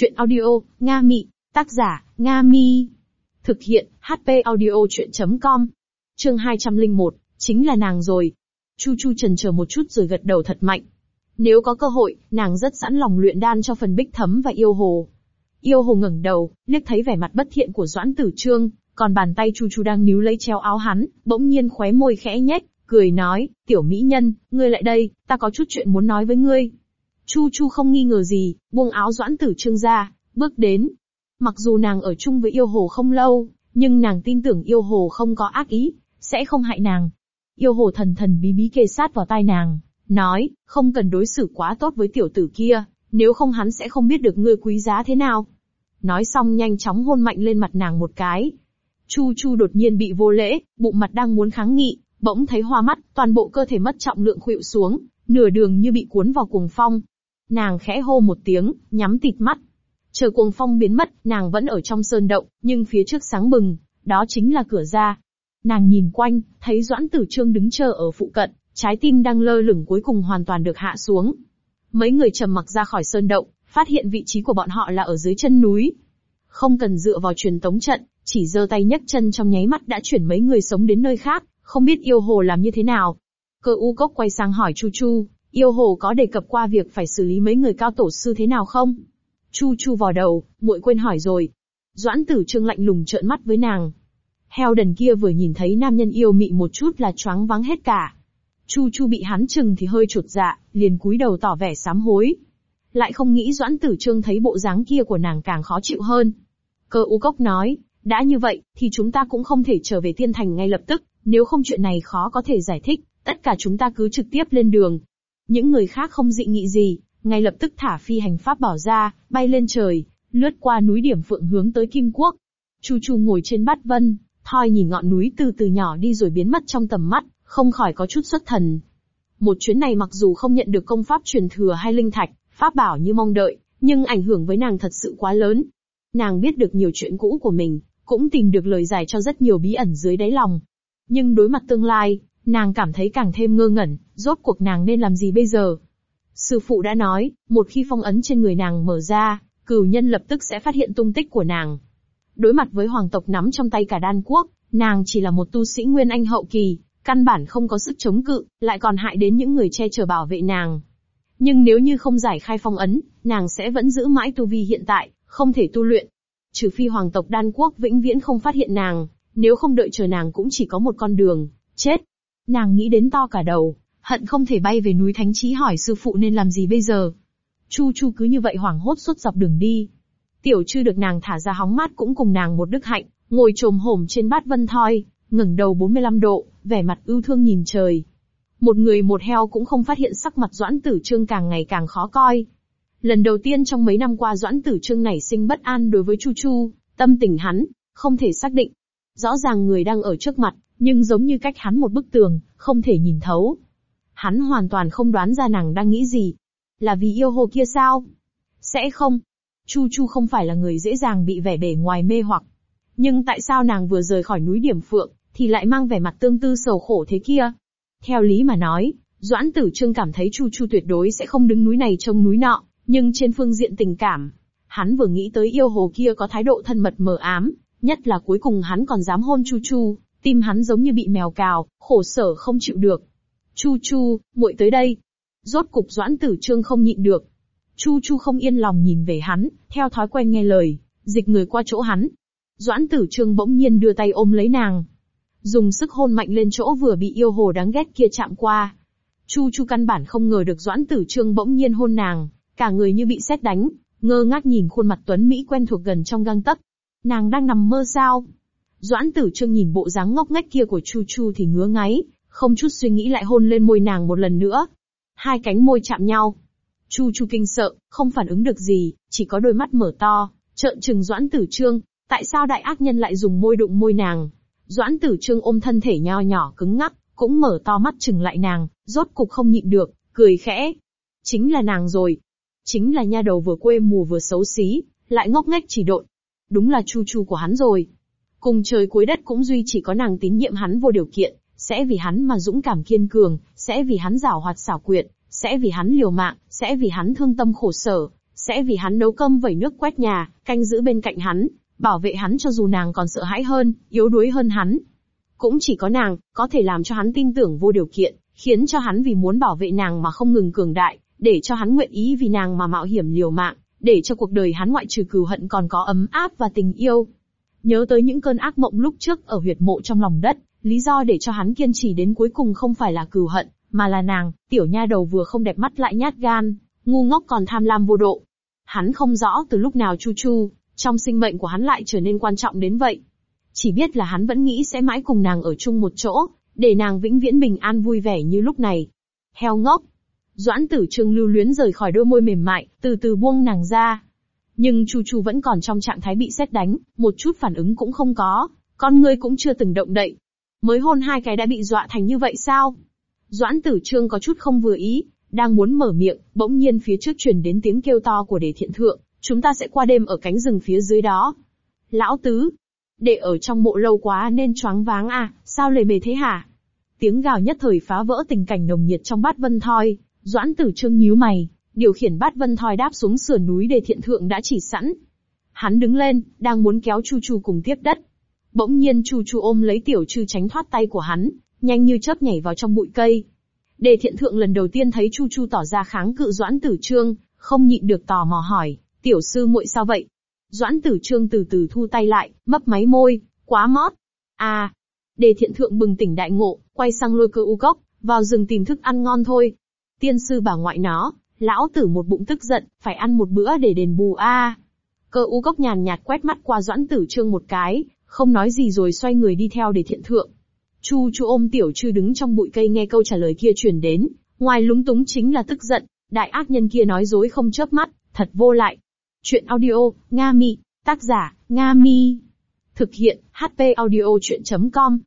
Chuyện audio, Nga Mị, tác giả, Nga Mi. Thực hiện, HP audio chuyện.com. Chương 201, chính là nàng rồi. Chu Chu trần chờ một chút rồi gật đầu thật mạnh. Nếu có cơ hội, nàng rất sẵn lòng luyện đan cho phần bích thấm và yêu hồ. Yêu hồ ngẩng đầu, liếc thấy vẻ mặt bất thiện của Doãn Tử Trương, còn bàn tay Chu Chu đang níu lấy treo áo hắn, bỗng nhiên khóe môi khẽ nhếch, cười nói, tiểu mỹ nhân, ngươi lại đây, ta có chút chuyện muốn nói với ngươi. Chu Chu không nghi ngờ gì, buông áo Doãn Tử Trương ra, bước đến. Mặc dù nàng ở chung với yêu hồ không lâu, nhưng nàng tin tưởng yêu hồ không có ác ý, sẽ không hại nàng. Yêu hồ thần thần bí bí kề sát vào tai nàng, nói, không cần đối xử quá tốt với tiểu tử kia, nếu không hắn sẽ không biết được ngươi quý giá thế nào. Nói xong nhanh chóng hôn mạnh lên mặt nàng một cái. Chu Chu đột nhiên bị vô lễ, bụng mặt đang muốn kháng nghị, bỗng thấy hoa mắt, toàn bộ cơ thể mất trọng lượng khuỵu xuống, nửa đường như bị cuốn vào cuồng phong. Nàng khẽ hô một tiếng, nhắm tịt mắt. Chờ cuồng phong biến mất, nàng vẫn ở trong sơn động, nhưng phía trước sáng bừng, đó chính là cửa ra. Nàng nhìn quanh, thấy Doãn Tử Trương đứng chờ ở phụ cận, trái tim đang lơ lửng cuối cùng hoàn toàn được hạ xuống. Mấy người trầm mặc ra khỏi sơn động, phát hiện vị trí của bọn họ là ở dưới chân núi. Không cần dựa vào truyền tống trận, chỉ giơ tay nhấc chân trong nháy mắt đã chuyển mấy người sống đến nơi khác, không biết yêu hồ làm như thế nào. Cơ u cốc quay sang hỏi Chu Chu, yêu hồ có đề cập qua việc phải xử lý mấy người cao tổ sư thế nào không? Chu Chu vào đầu, muội quên hỏi rồi. Doãn tử trương lạnh lùng trợn mắt với nàng. Heo đần kia vừa nhìn thấy nam nhân yêu mị một chút là choáng vắng hết cả. Chu Chu bị hắn chừng thì hơi chột dạ, liền cúi đầu tỏ vẻ sám hối. Lại không nghĩ Doãn Tử Trương thấy bộ dáng kia của nàng càng khó chịu hơn. Cơ u cốc nói, đã như vậy, thì chúng ta cũng không thể trở về tiên thành ngay lập tức, nếu không chuyện này khó có thể giải thích, tất cả chúng ta cứ trực tiếp lên đường. Những người khác không dị nghị gì, ngay lập tức thả phi hành pháp bảo ra, bay lên trời, lướt qua núi điểm phượng hướng tới Kim Quốc. Chu Chu ngồi trên bát vân, thoi nhìn ngọn núi từ từ nhỏ đi rồi biến mất trong tầm mắt, không khỏi có chút xuất thần. Một chuyến này mặc dù không nhận được công pháp truyền thừa hay linh thạch, pháp bảo như mong đợi, nhưng ảnh hưởng với nàng thật sự quá lớn. Nàng biết được nhiều chuyện cũ của mình, cũng tìm được lời giải cho rất nhiều bí ẩn dưới đáy lòng. Nhưng đối mặt tương lai, nàng cảm thấy càng thêm ngơ ngẩn, rốt cuộc nàng nên làm gì bây giờ? Sư phụ đã nói, một khi phong ấn trên người nàng mở ra, cửu nhân lập tức sẽ phát hiện tung tích của nàng. Đối mặt với hoàng tộc nắm trong tay cả đan quốc, nàng chỉ là một tu sĩ nguyên anh hậu kỳ, căn bản không có sức chống cự, lại còn hại đến những người che chở bảo vệ nàng. Nhưng nếu như không giải khai phong ấn, nàng sẽ vẫn giữ mãi tu vi hiện tại, không thể tu luyện. Trừ phi hoàng tộc đan quốc vĩnh viễn không phát hiện nàng, nếu không đợi chờ nàng cũng chỉ có một con đường, chết. Nàng nghĩ đến to cả đầu, hận không thể bay về núi Thánh Trí hỏi sư phụ nên làm gì bây giờ. Chu Chu cứ như vậy hoảng hốt suốt dọc đường đi. Tiểu chư được nàng thả ra hóng mát cũng cùng nàng một đức hạnh, ngồi trồm hổm trên bát vân thoi, ngẩng đầu 45 độ, vẻ mặt ưu thương nhìn trời. Một người một heo cũng không phát hiện sắc mặt Doãn Tử Trương càng ngày càng khó coi. Lần đầu tiên trong mấy năm qua Doãn Tử Trương nảy sinh bất an đối với Chu Chu, tâm tình hắn, không thể xác định. Rõ ràng người đang ở trước mặt, nhưng giống như cách hắn một bức tường, không thể nhìn thấu. Hắn hoàn toàn không đoán ra nàng đang nghĩ gì. Là vì yêu hồ kia sao? Sẽ không. Chu Chu không phải là người dễ dàng bị vẻ bề ngoài mê hoặc. Nhưng tại sao nàng vừa rời khỏi núi Điểm Phượng, thì lại mang vẻ mặt tương tư sầu khổ thế kia? Theo lý mà nói, Doãn Tử Trương cảm thấy Chu Chu tuyệt đối sẽ không đứng núi này trông núi nọ, nhưng trên phương diện tình cảm, hắn vừa nghĩ tới yêu hồ kia có thái độ thân mật mờ ám, nhất là cuối cùng hắn còn dám hôn Chu Chu, tim hắn giống như bị mèo cào, khổ sở không chịu được. Chu Chu, muội tới đây. Rốt cục Doãn Tử Trương không nhịn được. Chu Chu không yên lòng nhìn về hắn, theo thói quen nghe lời, dịch người qua chỗ hắn. Doãn Tử Trương bỗng nhiên đưa tay ôm lấy nàng, dùng sức hôn mạnh lên chỗ vừa bị yêu hồ đáng ghét kia chạm qua. Chu Chu căn bản không ngờ được Doãn Tử Trương bỗng nhiên hôn nàng, cả người như bị sét đánh, ngơ ngác nhìn khuôn mặt tuấn mỹ quen thuộc gần trong gang tấc. Nàng đang nằm mơ sao? Doãn Tử Trương nhìn bộ dáng ngốc nghếch kia của Chu Chu thì ngứa ngáy, không chút suy nghĩ lại hôn lên môi nàng một lần nữa. Hai cánh môi chạm nhau. Chu Chu kinh sợ, không phản ứng được gì, chỉ có đôi mắt mở to, trợn trừng Doãn Tử Trương. Tại sao đại ác nhân lại dùng môi đụng môi nàng? Doãn tử trương ôm thân thể nho nhỏ cứng ngắc, cũng mở to mắt chừng lại nàng, rốt cục không nhịn được, cười khẽ. Chính là nàng rồi. Chính là nha đầu vừa quê mùa vừa xấu xí, lại ngốc nghếch chỉ độn. Đúng là chu chu của hắn rồi. Cùng trời cuối đất cũng duy chỉ có nàng tín nhiệm hắn vô điều kiện, sẽ vì hắn mà dũng cảm kiên cường, sẽ vì hắn giảo hoạt xảo quyệt, sẽ vì hắn liều mạng, sẽ vì hắn thương tâm khổ sở, sẽ vì hắn nấu cơm vẩy nước quét nhà, canh giữ bên cạnh hắn, bảo vệ hắn cho dù nàng còn sợ hãi hơn, yếu đuối hơn hắn. Cũng chỉ có nàng, có thể làm cho hắn tin tưởng vô điều kiện, khiến cho hắn vì muốn bảo vệ nàng mà không ngừng cường đại, để cho hắn nguyện ý vì nàng mà mạo hiểm liều mạng, để cho cuộc đời hắn ngoại trừ cừu hận còn có ấm áp và tình yêu. Nhớ tới những cơn ác mộng lúc trước ở huyệt mộ trong lòng đất, lý do để cho hắn kiên trì đến cuối cùng không phải là cừu hận, mà là nàng, tiểu nha đầu vừa không đẹp mắt lại nhát gan, ngu ngốc còn tham lam vô độ. Hắn không rõ từ lúc nào Chu Chu, trong sinh mệnh của hắn lại trở nên quan trọng đến vậy. Chỉ biết là hắn vẫn nghĩ sẽ mãi cùng nàng ở chung một chỗ, để nàng vĩnh viễn bình an vui vẻ như lúc này. Heo ngốc. Doãn tử trương lưu luyến rời khỏi đôi môi mềm mại, từ từ buông nàng ra. Nhưng Chu Chu vẫn còn trong trạng thái bị xét đánh, một chút phản ứng cũng không có, con ngươi cũng chưa từng động đậy. Mới hôn hai cái đã bị dọa thành như vậy sao? Doãn tử trương có chút không vừa ý, đang muốn mở miệng, bỗng nhiên phía trước truyền đến tiếng kêu to của đề thiện thượng, chúng ta sẽ qua đêm ở cánh rừng phía dưới đó. Lão tứ, để ở trong mộ lâu quá nên choáng váng à, sao lề mề thế hả? Tiếng gào nhất thời phá vỡ tình cảnh nồng nhiệt trong bát vân thoi, doãn tử trương nhíu mày, điều khiển bát vân thoi đáp xuống sườn núi để thiện thượng đã chỉ sẵn. Hắn đứng lên, đang muốn kéo Chu Chu cùng tiếp đất. Bỗng nhiên Chu Chu ôm lấy tiểu trư tránh thoát tay của hắn, nhanh như chớp nhảy vào trong bụi cây. Đề thiện thượng lần đầu tiên thấy Chu Chu tỏ ra kháng cự Doãn Tử Trương, không nhịn được tò mò hỏi, tiểu sư muội sao vậy? Doãn Tử Trương từ từ thu tay lại, mấp máy môi, quá mót. À, đề thiện thượng bừng tỉnh đại ngộ, quay sang lôi cơ u cốc, vào rừng tìm thức ăn ngon thôi. Tiên sư bà ngoại nó, lão tử một bụng tức giận, phải ăn một bữa để đền bù a. Cơ u cốc nhàn nhạt quét mắt qua Doãn Tử Trương một cái, không nói gì rồi xoay người đi theo để thiện thượng. Chu Chu ôm tiểu chư đứng trong bụi cây nghe câu trả lời kia truyền đến, ngoài lúng túng chính là tức giận, đại ác nhân kia nói dối không chớp mắt, thật vô lại. Chuyện audio, Nga Mi, tác giả, Nga Mi. Thực hiện, HP audio chuyện.com.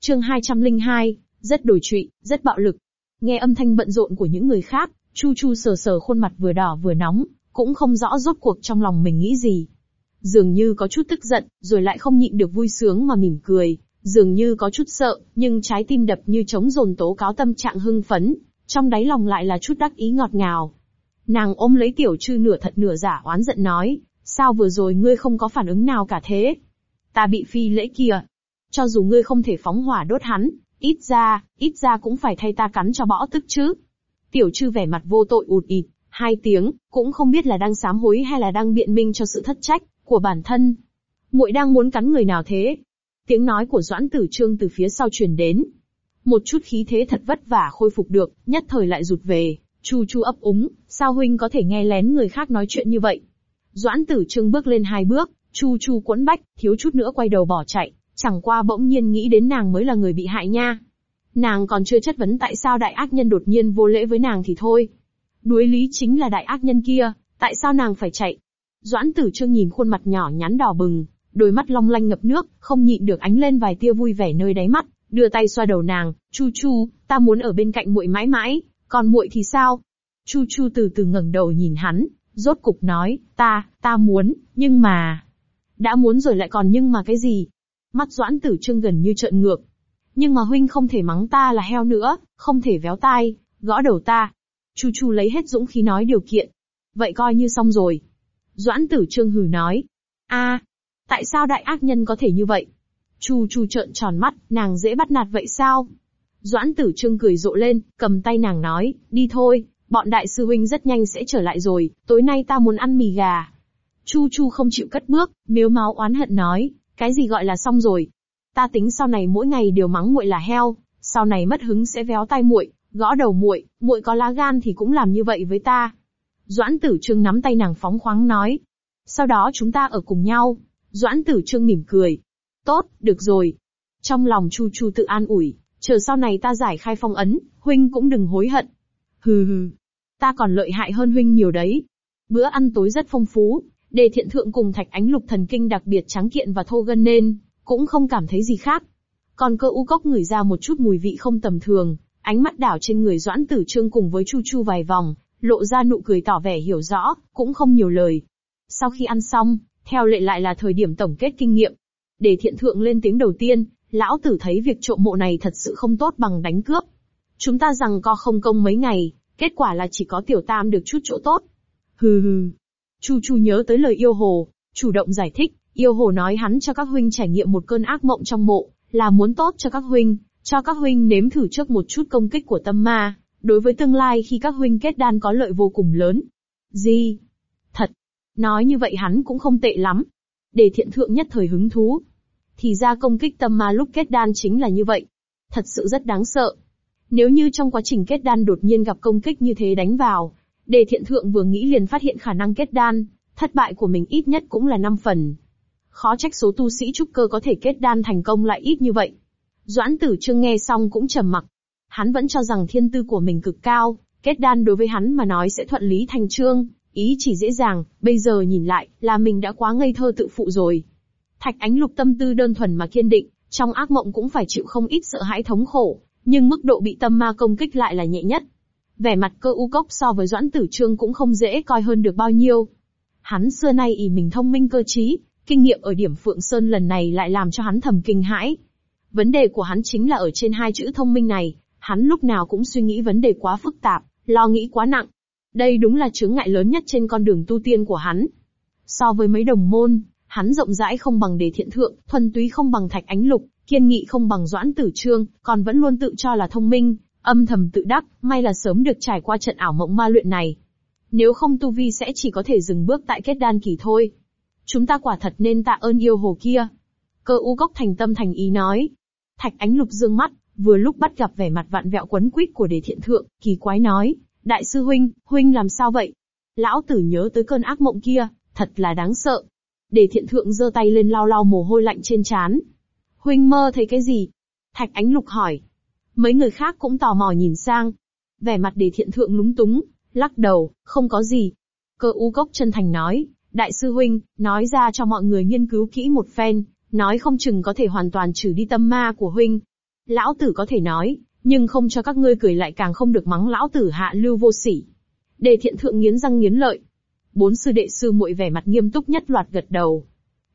Chương 202, rất đổi trụy, rất bạo lực. Nghe âm thanh bận rộn của những người khác, Chu Chu sờ sờ khuôn mặt vừa đỏ vừa nóng, cũng không rõ rốt cuộc trong lòng mình nghĩ gì. Dường như có chút tức giận, rồi lại không nhịn được vui sướng mà mỉm cười, dường như có chút sợ, nhưng trái tim đập như trống dồn tố cáo tâm trạng hưng phấn, trong đáy lòng lại là chút đắc ý ngọt ngào. Nàng ôm lấy tiểu trư nửa thật nửa giả oán giận nói, sao vừa rồi ngươi không có phản ứng nào cả thế? Ta bị phi lễ kìa. Cho dù ngươi không thể phóng hỏa đốt hắn, ít ra, ít ra cũng phải thay ta cắn cho bỏ tức chứ. Tiểu trư vẻ mặt vô tội ụt ịt, hai tiếng, cũng không biết là đang sám hối hay là đang biện minh cho sự thất trách của bản thân. Muội đang muốn cắn người nào thế? Tiếng nói của Doãn Tử Trương từ phía sau truyền đến. Một chút khí thế thật vất vả khôi phục được, nhất thời lại rụt về, chu chu ấp úng, sao huynh có thể nghe lén người khác nói chuyện như vậy? Doãn Tử Trương bước lên hai bước, chu chu quẫn bách, thiếu chút nữa quay đầu bỏ chạy, chẳng qua bỗng nhiên nghĩ đến nàng mới là người bị hại nha. Nàng còn chưa chất vấn tại sao đại ác nhân đột nhiên vô lễ với nàng thì thôi. Đuối lý chính là đại ác nhân kia, tại sao nàng phải chạy? Doãn tử trương nhìn khuôn mặt nhỏ nhắn đỏ bừng, đôi mắt long lanh ngập nước, không nhịn được ánh lên vài tia vui vẻ nơi đáy mắt, đưa tay xoa đầu nàng, "Chu Chu, ta muốn ở bên cạnh muội mãi mãi, còn muội thì sao?" Chu Chu từ từ ngẩng đầu nhìn hắn, rốt cục nói, "Ta, ta muốn, nhưng mà..." Đã muốn rồi lại còn nhưng mà cái gì? Mắt Doãn Tử Trương gần như trợn ngược. "Nhưng mà huynh không thể mắng ta là heo nữa, không thể véo tai, gõ đầu ta." Chu Chu lấy hết dũng khí nói điều kiện. "Vậy coi như xong rồi." Doãn Tử Trương hừ nói, "A, Tại sao đại ác nhân có thể như vậy? Chu Chu trợn tròn mắt, nàng dễ bắt nạt vậy sao? Doãn tử trương cười rộ lên, cầm tay nàng nói, đi thôi, bọn đại sư huynh rất nhanh sẽ trở lại rồi, tối nay ta muốn ăn mì gà. Chu Chu không chịu cất bước, miếu máu oán hận nói, cái gì gọi là xong rồi? Ta tính sau này mỗi ngày đều mắng muội là heo, sau này mất hứng sẽ véo tay muội, gõ đầu muội, muội có lá gan thì cũng làm như vậy với ta. Doãn Tử Trương nắm tay nàng phóng khoáng nói, sau đó chúng ta ở cùng nhau. Doãn tử trương mỉm cười. Tốt, được rồi. Trong lòng Chu Chu tự an ủi, chờ sau này ta giải khai phong ấn, huynh cũng đừng hối hận. Hừ hừ. Ta còn lợi hại hơn huynh nhiều đấy. Bữa ăn tối rất phong phú, đề thiện thượng cùng thạch ánh lục thần kinh đặc biệt trắng kiện và thô gân nên, cũng không cảm thấy gì khác. Còn cơ u cốc ngửi ra một chút mùi vị không tầm thường, ánh mắt đảo trên người doãn tử trương cùng với Chu Chu vài vòng, lộ ra nụ cười tỏ vẻ hiểu rõ, cũng không nhiều lời. Sau khi ăn xong, theo lệ lại là thời điểm tổng kết kinh nghiệm. Để thiện thượng lên tiếng đầu tiên, lão tử thấy việc trộm mộ này thật sự không tốt bằng đánh cướp. Chúng ta rằng co không công mấy ngày, kết quả là chỉ có tiểu tam được chút chỗ tốt. Hừ hừ. Chu Chu nhớ tới lời yêu hồ, chủ động giải thích, yêu hồ nói hắn cho các huynh trải nghiệm một cơn ác mộng trong mộ, là muốn tốt cho các huynh, cho các huynh nếm thử trước một chút công kích của tâm ma, đối với tương lai khi các huynh kết đan có lợi vô cùng lớn. Gì? Thật. Nói như vậy hắn cũng không tệ lắm. Để thiện thượng nhất thời hứng thú. Thì ra công kích tâm ma lúc kết đan chính là như vậy. Thật sự rất đáng sợ. Nếu như trong quá trình kết đan đột nhiên gặp công kích như thế đánh vào, đề thiện thượng vừa nghĩ liền phát hiện khả năng kết đan, thất bại của mình ít nhất cũng là 5 phần. Khó trách số tu sĩ trúc cơ có thể kết đan thành công lại ít như vậy. Doãn tử trương nghe xong cũng trầm mặc. Hắn vẫn cho rằng thiên tư của mình cực cao, kết đan đối với hắn mà nói sẽ thuận lý thành trương, ý chỉ dễ dàng, bây giờ nhìn lại, là mình đã quá ngây thơ tự phụ rồi. Thạch ánh lục tâm tư đơn thuần mà kiên định, trong ác mộng cũng phải chịu không ít sợ hãi thống khổ, nhưng mức độ bị tâm ma công kích lại là nhẹ nhất. Vẻ mặt cơ u cốc so với doãn tử trương cũng không dễ coi hơn được bao nhiêu. Hắn xưa nay ỷ mình thông minh cơ trí, kinh nghiệm ở điểm Phượng Sơn lần này lại làm cho hắn thầm kinh hãi. Vấn đề của hắn chính là ở trên hai chữ thông minh này, hắn lúc nào cũng suy nghĩ vấn đề quá phức tạp, lo nghĩ quá nặng. Đây đúng là chướng ngại lớn nhất trên con đường tu tiên của hắn. So với mấy đồng môn, hắn rộng rãi không bằng đề thiện thượng, thuần túy không bằng thạch ánh lục, kiên nghị không bằng doãn tử trương, còn vẫn luôn tự cho là thông minh, âm thầm tự đắc, may là sớm được trải qua trận ảo mộng ma luyện này. Nếu không tu vi sẽ chỉ có thể dừng bước tại kết đan kỳ thôi. Chúng ta quả thật nên tạ ơn yêu hồ kia. Cơ u gốc thành tâm thành ý nói. Thạch ánh lục dương mắt, vừa lúc bắt gặp vẻ mặt vạn vẹo quấn quýt của đề thiện thượng, kỳ quái nói. Đại sư huynh, huynh làm sao vậy? Lão tử nhớ tới cơn ác mộng kia, thật là đáng sợ. Đề thiện thượng giơ tay lên lau lau mồ hôi lạnh trên trán. Huynh mơ thấy cái gì? Thạch ánh lục hỏi. Mấy người khác cũng tò mò nhìn sang. Vẻ mặt đề thiện thượng lúng túng, lắc đầu, không có gì. Cơ u cốc chân thành nói, đại sư huynh, nói ra cho mọi người nghiên cứu kỹ một phen, nói không chừng có thể hoàn toàn trừ đi tâm ma của huynh. Lão tử có thể nói, nhưng không cho các ngươi cười lại càng không được mắng lão tử hạ lưu vô sỉ. Đề thiện thượng nghiến răng nghiến lợi. Bốn sư đệ sư muội vẻ mặt nghiêm túc nhất loạt gật đầu.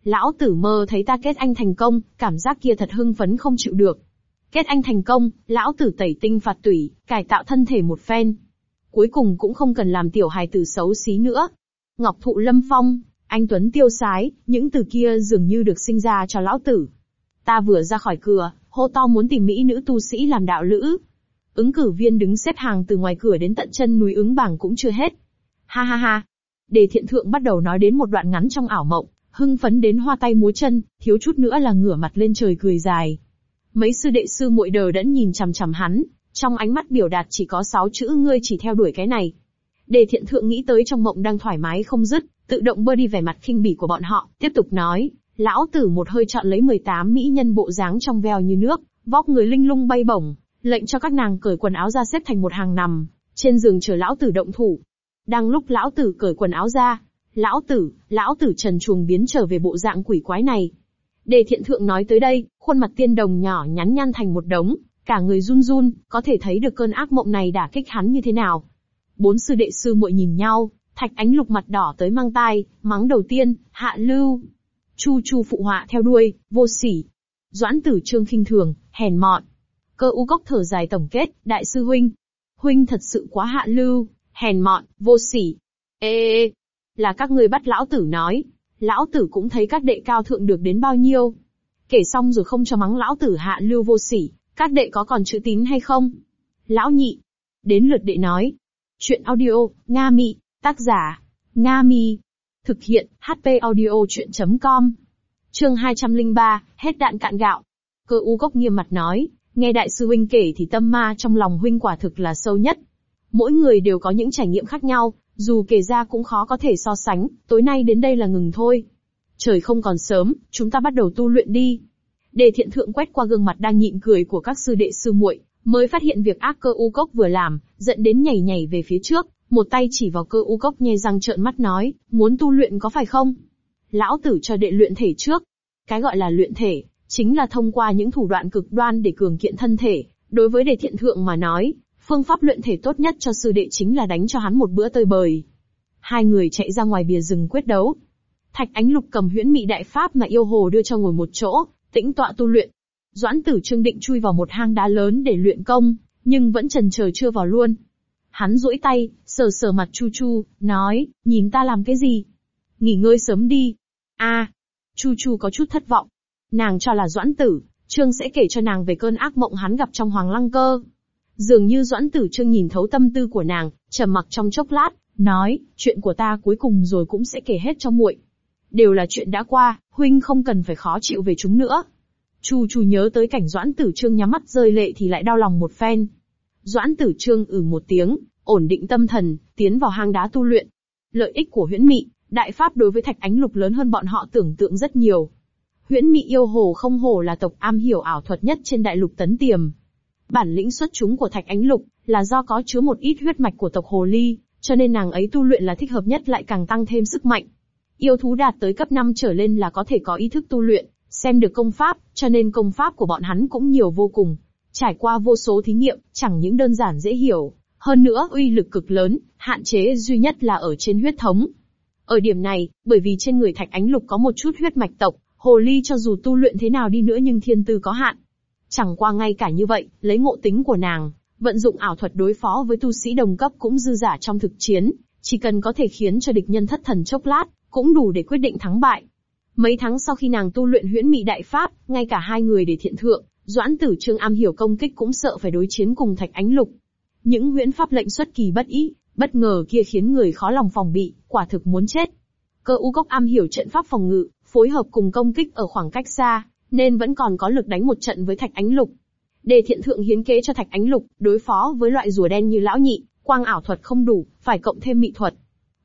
Lão tử mơ thấy ta kết anh thành công, cảm giác kia thật hưng phấn không chịu được. Kết anh thành công, lão tử tẩy tinh phạt tủy, cải tạo thân thể một phen. Cuối cùng cũng không cần làm tiểu hài tử xấu xí nữa. Ngọc thụ lâm phong, anh Tuấn tiêu sái, những từ kia dường như được sinh ra cho lão tử. Ta vừa ra khỏi cửa, hô to muốn tìm mỹ nữ tu sĩ làm đạo lữ. Ứng cử viên đứng xếp hàng từ ngoài cửa đến tận chân núi ứng bảng cũng chưa hết. Ha ha ha. Đề thiện thượng bắt đầu nói đến một đoạn ngắn trong ảo mộng, hưng phấn đến hoa tay múa chân, thiếu chút nữa là ngửa mặt lên trời cười dài. Mấy sư đệ sư muội đờ đẫn nhìn chằm chằm hắn, trong ánh mắt biểu đạt chỉ có sáu chữ ngươi chỉ theo đuổi cái này. Đề thiện thượng nghĩ tới trong mộng đang thoải mái không dứt, tự động bơ đi vẻ mặt khinh bỉ của bọn họ, tiếp tục nói, lão tử một hơi chọn lấy 18 mỹ nhân bộ dáng trong veo như nước, vóc người linh lung bay bổng, lệnh cho các nàng cởi quần áo ra xếp thành một hàng nằm, trên giường chờ lão tử động thủ. Đang lúc lão tử cởi quần áo ra, lão tử, lão tử trần chuồng biến trở về bộ dạng quỷ quái này. Đề thiện thượng nói tới đây, khuôn mặt tiên đồng nhỏ nhắn nhăn thành một đống, cả người run run, có thể thấy được cơn ác mộng này đả kích hắn như thế nào. Bốn sư đệ sư muội nhìn nhau, thạch ánh lục mặt đỏ tới mang tai, mắng đầu tiên, hạ lưu. Chu chu phụ họa theo đuôi, vô sỉ. Doãn tử trương khinh thường, hèn mọn. Cơ u cốc thở dài tổng kết, đại sư huynh. Huynh thật sự quá hạ lưu, hèn mọn, vô sỉ. Ê, ê, ê, là các ngươi bắt lão tử nói. Lão tử cũng thấy các đệ cao thượng được đến bao nhiêu. Kể xong rồi không cho mắng lão tử hạ lưu vô sỉ, các đệ có còn chữ tín hay không? Lão nhị. Đến lượt đệ nói. Chuyện audio, Nga Mị, tác giả, Nga Mi. Thực hiện, HP audio chuyện.com. Chương 203, hết đạn cạn gạo. Cơ u gốc nghiêm mặt nói, nghe đại sư huynh kể thì tâm ma trong lòng huynh quả thực là sâu nhất. Mỗi người đều có những trải nghiệm khác nhau, dù kể ra cũng khó có thể so sánh, tối nay đến đây là ngừng thôi. Trời không còn sớm, chúng ta bắt đầu tu luyện đi. Đề thiện thượng quét qua gương mặt đang nhịn cười của các sư đệ sư muội, mới phát hiện việc ác cơ u cốc vừa làm, giận đến nhảy nhảy về phía trước, một tay chỉ vào cơ u cốc nhe răng trợn mắt nói, muốn tu luyện có phải không? Lão tử cho đệ luyện thể trước. Cái gọi là luyện thể, chính là thông qua những thủ đoạn cực đoan để cường kiện thân thể. Đối với đệ thiện thượng mà nói, phương pháp luyện thể tốt nhất cho sư đệ chính là đánh cho hắn một bữa tơi bời. Hai người chạy ra ngoài bìa rừng quyết đấu. Thạch ánh lục cầm huyễn mị đại pháp mà yêu hồ đưa cho ngồi một chỗ, tĩnh tọa tu luyện. Doãn tử trương định chui vào một hang đá lớn để luyện công, nhưng vẫn trần chờ chưa vào luôn. Hắn duỗi tay, sờ sờ mặt Chu Chu, nói, nhìn ta làm cái gì? nghỉ ngơi sớm đi. A, Chu Chu có chút thất vọng. Nàng cho là Doãn Tử, Trương sẽ kể cho nàng về cơn ác mộng hắn gặp trong Hoàng Lăng Cơ. Dường như Doãn Tử Trương nhìn thấu tâm tư của nàng, trầm mặc trong chốc lát, nói, chuyện của ta cuối cùng rồi cũng sẽ kể hết cho muội. Đều là chuyện đã qua, huynh không cần phải khó chịu về chúng nữa. Chu Chu nhớ tới cảnh Doãn Tử Trương nhắm mắt rơi lệ thì lại đau lòng một phen. Doãn Tử Trương ử ừ một tiếng, ổn định tâm thần, tiến vào hang đá tu luyện. Lợi ích của huyễn mị, đại pháp đối với thạch ánh lục lớn hơn bọn họ tưởng tượng rất nhiều. Huyễn mị yêu hồ không hồ là tộc am hiểu ảo thuật nhất trên đại lục tấn tiềm. Bản lĩnh xuất chúng của thạch ánh lục là do có chứa một ít huyết mạch của tộc hồ ly, cho nên nàng ấy tu luyện là thích hợp nhất lại càng tăng thêm sức mạnh. Yêu thú đạt tới cấp 5 trở lên là có thể có ý thức tu luyện, xem được công pháp, cho nên công pháp của bọn hắn cũng nhiều vô cùng. Trải qua vô số thí nghiệm, chẳng những đơn giản dễ hiểu, hơn nữa uy lực cực lớn, hạn chế duy nhất là ở trên huyết thống. Ở điểm này, bởi vì trên người thạch ánh lục có một chút huyết mạch tộc, hồ ly cho dù tu luyện thế nào đi nữa nhưng thiên tư có hạn. Chẳng qua ngay cả như vậy, lấy ngộ tính của nàng, vận dụng ảo thuật đối phó với tu sĩ đồng cấp cũng dư giả trong thực chiến, chỉ cần có thể khiến cho địch nhân thất thần chốc lát, cũng đủ để quyết định thắng bại. Mấy tháng sau khi nàng tu luyện huyễn mị đại pháp, ngay cả hai người để thiện thượng, Doãn Tử Trương am hiểu công kích cũng sợ phải đối chiến cùng Thạch Ánh Lục. Những huyễn pháp lệnh xuất kỳ bất ý, bất ngờ kia khiến người khó lòng phòng bị, quả thực muốn chết. Cơ u cốc am hiểu trận pháp phòng ngự, phối hợp cùng công kích ở khoảng cách xa, nên vẫn còn có lực đánh một trận với Thạch Ánh Lục. Đề thiện thượng hiến kế cho Thạch Ánh Lục, đối phó với loại rùa đen như lão nhị, quang ảo thuật không đủ, phải cộng thêm mị thuật.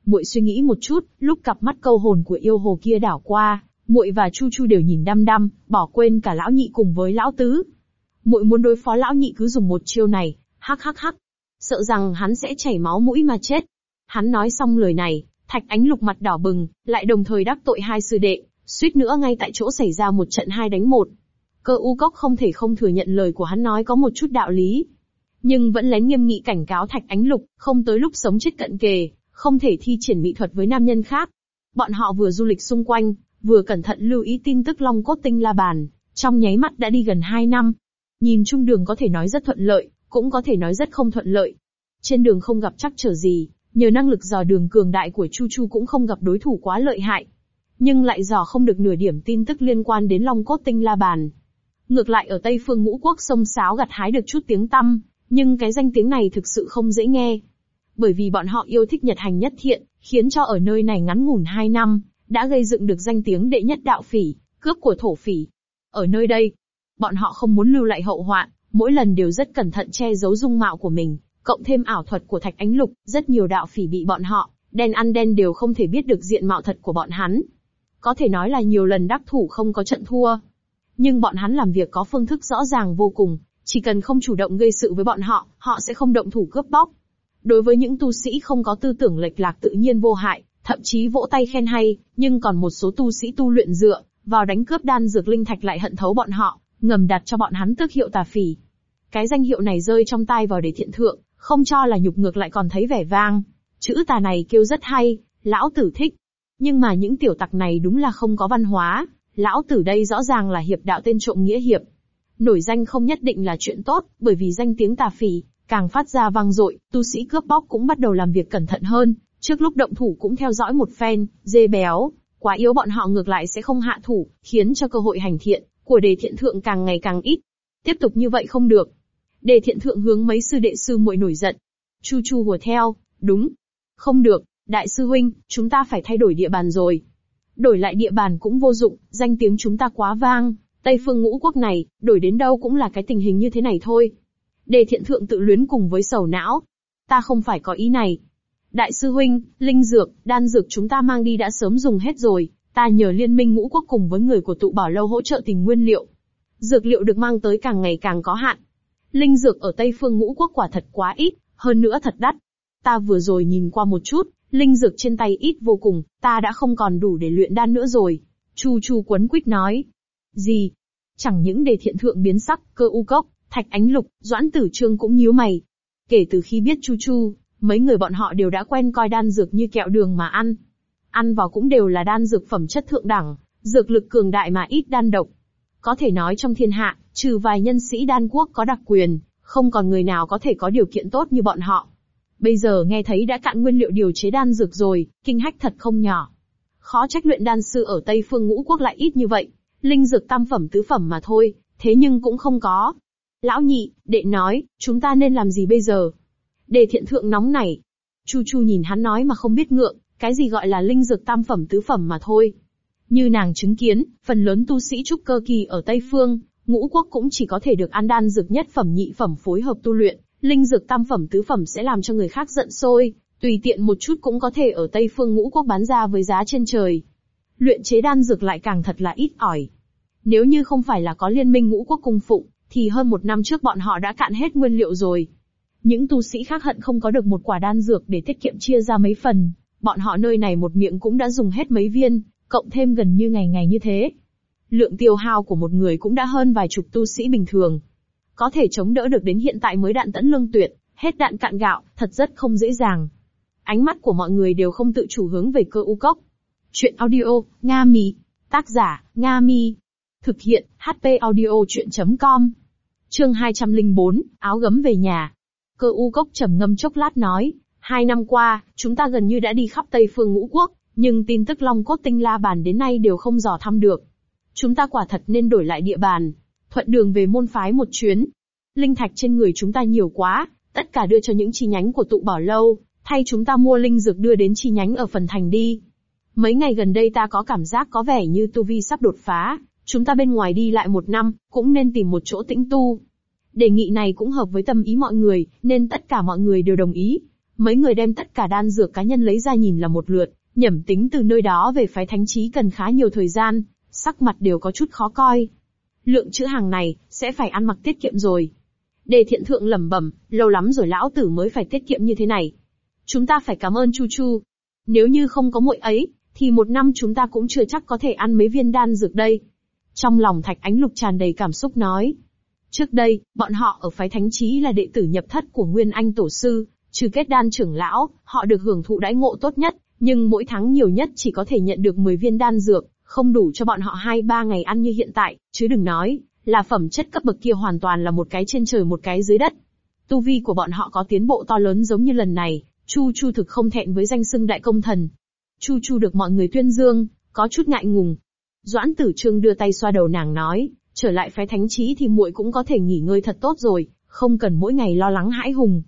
Muội suy nghĩ một chút, lúc cặp mắt câu hồn của yêu hồ kia đảo qua, muội và Chu Chu đều nhìn đăm đăm, bỏ quên cả lão nhị cùng với lão tứ. Muội muốn đối phó lão nhị cứ dùng một chiêu này, hắc hắc hắc, sợ rằng hắn sẽ chảy máu mũi mà chết. Hắn nói xong lời này, Thạch Ánh Lục mặt đỏ bừng, lại đồng thời đắc tội hai sư đệ, suýt nữa ngay tại chỗ xảy ra một trận hai đánh một. Cơ u cốc không thể không thừa nhận lời của hắn nói có một chút đạo lý. Nhưng vẫn lén nghiêm nghị cảnh cáo Thạch Ánh Lục, không tới lúc sống chết cận kề, không thể thi triển mỹ thuật với nam nhân khác. Bọn họ vừa du lịch xung quanh, vừa cẩn thận lưu ý tin tức Long Cốt Tinh La Bàn, trong nháy mắt đã đi gần 2 năm. Nhìn chung đường có thể nói rất thuận lợi, cũng có thể nói rất không thuận lợi. Trên đường không gặp chắc trở gì, nhờ năng lực dò đường cường đại của Chu Chu cũng không gặp đối thủ quá lợi hại. Nhưng lại dò không được nửa điểm tin tức liên quan đến Long Cốt Tinh La Bàn. Ngược lại ở Tây Phương Ngũ Quốc sông Sáo gặt hái được chút tiếng tăm, nhưng cái danh tiếng này thực sự không dễ nghe. Bởi vì bọn họ yêu thích nhật hành nhất thiện, khiến cho ở nơi này ngắn ngủn 2 năm, đã gây dựng được danh tiếng đệ nhất đạo phỉ, cướp của thổ phỉ. Ở nơi đây, bọn họ không muốn lưu lại hậu hoạn, mỗi lần đều rất cẩn thận che giấu dung mạo của mình, cộng thêm ảo thuật của Thạch Ánh Lục, rất nhiều đạo phỉ bị bọn họ, đen ăn đen đều không thể biết được diện mạo thật của bọn hắn. Có thể nói là nhiều lần đắc thủ không có trận thua. Nhưng bọn hắn làm việc có phương thức rõ ràng vô cùng, chỉ cần không chủ động gây sự với bọn họ, họ sẽ không động thủ cướp bóc. Đối với những tu sĩ không có tư tưởng lệch lạc tự nhiên vô hại, thậm chí vỗ tay khen hay, nhưng còn một số tu sĩ tu luyện dựa vào đánh cướp đan dược linh thạch lại hận thấu bọn họ, ngầm đặt cho bọn hắn tước hiệu tà phỉ. Cái danh hiệu này rơi trong tay vào để thiện thượng, không cho là nhục ngược lại còn thấy vẻ vang. Chữ tà này kêu rất hay, lão tử thích. Nhưng mà những tiểu tặc này đúng là không có văn hóa, lão tử đây rõ ràng là hiệp đạo tên trộm nghĩa hiệp. Nổi danh không nhất định là chuyện tốt, bởi vì danh tiếng tà phỉ, càng phát ra vang dội, tu sĩ cướp bóc cũng bắt đầu làm việc cẩn thận hơn, trước lúc động thủ cũng theo dõi một phen, dê béo, quá yếu bọn họ ngược lại sẽ không hạ thủ, khiến cho cơ hội hành thiện của đề thiện thượng càng ngày càng ít. Tiếp tục như vậy không được. Đề thiện thượng hướng mấy sư đệ sư muội nổi giận. Chu chu hùa theo, đúng. Không được, đại sư huynh, chúng ta phải thay đổi địa bàn rồi. Đổi lại địa bàn cũng vô dụng, danh tiếng chúng ta quá vang. Tây phương ngũ quốc này, đổi đến đâu cũng là cái tình hình như thế này thôi. Đề thiện thượng tự luyến cùng với sầu não. Ta không phải có ý này. Đại sư huynh, linh dược, đan dược chúng ta mang đi đã sớm dùng hết rồi, ta nhờ liên minh ngũ quốc cùng với người của tụ bảo lâu hỗ trợ tìm nguyên liệu. Dược liệu được mang tới càng ngày càng có hạn. Linh dược ở Tây phương ngũ quốc quả thật quá ít, hơn nữa thật đắt. Ta vừa rồi nhìn qua một chút, linh dược trên tay ít vô cùng, ta đã không còn đủ để luyện đan nữa rồi. Chu Chu quấn quýt nói. Gì? Chẳng những đề thiện thượng biến sắc, cơ u cốc, thạch ánh lục, doãn tử trương cũng nhíu mày. Kể từ khi biết Chu Chu, mấy người bọn họ đều đã quen coi đan dược như kẹo đường mà ăn. Ăn vào cũng đều là đan dược phẩm chất thượng đẳng, dược lực cường đại mà ít đan độc. Có thể nói trong thiên hạ, trừ vài nhân sĩ đan quốc có đặc quyền, không còn người nào có thể có điều kiện tốt như bọn họ. Bây giờ nghe thấy đã cạn nguyên liệu điều chế đan dược rồi, kinh hách thật không nhỏ. Khó trách luyện đan sư ở Tây Phương Ngũ Quốc lại ít như vậy. Linh dược tam phẩm tứ phẩm mà thôi, thế nhưng cũng không có. Lão nhị, đệ nói, chúng ta nên làm gì bây giờ? Đề thiện thượng nóng nảy. Chu Chu nhìn hắn nói mà không biết ngượng, cái gì gọi là linh dược tam phẩm tứ phẩm mà thôi. Như nàng chứng kiến, phần lớn tu sĩ trúc cơ kỳ ở Tây Phương, ngũ quốc cũng chỉ có thể được ăn đan dược nhất phẩm nhị phẩm phối hợp tu luyện, linh dược tam phẩm tứ phẩm sẽ làm cho người khác giận sôi, tùy tiện một chút cũng có thể ở Tây Phương ngũ quốc bán ra với giá trên trời. Luyện chế đan dược lại càng thật là ít ỏi. Nếu như không phải là có liên minh ngũ quốc cung phụng, thì hơn một năm trước bọn họ đã cạn hết nguyên liệu rồi. Những tu sĩ khác hận không có được một quả đan dược để tiết kiệm chia ra mấy phần, bọn họ nơi này một miệng cũng đã dùng hết mấy viên, cộng thêm gần như ngày ngày như thế. Lượng tiêu hao của một người cũng đã hơn vài chục tu sĩ bình thường. Có thể chống đỡ được đến hiện tại mới đạn tẫn lương tuyệt, hết đạn cạn gạo, thật rất không dễ dàng. Ánh mắt của mọi người đều không tự chủ hướng về cơ u cốc. Chuyện audio, Nga Mi. Tác giả, Nga Mi. Thực hiện, HP audio chuyện.com. Chương 204, áo gấm về nhà. Cơ u cốc trầm ngâm chốc lát nói, hai năm qua, chúng ta gần như đã đi khắp Tây phương ngũ quốc, nhưng tin tức Long Cốt Tinh La Bàn đến nay đều không dò thăm được. Chúng ta quả thật nên đổi lại địa bàn, thuận đường về môn phái một chuyến. Linh thạch trên người chúng ta nhiều quá, tất cả đưa cho những chi nhánh của tụ bảo lâu, thay chúng ta mua linh dược đưa đến chi nhánh ở phần thành đi. Mấy ngày gần đây ta có cảm giác có vẻ như tu vi sắp đột phá, chúng ta bên ngoài đi lại một năm, cũng nên tìm một chỗ tĩnh tu. Đề nghị này cũng hợp với tâm ý mọi người, nên tất cả mọi người đều đồng ý. Mấy người đem tất cả đan dược cá nhân lấy ra nhìn là một lượt, nhẩm tính từ nơi đó về phái thánh trí cần khá nhiều thời gian, sắc mặt đều có chút khó coi. Lượng chữ hàng này, sẽ phải ăn mặc tiết kiệm rồi. Đề thiện thượng lẩm bẩm, lâu lắm rồi lão tử mới phải tiết kiệm như thế này. Chúng ta phải cảm ơn Chu Chu. Nếu như không có muội ấy, thì một năm chúng ta cũng chưa chắc có thể ăn mấy viên đan dược đây. Trong lòng Thạch Ánh Lục tràn đầy cảm xúc nói. Trước đây, bọn họ ở phái thánh trí là đệ tử nhập thất của Nguyên Anh Tổ Sư, trừ kết đan trưởng lão, họ được hưởng thụ đãi ngộ tốt nhất, nhưng mỗi tháng nhiều nhất chỉ có thể nhận được 10 viên đan dược, không đủ cho bọn họ 2-3 ngày ăn như hiện tại, chứ đừng nói, là phẩm chất cấp bậc kia hoàn toàn là một cái trên trời một cái dưới đất. Tu vi của bọn họ có tiến bộ to lớn giống như lần này, Chu Chu thực không thẹn với danh xưng đại công thần. Chu Chu được mọi người tuyên dương, có chút ngại ngùng. Doãn Tử Trương đưa tay xoa đầu nàng nói, trở lại phái thánh trí thì muội cũng có thể nghỉ ngơi thật tốt rồi, không cần mỗi ngày lo lắng hãi hùng.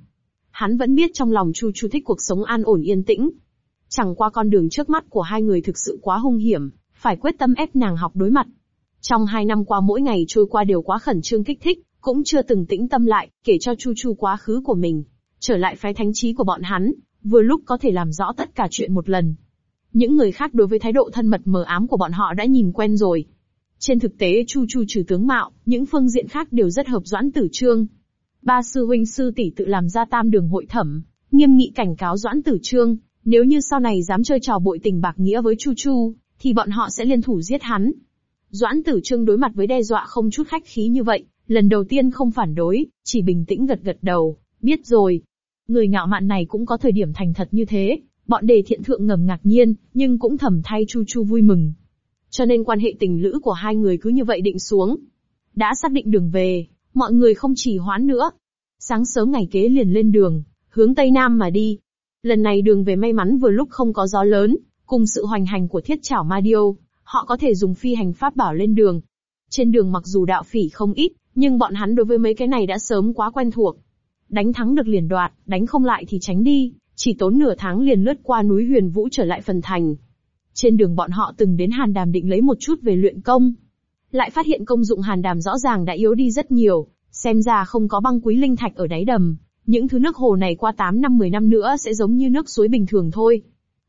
Hắn vẫn biết trong lòng Chu Chu thích cuộc sống an ổn yên tĩnh. Chẳng qua con đường trước mắt của hai người thực sự quá hung hiểm, phải quyết tâm ép nàng học đối mặt. Trong hai năm qua mỗi ngày trôi qua đều quá khẩn trương kích thích, cũng chưa từng tĩnh tâm lại, kể cho Chu Chu quá khứ của mình. Trở lại phái thánh trí của bọn hắn, vừa lúc có thể làm rõ tất cả chuyện một lần. Những người khác đối với thái độ thân mật mờ ám của bọn họ đã nhìn quen rồi. Trên thực tế Chu Chu trừ tướng mạo, những phương diện khác đều rất hợp Doãn Tử Trương. Ba sư huynh sư tỷ tự làm ra tam đường hội thẩm, nghiêm nghị cảnh cáo Doãn Tử Trương, nếu như sau này dám chơi trò bội tình bạc nghĩa với Chu Chu, thì bọn họ sẽ liên thủ giết hắn. Doãn Tử Trương đối mặt với đe dọa không chút khách khí như vậy, lần đầu tiên không phản đối, chỉ bình tĩnh gật gật đầu, biết rồi. Người ngạo mạn này cũng có thời điểm thành thật như thế, bọn đề thiện thượng ngầm ngạc nhiên, nhưng cũng thầm thay Chu Chu vui mừng. Cho nên quan hệ tình lữ của hai người cứ như vậy định xuống. Đã xác định đường về, mọi người không chỉ hoãn nữa. Sáng sớm ngày kế liền lên đường, hướng Tây Nam mà đi. Lần này đường về may mắn vừa lúc không có gió lớn, cùng sự hoành hành của thiết chảo Madio, họ có thể dùng phi hành pháp bảo lên đường. Trên đường mặc dù đạo phỉ không ít, nhưng bọn hắn đối với mấy cái này đã sớm quá quen thuộc. Đánh thắng được liền đoạt, đánh không lại thì tránh đi, chỉ tốn nửa tháng liền lướt qua núi Huyền Vũ trở lại phần thành. Trên đường bọn họ từng đến Hàn Đàm định lấy một chút về luyện công. Lại phát hiện công dụng Hàn Đàm rõ ràng đã yếu đi rất nhiều, xem ra không có băng quý linh thạch ở đáy đầm. Những thứ nước hồ này qua 8 năm 10 năm nữa sẽ giống như nước suối bình thường thôi.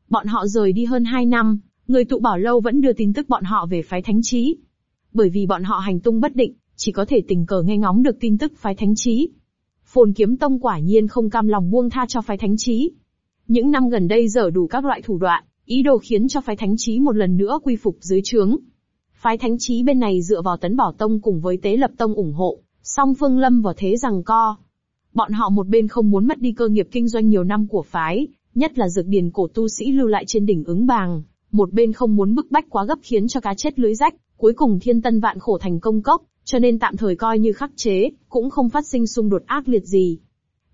Bọn họ rời đi hơn 2 năm, người tụ bảo lâu vẫn đưa tin tức bọn họ về phái thánh trí. Bởi vì bọn họ hành tung bất định, chỉ có thể tình cờ nghe ngóng được tin tức phái thánh trí. Phồn kiếm tông quả nhiên không cam lòng buông tha cho phái thánh trí. Những năm gần đây dở đủ các loại thủ đoạn, ý đồ khiến cho phái thánh trí một lần nữa quy phục dưới trướng. Phái thánh trí bên này dựa vào tấn bảo tông cùng với tế lập tông ủng hộ, song phương lâm vào thế rằng co. Bọn họ một bên không muốn mất đi cơ nghiệp kinh doanh nhiều năm của phái, nhất là dược điền cổ tu sĩ lưu lại trên đỉnh ứng bàng, một bên không muốn bức bách quá gấp khiến cho cá chết lưới rách, cuối cùng thiên tân vạn khổ thành công cốc, cho nên tạm thời coi như khắc chế, cũng không phát sinh xung đột ác liệt gì.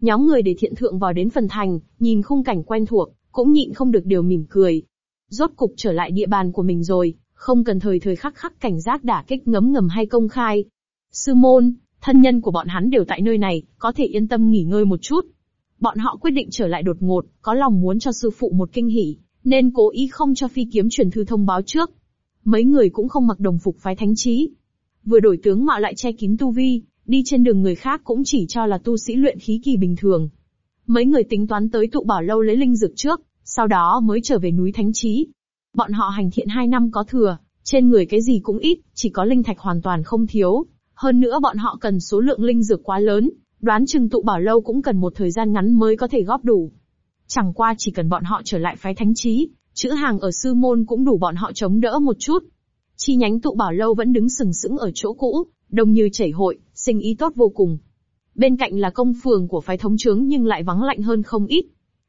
Nhóm người để thiện thượng vào đến phần thành, nhìn khung cảnh quen thuộc, cũng nhịn không được điều mỉm cười. Rốt cục trở lại địa bàn của mình rồi, không cần thời thời khắc khắc cảnh giác đả kích ngấm ngầm hay công khai. Sư môn, thân nhân của bọn hắn đều tại nơi này, có thể yên tâm nghỉ ngơi một chút. Bọn họ quyết định trở lại đột ngột, có lòng muốn cho sư phụ một kinh hỉ, nên cố ý không cho phi kiếm truyền thư thông báo trước. Mấy người cũng không mặc đồng phục phái thánh trí. Vừa đổi tướng mạo lại che kín tu vi, đi trên đường người khác cũng chỉ cho là tu sĩ luyện khí kỳ bình thường. Mấy người tính toán tới tụ bảo lâu lấy linh dược trước, sau đó mới trở về núi thánh trí. Bọn họ hành thiện hai năm có thừa, trên người cái gì cũng ít, chỉ có linh thạch hoàn toàn không thiếu. Hơn nữa bọn họ cần số lượng linh dược quá lớn, đoán chừng tụ bảo lâu cũng cần một thời gian ngắn mới có thể góp đủ. Chẳng qua chỉ cần bọn họ trở lại phái thánh trí, chữ hàng ở sư môn cũng đủ bọn họ chống đỡ một chút. Chi nhánh tụ bảo lâu vẫn đứng sừng sững ở chỗ cũ, đông như chảy hội, sinh ý tốt vô cùng. Bên cạnh là công phường của phái thống trướng nhưng lại vắng lạnh hơn không ít.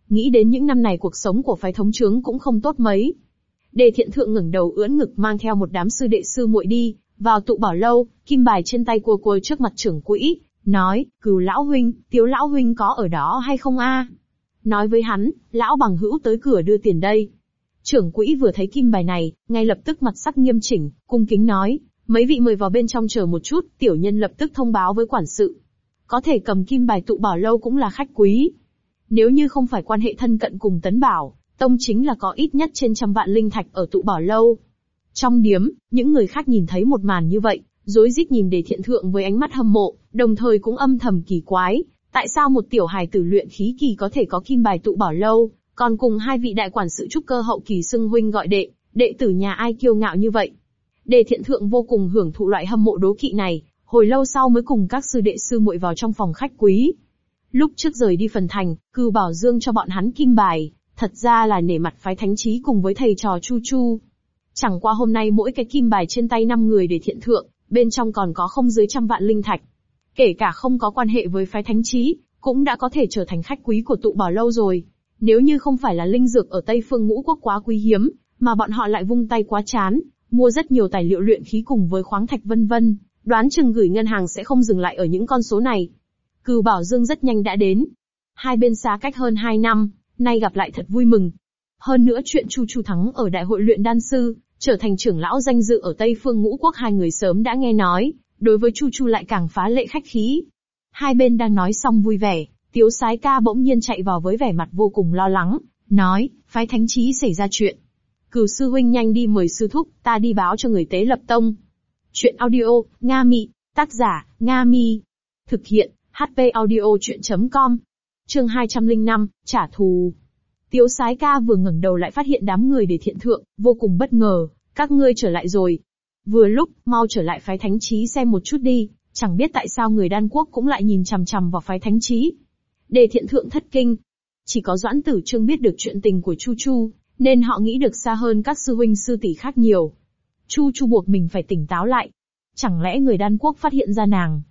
Nghĩ đến những năm này cuộc sống của phái thống trướng cũng không tốt mấy. Đề thiện thượng ngẩng đầu ưỡn ngực mang theo một đám sư đệ sư muội đi, vào tụ bảo lâu, kim bài trên tay cua cua trước mặt trưởng quỹ, nói, cừu lão huynh, tiếu lão huynh có ở đó hay không a? Nói với hắn, lão bằng hữu tới cửa đưa tiền đây. Trưởng quỹ vừa thấy kim bài này, ngay lập tức mặt sắc nghiêm chỉnh, cung kính nói, mấy vị mời vào bên trong chờ một chút, tiểu nhân lập tức thông báo với quản sự. Có thể cầm kim bài tụ bảo lâu cũng là khách quý. Nếu như không phải quan hệ thân cận cùng tấn bảo, tông chính là có ít nhất trên trăm vạn linh thạch ở tụ bảo lâu. Trong điếm, những người khác nhìn thấy một màn như vậy, rối rít nhìn để thiện thượng với ánh mắt hâm mộ, đồng thời cũng âm thầm kỳ quái, tại sao một tiểu hài tử luyện khí kỳ có thể có kim bài tụ bảo lâu, còn cùng hai vị đại quản sự trúc cơ hậu kỳ xưng huynh gọi đệ, đệ tử nhà ai kiêu ngạo như vậy. Đề thiện thượng vô cùng hưởng thụ loại hâm mộ đố kỵ này, hồi lâu sau mới cùng các sư đệ sư muội vào trong phòng khách quý. Lúc trước rời đi phần thành, cư bảo dương cho bọn hắn kim bài, thật ra là nể mặt phái thánh trí cùng với thầy trò Chu Chu. Chẳng qua hôm nay mỗi cái kim bài trên tay năm người để thiện thượng, bên trong còn có không dưới trăm vạn linh thạch. Kể cả không có quan hệ với phái thánh trí, cũng đã có thể trở thành khách quý của tụ bảo lâu rồi. Nếu như không phải là linh dược ở Tây Phương ngũ quốc quá quý hiếm, mà bọn họ lại vung tay quá chán, mua rất nhiều tài liệu luyện khí cùng với khoáng thạch vân vân, đoán chừng gửi ngân hàng sẽ không dừng lại ở những con số này. Cừu Bảo Dương rất nhanh đã đến. Hai bên xa cách hơn hai năm, nay gặp lại thật vui mừng. Hơn nữa chuyện Chu Chu thắng ở đại hội luyện đan sư, trở thành trưởng lão danh dự ở Tây Phương Ngũ Quốc hai người sớm đã nghe nói, đối với Chu Chu lại càng phá lệ khách khí. Hai bên đang nói xong vui vẻ, Tiếu Sái Ca bỗng nhiên chạy vào với vẻ mặt vô cùng lo lắng, nói, phái thánh trí xảy ra chuyện. Cửu sư huynh nhanh đi mời sư thúc, ta đi báo cho người tế lập tông. Chuyện audio, Nga Mị, tác giả, Nga Mi. Thực hiện, HP audio chuyện.com. Trường 205, trả thù. Tiếu sái ca vừa ngẩng đầu lại phát hiện đám người để thiện thượng, vô cùng bất ngờ, các ngươi trở lại rồi. Vừa lúc, mau trở lại phái thánh trí xem một chút đi, chẳng biết tại sao người đan quốc cũng lại nhìn chằm chằm vào phái thánh trí. Đề thiện thượng thất kinh. Chỉ có doãn tử trương biết được chuyện tình của Chu Chu, nên họ nghĩ được xa hơn các sư huynh sư tỷ khác nhiều. Chu Chu buộc mình phải tỉnh táo lại. Chẳng lẽ người đan quốc phát hiện ra nàng?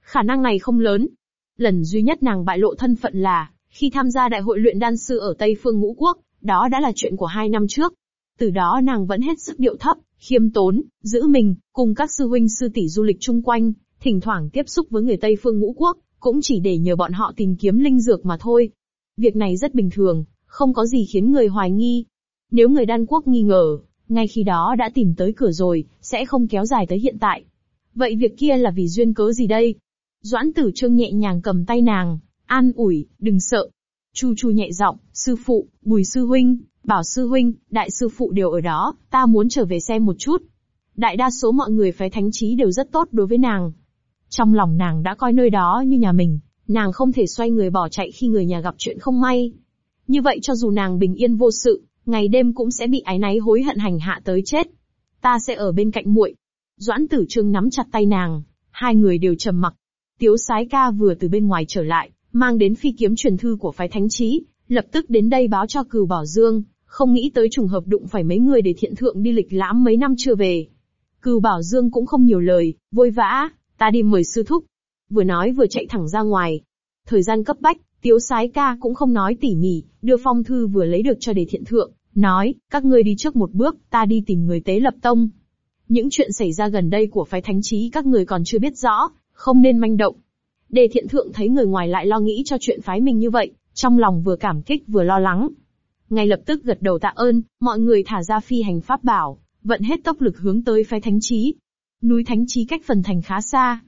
Khả năng này không lớn. Lần duy nhất nàng bại lộ thân phận là, khi tham gia đại hội luyện đan sư ở Tây Phương Ngũ Quốc, đó đã là chuyện của hai năm trước. Từ đó nàng vẫn hết sức điệu thấp, khiêm tốn, giữ mình, cùng các sư huynh sư tỷ du lịch chung quanh, thỉnh thoảng tiếp xúc với người Tây Phương Ngũ Quốc, cũng chỉ để nhờ bọn họ tìm kiếm linh dược mà thôi. Việc này rất bình thường, không có gì khiến người hoài nghi. Nếu người đan quốc nghi ngờ, ngay khi đó đã tìm tới cửa rồi, sẽ không kéo dài tới hiện tại. Vậy việc kia là vì duyên cớ gì đây? Doãn tử trương nhẹ nhàng cầm tay nàng, an ủi, đừng sợ. Chu chu nhẹ giọng, sư phụ, bùi sư huynh, bảo sư huynh, đại sư phụ đều ở đó, ta muốn trở về xem một chút. Đại đa số mọi người phái thánh trí đều rất tốt đối với nàng. Trong lòng nàng đã coi nơi đó như nhà mình, nàng không thể xoay người bỏ chạy khi người nhà gặp chuyện không may. Như vậy cho dù nàng bình yên vô sự, ngày đêm cũng sẽ bị ái náy hối hận hành hạ tới chết. Ta sẽ ở bên cạnh muội. Doãn tử trương nắm chặt tay nàng, hai người đều trầm mặc. Tiếu sái ca vừa từ bên ngoài trở lại, mang đến phi kiếm truyền thư của phái thánh trí, lập tức đến đây báo cho cừu bảo dương, không nghĩ tới trùng hợp đụng phải mấy người để thiện thượng đi lịch lãm mấy năm chưa về. Cừu bảo dương cũng không nhiều lời, vội vã, ta đi mời sư thúc. Vừa nói vừa chạy thẳng ra ngoài. Thời gian cấp bách, tiếu sái ca cũng không nói tỉ mỉ, đưa phong thư vừa lấy được cho đề thiện thượng, nói, các ngươi đi trước một bước, ta đi tìm người tế lập tông. Những chuyện xảy ra gần đây của phái thánh trí các người còn chưa biết rõ, không nên manh động. Đề thiện thượng thấy người ngoài lại lo nghĩ cho chuyện phái mình như vậy, trong lòng vừa cảm kích vừa lo lắng. ngay lập tức gật đầu tạ ơn, mọi người thả ra phi hành pháp bảo, vận hết tốc lực hướng tới phái thánh trí. Núi thánh trí cách phần thành khá xa.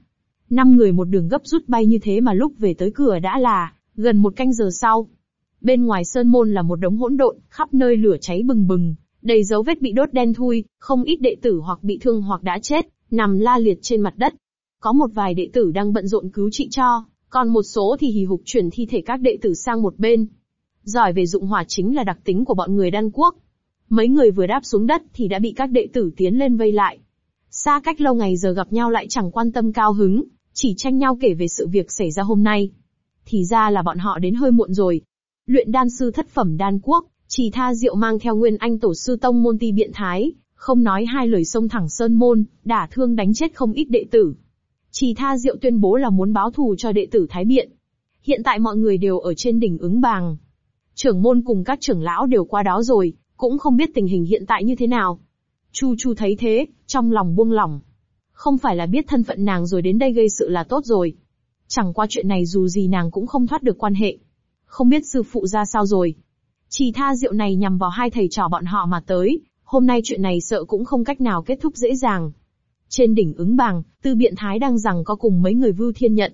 Năm người một đường gấp rút bay như thế mà lúc về tới cửa đã là, gần một canh giờ sau. Bên ngoài sơn môn là một đống hỗn độn, khắp nơi lửa cháy bừng bừng, đầy dấu vết bị đốt đen thui, không ít đệ tử hoặc bị thương hoặc đã chết, nằm la liệt trên mặt đất. Có một vài đệ tử đang bận rộn cứu trị cho, còn một số thì hì hục chuyển thi thể các đệ tử sang một bên. Giỏi về dụng hỏa chính là đặc tính của bọn người đan quốc. Mấy người vừa đáp xuống đất thì đã bị các đệ tử tiến lên vây lại. Xa cách lâu ngày giờ gặp nhau lại chẳng quan tâm cao hứng, chỉ tranh nhau kể về sự việc xảy ra hôm nay. Thì ra là bọn họ đến hơi muộn rồi. Luyện đan sư thất phẩm đan quốc, chỉ tha diệu mang theo nguyên anh tổ sư tông môn ti biện thái, không nói hai lời xông thẳng sơn môn, đả thương đánh chết không ít đệ tử. Chỉ tha diệu tuyên bố là muốn báo thù cho đệ tử Thái Biện. Hiện tại mọi người đều ở trên đỉnh ứng bàng. Trưởng môn cùng các trưởng lão đều qua đó rồi, cũng không biết tình hình hiện tại như thế nào. Chu Chu thấy thế, trong lòng buông lỏng. Không phải là biết thân phận nàng rồi đến đây gây sự là tốt rồi. Chẳng qua chuyện này dù gì nàng cũng không thoát được quan hệ. Không biết sư phụ ra sao rồi. Chỉ tha rượu này nhằm vào hai thầy trò bọn họ mà tới, hôm nay chuyện này sợ cũng không cách nào kết thúc dễ dàng. Trên đỉnh ứng bàng, tư biện thái đang rằng có cùng mấy người vưu thiên nhận.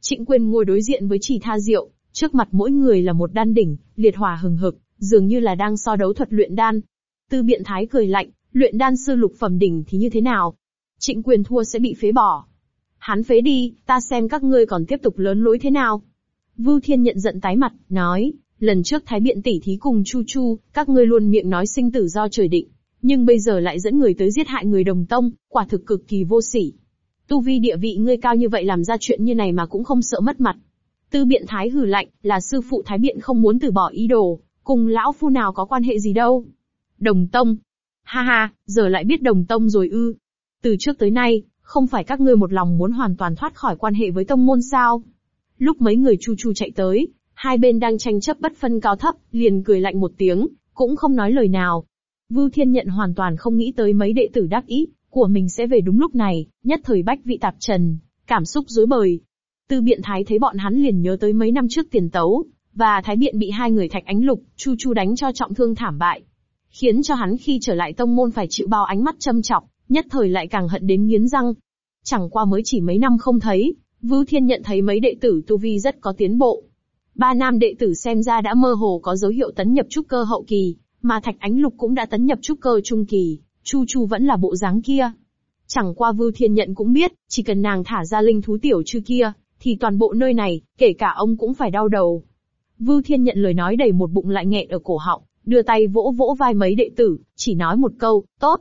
Trịnh quyền ngồi đối diện với chỉ tha diệu, trước mặt mỗi người là một đan đỉnh, liệt hỏa hừng hực, dường như là đang so đấu thuật luyện đan. Tư biện thái cười lạnh, luyện đan sư lục phẩm đỉnh thì như thế nào? Trịnh quyền thua sẽ bị phế bỏ. Hắn phế đi, ta xem các ngươi còn tiếp tục lớn lối thế nào. Vưu Thiên nhận giận tái mặt, nói, lần trước Thái Biện tỷ thí cùng Chu Chu, các ngươi luôn miệng nói sinh tử do trời định, nhưng bây giờ lại dẫn người tới giết hại người đồng tông, quả thực cực kỳ vô sỉ. Tu vi địa vị ngươi cao như vậy làm ra chuyện như này mà cũng không sợ mất mặt. Tư biện thái hừ lạnh, là sư phụ thái biện không muốn từ bỏ ý đồ, cùng lão phu nào có quan hệ gì đâu. Đồng tông. Ha ha, giờ lại biết đồng tông rồi ư. Từ trước tới nay, không phải các ngươi một lòng muốn hoàn toàn thoát khỏi quan hệ với tông môn sao. Lúc mấy người chu chu chạy tới, hai bên đang tranh chấp bất phân cao thấp, liền cười lạnh một tiếng, cũng không nói lời nào. Vưu Thiên Nhận hoàn toàn không nghĩ tới mấy đệ tử đắc ý của mình sẽ về đúng lúc này, nhất thời bách vị tạp trần, cảm xúc rối bời. Tư Biện Thái thấy bọn hắn liền nhớ tới mấy năm trước tiền tấu, và Thái Biện bị hai người thạch ánh lục, chu chu đánh cho trọng thương thảm bại. Khiến cho hắn khi trở lại tông môn phải chịu bao ánh mắt châm chọc, nhất thời lại càng hận đến nghiến răng. Chẳng qua mới chỉ mấy năm không thấy, Vưu Thiên nhận thấy mấy đệ tử tu vi rất có tiến bộ. Ba nam đệ tử xem ra đã mơ hồ có dấu hiệu tấn nhập trúc cơ hậu kỳ, mà Thạch Ánh Lục cũng đã tấn nhập trúc cơ trung kỳ, Chu Chu vẫn là bộ dáng kia. Chẳng qua Vưu Thiên Nhận cũng biết, chỉ cần nàng thả ra linh thú tiểu chư kia, thì toàn bộ nơi này, kể cả ông cũng phải đau đầu. Vưu Thiên Nhận lời nói đầy một bụng lại nghẹn ở cổ họng, đưa tay vỗ vỗ vai mấy đệ tử, chỉ nói một câu, tốt,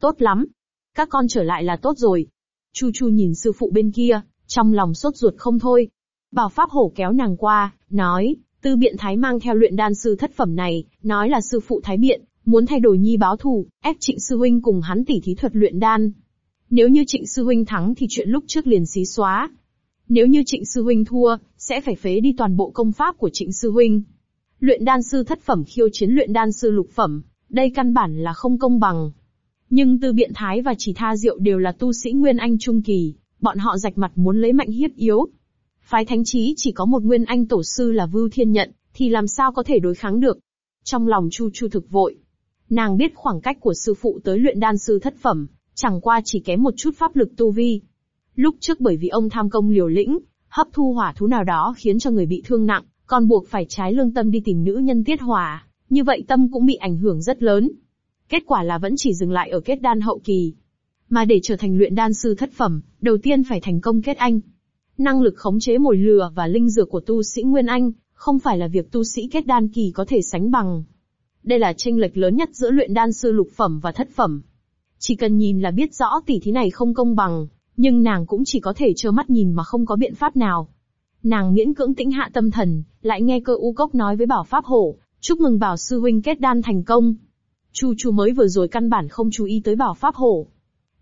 tốt lắm. Các con trở lại là tốt rồi. Chu Chu nhìn sư phụ bên kia, trong lòng sốt ruột không thôi. Bảo Pháp Hổ kéo nàng qua, nói, Tư Biện Thái mang theo luyện đan sư thất phẩm này, nói là sư phụ Thái Biện, muốn thay đổi nhi báo thù, ép Trịnh Sư Huynh cùng hắn tỉ thí thuật luyện đan. Nếu như Trịnh Sư Huynh thắng thì chuyện lúc trước liền xí xóa. Nếu như Trịnh Sư Huynh thua, sẽ phải phế đi toàn bộ công pháp của Trịnh Sư Huynh. Luyện đan sư thất phẩm khiêu chiến luyện đan sư lục phẩm, đây căn bản là không công bằng. Nhưng Tư Biện Thái và Chỉ Tha Diệu đều là tu sĩ Nguyên Anh Trung Kỳ, bọn họ rạch mặt muốn lấy mạnh hiếp yếu, Phái thánh trí chỉ có một nguyên anh tổ sư là Vưu Thiên Nhận, thì làm sao có thể đối kháng được. Trong lòng Chu Chu thực vội. Nàng biết khoảng cách của sư phụ tới luyện đan sư thất phẩm, chẳng qua chỉ kém một chút pháp lực tu vi. Lúc trước bởi vì ông tham công liều lĩnh, hấp thu hỏa thú nào đó khiến cho người bị thương nặng, còn buộc phải trái lương tâm đi tìm nữ nhân tiết hỏa, như vậy tâm cũng bị ảnh hưởng rất lớn. Kết quả là vẫn chỉ dừng lại ở kết đan hậu kỳ. Mà để trở thành luyện đan sư thất phẩm, đầu tiên phải thành công kết anh. Năng lực khống chế mồi lừa và linh dược của tu sĩ Nguyên Anh, không phải là việc tu sĩ kết đan kỳ có thể sánh bằng. Đây là tranh lệch lớn nhất giữa luyện đan sư lục phẩm và thất phẩm. Chỉ cần nhìn là biết rõ tỷ thí này không công bằng, nhưng nàng cũng chỉ có thể trơ mắt nhìn mà không có biện pháp nào. Nàng miễn cưỡng tĩnh hạ tâm thần, lại nghe cơ u cốc nói với bảo pháp hổ, chúc mừng bảo sư huynh kết đan thành công. Chu chu mới vừa rồi căn bản không chú ý tới bảo pháp hổ.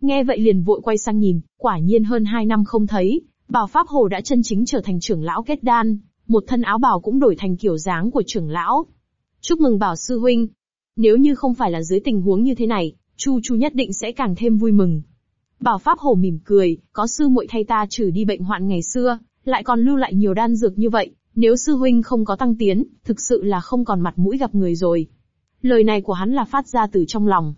Nghe vậy liền vội quay sang nhìn, quả nhiên hơn hai năm không thấy, Bảo Pháp Hồ đã chân chính trở thành trưởng lão kết đan, một thân áo bào cũng đổi thành kiểu dáng của trưởng lão. Chúc mừng Bảo Sư Huynh. Nếu như không phải là dưới tình huống như thế này, Chu Chu nhất định sẽ càng thêm vui mừng. Bảo Pháp Hồ mỉm cười, có sư muội thay ta trừ đi bệnh hoạn ngày xưa, lại còn lưu lại nhiều đan dược như vậy, nếu sư huynh không có tăng tiến, thực sự là không còn mặt mũi gặp người rồi. Lời này của hắn là phát ra từ trong lòng.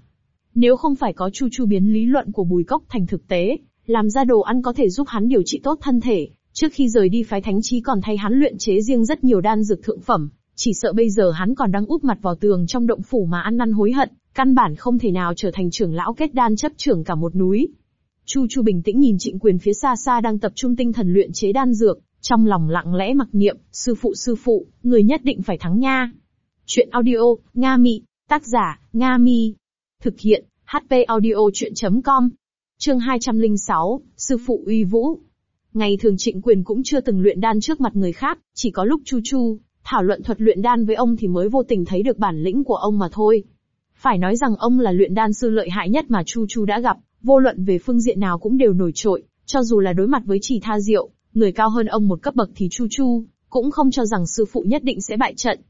Nếu không phải có chu chu biến lý luận của Bùi Cốc thành thực tế, làm ra đồ ăn có thể giúp hắn điều trị tốt thân thể, trước khi rời đi phái thánh trí còn thay hắn luyện chế riêng rất nhiều đan dược thượng phẩm, chỉ sợ bây giờ hắn còn đang úp mặt vào tường trong động phủ mà ăn năn hối hận, căn bản không thể nào trở thành trưởng lão kết đan chấp trưởng cả một núi. Chu Chu bình tĩnh nhìn Trịnh Quyền phía xa xa đang tập trung tinh thần luyện chế đan dược, trong lòng lặng lẽ mặc niệm, sư phụ sư phụ, người nhất định phải thắng nha. Chuyện audio, Nga Mị, tác giả, Nga Mi. Thực hiện, HP audio chuyện.com. Chương 206, Sư phụ uy vũ. Ngày thường trịnh quyền cũng chưa từng luyện đan trước mặt người khác, chỉ có lúc Chu Chu, thảo luận thuật luyện đan với ông thì mới vô tình thấy được bản lĩnh của ông mà thôi. Phải nói rằng ông là luyện đan sư lợi hại nhất mà Chu Chu đã gặp, vô luận về phương diện nào cũng đều nổi trội, cho dù là đối mặt với chỉ tha diệu, người cao hơn ông một cấp bậc thì Chu Chu, cũng không cho rằng sư phụ nhất định sẽ bại trận.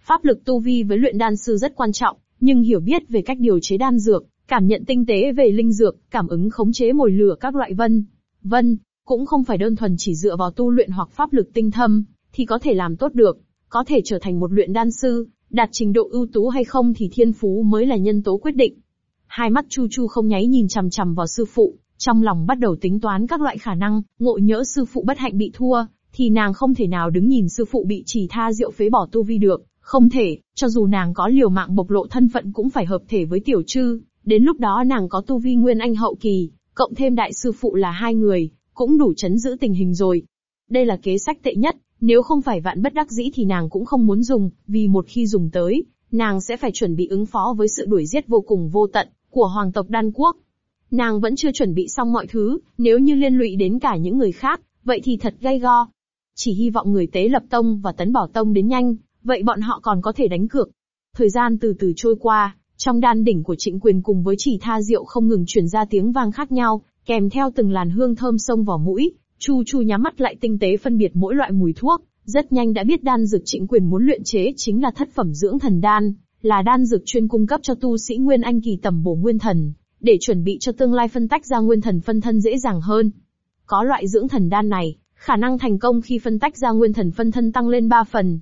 Pháp lực tu vi với luyện đan sư rất quan trọng, nhưng hiểu biết về cách điều chế đan dược, cảm nhận tinh tế về linh dược, cảm ứng khống chế mồi lửa các loại vân, vân, cũng không phải đơn thuần chỉ dựa vào tu luyện hoặc pháp lực tinh thâm, thì có thể làm tốt được, có thể trở thành một luyện đan sư, đạt trình độ ưu tú hay không thì thiên phú mới là nhân tố quyết định. Hai mắt Chu Chu không nháy nhìn chằm chằm vào sư phụ, trong lòng bắt đầu tính toán các loại khả năng, ngộ nhỡ sư phụ bất hạnh bị thua, thì nàng không thể nào đứng nhìn sư phụ bị chỉ tha rượu phế bỏ tu vi được, không thể, cho dù nàng có liều mạng bộc lộ thân phận cũng phải hợp thể với tiểu trư, đến lúc đó nàng có tu vi nguyên anh hậu kỳ, cộng thêm đại sư phụ là hai người, cũng đủ chấn giữ tình hình rồi. Đây là kế sách tệ nhất, nếu không phải vạn bất đắc dĩ thì nàng cũng không muốn dùng, vì một khi dùng tới, nàng sẽ phải chuẩn bị ứng phó với sự đuổi giết vô cùng vô tận của hoàng tộc đan quốc. Nàng vẫn chưa chuẩn bị xong mọi thứ, nếu như liên lụy đến cả những người khác, vậy thì thật gay go. Chỉ hy vọng người tế lập tông và tấn bảo tông đến nhanh, vậy bọn họ còn có thể đánh cược. Thời gian từ từ trôi qua, trong đan đỉnh của trịnh quyền cùng với chỉ tha rượu không ngừng truyền ra tiếng vang khác nhau, kèm theo từng làn hương thơm sông vào mũi, Chu Chu nhắm mắt lại tinh tế phân biệt mỗi loại mùi thuốc, rất nhanh đã biết đan dược trịnh quyền muốn luyện chế chính là thất phẩm dưỡng thần đan, là đan dược chuyên cung cấp cho tu sĩ nguyên anh kỳ tầm bổ nguyên thần, để chuẩn bị cho tương lai phân tách ra nguyên thần phân thân dễ dàng hơn. Có loại dưỡng thần đan này, khả năng thành công khi phân tách ra nguyên thần phân thân tăng lên 3 phần.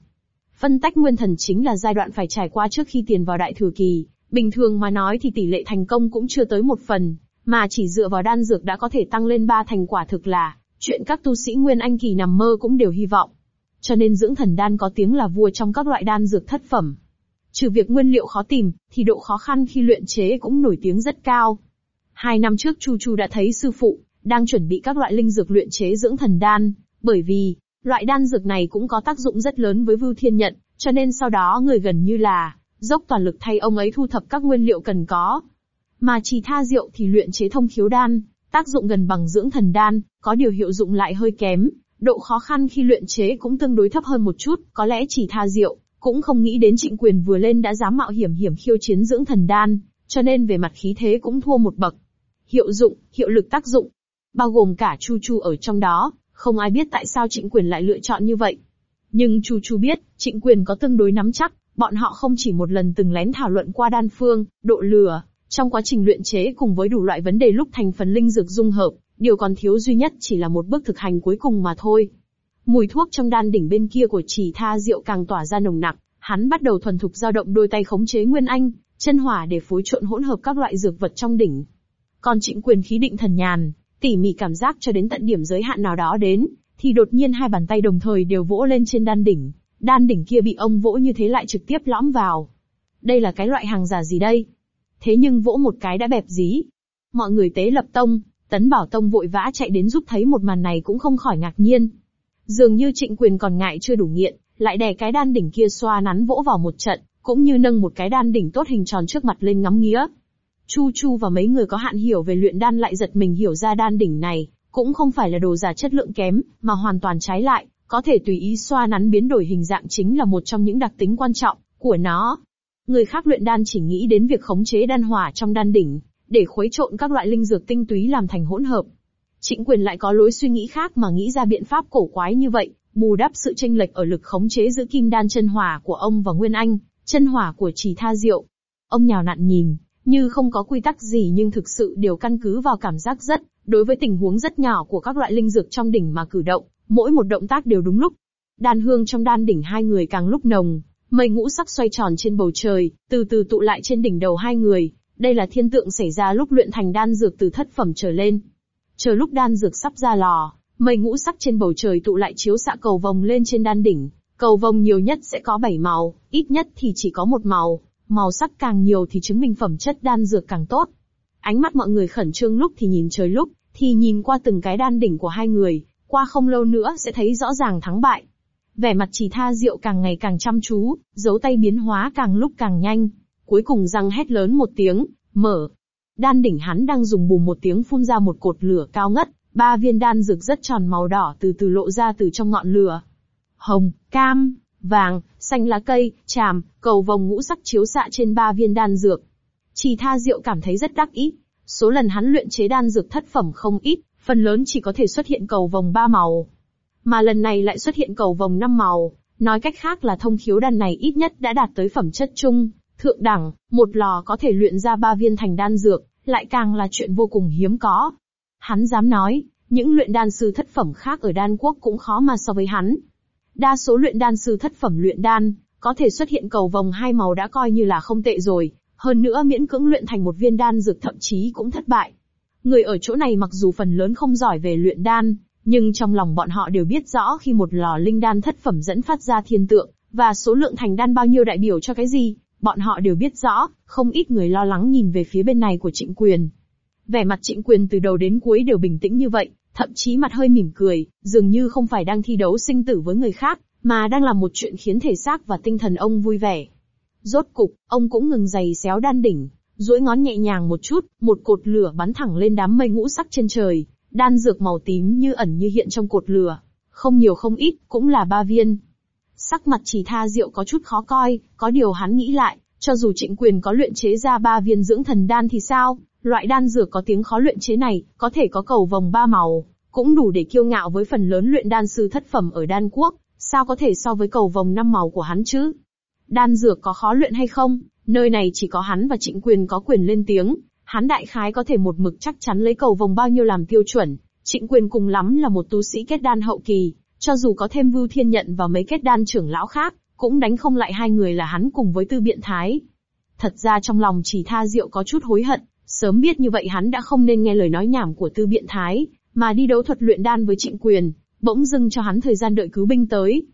Phân tách nguyên thần chính là giai đoạn phải trải qua trước khi tiền vào đại thừa kỳ, bình thường mà nói thì tỷ lệ thành công cũng chưa tới một phần, mà chỉ dựa vào đan dược đã có thể tăng lên ba thành quả thực là, chuyện các tu sĩ Nguyên Anh kỳ nằm mơ cũng đều hy vọng. Cho nên dưỡng thần đan có tiếng là vua trong các loại đan dược thất phẩm. Trừ việc nguyên liệu khó tìm, thì độ khó khăn khi luyện chế cũng nổi tiếng rất cao. Hai năm trước Chu Chu đã thấy sư phụ, đang chuẩn bị các loại linh dược luyện chế dưỡng thần đan, bởi vì, loại đan dược này cũng có tác dụng rất lớn với Vưu Thiên Nhận, cho nên sau đó người gần như là, dốc toàn lực thay ông ấy thu thập các nguyên liệu cần có. Mà chỉ tha rượu thì luyện chế thông khiếu đan, tác dụng gần bằng dưỡng thần đan, có điều hiệu dụng lại hơi kém, độ khó khăn khi luyện chế cũng tương đối thấp hơn một chút, có lẽ chỉ tha rượu, cũng không nghĩ đến trịnh quyền vừa lên đã dám mạo hiểm hiểm khiêu chiến dưỡng thần đan, cho nên về mặt khí thế cũng thua một bậc. Hiệu dụng, hiệu lực tác dụng, bao gồm cả Chu Chu ở trong đó, không ai biết tại sao trịnh quyền lại lựa chọn như vậy. Nhưng Chu Chu biết, trịnh quyền có tương đối nắm chắc, bọn họ không chỉ một lần từng lén thảo luận qua đan phương, độ lửa, trong quá trình luyện chế cùng với đủ loại vấn đề lúc thành phần linh dược dung hợp, điều còn thiếu duy nhất chỉ là một bước thực hành cuối cùng mà thôi. Mùi thuốc trong đan đỉnh bên kia của chỉ tha rượu càng tỏa ra nồng nặc, hắn bắt đầu thuần thục dao động đôi tay khống chế nguyên anh, chân hỏa để phối trộn hỗn hợp các loại dược vật trong đỉnh. Còn trịnh quyền khí định thần nhàn, tỉ mỉ cảm giác cho đến tận điểm giới hạn nào đó đến, thì đột nhiên hai bàn tay đồng thời đều vỗ lên trên đan đỉnh, đan đỉnh kia bị ông vỗ như thế lại trực tiếp lõm vào. Đây là cái loại hàng giả gì đây? Thế nhưng vỗ một cái đã bẹp dí. Mọi người tế lập tông, tấn bảo tông vội vã chạy đến giúp thấy một màn này cũng không khỏi ngạc nhiên. Dường như trịnh quyền còn ngại chưa đủ nghiện, lại đè cái đan đỉnh kia xoa nắn vỗ vào một trận, cũng như nâng một cái đan đỉnh tốt hình tròn trước mặt lên ngắm nghía. Chu Chu và mấy người có hạn hiểu về luyện đan lại giật mình hiểu ra đan đỉnh này, cũng không phải là đồ giả chất lượng kém, mà hoàn toàn trái lại, có thể tùy ý xoa nắn biến đổi hình dạng chính là một trong những đặc tính quan trọng của nó. Người khác luyện đan chỉ nghĩ đến việc khống chế đan hỏa trong đan đỉnh, để khuấy trộn các loại linh dược tinh túy làm thành hỗn hợp. Trịnh quyền lại có lối suy nghĩ khác mà nghĩ ra biện pháp cổ quái như vậy, bù đắp sự tranh lệch ở lực khống chế giữa kim đan chân hỏa của ông và Nguyên Anh, chân hỏa của Trì Tha Diệu. Ông nhào nặn nhìn, như không có quy tắc gì nhưng thực sự đều căn cứ vào cảm giác rất, đối với tình huống rất nhỏ của các loại linh dược trong đỉnh mà cử động, mỗi một động tác đều đúng lúc. Đan hương trong đan đỉnh hai người càng lúc nồng, Mây ngũ sắc xoay tròn trên bầu trời, từ từ tụ lại trên đỉnh đầu hai người. Đây là thiên tượng xảy ra lúc luyện thành đan dược từ thất phẩm trở lên. Chờ lúc đan dược sắp ra lò, mây ngũ sắc trên bầu trời tụ lại chiếu xạ cầu vồng lên trên đan đỉnh. Cầu vồng nhiều nhất sẽ có 7 màu, ít nhất thì chỉ có một màu. Màu sắc càng nhiều thì chứng minh phẩm chất đan dược càng tốt. Ánh mắt mọi người khẩn trương lúc thì nhìn trời lúc, thì nhìn qua từng cái đan đỉnh của hai người, qua không lâu nữa sẽ thấy rõ ràng thắng bại. Vẻ mặt chỉ tha diệu càng ngày càng chăm chú, dấu tay biến hóa càng lúc càng nhanh. Cuối cùng răng hét lớn một tiếng, mở. Đan đỉnh hắn đang dùng bùm một tiếng phun ra một cột lửa cao ngất, ba viên đan dược rất tròn màu đỏ từ từ lộ ra từ trong ngọn lửa. Hồng, cam, vàng, xanh lá cây, tràm, cầu vòng ngũ sắc chiếu xạ trên ba viên đan dược. Chỉ tha diệu cảm thấy rất đắc ý. Số lần hắn luyện chế đan dược thất phẩm không ít, phần lớn chỉ có thể xuất hiện cầu vòng ba màu. Mà lần này lại xuất hiện cầu vòng năm màu, nói cách khác là thông khiếu đan này ít nhất đã đạt tới phẩm chất chung, thượng đẳng, một lò có thể luyện ra ba viên thành đan dược, lại càng là chuyện vô cùng hiếm có. Hắn dám nói, những luyện đan sư thất phẩm khác ở đan quốc cũng khó mà so với hắn. Đa số luyện đan sư thất phẩm luyện đan, có thể xuất hiện cầu vòng hai màu đã coi như là không tệ rồi, hơn nữa miễn cưỡng luyện thành một viên đan dược thậm chí cũng thất bại. Người ở chỗ này mặc dù phần lớn không giỏi về luyện đan, nhưng trong lòng bọn họ đều biết rõ khi một lò linh đan thất phẩm dẫn phát ra thiên tượng, và số lượng thành đan bao nhiêu đại biểu cho cái gì, bọn họ đều biết rõ, không ít người lo lắng nhìn về phía bên này của trịnh quyền. Vẻ mặt trịnh quyền từ đầu đến cuối đều bình tĩnh như vậy, thậm chí mặt hơi mỉm cười, dường như không phải đang thi đấu sinh tử với người khác, mà đang làm một chuyện khiến thể xác và tinh thần ông vui vẻ. Rốt cục, ông cũng ngừng giày xéo đan đỉnh, duỗi ngón nhẹ nhàng một chút, một cột lửa bắn thẳng lên đám mây ngũ sắc trên trời, đan dược màu tím như ẩn như hiện trong cột lửa. Không nhiều không ít, cũng là ba viên. Sắc mặt chỉ tha diệu có chút khó coi, có điều hắn nghĩ lại, cho dù trịnh quyền có luyện chế ra ba viên dưỡng thần đan thì sao, loại đan dược có tiếng khó luyện chế này, có thể có cầu vòng ba màu, cũng đủ để kiêu ngạo với phần lớn luyện đan sư thất phẩm ở đan quốc, sao có thể so với cầu vòng năm màu của hắn chứ? Đan dược có khó luyện hay không, nơi này chỉ có hắn và trịnh quyền có quyền lên tiếng, hắn đại khái có thể một mực chắc chắn lấy cầu vòng bao nhiêu làm tiêu chuẩn, trịnh quyền cùng lắm là một tu sĩ kết đan hậu kỳ, cho dù có thêm Vưu Thiên Nhận và mấy kết đan trưởng lão khác, cũng đánh không lại hai người là hắn cùng với Tư Biện Thái. Thật ra trong lòng chỉ tha diệu có chút hối hận, sớm biết như vậy hắn đã không nên nghe lời nói nhảm của Tư Biện Thái, mà đi đấu thuật luyện đan với trịnh quyền, bỗng dưng cho hắn thời gian đợi cứu binh tới.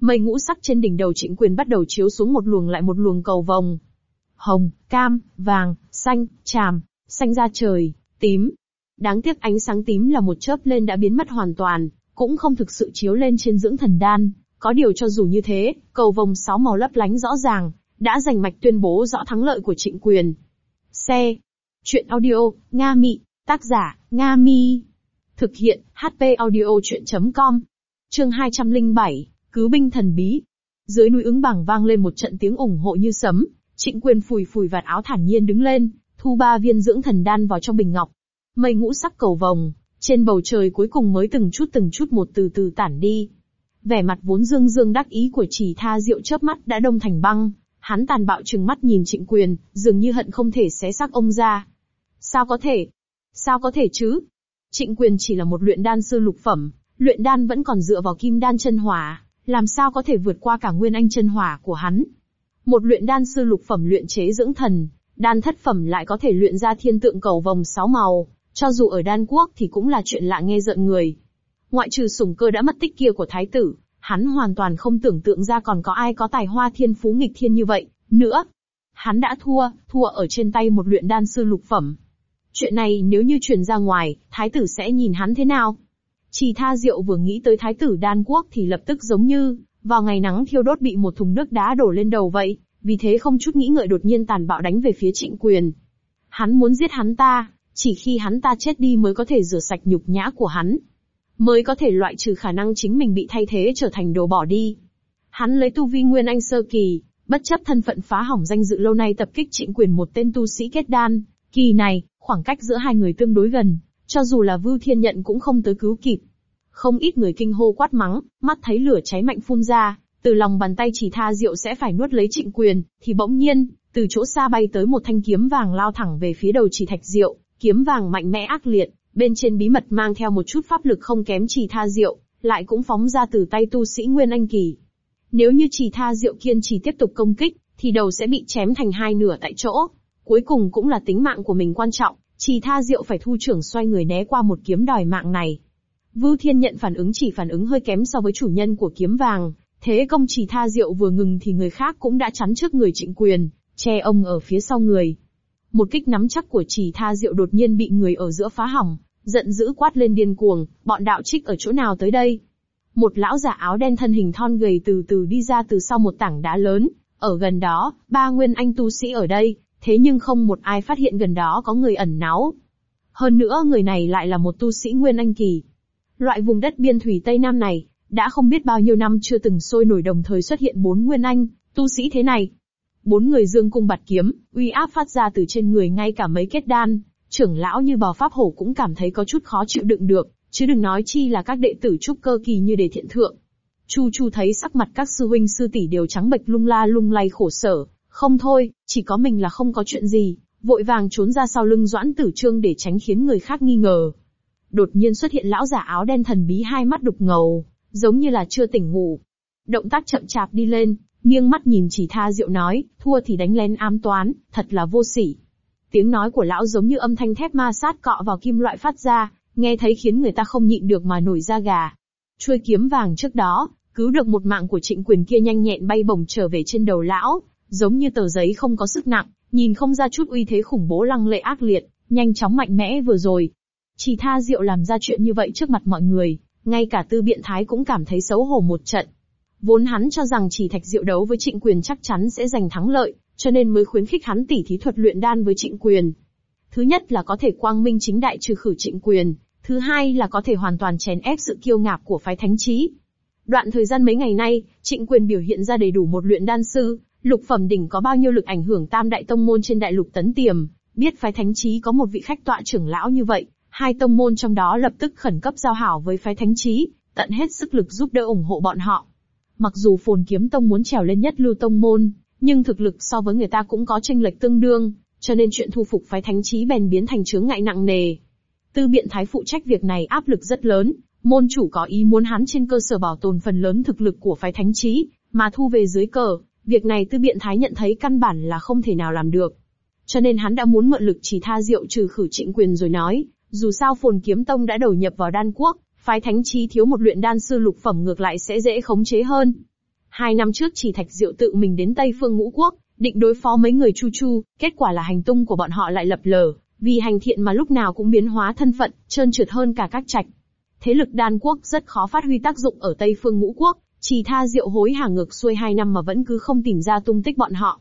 Mây ngũ sắc trên đỉnh đầu trịnh quyền bắt đầu chiếu xuống một luồng lại một luồng cầu vồng. Hồng, cam, vàng, xanh, tràm, xanh ra trời, tím. Đáng tiếc ánh sáng tím là một chớp lên đã biến mất hoàn toàn, cũng không thực sự chiếu lên trên dưỡng thần đan. Có điều cho dù như thế, cầu vồng sáu màu lấp lánh rõ ràng, đã giành mạch tuyên bố rõ thắng lợi của trịnh quyền. Xe. Chuyện audio, Nga Mị, tác giả, Nga Mi. Thực hiện, HP audio chuyện.com. Chương 207, Cứu binh thần bí. Dưới núi ứng bảng vang lên một trận tiếng ủng hộ như sấm, trịnh quyền phùi phùi vạt áo thản nhiên đứng lên, thu ba viên dưỡng thần đan vào trong bình ngọc. Mây ngũ sắc cầu vồng, trên bầu trời cuối cùng mới từng chút từng chút một từ từ tản đi. Vẻ mặt vốn dương dương đắc ý của chỉ tha diệu chớp mắt đã đông thành băng, hắn tàn bạo trừng mắt nhìn trịnh quyền, dường như hận không thể xé xác ông ra. Sao có thể? Sao có thể chứ? Trịnh quyền chỉ là một luyện đan sư lục phẩm, luyện đan vẫn còn dựa vào kim đan chân hỏa, làm sao có thể vượt qua cả nguyên anh chân hỏa của hắn. Một luyện đan sư lục phẩm luyện chế dưỡng thần, đan thất phẩm lại có thể luyện ra thiên tượng cầu vòng sáu màu, cho dù ở đan quốc thì cũng là chuyện lạ nghe giận người. Ngoại trừ sủng cơ đã mất tích kia của thái tử, hắn hoàn toàn không tưởng tượng ra còn có ai có tài hoa thiên phú nghịch thiên như vậy, nữa. Hắn đã thua, thua ở trên tay một luyện đan sư lục phẩm. Chuyện này nếu như truyền ra ngoài, thái tử sẽ nhìn hắn thế nào? Chỉ tha diệu vừa nghĩ tới thái tử đan quốc thì lập tức giống như, vào ngày nắng thiêu đốt bị một thùng nước đá đổ lên đầu vậy, vì thế không chút nghĩ ngợi đột nhiên tàn bạo đánh về phía trịnh quyền. Hắn muốn giết hắn ta, chỉ khi hắn ta chết đi mới có thể rửa sạch nhục nhã của hắn. Mới có thể loại trừ khả năng chính mình bị thay thế trở thành đồ bỏ đi. Hắn lấy tu vi nguyên anh sơ kỳ, bất chấp thân phận phá hỏng danh dự lâu nay tập kích trịnh quyền một tên tu sĩ kết đan. Kỳ này, khoảng cách giữa hai người tương đối gần, cho dù là Vưu Thiên Nhận cũng không tới cứu kịp. Không ít người kinh hô quát mắng, mắt thấy lửa cháy mạnh phun ra, từ lòng bàn tay chỉ tha rượu sẽ phải nuốt lấy trịnh quyền, thì bỗng nhiên, từ chỗ xa bay tới một thanh kiếm vàng lao thẳng về phía đầu chỉ thạch rượu, kiếm vàng mạnh mẽ ác liệt, bên trên bí mật mang theo một chút pháp lực không kém chỉ tha Diệu, lại cũng phóng ra từ tay tu sĩ Nguyên Anh Kỳ. Nếu như chỉ tha diệu kiên trì tiếp tục công kích, thì đầu sẽ bị chém thành hai nửa tại chỗ. Cuối cùng cũng là tính mạng của mình quan trọng, chỉ tha diệu phải thu trưởng xoay người né qua một kiếm đòi mạng này. Vưu Thiên nhận phản ứng chỉ phản ứng hơi kém so với chủ nhân của kiếm vàng, thế công chỉ tha diệu vừa ngừng thì người khác cũng đã chắn trước người trịnh quyền, che ông ở phía sau người. Một kích nắm chắc của chỉ tha diệu đột nhiên bị người ở giữa phá hỏng, giận dữ quát lên điên cuồng, bọn đạo trích ở chỗ nào tới đây? Một lão giả áo đen thân hình thon gầy từ từ đi ra từ sau một tảng đá lớn, ở gần đó, ba nguyên anh tu sĩ ở đây, thế nhưng không một ai phát hiện gần đó có người ẩn náu. Hơn nữa người này lại là một tu sĩ nguyên anh kỳ. Loại vùng đất biên thủy Tây Nam này, đã không biết bao nhiêu năm chưa từng sôi nổi đồng thời xuất hiện bốn nguyên anh, tu sĩ thế này. Bốn người dương cung bạt kiếm, uy áp phát ra từ trên người ngay cả mấy kết đan, trưởng lão như bò pháp hổ cũng cảm thấy có chút khó chịu đựng được, chứ đừng nói chi là các đệ tử trúc cơ kỳ như đề thiện thượng. Chu Chu thấy sắc mặt các sư huynh sư tỷ đều trắng bệch lung la lung lay khổ sở, không thôi, chỉ có mình là không có chuyện gì, vội vàng trốn ra sau lưng Doãn Tử Trương để tránh khiến người khác nghi ngờ. Đột nhiên xuất hiện lão giả áo đen thần bí hai mắt đục ngầu, giống như là chưa tỉnh ngủ. Động tác chậm chạp đi lên, nghiêng mắt nhìn chỉ tha diệu nói, thua thì đánh lén ám toán, thật là vô sỉ. Tiếng nói của lão giống như âm thanh thép ma sát cọ vào kim loại phát ra, nghe thấy khiến người ta không nhịn được mà nổi da gà. Chuôi kiếm vàng trước đó, cứu được một mạng của trịnh quyền kia nhanh nhẹn bay bổng trở về trên đầu lão, giống như tờ giấy không có sức nặng, nhìn không ra chút uy thế khủng bố lăng lệ ác liệt, nhanh chóng mạnh mẽ vừa rồi. Chỉ tha diệu làm ra chuyện như vậy trước mặt mọi người, ngay cả tư biện thái cũng cảm thấy xấu hổ một trận. Vốn hắn cho rằng chỉ thạch diệu đấu với trịnh quyền chắc chắn sẽ giành thắng lợi, cho nên mới khuyến khích hắn tỉ thí thuật luyện đan với trịnh quyền. Thứ nhất là có thể quang minh chính đại trừ khử trịnh quyền, thứ hai là có thể hoàn toàn chèn ép sự kiêu ngạo của phái thánh trí. Đoạn thời gian mấy ngày nay, trịnh quyền biểu hiện ra đầy đủ một luyện đan sư, lục phẩm đỉnh có bao nhiêu lực ảnh hưởng tam đại tông môn trên đại lục tấn tiềm, biết phái thánh trí có một vị khách tọa trưởng lão như vậy, hai tông môn trong đó lập tức khẩn cấp giao hảo với phái thánh trí, tận hết sức lực giúp đỡ ủng hộ bọn họ. Mặc dù phồn kiếm tông muốn trèo lên nhất lưu tông môn, nhưng thực lực so với người ta cũng có tranh lệch tương đương, cho nên chuyện thu phục phái thánh trí bèn biến thành chướng ngại nặng nề. Tư biện thái phụ trách việc này áp lực rất lớn, môn chủ có ý muốn hắn trên cơ sở bảo tồn phần lớn thực lực của phái thánh trí, mà thu về dưới cờ, việc này tư biện thái nhận thấy căn bản là không thể nào làm được. Cho nên hắn đã muốn mượn lực chỉ tha diệu trừ khử trịnh quyền rồi nói, dù sao phồn kiếm tông đã đầu nhập vào đan quốc, phái thánh Chi thiếu một luyện đan sư lục phẩm ngược lại sẽ dễ khống chế hơn. Hai năm trước chỉ thạch diệu tự mình đến Tây Phương Ngũ Quốc, định đối phó mấy người chu chu, kết quả là hành tung của bọn họ lại lập lờ, vì hành thiện mà lúc nào cũng biến hóa thân phận, trơn trượt hơn cả các trạch. Thế lực đan quốc rất khó phát huy tác dụng ở Tây Phương Ngũ Quốc, chỉ tha diệu hối hả ngược xuôi hai năm mà vẫn cứ không tìm ra tung tích bọn họ.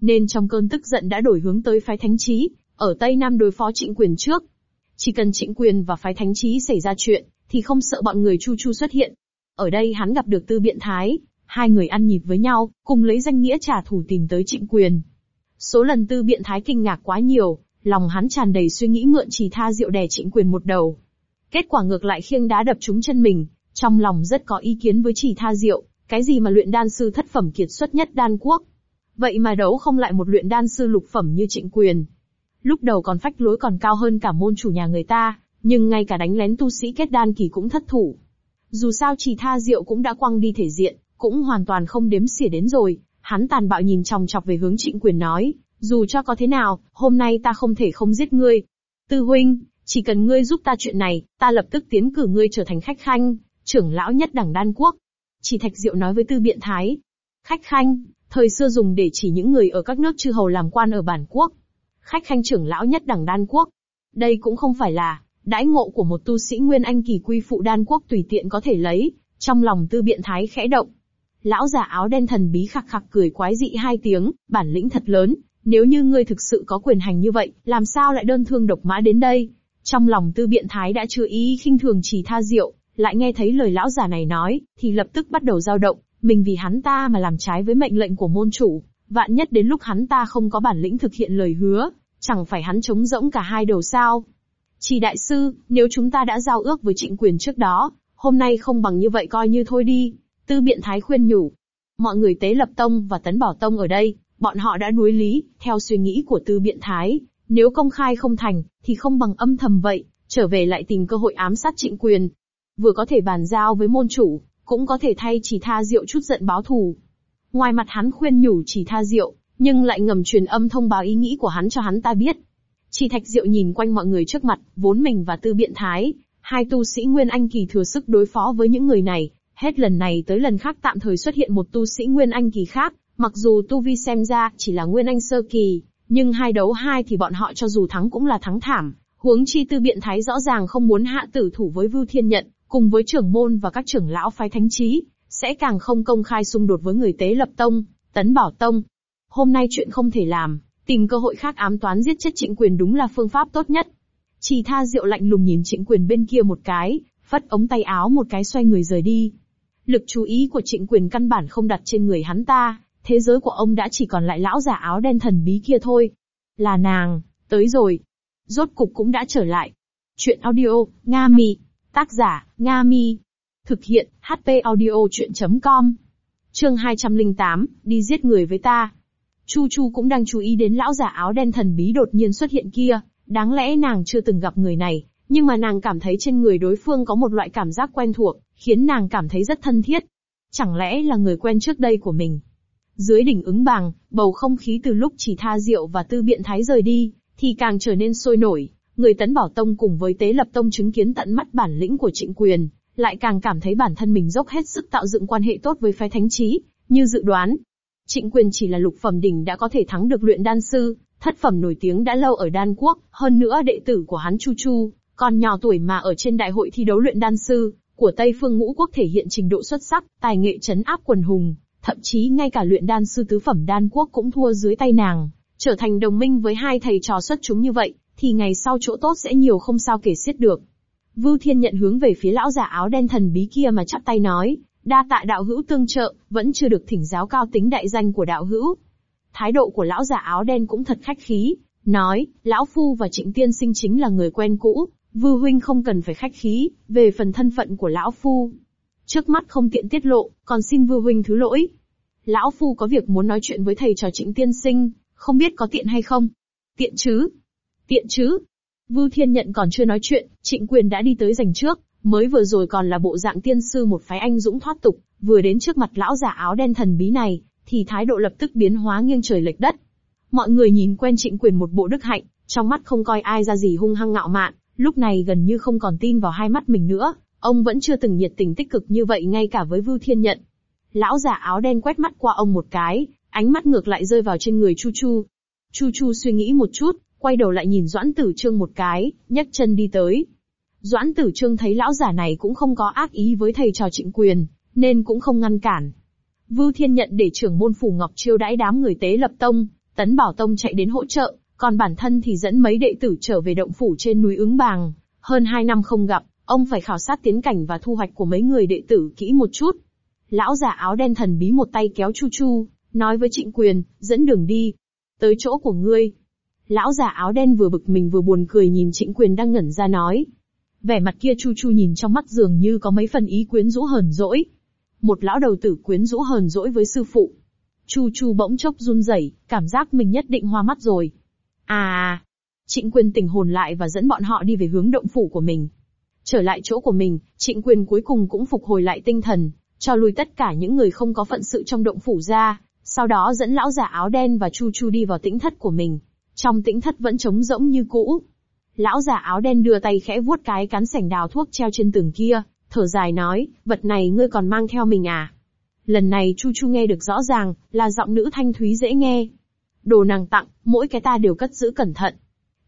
Nên trong cơn tức giận đã đổi hướng tới phái thánh trí, ở Tây Nam đối phó trịnh quyền trước. Chỉ cần trịnh quyền và phái thánh trí xảy ra chuyện, thì không sợ bọn người chu chu xuất hiện. Ở đây hắn gặp được tư biện thái, hai người ăn nhịp với nhau, cùng lấy danh nghĩa trả thù tìm tới trịnh quyền. Số lần tư biện thái kinh ngạc quá nhiều, lòng hắn tràn đầy suy nghĩ mượn chỉ tha rượu đè trịnh quyền một đầu. Kết quả ngược lại khiêng đá đập trúng chân mình, trong lòng rất có ý kiến với chỉ tha rượu, cái gì mà luyện đan sư thất phẩm kiệt xuất nhất đan quốc. Vậy mà đấu không lại một luyện đan sư lục phẩm như trịnh quyền. Lúc đầu còn phách lối còn cao hơn cả môn chủ nhà người ta, nhưng ngay cả đánh lén tu sĩ kết đan kỳ cũng thất thủ. Dù sao chỉ tha rượu cũng đã quăng đi thể diện, cũng hoàn toàn không đếm xỉa đến rồi, hắn tàn bạo nhìn chòng chọc về hướng trịnh quyền nói, dù cho có thế nào, hôm nay ta không thể không giết ngươi. Tư huynh, chỉ cần ngươi giúp ta chuyện này, ta lập tức tiến cử ngươi trở thành khách khanh, trưởng lão nhất đẳng đan quốc. Chỉ thạch diệu nói với tư biện thái. Khách khanh, thời xưa dùng để chỉ những người ở các nước chư hầu làm quan ở bản quốc. Khách khanh trưởng lão nhất đẳng đan quốc. Đây cũng không phải là, đãi ngộ của một tu sĩ nguyên anh kỳ quy phụ đan quốc tùy tiện có thể lấy, trong lòng tư biện thái khẽ động. Lão già áo đen thần bí khặc khặc cười quái dị hai tiếng, bản lĩnh thật lớn, nếu như ngươi thực sự có quyền hành như vậy, làm sao lại đơn thương độc mã đến đây? Trong lòng tư biện thái đã chưa ý khinh thường chỉ tha diệu, lại nghe thấy lời lão già này nói, thì lập tức bắt đầu dao động, mình vì hắn ta mà làm trái với mệnh lệnh của môn chủ, vạn nhất đến lúc hắn ta không có bản lĩnh thực hiện lời hứa, chẳng phải hắn chống rỗng cả hai đầu sao. Chỉ đại sư, nếu chúng ta đã giao ước với trịnh quyền trước đó, hôm nay không bằng như vậy coi như thôi đi, tư biện thái khuyên nhủ. Mọi người tế lập tông và tấn bảo tông ở đây, bọn họ đã đuối lý, theo suy nghĩ của tư biện thái, nếu công khai không thành, thì không bằng âm thầm vậy, trở về lại tìm cơ hội ám sát trịnh quyền, vừa có thể bàn giao với môn chủ, cũng có thể thay chỉ tha diệu chút giận báo thù. Ngoài mặt hắn khuyên nhủ chỉ tha diệu, nhưng lại ngầm truyền âm thông báo ý nghĩ của hắn cho hắn ta biết. Chỉ thạch diệu nhìn quanh mọi người trước mặt, vốn mình và tư biện thái, hai tu sĩ Nguyên Anh kỳ thừa sức đối phó với những người này, hết lần này tới lần khác tạm thời xuất hiện một tu sĩ Nguyên Anh kỳ khác, mặc dù tu vi xem ra chỉ là Nguyên Anh sơ kỳ, nhưng hai đấu hai thì bọn họ cho dù thắng cũng là thắng thảm, huống chi tư biện thái rõ ràng không muốn hạ tử thủ với Vưu Thiên Nhận, cùng với trưởng môn và các trưởng lão phái thánh trí, sẽ càng không công khai xung đột với người tế lập tông, tấn bảo tông. Hôm nay chuyện không thể làm, tìm cơ hội khác ám toán giết chết trịnh quyền đúng là phương pháp tốt nhất. Chỉ tha diệu lạnh lùng nhìn trịnh quyền bên kia một cái, phất ống tay áo một cái xoay người rời đi. Lực chú ý của trịnh quyền căn bản không đặt trên người hắn ta, thế giới của ông đã chỉ còn lại lão giả áo đen thần bí kia thôi. Là nàng, tới rồi. Rốt cục cũng đã trở lại. Chuyện audio, Nga Mi. Tác giả, Nga Mi. Thực hiện, HP audio chuyện.com. Chương 208, đi giết người với ta. Chu Chu cũng đang chú ý đến lão già áo đen thần bí đột nhiên xuất hiện kia, đáng lẽ nàng chưa từng gặp người này, nhưng mà nàng cảm thấy trên người đối phương có một loại cảm giác quen thuộc, khiến nàng cảm thấy rất thân thiết. Chẳng lẽ là người quen trước đây của mình? Dưới đỉnh ứng bàng, bầu không khí từ lúc chỉ tha rượu và tư biện thái rời đi, thì càng trở nên sôi nổi. Người tấn bảo tông cùng với tế lập tông chứng kiến tận mắt bản lĩnh của trịnh quyền, lại càng cảm thấy bản thân mình dốc hết sức tạo dựng quan hệ tốt với phái thánh trí, như dự đoán. Trịnh quyền chỉ là lục phẩm đỉnh đã có thể thắng được luyện đan sư, thất phẩm nổi tiếng đã lâu ở đan quốc, hơn nữa đệ tử của hắn Chu Chu, còn nhỏ tuổi mà ở trên đại hội thi đấu luyện đan sư, của Tây Phương Ngũ Quốc thể hiện trình độ xuất sắc, tài nghệ chấn áp quần hùng, thậm chí ngay cả luyện đan sư tứ phẩm đan quốc cũng thua dưới tay nàng, trở thành đồng minh với hai thầy trò xuất chúng như vậy, thì ngày sau chỗ tốt sẽ nhiều không sao kể xiết được. Vưu Thiên nhận hướng về phía lão già áo đen thần bí kia mà chắp tay nói, đa tạ đạo hữu tương trợ, vẫn chưa được thỉnh giáo cao tính đại danh của đạo hữu. Thái độ của lão giả áo đen cũng thật khách khí, nói, lão phu và trịnh tiên sinh chính là người quen cũ, Vưu huynh không cần phải khách khí, về phần thân phận của lão phu. Trước mắt không tiện tiết lộ, còn xin Vưu huynh thứ lỗi. Lão phu có việc muốn nói chuyện với thầy trò trịnh tiên sinh, không biết có tiện hay không? Tiện chứ? Tiện chứ? Vưu Thiên Nhận còn chưa nói chuyện, trịnh quyền đã đi tới giành trước, mới vừa rồi còn là bộ dạng tiên sư một phái anh dũng thoát tục, vừa đến trước mặt lão giả áo đen thần bí này, thì thái độ lập tức biến hóa nghiêng trời lệch đất. Mọi người nhìn quen trịnh quyền một bộ đức hạnh, trong mắt không coi ai ra gì hung hăng ngạo mạn, Lúc này gần như không còn tin vào hai mắt mình nữa, ông vẫn chưa từng nhiệt tình tích cực như vậy ngay cả với Vưu Thiên Nhận. Lão giả áo đen quét mắt qua ông một cái, ánh mắt ngược lại rơi vào trên người Chu Chu. Chu Chu suy nghĩ một chút, quay đầu lại nhìn Doãn Tử Trương một cái, nhấc chân đi tới. Doãn Tử Trương thấy lão giả này cũng không có ác ý với thầy trò trịnh quyền, nên cũng không ngăn cản. Vưu Thiên nhận để trưởng môn phủ Ngọc chiêu đãi đám người tế lập tông, Tấn Bảo Tông chạy đến hỗ trợ, còn bản thân thì dẫn mấy đệ tử trở về động phủ trên núi ứng bàng. Hơn hai năm không gặp, ông phải khảo sát tiến cảnh và thu hoạch của mấy người đệ tử kỹ một chút. Lão giả áo đen thần bí một tay kéo Chu Chu, nói với trịnh quyền, dẫn đường đi. Tới chỗ của ngươi. Lão giả áo đen vừa bực mình vừa buồn cười nhìn trịnh quyền đang ngẩn ra nói. Vẻ mặt kia Chu Chu nhìn trong mắt dường như có mấy phần ý quyến rũ hờn dỗi. Một lão đầu tử quyến rũ hờn dỗi với sư phụ. Chu Chu bỗng chốc run rẩy, cảm giác mình nhất định hoa mắt rồi. À, Trịnh Quyền tỉnh hồn lại và dẫn bọn họ đi về hướng động phủ của mình. Trở lại chỗ của mình, Trịnh Quyền cuối cùng cũng phục hồi lại tinh thần, cho lùi tất cả những người không có phận sự trong động phủ ra, sau đó dẫn lão già áo đen và Chu Chu đi vào tĩnh thất của mình. Trong tĩnh thất vẫn trống rỗng như cũ. Lão già áo đen đưa tay khẽ vuốt cái cán sảnh đào thuốc treo trên tường kia, thở dài nói, vật này ngươi còn mang theo mình à? Lần này Chu Chu nghe được rõ ràng, là giọng nữ thanh thúy dễ nghe. Đồ nàng tặng, mỗi cái ta đều cất giữ cẩn thận.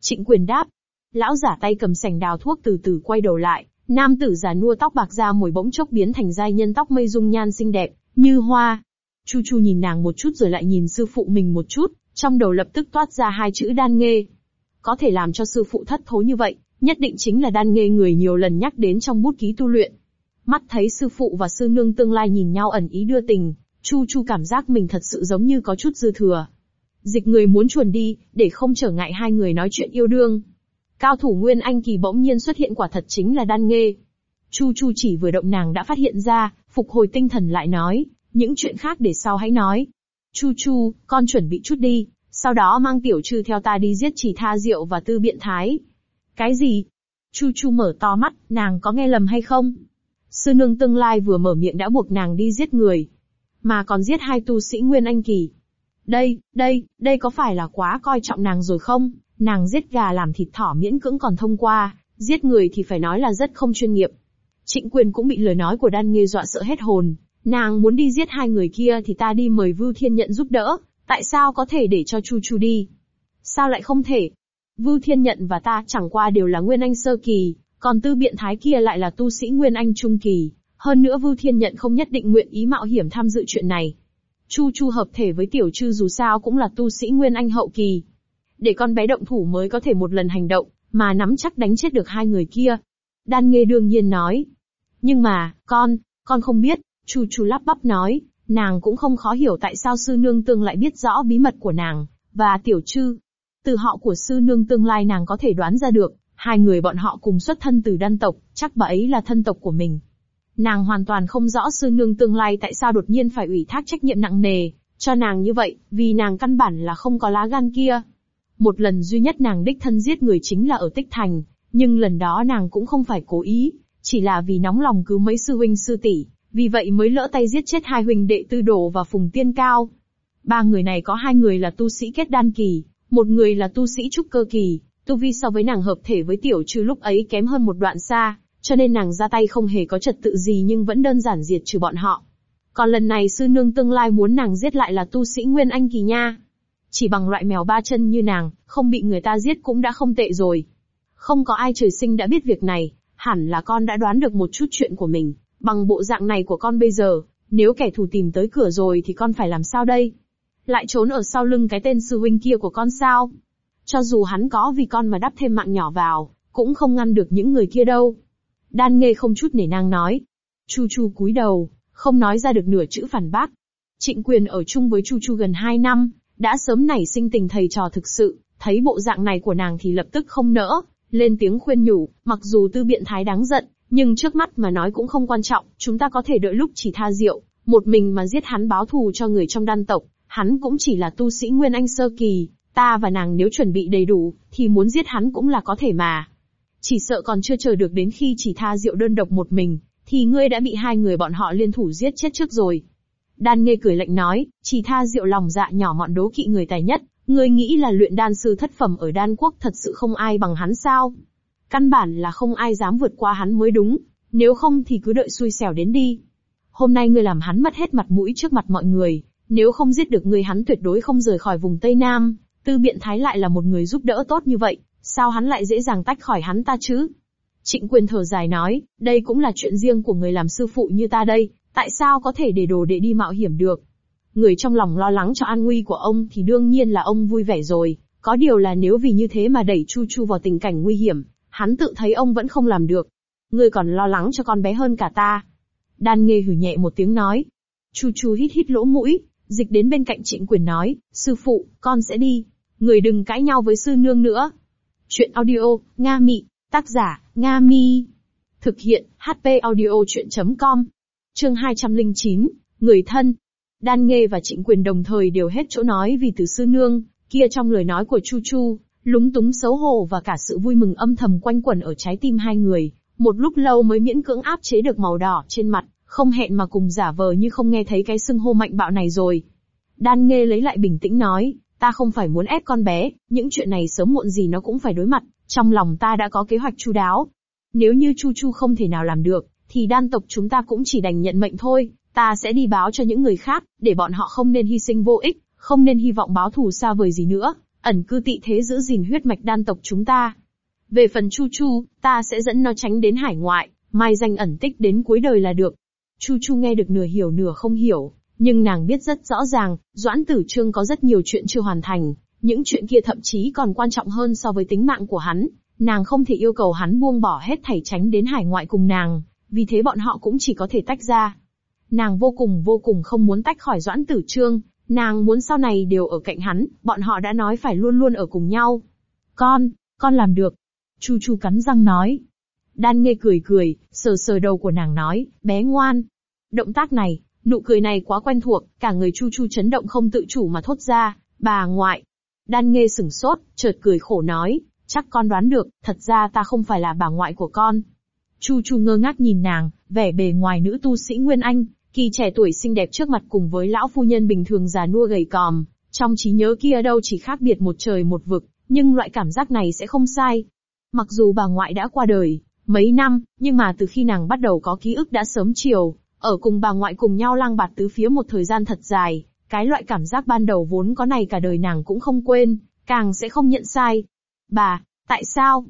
Trịnh quyền đáp. Lão giả tay cầm sành đào thuốc từ từ quay đầu lại, nam tử già nua tóc bạc da mồi bỗng chốc biến thành giai nhân tóc mây dung nhan xinh đẹp, như hoa. Chu Chu nhìn nàng một chút rồi lại nhìn sư phụ mình một chút, trong đầu lập tức toát ra hai chữ đan nghê. Có thể làm cho sư phụ thất thố như vậy, nhất định chính là đan nghê người nhiều lần nhắc đến trong bút ký tu luyện. Mắt thấy sư phụ và sư nương tương lai nhìn nhau ẩn ý đưa tình, Chu Chu cảm giác mình thật sự giống như có chút dư thừa. Dịch người muốn chuồn đi, để không trở ngại hai người nói chuyện yêu đương. Cao thủ Nguyên Anh kỳ bỗng nhiên xuất hiện quả thật chính là đan nghê. Chu Chu chỉ vừa động nàng đã phát hiện ra, phục hồi tinh thần lại nói, những chuyện khác để sau hãy nói. Chu Chu, con chuẩn bị chút đi, sau đó mang tiểu trừ theo ta đi giết chỉ tha diệu và tư biện thái. Cái gì? Chu Chu mở to mắt, nàng có nghe lầm hay không? Sư nương tương lai vừa mở miệng đã buộc nàng đi giết người. Mà còn giết hai tu sĩ Nguyên Anh Kỳ. Đây, đây, đây có phải là quá coi trọng nàng rồi không? Nàng giết gà làm thịt thỏ miễn cưỡng còn thông qua, giết người thì phải nói là rất không chuyên nghiệp. Trịnh quyền cũng bị lời nói của đan nghê dọa sợ hết hồn. Nàng muốn đi giết hai người kia thì ta đi mời Vưu Thiên Nhận giúp đỡ, tại sao có thể để cho Chu Chu đi? Sao lại không thể? Vưu Thiên Nhận và ta chẳng qua đều là Nguyên Anh Sơ Kỳ, còn tư biện thái kia lại là tu sĩ Nguyên Anh Trung Kỳ. Hơn nữa Vưu Thiên Nhận không nhất định nguyện ý mạo hiểm tham dự chuyện này. Chu Chu hợp thể với Tiểu Trư dù sao cũng là tu sĩ Nguyên Anh Hậu Kỳ. Để con bé động thủ mới có thể một lần hành động, mà nắm chắc đánh chết được hai người kia. Đan Nghê đương nhiên nói. Nhưng mà, con, con không biết, Chu Chu lắp bắp nói, nàng cũng không khó hiểu tại sao sư nương tương lại biết rõ bí mật của nàng, và Tiểu Trư. Từ họ của sư nương tương lai nàng có thể đoán ra được, hai người bọn họ cùng xuất thân từ đan tộc, chắc bà ấy là thân tộc của mình. Nàng hoàn toàn không rõ sư nương tương lai tại sao đột nhiên phải ủy thác trách nhiệm nặng nề, cho nàng như vậy, vì nàng căn bản là không có lá gan kia. Một lần duy nhất nàng đích thân giết người chính là ở Tích Thành, nhưng lần đó nàng cũng không phải cố ý, chỉ là vì nóng lòng cứu mấy sư huynh sư tỷ, vì vậy mới lỡ tay giết chết hai huynh đệ Tư Đồ và Phùng Tiên Cao. Ba người này có hai người là tu sĩ kết đan kỳ, một người là tu sĩ trúc cơ kỳ, tu vi so với nàng hợp thể với tiểu trừ lúc ấy kém hơn một đoạn xa, cho nên nàng ra tay không hề có trật tự gì nhưng vẫn đơn giản diệt trừ bọn họ. Còn lần này sư nương tương lai muốn nàng giết lại là tu sĩ Nguyên Anh kỳ nha. Chỉ bằng loại mèo ba chân như nàng, không bị người ta giết cũng đã không tệ rồi. Không có ai trời sinh đã biết việc này, hẳn là con đã đoán được một chút chuyện của mình. Bằng bộ dạng này của con bây giờ, nếu kẻ thù tìm tới cửa rồi thì con phải làm sao đây? Lại trốn ở sau lưng cái tên sư huynh kia của con sao? Cho dù hắn có vì con mà đắp thêm mạng nhỏ vào, cũng không ngăn được những người kia đâu. Đan nghe không chút nể nang nói. Chu Chu cúi đầu, không nói ra được nửa chữ phản bác. Trịnh quyền ở chung với Chu Chu gần 2 năm, đã sớm nảy sinh tình thầy trò thực sự, thấy bộ dạng này của nàng thì lập tức không nỡ, lên tiếng khuyên nhủ, mặc dù tư biện thái đáng giận, nhưng trước mắt mà nói cũng không quan trọng, chúng ta có thể đợi lúc chỉ tha rượu, một mình mà giết hắn báo thù cho người trong đan tộc, hắn cũng chỉ là tu sĩ Nguyên Anh Sơ Kỳ, ta và nàng nếu chuẩn bị đầy đủ, thì muốn giết hắn cũng là có thể mà. Chỉ sợ còn chưa chờ được đến khi chỉ tha rượu đơn độc một mình, thì ngươi đã bị hai người bọn họ liên thủ giết chết trước rồi. Đan nghe cười lạnh nói, chỉ tha rượu lòng dạ nhỏ mọn đố kỵ người tài nhất, ngươi nghĩ là luyện đan sư thất phẩm ở đan quốc thật sự không ai bằng hắn sao? Căn bản là không ai dám vượt qua hắn mới đúng, nếu không thì cứ đợi xui xẻo đến đi. Hôm nay ngươi làm hắn mất hết mặt mũi trước mặt mọi người, nếu không giết được ngươi hắn tuyệt đối không rời khỏi vùng Tây Nam, tư biện thái lại là một người giúp đỡ tốt như vậy, sao hắn lại dễ dàng tách khỏi hắn ta chứ? Trịnh quyền thở dài nói, đây cũng là chuyện riêng của người làm sư phụ như ta đây, tại sao có thể để đồ đệ đi mạo hiểm được? Người trong lòng lo lắng cho an nguy của ông thì đương nhiên là ông vui vẻ rồi, có điều là nếu vì như thế mà đẩy Chu Chu vào tình cảnh nguy hiểm, hắn tự thấy ông vẫn không làm được. Ngươi còn lo lắng cho con bé hơn cả ta. Đan nghe hử nhẹ một tiếng nói. Chu Chu hít hít lỗ mũi, dịch đến bên cạnh trịnh quyền nói, sư phụ, con sẽ đi. Người đừng cãi nhau với sư nương nữa. Chuyện audio, Nga Mị, tác giả, Nga Mi. Thực hiện, HP audio chuyện.com. Chương 209, Người thân. Đan Nghê và Trịnh Quyền đồng thời đều hết chỗ nói vì từ sư nương, kia trong lời nói của Chu Chu, lúng túng xấu hổ và cả sự vui mừng âm thầm quanh quẩn ở trái tim hai người, một lúc lâu mới miễn cưỡng áp chế được màu đỏ trên mặt, không hẹn mà cùng giả vờ như không nghe thấy cái xưng hô mạnh bạo này rồi. Đan Nghê lấy lại bình tĩnh nói, ta không phải muốn ép con bé, những chuyện này sớm muộn gì nó cũng phải đối mặt, trong lòng ta đã có kế hoạch chu đáo. Nếu như Chu Chu không thể nào làm được, thì đan tộc chúng ta cũng chỉ đành nhận mệnh thôi, ta sẽ đi báo cho những người khác, để bọn họ không nên hy sinh vô ích, không nên hy vọng báo thù xa vời gì nữa, ẩn cư tị thế giữ gìn huyết mạch đan tộc chúng ta. Về phần Chu Chu, ta sẽ dẫn nó tránh đến hải ngoại, mai danh ẩn tích đến cuối đời là được. Chu Chu nghe được nửa hiểu nửa không hiểu, nhưng nàng biết rất rõ ràng, Doãn Tử Trương có rất nhiều chuyện chưa hoàn thành, những chuyện kia thậm chí còn quan trọng hơn so với tính mạng của hắn. Nàng không thể yêu cầu hắn buông bỏ hết thảy tránh đến hải ngoại cùng nàng, vì thế bọn họ cũng chỉ có thể tách ra. Nàng vô cùng vô cùng không muốn tách khỏi Doãn Tử Trương, nàng muốn sau này đều ở cạnh hắn, bọn họ đã nói phải luôn luôn ở cùng nhau. Con, con làm được. Chu Chu cắn răng nói. Đan nghe cười cười, sờ sờ đầu của nàng nói, bé ngoan. Động tác này, nụ cười này quá quen thuộc, cả người Chu Chu chấn động không tự chủ mà thốt ra, bà ngoại. Đan nghe sửng sốt, chợt cười khổ nói, chắc con đoán được, thật ra ta không phải là bà ngoại của con. Chu Chu ngơ ngác nhìn nàng, vẻ bề ngoài nữ tu sĩ Nguyên Anh, kỳ trẻ tuổi xinh đẹp trước mặt cùng với lão phu nhân bình thường già nua gầy còm, trong trí nhớ kia đâu chỉ khác biệt một trời một vực, nhưng loại cảm giác này sẽ không sai. Mặc dù bà ngoại đã qua đời, mấy năm, nhưng mà từ khi nàng bắt đầu có ký ức đã sớm chiều, ở cùng bà ngoại cùng nhau lang bạt tứ phía một thời gian thật dài, cái loại cảm giác ban đầu vốn có này cả đời nàng cũng không quên, càng sẽ không nhận sai. Bà, tại sao?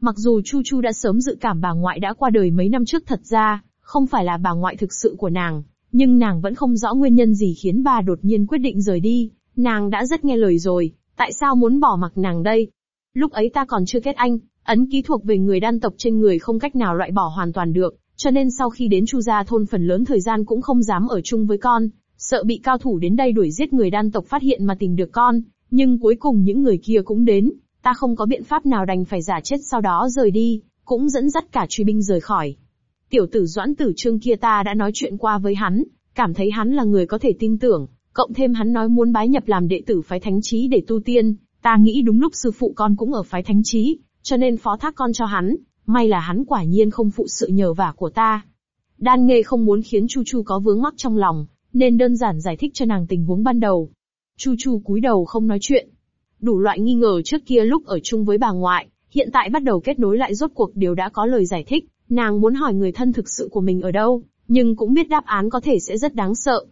Mặc dù Chu Chu đã sớm dự cảm bà ngoại đã qua đời mấy năm trước thật ra, không phải là bà ngoại thực sự của nàng, nhưng nàng vẫn không rõ nguyên nhân gì khiến bà đột nhiên quyết định rời đi, nàng đã rất nghe lời rồi, tại sao muốn bỏ mặc nàng đây? Lúc ấy ta còn chưa kết anh, ấn ký thuộc về người đan tộc trên người không cách nào loại bỏ hoàn toàn được, cho nên sau khi đến Chu gia thôn phần lớn thời gian cũng không dám ở chung với con, sợ bị cao thủ đến đây đuổi giết người đan tộc phát hiện mà tìm được con, nhưng cuối cùng những người kia cũng đến, ta không có biện pháp nào đành phải giả chết sau đó rời đi, cũng dẫn dắt cả truy binh rời khỏi. Tiểu tử Doãn Tử Trương kia ta đã nói chuyện qua với hắn, cảm thấy hắn là người có thể tin tưởng, cộng thêm hắn nói muốn bái nhập làm đệ tử phái thánh trí để tu tiên, ta nghĩ đúng lúc sư phụ con cũng ở phái thánh trí, cho nên phó thác con cho hắn, may là hắn quả nhiên không phụ sự nhờ vả của ta. Đan Nghê không muốn khiến Chu Chu có vướng mắc trong lòng, nên đơn giản giải thích cho nàng tình huống ban đầu. Chu Chu cúi đầu không nói chuyện. Đủ loại nghi ngờ trước kia lúc ở chung với bà ngoại, hiện tại bắt đầu kết nối lại rốt cuộc đều đã có lời giải thích, nàng muốn hỏi người thân thực sự của mình ở đâu, nhưng cũng biết đáp án có thể sẽ rất đáng sợ.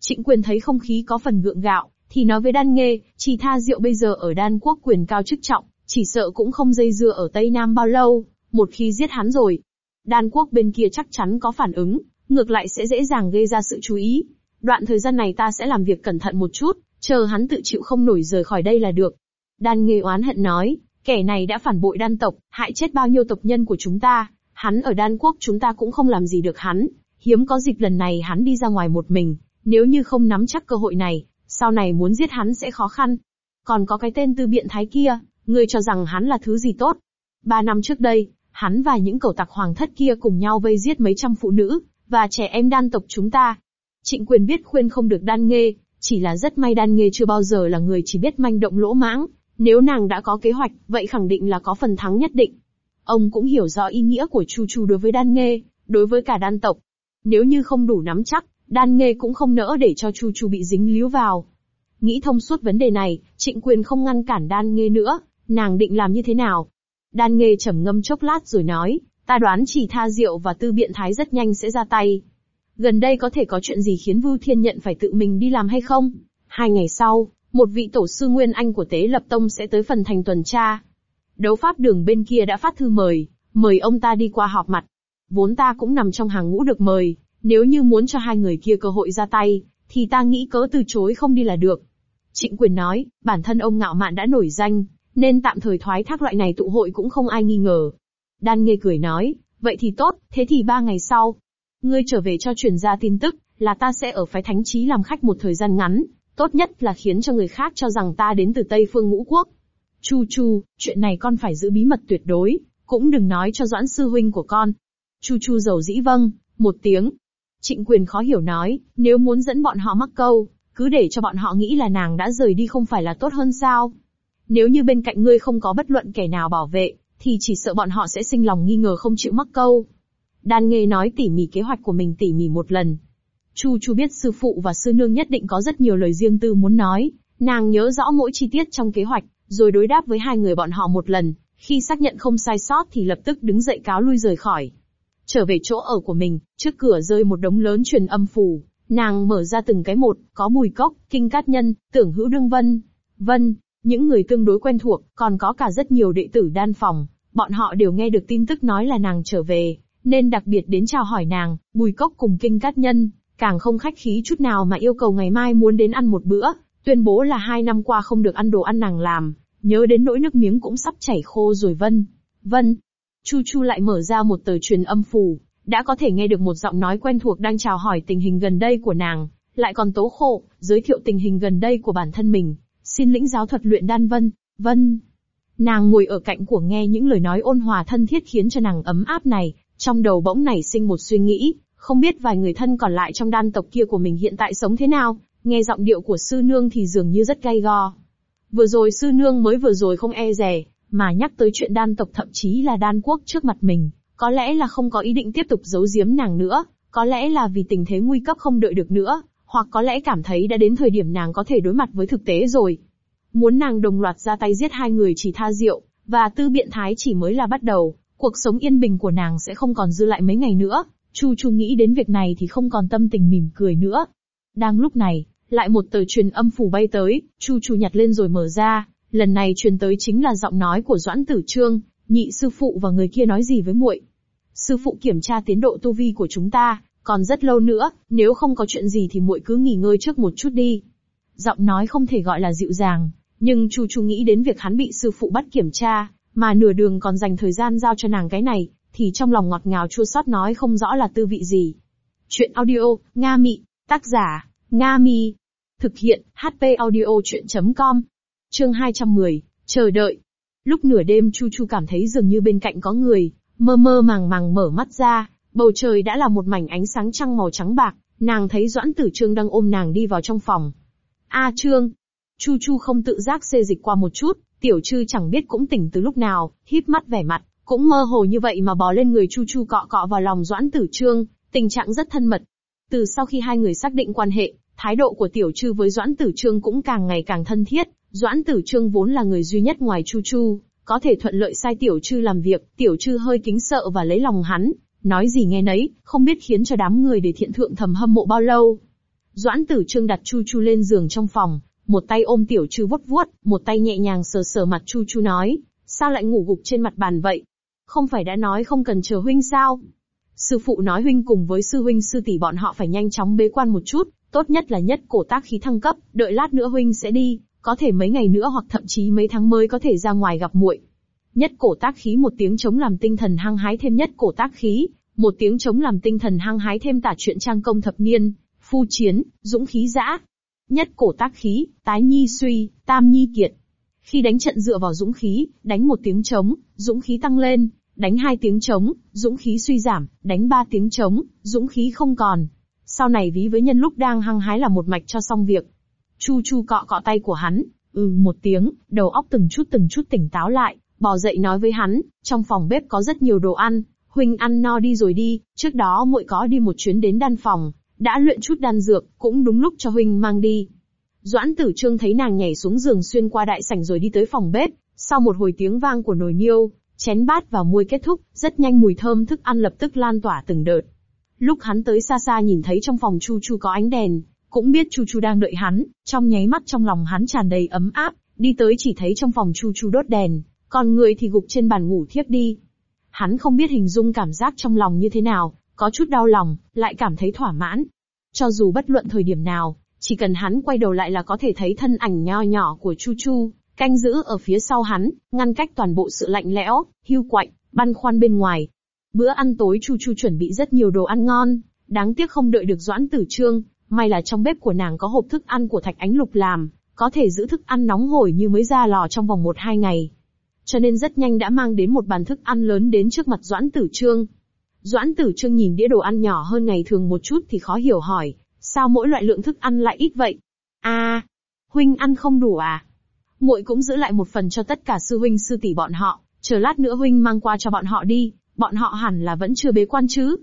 Trịnh quyền thấy không khí có phần gượng gạo, thì nói với đan nghê, chỉ tha diệu bây giờ ở đan quốc quyền cao chức trọng, chỉ sợ cũng không dây dưa ở Tây Nam bao lâu, một khi giết hắn rồi. Đan quốc bên kia chắc chắn có phản ứng, ngược lại sẽ dễ dàng gây ra sự chú ý. Đoạn thời gian này ta sẽ làm việc cẩn thận một chút, chờ hắn tự chịu không nổi rời khỏi đây là được. Đan nghê oán hận nói, kẻ này đã phản bội đan tộc, hại chết bao nhiêu tộc nhân của chúng ta, hắn ở đan quốc chúng ta cũng không làm gì được hắn, hiếm có dịp lần này hắn đi ra ngoài một mình, nếu như không nắm chắc cơ hội này, sau này muốn giết hắn sẽ khó khăn. Còn có cái tên tư biện thái kia, ngươi cho rằng hắn là thứ gì tốt. Ba năm trước đây, hắn và những cầu tặc hoàng thất kia cùng nhau vây giết mấy trăm phụ nữ, và trẻ em đan tộc chúng ta. Trịnh quyền biết khuyên không được đan nghê, chỉ là rất may đan nghê chưa bao giờ là người chỉ biết manh động lỗ mãng, nếu nàng đã có kế hoạch, vậy khẳng định là có phần thắng nhất định. Ông cũng hiểu rõ ý nghĩa của Chu Chu đối với đan nghê, đối với cả đan tộc. Nếu như không đủ nắm chắc, đan nghê cũng không nỡ để cho Chu Chu bị dính líu vào. Nghĩ thông suốt vấn đề này, trịnh quyền không ngăn cản đan nghê nữa, nàng định làm như thế nào? Đan nghê trầm ngâm chốc lát rồi nói, ta đoán chỉ tha diệu và tư biện thái rất nhanh sẽ ra tay. Gần đây có thể có chuyện gì khiến Vưu Thiên nhận phải tự mình đi làm hay không? Hai ngày sau, một vị tổ sư Nguyên Anh của Tế Lập Tông sẽ tới phần thành tuần tra. Đấu pháp đường bên kia đã phát thư mời, mời ông ta đi qua họp mặt. Vốn ta cũng nằm trong hàng ngũ được mời, nếu như muốn cho hai người kia cơ hội ra tay, thì ta nghĩ cớ từ chối không đi là được. Trịnh quyền nói, bản thân ông ngạo mạn đã nổi danh, nên tạm thời thoái thác loại này tụ hội cũng không ai nghi ngờ. Đan Nghê cười nói, vậy thì tốt, thế thì ba ngày sau, ngươi trở về cho truyền ra tin tức, là ta sẽ ở phái thánh trí làm khách một thời gian ngắn, tốt nhất là khiến cho người khác cho rằng ta đến từ Tây Phương Ngũ Quốc. Chu Chu, chuyện này con phải giữ bí mật tuyệt đối, cũng đừng nói cho Doãn sư huynh của con. Chu Chu giàu dĩ vâng, một tiếng. Trịnh quyền khó hiểu nói, nếu muốn dẫn bọn họ mắc câu, cứ để cho bọn họ nghĩ là nàng đã rời đi không phải là tốt hơn sao? Nếu như bên cạnh ngươi không có bất luận kẻ nào bảo vệ, thì chỉ sợ bọn họ sẽ sinh lòng nghi ngờ không chịu mắc câu. Đan Nghê nói tỉ mỉ kế hoạch của mình tỉ mỉ một lần. Chu Chu biết sư phụ và sư nương nhất định có rất nhiều lời riêng tư muốn nói, nàng nhớ rõ mỗi chi tiết trong kế hoạch, rồi đối đáp với hai người bọn họ một lần, khi xác nhận không sai sót thì lập tức đứng dậy cáo lui rời khỏi. Trở về chỗ ở của mình, trước cửa rơi một đống lớn truyền âm phù, nàng mở ra từng cái một, có bùi cốc, kinh cát nhân, tưởng hữu đương vân. Vân, những người tương đối quen thuộc, còn có cả rất nhiều đệ tử đan phòng, bọn họ đều nghe được tin tức nói là nàng trở về, nên đặc biệt đến chào hỏi nàng, bùi cốc cùng kinh cát nhân, càng không khách khí chút nào mà yêu cầu ngày mai muốn đến ăn một bữa, tuyên bố là hai năm qua không được ăn đồ ăn nàng làm, nhớ đến nỗi nước miếng cũng sắp chảy khô rồi vân. Vân. Chu Chu lại mở ra một tờ truyền âm phù, đã có thể nghe được một giọng nói quen thuộc đang chào hỏi tình hình gần đây của nàng, lại còn tố khổ, giới thiệu tình hình gần đây của bản thân mình, xin lĩnh giáo thuật luyện đan vân, vân. Nàng ngồi ở cạnh của nghe những lời nói ôn hòa thân thiết khiến cho nàng ấm áp này, trong đầu bỗng nảy sinh một suy nghĩ, không biết vài người thân còn lại trong đan tộc kia của mình hiện tại sống thế nào, nghe giọng điệu của sư nương thì dường như rất gay go. Vừa rồi sư nương mới vừa rồi không e rè, mà nhắc tới chuyện đan tộc thậm chí là đan quốc trước mặt mình, Có lẽ là không có ý định tiếp tục giấu giếm nàng nữa, có lẽ là vì tình thế nguy cấp không đợi được nữa, hoặc có lẽ cảm thấy đã đến thời điểm nàng có thể đối mặt với thực tế rồi. Muốn nàng đồng loạt ra tay giết hai người chỉ tha rượu, và tư biện thái chỉ mới là bắt đầu, cuộc sống yên bình của nàng sẽ không còn dư lại mấy ngày nữa. Chu Chu nghĩ đến việc này thì không còn tâm tình mỉm cười nữa. Đang lúc này, lại một tờ truyền âm phủ bay tới, Chu Chu nhặt lên rồi mở ra, lần này truyền tới chính là giọng nói của Doãn Tử Trương, nhị sư phụ và người kia nói gì với muội. Sư phụ kiểm tra tiến độ tu vi của chúng ta, còn rất lâu nữa, nếu không có chuyện gì thì muội cứ nghỉ ngơi trước một chút đi. Giọng nói không thể gọi là dịu dàng, nhưng Chu Chu nghĩ đến việc hắn bị sư phụ bắt kiểm tra, mà nửa đường còn dành thời gian giao cho nàng cái này, thì trong lòng ngọt ngào chua xót nói không rõ là tư vị gì. Chuyện audio, Nga Mị, tác giả, Nga Mi. Thực hiện, HP audio chuyện.com. Chương 210, chờ đợi. Lúc nửa đêm Chu Chu cảm thấy dường như bên cạnh có người, mơ mơ màng màng mở mắt ra, bầu trời đã là một mảnh ánh sáng trăng màu trắng bạc, nàng thấy Doãn Tử Trương đang ôm nàng đi vào trong phòng. A Trương, Chu Chu không tự giác xê dịch qua một chút, tiểu trư chẳng biết cũng tỉnh từ lúc nào, híp mắt vẻ mặt, cũng mơ hồ như vậy mà bò lên người Chu Chu cọ cọ vào lòng Doãn Tử Trương, tình trạng rất thân mật. Từ sau khi hai người xác định quan hệ, thái độ của tiểu trư với Doãn Tử Trương cũng càng ngày càng thân thiết, Doãn Tử Trương vốn là người duy nhất ngoài Chu Chu, có thể thuận lợi sai tiểu trư làm việc, tiểu trư hơi kính sợ và lấy lòng hắn, nói gì nghe nấy, không biết khiến cho đám người để thiện thượng thầm hâm mộ bao lâu. Doãn Tử Trương đặt Chu Chu lên giường trong phòng, một tay ôm tiểu trư vuốt vuốt, một tay nhẹ nhàng sờ sờ mặt Chu Chu nói, sao lại ngủ gục trên mặt bàn vậy? Không phải đã nói không cần chờ huynh sao? Sư phụ nói huynh cùng với sư huynh sư tỷ bọn họ phải nhanh chóng bế quan một chút, tốt nhất là nhất cổ tác khí thăng cấp, đợi lát nữa huynh sẽ đi, có thể mấy ngày nữa hoặc thậm chí mấy tháng mới có thể ra ngoài gặp muội. Nhất cổ tác khí một tiếng chống làm tinh thần hăng hái thêm nhất cổ tác khí, một tiếng chống làm tinh thần hăng hái thêm tả chuyện trang công thập niên, phu chiến, dũng khí dã, Nhất cổ tác khí, tái nhi suy, tam nhi kiệt. Khi đánh trận dựa vào dũng khí, đánh một tiếng chống dũng khí tăng lên, đánh hai tiếng chống dũng khí suy giảm, đánh ba tiếng chống dũng khí không còn. Sau này ví với nhân lúc đang hăng hái là một mạch cho xong việc. Chu chu cọ cọ tay của hắn, ừ một tiếng, đầu óc từng chút từng chút tỉnh táo lại, bò dậy nói với hắn, trong phòng bếp có rất nhiều đồ ăn, huynh ăn no đi rồi đi, trước đó muội có đi một chuyến đến đan phòng, đã luyện chút đan dược, cũng đúng lúc cho huynh mang đi. Doãn tử trương thấy nàng nhảy xuống giường xuyên qua đại sảnh rồi đi tới phòng bếp, sau một hồi tiếng vang của nồi niêu, chén bát và muôi kết thúc, rất nhanh mùi thơm thức ăn lập tức lan tỏa từng đợt. Lúc hắn tới xa xa nhìn thấy trong phòng Chu Chu có ánh đèn, cũng biết Chu Chu đang đợi hắn, trong nháy mắt trong lòng hắn tràn đầy ấm áp, đi tới chỉ thấy trong phòng Chu Chu đốt đèn, còn người thì gục trên bàn ngủ thiếp đi. Hắn không biết hình dung cảm giác trong lòng như thế nào, có chút đau lòng, lại cảm thấy thỏa mãn. Cho dù bất luận thời điểm nào, chỉ cần hắn quay đầu lại là có thể thấy thân ảnh nho nhỏ của Chu Chu, canh giữ ở phía sau hắn, ngăn cách toàn bộ sự lạnh lẽo, hưu quạnh, băn khoăn bên ngoài. Bữa ăn tối Chu Chu chuẩn bị rất nhiều đồ ăn ngon, đáng tiếc không đợi được Doãn Tử Trương, may là trong bếp của nàng có hộp thức ăn của Thạch Ánh Lục làm, có thể giữ thức ăn nóng hổi như mới ra lò trong vòng một hai ngày. Cho nên rất nhanh đã mang đến một bàn thức ăn lớn đến trước mặt Doãn Tử Trương. Doãn Tử Trương nhìn đĩa đồ ăn nhỏ hơn ngày thường một chút thì khó hiểu hỏi, sao mỗi loại lượng thức ăn lại ít vậy? A, à, huynh ăn không đủ à? Muội cũng giữ lại một phần cho tất cả sư huynh sư tỷ bọn họ, chờ lát nữa huynh mang qua cho bọn họ đi, bọn họ hẳn là vẫn chưa bế quan chứ.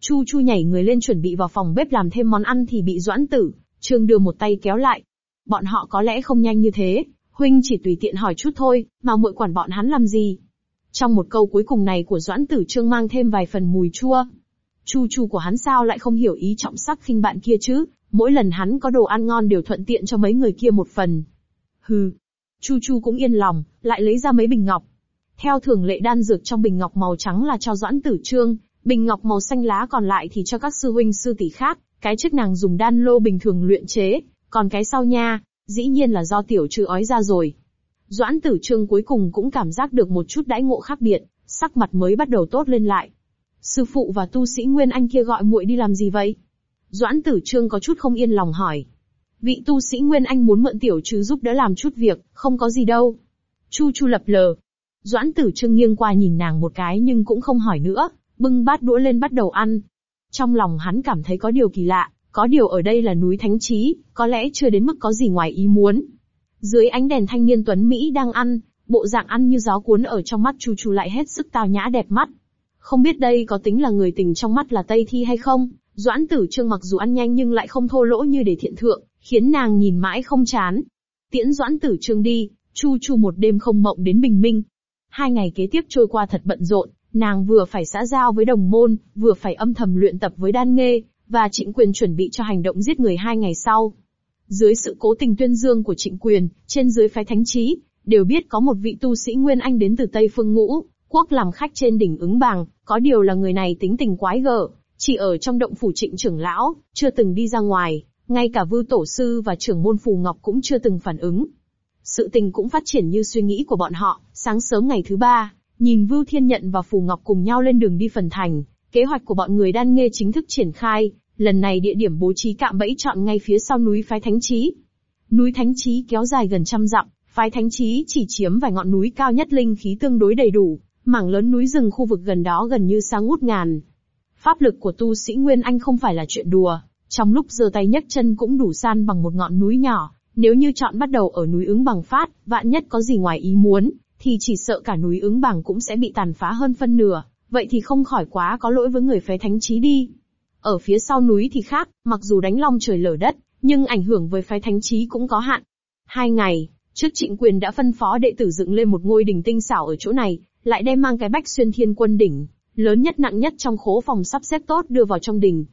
Chu Chu nhảy người lên chuẩn bị vào phòng bếp làm thêm món ăn thì bị Doãn Tử Trương đưa một tay kéo lại. Bọn họ có lẽ không nhanh như thế, huynh chỉ tùy tiện hỏi chút thôi, mà muội quản bọn hắn làm gì? Trong một câu cuối cùng này của Doãn Tử Trương mang thêm vài phần mùi chua. Chu chu của hắn sao lại không hiểu ý trọng sắc khinh bạn kia chứ, mỗi lần hắn có đồ ăn ngon đều thuận tiện cho mấy người kia một phần. Hừ. Chu chu cũng yên lòng, lại lấy ra mấy bình ngọc. Theo thường lệ đan dược trong bình ngọc màu trắng là cho Doãn Tử Trương, bình ngọc màu xanh lá còn lại thì cho các sư huynh sư tỷ khác, cái trước nàng dùng đan lô bình thường luyện chế, còn cái sau nha, dĩ nhiên là do tiểu trừ ói ra rồi. Doãn tử trương cuối cùng cũng cảm giác được một chút đãi ngộ khác biệt, sắc mặt mới bắt đầu tốt lên lại. Sư phụ và tu sĩ Nguyên Anh kia gọi muội đi làm gì vậy? Doãn tử trương có chút không yên lòng hỏi. Vị tu sĩ Nguyên Anh muốn mượn tiểu trừ giúp đỡ làm chút việc, không có gì đâu. Chu chu lập lờ. Doãn tử trương nghiêng qua nhìn nàng một cái nhưng cũng không hỏi nữa, bưng bát đũa lên bắt đầu ăn. Trong lòng hắn cảm thấy có điều kỳ lạ, có điều ở đây là núi Thánh Trí, có lẽ chưa đến mức có gì ngoài ý muốn. Dưới ánh đèn thanh niên tuấn Mỹ đang ăn, bộ dạng ăn như gió cuốn ở trong mắt Chu Chu lại hết sức tao nhã đẹp mắt. Không biết đây có tính là người tình trong mắt là Tây Thi hay không, Doãn Tử Trương mặc dù ăn nhanh nhưng lại không thô lỗ như để thiện thượng, khiến nàng nhìn mãi không chán. Tiễn Doãn Tử Trương đi, Chu Chu một đêm không mộng đến bình minh. Hai ngày kế tiếp trôi qua thật bận rộn, nàng vừa phải xã giao với đồng môn, vừa phải âm thầm luyện tập với đan nghê, và trịnh quyền chuẩn bị cho hành động giết người hai ngày sau. Dưới sự cố tình tuyên dương của trịnh quyền, trên dưới phái thánh trí, đều biết có một vị tu sĩ Nguyên Anh đến từ Tây Phương Ngũ, quốc làm khách trên đỉnh ứng bàng, có điều là người này tính tình quái gở, chỉ ở trong động phủ trịnh trưởng lão, chưa từng đi ra ngoài, ngay cả vư tổ sư và trưởng môn phù ngọc cũng chưa từng phản ứng. Sự tình cũng phát triển như suy nghĩ của bọn họ, sáng sớm ngày thứ ba, nhìn Vưu Thiên Nhận và Phù Ngọc cùng nhau lên đường đi phần thành, kế hoạch của bọn người đan nghê chính thức triển khai, lần này địa điểm bố trí cạm bẫy chọn ngay phía sau núi Phái Thánh Trí. Núi Thánh Trí kéo dài gần trăm dặm, Phái Thánh Trí chỉ chiếm vài ngọn núi cao nhất linh khí tương đối đầy đủ, mảng lớn núi rừng khu vực gần đó gần như sáng ngút ngàn. Pháp lực của tu sĩ Nguyên Anh không phải là chuyện đùa, trong lúc giơ tay nhấc chân cũng đủ san bằng một ngọn núi nhỏ, nếu như chọn bắt đầu ở núi ứng bằng phát, vạn nhất có gì ngoài ý muốn, thì chỉ sợ cả núi ứng bảng cũng sẽ bị tàn phá hơn phân nửa, vậy thì không khỏi quá có lỗi với người phế thánh trí đi. Ở phía sau núi thì khác, mặc dù đánh long trời lở đất, nhưng ảnh hưởng với phái thánh trí cũng có hạn. Hai ngày, trước trịnh quyền đã phân phó đệ tử dựng lên một ngôi đỉnh tinh xảo ở chỗ này, lại đem mang cái bách xuyên thiên quân đỉnh, lớn nhất nặng nhất trong khố phòng sắp xếp tốt đưa vào trong đỉnh.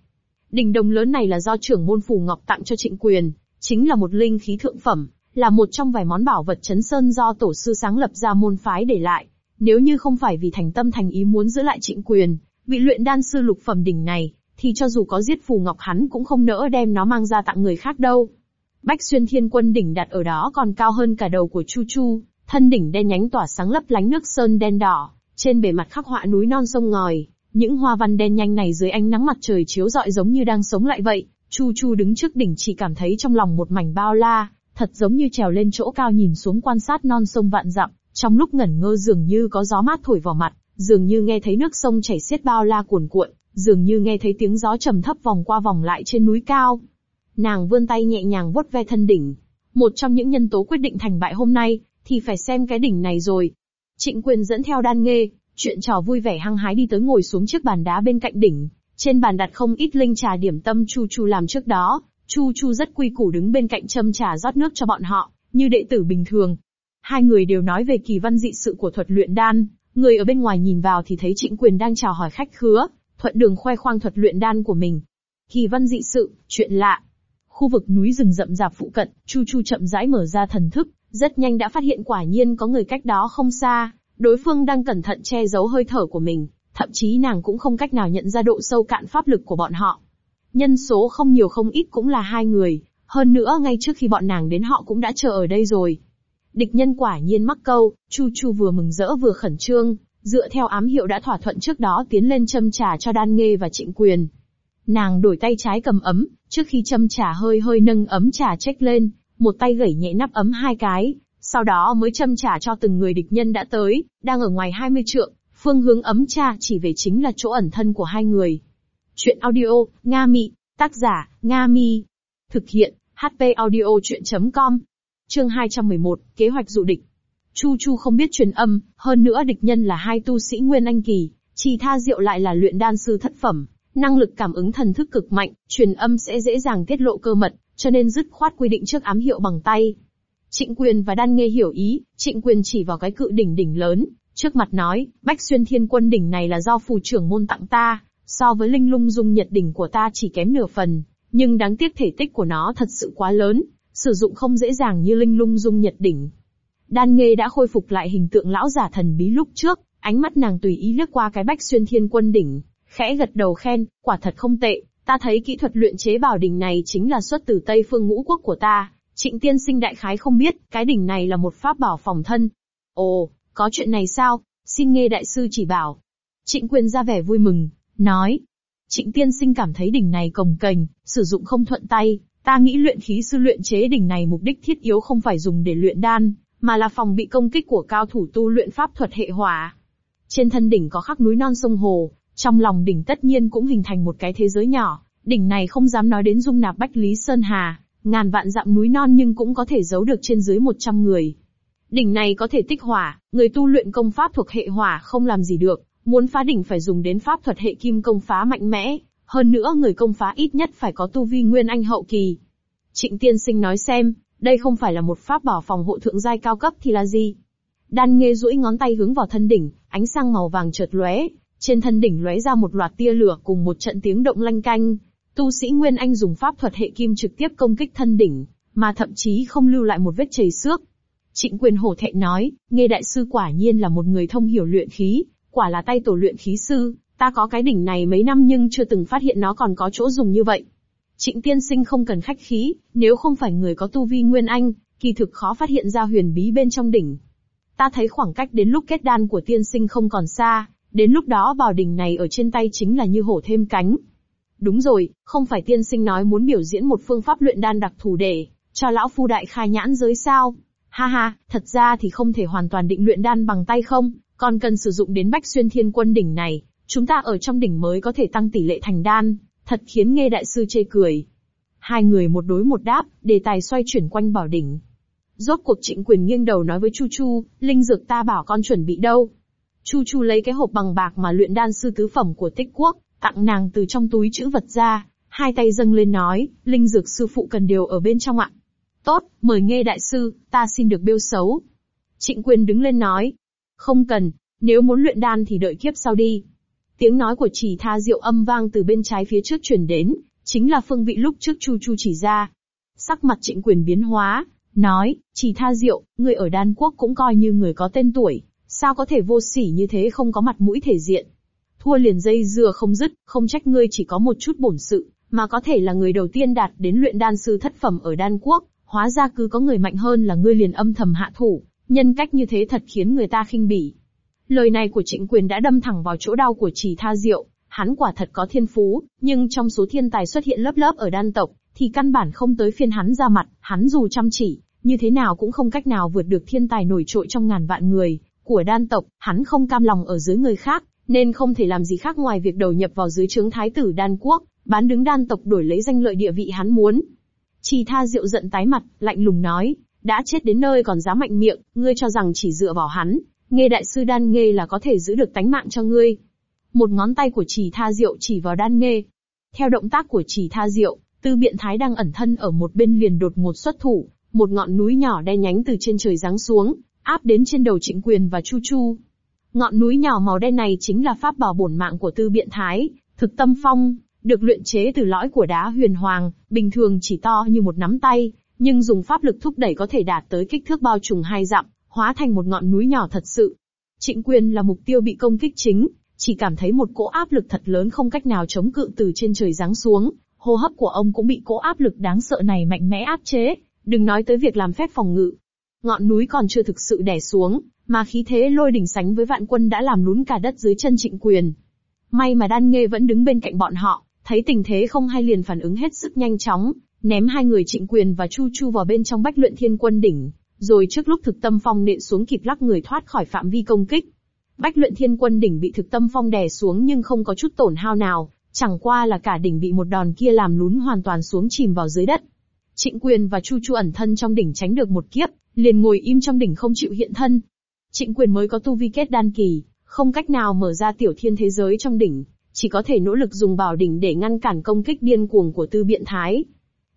Đỉnh đồng lớn này là do trưởng môn phù ngọc tặng cho trịnh quyền, chính là một linh khí thượng phẩm, là một trong vài món bảo vật chấn sơn do tổ sư sáng lập ra môn phái để lại. Nếu như không phải vì thành tâm thành ý muốn giữ lại trịnh quyền, vị luyện đan sư lục phẩm đỉnh này, thì cho dù có giết phù ngọc hắn cũng không nỡ đem nó mang ra tặng người khác đâu. Bách xuyên thiên quân đỉnh đặt ở đó còn cao hơn cả đầu của Chu Chu, thân đỉnh đen nhánh tỏa sáng lấp lánh nước sơn đen đỏ, trên bề mặt khắc họa núi non sông ngòi, những hoa văn đen nhanh này dưới ánh nắng mặt trời chiếu rọi giống như đang sống lại vậy. Chu Chu đứng trước đỉnh chỉ cảm thấy trong lòng một mảnh bao la, thật giống như trèo lên chỗ cao nhìn xuống quan sát non sông vạn dặm, trong lúc ngẩn ngơ dường như có gió mát thổi vào mặt, dường như nghe thấy nước sông chảy xiết bao la cuồn cuộn, dường như nghe thấy tiếng gió trầm thấp vòng qua vòng lại trên núi cao. Nàng vươn tay nhẹ nhàng vuốt ve thân đỉnh. Một trong những nhân tố quyết định thành bại hôm nay, thì phải xem cái đỉnh này rồi. Trịnh quyền dẫn theo đan nghê, chuyện trò vui vẻ hăng hái đi tới ngồi xuống chiếc bàn đá bên cạnh đỉnh. Trên bàn đặt không ít linh trà điểm tâm chu chu làm trước đó, Chu Chu rất quy củ đứng bên cạnh châm trà rót nước cho bọn họ, như đệ tử bình thường. Hai người đều nói về kỳ văn dị sự của thuật luyện đan, người ở bên ngoài nhìn vào thì thấy Trịnh Quyền đang chào hỏi khách khứa, thuận đường khoe khoang thuật luyện đan của mình. Kỳ văn dị sự, chuyện lạ. Khu vực núi rừng rậm rạp phụ cận, Chu Chu chậm rãi mở ra thần thức, rất nhanh đã phát hiện quả nhiên có người cách đó không xa, đối phương đang cẩn thận che giấu hơi thở của mình, thậm chí nàng cũng không cách nào nhận ra độ sâu cạn pháp lực của bọn họ. Nhân số không nhiều không ít cũng là hai người, hơn nữa ngay trước khi bọn nàng đến họ cũng đã chờ ở đây rồi. Địch nhân quả nhiên mắc câu, Chu Chu vừa mừng rỡ vừa khẩn trương, dựa theo ám hiệu đã thỏa thuận trước đó tiến lên châm trà cho đan nghê và trịnh quyền. Nàng đổi tay trái cầm ấm, trước khi châm trà hơi hơi nâng ấm trà trách lên, một tay gẩy nhẹ nắp ấm hai cái, sau đó mới châm trà cho từng người địch nhân đã tới, đang ở ngoài 20 trượng, phương hướng ấm trà chỉ về chính là chỗ ẩn thân của hai người. Chuyện audio, Nga Mị, tác giả, Nga Mi. Thực hiện, HP audio chuyện.com. Chương 211, kế hoạch dụ địch. Chu Chu không biết truyền âm, hơn nữa địch nhân là hai tu sĩ Nguyên Anh Kỳ, chỉ tha diệu lại là luyện đan sư thất phẩm, năng lực cảm ứng thần thức cực mạnh, truyền âm sẽ dễ dàng tiết lộ cơ mật, cho nên dứt khoát quy định trước ám hiệu bằng tay. Trịnh Quyền và Đan nghe hiểu ý, Trịnh Quyền chỉ vào cái cự đỉnh đỉnh lớn, trước mặt nói, Bách Xuyên Thiên Quân đỉnh này là do phù trưởng môn tặng ta, so với linh lung dung nhật đỉnh của ta chỉ kém nửa phần, nhưng đáng tiếc thể tích của nó thật sự quá lớn, sử dụng không dễ dàng như linh lung dung nhật đỉnh. Đan Nghê đã khôi phục lại hình tượng lão giả thần bí lúc trước, ánh mắt nàng tùy ý lướt qua cái bách xuyên thiên quân đỉnh, khẽ gật đầu khen, quả thật không tệ, ta thấy kỹ thuật luyện chế bảo đỉnh này chính là xuất từ Tây phương ngũ quốc của ta. Trịnh tiên sinh đại khái không biết, cái đỉnh này là một pháp bảo phòng thân. Ồ, có chuyện này sao? Xin nghe đại sư chỉ bảo. Trịnh quyền ra vẻ vui mừng, nói. Trịnh tiên sinh cảm thấy đỉnh này cồng cành, sử dụng không thuận tay, ta nghĩ luyện khí sư luyện chế đỉnh này mục đích thiết yếu không phải dùng để luyện đan, mà là phòng bị công kích của cao thủ tu luyện pháp thuật hệ hỏa. Trên thân đỉnh có khắc núi non sông hồ, trong lòng đỉnh tất nhiên cũng hình thành một cái thế giới nhỏ, đỉnh này không dám nói đến dung nạp Bách Lý Sơn Hà, ngàn vạn dặm núi non nhưng cũng có thể giấu được trên dưới 100 người. Đỉnh này có thể tích hỏa, người tu luyện công pháp thuộc hệ hỏa không làm gì được, Muốn phá đỉnh phải dùng đến pháp thuật hệ kim công phá mạnh mẽ, hơn nữa người công phá ít nhất phải có tu vi nguyên anh hậu kỳ. Trịnh tiên sinh nói xem, đây không phải là một pháp bảo phòng hộ thượng giai cao cấp thì là gì? Đan nghe duỗi ngón tay hướng vào thân đỉnh, ánh sang màu vàng chợt lóe, trên thân đỉnh lóe ra một loạt tia lửa cùng một trận tiếng động lanh canh. Tu sĩ Nguyên Anh dùng pháp thuật hệ kim trực tiếp công kích thân đỉnh, mà thậm chí không lưu lại một vết chảy xước. Trịnh quyền hổ thẹn nói, nghe đại sư quả nhiên là một người thông hiểu luyện khí, quả là tay tổ luyện khí sư, ta có cái đỉnh này mấy năm nhưng chưa từng phát hiện nó còn có chỗ dùng như vậy. Trịnh tiên sinh không cần khách khí, nếu không phải người có tu vi nguyên anh, kỳ thực khó phát hiện ra huyền bí bên trong đỉnh. Ta thấy khoảng cách đến lúc kết đan của tiên sinh không còn xa, đến lúc đó bảo đỉnh này ở trên tay chính là như hổ thêm cánh. Đúng rồi, không phải tiên sinh nói muốn biểu diễn một phương pháp luyện đan đặc thù để cho lão phu đại khai nhãn giới sao? Ha ha, thật ra thì không thể hoàn toàn định luyện đan bằng tay không, còn cần sử dụng đến bách xuyên thiên quân đỉnh này, chúng ta ở trong đỉnh mới có thể tăng tỷ lệ thành đan, thật khiến nghe đại sư chê cười. Hai người một đối một đáp, đề tài xoay chuyển quanh bảo đỉnh. Rốt cuộc trịnh quyền nghiêng đầu nói với Chu Chu, linh dược ta bảo con chuẩn bị đâu. Chu Chu lấy cái hộp bằng bạc mà luyện đan sư tứ phẩm của tích quốc, tặng nàng từ trong túi chữ vật ra, hai tay dâng lên nói, linh dược sư phụ cần đều ở bên trong ạ. Tốt, mời nghe đại sư, ta xin được bêu xấu. Trịnh quyền đứng lên nói, không cần, nếu muốn luyện đan thì đợi kiếp sau đi. Tiếng nói của chỉ tha diệu âm vang từ bên trái phía trước truyền đến, chính là phương vị lúc trước Chu Chu chỉ ra. Sắc mặt trịnh quyền biến hóa, nói, chỉ tha diệu, người ở đan quốc cũng coi như người có tên tuổi, sao có thể vô sỉ như thế không có mặt mũi thể diện. Thua liền dây dưa không dứt, không trách ngươi chỉ có một chút bổn sự, mà có thể là người đầu tiên đạt đến luyện đan sư thất phẩm ở đan quốc, hóa ra cứ có người mạnh hơn là ngươi liền âm thầm hạ thủ, nhân cách như thế thật khiến người ta khinh bỉ. Lời này của trịnh quyền đã đâm thẳng vào chỗ đau của chỉ tha diệu, hắn quả thật có thiên phú, nhưng trong số thiên tài xuất hiện lớp lớp ở đan tộc, thì căn bản không tới phiên hắn ra mặt, hắn dù chăm chỉ, như thế nào cũng không cách nào vượt được thiên tài nổi trội trong ngàn vạn người, của đan tộc, hắn không cam lòng ở dưới người khác, nên không thể làm gì khác ngoài việc đầu nhập vào dưới trướng thái tử đan quốc, bán đứng đan tộc đổi lấy danh lợi địa vị hắn muốn. Chỉ tha diệu giận tái mặt, lạnh lùng nói, đã chết đến nơi còn dám mạnh miệng, ngươi cho rằng chỉ dựa vào hắn, nghe đại sư đan nghê là có thể giữ được tánh mạng cho ngươi. Một ngón tay của chỉ tha diệu chỉ vào đan nghê. Theo động tác của chỉ tha diệu, tư biện thái đang ẩn thân ở một bên liền đột ngột xuất thủ, một ngọn núi nhỏ đen nhánh từ trên trời giáng xuống, áp đến trên đầu trịnh quyền và chu chu. Ngọn núi nhỏ màu đen này chính là pháp bảo bổn mạng của tư biện thái, thực tâm phong, được luyện chế từ lõi của đá huyền hoàng, bình thường chỉ to như một nắm tay, nhưng dùng pháp lực thúc đẩy có thể đạt tới kích thước bao trùm hai dặm, hóa thành một ngọn núi nhỏ thật sự. Trịnh quyền là mục tiêu bị công kích chính, chỉ cảm thấy một cỗ áp lực thật lớn không cách nào chống cự từ trên trời giáng xuống, hô hấp của ông cũng bị cỗ áp lực đáng sợ này mạnh mẽ áp chế, đừng nói tới việc làm phép phòng ngự. Ngọn núi còn chưa thực sự đè xuống, mà khí thế lôi đỉnh sánh với vạn quân đã làm lún cả đất dưới chân trịnh quyền. May mà đan nghê vẫn đứng bên cạnh bọn họ, thấy tình thế không hay liền phản ứng hết sức nhanh chóng, ném hai người trịnh quyền và chu chu vào bên trong bách luyện thiên quân đỉnh, rồi trước lúc thực tâm phong nện xuống kịp lắc người thoát khỏi phạm vi công kích. Bách luyện thiên quân đỉnh bị thực tâm phong đè xuống nhưng không có chút tổn hao nào, chẳng qua là cả đỉnh bị một đòn kia làm lún hoàn toàn xuống chìm vào dưới đất. Trịnh quyền và chu chu ẩn thân trong đỉnh tránh được một kiếp, liền ngồi im trong đỉnh không chịu hiện thân. Trịnh quyền mới có tu vi kết đan kỳ, không cách nào mở ra tiểu thiên thế giới trong đỉnh, chỉ có thể nỗ lực dùng bảo đỉnh để ngăn cản công kích điên cuồng của tư biện thái.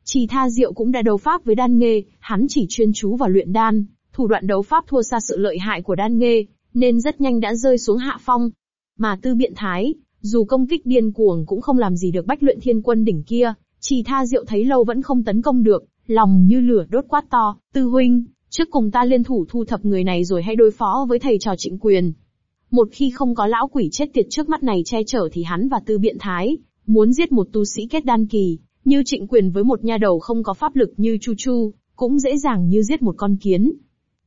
Chỉ tha diệu cũng đã đấu pháp với đan nghê, hắn chỉ chuyên chú vào luyện đan, thủ đoạn đấu pháp thua xa sự lợi hại của đan nghê, nên rất nhanh đã rơi xuống hạ phong. Mà tư biện thái, dù công kích điên cuồng cũng không làm gì được bách luyện thiên quân đỉnh kia, chỉ tha diệu thấy lâu vẫn không tấn công được, lòng như lửa đốt quát to, tư huynh, trước cùng ta liên thủ thu thập người này rồi hay đối phó với thầy trò trịnh quyền. Một khi không có lão quỷ chết tiệt trước mắt này che chở thì hắn và tư biện thái, muốn giết một tu sĩ kết đan kỳ, như trịnh quyền với một nha đầu không có pháp lực như Chu Chu, cũng dễ dàng như giết một con kiến.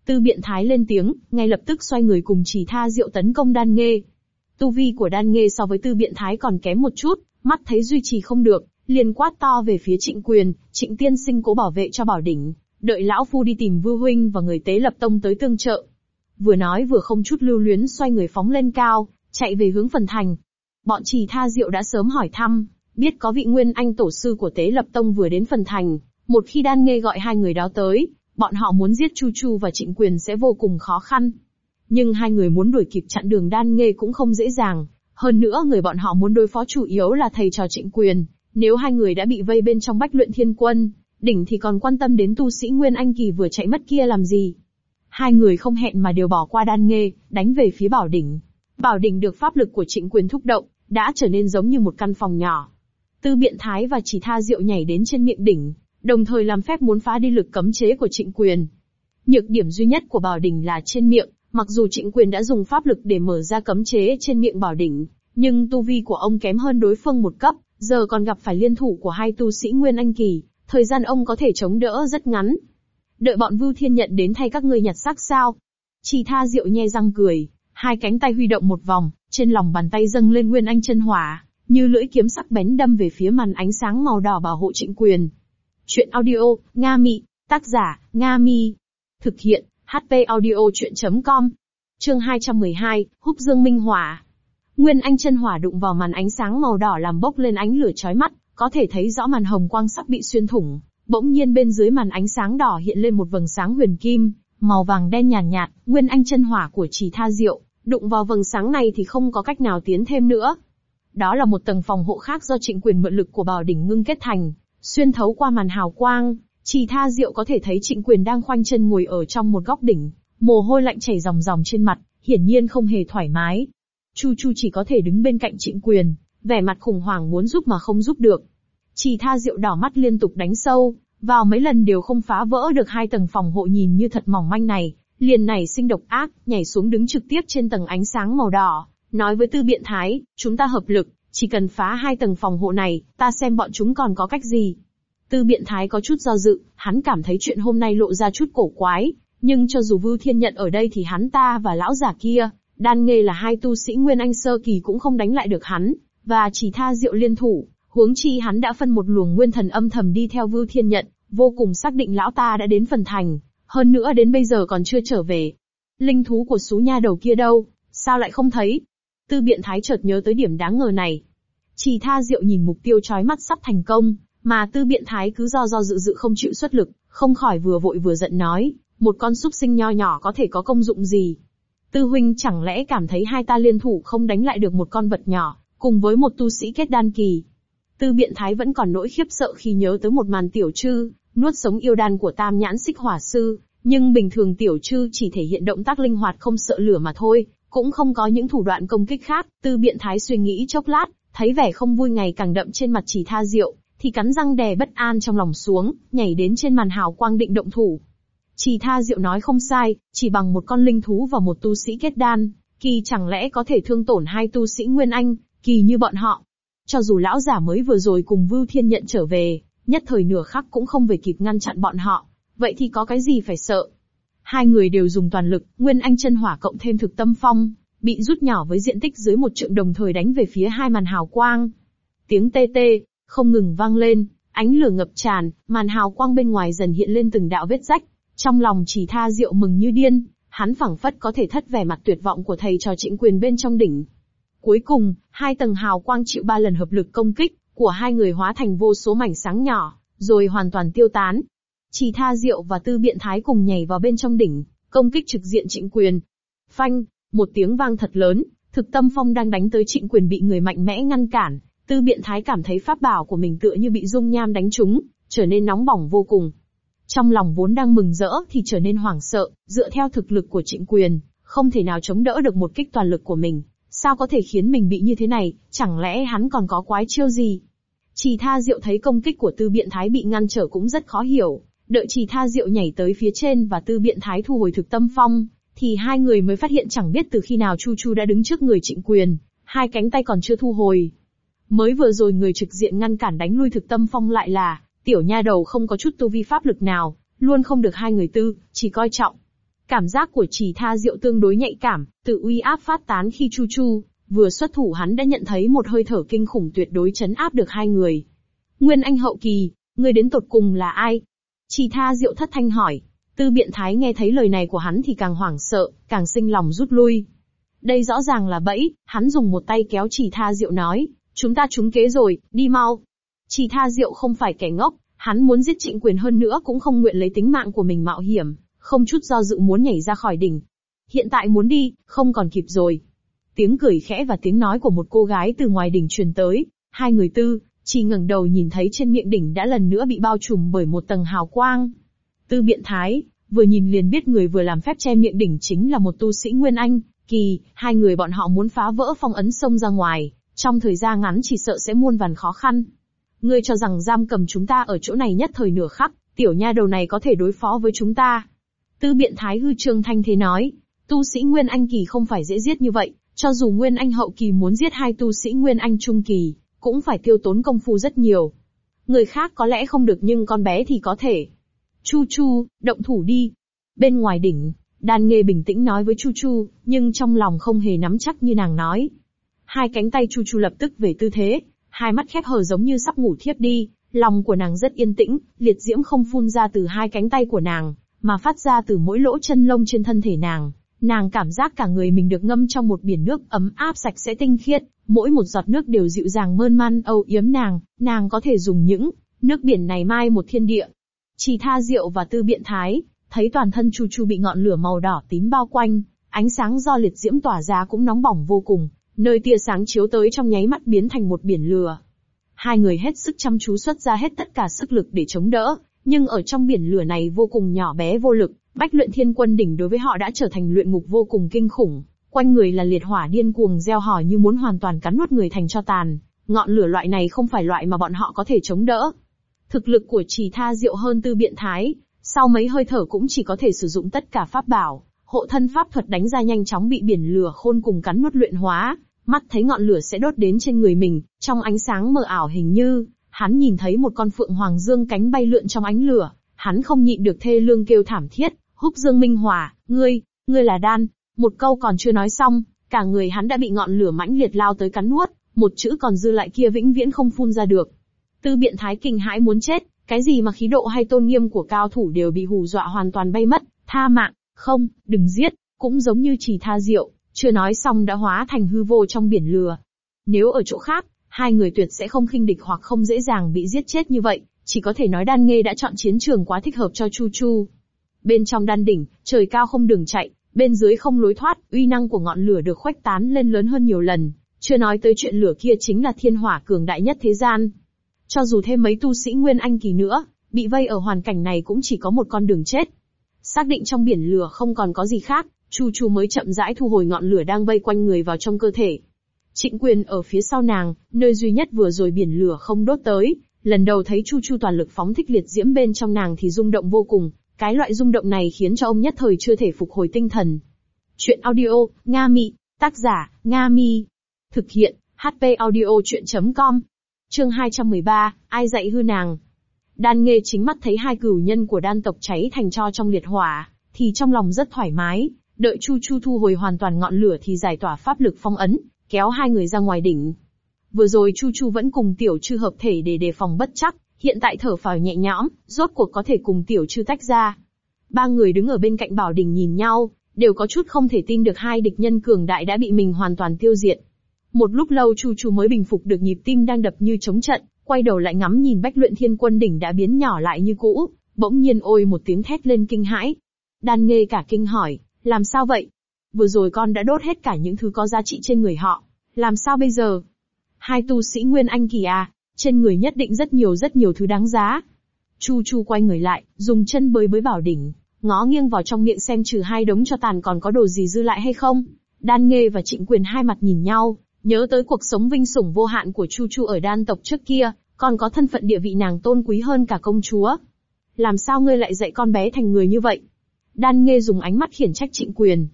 Tư biện thái lên tiếng, ngay lập tức xoay người cùng chỉ tha diệu tấn công đan nghê. Tu vi của đan nghê so với tư biện thái còn kém một chút, mắt thấy duy trì không được, liền quát to về phía trịnh quyền, trịnh tiên sinh cố bảo vệ cho bảo đỉnh, đợi lão phu đi tìm vưu huynh và người tế lập tông tới tương trợ. Vừa nói vừa không chút lưu luyến xoay người phóng lên cao, chạy về hướng phần thành. Bọn trì tha diệu đã sớm hỏi thăm, biết có vị nguyên anh tổ sư của tế lập tông vừa đến phần thành, một khi đan nghe gọi hai người đó tới, bọn họ muốn giết Chu Chu và Trịnh Quyền sẽ vô cùng khó khăn. Nhưng hai người muốn đuổi kịp chặn đường đan nghê cũng không dễ dàng. Hơn nữa người bọn họ muốn đối phó chủ yếu là thầy trò trịnh quyền. Nếu hai người đã bị vây bên trong bách luyện thiên quân, đỉnh thì còn quan tâm đến tu sĩ Nguyên Anh Kỳ vừa chạy mất kia làm gì. Hai người không hẹn mà đều bỏ qua đan nghê, đánh về phía bảo đỉnh. Bảo đỉnh được pháp lực của trịnh quyền thúc động, đã trở nên giống như một căn phòng nhỏ. Tư biện thái và chỉ tha diệu nhảy đến trên miệng đỉnh, đồng thời làm phép muốn phá đi lực cấm chế của trịnh quyền. Nhược điểm duy nhất của bảo đỉnh là trên miệng, mặc dù trịnh quyền đã dùng pháp lực để mở ra cấm chế trên miệng bảo đỉnh, nhưng tu vi của ông kém hơn đối phương một cấp, giờ còn gặp phải liên thủ của hai tu sĩ Nguyên Anh Kỳ, thời gian ông có thể chống đỡ rất ngắn. Đợi bọn Vưu Thiên nhận đến thay các ngươi nhặt xác sao? Chỉ tha diệu nhe răng cười, hai cánh tay huy động một vòng, trên lòng bàn tay dâng lên Nguyên Anh chân hỏa, như lưỡi kiếm sắc bén đâm về phía màn ánh sáng màu đỏ bảo hộ trịnh quyền. Chuyện audio, Nga Mị, tác giả, Nga Mi. Thực hiện, HP audio chuyện.com. Chương 212, Húc Dương Minh Hỏa. Nguyên Anh chân hỏa đụng vào màn ánh sáng màu đỏ làm bốc lên ánh lửa chói mắt, có thể thấy rõ màn hồng quang sắc bị xuyên thủng. Bỗng nhiên bên dưới màn ánh sáng đỏ hiện lên một vầng sáng huyền kim, màu vàng đen nhàn nhạt, nhạt, Nguyên Anh chân hỏa của trì Tha Diệu, đụng vào vầng sáng này thì không có cách nào tiến thêm nữa. Đó là một tầng phòng hộ khác do trịnh quyền mượn lực của bảo đỉnh ngưng kết thành, xuyên thấu qua màn hào quang, chỉ tha diệu có thể thấy trịnh quyền đang khoanh chân ngồi ở trong một góc đỉnh, mồ hôi lạnh chảy ròng ròng trên mặt, hiển nhiên không hề thoải mái. Chu Chu chỉ có thể đứng bên cạnh trịnh quyền, vẻ mặt khủng hoảng muốn giúp mà không giúp được. Chỉ tha diệu đỏ mắt liên tục đánh sâu, vào mấy lần đều không phá vỡ được hai tầng phòng hộ nhìn như thật mỏng manh này, liền nảy sinh độc ác, nhảy xuống đứng trực tiếp trên tầng ánh sáng màu đỏ, nói với tư biện thái, chúng ta hợp lực, chỉ cần phá hai tầng phòng hộ này, ta xem bọn chúng còn có cách gì. Tư biện thái có chút do dự, hắn cảm thấy chuyện hôm nay lộ ra chút cổ quái, nhưng cho dù Vưu Thiên Nhận ở đây thì hắn ta và lão giả kia, đan nghề là hai tu sĩ Nguyên Anh Sơ Kỳ cũng không đánh lại được hắn, và chỉ tha diệu liên thủ, huống chi hắn đã phân một luồng nguyên thần âm thầm đi theo Vưu Thiên Nhận, vô cùng xác định lão ta đã đến phần thành, hơn nữa đến bây giờ còn chưa trở về. Linh thú của sú nha đầu kia đâu, sao lại không thấy? Tư biện thái chợt nhớ tới điểm đáng ngờ này. Chỉ tha diệu nhìn mục tiêu chói mắt sắp thành công, mà tư biện thái cứ do do dự dự không chịu xuất lực, không khỏi vừa vội vừa giận nói, một con súc sinh nho nhỏ có thể có công dụng gì. Tư huynh chẳng lẽ cảm thấy hai ta liên thủ không đánh lại được một con vật nhỏ, cùng với một tu sĩ kết đan kỳ. Tư biện thái vẫn còn nỗi khiếp sợ khi nhớ tới một màn tiểu trư, nuốt sống yêu đan của tam nhãn xích hỏa sư, nhưng bình thường tiểu trư chỉ thể hiện động tác linh hoạt không sợ lửa mà thôi, cũng không có những thủ đoạn công kích khác. Tư biện thái suy nghĩ chốc lát, thấy vẻ không vui ngày càng đậm trên mặt chỉ tha diệu, thì cắn răng đè bất an trong lòng xuống, nhảy đến trên màn hào quang định động thủ. Chỉ tha diệu nói không sai, chỉ bằng một con linh thú và một tu sĩ kết đan, kỳ chẳng lẽ có thể thương tổn hai tu sĩ Nguyên Anh, kỳ như bọn họ. Cho dù lão giả mới vừa rồi cùng Vưu Thiên nhận trở về, nhất thời nửa khắc cũng không về kịp ngăn chặn bọn họ, vậy thì có cái gì phải sợ. Hai người đều dùng toàn lực, Nguyên Anh chân hỏa cộng thêm thực tâm phong, bị rút nhỏ với diện tích dưới một trượng đồng thời đánh về phía hai màn hào quang. Tiếng tê tê, không ngừng vang lên, ánh lửa ngập tràn, màn hào quang bên ngoài dần hiện lên từng đạo vết rách. Trong lòng chỉ tha rượu mừng như điên, hắn phảng phất có thể thất vẻ mặt tuyệt vọng của thầy trò trịnh quyền bên trong đỉnh. Cuối cùng, hai tầng hào quang chịu ba lần hợp lực công kích, của hai người hóa thành vô số mảnh sáng nhỏ, rồi hoàn toàn tiêu tán. Chỉ tha diệu và tư biện thái cùng nhảy vào bên trong đỉnh, công kích trực diện trịnh quyền. Phanh, một tiếng vang thật lớn, thực tâm phong đang đánh tới trịnh quyền bị người mạnh mẽ ngăn cản, tư biện thái cảm thấy pháp bảo của mình tựa như bị dung nham đánh trúng, trở nên nóng bỏng vô cùng. Trong lòng vốn đang mừng rỡ thì trở nên hoảng sợ, dựa theo thực lực của trịnh quyền, không thể nào chống đỡ được một kích toàn lực của mình. Sao có thể khiến mình bị như thế này, chẳng lẽ hắn còn có quái chiêu gì? Chỉ tha diệu thấy công kích của tư biện thái bị ngăn trở cũng rất khó hiểu, đợi chỉ tha diệu nhảy tới phía trên và tư biện thái thu hồi thực tâm phong, thì hai người mới phát hiện chẳng biết từ khi nào Chu Chu đã đứng trước người trịnh quyền, hai cánh tay còn chưa thu hồi. Mới vừa rồi người trực diện ngăn cản đánh lui thực tâm phong lại là, tiểu nha đầu không có chút tu vi pháp lực nào, luôn không được hai người tư, chỉ coi trọng. Cảm giác của chỉ tha diệu tương đối nhạy cảm, tự uy áp phát tán khi Chu Chu, vừa xuất thủ hắn đã nhận thấy một hơi thở kinh khủng tuyệt đối chấn áp được hai người. Nguyên Anh hậu kỳ, người đến tột cùng là ai? Chỉ tha diệu thất thanh hỏi. Tư biện thái nghe thấy lời này của hắn thì càng hoảng sợ, càng sinh lòng rút lui. Đây rõ ràng là bẫy, hắn dùng một tay kéo chỉ tha diệu nói, chúng ta trúng kế rồi, đi mau. Chỉ tha diệu không phải kẻ ngốc, hắn muốn giết trịnh quyền hơn nữa cũng không nguyện lấy tính mạng của mình mạo hiểm, không chút do dự muốn nhảy ra khỏi đỉnh. hiện tại muốn đi, không còn kịp rồi. Tiếng cười khẽ và tiếng nói của một cô gái từ ngoài đỉnh truyền tới, hai người tư, chỉ ngẩng đầu nhìn thấy trên miệng đỉnh đã lần nữa bị bao trùm bởi một tầng hào quang. Tư biện thái, vừa nhìn liền biết người vừa làm phép che miệng đỉnh chính là một tu sĩ Nguyên Anh, kỳ, hai người bọn họ muốn phá vỡ phong ấn sông ra ngoài, trong thời gian ngắn chỉ sợ sẽ muôn vàn khó khăn. Ngươi cho rằng giam cầm chúng ta ở chỗ này nhất thời nửa khắc, tiểu nha đầu này có thể đối phó với chúng ta. Tư biện thái hư trương thanh thế nói, tu sĩ Nguyên Anh kỳ không phải dễ giết như vậy, cho dù Nguyên Anh hậu kỳ muốn giết hai tu sĩ Nguyên Anh trung kỳ, cũng phải tiêu tốn công phu rất nhiều. Người khác có lẽ không được nhưng con bé thì có thể. Chu Chu, động thủ đi. Bên ngoài đỉnh, đàn nghề bình tĩnh nói với Chu Chu, nhưng trong lòng không hề nắm chắc như nàng nói. Hai cánh tay Chu Chu lập tức về tư thế, hai mắt khép hờ giống như sắp ngủ thiếp đi, lòng của nàng rất yên tĩnh, liệt diễm không phun ra từ hai cánh tay của nàng, mà phát ra từ mỗi lỗ chân lông trên thân thể nàng. Nàng cảm giác cả người mình được ngâm trong một biển nước ấm áp sạch sẽ tinh khiết, mỗi một giọt nước đều dịu dàng mơn man âu yếm nàng, nàng có thể dùng những nước biển này mai một thiên địa. Chỉ tha rượu và tư biện thái, thấy toàn thân Chu Chu bị ngọn lửa màu đỏ tím bao quanh, ánh sáng do liệt diễm tỏa ra cũng nóng bỏng vô cùng, nơi tia sáng chiếu tới trong nháy mắt biến thành một biển lửa. Hai người hết sức chăm chú xuất ra hết tất cả sức lực để chống đỡ, nhưng ở trong biển lửa này vô cùng nhỏ bé vô lực, Bách luyện thiên quân đỉnh đối với họ đã trở thành luyện ngục vô cùng kinh khủng, quanh người là liệt hỏa điên cuồng gieo hò như muốn hoàn toàn cắn nuốt người thành cho tàn. Ngọn lửa loại này không phải loại mà bọn họ có thể chống đỡ. Thực lực của trì tha diệu hơn tư biện thái, sau mấy hơi thở cũng chỉ có thể sử dụng tất cả pháp bảo, hộ thân pháp thuật đánh ra nhanh chóng bị biển lửa khôn cùng cắn nuốt luyện hóa, mắt thấy ngọn lửa sẽ đốt đến trên người mình, trong ánh sáng mờ ảo hình như, hắn nhìn thấy một con phượng hoàng dương cánh bay lượn trong ánh lửa, hắn không nhịn được thê lương kêu thảm thiết, húc dương minh hòa, ngươi, ngươi là đan, một câu còn chưa nói xong, cả người hắn đã bị ngọn lửa mãnh liệt lao tới cắn nuốt, một chữ còn dư lại kia vĩnh viễn không phun ra được. Tư biện thái kinh hãi muốn chết, cái gì mà khí độ hay tôn nghiêm của cao thủ đều bị hù dọa hoàn toàn bay mất, tha mạng, không, đừng giết, cũng giống như chỉ tha rượu, chưa nói xong đã hóa thành hư vô trong biển lửa. Nếu ở chỗ khác, hai người tuyệt sẽ không khinh địch hoặc không dễ dàng bị giết chết như vậy, chỉ có thể nói đan nghê đã chọn chiến trường quá thích hợp cho Chu Chu. Bên trong đan đỉnh, trời cao không đường chạy, bên dưới không lối thoát, uy năng của ngọn lửa được khuếch tán lên lớn hơn nhiều lần. Chưa nói tới chuyện lửa kia chính là thiên hỏa cường đại nhất thế gian. Cho dù thêm mấy tu sĩ Nguyên Anh kỳ nữa, bị vây ở hoàn cảnh này cũng chỉ có một con đường chết. Xác định trong biển lửa không còn có gì khác, Chu Chu mới chậm rãi thu hồi ngọn lửa đang vây quanh người vào trong cơ thể. Trịnh quyền ở phía sau nàng, nơi duy nhất vừa rồi biển lửa không đốt tới, lần đầu thấy Chu Chu toàn lực phóng thích liệt diễm bên trong nàng thì rung động vô cùng, cái loại rung động này khiến cho ông nhất thời chưa thể phục hồi tinh thần. Chuyện audio, Nga Mị, tác giả, Nga Mi. Thực hiện, HP audio chuyện.com. Chương 213, ai dạy hư nàng. Đan nghê chính mắt thấy hai cửu nhân của đan tộc cháy thành cho trong liệt hỏa, thì trong lòng rất thoải mái, đợi Chu Chu thu hồi hoàn toàn ngọn lửa thì giải tỏa pháp lực phong ấn, kéo hai người ra ngoài đỉnh. Vừa rồi Chu Chu vẫn cùng tiểu chư hợp thể để đề phòng bất chắc, hiện tại thở phào nhẹ nhõm, rốt cuộc có thể cùng tiểu trư tách ra. Ba người đứng ở bên cạnh bảo đình nhìn nhau, đều có chút không thể tin được hai địch nhân cường đại đã bị mình hoàn toàn tiêu diệt. Một lúc lâu Chu Chu mới bình phục được nhịp tim đang đập như chống trận, quay đầu lại ngắm nhìn bách luyện thiên quân đỉnh đã biến nhỏ lại như cũ, bỗng nhiên ôi một tiếng thét lên kinh hãi. Đan nghê cả kinh hỏi, làm sao vậy? Vừa rồi con đã đốt hết cả những thứ có giá trị trên người họ, làm sao bây giờ? Hai tu sĩ Nguyên Anh kỳ à, trên người nhất định rất nhiều rất nhiều thứ đáng giá. Chu Chu quay người lại, dùng chân bơi bới bảo đỉnh, ngó nghiêng vào trong miệng xem trừ hai đống cho tàn còn có đồ gì dư lại hay không. Đan Nghê và Trịnh Quyền hai mặt nhìn nhau, nhớ tới cuộc sống vinh sủng vô hạn của Chu Chu ở đan tộc trước kia, còn có thân phận địa vị nàng tôn quý hơn cả công chúa. Làm sao ngươi lại dạy con bé thành người như vậy? Đan Nghê dùng ánh mắt khiển trách Trịnh Quyền.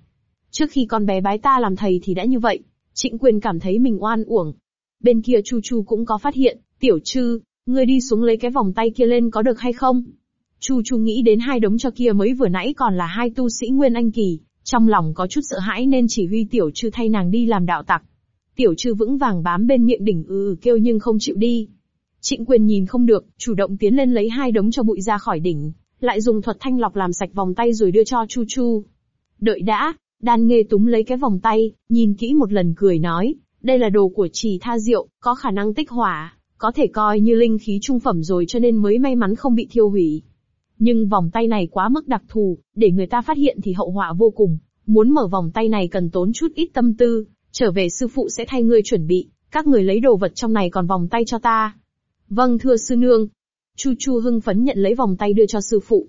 Trước khi con bé bái ta làm thầy thì đã như vậy, Trịnh Quyền cảm thấy mình oan uổng. Bên kia Chu Chu cũng có phát hiện, tiểu trư, ngươi đi xuống lấy cái vòng tay kia lên có được hay không? Chu Chu nghĩ đến hai đống cho kia mới vừa nãy còn là hai tu sĩ Nguyên Anh Kỳ, trong lòng có chút sợ hãi nên chỉ huy tiểu trư thay nàng đi làm đạo tặc. Tiểu trư vững vàng bám bên miệng đỉnh ư ừ kêu nhưng không chịu đi. Trịnh quyền nhìn không được, chủ động tiến lên lấy hai đống cho bụi ra khỏi đỉnh, lại dùng thuật thanh lọc làm sạch vòng tay rồi đưa cho Chu Chu. Đợi đã, đan nghê túm lấy cái vòng tay, nhìn kỹ một lần cười nói, đây là đồ của trì tha diệu, có khả năng tích hỏa, có thể coi như linh khí trung phẩm rồi cho nên mới may mắn không bị thiêu hủy. Nhưng vòng tay này quá mức đặc thù, để người ta phát hiện thì hậu họa vô cùng, muốn mở vòng tay này cần tốn chút ít tâm tư, trở về sư phụ sẽ thay ngươi chuẩn bị, các người lấy đồ vật trong này còn vòng tay cho ta. Vâng thưa sư nương. Chu Chu hưng phấn nhận lấy vòng tay đưa cho sư phụ.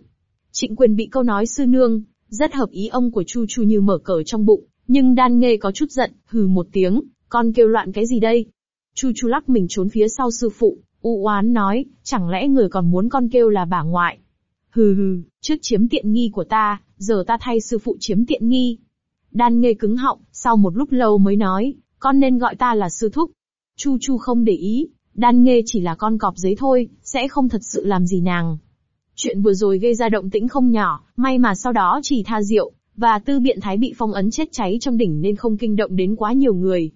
Trịnh quyền bị câu nói sư nương, rất hợp ý ông của Chu Chu như mở cờ trong bụng, nhưng đan nghê có chút giận, hừ một tiếng, con kêu loạn cái gì đây? Chu Chu lắc mình trốn phía sau sư phụ, u oán nói, chẳng lẽ người còn muốn con kêu là bà ngoại? Hừ hừ, trước chiếm tiện nghi của ta, giờ ta thay sư phụ chiếm tiện nghi. Đan nghê cứng họng, sau một lúc lâu mới nói, con nên gọi ta là sư thúc. Chu Chu không để ý, đan nghê chỉ là con cọp giấy thôi, sẽ không thật sự làm gì nàng. Chuyện vừa rồi gây ra động tĩnh không nhỏ, may mà sau đó chỉ tha diệu, và tư biện thái bị phong ấn chết cháy trong đỉnh nên không kinh động đến quá nhiều người.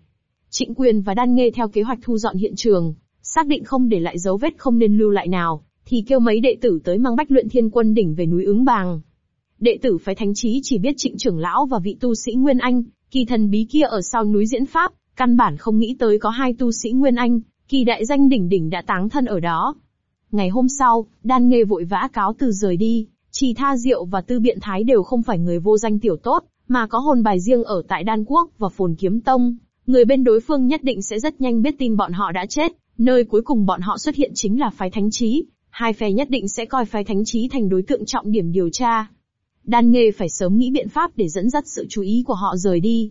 Trịnh quyền và đan nghê theo kế hoạch thu dọn hiện trường, xác định không để lại dấu vết không nên lưu lại nào, thì kêu mấy đệ tử tới mang bách luyện thiên quân đỉnh về núi ứng bàng. Đệ tử phái thánh trí chỉ biết trịnh trưởng lão và vị tu sĩ Nguyên Anh, kỳ thần bí kia ở sau núi diễn pháp, căn bản không nghĩ tới có hai tu sĩ Nguyên Anh, kỳ đại danh đỉnh đỉnh đã táng thân ở đó. Ngày hôm sau, đan nghê vội vã cáo từ rời đi, chỉ tha diệu và tư biện thái đều không phải người vô danh tiểu tốt, mà có hồn bài riêng ở tại đan quốc và phồn kiếm tông. Người bên đối phương nhất định sẽ rất nhanh biết tin bọn họ đã chết, nơi cuối cùng bọn họ xuất hiện chính là phái thánh trí, hai phe nhất định sẽ coi phái thánh trí thành đối tượng trọng điểm điều tra. Đan nghê phải sớm nghĩ biện pháp để dẫn dắt sự chú ý của họ rời đi.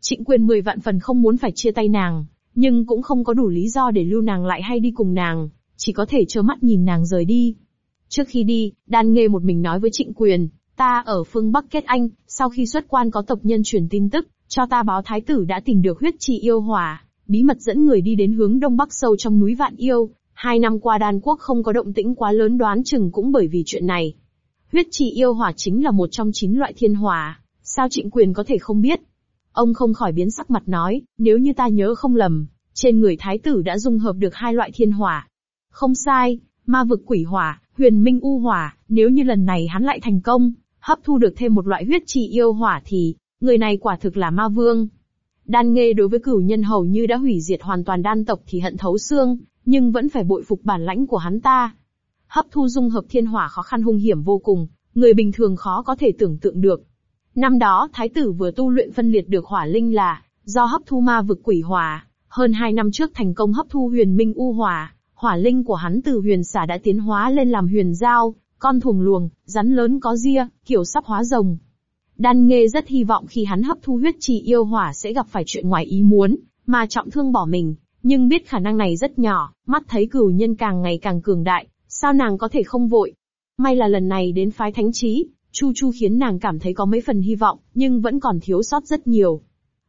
Trịnh quyền mười vạn phần không muốn phải chia tay nàng, nhưng cũng không có đủ lý do để lưu nàng lại hay đi cùng nàng, chỉ có thể trơ mắt nhìn nàng rời đi. Trước khi đi, đan nghê một mình nói với trịnh quyền, ta ở phương Bắc kết anh, sau khi xuất quan có tộc nhân truyền tin tức, cho ta báo thái tử đã tìm được huyết trì yêu hỏa, bí mật dẫn người đi đến hướng đông bắc sâu trong núi Vạn Yêu. Hai năm qua đan quốc không có động tĩnh quá lớn đoán chừng cũng bởi vì chuyện này. Huyết trì yêu hỏa chính là một trong chín loại thiên hỏa, sao trịnh quyền có thể không biết? Ông không khỏi biến sắc mặt nói, nếu như ta nhớ không lầm, trên người thái tử đã dung hợp được hai loại thiên hỏa. Không sai, ma vực quỷ hỏa, huyền minh u hỏa, nếu như lần này hắn lại thành công, hấp thu được thêm một loại huyết trì yêu hỏa thì, người này quả thực là ma vương. Đan nghê đối với cửu nhân hầu như đã hủy diệt hoàn toàn đan tộc thì hận thấu xương, nhưng vẫn phải bội phục bản lãnh của hắn ta. Hấp thu dung hợp thiên hỏa khó khăn hung hiểm vô cùng, người bình thường khó có thể tưởng tượng được. Năm đó, thái tử vừa tu luyện phân liệt được hỏa linh là, do hấp thu ma vực quỷ hỏa, hơn hai năm trước thành công hấp thu huyền minh u hỏa, hỏa linh của hắn từ huyền xả đã tiến hóa lên làm huyền giao, con thùng luồng, rắn lớn có ria, kiểu sắp hóa rồng. Đan Nghê rất hy vọng khi hắn hấp thu huyết trì yêu hỏa sẽ gặp phải chuyện ngoài ý muốn, mà trọng thương bỏ mình, nhưng biết khả năng này rất nhỏ, mắt thấy cửu nhân càng ngày càng cường đại, sao nàng có thể không vội. May là lần này đến phái thánh trí, Chu Chu khiến nàng cảm thấy có mấy phần hy vọng, nhưng vẫn còn thiếu sót rất nhiều.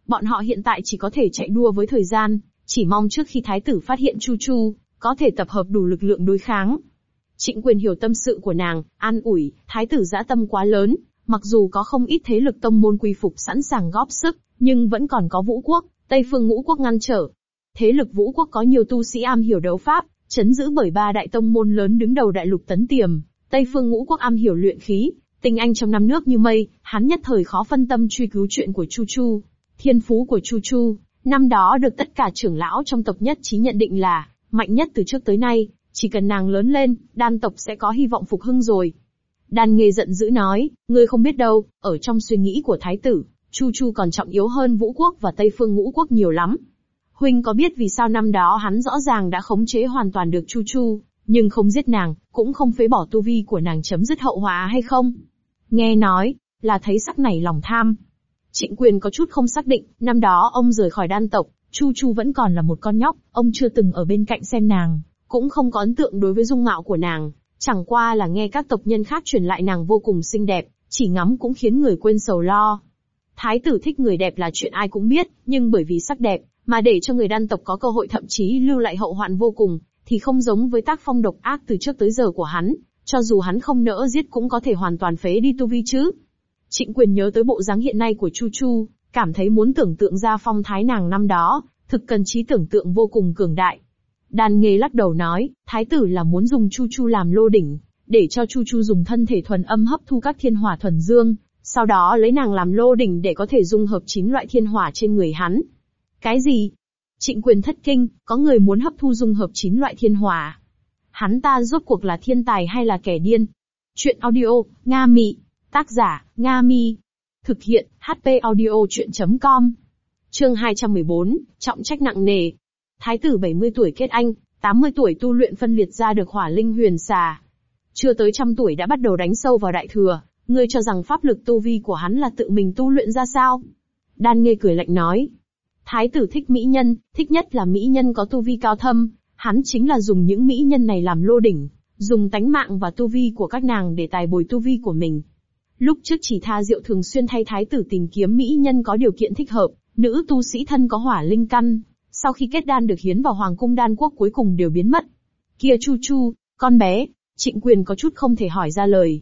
Bọn họ hiện tại chỉ có thể chạy đua với thời gian, chỉ mong trước khi thái tử phát hiện Chu Chu, có thể tập hợp đủ lực lượng đối kháng. Trịnh quyền hiểu tâm sự của nàng, an ủi, thái tử dã tâm quá lớn, mặc dù có không ít thế lực tông môn quy phục sẵn sàng góp sức, nhưng vẫn còn có vũ quốc, Tây phương ngũ quốc ngăn trở. Thế lực vũ quốc có nhiều tu sĩ am hiểu đấu pháp, chấn giữ bởi ba đại tông môn lớn đứng đầu đại lục tấn tiềm, Tây phương ngũ quốc am hiểu luyện khí, tình anh trong năm nước như mây, hắn nhất thời khó phân tâm truy cứu chuyện của Chu Chu. Thiên phú của Chu Chu, năm đó được tất cả trưởng lão trong tộc nhất trí nhận định là mạnh nhất từ trước tới nay, chỉ cần nàng lớn lên, đan tộc sẽ có hy vọng phục hưng rồi. Đan nghề giận dữ nói, ngươi không biết đâu, ở trong suy nghĩ của thái tử, Chu Chu còn trọng yếu hơn Vũ Quốc và Tây Phương Ngũ Quốc nhiều lắm. Huynh có biết vì sao năm đó hắn rõ ràng đã khống chế hoàn toàn được Chu Chu, nhưng không giết nàng, cũng không phế bỏ tu vi của nàng chấm dứt hậu họa hay không? Nghe nói, là thấy sắc này lòng tham. Trịnh quyền có chút không xác định, năm đó ông rời khỏi đan tộc, Chu Chu vẫn còn là một con nhóc, ông chưa từng ở bên cạnh xem nàng, cũng không có ấn tượng đối với dung mạo của nàng, chẳng qua là nghe các tộc nhân khác truyền lại nàng vô cùng xinh đẹp, chỉ ngắm cũng khiến người quên sầu lo. Thái tử thích người đẹp là chuyện ai cũng biết, nhưng bởi vì sắc đẹp, mà để cho người đan tộc có cơ hội thậm chí lưu lại hậu hoạn vô cùng, thì không giống với tác phong độc ác từ trước tới giờ của hắn, cho dù hắn không nỡ giết cũng có thể hoàn toàn phế đi tu vi chứ. Trịnh quyền nhớ tới bộ dáng hiện nay của Chu Chu, cảm thấy muốn tưởng tượng ra phong thái nàng năm đó, thực cần trí tưởng tượng vô cùng cường đại. Đan nghề lắc đầu nói, thái tử là muốn dùng Chu Chu làm lô đỉnh, để cho Chu Chu dùng thân thể thuần âm hấp thu các thiên hỏa thuần dương, sau đó lấy nàng làm lô đỉnh để có thể dung hợp chín loại thiên hỏa trên người hắn. Cái gì? Trịnh quyền thất kinh, có người muốn hấp thu dung hợp chín loại thiên hỏa. Hắn ta rốt cuộc là thiên tài hay là kẻ điên? Chuyện audio, Nga Mị. Tác giả, Nga Mi. Thực hiện, HP audio chuyện.com. Chương 214, trọng trách nặng nề. Thái tử 70 tuổi kết anh, 80 tuổi tu luyện phân liệt ra được hỏa linh huyền xà. Chưa tới trăm tuổi đã bắt đầu đánh sâu vào đại thừa, ngươi cho rằng pháp lực tu vi của hắn là tự mình tu luyện ra sao? Đan Nghê cười lạnh nói. Thái tử thích mỹ nhân, thích nhất là mỹ nhân có tu vi cao thâm, hắn chính là dùng những mỹ nhân này làm lô đỉnh, dùng tánh mạng và tu vi của các nàng để tài bồi tu vi của mình. Lúc trước chỉ tha diệu thường xuyên thay thái tử tìm kiếm mỹ nhân có điều kiện thích hợp, nữ tu sĩ thân có hỏa linh căn, sau khi kết đan được hiến vào hoàng cung đan quốc cuối cùng đều biến mất. Kia Chu Chu, con bé, trịnh quyền có chút không thể hỏi ra lời.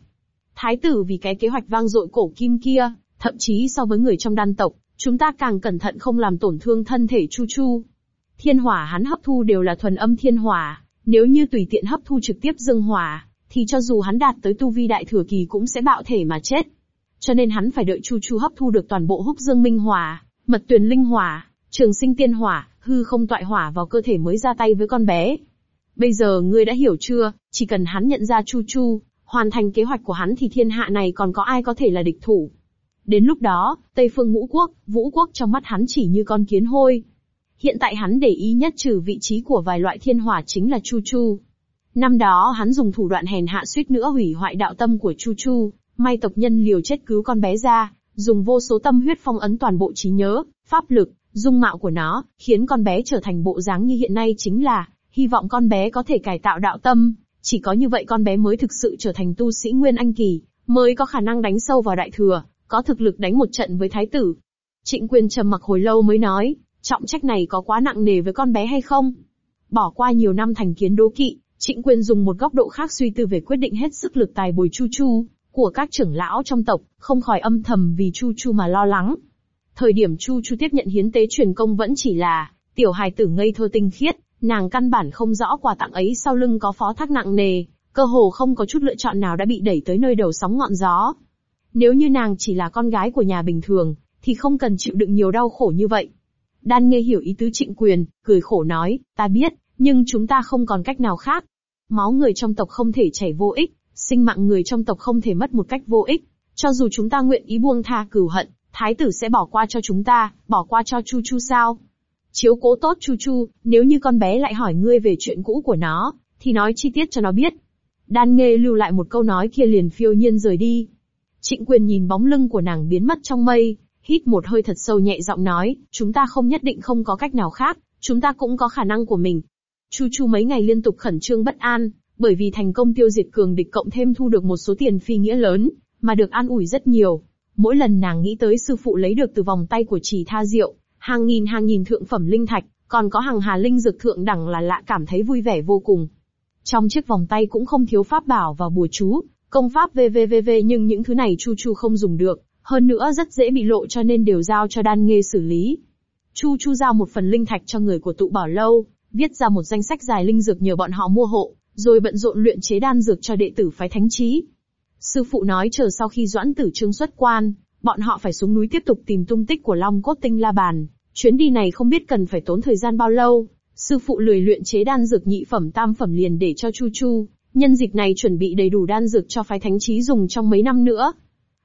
Thái tử vì cái kế hoạch vang dội cổ kim kia, thậm chí so với người trong đan tộc, chúng ta càng cẩn thận không làm tổn thương thân thể Chu Chu. Thiên hỏa hắn hấp thu đều là thuần âm thiên hỏa, nếu như tùy tiện hấp thu trực tiếp dương hỏa, thì cho dù hắn đạt tới tu vi đại thừa kỳ cũng sẽ bạo thể mà chết. Cho nên hắn phải đợi Chu Chu hấp thu được toàn bộ húc dương minh hỏa, mật tuyền linh hỏa, trường sinh tiên hỏa, hư không toại hỏa vào cơ thể mới ra tay với con bé. Bây giờ ngươi đã hiểu chưa, chỉ cần hắn nhận ra Chu Chu, hoàn thành kế hoạch của hắn thì thiên hạ này còn có ai có thể là địch thủ. Đến lúc đó, Tây Phương Ngũ Quốc, Vũ Quốc trong mắt hắn chỉ như con kiến hôi. Hiện tại hắn để ý nhất trừ vị trí của vài loại thiên hỏa chính là Chu Chu. Năm đó hắn dùng thủ đoạn hèn hạ suýt nữa hủy hoại đạo tâm của Chu Chu, may tộc nhân liều chết cứu con bé ra, dùng vô số tâm huyết phong ấn toàn bộ trí nhớ, pháp lực, dung mạo của nó, khiến con bé trở thành bộ dáng như hiện nay chính là, hy vọng con bé có thể cải tạo đạo tâm, chỉ có như vậy con bé mới thực sự trở thành tu sĩ Nguyên Anh Kỳ, mới có khả năng đánh sâu vào đại thừa, có thực lực đánh một trận với thái tử. Trịnh quyền trầm mặc hồi lâu mới nói, trọng trách này có quá nặng nề với con bé hay không? Bỏ qua nhiều năm thành kiến đố kỵ, trịnh quyền dùng một góc độ khác suy tư về quyết định hết sức lực tài bồi chu chu, của các trưởng lão trong tộc, không khỏi âm thầm vì chu chu mà lo lắng. Thời điểm chu chu tiếp nhận hiến tế truyền công vẫn chỉ là, tiểu hài tử ngây thơ tinh khiết, nàng căn bản không rõ quà tặng ấy sau lưng có phó thác nặng nề, cơ hồ không có chút lựa chọn nào đã bị đẩy tới nơi đầu sóng ngọn gió. Nếu như nàng chỉ là con gái của nhà bình thường, thì không cần chịu đựng nhiều đau khổ như vậy. Đan nghe hiểu ý tứ trịnh quyền, cười khổ nói, ta biết, nhưng chúng ta không còn cách nào khác. Máu người trong tộc không thể chảy vô ích, sinh mạng người trong tộc không thể mất một cách vô ích. Cho dù chúng ta nguyện ý buông tha cửu hận, thái tử sẽ bỏ qua cho chúng ta, bỏ qua cho Chu Chu sao? Chiếu cố tốt Chu Chu, nếu như con bé lại hỏi ngươi về chuyện cũ của nó, thì nói chi tiết cho nó biết. Đan Nghê lưu lại một câu nói kia liền phiêu nhiên rời đi. Trịnh quyền nhìn bóng lưng của nàng biến mất trong mây, hít một hơi thật sâu nhẹ giọng nói, chúng ta không nhất định không có cách nào khác, chúng ta cũng có khả năng của mình. Chu Chu mấy ngày liên tục khẩn trương bất an, bởi vì thành công tiêu diệt cường địch cộng thêm thu được một số tiền phi nghĩa lớn, mà được an ủi rất nhiều. Mỗi lần nàng nghĩ tới sư phụ lấy được từ vòng tay của trì tha diệu, hàng nghìn hàng nghìn thượng phẩm linh thạch, còn có hàng hà linh dược thượng đẳng là lạ cảm thấy vui vẻ vô cùng. Trong chiếc vòng tay cũng không thiếu pháp bảo và bùa chú, công pháp vvvv nhưng những thứ này Chu Chu không dùng được, hơn nữa rất dễ bị lộ cho nên đều giao cho đan nghê xử lý. Chu Chu giao một phần linh thạch cho người của tụ bảo lâu, viết ra một danh sách dài linh dược nhờ bọn họ mua hộ, rồi bận rộn luyện chế đan dược cho đệ tử phái thánh trí. Sư phụ nói chờ sau khi doãn tử trương xuất quan, bọn họ phải xuống núi tiếp tục tìm tung tích của Long Cốt Tinh La Bàn. Chuyến đi này không biết cần phải tốn thời gian bao lâu. Sư phụ lười luyện chế đan dược nhị phẩm tam phẩm liền để cho Chu Chu, nhân dịp này chuẩn bị đầy đủ đan dược cho phái thánh trí dùng trong mấy năm nữa.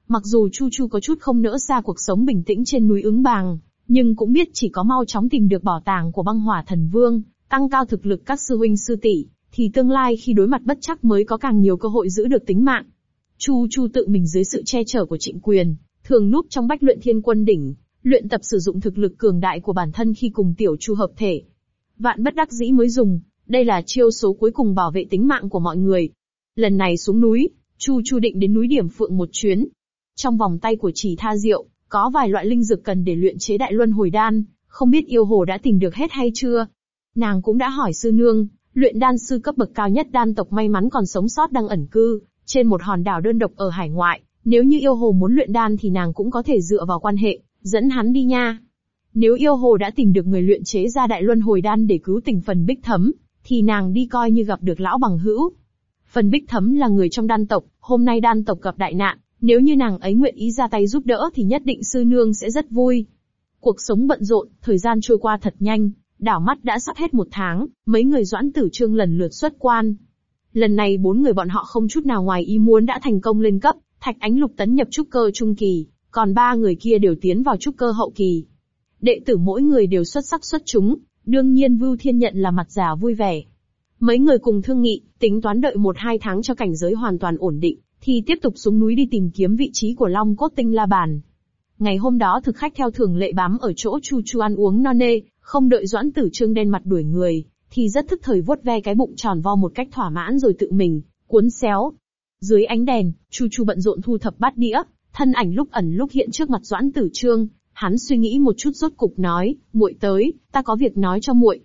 Mặc dù Chu Chu có chút không nỡ xa cuộc sống bình tĩnh trên núi ứng bàng, nhưng cũng biết chỉ có mau chóng tìm được bảo tàng của băng hỏa thần vương, tăng cao thực lực các sư huynh sư tỷ, thì tương lai khi đối mặt bất chắc mới có càng nhiều cơ hội giữ được tính mạng. Chu Chu tự mình dưới sự che chở của trịnh quyền, thường núp trong bách luyện thiên quân đỉnh, luyện tập sử dụng thực lực cường đại của bản thân khi cùng tiểu Chu hợp thể. Vạn bất đắc dĩ mới dùng, đây là chiêu số cuối cùng bảo vệ tính mạng của mọi người. Lần này xuống núi, Chu Chu định đến núi Điểm Phượng một chuyến. Trong vòng tay của Chỉ Tha Diệu, có vài loại linh dược cần để luyện chế đại luân hồi đan, không biết yêu hồ đã tìm được hết hay chưa. Nàng cũng đã hỏi sư nương, luyện đan sư cấp bậc cao nhất đan tộc may mắn còn sống sót đang ẩn cư, trên một hòn đảo đơn độc ở hải ngoại, nếu như yêu hồ muốn luyện đan thì nàng cũng có thể dựa vào quan hệ, dẫn hắn đi nha. Nếu yêu hồ đã tìm được người luyện chế ra đại luân hồi đan để cứu tình phần bích thấm, thì nàng đi coi như gặp được lão bằng hữu. Phần bích thấm là người trong đan tộc, hôm nay đan tộc gặp đại nạn, nếu như nàng ấy nguyện ý ra tay giúp đỡ thì nhất định sư nương sẽ rất vui. Cuộc sống bận rộn, thời gian trôi qua thật nhanh, đảo mắt đã sắp hết một tháng, mấy người doãn tử trương lần lượt xuất quan. Lần này bốn người bọn họ không chút nào ngoài ý muốn đã thành công lên cấp, thạch ánh lục tấn nhập trúc cơ trung kỳ, còn ba người kia đều tiến vào trúc cơ hậu kỳ. Đệ tử mỗi người đều xuất sắc xuất chúng, đương nhiên Vưu Thiên nhận là mặt giả vui vẻ. Mấy người cùng thương nghị, tính toán đợi một hai tháng cho cảnh giới hoàn toàn ổn định, thì tiếp tục xuống núi đi tìm kiếm vị trí của Long Cốt Tinh La Bàn. Ngày hôm đó thực khách theo thường lệ bám ở chỗ Chu Chu ăn uống no nê, không đợi Doãn Tử Trương đen mặt đuổi người, thì rất thức thời vuốt ve cái bụng tròn vo một cách thỏa mãn rồi tự mình, cuốn xéo. Dưới ánh đèn, Chu Chu bận rộn thu thập bát đĩa, thân ảnh lúc ẩn lúc hiện trước mặt Doãn Tử Trương, hắn suy nghĩ một chút rốt cục nói, muội tới, ta có việc nói cho muội.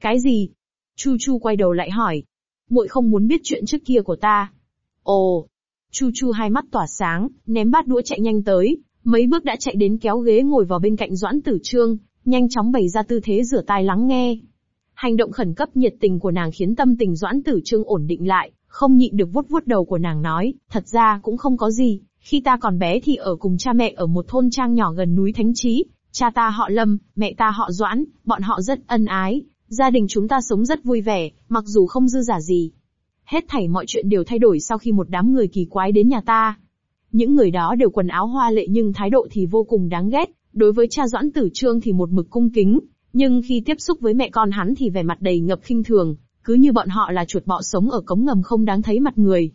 Cái gì? Chu Chu quay đầu lại hỏi. Muội không muốn biết chuyện trước kia của ta. Ồ. Chu Chu hai mắt tỏa sáng, ném bát đũa chạy nhanh tới, mấy bước đã chạy đến kéo ghế ngồi vào bên cạnh Doãn Tử Trương, nhanh chóng bày ra tư thế rửa tai lắng nghe. Hành động khẩn cấp nhiệt tình của nàng khiến tâm tình Doãn Tử Trương ổn định lại, không nhịn được vuốt vuốt đầu của nàng nói, thật ra cũng không có gì, khi ta còn bé thì ở cùng cha mẹ ở một thôn trang nhỏ gần núi Thánh Trí, cha ta họ Lâm, mẹ ta họ Doãn, bọn họ rất ân ái, gia đình chúng ta sống rất vui vẻ, mặc dù không dư giả gì. Hết thảy mọi chuyện đều thay đổi sau khi một đám người kỳ quái đến nhà ta. Những người đó đều quần áo hoa lệ nhưng thái độ thì vô cùng đáng ghét, đối với cha Doãn Tử Trương thì một mực cung kính, nhưng khi tiếp xúc với mẹ con hắn thì vẻ mặt đầy ngập khinh thường, cứ như bọn họ là chuột bọ sống ở cống ngầm không đáng thấy mặt người.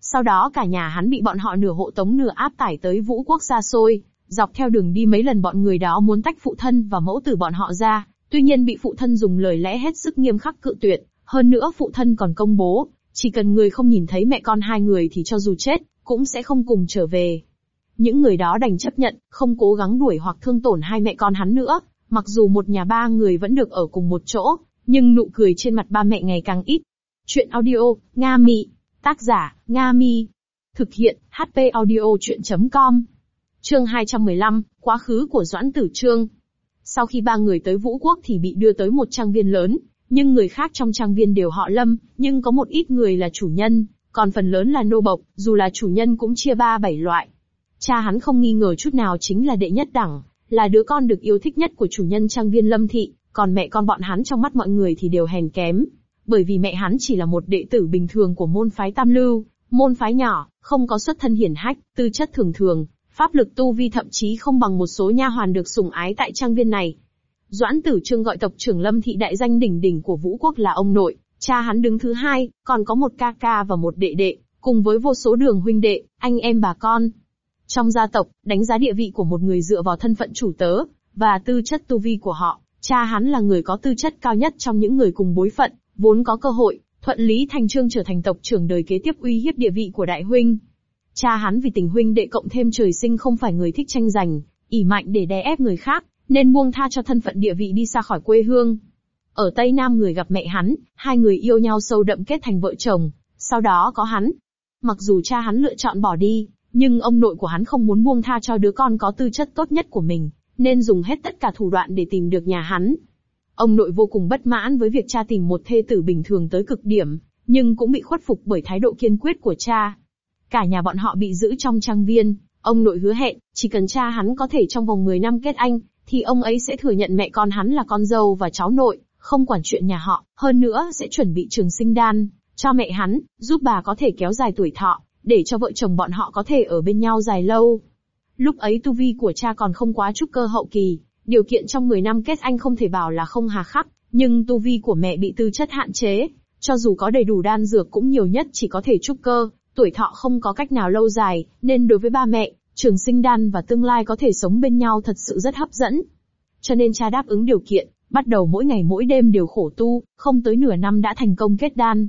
Sau đó cả nhà hắn bị bọn họ nửa hộ tống nửa áp tải tới vũ quốc xa xôi, dọc theo đường đi mấy lần bọn người đó muốn tách phụ thân và mẫu tử bọn họ ra, tuy nhiên bị phụ thân dùng lời lẽ hết sức nghiêm khắc cự tuyệt, hơn nữa phụ thân còn công bố, chỉ cần người không nhìn thấy mẹ con hai người thì cho dù chết, cũng sẽ không cùng trở về. Những người đó đành chấp nhận, không cố gắng đuổi hoặc thương tổn hai mẹ con hắn nữa, mặc dù một nhà ba người vẫn được ở cùng một chỗ, nhưng nụ cười trên mặt ba mẹ ngày càng ít. Chuyện audio, Nga Mi. Tác giả, Nga Mi. Thực hiện, HP audio chuyện.com. Chương 215, quá khứ của Doãn Tử Trương. Sau khi ba người tới Vũ Quốc thì bị đưa tới một trang viên lớn, nhưng người khác trong trang viên đều họ Lâm, nhưng có một ít người là chủ nhân, còn phần lớn là nô bộc, dù là chủ nhân cũng chia ba bảy loại. Cha hắn không nghi ngờ chút nào chính là đệ nhất đẳng, là đứa con được yêu thích nhất của chủ nhân trang viên Lâm Thị, còn mẹ con bọn hắn trong mắt mọi người thì đều hèn kém, bởi vì mẹ hắn chỉ là một đệ tử bình thường của môn phái Tam Lưu, môn phái nhỏ, không có xuất thân hiển hách, tư chất thường thường, pháp lực tu vi thậm chí không bằng một số nha hoàn được sủng ái tại trang viên này. Doãn Tử Trương gọi tộc trưởng Lâm thị đại danh đỉnh đỉnh của Vũ quốc là ông nội, cha hắn đứng thứ hai, còn có một ca ca và một đệ đệ, cùng với vô số đường huynh đệ, anh em bà con. Trong gia tộc, đánh giá địa vị của một người dựa vào thân phận chủ tớ, và tư chất tu vi của họ, cha hắn là người có tư chất cao nhất trong những người cùng bối phận, vốn có cơ hội, thuận lý thành trương trở thành tộc trưởng đời kế tiếp uy hiếp địa vị của đại huynh. Cha hắn vì tình huynh đệ cộng thêm trời sinh không phải người thích tranh giành, ỉ mạnh để đè ép người khác, nên buông tha cho thân phận địa vị đi xa khỏi quê hương. Ở Tây Nam người gặp mẹ hắn, hai người yêu nhau sâu đậm kết thành vợ chồng, sau đó có hắn. Mặc dù cha hắn lựa chọn bỏ đi, nhưng ông nội của hắn không muốn buông tha cho đứa con có tư chất tốt nhất của mình, nên dùng hết tất cả thủ đoạn để tìm được nhà hắn, Ông nội vô cùng bất mãn với việc cha tìm một thê tử bình thường tới cực điểm, nhưng cũng bị khuất phục bởi thái độ kiên quyết của cha. Cả nhà bọn họ bị giữ trong trang viên, ông nội hứa hẹn, chỉ cần cha hắn có thể trong vòng 10 năm kết anh, thì ông ấy sẽ thừa nhận mẹ con hắn là con dâu và cháu nội, không quản chuyện nhà họ, hơn nữa sẽ chuẩn bị trường sinh đan, cho mẹ hắn, giúp bà có thể kéo dài tuổi thọ, để cho vợ chồng bọn họ có thể ở bên nhau dài lâu. Lúc ấy tu vi của cha còn không quá trúc cơ hậu kỳ, Điều kiện trong 10 năm kết anh không thể bảo là không hà khắc, nhưng tu vi của mẹ bị tư chất hạn chế, cho dù có đầy đủ đan dược cũng nhiều nhất chỉ có thể trúc cơ, tuổi thọ không có cách nào lâu dài, nên đối với ba mẹ, trường sinh đan và tương lai có thể sống bên nhau thật sự rất hấp dẫn. Cho nên cha đáp ứng điều kiện, bắt đầu mỗi ngày mỗi đêm đều khổ tu, không tới nửa năm đã thành công kết đan.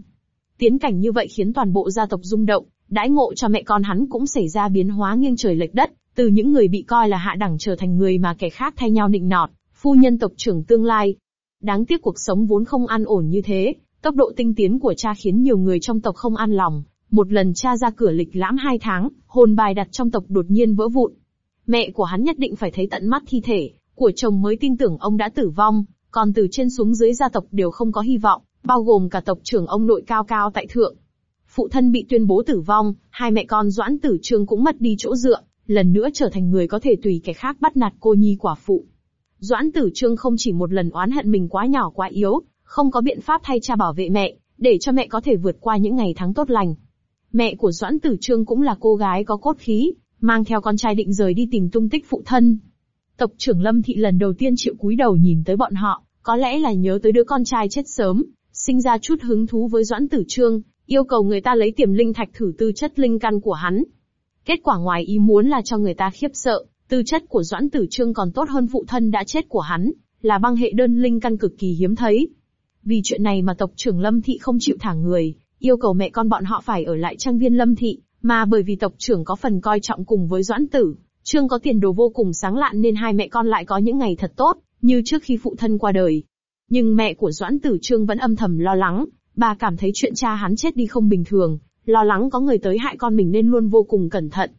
Tiến cảnh như vậy khiến toàn bộ gia tộc rung động, đãi ngộ cho mẹ con hắn cũng xảy ra biến hóa nghiêng trời lệch đất, từ những người bị coi là hạ đẳng trở thành người mà kẻ khác thay nhau nịnh nọt, phu nhân tộc trưởng tương lai. Đáng tiếc cuộc sống vốn không an ổn như thế, tốc độ tinh tiến của cha khiến nhiều người trong tộc không an lòng. Một lần cha ra cửa lịch lãm hai tháng, hồn bài đặt trong tộc đột nhiên vỡ vụn. Mẹ của hắn nhất định phải thấy tận mắt thi thể, của chồng mới tin tưởng ông đã tử vong, còn từ trên xuống dưới gia tộc đều không có hy vọng, bao gồm cả tộc trưởng ông nội cao cao tại thượng. Phụ thân bị tuyên bố tử vong, hai mẹ con Doãn Tử Trương cũng mất đi chỗ dựa, lần nữa trở thành người có thể tùy kẻ khác bắt nạt cô nhi quả phụ. Doãn tử trương không chỉ một lần oán hận mình quá nhỏ quá yếu, không có biện pháp thay cha bảo vệ mẹ, để cho mẹ có thể vượt qua những ngày tháng tốt lành. Mẹ của Doãn tử trương cũng là cô gái có cốt khí, mang theo con trai định rời đi tìm tung tích phụ thân. Tộc trưởng Lâm Thị lần đầu tiên chịu cúi đầu nhìn tới bọn họ, có lẽ là nhớ tới đứa con trai chết sớm, sinh ra chút hứng thú với Doãn Tử Trương, yêu cầu người ta lấy tiềm linh thạch thử tư chất linh căn của hắn. Kết quả ngoài ý muốn là cho người ta khiếp sợ, tư chất của Doãn Tử Trương còn tốt hơn phụ thân đã chết của hắn, là băng hệ đơn linh căn cực kỳ hiếm thấy. Vì chuyện này mà tộc trưởng Lâm Thị không chịu thả người, yêu cầu mẹ con bọn họ phải ở lại trang viên Lâm Thị, mà bởi vì tộc trưởng có phần coi trọng cùng với Doãn Tử, Trương có tiền đồ vô cùng sáng lạn nên hai mẹ con lại có những ngày thật tốt, như trước khi phụ thân qua đời. Nhưng mẹ của Doãn Tử Trương vẫn âm thầm lo lắng, bà cảm thấy chuyện cha hắn chết đi không bình thường, lo lắng có người tới hại con mình nên luôn vô cùng cẩn thận.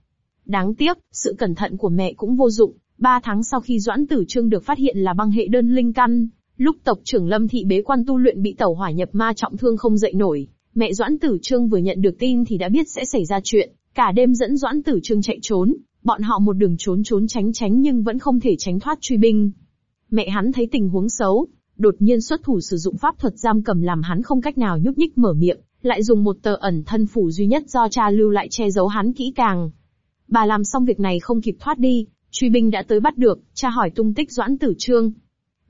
Đáng tiếc, sự cẩn thận của mẹ cũng vô dụng, ba tháng sau khi Doãn Tử Trương được phát hiện là băng hệ đơn linh căn, lúc tộc trưởng Lâm Thị bế quan tu luyện bị tẩu hỏa nhập ma trọng thương không dậy nổi, mẹ Doãn Tử Trương vừa nhận được tin thì đã biết sẽ xảy ra chuyện, cả đêm dẫn Doãn Tử Trương chạy trốn, bọn họ một đường trốn trốn tránh tránh nhưng vẫn không thể tránh thoát truy binh. Mẹ hắn thấy tình huống xấu, đột nhiên xuất thủ sử dụng pháp thuật giam cầm làm hắn không cách nào nhúc nhích mở miệng, lại dùng một tờ ẩn thân phủ duy nhất do cha lưu lại che giấu hắn kỹ càng. Bà làm xong việc này không kịp thoát đi, truy binh đã tới bắt được, cha hỏi tung tích Doãn Tử Trương.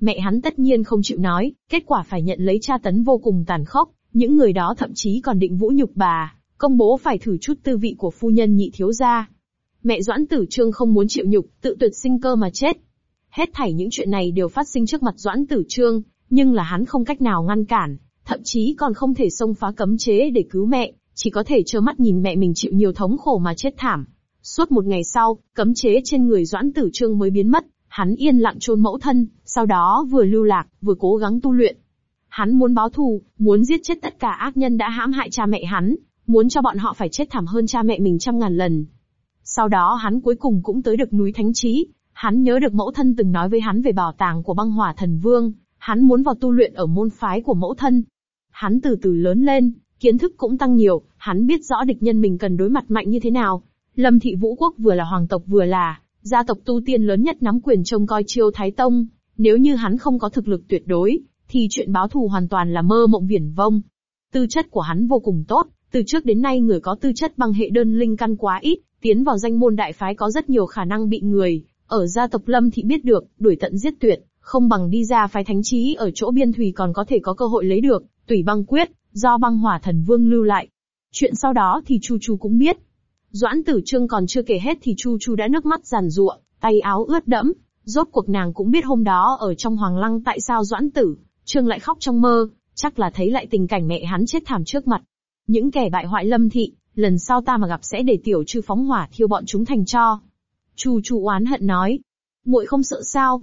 Mẹ hắn tất nhiên không chịu nói, kết quả phải nhận lấy tra tấn vô cùng tàn khốc, những người đó thậm chí còn định vũ nhục bà, công bố phải thử chút tư vị của phu nhân nhị thiếu gia. Mẹ Doãn Tử Trương không muốn chịu nhục, tự tuyệt sinh cơ mà chết. Hết thảy những chuyện này đều phát sinh trước mặt Doãn Tử Trương, nhưng là hắn không cách nào ngăn cản, thậm chí còn không thể xông phá cấm chế để cứu mẹ, chỉ có thể trơ mắt nhìn mẹ mình chịu nhiều thống khổ mà chết thảm. Suốt một ngày sau, cấm chế trên người Doãn Tử Trương mới biến mất, hắn yên lặng chôn mẫu thân, sau đó vừa lưu lạc, vừa cố gắng tu luyện. Hắn muốn báo thù, muốn giết chết tất cả ác nhân đã hãm hại cha mẹ hắn, muốn cho bọn họ phải chết thảm hơn cha mẹ mình trăm ngàn lần. Sau đó hắn cuối cùng cũng tới được núi Thánh Trí, hắn nhớ được mẫu thân từng nói với hắn về bảo tàng của băng hỏa thần vương, hắn muốn vào tu luyện ở môn phái của mẫu thân. Hắn từ từ lớn lên, kiến thức cũng tăng nhiều, hắn biết rõ địch nhân mình cần đối mặt mạnh như thế nào. Lâm thị vũ quốc vừa là hoàng tộc vừa là gia tộc tu tiên lớn nhất nắm quyền trông coi chiêu thái tông, nếu như hắn không có thực lực tuyệt đối, thì chuyện báo thù hoàn toàn là mơ mộng viển vông. Tư chất của hắn vô cùng tốt, từ trước đến nay người có tư chất băng hệ đơn linh căn quá ít, tiến vào danh môn đại phái có rất nhiều khả năng bị người, ở gia tộc Lâm Thị biết được, đuổi tận giết tuyệt, không bằng đi ra phái thánh trí ở chỗ biên thủy còn có thể có cơ hội lấy được, tùy băng quyết, do băng hỏa thần vương lưu lại. Chuyện sau đó thì Chu Chu cũng biết. Doãn tử trương còn chưa kể hết thì Chu Chu đã nước mắt giàn ruộng, tay áo ướt đẫm. Rốt cuộc nàng cũng biết hôm đó ở trong hoàng lăng tại sao Doãn tử, trương lại khóc trong mơ, chắc là thấy lại tình cảnh mẹ hắn chết thảm trước mặt. Những kẻ bại hoại lâm thị, lần sau ta mà gặp sẽ để tiểu chư phóng hỏa thiêu bọn chúng thành cho. Chu Chu oán hận nói, muội không sợ sao?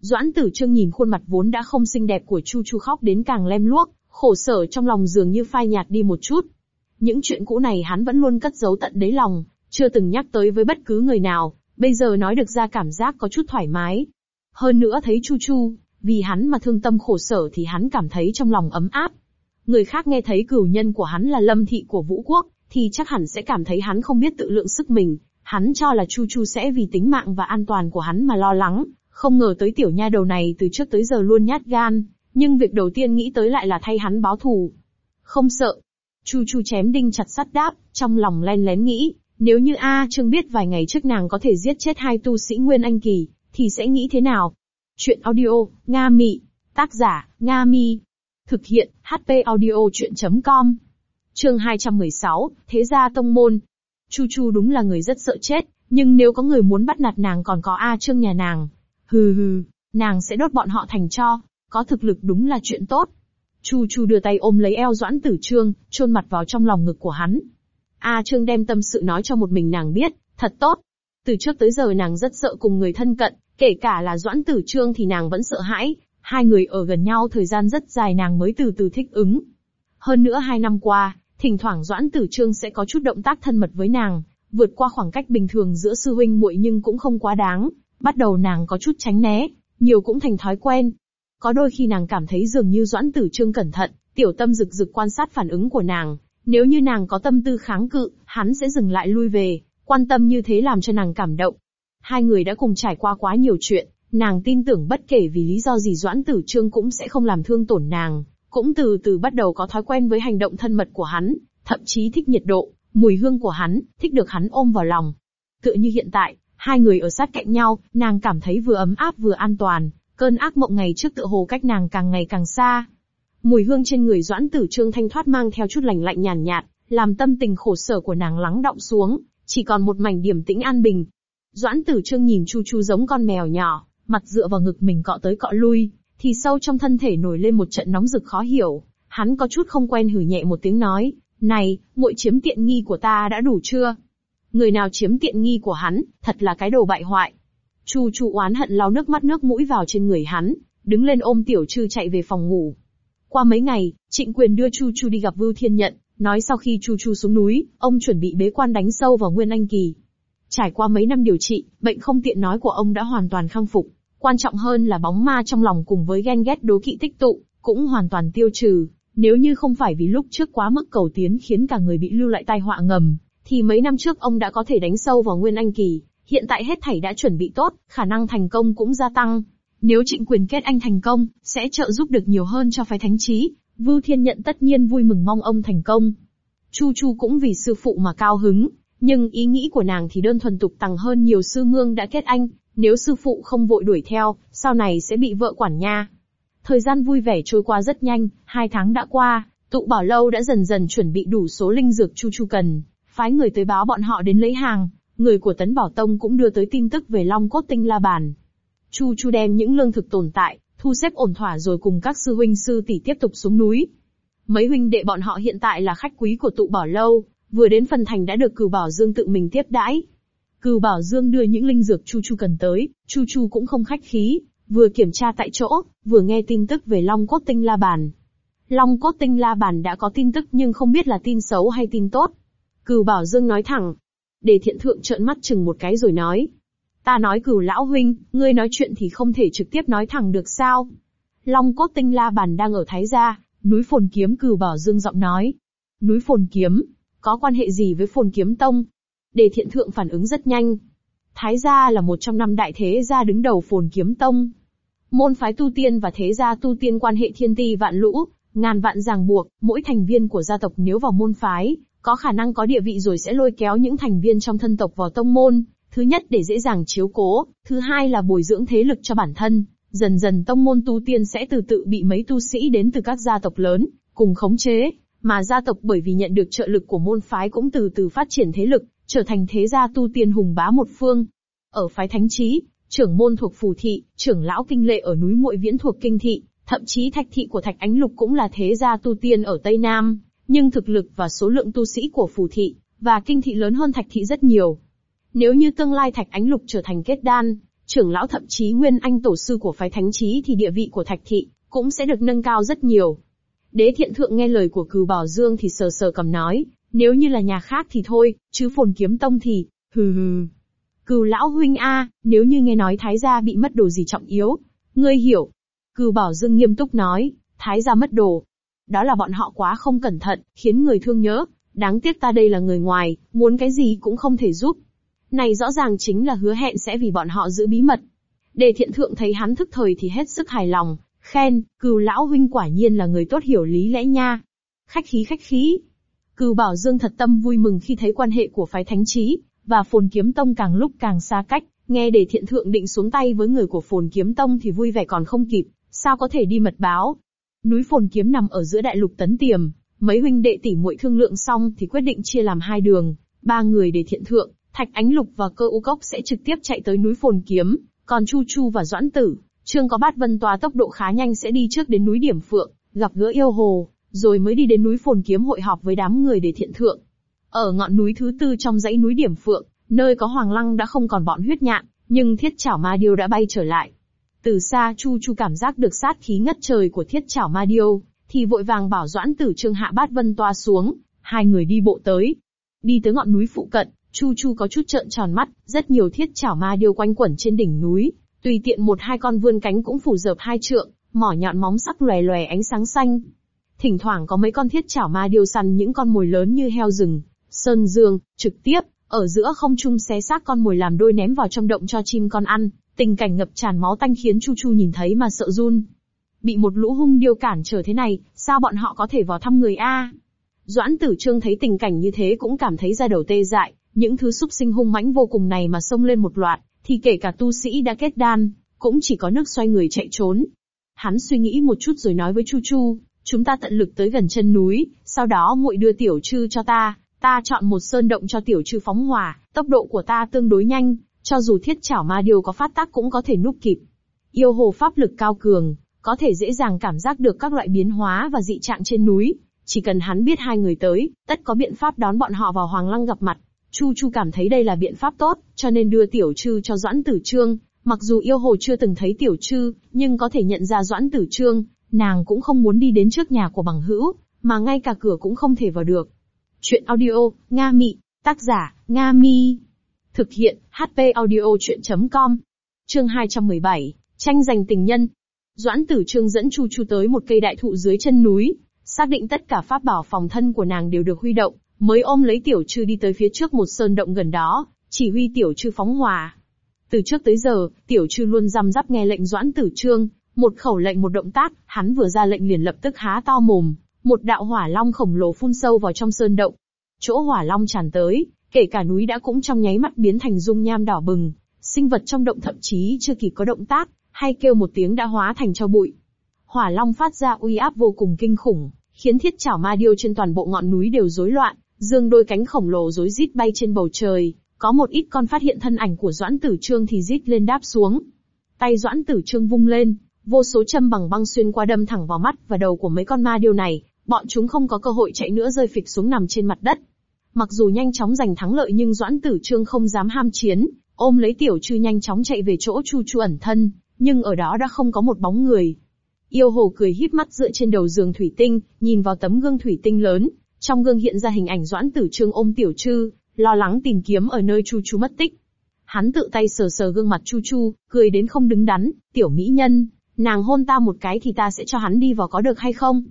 Doãn Tử Trương nhìn khuôn mặt vốn đã không xinh đẹp của Chu Chu khóc đến càng lem luốc, khổ sở trong lòng dường như phai nhạt đi một chút. Những chuyện cũ này hắn vẫn luôn cất giấu tận đáy lòng, chưa từng nhắc tới với bất cứ người nào, bây giờ nói được ra cảm giác có chút thoải mái. Hơn nữa thấy Chu Chu, vì hắn mà thương tâm khổ sở thì hắn cảm thấy trong lòng ấm áp. Người khác nghe thấy cửu nhân của hắn là lâm thị của vũ quốc, thì chắc hẳn sẽ cảm thấy hắn không biết tự lượng sức mình, hắn cho là Chu Chu sẽ vì tính mạng và an toàn của hắn mà lo lắng, không ngờ tới tiểu nha đầu này từ trước tới giờ luôn nhát gan, nhưng việc đầu tiên nghĩ tới lại là thay hắn báo thù. Không sợ. Chu Chu chém đinh chặt sắt đáp, trong lòng len lén nghĩ, nếu như A Trương biết vài ngày trước nàng có thể giết chết hai tu sĩ Nguyên Anh Kỳ, thì sẽ nghĩ thế nào? Chuyện audio, Nga Mị. Tác giả, Nga Mi. Thực hiện, HP audio chuyện.com. Chương 216, Thế gia tông môn. Chu Chu đúng là người rất sợ chết, nhưng nếu có người muốn bắt nạt nàng còn có A Trương nhà nàng. Hừ hừ, nàng sẽ đốt bọn họ thành cho, có thực lực đúng là chuyện tốt. Chu Chu đưa tay ôm lấy eo Doãn Tử Trương, chôn mặt vào trong lòng ngực của hắn. A Trương đem tâm sự nói cho một mình nàng biết, thật tốt. Từ trước tới giờ nàng rất sợ cùng người thân cận, kể cả là Doãn Tử Trương thì nàng vẫn sợ hãi, hai người ở gần nhau thời gian rất dài nàng mới từ từ thích ứng. Hơn nữa hai năm qua, thỉnh thoảng Doãn Tử Trương sẽ có chút động tác thân mật với nàng, vượt qua khoảng cách bình thường giữa sư huynh muội nhưng cũng không quá đáng, bắt đầu nàng có chút tránh né, nhiều cũng thành thói quen. Có đôi khi nàng cảm thấy dường như Doãn Tử Trương cẩn thận, tiểu tâm rực rực quan sát phản ứng của nàng, nếu như nàng có tâm tư kháng cự, hắn sẽ dừng lại lui về, quan tâm như thế làm cho nàng cảm động. Hai người đã cùng trải qua quá nhiều chuyện, nàng tin tưởng bất kể vì lý do gì Doãn Tử Trương cũng sẽ không làm thương tổn nàng, cũng từ từ bắt đầu có thói quen với hành động thân mật của hắn, thậm chí thích nhiệt độ, mùi hương của hắn, thích được hắn ôm vào lòng. tựa như hiện tại, hai người ở sát cạnh nhau, nàng cảm thấy vừa ấm áp vừa an toàn, cơn ác mộng ngày trước tựa hồ cách nàng càng ngày càng xa. Mùi hương trên người Doãn Tử Trương thanh thoát mang theo chút lạnh lạnh nhàn nhạt, làm tâm tình khổ sở của nàng lắng động xuống, chỉ còn một mảnh điểm tĩnh an bình. Doãn Tử Trương nhìn Chu Chu giống con mèo nhỏ, mặt dựa vào ngực mình cọ tới cọ lui, thì sâu trong thân thể nổi lên một trận nóng rực khó hiểu. Hắn có chút không quen hử nhẹ một tiếng nói, này, muội chiếm tiện nghi của ta đã đủ chưa? Người nào chiếm tiện nghi của hắn, thật là cái đồ bại hoại. Chu Chu oán hận lau nước mắt nước mũi vào trên người hắn, đứng lên ôm tiểu trư chạy về phòng ngủ. Qua mấy ngày, Trịnh Quyền đưa Chu Chu đi gặp Vưu Thiên Nhận, nói sau khi Chu Chu xuống núi, ông chuẩn bị bế quan đánh sâu vào Nguyên Anh Kỳ. Trải qua mấy năm điều trị, bệnh không tiện nói của ông đã hoàn toàn khang phục. Quan trọng hơn là bóng ma trong lòng cùng với ghen ghét đố kỵ tích tụ, cũng hoàn toàn tiêu trừ. Nếu như không phải vì lúc trước quá mức cầu tiến khiến cả người bị lưu lại tai họa ngầm, thì mấy năm trước ông đã có thể đánh sâu vào Nguyên Anh Kỳ, hiện tại hết thảy đã chuẩn bị tốt, khả năng thành công cũng gia tăng. Nếu trịnh quyền kết anh thành công, sẽ trợ giúp được nhiều hơn cho phái thánh trí, Vưu Thiên Nhận tất nhiên vui mừng mong ông thành công. Chu Chu cũng vì sư phụ mà cao hứng, nhưng ý nghĩ của nàng thì đơn thuần tục tăng hơn nhiều sư mương đã kết anh, nếu sư phụ không vội đuổi theo, sau này sẽ bị vợ quản nha. Thời gian vui vẻ trôi qua rất nhanh, hai tháng đã qua, tụ bảo lâu đã dần dần chuẩn bị đủ số linh dược Chu Chu cần, phái người tới báo bọn họ đến lấy hàng, người của Tấn Bảo Tông cũng đưa tới tin tức về Long Cốt Tinh La Bàn. Chu Chu đem những lương thực tồn tại, thu xếp ổn thỏa rồi cùng các sư huynh sư tỷ tiếp tục xuống núi. Mấy huynh đệ bọn họ hiện tại là khách quý của tụ bảo lâu, vừa đến phần thành đã được Cửu Bảo Dương tự mình tiếp đãi. Cửu Bảo Dương đưa những linh dược Chu Chu cần tới, Chu Chu cũng không khách khí, vừa kiểm tra tại chỗ, vừa nghe tin tức về Long Cốt Tinh La Bàn. Long Cốt Tinh La Bàn đã có tin tức nhưng không biết là tin xấu hay tin tốt. Cửu Bảo Dương nói thẳng. Đề thiện thượng trợn mắt chừng một cái rồi nói. Ta nói cửu lão huynh, ngươi nói chuyện thì không thể trực tiếp nói thẳng được sao? Long cốt tinh la bàn đang ở Thái Gia, núi phồn kiếm cửu bảo dương giọng nói. Núi phồn kiếm, có quan hệ gì với phồn kiếm tông? Đề thiện thượng phản ứng rất nhanh. Thái Gia là một trong năm đại thế gia đứng đầu phồn kiếm tông. Môn phái tu tiên và thế gia tu tiên quan hệ thiên ti vạn lũ, ngàn vạn ràng buộc, mỗi thành viên của gia tộc nếu vào môn phái, có khả năng có địa vị rồi sẽ lôi kéo những thành viên trong thân tộc vào tông môn, Thứ nhất để dễ dàng chiếu cố, thứ hai là bồi dưỡng thế lực cho bản thân. Dần dần tông môn tu tiên sẽ từ tự bị mấy tu sĩ đến từ các gia tộc lớn, cùng khống chế, mà gia tộc bởi vì nhận được trợ lực của môn phái cũng từ từ phát triển thế lực, trở thành thế gia tu tiên hùng bá một phương. Ở phái thánh trí, trưởng môn thuộc phù thị, trưởng lão kinh lệ ở núi muội viễn thuộc kinh thị, thậm chí thạch thị của thạch ánh lục cũng là thế gia tu tiên ở Tây Nam, nhưng thực lực và số lượng tu sĩ của phù thị và kinh thị lớn hơn thạch thị rất nhiều. Nếu như tương lai Thạch Ánh Lục trở thành kết đan, trưởng lão thậm chí nguyên anh tổ sư của phái thánh trí thì địa vị của Thạch Thị cũng sẽ được nâng cao rất nhiều. Đế thiện thượng nghe lời của cừu bảo dương thì sờ sờ cầm nói, nếu như là nhà khác thì thôi, chứ phồn kiếm tông thì, hừ hừ. Cừu lão huynh a, nếu như nghe nói thái gia bị mất đồ gì trọng yếu, ngươi hiểu. Cừu bảo dương nghiêm túc nói, thái gia mất đồ. Đó là bọn họ quá không cẩn thận, khiến người thương nhớ. Đáng tiếc ta đây là người ngoài, muốn cái gì cũng không thể giúp. Này rõ ràng chính là hứa hẹn sẽ vì bọn họ giữ bí mật. Đề thiện thượng thấy hắn thức thời thì hết sức hài lòng, khen, cừu lão huynh quả nhiên là người tốt hiểu lý lẽ nha. Khách khí khách khí. Cừu bảo dương thật tâm vui mừng khi thấy quan hệ của phái thánh trí, và phồn kiếm tông càng lúc càng xa cách, nghe để thiện thượng định xuống tay với người của phồn kiếm tông thì vui vẻ còn không kịp, sao có thể đi mật báo. Núi phồn kiếm nằm ở giữa đại lục tấn tiềm, mấy huynh đệ tỷ muội thương lượng xong thì quyết định chia làm hai đường, ba người để thiện thượng, Thạch Ánh Lục và Cơ U Cốc sẽ trực tiếp chạy tới núi Phồn Kiếm, còn Chu Chu và Doãn Tử, Trương có bát vân tòa tốc độ khá nhanh sẽ đi trước đến núi Điểm Phượng, gặp gỡ yêu hồ, rồi mới đi đến núi Phồn Kiếm hội họp với đám người để thiện thượng. Ở ngọn núi thứ tư trong dãy núi Điểm Phượng, nơi có Hoàng Lăng đã không còn bọn huyết nhạn, nhưng thiết chảo ma điêu đã bay trở lại. Từ xa Chu Chu cảm giác được sát khí ngất trời của thiết chảo ma điêu, thì vội vàng bảo Doãn Tử Trương hạ bát vân toa xuống, hai người đi bộ tới. Đi tới ngọn núi phụ cận, Chu Chu có chút trợn tròn mắt, rất nhiều thiết chảo ma điêu quanh quẩn trên đỉnh núi, tùy tiện một hai con vươn cánh cũng phủ dợp hai trượng, mỏ nhọn móng sắc lòe lòe ánh sáng xanh. Thỉnh thoảng có mấy con thiết chảo ma điêu săn những con mồi lớn như heo rừng, sơn dương, trực tiếp, ở giữa không trung xé xác con mồi làm đôi ném vào trong động cho chim con ăn, tình cảnh ngập tràn máu tanh khiến Chu Chu nhìn thấy mà sợ run. Bị một lũ hung điêu cản trở thế này, sao bọn họ có thể vào thăm người A? Doãn tử trương thấy tình cảnh như thế cũng cảm thấy ra đầu tê dại, Những thứ xúc sinh hung mãnh vô cùng này mà xông lên một loạt, thì kể cả tu sĩ đã kết đan, cũng chỉ có nước xoay người chạy trốn. Hắn suy nghĩ một chút rồi nói với Chu Chu, chúng ta tận lực tới gần chân núi, sau đó muội đưa tiểu trư cho ta, ta chọn một sơn động cho tiểu trư phóng hỏa, tốc độ của ta tương đối nhanh, cho dù thiết chảo ma điều có phát tác cũng có thể núp kịp. Yêu hồ pháp lực cao cường, có thể dễ dàng cảm giác được các loại biến hóa và dị trạng trên núi. Chỉ cần hắn biết hai người tới, tất có biện pháp đón bọn họ vào Hoàng Lăng gặp mặt. Chu Chu cảm thấy đây là biện pháp tốt, cho nên đưa tiểu trư cho Doãn Tử Trương. Mặc dù yêu hồ chưa từng thấy tiểu trư, nhưng có thể nhận ra Doãn Tử Trương, nàng cũng không muốn đi đến trước nhà của bằng hữu, mà ngay cả cửa cũng không thể vào được. Chuyện audio, Nga Mị, tác giả, Nga Mi. Thực hiện, HP audio chuyện.com. Chương 217, tranh giành tình nhân. Doãn tử trương dẫn Chu Chu tới một cây đại thụ dưới chân núi, xác định tất cả pháp bảo phòng thân của nàng đều được huy động, mới ôm lấy tiểu trư đi tới phía trước một sơn động gần đó, chỉ huy tiểu trư phóng hỏa. Từ trước tới giờ, tiểu trư luôn răm rắp nghe lệnh doãn tử trương, một khẩu lệnh một động tác, hắn vừa ra lệnh liền lập tức há to mồm, một đạo hỏa long khổng lồ phun sâu vào trong sơn động. Chỗ hỏa long tràn tới, kể cả núi đã cũng trong nháy mắt biến thành dung nham đỏ bừng, sinh vật trong động thậm chí chưa kịp có động tác, hay kêu một tiếng đã hóa thành cho bụi. Hỏa long phát ra uy áp vô cùng kinh khủng, khiến thiết chảo ma điêu trên toàn bộ ngọn núi đều rối loạn, dương đôi cánh khổng lồ rối rít bay trên bầu trời, có một ít con phát hiện thân ảnh của Doãn Tử Trương thì rít lên đáp xuống. Tay Doãn Tử Trương vung lên, vô số châm bằng băng xuyên qua đâm thẳng vào mắt và đầu của mấy con ma điêu này, bọn chúng không có cơ hội chạy nữa rơi phịch xuống nằm trên mặt đất. Mặc dù nhanh chóng giành thắng lợi nhưng Doãn Tử Trương không dám ham chiến, ôm lấy tiểu trư nhanh chóng chạy về chỗ Chu Chu ẩn thân, nhưng ở đó đã không có một bóng người. Yêu hồ cười híp mắt dựa trên đầu giường thủy tinh, nhìn vào tấm gương thủy tinh lớn, trong gương hiện ra hình ảnh Doãn Tử Trương ôm tiểu trư, lo lắng tìm kiếm ở nơi Chu Chu mất tích. Hắn tự tay sờ sờ gương mặt Chu Chu, cười đến không đứng đắn, tiểu mỹ nhân, nàng hôn ta một cái thì ta sẽ cho hắn đi vào có được hay không?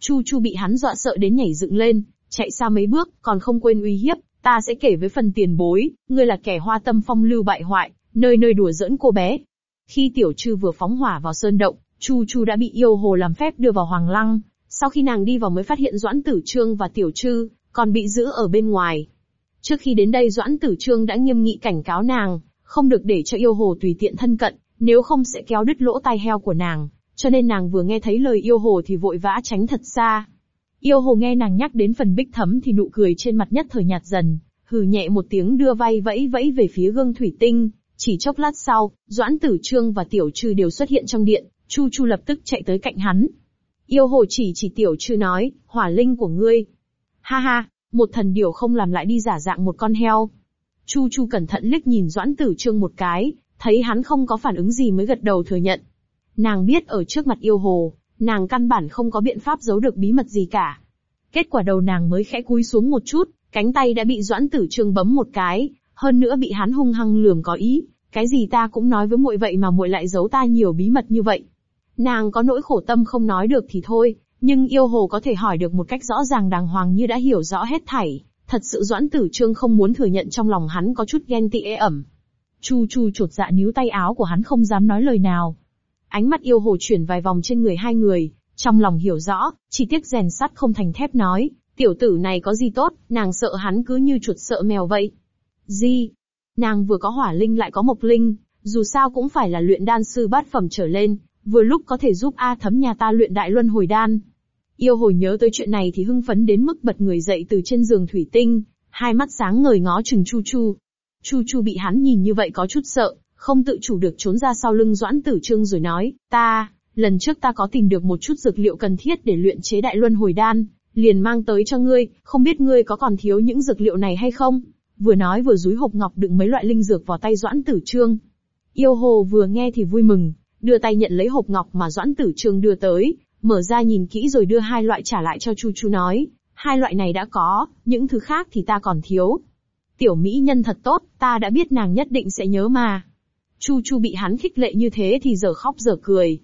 Chu Chu bị hắn dọa sợ đến nhảy dựng lên, chạy xa mấy bước, còn không quên uy hiếp, ta sẽ kể với phần tiền bối, ngươi là kẻ hoa tâm phong lưu bại hoại, nơi nơi đùa giỡn cô bé. Khi tiểu trư vừa phóng hỏa vào sơn động, Chu Chu đã bị yêu hồ làm phép đưa vào hoàng lăng, sau khi nàng đi vào mới phát hiện Doãn Tử Trương và Tiểu Trư, còn bị giữ ở bên ngoài. Trước khi đến đây Doãn Tử Trương đã nghiêm nghị cảnh cáo nàng, không được để cho yêu hồ tùy tiện thân cận, nếu không sẽ kéo đứt lỗ tai heo của nàng, cho nên nàng vừa nghe thấy lời yêu hồ thì vội vã tránh thật xa. Yêu hồ nghe nàng nhắc đến phần bích thấm thì nụ cười trên mặt nhất thời nhạt dần, hừ nhẹ một tiếng đưa vai vẫy vẫy về phía gương thủy tinh. Chỉ chốc lát sau, Doãn Tử Trương và Tiểu Trư đều xuất hiện trong điện, Chu Chu lập tức chạy tới cạnh hắn. Yêu hồ chỉ chỉ Tiểu Trư nói, hỏa linh của ngươi. Ha ha, một thần điểu không làm lại đi giả dạng một con heo. Chu Chu cẩn thận liếc nhìn Doãn Tử Trương một cái, thấy hắn không có phản ứng gì mới gật đầu thừa nhận. Nàng biết ở trước mặt yêu hồ, nàng căn bản không có biện pháp giấu được bí mật gì cả. Kết quả đầu nàng mới khẽ cúi xuống một chút, cánh tay đã bị Doãn Tử Trương bấm một cái, hơn nữa bị hắn hung hăng lườm có ý, cái gì ta cũng nói với muội vậy mà muội lại giấu ta nhiều bí mật như vậy. Nàng có nỗi khổ tâm không nói được thì thôi, nhưng yêu hồ có thể hỏi được một cách rõ ràng đàng hoàng như đã hiểu rõ hết thảy. Thật sự Doãn Tử Trương không muốn thừa nhận trong lòng hắn có chút ghen tị ê ẩm. Chu Chu chột dạ níu tay áo của hắn không dám nói lời nào. Ánh mắt yêu hồ chuyển vài vòng trên người hai người, trong lòng hiểu rõ, chỉ tiếc rèn sắt không thành thép nói, tiểu tử này có gì tốt, nàng sợ hắn cứ như chuột sợ mèo vậy. Gì? Nàng vừa có hỏa linh lại có mộc linh, dù sao cũng phải là luyện đan sư bát phẩm trở lên, vừa lúc có thể giúp A thấm nhà ta luyện đại luân hồi đan. Yêu hồi nhớ tới chuyện này thì hưng phấn đến mức bật người dậy từ trên giường thủy tinh, hai mắt sáng ngời ngó chừng Chu Chu. Chu Chu bị hắn nhìn như vậy có chút sợ, không tự chủ được trốn ra sau lưng Doãn Tử Trương rồi nói, ta, lần trước ta có tìm được một chút dược liệu cần thiết để luyện chế đại luân hồi đan, liền mang tới cho ngươi, không biết ngươi có còn thiếu những dược liệu này hay không? Vừa nói vừa dúi hộp ngọc đựng mấy loại linh dược vào tay Doãn Tử Trương. Yêu hồ vừa nghe thì vui mừng, đưa tay nhận lấy hộp ngọc mà Doãn Tử Trương đưa tới, mở ra nhìn kỹ rồi đưa hai loại trả lại cho Chu Chu nói, hai loại này đã có, những thứ khác thì ta còn thiếu. Tiểu mỹ nhân thật tốt, ta đã biết nàng nhất định sẽ nhớ mà. Chu Chu bị hắn khích lệ như thế thì giờ khóc giờ cười.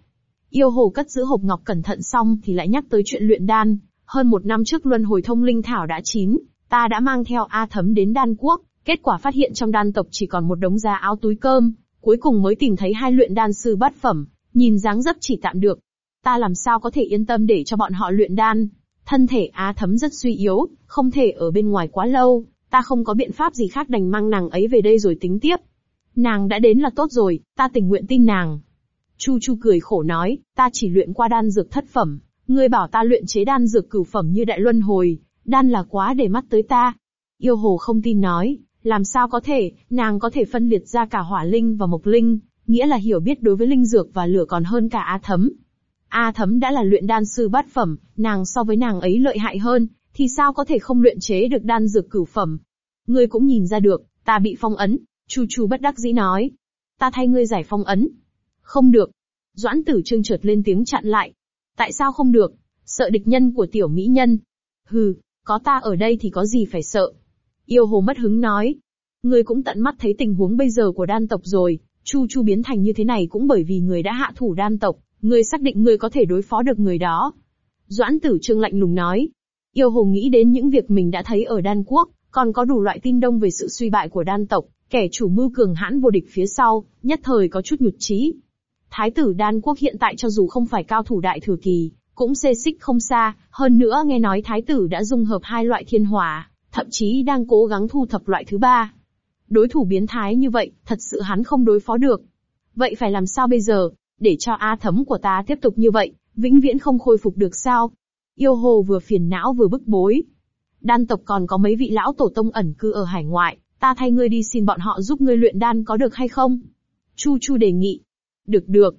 Yêu hồ cất giữ hộp ngọc cẩn thận xong thì lại nhắc tới chuyện luyện đan. Hơn một năm trước luân hồi thông linh thảo đã chín, ta đã mang theo A thấm đến đan quốc, kết quả phát hiện trong đan tộc chỉ còn một đống da áo túi cơm, cuối cùng mới tìm thấy hai luyện đan sư bát phẩm, nhìn dáng dấp chỉ tạm được. Ta làm sao có thể yên tâm để cho bọn họ luyện đan? Thân thể Á thấm rất suy yếu, không thể ở bên ngoài quá lâu, Ta không có biện pháp gì khác đành mang nàng ấy về đây rồi tính tiếp. Nàng đã đến là tốt rồi, ta tình nguyện tin nàng. Chu Chu cười khổ nói, ta chỉ luyện qua đan dược thất phẩm, ngươi bảo ta luyện chế đan dược cửu phẩm như đại luân hồi, đan là quá để mắt tới ta. Yêu hồ không tin nói, làm sao có thể, nàng có thể phân liệt ra cả hỏa linh và mộc linh, nghĩa là hiểu biết đối với linh dược và lửa còn hơn cả A Thấm. A Thấm đã là luyện đan sư bát phẩm, nàng so với nàng ấy lợi hại hơn, thì sao có thể không luyện chế được đan dược cửu phẩm. Ngươi cũng nhìn ra được, ta bị phong ấn, Chu Chu bất đắc dĩ nói. Ta thay ngươi giải phong ấn. Không được. Doãn tử trương chợt lên tiếng chặn lại. Tại sao không được? Sợ địch nhân của tiểu mỹ nhân. Hừ, có ta ở đây thì có gì phải sợ. Yêu hồ mất hứng nói. Ngươi cũng tận mắt thấy tình huống bây giờ của đan tộc rồi, Chu Chu biến thành như thế này cũng bởi vì người đã hạ thủ đan tộc, ngươi xác định ngươi có thể đối phó được người đó. Doãn tử trương lạnh lùng nói. Yêu hồ nghĩ đến những việc mình đã thấy ở đan quốc, còn có đủ loại tin đông về sự suy bại của đan tộc, kẻ chủ mưu cường hãn vô địch phía sau, nhất thời có chút nhụt chí. Thái tử đan quốc hiện tại cho dù không phải cao thủ đại thừa kỳ, cũng xê xích không xa, hơn nữa nghe nói thái tử đã dung hợp hai loại thiên hỏa, thậm chí đang cố gắng thu thập loại thứ ba. Đối thủ biến thái như vậy, thật sự hắn không đối phó được. Vậy phải làm sao bây giờ, để cho A thấm của ta tiếp tục như vậy, vĩnh viễn không khôi phục được sao? Yêu hồ vừa phiền não vừa bức bối. Đan tộc còn có mấy vị lão tổ tông ẩn cư ở hải ngoại, ta thay ngươi đi xin bọn họ giúp ngươi luyện đan có được hay không? Chu Chu đề nghị. Được được.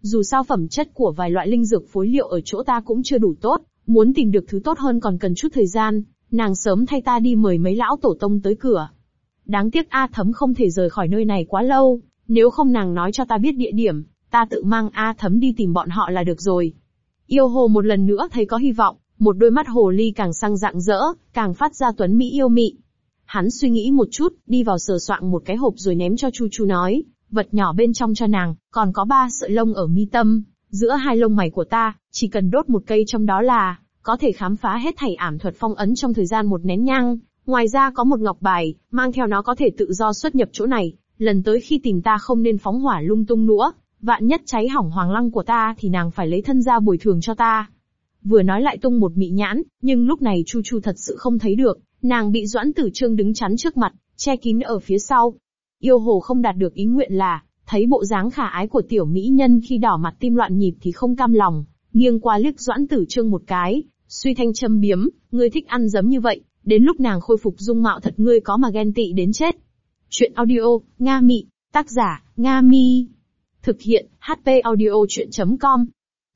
Dù sao phẩm chất của vài loại linh dược phối liệu ở chỗ ta cũng chưa đủ tốt, muốn tìm được thứ tốt hơn còn cần chút thời gian, nàng sớm thay ta đi mời mấy lão tổ tông tới cửa. Đáng tiếc A Thấm không thể rời khỏi nơi này quá lâu, nếu không nàng nói cho ta biết địa điểm, ta tự mang A Thấm đi tìm bọn họ là được rồi. Yêu hồ một lần nữa thấy có hy vọng, một đôi mắt hồ ly càng sang dạng dỡ, càng phát ra tuấn mỹ yêu mị. Hắn suy nghĩ một chút, đi vào sờ soạn một cái hộp rồi ném cho Chu Chu nói, vật nhỏ bên trong cho nàng, còn có ba sợi lông ở mi tâm, giữa hai lông mày của ta, chỉ cần đốt một cây trong đó là, có thể khám phá hết thảy ảm thuật phong ấn trong thời gian một nén nhang. Ngoài ra có một ngọc bài, mang theo nó có thể tự do xuất nhập chỗ này, lần tới khi tìm ta không nên phóng hỏa lung tung nữa, vạn nhất cháy hỏng hoàng lăng của ta thì nàng phải lấy thân ra bồi thường cho ta. Vừa nói lại tung một mị nhãn, nhưng lúc này Chu Chu thật sự không thấy được, nàng bị Doãn Tử Trương đứng chắn trước mặt, che kín ở phía sau. Yêu hồ không đạt được ý nguyện là, thấy bộ dáng khả ái của tiểu mỹ nhân khi đỏ mặt tim loạn nhịp thì không cam lòng, nghiêng qua liếc Doãn Tử Trương một cái, suy thanh châm biếm, ngươi thích ăn giấm như vậy, đến lúc nàng khôi phục dung mạo thật ngươi có mà ghen tị đến chết. Chuyện audio, Nga Mị, tác giả, Nga Mi. Thực hiện, HP audio chuyện.com.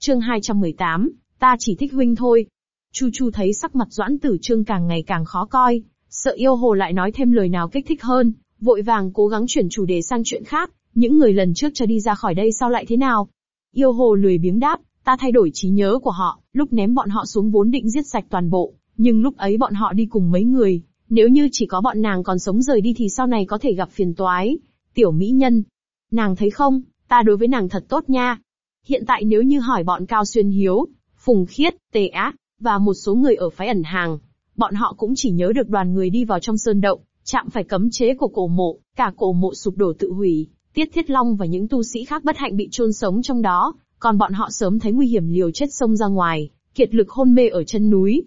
Chương 218, ta chỉ thích huynh thôi. Chu Chu thấy sắc mặt Doãn Tử Trương càng ngày càng khó coi, sợ yêu hồ lại nói thêm lời nào kích thích hơn, vội vàng cố gắng chuyển chủ đề sang chuyện khác, những người lần trước cho đi ra khỏi đây sao lại thế nào? Yêu hồ lười biếng đáp, ta thay đổi trí nhớ của họ, lúc ném bọn họ xuống vốn định giết sạch toàn bộ, nhưng lúc ấy bọn họ đi cùng mấy người, nếu như chỉ có bọn nàng còn sống rời đi thì sau này có thể gặp phiền toái. Tiểu mỹ nhân, nàng thấy không, ta đối với nàng thật tốt nha. Hiện tại nếu như hỏi bọn Cao Xuyên Hiếu, Phùng Khiết, Tề Á, và một số người ở phái ẩn hàng, bọn họ cũng chỉ nhớ được đoàn người đi vào trong sơn động, chạm phải cấm chế của cổ mộ, cả cổ mộ sụp đổ tự hủy, Tiết Thiết Long và những tu sĩ khác bất hạnh bị chôn sống trong đó, còn bọn họ sớm thấy nguy hiểm liều chết sông ra ngoài, kiệt lực hôn mê ở chân núi.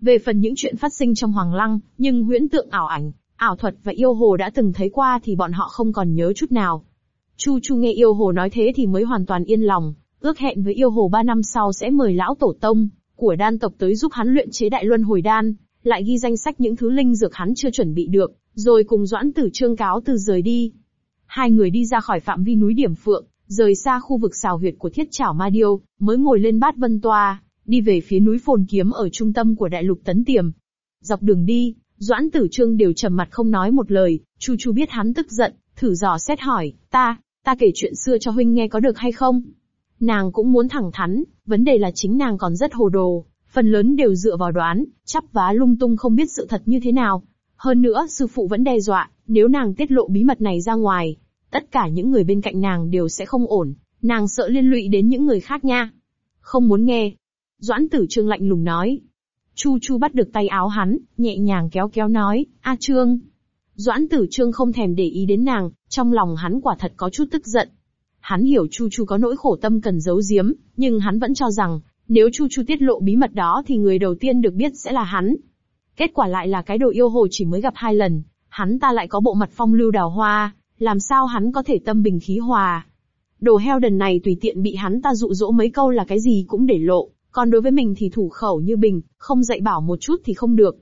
Về phần những chuyện phát sinh trong Hoàng Lăng, nhưng huyễn tượng ảo ảnh, ảo thuật và yêu hồ đã từng thấy qua thì bọn họ không còn nhớ chút nào. Chu Chu nghe yêu hồ nói thế thì mới hoàn toàn yên lòng, ước hẹn với yêu hồ ba năm sau sẽ mời lão tổ tông của đan tộc tới giúp hắn luyện chế đại luân hồi đan, lại ghi danh sách những thứ linh dược hắn chưa chuẩn bị được, rồi cùng Doãn Tử Trương cáo từ rời đi. Hai người đi ra khỏi phạm vi núi Điểm Phượng, rời xa khu vực xào huyệt của thiết chảo ma điêu, mới ngồi lên bát vân toa, đi về phía núi phồn kiếm ở trung tâm của đại lục tấn tiềm. Dọc đường đi, Doãn Tử Trương đều trầm mặt không nói một lời, Chu Chu biết hắn tức giận, thử dò xét hỏi, ta, ta kể chuyện xưa cho huynh nghe có được hay không? Nàng cũng muốn thẳng thắn, vấn đề là chính nàng còn rất hồ đồ, phần lớn đều dựa vào đoán, chắp vá lung tung không biết sự thật như thế nào. Hơn nữa, sư phụ vẫn đe dọa, nếu nàng tiết lộ bí mật này ra ngoài, tất cả những người bên cạnh nàng đều sẽ không ổn, nàng sợ liên lụy đến những người khác nha. Không muốn nghe. Doãn tử trương lạnh lùng nói. Chu Chu bắt được tay áo hắn, nhẹ nhàng kéo kéo nói, A Trương. Doãn tử trương không thèm để ý đến nàng, trong lòng hắn quả thật có chút tức giận. Hắn hiểu Chu Chu có nỗi khổ tâm cần giấu giếm, nhưng hắn vẫn cho rằng, nếu Chu Chu tiết lộ bí mật đó thì người đầu tiên được biết sẽ là hắn. Kết quả lại là cái đồ yêu hồ chỉ mới gặp hai lần, hắn ta lại có bộ mặt phong lưu đào hoa, làm sao hắn có thể tâm bình khí hòa. Đồ heo đần này tùy tiện bị hắn ta dụ dỗ mấy câu là cái gì cũng để lộ, còn đối với mình thì thủ khẩu như bình, không dạy bảo một chút thì không được.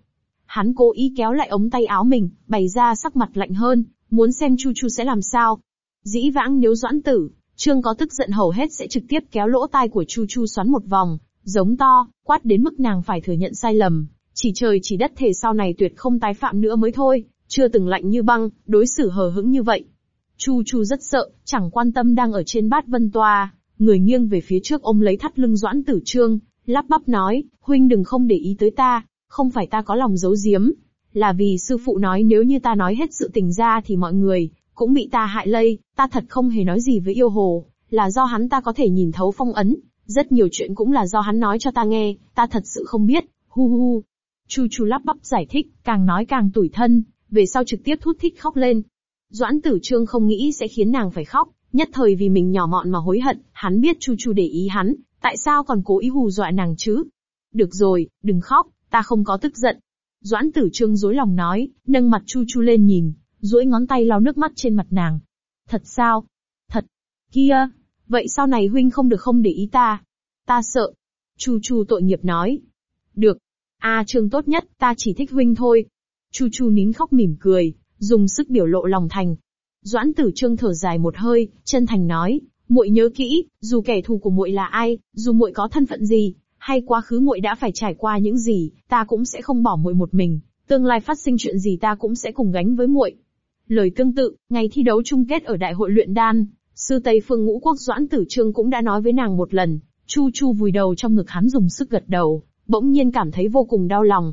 Hắn cố ý kéo lại ống tay áo mình, bày ra sắc mặt lạnh hơn, muốn xem Chu Chu sẽ làm sao. Dĩ vãng nếu doãn tử, Trương có tức giận hầu hết sẽ trực tiếp kéo lỗ tai của Chu Chu xoắn một vòng, giống to, quát đến mức nàng phải thừa nhận sai lầm, chỉ trời chỉ đất thể sau này tuyệt không tái phạm nữa mới thôi, chưa từng lạnh như băng, đối xử hờ hững như vậy. Chu Chu rất sợ, chẳng quan tâm đang ở trên bát vân toa, người nghiêng về phía trước ôm lấy thắt lưng Doãn Tử Trương, lắp bắp nói, huynh đừng không để ý tới ta, không phải ta có lòng giấu giếm, là vì sư phụ nói nếu như ta nói hết sự tình ra thì mọi người cũng bị ta hại lây, ta thật không hề nói gì với yêu hồ, là do hắn ta có thể nhìn thấu phong ấn, rất nhiều chuyện cũng là do hắn nói cho ta nghe, ta thật sự không biết, hu hu. Chu Chu lắp bắp giải thích, càng nói càng tủi thân, về sau trực tiếp thút thít khóc lên. Doãn Tử Trương không nghĩ sẽ khiến nàng phải khóc, nhất thời vì mình nhỏ mọn mà hối hận, hắn biết Chu Chu để ý hắn, tại sao còn cố ý hù dọa nàng chứ? Được rồi, đừng khóc, ta không có tức giận. Doãn Tử Trương dối lòng nói, nâng mặt Chu Chu lên nhìn, duỗi ngón tay lau nước mắt trên mặt nàng. Thật sao? Thật. Kia, vậy sau này huynh không được không để ý ta. Ta sợ. Chu Chu tội nghiệp nói. Được. A Trương tốt nhất, ta chỉ thích huynh thôi. Chu Chu nín khóc mỉm cười, dùng sức biểu lộ lòng thành. Doãn Tử Trương thở dài một hơi, chân thành nói, muội nhớ kỹ, dù kẻ thù của muội là ai, dù muội có thân phận gì, hay quá khứ muội đã phải trải qua những gì, ta cũng sẽ không bỏ muội một mình, tương lai phát sinh chuyện gì ta cũng sẽ cùng gánh với muội. Lời tương tự, ngày thi đấu chung kết ở đại hội luyện đan, sư Tây Phương Ngũ Quốc Doãn Tử Trương cũng đã nói với nàng một lần, Chu Chu vùi đầu trong ngực hắn dùng sức gật đầu, bỗng nhiên cảm thấy vô cùng đau lòng.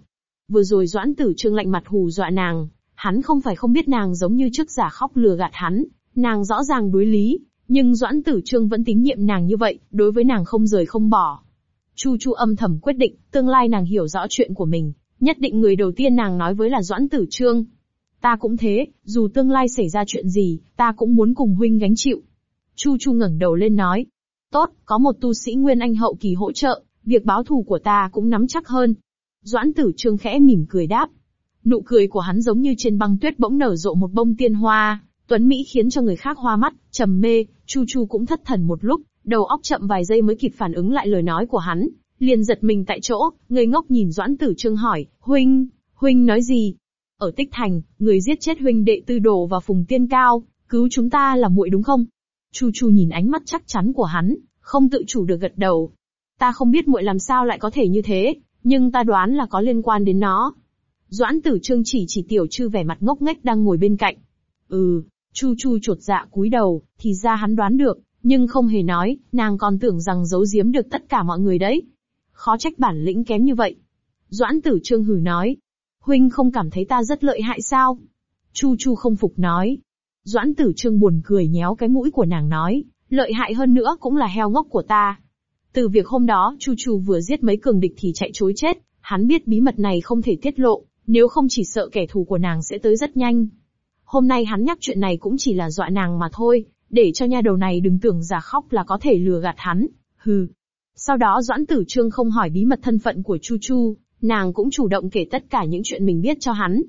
Vừa rồi Doãn Tử Trương lạnh mặt hù dọa nàng, hắn không phải không biết nàng giống như trước giả khóc lừa gạt hắn, nàng rõ ràng đối lý, nhưng Doãn Tử Trương vẫn tín nhiệm nàng như vậy, đối với nàng không rời không bỏ. Chu Chu âm thầm quyết định, tương lai nàng hiểu rõ chuyện của mình, nhất định người đầu tiên nàng nói với là Doãn Tử Trương. Ta cũng thế, dù tương lai xảy ra chuyện gì, ta cũng muốn cùng huynh gánh chịu. Chu Chu ngẩng đầu lên nói. Tốt, có một tu sĩ Nguyên Anh hậu kỳ hỗ trợ, việc báo thù của ta cũng nắm chắc hơn. Doãn tử trương khẽ mỉm cười đáp. Nụ cười của hắn giống như trên băng tuyết bỗng nở rộ một bông tiên hoa, tuấn Mỹ khiến cho người khác hoa mắt, trầm mê, Chu Chu cũng thất thần một lúc, đầu óc chậm vài giây mới kịp phản ứng lại lời nói của hắn, liền giật mình tại chỗ, người ngốc nhìn Doãn Tử Trương hỏi, huynh, huynh nói gì? Ở Tích Thành, người giết chết huynh đệ tư đồ và Phùng Tiên Cao, cứu chúng ta là muội đúng không? Chu Chu nhìn ánh mắt chắc chắn của hắn, không tự chủ được gật đầu. Ta không biết muội làm sao lại có thể như thế, nhưng ta đoán là có liên quan đến nó. Doãn Tử Trương chỉ chỉ tiểu trư vẻ mặt ngốc nghếch đang ngồi bên cạnh. Ừ, Chu Chu chột dạ cúi đầu, thì ra hắn đoán được, nhưng không hề nói, nàng còn tưởng rằng giấu giếm được tất cả mọi người đấy. Khó trách bản lĩnh kém như vậy. Doãn Tử Trương hử nói, huynh không cảm thấy ta rất lợi hại sao? Chu Chu không phục nói. Doãn Tử Trương buồn cười nhéo cái mũi của nàng nói, lợi hại hơn nữa cũng là heo ngốc của ta. Từ việc hôm đó Chu Chu vừa giết mấy cường địch thì chạy chối chết, hắn biết bí mật này không thể tiết lộ, nếu không chỉ sợ kẻ thù của nàng sẽ tới rất nhanh. Hôm nay hắn nhắc chuyện này cũng chỉ là dọa nàng mà thôi, để cho nha đầu này đừng tưởng giả khóc là có thể lừa gạt hắn. Hừ. Sau đó Doãn Tử Trương không hỏi bí mật thân phận của Chu Chu, nàng cũng chủ động kể tất cả những chuyện mình biết cho hắn.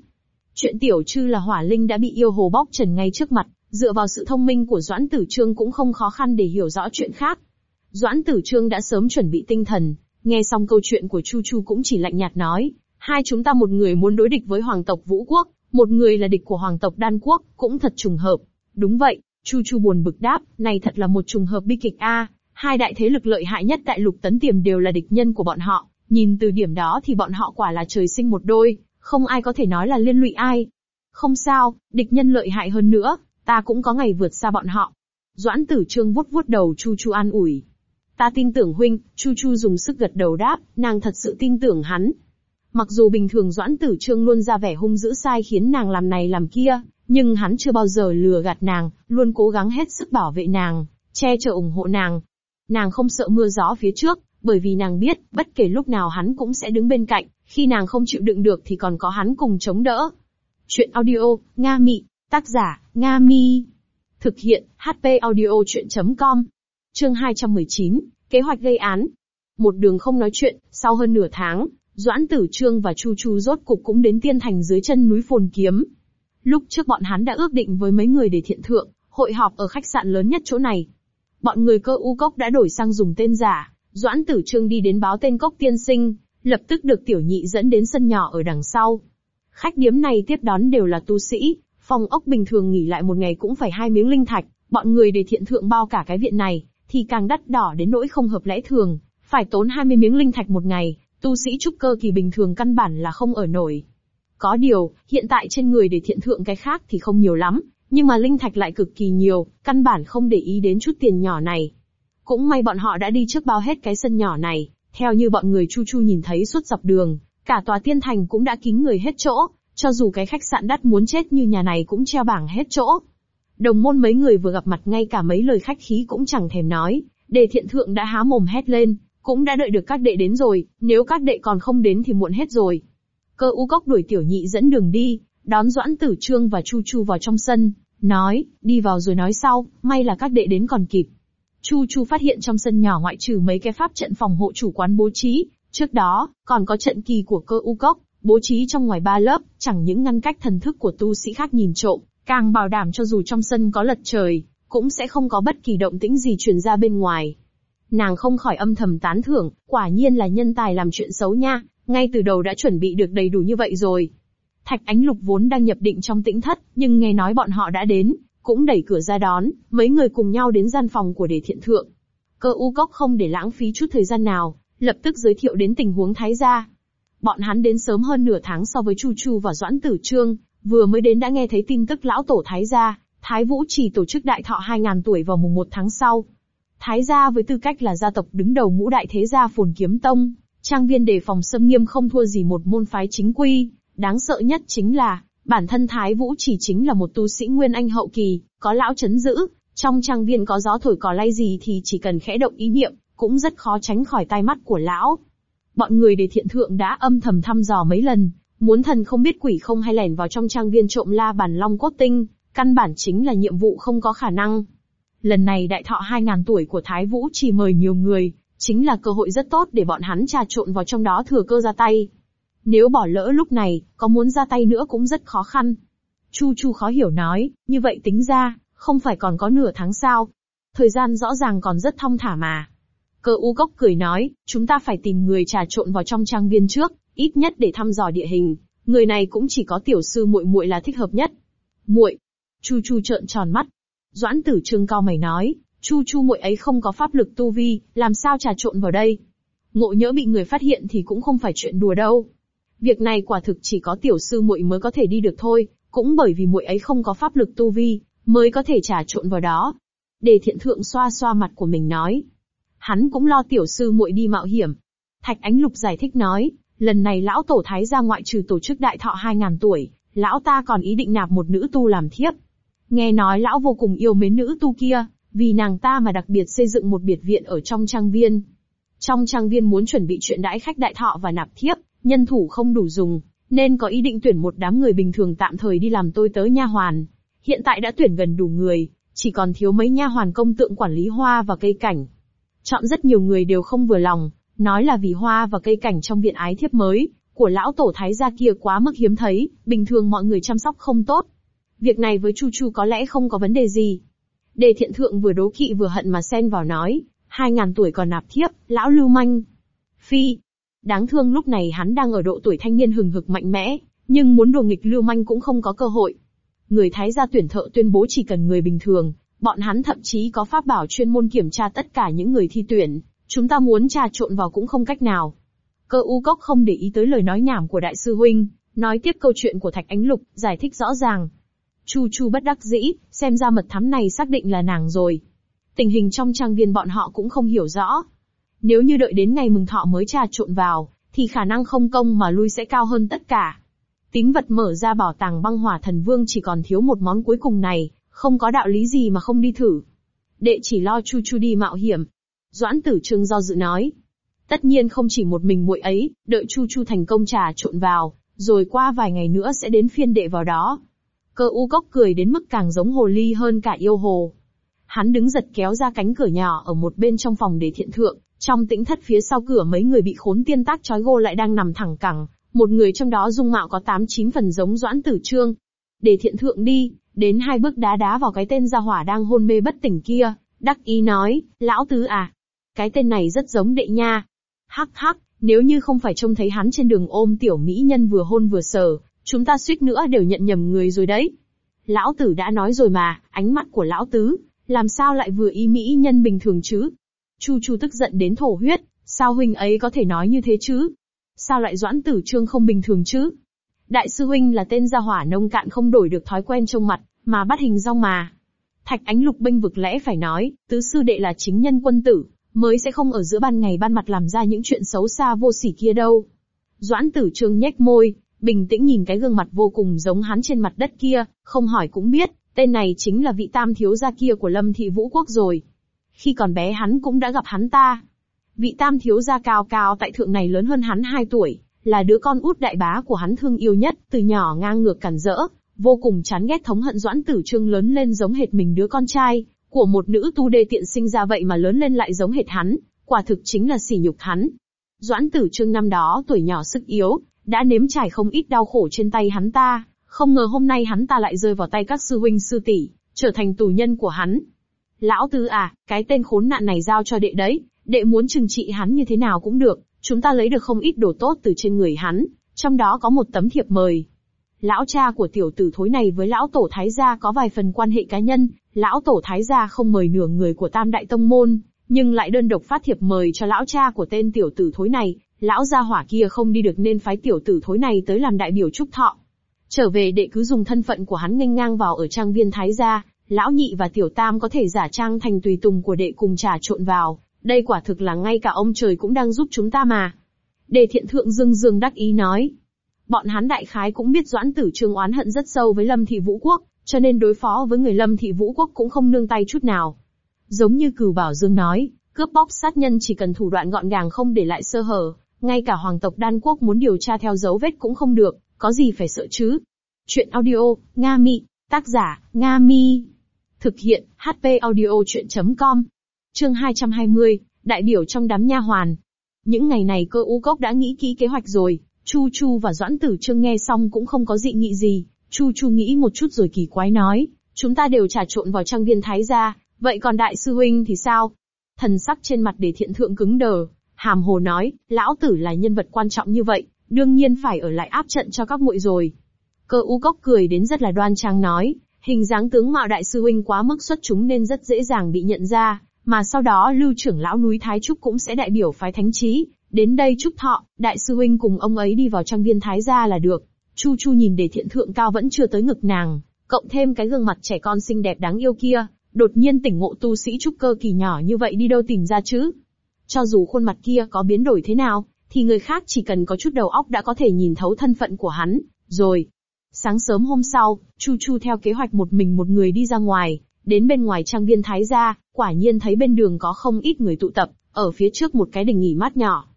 Chuyện tiểu trư là hỏa linh đã bị yêu hồ bóc trần ngay trước mặt, dựa vào sự thông minh của Doãn Tử Trương cũng không khó khăn để hiểu rõ chuyện khác. Doãn Tử Trương đã sớm chuẩn bị tinh thần, nghe xong câu chuyện của Chu Chu cũng chỉ lạnh nhạt nói, hai chúng ta một người muốn đối địch với hoàng tộc Vũ Quốc, một người là địch của hoàng tộc Đan Quốc, cũng thật trùng hợp. Đúng vậy, Chu Chu buồn bực đáp, này thật là một trùng hợp bi kịch a. Hai đại thế lực lợi hại nhất đại lục tấn tiềm đều là địch nhân của bọn họ, nhìn từ điểm đó thì bọn họ quả là trời sinh một đôi, không ai có thể nói là liên lụy ai. Không sao, địch nhân lợi hại hơn nữa, ta cũng có ngày vượt xa bọn họ. Doãn tử trương vuốt vuốt đầu Chu Chu an ủi. Ta tin tưởng huynh, Chu Chu dùng sức gật đầu đáp, nàng thật sự tin tưởng hắn. Mặc dù bình thường Doãn Tử Trương luôn ra vẻ hung dữ sai khiến nàng làm này làm kia, nhưng hắn chưa bao giờ lừa gạt nàng, luôn cố gắng hết sức bảo vệ nàng, che chở ủng hộ nàng. Nàng không sợ mưa gió phía trước, bởi vì nàng biết, bất kể lúc nào hắn cũng sẽ đứng bên cạnh, khi nàng không chịu đựng được thì còn có hắn cùng chống đỡ. Chuyện audio, Nga Mị, tác giả, Nga Mi. Thực hiện, HP audio chuyện.com. Chương 219, kế hoạch gây án. Một đường không nói chuyện, sau hơn nửa tháng, Doãn Tử Trương và Chu Chu rốt cục cũng đến tiên thành dưới chân núi Phồn Kiếm. Lúc trước bọn hắn đã ước định với mấy người để thiện thượng, hội họp ở khách sạn lớn nhất chỗ này. Bọn người cơ u cốc đã đổi sang dùng tên giả, Doãn Tử Trương đi đến báo tên cốc tiên sinh, lập tức được tiểu nhị dẫn đến sân nhỏ ở đằng sau. Khách điếm này tiếp đón đều là tu sĩ, phòng ốc bình thường nghỉ lại một ngày cũng phải hai miếng linh thạch, bọn người để thiện thượng bao cả cái viện này, thì càng đắt đỏ đến nỗi không hợp lẽ thường, phải tốn 20 miếng linh thạch một ngày, tu sĩ trúc cơ kỳ bình thường căn bản là không ở nổi. Có điều, hiện tại trên người để thiện thượng cái khác thì không nhiều lắm, nhưng mà linh thạch lại cực kỳ nhiều, căn bản không để ý đến chút tiền nhỏ này. Cũng may bọn họ đã đi trước bao hết cái sân nhỏ này, theo như bọn người Chu Chu nhìn thấy suốt dọc đường, cả tòa tiên thành cũng đã kín người hết chỗ, cho dù cái khách sạn đắt muốn chết như nhà này cũng treo bảng hết chỗ. Đồng môn mấy người vừa gặp mặt ngay cả mấy lời khách khí cũng chẳng thèm nói, đề thiện thượng đã há mồm hét lên, cũng đã đợi được các đệ đến rồi, nếu các đệ còn không đến thì muộn hết rồi. Cơ u cốc đuổi tiểu nhị dẫn đường đi, đón Doãn Tử Trương và Chu Chu vào trong sân, nói, đi vào rồi nói sau, may là các đệ đến còn kịp. Chu Chu phát hiện trong sân nhỏ ngoại trừ mấy cái pháp trận phòng hộ chủ quán bố trí, trước đó, còn có trận kỳ của cơ u cốc, bố trí trong ngoài ba lớp, chẳng những ngăn cách thần thức của tu sĩ khác nhìn trộm, càng bảo đảm cho dù trong sân có lật trời, cũng sẽ không có bất kỳ động tĩnh gì truyền ra bên ngoài. Nàng không khỏi âm thầm tán thưởng, quả nhiên là nhân tài làm chuyện xấu nha, ngay từ đầu đã chuẩn bị được đầy đủ như vậy rồi. Thạch Ánh Lục vốn đang nhập định trong tĩnh thất, nhưng nghe nói bọn họ đã đến, cũng đẩy cửa ra đón, mấy người cùng nhau đến gian phòng của đề thiện thượng. Cơ u cốc không để lãng phí chút thời gian nào, lập tức giới thiệu đến tình huống thái gia. Bọn hắn đến sớm hơn nửa tháng so với Chu Chu và Doãn Tử Trương, vừa mới đến đã nghe thấy tin tức lão tổ thái gia, Thái Vũ chỉ tổ chức đại thọ 2.000 tuổi vào mùng 1 tháng sau. Thái gia với tư cách là gia tộc đứng đầu ngũ đại thế gia phồn kiếm tông, trang viên đề phòng xâm nghiêm không thua gì một môn phái chính quy, đáng sợ nhất chính là, bản thân Thái Vũ chỉ chính là một tu sĩ nguyên anh hậu kỳ, có lão chấn giữ, trong trang viên có gió thổi cỏ lay gì thì chỉ cần khẽ động ý niệm, cũng rất khó tránh khỏi tai mắt của lão. Bọn người đề thiện thượng đã âm thầm thăm dò mấy lần, muốn thần không biết quỷ không hay lẻn vào trong trang viên trộm la bản long cốt tinh, căn bản chính là nhiệm vụ không có khả năng. Lần này đại thọ 2.000 tuổi của Thái Vũ chỉ mời nhiều người, chính là cơ hội rất tốt để bọn hắn trà trộn vào trong đó thừa cơ ra tay. Nếu bỏ lỡ lúc này, có muốn ra tay nữa cũng rất khó khăn. Chu Chu khó hiểu nói, như vậy tính ra, không phải còn có nửa tháng sao. Thời gian rõ ràng còn rất thong thả mà. Cơ u cốc cười nói, chúng ta phải tìm người trà trộn vào trong trang viên trước, ít nhất để thăm dò địa hình. Người này cũng chỉ có tiểu sư muội muội là thích hợp nhất. Muội. Chu Chu trợn tròn mắt. Doãn tử trương cao mày nói, Chu Chu muội ấy không có pháp lực tu vi, làm sao trà trộn vào đây? Ngộ nhỡ bị người phát hiện thì cũng không phải chuyện đùa đâu. Việc này quả thực chỉ có tiểu sư muội mới có thể đi được thôi, cũng bởi vì muội ấy không có pháp lực tu vi, mới có thể trà trộn vào đó. Đề thiện thượng xoa xoa mặt của mình nói. Hắn cũng lo tiểu sư muội đi mạo hiểm. Thạch Ánh Lục giải thích nói, lần này lão tổ thái ra ngoại trừ tổ chức đại thọ 2.000 tuổi, lão ta còn ý định nạp một nữ tu làm thiếp. Nghe nói lão vô cùng yêu mến nữ tu kia, vì nàng ta mà đặc biệt xây dựng một biệt viện ở trong trang viên. Trong trang viên muốn chuẩn bị chuyện đãi khách đại thọ và nạp thiếp, nhân thủ không đủ dùng, nên có ý định tuyển một đám người bình thường tạm thời đi làm tôi tớ nha hoàn. Hiện tại đã tuyển gần đủ người, chỉ còn thiếu mấy nha hoàn công tượng quản lý hoa và cây cảnh. Chọn rất nhiều người đều không vừa lòng, nói là vì hoa và cây cảnh trong viện ái thiếp mới, của lão tổ thái gia kia quá mức hiếm thấy, bình thường mọi người chăm sóc không tốt. Việc này với Chu Chu có lẽ không có vấn đề gì. Đề thiện thượng vừa đố kỵ vừa hận mà xen vào nói, hai ngàn tuổi còn nạp thiếp, lão lưu manh. Phi, Đáng thương lúc này hắn đang ở độ tuổi thanh niên hừng hực mạnh mẽ, nhưng muốn đùa nghịch lưu manh cũng không có cơ hội. Người Thái gia tuyển thợ tuyên bố chỉ cần người bình thường, bọn hắn thậm chí có pháp bảo chuyên môn kiểm tra tất cả những người thi tuyển, chúng ta muốn trà trộn vào cũng không cách nào. Cơ u cốc không để ý tới lời nói nhảm của đại sư huynh, nói tiếp câu chuyện của Thạch Ánh Lục, giải thích rõ ràng. Chu Chu bất đắc dĩ, xem ra mật thám này xác định là nàng rồi. Tình hình trong trang viên bọn họ cũng không hiểu rõ, nếu như đợi đến ngày mừng thọ mới trà trộn vào, thì khả năng không công mà lui sẽ cao hơn tất cả. Tín vật mở ra bảo tàng băng hỏa thần vương chỉ còn thiếu một món cuối cùng này, không có đạo lý gì mà không đi thử. Đệ chỉ lo chu chu đi mạo hiểm. Doãn tử trương do dự nói. Tất nhiên không chỉ một mình muội ấy, đợi chu chu thành công trà trộn vào, rồi qua vài ngày nữa sẽ đến phiên đệ vào đó. Cơ u cốc cười đến mức càng giống hồ ly hơn cả yêu hồ. Hắn đứng giật kéo ra cánh cửa nhỏ ở một bên trong phòng để thiện thượng, Trong tĩnh thất phía sau cửa mấy người bị khốn tiên tác trói gô lại đang nằm thẳng cẳng, một người trong đó dung mạo có tám chín phần giống Doãn Tử Trương. Để thiện thượng đi, đến hai bước đá đá vào cái tên gia hỏa đang hôn mê bất tỉnh kia, đắc ý nói, lão tứ à, cái tên này rất giống đệ nha. Hắc hắc, nếu như không phải trông thấy hắn trên đường ôm tiểu mỹ nhân vừa hôn vừa sờ, chúng ta suýt nữa đều nhận nhầm người rồi đấy. Lão tử đã nói rồi mà, ánh mắt của lão tứ, làm sao lại vừa ý mỹ nhân bình thường chứ? Chu Chu tức giận đến thổ huyết, sao huynh ấy có thể nói như thế chứ? Sao lại doãn tử trương không bình thường chứ? Đại sư huynh là tên gia hỏa nông cạn không đổi được thói quen trông mặt, mà bắt hình rong mà. Thạch ánh lục binh vực lẽ phải nói, tứ sư đệ là chính nhân quân tử, mới sẽ không ở giữa ban ngày ban mặt làm ra những chuyện xấu xa vô sỉ kia đâu. Doãn tử trương nhếch môi, bình tĩnh nhìn cái gương mặt vô cùng giống hắn trên mặt đất kia, không hỏi cũng biết, tên này chính là vị tam thiếu gia kia của lâm thị vũ quốc rồi. Khi còn bé hắn cũng đã gặp hắn ta. Vị tam thiếu gia cao cao tại thượng này lớn hơn hắn 2 tuổi, là đứa con út đại bá của hắn thương yêu nhất, từ nhỏ ngang ngược cản rỡ, vô cùng chán ghét thống hận doãn tử trương lớn lên giống hệt mình đứa con trai, của một nữ tu đê tiện sinh ra vậy mà lớn lên lại giống hệt hắn, quả thực chính là sỉ nhục hắn. Doãn tử trương năm đó tuổi nhỏ sức yếu, đã nếm trải không ít đau khổ trên tay hắn ta, không ngờ hôm nay hắn ta lại rơi vào tay các sư huynh sư tỷ, trở thành tù nhân của hắn. Lão tứ à, cái tên khốn nạn này giao cho đệ đấy, đệ muốn trừng trị hắn như thế nào cũng được, chúng ta lấy được không ít đồ tốt từ trên người hắn, trong đó có một tấm thiệp mời. Lão cha của tiểu tử thối này với lão tổ thái gia có vài phần quan hệ cá nhân, lão tổ thái gia không mời nửa người của tam đại tông môn, nhưng lại đơn độc phát thiệp mời cho lão cha của tên tiểu tử thối này, lão gia hỏa kia không đi được nên phái tiểu tử thối này tới làm đại biểu chúc thọ. Trở về đệ cứ dùng thân phận của hắn nghênh ngang vào ở trang viên thái gia, lão nhị và tiểu tam có thể giả trang thành tùy tùng của đệ cùng trà trộn vào, đây quả thực là ngay cả ông trời cũng đang giúp chúng ta mà. Đề thiện thượng dương dương đắc ý nói. Bọn hắn đại khái cũng biết doãn tử trương oán hận rất sâu với lâm thị vũ quốc, cho nên đối phó với người lâm thị vũ quốc cũng không nương tay chút nào. Giống như cửu bảo dương nói, cướp bóc sát nhân chỉ cần thủ đoạn gọn gàng không để lại sơ hở, ngay cả hoàng tộc đan quốc muốn điều tra theo dấu vết cũng không được, có gì phải sợ chứ. Chuyện audio, Nga Mi, tác giả, Nga Mi. Thực hiện, HP audio chuyện.com. Chương 220, đại biểu trong đám nha hoàn. Những ngày này cơ u cốc đã nghĩ kỹ kế hoạch rồi, Chu Chu và Doãn Tử Trương nghe xong cũng không có dị nghị gì, Chu Chu nghĩ một chút rồi kỳ quái nói, chúng ta đều trà trộn vào trang viên thái gia, vậy còn đại sư huynh thì sao? Thần sắc trên mặt để thiện thượng cứng đờ, hàm hồ nói, lão tử là nhân vật quan trọng như vậy, đương nhiên phải ở lại áp trận cho các muội rồi. Cơ u cốc cười đến rất là đoan trang nói, hình dáng tướng mạo đại sư huynh quá mức xuất chúng nên rất dễ dàng bị nhận ra, mà sau đó lưu trưởng lão núi Thái Trúc cũng sẽ đại biểu phái thánh trí, đến đây chúc thọ, đại sư huynh cùng ông ấy đi vào trang viên Thái gia là được. Chu Chu nhìn để thiện thượng cao vẫn chưa tới ngực nàng, cộng thêm cái gương mặt trẻ con xinh đẹp đáng yêu kia, đột nhiên tỉnh ngộ tu sĩ trúc cơ kỳ nhỏ như vậy đi đâu tìm ra chứ? Cho dù khuôn mặt kia có biến đổi thế nào, thì người khác chỉ cần có chút đầu óc đã có thể nhìn thấu thân phận của hắn, rồi. Sáng sớm hôm sau, Chu Chu theo kế hoạch một mình một người đi ra ngoài, đến bên ngoài trang viên Thái gia, quả nhiên thấy bên đường có không ít người tụ tập, ở phía trước một cái đình nghỉ mát nhỏ.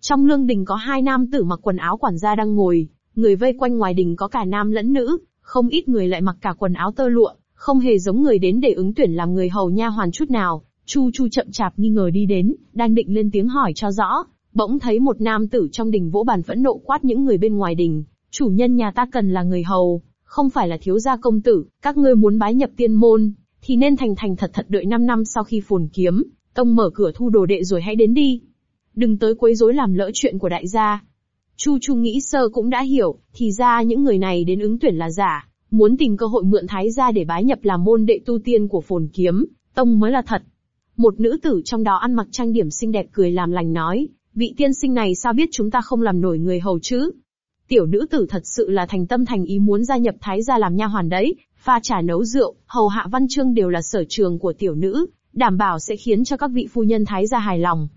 Trong lương đình có hai nam tử mặc quần áo quản gia đang ngồi, người vây quanh ngoài đình có cả nam lẫn nữ, không ít người lại mặc cả quần áo tơ lụa, không hề giống người đến để ứng tuyển làm người hầu nha hoàn chút nào. Chu Chu chậm chạp nghi ngờ đi đến, đang định lên tiếng hỏi cho rõ, bỗng thấy một nam tử trong đình vỗ bàn phẫn nộ quát những người bên ngoài đình, chủ nhân nhà ta cần là người hầu, không phải là thiếu gia công tử, các ngươi muốn bái nhập tiên môn, thì nên thành thành thật thật đợi 5 năm sau khi phồn kiếm, tông mở cửa thu đồ đệ rồi hãy đến đi. Đừng tới quấy rối làm lỡ chuyện của đại gia. Chu Chu nghĩ sơ cũng đã hiểu, thì ra những người này đến ứng tuyển là giả, muốn tìm cơ hội mượn thái gia để bái nhập làm môn đệ tu tiên của phồn kiếm, tông mới là thật. Một nữ tử trong đó ăn mặc trang điểm xinh đẹp cười làm lành nói, vị tiên sinh này sao biết chúng ta không làm nổi người hầu chứ? Tiểu nữ tử thật sự là thành tâm thành ý muốn gia nhập thái gia làm nha hoàn đấy, pha trà nấu rượu, hầu hạ văn chương đều là sở trường của tiểu nữ, đảm bảo sẽ khiến cho các vị phu nhân thái gia hài lòng.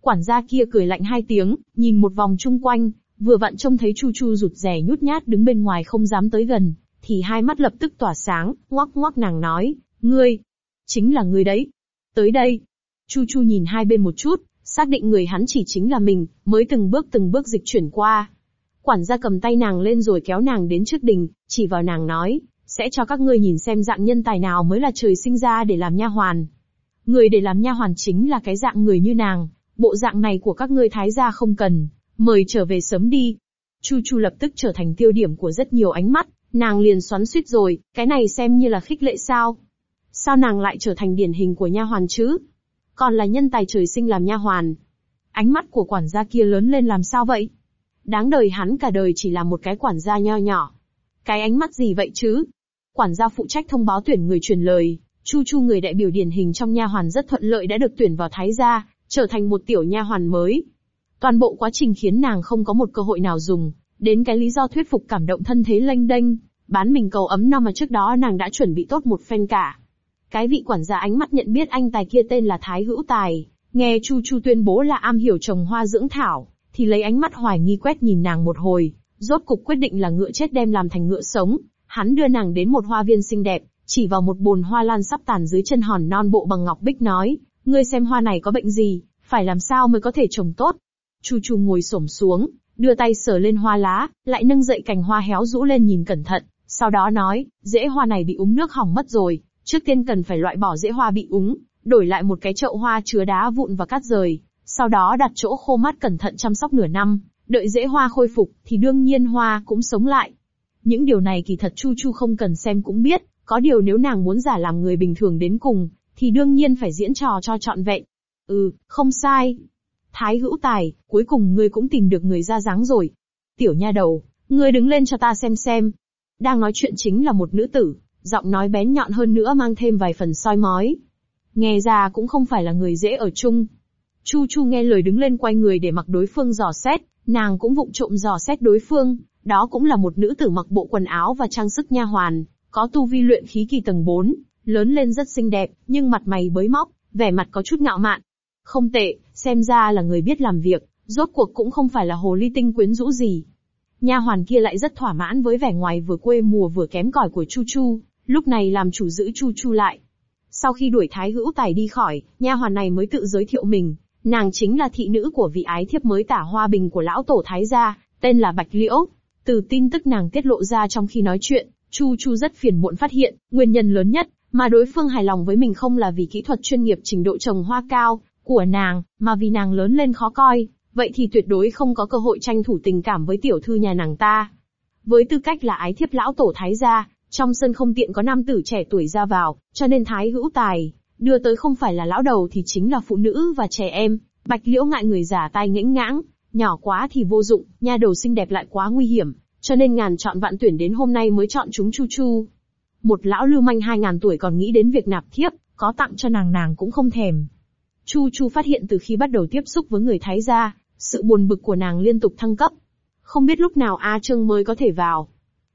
Quản gia kia cười lạnh hai tiếng, nhìn một vòng chung quanh, vừa vặn trông thấy Chu Chu rụt rè nhút nhát đứng bên ngoài không dám tới gần, thì hai mắt lập tức tỏa sáng, ngoắc ngoắc nàng nói, ngươi, chính là ngươi đấy. Tới đây. Chu Chu nhìn hai bên một chút, xác định người hắn chỉ chính là mình, mới từng bước từng bước dịch chuyển qua. Quản gia cầm tay nàng lên rồi kéo nàng đến trước đình, chỉ vào nàng nói, sẽ cho các ngươi nhìn xem dạng nhân tài nào mới là trời sinh ra để làm nha hoàn. Người để làm nha hoàn chính là cái dạng người như nàng, bộ dạng này của các ngươi thái gia không cần, mời trở về sớm đi. Chu Chu lập tức trở thành tiêu điểm của rất nhiều ánh mắt, nàng liền xoắn suýt rồi, cái này xem như là khích lệ sao? Sao nàng lại trở thành điển hình của nha hoàn chứ? Còn là nhân tài trời sinh làm nha hoàn. Ánh mắt của quản gia kia lớn lên làm sao vậy? Đáng đời hắn cả đời chỉ là một cái quản gia nho nhỏ. Cái ánh mắt gì vậy chứ? Quản gia phụ trách thông báo tuyển người truyền lời, Chu Chu người đại biểu điển hình trong nha hoàn rất thuận lợi đã được tuyển vào thái gia, trở thành một tiểu nha hoàn mới. Toàn bộ quá trình khiến nàng không có một cơ hội nào dùng, đến cái lý do thuyết phục cảm động thân thế lênh đênh, bán mình cầu ấm no mà trước đó nàng đã chuẩn bị tốt một phen cả. Cái vị quản gia ánh mắt nhận biết anh tài kia tên là Thái Hữu Tài, nghe Chu Chu tuyên bố là am hiểu trồng hoa dưỡng thảo, thì lấy ánh mắt hoài nghi quét nhìn nàng một hồi, rốt cục quyết định là ngựa chết đem làm thành ngựa sống, hắn đưa nàng đến một hoa viên xinh đẹp, chỉ vào một bồn hoa lan sắp tàn dưới chân hòn non bộ bằng ngọc bích nói, ngươi xem hoa này có bệnh gì, phải làm sao mới có thể trồng tốt. Chu Chu ngồi xổm xuống, đưa tay sờ lên hoa lá, lại nâng dậy cành hoa héo rũ lên nhìn cẩn thận, sau đó nói, rễ hoa này bị úng nước hỏng mất rồi, trước tiên cần phải loại bỏ rễ hoa bị úng, đổi lại một cái chậu hoa chứa đá vụn và cát rời, sau đó đặt chỗ khô mát cẩn thận chăm sóc nửa năm, đợi rễ hoa khôi phục thì đương nhiên hoa cũng sống lại. Những điều này kỳ thật Chu Chu không cần xem cũng biết, có điều nếu nàng muốn giả làm người bình thường đến cùng, thì đương nhiên phải diễn trò cho trọn vẹn. Ừ, không sai. Thái hữu tài, cuối cùng ngươi cũng tìm được người ra dáng rồi. Tiểu nha đầu, ngươi đứng lên cho ta xem xem. Đang nói chuyện chính là một nữ tử, giọng nói bén nhọn hơn nữa mang thêm vài phần soi mói. Nghe ra cũng không phải là người dễ ở chung. Chu Chu nghe lời đứng lên quay người để mặc đối phương dò xét, nàng cũng vụng trộm dò xét đối phương, đó cũng là một nữ tử mặc bộ quần áo và trang sức nha hoàn, có tu vi luyện khí kỳ tầng 4, lớn lên rất xinh đẹp, nhưng mặt mày bới móc, vẻ mặt có chút ngạo mạn. Không tệ, xem ra là người biết làm việc, rốt cuộc cũng không phải là hồ ly tinh quyến rũ gì. Nha hoàn kia lại rất thỏa mãn với vẻ ngoài vừa quê mùa vừa kém cỏi của Chu Chu, lúc này làm chủ giữ Chu Chu lại. Sau khi đuổi Thái Hữu Tài đi khỏi, nha hoàn này mới tự giới thiệu mình, nàng chính là thị nữ của vị ái thiếp mới tả hoa bình của lão tổ Thái gia, tên là Bạch Liễu. Từ tin tức nàng tiết lộ ra trong khi nói chuyện, Chu Chu rất phiền muộn phát hiện, nguyên nhân lớn nhất mà đối phương hài lòng với mình không là vì kỹ thuật chuyên nghiệp trình độ trồng hoa cao của nàng, mà vì nàng lớn lên khó coi, vậy thì tuyệt đối không có cơ hội tranh thủ tình cảm với tiểu thư nhà nàng ta. Với tư cách là ái thiếp lão tổ thái gia, trong sân không tiện có nam tử trẻ tuổi ra vào, cho nên thái hữu tài, đưa tới không phải là lão đầu thì chính là phụ nữ và trẻ em. Bạch liễu ngại người già tai nghẽnh ngãng, nhỏ quá thì vô dụng, nha đầu xinh đẹp lại quá nguy hiểm, cho nên ngàn chọn vạn tuyển đến hôm nay mới chọn chúng Chu Chu. Một lão lưu manh hai ngàn tuổi còn nghĩ đến việc nạp thiếp, có tặng cho nàng nàng cũng không thèm. Chu Chu phát hiện từ khi bắt đầu tiếp xúc với người Thái gia, sự buồn bực của nàng liên tục thăng cấp. Không biết lúc nào A Trương mới có thể vào.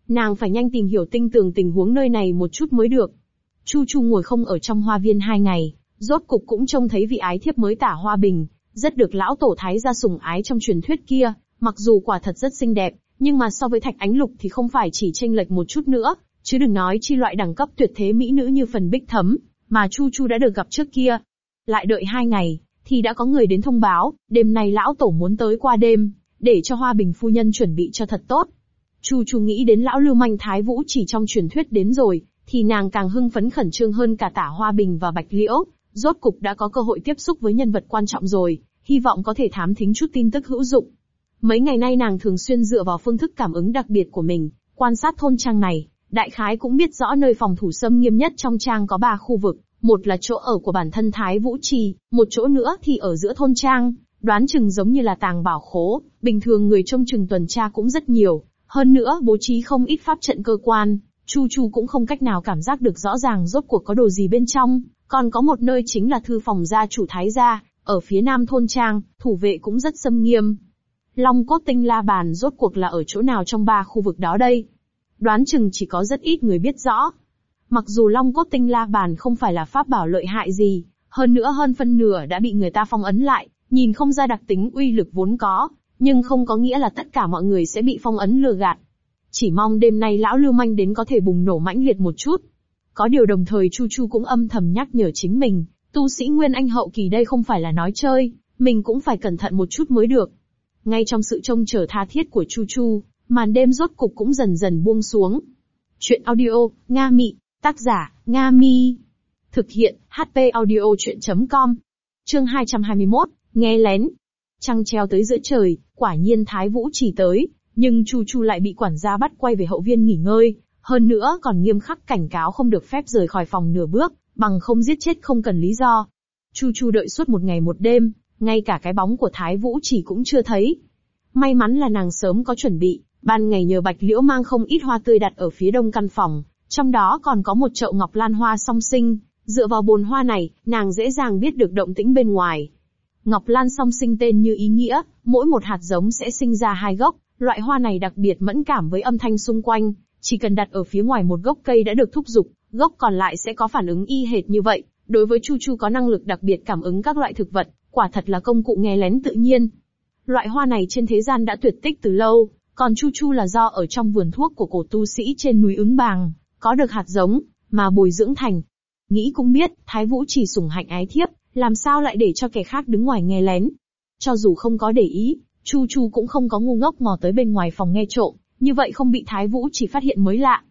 Nàng phải nhanh tìm hiểu tinh tường tình huống nơi này một chút mới được. Chu Chu ngồi không ở trong hoa viên hai ngày, rốt cục cũng trông thấy vị ái thiếp mới tả hoa bình, rất được lão tổ thái gia sủng ái trong truyền thuyết kia, mặc dù quả thật rất xinh đẹp, nhưng mà so với thạch ánh lục thì không phải chỉ tranh lệch một chút nữa, chứ đừng nói chi loại đẳng cấp tuyệt thế mỹ nữ như phần bích thấm, mà Chu Chu đã được gặp trước kia. Lại đợi hai ngày, thì đã có người đến thông báo, đêm nay lão tổ muốn tới qua đêm, để cho Hoa Bình phu nhân chuẩn bị cho thật tốt. Chu Chu nghĩ đến lão lưu manh Thái Vũ chỉ trong truyền thuyết đến rồi, thì nàng càng hưng phấn khẩn trương hơn cả tả Hoa Bình và Bạch Liễu, rốt cục đã có cơ hội tiếp xúc với nhân vật quan trọng rồi, hy vọng có thể thám thính chút tin tức hữu dụng. Mấy ngày nay nàng thường xuyên dựa vào phương thức cảm ứng đặc biệt của mình, quan sát thôn trang này, đại khái cũng biết rõ nơi phòng thủ xâm nghiêm nhất trong trang có ba khu vực, một là chỗ ở của bản thân Thái Vũ Trì, một chỗ nữa thì ở giữa thôn trang, đoán chừng giống như là tàng bảo khố, bình thường người trông chừng tuần tra cũng rất nhiều, hơn nữa bố trí không ít pháp trận cơ quan, Chu Chu cũng không cách nào cảm giác được rõ ràng rốt cuộc có đồ gì bên trong, còn có một nơi chính là thư phòng gia chủ Thái gia, ở phía nam thôn trang, thủ vệ cũng rất xâm nghiêm, Long cốt tinh la bàn rốt cuộc là ở chỗ nào trong ba khu vực đó đây? Đoán chừng chỉ có rất ít người biết rõ. Mặc dù long cốt tinh la bàn không phải là pháp bảo lợi hại gì, hơn nữa hơn phân nửa đã bị người ta phong ấn lại, nhìn không ra đặc tính uy lực vốn có, nhưng không có nghĩa là tất cả mọi người sẽ bị phong ấn lừa gạt. Chỉ mong đêm nay lão lưu manh đến có thể bùng nổ mãnh liệt một chút. Có điều đồng thời Chu Chu cũng âm thầm nhắc nhở chính mình, tu sĩ Nguyên Anh hậu kỳ đây không phải là nói chơi, mình cũng phải cẩn thận một chút mới được. Ngay trong sự trông chờ tha thiết của Chu Chu, màn đêm rốt cục cũng dần dần buông xuống. Chuyện audio, Nga Mị, tác giả, Nga Mi. Thực hiện, HP audio chuyện.com. Chương 221, Nghe lén. Trăng treo tới giữa trời, quả nhiên Thái Vũ chỉ tới, nhưng Chu Chu lại bị quản gia bắt quay về hậu viên nghỉ ngơi, hơn nữa còn nghiêm khắc cảnh cáo không được phép rời khỏi phòng nửa bước, bằng không giết chết không cần lý do. Chu Chu đợi suốt một ngày một đêm, ngay cả cái bóng của Thái Vũ chỉ cũng chưa thấy. May mắn là nàng sớm có chuẩn bị, ban ngày nhờ Bạch Liễu mang không ít hoa tươi đặt ở phía đông căn phòng, trong đó còn có một chậu ngọc lan hoa song sinh, dựa vào bồn hoa này, nàng dễ dàng biết được động tĩnh bên ngoài. Ngọc lan song sinh tên như ý nghĩa, mỗi một hạt giống sẽ sinh ra hai gốc, loại hoa này đặc biệt mẫn cảm với âm thanh xung quanh, chỉ cần đặt ở phía ngoài một gốc cây đã được thúc giục, gốc còn lại sẽ có phản ứng y hệt như vậy. Đối với Chu Chu có năng lực đặc biệt cảm ứng các loại thực vật, quả thật là công cụ nghe lén tự nhiên. Loại hoa này trên thế gian đã tuyệt tích từ lâu, còn Chu Chu là do ở trong vườn thuốc của cổ tu sĩ trên núi ứng bàng, có được hạt giống, mà bồi dưỡng thành. Nghĩ cũng biết, Thái Vũ chỉ sủng hạnh ái thiếp, làm sao lại để cho kẻ khác đứng ngoài nghe lén. Cho dù không có để ý, Chu Chu cũng không có ngu ngốc mò tới bên ngoài phòng nghe trộm, như vậy không bị Thái Vũ chỉ phát hiện mới lạ.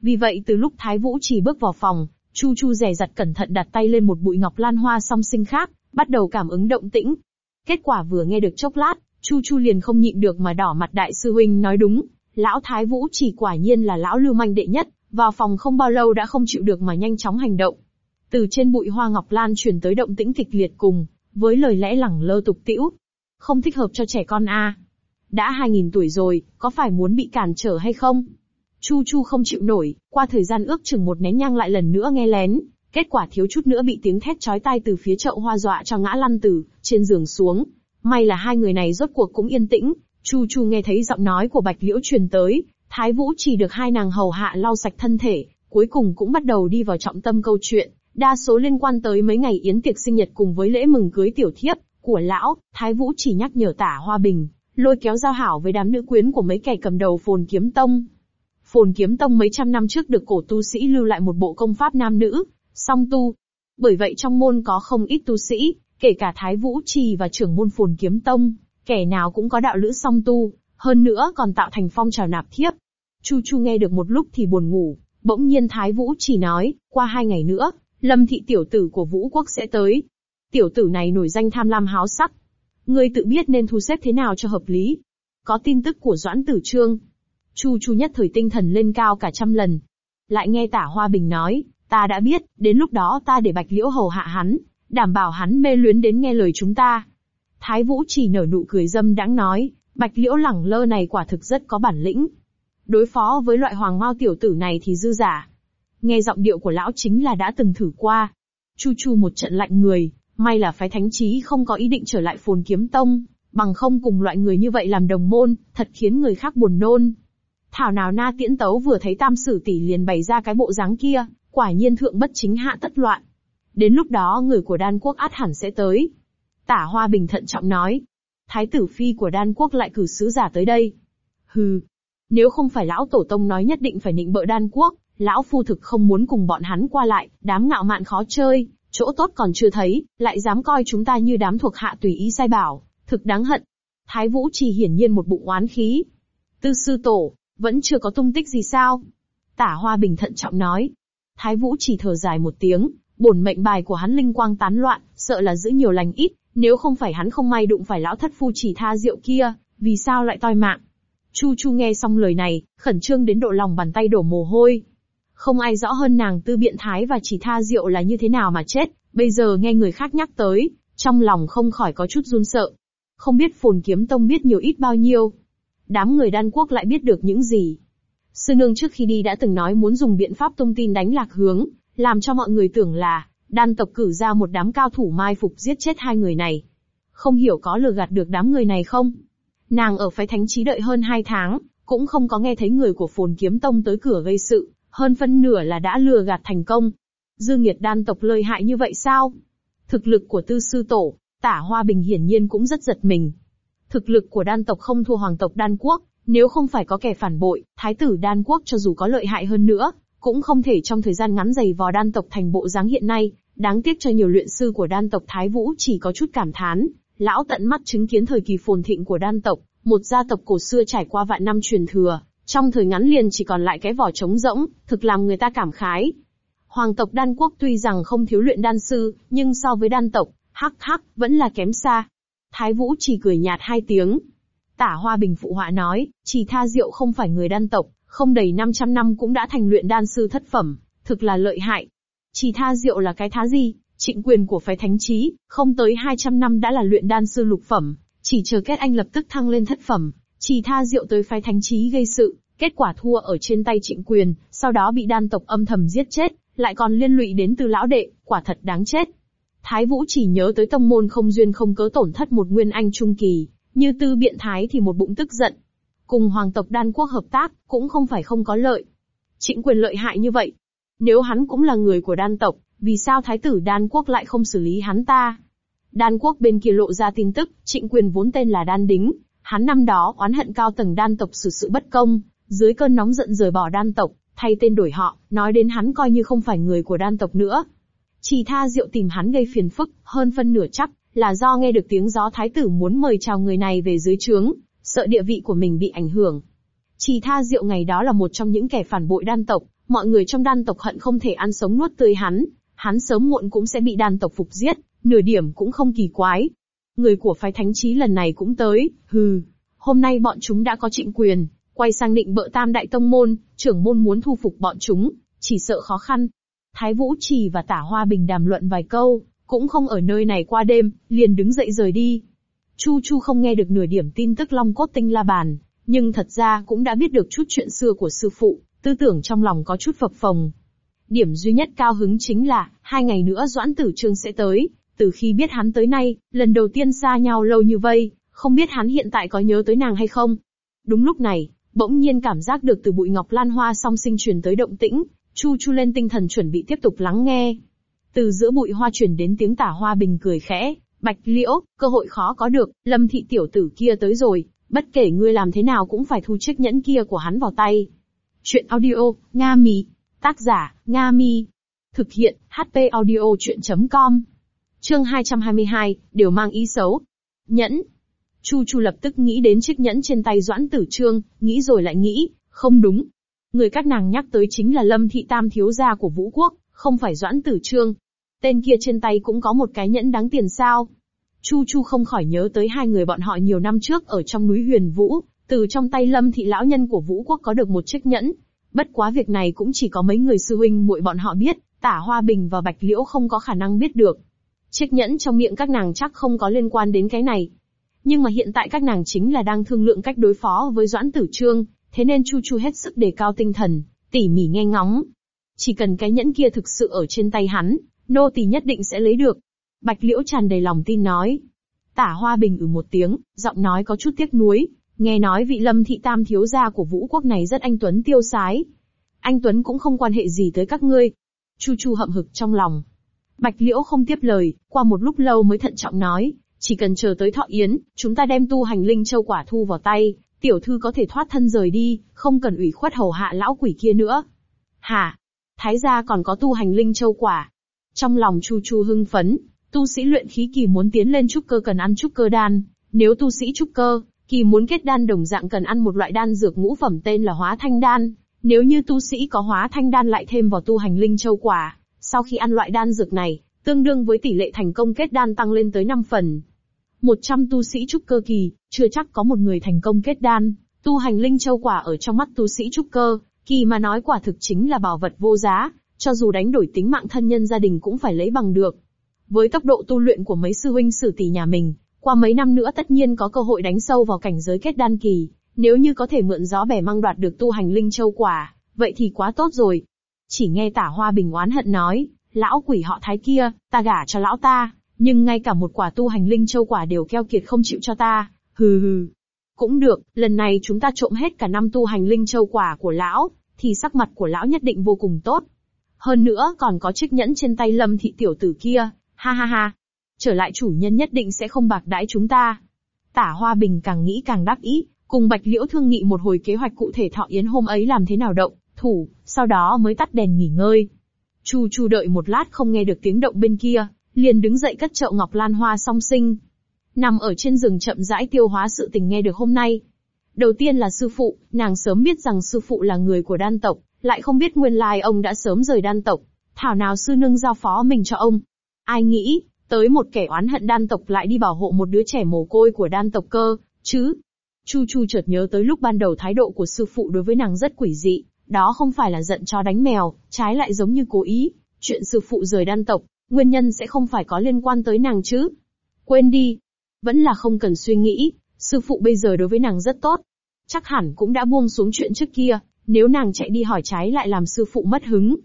Vì vậy từ lúc Thái Vũ chỉ bước vào phòng, Chu Chu rè rặt cẩn thận đặt tay lên một bụi ngọc lan hoa song sinh khác, bắt đầu cảm ứng động tĩnh. Kết quả vừa nghe được chốc lát, Chu Chu liền không nhịn được mà đỏ mặt đại sư huynh nói đúng, lão Thái Vũ chỉ quả nhiên là lão lưu manh đệ nhất, vào phòng không bao lâu đã không chịu được mà nhanh chóng hành động. Từ trên bụi hoa ngọc lan truyền tới động tĩnh kịch liệt cùng, với lời lẽ lẳng lơ tục tĩu. Không thích hợp cho trẻ con a. Đã 2.000 tuổi rồi, có phải muốn bị cản trở hay không? Chu Chu không chịu nổi, qua thời gian ước chừng một nén nhang lại lần nữa nghe lén, kết quả thiếu chút nữa bị tiếng thét chói tai từ phía chậu hoa dọa cho ngã lăn từ trên giường xuống. May là hai người này rốt cuộc cũng yên tĩnh, Chu Chu nghe thấy giọng nói của Bạch Liễu truyền tới, Thái Vũ chỉ được hai nàng hầu hạ lau sạch thân thể, cuối cùng cũng bắt đầu đi vào trọng tâm câu chuyện, đa số liên quan tới mấy ngày yến tiệc sinh nhật cùng với lễ mừng cưới tiểu thiếp của lão, Thái Vũ chỉ nhắc nhở Tả Hoa Bình, lôi kéo giao hảo với đám nữ quyến của mấy kẻ cầm đầu Phồn Kiếm Tông. Phồn Kiếm Tông mấy trăm năm trước được cổ tu sĩ lưu lại một bộ công pháp nam nữ, song tu. Bởi vậy trong môn có không ít tu sĩ, kể cả Thái Vũ Trì và trưởng môn Phồn Kiếm Tông, kẻ nào cũng có đạo lữ song tu, hơn nữa còn tạo thành phong trào nạp thiếp. Chu Chu nghe được một lúc thì buồn ngủ, bỗng nhiên Thái Vũ chỉ nói, qua hai ngày nữa, Lâm thị tiểu tử của Vũ Quốc sẽ tới. Tiểu tử này nổi danh tham lam háo sắc. Ngươi tự biết nên thu xếp thế nào cho hợp lý. Có tin tức của Doãn Tử Trương. Chu Chu nhất thời tinh thần lên cao cả trăm lần. Lại nghe Tả Hoa Bình nói, ta đã biết, đến lúc đó ta để Bạch Liễu hầu hạ hắn, đảm bảo hắn mê luyến đến nghe lời chúng ta. Thái Vũ chỉ nở nụ cười dâm đãng nói, Bạch Liễu lẳng lơ này quả thực rất có bản lĩnh. Đối phó với loại hoàng mao tiểu tử này thì dư giả. Nghe giọng điệu của lão chính là đã từng thử qua. Chu chu một trận lạnh người, may là phái thánh trí không có ý định trở lại phồn kiếm tông, bằng không cùng loại người như vậy làm đồng môn, thật khiến người khác buồn nôn. Thảo nào na tiễn tấu vừa thấy tam sử tỷ liền bày ra cái bộ dáng kia, quả nhiên thượng bất chính hạ tất loạn. Đến lúc đó người của đan quốc át hẳn sẽ tới. Tả Hoa Bình thận trọng nói. Thái tử phi của đan quốc lại cử sứ giả tới đây. Hừ. Nếu không phải lão tổ tông nói nhất định phải nịnh bợ đan quốc, lão phu thực không muốn cùng bọn hắn qua lại, đám ngạo mạn khó chơi, chỗ tốt còn chưa thấy, lại dám coi chúng ta như đám thuộc hạ tùy ý sai bảo, thực đáng hận. Thái Vũ chỉ hiển nhiên một bụng oán khí. Tư sư tổ, vẫn chưa có tung tích gì sao? Tả Hoa Bình thận trọng nói. Thái Vũ chỉ thở dài một tiếng, bổn mệnh bài của hắn linh quang tán loạn, sợ là giữ nhiều lành ít, nếu không phải hắn không may đụng phải lão thất phu chỉ tha rượu kia, vì sao lại toi mạng? Chu Chu nghe xong lời này, khẩn trương đến độ lòng bàn tay đổ mồ hôi. Không ai rõ hơn nàng tư biện thái và chỉ tha rượu là như thế nào mà chết, bây giờ nghe người khác nhắc tới, trong lòng không khỏi có chút run sợ. Không biết phồn kiếm tông biết nhiều ít bao nhiêu. Đám người đan quốc lại biết được những gì. Sư nương trước khi đi đã từng nói muốn dùng biện pháp thông tin đánh lạc hướng, làm cho mọi người tưởng là, đan tộc cử ra một đám cao thủ mai phục giết chết hai người này. Không hiểu có lừa gạt được đám người này không? Nàng ở phái thánh trí đợi hơn hai tháng, cũng không có nghe thấy người của phồn kiếm tông tới cửa gây sự, hơn phân nửa là đã lừa gạt thành công. Dương Nghiệt đan tộc lợi hại như vậy sao? Thực lực của tư sư tổ, tả hoa bình hiển nhiên cũng rất giật mình. Thực lực của đan tộc không thua hoàng tộc đan quốc, nếu không phải có kẻ phản bội, thái tử đan quốc cho dù có lợi hại hơn nữa, cũng không thể trong thời gian ngắn dày vò đan tộc thành bộ dáng hiện nay, đáng tiếc cho nhiều luyện sư của đan tộc Thái Vũ chỉ có chút cảm thán, lão tận mắt chứng kiến thời kỳ phồn thịnh của đan tộc, một gia tộc cổ xưa trải qua vạn năm truyền thừa, trong thời ngắn liền chỉ còn lại cái vỏ trống rỗng, thực làm người ta cảm khái. Hoàng tộc đan quốc tuy rằng không thiếu luyện đan sư, nhưng so với đan tộc, hắc hắc, vẫn là kém xa. Thái Vũ chỉ cười nhạt hai tiếng. Tả Hoa Bình phụ họa nói, chỉ tha diệu không phải người đan tộc, không đầy 500 năm cũng đã thành luyện đan sư thất phẩm, thực là lợi hại. Chỉ tha diệu là cái thá gì? Trịnh quyền của phái thánh trí, không tới 200 năm đã là luyện đan sư lục phẩm, chỉ chờ kết anh lập tức thăng lên thất phẩm, chỉ tha diệu tới phái thánh trí gây sự, kết quả thua ở trên tay trịnh quyền, sau đó bị đan tộc âm thầm giết chết, lại còn liên lụy đến từ lão đệ, quả thật đáng chết. Thái Vũ chỉ nhớ tới tông môn không duyên không cớ tổn thất một nguyên anh trung kỳ, như tư biện thái thì một bụng tức giận. Cùng hoàng tộc đan quốc hợp tác, cũng không phải không có lợi. Trịnh quyền lợi hại như vậy. Nếu hắn cũng là người của đan tộc, vì sao thái tử đan quốc lại không xử lý hắn ta? Đan quốc bên kia lộ ra tin tức, trịnh quyền vốn tên là đan đính, hắn năm đó oán hận cao tầng đan tộc xử sự bất công, dưới cơn nóng giận rời bỏ đan tộc, thay tên đổi họ, nói đến hắn coi như không phải người của đan tộc nữa. Chỉ tha diệu tìm hắn gây phiền phức, hơn phân nửa chắc, là do nghe được tiếng gió thái tử muốn mời chào người này về dưới trướng, sợ địa vị của mình bị ảnh hưởng. Chỉ tha diệu ngày đó là một trong những kẻ phản bội đan tộc, mọi người trong đan tộc hận không thể ăn sống nuốt tươi hắn, hắn sớm muộn cũng sẽ bị đàn tộc phục giết, nửa điểm cũng không kỳ quái. Người của phái thánh trí lần này cũng tới, hừ. Hôm nay bọn chúng đã có trịnh quyền, quay sang định bợ tam đại tông môn, trưởng môn muốn thu phục bọn chúng, chỉ sợ khó khăn. Thái Vũ Trì và Tả Hoa Bình đàm luận vài câu, cũng không ở nơi này qua đêm, liền đứng dậy rời đi. Chu Chu không nghe được nửa điểm tin tức Long Cốt Tinh La Bàn, nhưng thật ra cũng đã biết được chút chuyện xưa của sư phụ, tư tưởng trong lòng có chút phập phồng. Điểm duy nhất cao hứng chính là, hai ngày nữa Doãn Tử Trương sẽ tới, từ khi biết hắn tới nay, lần đầu tiên xa nhau lâu như vây, không biết hắn hiện tại có nhớ tới nàng hay không. Đúng lúc này, bỗng nhiên cảm giác được từ bụi ngọc lan hoa song sinh truyền tới động tĩnh, Chu Chu lên tinh thần chuẩn bị tiếp tục lắng nghe. Từ giữa bụi hoa truyền đến tiếng tả hoa bình cười khẽ, bạch liễu, cơ hội khó có được, lâm thị tiểu tử kia tới rồi, bất kể ngươi làm thế nào cũng phải thu chiếc nhẫn kia của hắn vào tay. Chuyện audio, Nga Mi. Tác giả, Nga Mi. Thực hiện, HP audio chuyện.com. Chương 222, đều mang ý xấu. Nhẫn. Chu Chu lập tức nghĩ đến chiếc nhẫn trên tay Doãn Tử Trương, nghĩ rồi lại nghĩ, không đúng. Người các nàng nhắc tới chính là Lâm Thị Tam thiếu gia của Vũ Quốc, không phải Doãn Tử Trương. Tên kia trên tay cũng có một cái nhẫn đáng tiền sao. Chu Chu không khỏi nhớ tới hai người bọn họ nhiều năm trước ở trong núi Huyền Vũ, từ trong tay Lâm Thị lão nhân của Vũ Quốc có được một chiếc nhẫn. Bất quá việc này cũng chỉ có mấy người sư huynh muội bọn họ biết, Tả Hoa Bình và Bạch Liễu không có khả năng biết được. Chiếc nhẫn trong miệng các nàng chắc không có liên quan đến cái này. Nhưng mà hiện tại các nàng chính là đang thương lượng cách đối phó với Doãn Tử Trương, thế nên Chu Chu hết sức đề cao tinh thần, tỉ mỉ nghe ngóng. Chỉ cần cái nhẫn kia thực sự ở trên tay hắn, nô tỳ nhất định sẽ lấy được. Bạch Liễu tràn đầy lòng tin nói. Tả Hoa Bình ừ một tiếng, giọng nói có chút tiếc nuối, nghe nói vị lâm thị tam thiếu gia của vũ quốc này rất anh Tuấn tiêu sái. Anh Tuấn cũng không quan hệ gì tới các ngươi. Chu Chu hậm hực trong lòng. Bạch Liễu không tiếp lời, qua một lúc lâu mới thận trọng nói, chỉ cần chờ tới thọ yến, chúng ta đem tu hành linh châu quả thu vào tay, tiểu thư có thể thoát thân rời đi, không cần ủy khuất hầu hạ lão quỷ kia nữa. Hả? Thái gia còn có tu hành linh châu quả. Trong lòng Chu Chu hưng phấn, tu sĩ luyện khí kỳ muốn tiến lên trúc cơ cần ăn trúc cơ đan, nếu tu sĩ trúc cơ, kỳ muốn kết đan đồng dạng cần ăn một loại đan dược ngũ phẩm tên là hóa thanh đan, nếu như tu sĩ có hóa thanh đan lại thêm vào tu hành linh châu quả, sau khi ăn loại đan dược này, tương đương với tỷ lệ thành công kết đan tăng lên tới 5 phần. 100 tu sĩ trúc cơ kỳ, chưa chắc có một người thành công kết đan, tu hành linh châu quả ở trong mắt tu sĩ trúc cơ, kỳ mà nói quả thực chính là bảo vật vô giá, cho dù đánh đổi tính mạng thân nhân gia đình cũng phải lấy bằng được. Với tốc độ tu luyện của mấy sư huynh sử tỷ nhà mình, qua mấy năm nữa tất nhiên có cơ hội đánh sâu vào cảnh giới kết đan kỳ, nếu như có thể mượn gió bẻ mang đoạt được tu hành linh châu quả, vậy thì quá tốt rồi. Chỉ nghe tả hoa bình oán hận nói, lão quỷ họ thái kia, ta gả cho lão ta, nhưng ngay cả một quả tu hành linh châu quả đều keo kiệt không chịu cho ta, hừ hừ. Cũng được, lần này chúng ta trộm hết cả năm tu hành linh châu quả của lão, thì sắc mặt của lão nhất định vô cùng tốt. Hơn nữa còn có chiếc nhẫn trên tay lâm thị tiểu tử kia, ha ha ha. Trở lại chủ nhân nhất định sẽ không bạc đãi chúng ta. Tả Hoa Bình càng nghĩ càng đắc ý, cùng Bạch Liễu thương nghị một hồi kế hoạch cụ thể thọ yến hôm ấy làm thế nào động, thủ, sau đó mới tắt đèn nghỉ ngơi. Chu Chu đợi một lát không nghe được tiếng động bên kia, liền đứng dậy cất chậu ngọc lan hoa song sinh. Nằm ở trên giường chậm rãi tiêu hóa sự tình nghe được hôm nay. Đầu tiên là sư phụ, nàng sớm biết rằng sư phụ là người của đan tộc, lại không biết nguyên lai ông đã sớm rời đan tộc. Thảo nào sư nương giao phó mình cho ông. Ai nghĩ, Tới một kẻ oán hận đan tộc lại đi bảo hộ một đứa trẻ mồ côi của đan tộc cơ, chứ? Chu Chu chợt nhớ tới lúc ban đầu thái độ của sư phụ đối với nàng rất quỷ dị, đó không phải là giận cho đánh mèo, trái lại giống như cố ý. Chuyện sư phụ rời đan tộc, nguyên nhân sẽ không phải có liên quan tới nàng chứ. Quên đi. Vẫn là không cần suy nghĩ, sư phụ bây giờ đối với nàng rất tốt. Chắc hẳn cũng đã buông xuống chuyện trước kia, nếu nàng chạy đi hỏi trái lại làm sư phụ mất hứng.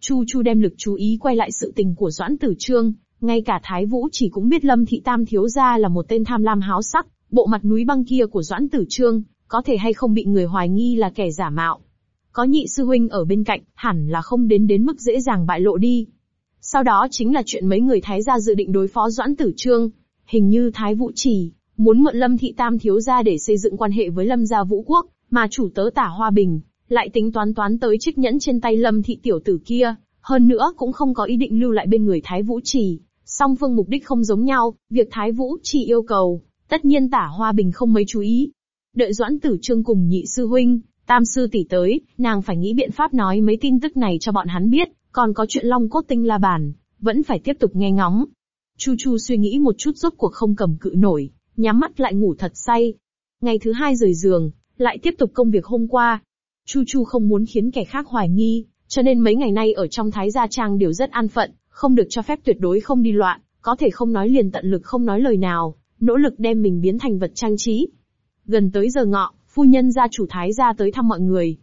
Chu Chu đem lực chú ý quay lại sự tình của Doãn Tử Trương, ngay cả Thái Vũ chỉ cũng biết Lâm Thị Tam thiếu gia là một tên tham lam háo sắc, bộ mặt núi băng kia của Doãn Tử Trương, có thể hay không bị người hoài nghi là kẻ giả mạo. Có nhị sư huynh ở bên cạnh, hẳn là không đến đến mức dễ dàng bại lộ đi. Sau đó chính là chuyện mấy người Thái gia dự định đối phó Doãn Tử Trương. Hình như Thái Vũ chỉ, muốn mượn Lâm Thị Tam thiếu gia để xây dựng quan hệ với Lâm gia Vũ Quốc, mà chủ tớ tả Hoa Bình, lại tính toán toán tới chiếc nhẫn trên tay Lâm Thị tiểu tử kia, hơn nữa cũng không có ý định lưu lại bên người Thái Vũ Trì. Song phương mục đích không giống nhau, việc Thái Vũ chỉ yêu cầu, tất nhiên tả Hoa Bình không mấy chú ý. Đợi Doãn Tử Trương cùng nhị sư huynh, tam sư tỷ tới, nàng phải nghĩ biện pháp nói mấy tin tức này cho bọn hắn biết, còn có chuyện long cốt tinh la bàn, vẫn phải tiếp tục nghe ngóng. Chu Chu suy nghĩ một chút rốt cuộc không cầm cự nổi, nhắm mắt lại ngủ thật say. Ngày thứ hai rời giường, lại tiếp tục công việc hôm qua. Chu Chu không muốn khiến kẻ khác hoài nghi, cho nên mấy ngày nay ở trong Thái Gia Trang đều rất an phận, không được cho phép tuyệt đối không đi loạn, có thể không nói liền tận lực không nói lời nào, nỗ lực đem mình biến thành vật trang trí. Gần tới giờ ngọ, phu nhân gia chủ Thái Gia tới thăm mọi người.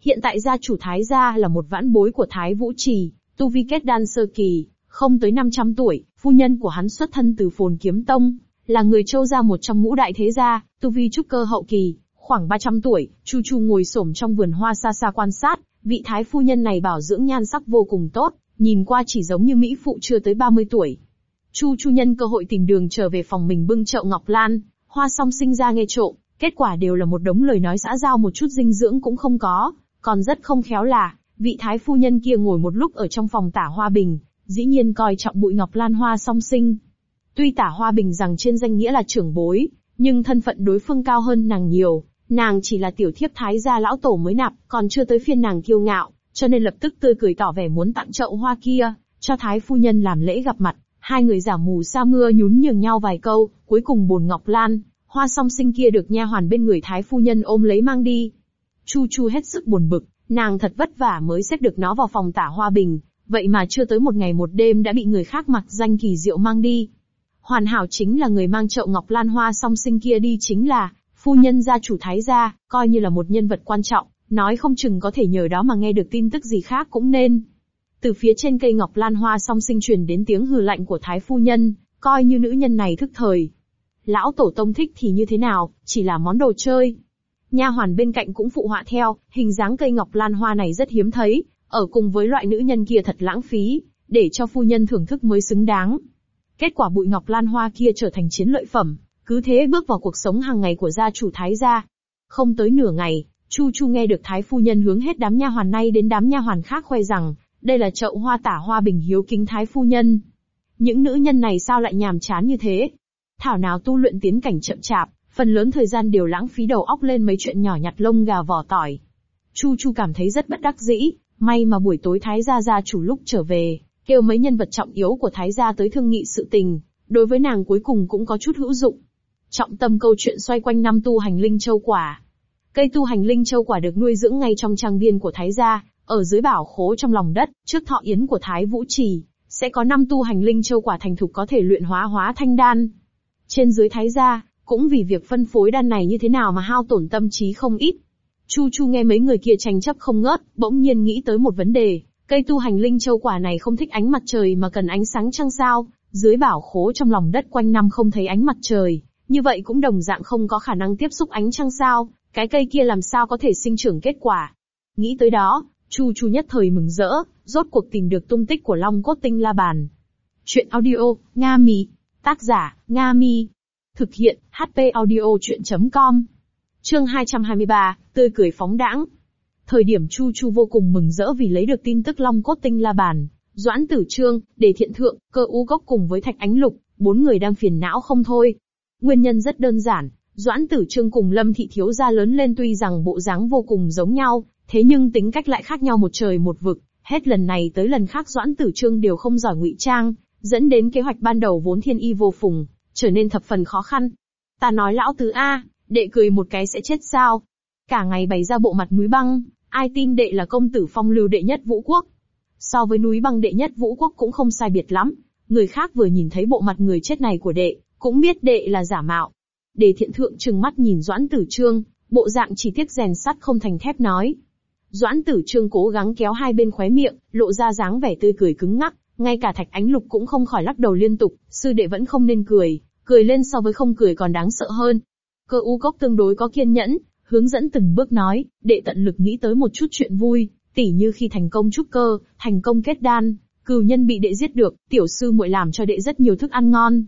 Hiện tại gia chủ Thái Gia là một vãn bối của Thái Vũ Trì, tu vi kết đan sơ kỳ, không tới 500 tuổi, phu nhân của hắn xuất thân từ phồn kiếm tông, là người châu gia một trong ngũ đại thế gia, tu vi trúc cơ hậu kỳ, khoảng 300 tuổi, Chu Chu ngồi xổm trong vườn hoa xa xa quan sát, vị thái phu nhân này bảo dưỡng nhan sắc vô cùng tốt, nhìn qua chỉ giống như mỹ phụ chưa tới 30 tuổi. Chu Chu nhân cơ hội tìm đường trở về phòng mình bưng chậu ngọc lan, hoa song sinh ra nghe trộm, kết quả đều là một đống lời nói xã giao một chút dinh dưỡng cũng không có, còn rất không khéo là, vị thái phu nhân kia ngồi một lúc ở trong phòng tả hoa bình, dĩ nhiên coi trọng bụi ngọc lan hoa song sinh. Tuy tả hoa bình rằng trên danh nghĩa là trưởng bối, nhưng thân phận đối phương cao hơn nàng nhiều, nàng chỉ là tiểu thiếp thái gia lão tổ mới nạp, còn chưa tới phiên nàng kiêu ngạo, cho nên lập tức tươi cười tỏ vẻ muốn tặng chậu hoa kia, cho thái phu nhân làm lễ gặp mặt. Hai người giả mù sa mưa nhún nhường nhau vài câu, cuối cùng bồn ngọc lan, hoa song sinh kia được nha hoàn bên người thái phu nhân ôm lấy mang đi. Chu Chu hết sức buồn bực, nàng thật vất vả mới xếp được nó vào phòng tả hoa bình, vậy mà chưa tới một ngày một đêm đã bị người khác mặc danh kỳ diệu mang đi. Hoàn hảo chính là người mang chậu ngọc lan hoa song sinh kia đi chính là, phu nhân gia chủ thái gia, coi như là một nhân vật quan trọng, nói không chừng có thể nhờ đó mà nghe được tin tức gì khác cũng nên. Từ phía trên cây ngọc lan hoa song sinh truyền đến tiếng hừ lạnh của thái phu nhân, coi như nữ nhân này thức thời. Lão tổ tông thích thì như thế nào, chỉ là món đồ chơi. Nha hoàn bên cạnh cũng phụ họa theo, hình dáng cây ngọc lan hoa này rất hiếm thấy, ở cùng với loại nữ nhân kia thật lãng phí, để cho phu nhân thưởng thức mới xứng đáng. Kết quả bụi ngọc lan hoa kia trở thành chiến lợi phẩm, cứ thế bước vào cuộc sống hàng ngày của gia chủ Thái gia. Không tới nửa ngày, Chu Chu nghe được Thái phu nhân hướng hết đám nha hoàn này đến đám nha hoàn khác khoe rằng, đây là chậu hoa tả hoa bình hiếu kính Thái phu nhân. Những nữ nhân này sao lại nhàm chán như thế? Thảo nào tu luyện tiến cảnh chậm chạp, phần lớn thời gian đều lãng phí đầu óc lên mấy chuyện nhỏ nhặt lông gà vỏ tỏi. Chu Chu cảm thấy rất bất đắc dĩ, may mà buổi tối Thái gia gia chủ lúc trở về, kêu mấy nhân vật trọng yếu của Thái gia tới thương nghị sự tình, đối với nàng cuối cùng cũng có chút hữu dụng. Trọng tâm câu chuyện xoay quanh năm tu hành linh châu quả. Cây tu hành linh châu quả được nuôi dưỡng ngay trong trang viên của Thái gia, ở dưới bảo khố trong lòng đất, trước thọ yến của Thái Vũ Trì, sẽ có năm tu hành linh châu quả thành thục có thể luyện hóa hóa thanh đan. Trên dưới Thái gia, cũng vì việc phân phối đan này như thế nào mà hao tổn tâm trí không ít. Chu Chu nghe mấy người kia tranh chấp không ngớt, bỗng nhiên nghĩ tới một vấn đề, cây tu hành linh châu quả này không thích ánh mặt trời mà cần ánh sáng trăng sao, dưới bảo khố trong lòng đất quanh năm không thấy ánh mặt trời, như vậy cũng đồng dạng không có khả năng tiếp xúc ánh trăng sao, cái cây kia làm sao có thể sinh trưởng kết quả. Nghĩ tới đó, Chu Chu nhất thời mừng rỡ, rốt cuộc tìm được tung tích của Long Cốt Tinh La Bàn. Chuyện audio, Nga Mi. Tác giả, Nga Mi. Thực hiện, HP audio chuyện.com. Chương 223, tươi cười phóng đãng. Thời điểm Chu Chu vô cùng mừng rỡ vì lấy được tin tức Long Cốt Tinh La Bàn. Doãn Tử Trương, Đề Thiện Thượng, Cơ U Gốc cùng với Thạch Ánh Lục, bốn người đang phiền não không thôi. Nguyên nhân rất đơn giản, Doãn Tử Trương cùng Lâm Thị Thiếu Gia lớn lên tuy rằng bộ dáng vô cùng giống nhau, thế nhưng tính cách lại khác nhau một trời một vực. Hết lần này tới lần khác Doãn Tử Trương đều không giỏi ngụy trang, dẫn đến kế hoạch ban đầu vốn thiên y vô phùng, trở nên thập phần khó khăn. Ta nói lão tứ A, đệ cười một cái sẽ chết sao? Cả ngày bày ra bộ mặt núi băng, ai tin đệ là công tử phong lưu đệ nhất vũ quốc. So với núi băng đệ nhất vũ quốc cũng không sai biệt lắm, người khác vừa nhìn thấy bộ mặt người chết này của đệ, cũng biết đệ là giả mạo để thiện thượng trừng mắt nhìn Doãn Tử Trương, bộ dạng chỉ tiếc rèn sắt không thành thép nói. Doãn Tử Trương cố gắng kéo hai bên khóe miệng, lộ ra dáng vẻ tươi cười cứng ngắc, ngay cả Thạch Ánh Lục cũng không khỏi lắc đầu liên tục, sư đệ vẫn không nên cười, cười lên so với không cười còn đáng sợ hơn. Cơ u cốc tương đối có kiên nhẫn, hướng dẫn từng bước nói, đệ tận lực nghĩ tới một chút chuyện vui, tỉ như khi thành công trúc cơ, thành công kết đan, cừu nhân bị đệ giết được, tiểu sư muội làm cho đệ rất nhiều thức ăn ngon.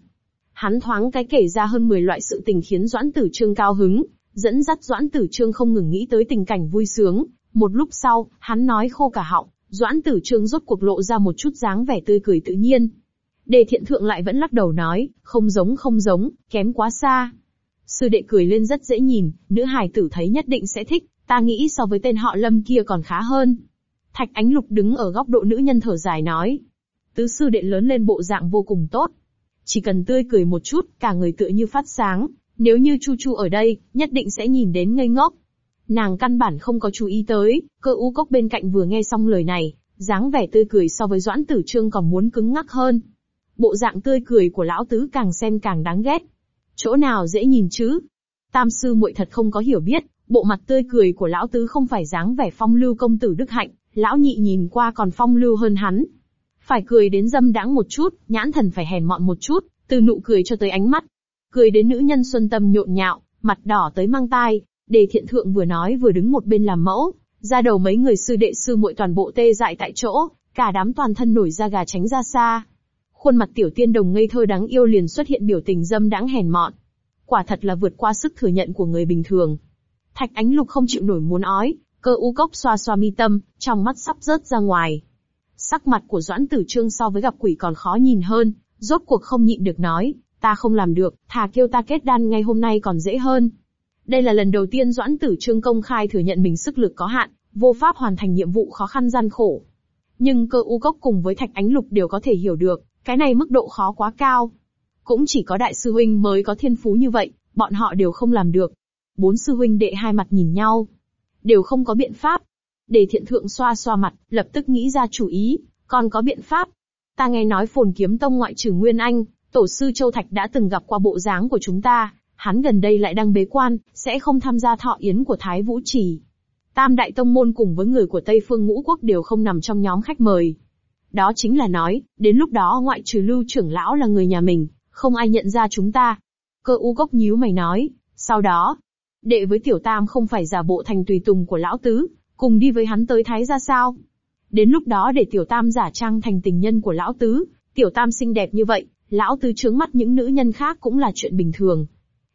Hắn thoáng cái kể ra hơn 10 loại sự tình khiến Doãn Tử Trương cao hứng, dẫn dắt Doãn Tử Trương không ngừng nghĩ tới tình cảnh vui sướng. Một lúc sau, hắn nói khô cả họng, Doãn Tử Trương rốt cuộc lộ ra một chút dáng vẻ tươi cười tự nhiên. Đề thiện thượng lại vẫn lắc đầu nói, không giống không giống, kém quá xa. Sư đệ cười lên rất dễ nhìn, nữ hài tử thấy nhất định sẽ thích, ta nghĩ so với tên họ lâm kia còn khá hơn. Thạch Ánh Lục đứng ở góc độ nữ nhân thở dài nói. Tứ sư đệ lớn lên bộ dạng vô cùng tốt. Chỉ cần tươi cười một chút, cả người tựa như phát sáng. Nếu như Chu Chu ở đây, nhất định sẽ nhìn đến ngây ngốc. Nàng căn bản không có chú ý tới, cơ u cốc bên cạnh vừa nghe xong lời này, dáng vẻ tươi cười so với Doãn Tử Trương còn muốn cứng ngắc hơn. Bộ dạng tươi cười của lão tứ càng xem càng đáng ghét. Chỗ nào dễ nhìn chứ? Tam sư muội thật không có hiểu biết, bộ mặt tươi cười của lão tứ không phải dáng vẻ phong lưu công tử đức hạnh, lão nhị nhìn qua còn phong lưu hơn hắn. Phải cười đến dâm đãng một chút, nhãn thần phải hèn mọn một chút, từ nụ cười cho tới ánh mắt. Cười đến nữ nhân xuân tâm nhộn nhạo, mặt đỏ tới mang tai, đề thiện thượng vừa nói vừa đứng một bên làm mẫu, ra đầu mấy người sư đệ sư muội toàn bộ tê dại tại chỗ, cả đám toàn thân nổi da gà tránh ra xa. Khuôn mặt tiểu tiên đồng ngây thơ đáng yêu liền xuất hiện biểu tình dâm đãng hèn mọn. Quả thật là vượt qua sức thừa nhận của người bình thường. Thạch ánh lục không chịu nổi muốn ói, cơ u cốc xoa xoa mi tâm, trong mắt sắp rớt ra ngoài. Sắc mặt của Doãn Tử Trương so với gặp quỷ còn khó nhìn hơn, rốt cuộc không nhịn được nói, ta không làm được, thà kêu ta kết đan ngay hôm nay còn dễ hơn. Đây là lần đầu tiên Doãn Tử Trương công khai thừa nhận mình sức lực có hạn, vô pháp hoàn thành nhiệm vụ khó khăn gian khổ. Nhưng cơ u cốc cùng với thạch ánh lục đều có thể hiểu được, cái này mức độ khó quá cao. Cũng chỉ có đại sư huynh mới có thiên phú như vậy, bọn họ đều không làm được. Bốn sư huynh đệ hai mặt nhìn nhau. Đều không có biện pháp để thiện thượng xoa xoa mặt, lập tức nghĩ ra chủ ý, còn có biện pháp. Ta nghe nói phồn kiếm tông ngoại trừ Nguyên Anh, tổ sư Châu Thạch đã từng gặp qua bộ dáng của chúng ta, hắn gần đây lại đang bế quan, sẽ không tham gia thọ yến của Thái Vũ Trì. Tam đại tông môn cùng với người của Tây Phương Ngũ Quốc đều không nằm trong nhóm khách mời. Đó chính là nói, đến lúc đó ngoại trừ lưu trưởng lão là người nhà mình, không ai nhận ra chúng ta. Cơ u gốc nhíu mày nói, sau đó, đệ với tiểu tam không phải giả bộ thành tùy tùng của lão tứ, cùng đi với hắn tới thái ra sao. Đến lúc đó để tiểu tam giả trang thành tình nhân của lão tứ, tiểu tam xinh đẹp như vậy, lão tứ trướng mắt những nữ nhân khác cũng là chuyện bình thường.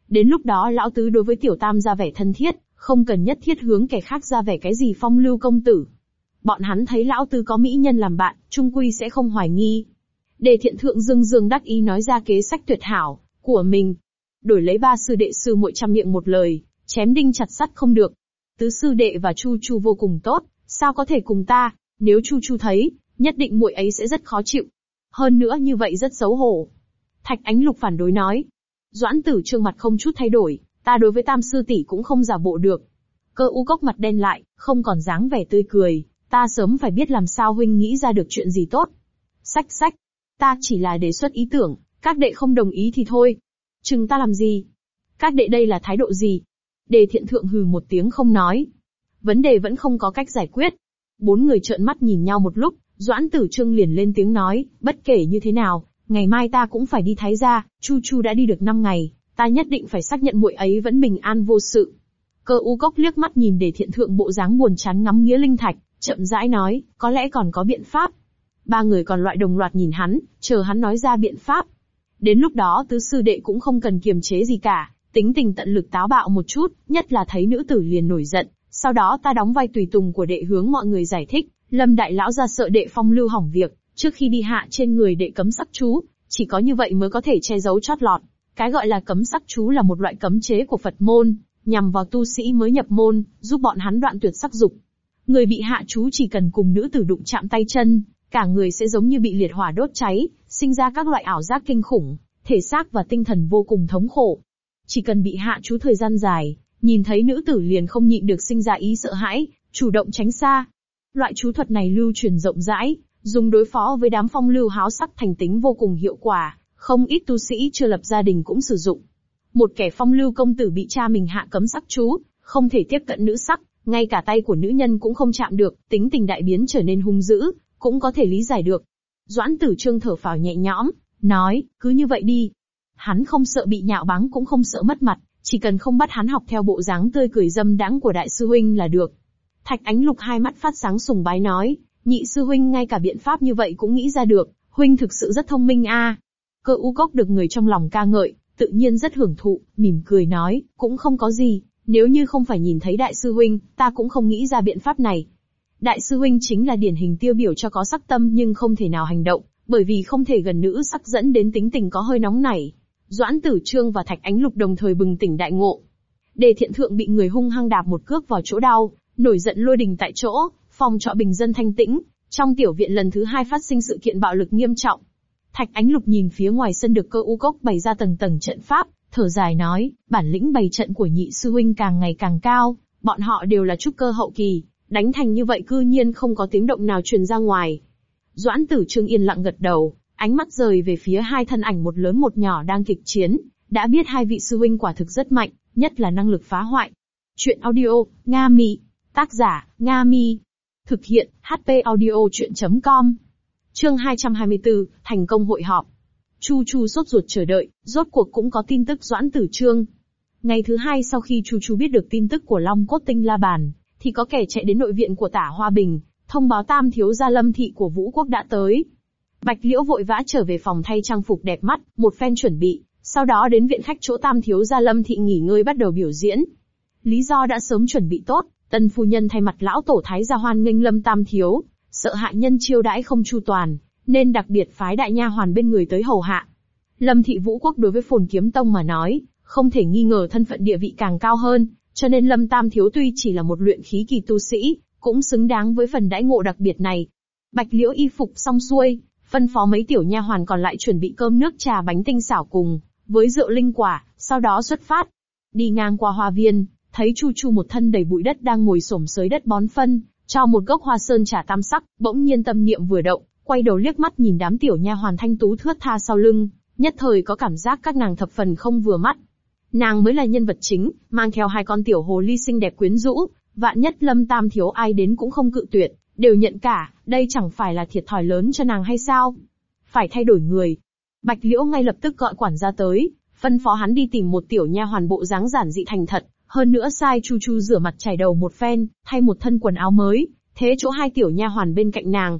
Đến lúc đó lão tứ đối với tiểu tam ra vẻ thân thiết, không cần nhất thiết hướng kẻ khác ra vẻ cái gì phong lưu công tử. Bọn hắn thấy lão tứ có mỹ nhân làm bạn, trung quy sẽ không hoài nghi. Đề thiện thượng dương dương đắc ý nói ra kế sách tuyệt hảo, của mình. Đổi lấy ba sư đệ sư muội trăm miệng một lời, chém đinh chặt sắt không được. Tứ sư đệ và chu chu vô cùng tốt, sao có thể cùng ta, nếu chu chu thấy, nhất định muội ấy sẽ rất khó chịu. Hơn nữa như vậy rất xấu hổ. Thạch ánh lục phản đối nói. Doãn tử trương mặt không chút thay đổi, ta đối với tam sư tỷ cũng không giả bộ được. Cơ u cốc mặt đen lại, không còn dáng vẻ tươi cười, ta sớm phải biết làm sao huynh nghĩ ra được chuyện gì tốt. Sách sách, ta chỉ là đề xuất ý tưởng, các đệ không đồng ý thì thôi. Chừng ta làm gì? Các đệ đây là thái độ gì? Đề thiện thượng hừ một tiếng không nói. Vấn đề vẫn không có cách giải quyết. Bốn người trợn mắt nhìn nhau một lúc, Doãn Tử Trương liền lên tiếng nói, bất kể như thế nào, ngày mai ta cũng phải đi thái gia, Chu Chu đã đi được 5 ngày, ta nhất định phải xác nhận muội ấy vẫn bình an vô sự. Cơ u cốc liếc mắt nhìn để thiện thượng bộ dáng buồn chán ngắm nghĩa linh thạch, chậm rãi nói, có lẽ còn có biện pháp. Ba người còn loại đồng loạt nhìn hắn, chờ hắn nói ra biện pháp. Đến lúc đó tứ sư đệ cũng không cần kiềm chế gì cả, tính tình tận lực táo bạo một chút, nhất là thấy nữ tử liền nổi giận. Sau đó ta đóng vai tùy tùng của đệ hướng mọi người giải thích, lâm đại lão ra sợ đệ phong lưu hỏng việc, trước khi đi hạ trên người đệ cấm sắc chú, chỉ có như vậy mới có thể che giấu chót lọt. Cái gọi là cấm sắc chú là một loại cấm chế của Phật môn, nhằm vào tu sĩ mới nhập môn, giúp bọn hắn đoạn tuyệt sắc dục. Người bị hạ chú chỉ cần cùng nữ tử đụng chạm tay chân, cả người sẽ giống như bị liệt hỏa đốt cháy, sinh ra các loại ảo giác kinh khủng, thể xác và tinh thần vô cùng thống khổ. Chỉ cần bị hạ chú thời gian dài, nhìn thấy nữ tử liền không nhịn được sinh ra ý sợ hãi, chủ động tránh xa. Loại chú thuật này lưu truyền rộng rãi, dùng đối phó với đám phong lưu háo sắc thành tính vô cùng hiệu quả, không ít tu sĩ chưa lập gia đình cũng sử dụng. Một kẻ phong lưu công tử bị cha mình hạ cấm sắc chú, không thể tiếp cận nữ sắc, ngay cả tay của nữ nhân cũng không chạm được, tính tình đại biến trở nên hung dữ, cũng có thể lý giải được. Doãn tử trương thở phào nhẹ nhõm, nói, cứ như vậy đi. Hắn không sợ bị nhạo báng cũng không sợ mất mặt, chỉ cần không bắt hắn học theo bộ dáng tươi cười dâm đãng của đại sư huynh là được. Thạch ánh lục hai mắt phát sáng sùng bái nói, nhị sư huynh ngay cả biện pháp như vậy cũng nghĩ ra được, huynh thực sự rất thông minh a. Cơ u cốc được người trong lòng ca ngợi, tự nhiên rất hưởng thụ, mỉm cười nói, cũng không có gì, nếu như không phải nhìn thấy đại sư huynh, ta cũng không nghĩ ra biện pháp này. Đại sư huynh chính là điển hình tiêu biểu cho có sắc tâm nhưng không thể nào hành động, bởi vì không thể gần nữ sắc dẫn đến tính tình có hơi nóng nảy. Doãn Tử Trương và Thạch Ánh Lục đồng thời bừng tỉnh đại ngộ. Đề thiện thượng bị người hung hăng đạp một cước vào chỗ đau, nổi giận lôi đình tại chỗ, phòng trọ bình dân thanh tĩnh, trong tiểu viện lần thứ hai phát sinh sự kiện bạo lực nghiêm trọng. Thạch Ánh Lục nhìn phía ngoài sân được cơ u cốc bày ra tầng tầng trận pháp, thở dài nói, bản lĩnh bày trận của nhị sư huynh càng ngày càng cao, bọn họ đều là trúc cơ hậu kỳ, đánh thành như vậy cư nhiên không có tiếng động nào truyền ra ngoài. Doãn tử trương yên lặng gật đầu, ánh mắt rời về phía hai thân ảnh một lớn một nhỏ đang kịch chiến, đã biết hai vị sư huynh quả thực rất mạnh, nhất là năng lực phá hoại. Chuyện audio, Nga Mi. Tác giả, Nga Mi. Thực hiện, HP audio chuyện.com. Chương 224, thành công hội họp. Chu Chu sốt ruột chờ đợi, rốt cuộc cũng có tin tức Doãn Tử Trương. Ngày thứ hai sau khi Chu Chu biết được tin tức của Long Cốt Tinh La Bàn, thì có kẻ chạy đến nội viện của Tả Hoa Bình, thông báo tam thiếu gia lâm thị của Vũ Quốc đã tới. Bạch Liễu vội vã trở về phòng thay trang phục đẹp mắt, một phen chuẩn bị, sau đó đến viện khách chỗ tam thiếu gia lâm thị nghỉ ngơi bắt đầu biểu diễn. Lý do đã sớm chuẩn bị tốt, tân phu nhân thay mặt lão tổ thái gia hoan nghênh lâm tam thiếu, sợ hạ nhân chiêu đãi không chu toàn, nên đặc biệt phái đại nha hoàn bên người tới hầu hạ. Lâm thị vũ quốc đối với phồn kiếm tông mà nói, không thể nghi ngờ thân phận địa vị càng cao hơn, cho nên lâm tam thiếu tuy chỉ là một luyện khí kỳ tu sĩ, cũng xứng đáng với phần đãi ngộ đặc biệt này. Bạch liễu y phục xong xuôi, phân phó mấy tiểu nha hoàn còn lại chuẩn bị cơm nước trà bánh tinh xảo cùng, với rượu linh quả, sau đó xuất phát. Đi ngang qua hoa viên, thấy Chu Chu một thân đầy bụi đất đang ngồi xổm xới đất bón phân, cho một gốc hoa sơn trà tam sắc, bỗng nhiên tâm niệm vừa động, quay đầu liếc mắt nhìn đám tiểu nha hoàn thanh tú thướt tha sau lưng, nhất thời có cảm giác các nàng thập phần không vừa mắt. Nàng mới là nhân vật chính, mang theo hai con tiểu hồ ly xinh đẹp quyến rũ, vạn nhất lâm tam thiếu ai đến cũng không cự tuyệt, đều nhận cả, đây chẳng phải là thiệt thòi lớn cho nàng hay sao? Phải thay đổi người. Bạch Liễu ngay lập tức gọi quản gia tới, phân phó hắn đi tìm một tiểu nha hoàn bộ dáng giản dị thành thật, hơn nữa sai Chu Chu rửa mặt chải đầu một phen, thay một thân quần áo mới, thế chỗ hai tiểu nha hoàn bên cạnh nàng.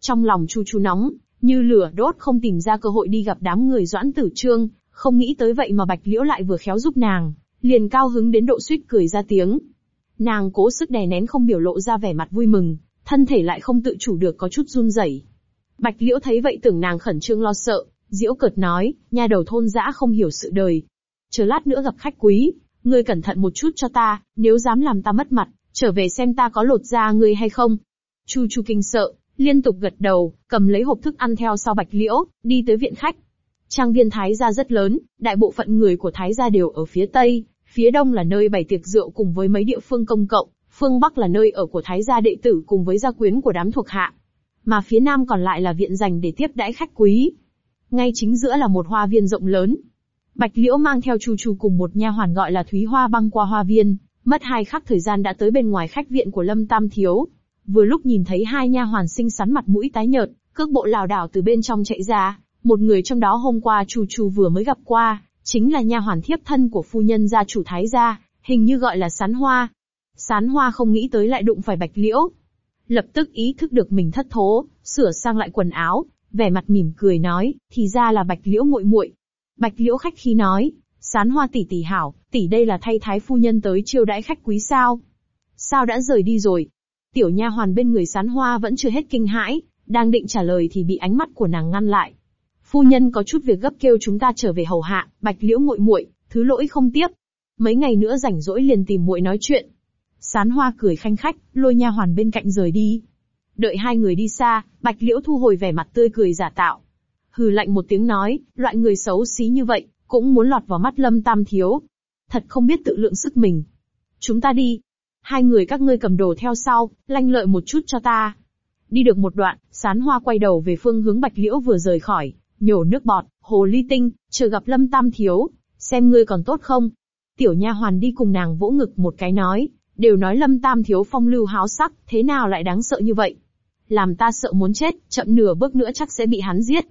Trong lòng Chu Chu nóng, như lửa đốt không tìm ra cơ hội đi gặp đám người doãn tử trương, không nghĩ tới vậy mà Bạch Liễu lại vừa khéo giúp nàng, liền cao hứng đến độ suýt cười ra tiếng. Nàng cố sức đè nén không biểu lộ ra vẻ mặt vui mừng, thân thể lại không tự chủ được có chút run rẩy. Bạch Liễu thấy vậy tưởng nàng khẩn trương lo sợ, diễu cợt nói, nhà đầu thôn dã không hiểu sự đời. Chờ lát nữa gặp khách quý, ngươi cẩn thận một chút cho ta, nếu dám làm ta mất mặt, trở về xem ta có lột da ngươi hay không. Chu Chu kinh sợ, liên tục gật đầu, cầm lấy hộp thức ăn theo sau Bạch Liễu, đi tới viện khách. Trang viên Thái gia rất lớn, đại bộ phận người của Thái gia đều ở phía Tây, phía Đông là nơi bày tiệc rượu cùng với mấy địa phương công cộng, phương Bắc là nơi ở của Thái gia đệ tử cùng với gia quyến của đám thuộc hạ. Mà phía Nam còn lại là viện dành để tiếp đãi khách quý. Ngay chính giữa là một hoa viên rộng lớn. Bạch Liễu mang theo Chu Chu cùng một nha hoàn gọi là Thúy Hoa băng qua hoa viên, mất hai khắc thời gian đã tới bên ngoài khách viện của Lâm Tam Thiếu. Vừa lúc nhìn thấy hai nha hoàn xinh xắn mặt mũi tái nhợt, cước bộ lảo đảo từ bên trong chạy ra, một người trong đó hôm qua Chu Chu vừa mới gặp qua, chính là nha hoàn thiếp thân của phu nhân gia chủ Thái gia, hình như gọi là Sán Hoa. Sán Hoa không nghĩ tới lại đụng phải Bạch Liễu. Lập tức ý thức được mình thất thố, sửa sang lại quần áo, vẻ mặt mỉm cười nói, thì ra là Bạch Liễu muội muội. Bạch Liễu khách khí nói, Sán Hoa tỷ tỷ hảo, tỷ đây là thay thái phu nhân tới chiêu đãi khách quý sao? Sao đã rời đi rồi? Tiểu nha hoàn bên người Sán Hoa vẫn chưa hết kinh hãi, đang định trả lời thì bị ánh mắt của nàng ngăn lại. Phu nhân có chút việc gấp kêu chúng ta trở về hầu hạ, Bạch Liễu muội muội, thứ lỗi không tiếp. Mấy ngày nữa rảnh rỗi liền tìm muội nói chuyện. Sán Hoa cười khanh khách, lôi nha hoàn bên cạnh rời đi. Đợi hai người đi xa, Bạch Liễu thu hồi vẻ mặt tươi cười giả tạo. Hừ lạnh một tiếng nói, loại người xấu xí như vậy, cũng muốn lọt vào mắt Lâm Tam Thiếu. Thật không biết tự lượng sức mình. Chúng ta đi. Hai người các ngươi cầm đồ theo sau, lanh lợi một chút cho ta. Đi được một đoạn, sán hoa quay đầu về phương hướng Bạch Liễu vừa rời khỏi, nhổ nước bọt, hồ ly tinh, chờ gặp Lâm Tam Thiếu, xem ngươi còn tốt không. Tiểu nha hoàn đi cùng nàng vỗ ngực một cái nói, đều nói Lâm Tam Thiếu phong lưu háo sắc, thế nào lại đáng sợ như vậy? Làm ta sợ muốn chết, chậm nửa bước nữa chắc sẽ bị hắn giết.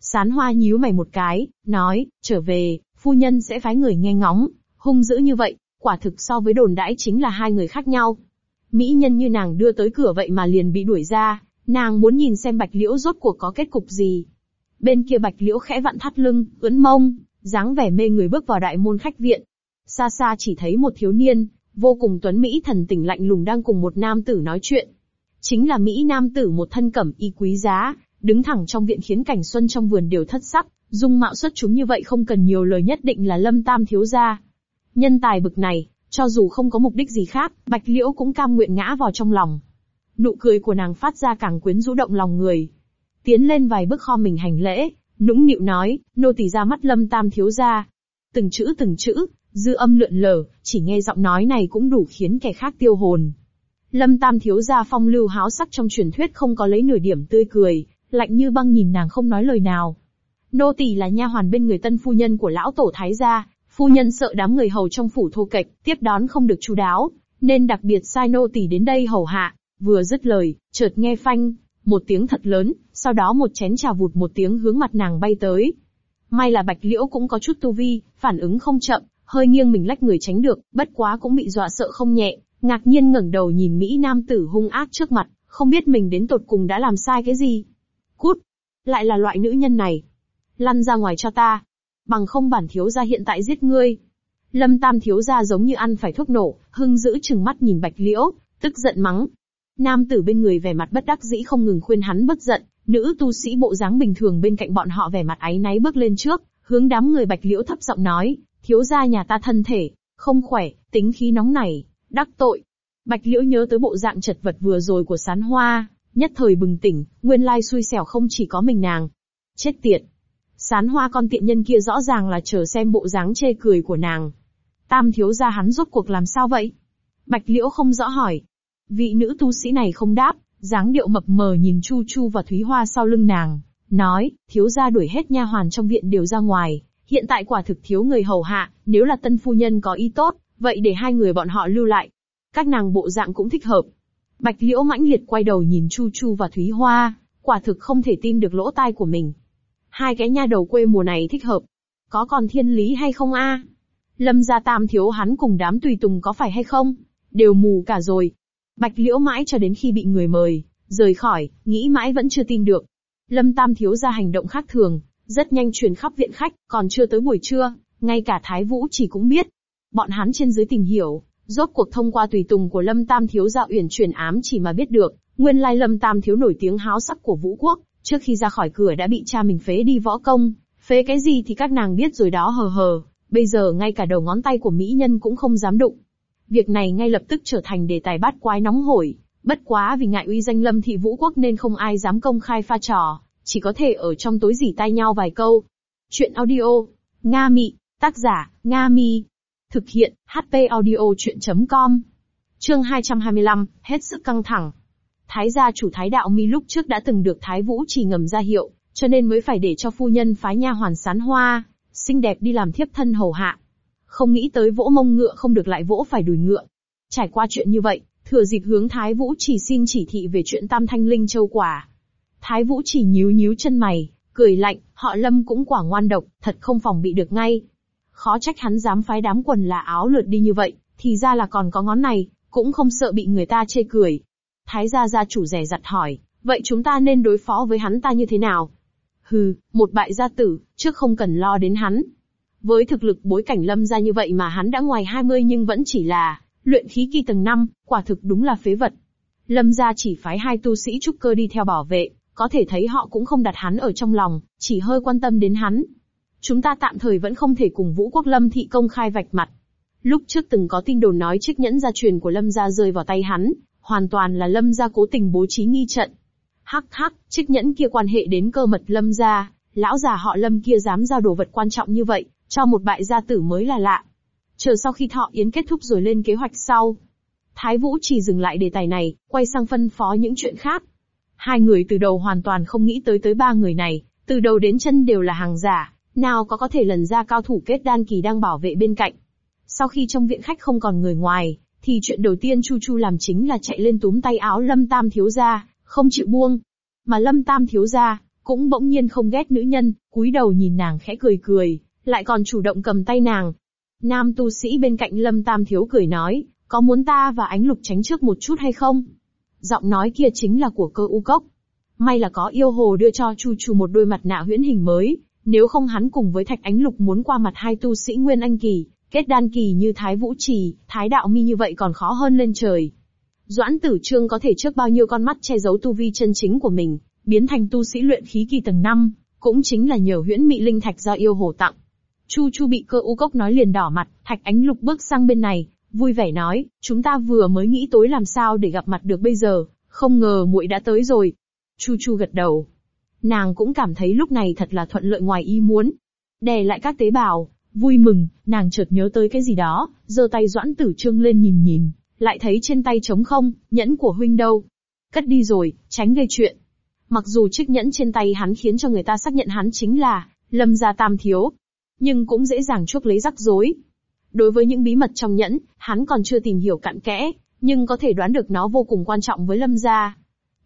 Sán hoa nhíu mày một cái, nói, trở về, phu nhân sẽ phái người nghe ngóng, hung dữ như vậy, quả thực so với đồn đãi chính là hai người khác nhau. Mỹ nhân như nàng đưa tới cửa vậy mà liền bị đuổi ra, nàng muốn nhìn xem bạch liễu rốt cuộc có kết cục gì. Bên kia bạch liễu khẽ vặn thắt lưng, ướn mông, dáng vẻ mê người bước vào đại môn khách viện. Xa xa chỉ thấy một thiếu niên, vô cùng tuấn Mỹ thần tỉnh lạnh lùng đang cùng một nam tử nói chuyện. Chính là Mỹ nam tử một thân cẩm y quý giá, đứng thẳng trong viện khiến cảnh xuân trong vườn đều thất sắc, dung mạo xuất chúng như vậy không cần nhiều lời nhất định là lâm tam thiếu gia. Nhân tài bực này, cho dù không có mục đích gì khác, Bạch Liễu cũng cam nguyện ngã vào trong lòng. Nụ cười của nàng phát ra càng quyến rũ động lòng người. Tiến lên vài bước kho mình hành lễ, nũng nịu nói, nô tỳ ra mắt lâm tam thiếu gia. Từng chữ từng chữ, dư âm lượn lờ, chỉ nghe giọng nói này cũng đủ khiến kẻ khác tiêu hồn. Lâm tam thiếu gia phong lưu háo sắc trong truyền thuyết không có lấy nửa điểm tươi cười, lạnh như băng nhìn nàng không nói lời nào. Nô tỳ là nha hoàn bên người tân phu nhân của lão tổ thái gia, phu nhân sợ đám người hầu trong phủ thô kệch, tiếp đón không được chú đáo, nên đặc biệt sai nô tỳ đến đây hầu hạ. Vừa dứt lời, chợt nghe phanh, một tiếng thật lớn, sau đó một chén trà vụt một tiếng hướng mặt nàng bay tới. May là bạch liễu cũng có chút tu vi, phản ứng không chậm, hơi nghiêng mình lách người tránh được, bất quá cũng bị dọa sợ không nhẹ, ngạc nhiên ngẩng đầu nhìn Mỹ Nam tử hung ác trước mặt, không biết mình đến tột cùng đã làm sai cái gì. Cút! Lại là loại nữ nhân này. Lăn ra ngoài cho ta. Bằng không bản thiếu gia hiện tại giết ngươi. Lâm Tam thiếu gia giống như ăn phải thuốc nổ, hưng giữ chừng mắt nhìn Bạch Liễu, tức giận mắng. Nam tử bên người vẻ mặt bất đắc dĩ không ngừng khuyên hắn bất giận, nữ tu sĩ bộ dáng bình thường bên cạnh bọn họ vẻ mặt áy náy bước lên trước, hướng đám người Bạch Liễu thấp giọng nói, thiếu gia nhà ta thân thể, không khỏe, tính khí nóng nảy, đắc tội. Bạch Liễu nhớ tới bộ dạng chật vật vừa rồi của sán hoa, Nhất thời bừng tỉnh, nguyên lai xui xẻo không chỉ có mình nàng. Chết tiệt. Sán hoa con tiện nhân kia rõ ràng là chờ xem bộ dáng chê cười của nàng. Tam thiếu gia hắn rốt cuộc làm sao vậy? Bạch liễu không rõ hỏi. Vị nữ tu sĩ này không đáp, dáng điệu mập mờ nhìn Chu Chu và Thúy Hoa sau lưng nàng. Nói, thiếu gia đuổi hết nha hoàn trong viện đều ra ngoài. Hiện tại quả thực thiếu người hầu hạ, nếu là tân phu nhân có ý tốt, vậy để hai người bọn họ lưu lại. Các nàng bộ dạng cũng thích hợp, Bạch Liễu mãnh liệt quay đầu nhìn Chu Chu và Thúy Hoa, quả thực không thể tin được lỗ tai của mình. Hai cái nha đầu quê mùa này thích hợp. Có còn thiên lý hay không a? Lâm gia tam thiếu hắn cùng đám tùy tùng có phải hay không? Đều mù cả rồi. Bạch Liễu mãi cho đến khi bị người mời, rời khỏi, nghĩ mãi vẫn chưa tin được. Lâm tam thiếu ra hành động khác thường, rất nhanh truyền khắp viện khách, còn chưa tới buổi trưa, ngay cả Thái Vũ chỉ cũng biết. Bọn hắn trên dưới tìm hiểu, Rốt cuộc thông qua tùy tùng của Lâm Tam Thiếu dạo uyển chuyển ám chỉ mà biết được, nguyên lai Lâm Tam Thiếu nổi tiếng háo sắc của Vũ Quốc, trước khi ra khỏi cửa đã bị cha mình phế đi võ công, phế cái gì thì các nàng biết rồi đó hờ hờ, bây giờ ngay cả đầu ngón tay của mỹ nhân cũng không dám đụng. Việc này ngay lập tức trở thành đề tài bát quái nóng hổi, bất quá vì ngại uy danh Lâm Thị Vũ Quốc nên không ai dám công khai pha trò, chỉ có thể ở trong tối dỉ tai nhau vài câu. Chuyện audio, Nga Mị, tác giả, Nga Mi, Thực hiện, HP audio chuyện.com. Chương 225, hết sức căng thẳng. Thái gia chủ Thái Đạo Mi lúc trước đã từng được Thái Vũ chỉ ngầm ra hiệu, cho nên mới phải để cho phu nhân phái nha hoàn sán hoa, xinh đẹp đi làm thiếp thân hầu hạ. Không nghĩ tới vỗ mông ngựa không được lại vỗ phải đùi ngựa. Trải qua chuyện như vậy, thừa dịp hướng Thái Vũ chỉ xin chỉ thị về chuyện tam thanh linh châu quả. Thái Vũ chỉ nhíu nhíu chân mày, cười lạnh, họ lâm cũng quả ngoan độc, thật không phòng bị được ngay. Khó trách hắn dám phái đám quần là áo lượt đi như vậy, thì ra là còn có ngón này, cũng không sợ bị người ta chê cười. Thái gia gia chủ rẻ giặt hỏi, vậy chúng ta nên đối phó với hắn ta như thế nào? Hừ, một bại gia tử, trước không cần lo đến hắn. Với thực lực bối cảnh lâm gia như vậy mà hắn đã ngoài 20 nhưng vẫn chỉ là luyện khí kỳ tầng 5, quả thực đúng là phế vật. Lâm gia chỉ phái hai tu sĩ trúc cơ đi theo bảo vệ, có thể thấy họ cũng không đặt hắn ở trong lòng, chỉ hơi quan tâm đến hắn. Chúng ta tạm thời vẫn không thể cùng Vũ Quốc Lâm thị công khai vạch mặt. Lúc trước từng có tin đồn nói chiếc nhẫn gia truyền của Lâm gia rơi vào tay hắn, hoàn toàn là lâm gia cố tình bố trí nghi trận. Hắc hắc, chiếc nhẫn kia quan hệ đến cơ mật lâm gia, lão già họ lâm kia dám giao đồ vật quan trọng như vậy, cho một bại gia tử mới là lạ. Chờ sau khi thọ yến kết thúc rồi lên kế hoạch sau. Thái Vũ chỉ dừng lại đề tài này, quay sang phân phó những chuyện khác. Hai người từ đầu hoàn toàn không nghĩ tới tới ba người này, từ đầu đến chân đều là hàng giả, nào có có thể lần ra cao thủ kết đan kỳ đang bảo vệ bên cạnh. Sau khi trong viện khách không còn người ngoài, thì chuyện đầu tiên Chu Chu làm chính là chạy lên túm tay áo Lâm Tam thiếu gia, không chịu buông. Mà Lâm Tam thiếu gia, cũng bỗng nhiên không ghét nữ nhân, cúi đầu nhìn nàng khẽ cười cười, lại còn chủ động cầm tay nàng. Nam tu sĩ bên cạnh Lâm Tam thiếu cười nói, có muốn ta và ánh lục tránh trước một chút hay không? Giọng nói kia chính là của cơ u cốc. May là có yêu hồ đưa cho Chu Chu một đôi mặt nạ huyễn hình mới, nếu không hắn cùng với Thạch Ánh Lục muốn qua mặt hai tu sĩ Nguyên Anh Kỳ, kết đan kỳ như Thái Vũ Trì, Thái Đạo Mi như vậy còn khó hơn lên trời. Doãn Tử Trương có thể trước bao nhiêu con mắt che giấu tu vi chân chính của mình, biến thành tu sĩ luyện khí kỳ tầng 5, cũng chính là nhờ huyễn mị linh thạch do yêu hồ tặng. Chu Chu bị cơ u cốc nói liền đỏ mặt, Thạch Ánh Lục bước sang bên này, vui vẻ nói, chúng ta vừa mới nghĩ tối làm sao để gặp mặt được bây giờ, không ngờ muội đã tới rồi. Chu Chu gật đầu. Nàng cũng cảm thấy lúc này thật là thuận lợi ngoài ý muốn. Đè lại các tế bào, vui mừng, nàng chợt nhớ tới cái gì đó, giơ tay doãn tử trương lên nhìn nhìn, lại thấy trên tay trống không, nhẫn của huynh đâu. Cất đi rồi, tránh gây chuyện. Mặc dù chiếc nhẫn trên tay hắn khiến cho người ta xác nhận hắn chính là, lâm gia tam thiếu. Nhưng cũng dễ dàng chuốc lấy rắc rối. Đối với những bí mật trong nhẫn, hắn còn chưa tìm hiểu cặn kẽ, nhưng có thể đoán được nó vô cùng quan trọng với lâm gia.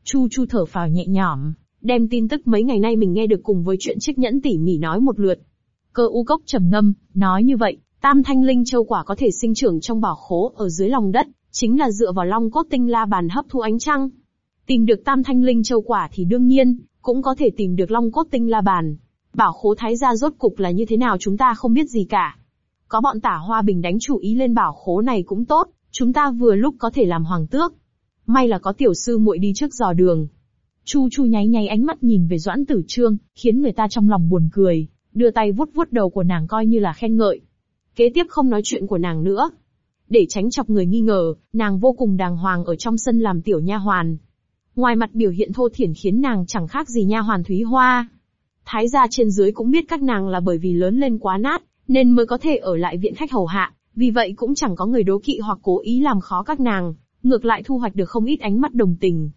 Chu Chu thở phào nhẹ nhõm, đem tin tức mấy ngày nay mình nghe được cùng với chuyện chiếc nhẫn tỉ mỉ nói một lượt. Cơ u cốc trầm ngâm, nói như vậy, tam thanh linh châu quả có thể sinh trưởng trong bảo khố ở dưới lòng đất, chính là dựa vào long cốt tinh la bàn hấp thu ánh trăng. Tìm được tam thanh linh châu quả thì đương nhiên, cũng có thể tìm được long cốt tinh la bàn. Bảo khố thái gia rốt cục là như thế nào chúng ta không biết gì cả. Có bọn tả hoa bình đánh chủ ý lên bảo khố này cũng tốt, chúng ta vừa lúc có thể làm hoàng tước. May là có tiểu sư muội đi trước dò đường. Chu Chu nháy nháy ánh mắt nhìn về Doãn Tử Trương, khiến người ta trong lòng buồn cười, đưa tay vuốt vuốt đầu của nàng coi như là khen ngợi. Kế tiếp không nói chuyện của nàng nữa. Để tránh chọc người nghi ngờ, nàng vô cùng đàng hoàng ở trong sân làm tiểu nha hoàn. Ngoài mặt biểu hiện thô thiển khiến nàng chẳng khác gì nha hoàn Thúy Hoa. Thái gia trên dưới cũng biết các nàng là bởi vì lớn lên quá nát, nên mới có thể ở lại viện khách hầu hạ, vì vậy cũng chẳng có người đố kỵ hoặc cố ý làm khó các nàng, ngược lại thu hoạch được không ít ánh mắt đồng tình.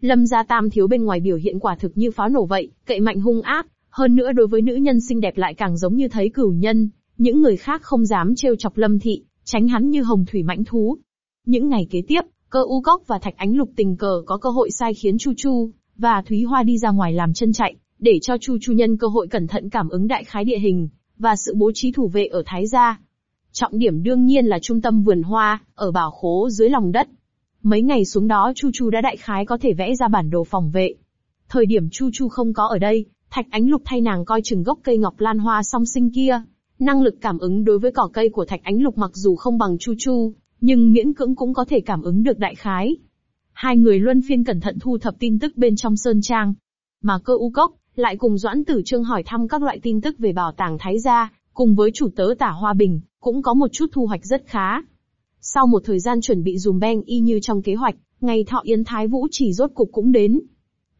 Lâm gia tam thiếu bên ngoài biểu hiện quả thực như pháo nổ vậy, cậy mạnh hung ác, hơn nữa đối với nữ nhân xinh đẹp lại càng giống như thấy cửu nhân, những người khác không dám trêu chọc Lâm thị, tránh hắn như hồng thủy mãnh thú. Những ngày kế tiếp, cơ u cốc và thạch ánh lục tình cờ có cơ hội sai khiến Chu Chu và Thúy Hoa đi ra ngoài làm chân chạy, để cho Chu Chu nhân cơ hội cẩn thận cảm ứng đại khái địa hình và sự bố trí thủ vệ ở Thái gia. Trọng điểm đương nhiên là trung tâm vườn hoa, ở bảo khố dưới lòng đất. Mấy ngày xuống đó Chu Chu đã đại khái có thể vẽ ra bản đồ phòng vệ. Thời điểm Chu Chu không có ở đây, Thạch Ánh Lục thay nàng coi chừng gốc cây ngọc lan hoa song sinh kia. Năng lực cảm ứng đối với cỏ cây của Thạch Ánh Lục mặc dù không bằng Chu Chu, nhưng miễn cưỡng cũng có thể cảm ứng được đại khái. Hai người luân phiên cẩn thận thu thập tin tức bên trong sơn trang. Mà cơ u cốc, lại cùng Doãn Tử Trương hỏi thăm các loại tin tức về bảo tàng Thái Gia, cùng với chủ tớ tả Hoa Bình, cũng có một chút thu hoạch rất khá. Sau một thời gian chuẩn bị dùm beng y như trong kế hoạch, ngày thọ yến Thái Vũ chỉ rốt cục cũng đến.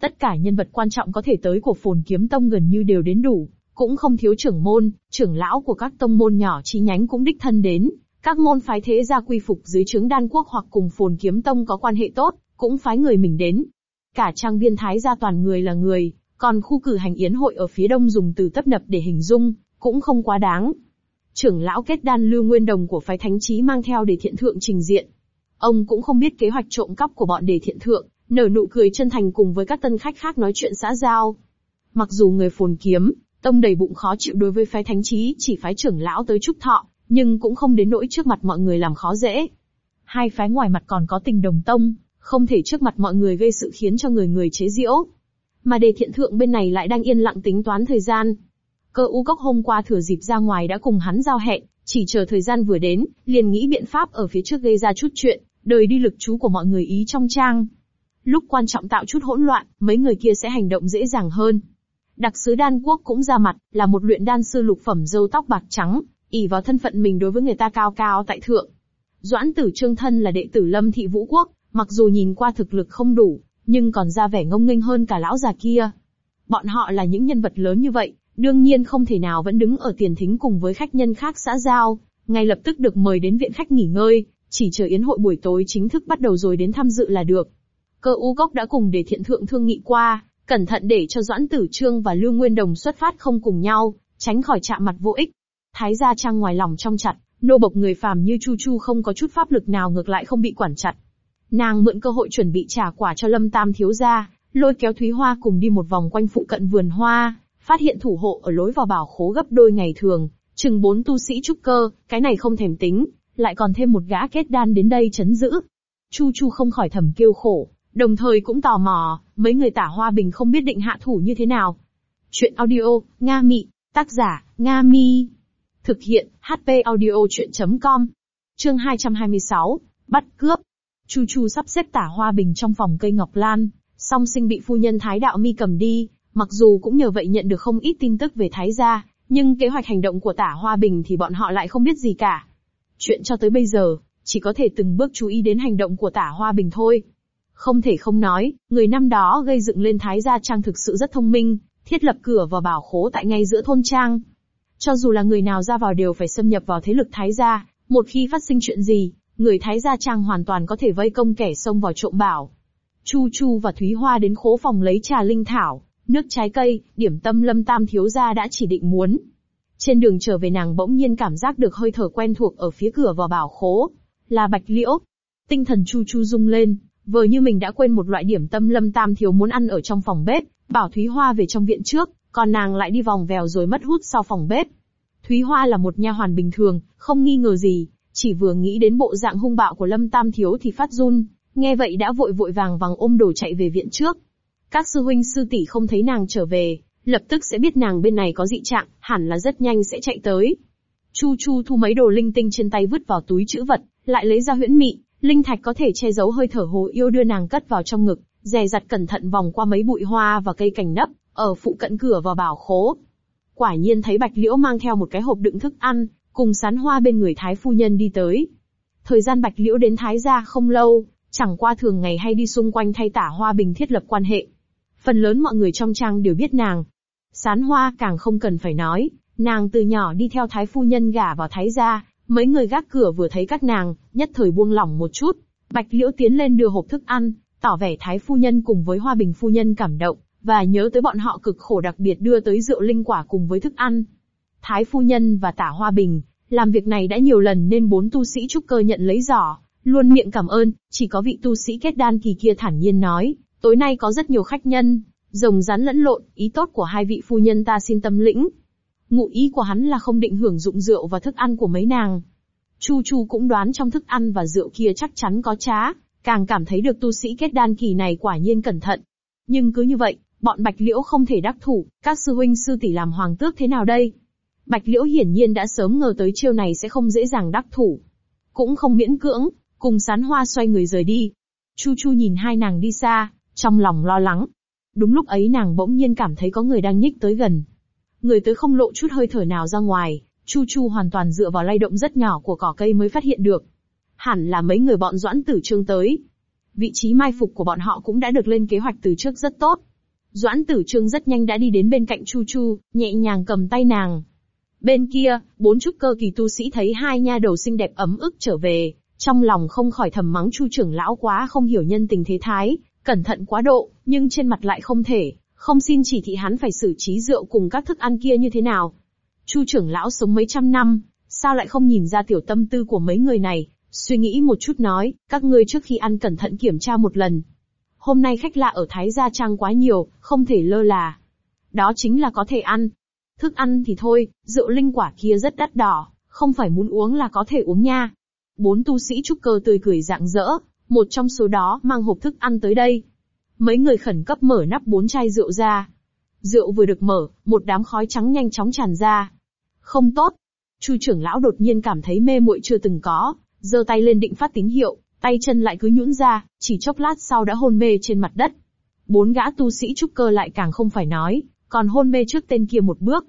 Tất cả nhân vật quan trọng có thể tới của phồn kiếm tông gần như đều đến đủ, cũng không thiếu trưởng môn, trưởng lão của các tông môn nhỏ chi nhánh cũng đích thân đến. Các môn phái thế gia quy phục dưới trướng đan quốc hoặc cùng phồn kiếm tông có quan hệ tốt, cũng phái người mình đến. Cả trang viên thái gia toàn người là người, còn khu cử hành yến hội ở phía đông dùng từ tấp nập để hình dung, cũng không quá đáng. Trưởng lão kết đan lưu nguyên đồng của phái thánh trí mang theo để thiện thượng trình diện. Ông cũng không biết kế hoạch trộm cắp của bọn đề thiện thượng, nở nụ cười chân thành cùng với các tân khách khác nói chuyện xã giao. Mặc dù người phồn kiếm, tông đầy bụng khó chịu đối với phái thánh trí chỉ phái trưởng lão tới chúc thọ, nhưng cũng không đến nỗi trước mặt mọi người làm khó dễ. Hai phái ngoài mặt còn có tình đồng tông, không thể trước mặt mọi người gây sự khiến cho người người chế giễu. Mà đề thiện thượng bên này lại đang yên lặng tính toán thời gian. Cơ u cốc hôm qua thừa dịp ra ngoài đã cùng hắn giao hẹn, chỉ chờ thời gian vừa đến, liền nghĩ biện pháp ở phía trước gây ra chút chuyện, đời đi lực chú của mọi người ý trong trang. Lúc quan trọng tạo chút hỗn loạn, mấy người kia sẽ hành động dễ dàng hơn. Đặc sứ đan quốc cũng ra mặt, là một luyện đan sư lục phẩm dâu tóc bạc trắng, ỉ vào thân phận mình đối với người ta cao cao tại thượng. Doãn tử trương thân là đệ tử lâm thị vũ quốc, Mặc dù nhìn qua thực lực không đủ, nhưng còn ra vẻ ngông nghênh hơn cả lão già kia. Bọn họ là những nhân vật lớn như vậy, đương nhiên không thể nào vẫn đứng ở tiền thính cùng với khách nhân khác xã giao, ngay lập tức được mời đến viện khách nghỉ ngơi, chỉ chờ yến hội buổi tối chính thức bắt đầu rồi đến tham dự là được. Cơ u gốc đã cùng để thiện thượng thương nghị qua, cẩn thận để cho Doãn Tử Trương và Lưu Nguyên Đồng xuất phát không cùng nhau, tránh khỏi chạm mặt vô ích. Thái gia trang ngoài lòng trong chặt, nô bộc người phàm như Chu Chu không có chút pháp lực nào ngược lại không bị quản chặt. Nàng mượn cơ hội chuẩn bị trả quả cho Lâm Tam thiếu gia, lôi kéo Thúy Hoa cùng đi một vòng quanh phụ cận vườn hoa, phát hiện thủ hộ ở lối vào bảo khố gấp đôi ngày thường, chừng bốn tu sĩ trúc cơ, cái này không thèm tính, lại còn thêm một gã kết đan đến đây chấn giữ. Chu Chu không khỏi thầm kêu khổ, đồng thời cũng tò mò, mấy người tả hoa bình không biết định hạ thủ như thế nào. Chuyện audio, Nga Mị, tác giả, Nga Mi. Thực hiện, HP audio chuyện.com. Chương 226, bắt cướp. Chu Chu sắp xếp tả hoa bình trong phòng cây ngọc lan, song sinh bị phu nhân Thái Đạo Mi cầm đi, mặc dù cũng nhờ vậy nhận được không ít tin tức về Thái gia, nhưng kế hoạch hành động của tả hoa bình thì bọn họ lại không biết gì cả. Chuyện cho tới bây giờ, chỉ có thể từng bước chú ý đến hành động của tả hoa bình thôi. Không thể không nói, người năm đó gây dựng lên Thái gia trang thực sự rất thông minh, thiết lập cửa vào bảo khố tại ngay giữa thôn trang. Cho dù là người nào ra vào đều phải xâm nhập vào thế lực Thái gia, một khi phát sinh chuyện gì, người Thái gia trang hoàn toàn có thể vây công kẻ xông vào trộm bảo. Chu Chu và Thúy Hoa đến khố phòng lấy trà linh thảo, nước trái cây, điểm tâm lâm tam thiếu gia đã chỉ định muốn. Trên đường trở về nàng bỗng nhiên cảm giác được hơi thở quen thuộc ở phía cửa vào bảo khố. Là bạch liễu. Tinh thần Chu Chu rung lên, vờ như mình đã quên một loại điểm tâm lâm tam thiếu muốn ăn ở trong phòng bếp, bảo Thúy Hoa về trong viện trước, còn nàng lại đi vòng vèo rồi mất hút sau phòng bếp. Thúy Hoa là một nha hoàn bình thường, không nghi ngờ gì, chỉ vừa nghĩ đến bộ dạng hung bạo của Lâm Tam Thiếu thì phát run, nghe vậy đã vội vội vàng vàng ôm đồ chạy về viện trước. Các sư huynh sư tỷ không thấy nàng trở về, lập tức sẽ biết nàng bên này có dị trạng, hẳn là rất nhanh sẽ chạy tới. Chu Chu thu mấy đồ linh tinh trên tay vứt vào túi chữ vật, lại lấy ra huyễn mị, linh thạch có thể che giấu hơi thở hồ yêu đưa nàng cất vào trong ngực, dè dặt cẩn thận vòng qua mấy bụi hoa và cây cảnh nấp, ở phụ cận cửa vào bảo khố. Quả nhiên thấy Bạch Liễu mang theo một cái hộp đựng thức ăn, cùng sán hoa bên người Thái Phu Nhân đi tới. Thời gian Bạch Liễu đến Thái gia không lâu, chẳng qua thường ngày hay đi xung quanh thay tả hoa bình thiết lập quan hệ. Phần lớn mọi người trong trang đều biết nàng. Sán hoa càng không cần phải nói, nàng từ nhỏ đi theo Thái Phu Nhân gả vào Thái gia, mấy người gác cửa vừa thấy các nàng, nhất thời buông lỏng một chút. Bạch Liễu tiến lên đưa hộp thức ăn, tỏ vẻ Thái Phu Nhân cùng với Hoa Bình Phu Nhân cảm động, và nhớ tới bọn họ cực khổ đặc biệt đưa tới rượu linh quả cùng với thức ăn. Thái Phu Nhân và Tả Hoa Bình, làm việc này đã nhiều lần nên bốn tu sĩ trúc cơ nhận lấy giỏ, luôn miệng cảm ơn, chỉ có vị tu sĩ kết đan kỳ kia thản nhiên nói, tối nay có rất nhiều khách nhân, rồng rắn lẫn lộn, ý tốt của hai vị phu nhân ta xin tâm lĩnh. Ngụ ý của hắn là không định hưởng dụng rượu và thức ăn của mấy nàng. Chu Chu cũng đoán trong thức ăn và rượu kia chắc chắn có trá, càng cảm thấy được tu sĩ kết đan kỳ này quả nhiên cẩn thận. Nhưng cứ như vậy, bọn Bạch Liễu không thể đắc thủ, các sư huynh sư tỷ làm hoàng tước thế nào đây? Bạch Liễu hiển nhiên đã sớm ngờ tới chiêu này sẽ không dễ dàng đắc thủ. Cũng không miễn cưỡng, cùng sán hoa xoay người rời đi. Chu Chu nhìn hai nàng đi xa, trong lòng lo lắng. Đúng lúc ấy nàng bỗng nhiên cảm thấy có người đang nhích tới gần. Người tới không lộ chút hơi thở nào ra ngoài, Chu Chu hoàn toàn dựa vào lay động rất nhỏ của cỏ cây mới phát hiện được. Hẳn là mấy người bọn Doãn Tử Trương tới. Vị trí mai phục của bọn họ cũng đã được lên kế hoạch từ trước rất tốt. Doãn Tử Trương rất nhanh đã đi đến bên cạnh Chu Chu, nhẹ nhàng cầm tay nàng. Bên kia, bốn trúc cơ kỳ tu sĩ thấy hai nha đầu xinh đẹp ấm ức trở về, trong lòng không khỏi thầm mắng Chu trưởng lão quá không hiểu nhân tình thế thái, cẩn thận quá độ, nhưng trên mặt lại không thể, không xin chỉ thị hắn phải xử trí rượu cùng các thức ăn kia như thế nào. Chu trưởng lão sống mấy trăm năm, sao lại không nhìn ra tiểu tâm tư của mấy người này, suy nghĩ một chút nói, các ngươi trước khi ăn cẩn thận kiểm tra một lần. Hôm nay khách lạ ở Thái Gia Trang quá nhiều, không thể lơ là. Đó chính là có thể ăn, Thức ăn thì thôi, rượu linh quả kia rất đắt đỏ, không phải muốn uống là có thể uống nha. Bốn tu sĩ trúc cơ tươi cười rạng rỡ, một trong số đó mang hộp thức ăn tới đây. Mấy người khẩn cấp mở nắp bốn chai rượu ra. Rượu vừa được mở, một đám khói trắng nhanh chóng tràn ra. Không tốt. Chu trưởng lão đột nhiên cảm thấy mê muội chưa từng có, giơ tay lên định phát tín hiệu, tay chân lại cứ nhũn ra, chỉ chốc lát sau đã hôn mê trên mặt đất. Bốn gã tu sĩ trúc cơ lại càng không phải nói, còn hôn mê trước tên kia một bước.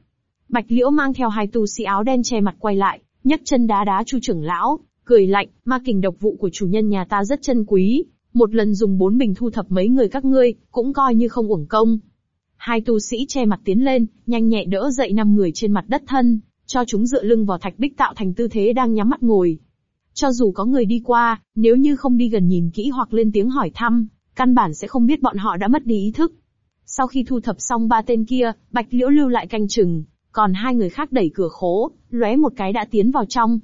Bạch Liễu mang theo hai tu sĩ áo đen che mặt quay lại, nhấc chân đá đá Chu trưởng lão, cười lạnh, ma kình độc vụ của chủ nhân nhà ta rất chân quý, Một lần dùng bốn bình thu thập mấy người các ngươi, cũng coi như không uổng công. Hai tu sĩ che mặt tiến lên, nhanh nhẹ đỡ dậy năm người trên mặt đất thân, cho chúng dựa lưng vào thạch bích tạo thành tư thế đang nhắm mắt ngồi. Cho dù có người đi qua, nếu như không đi gần nhìn kỹ hoặc lên tiếng hỏi thăm, căn bản sẽ không biết bọn họ đã mất đi ý thức. Sau khi thu thập xong ba tên kia, Bạch Liễu lưu lại canh chừng, còn hai người khác đẩy cửa khố, lóe một cái đã tiến vào trong.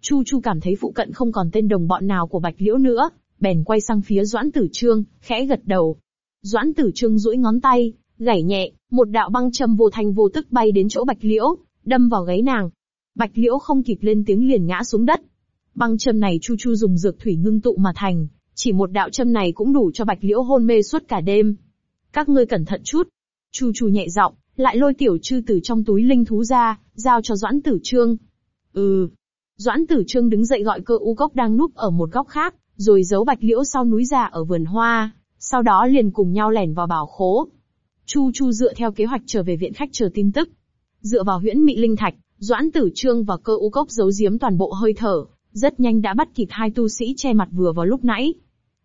Chu Chu cảm thấy phụ cận không còn tên đồng bọn nào của Bạch Liễu nữa, bèn quay sang phía Doãn Tử Trương, khẽ gật đầu. Doãn Tử Trương duỗi ngón tay, gảy nhẹ, một đạo băng châm vô thành vô tức bay đến chỗ Bạch Liễu, đâm vào gáy nàng. Bạch Liễu không kịp lên tiếng liền ngã xuống đất. Băng châm này Chu Chu dùng dược thủy ngưng tụ mà thành, chỉ một đạo châm này cũng đủ cho Bạch Liễu hôn mê suốt cả đêm. Các ngươi cẩn thận chút. Chu Chu nhẹ giọng, lại lôi tiểu trư từ trong túi linh thú ra, giao cho Doãn Tử Trương. Ừ. Doãn Tử Trương đứng dậy gọi cơ u cốc đang núp ở một góc khác, rồi giấu Bạch Liễu sau núi già ở vườn hoa, sau đó liền cùng nhau lẻn vào bảo khố. Chu Chu dựa theo kế hoạch trở về viện khách chờ tin tức. Dựa vào huyễn mị linh thạch, Doãn Tử Trương và cơ u cốc giấu giếm toàn bộ hơi thở, rất nhanh đã bắt kịp hai tu sĩ che mặt vừa vào lúc nãy.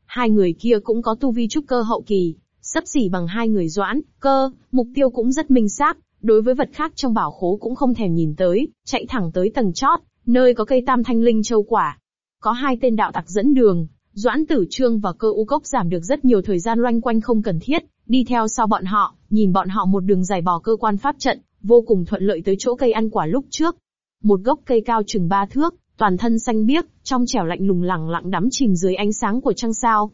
Hai người kia cũng có tu vi trúc cơ hậu kỳ, sấp xỉ bằng hai người doãn, cơ, mục tiêu cũng rất minh xác, đối với vật khác trong bảo khố cũng không thèm nhìn tới, chạy thẳng tới tầng chót, nơi có cây tam thanh linh châu quả. Có hai tên đạo tặc dẫn đường, Doãn Tử Trương và Cơ U Cốc giảm được rất nhiều thời gian loanh quanh không cần thiết, đi theo sau bọn họ, nhìn bọn họ một đường dài bò cơ quan pháp trận, vô cùng thuận lợi tới chỗ cây ăn quả lúc trước. Một gốc cây cao chừng ba thước, toàn thân xanh biếc, trong trẻo lạnh lùng lẳng lặng đắm chìm dưới ánh sáng của trăng sao.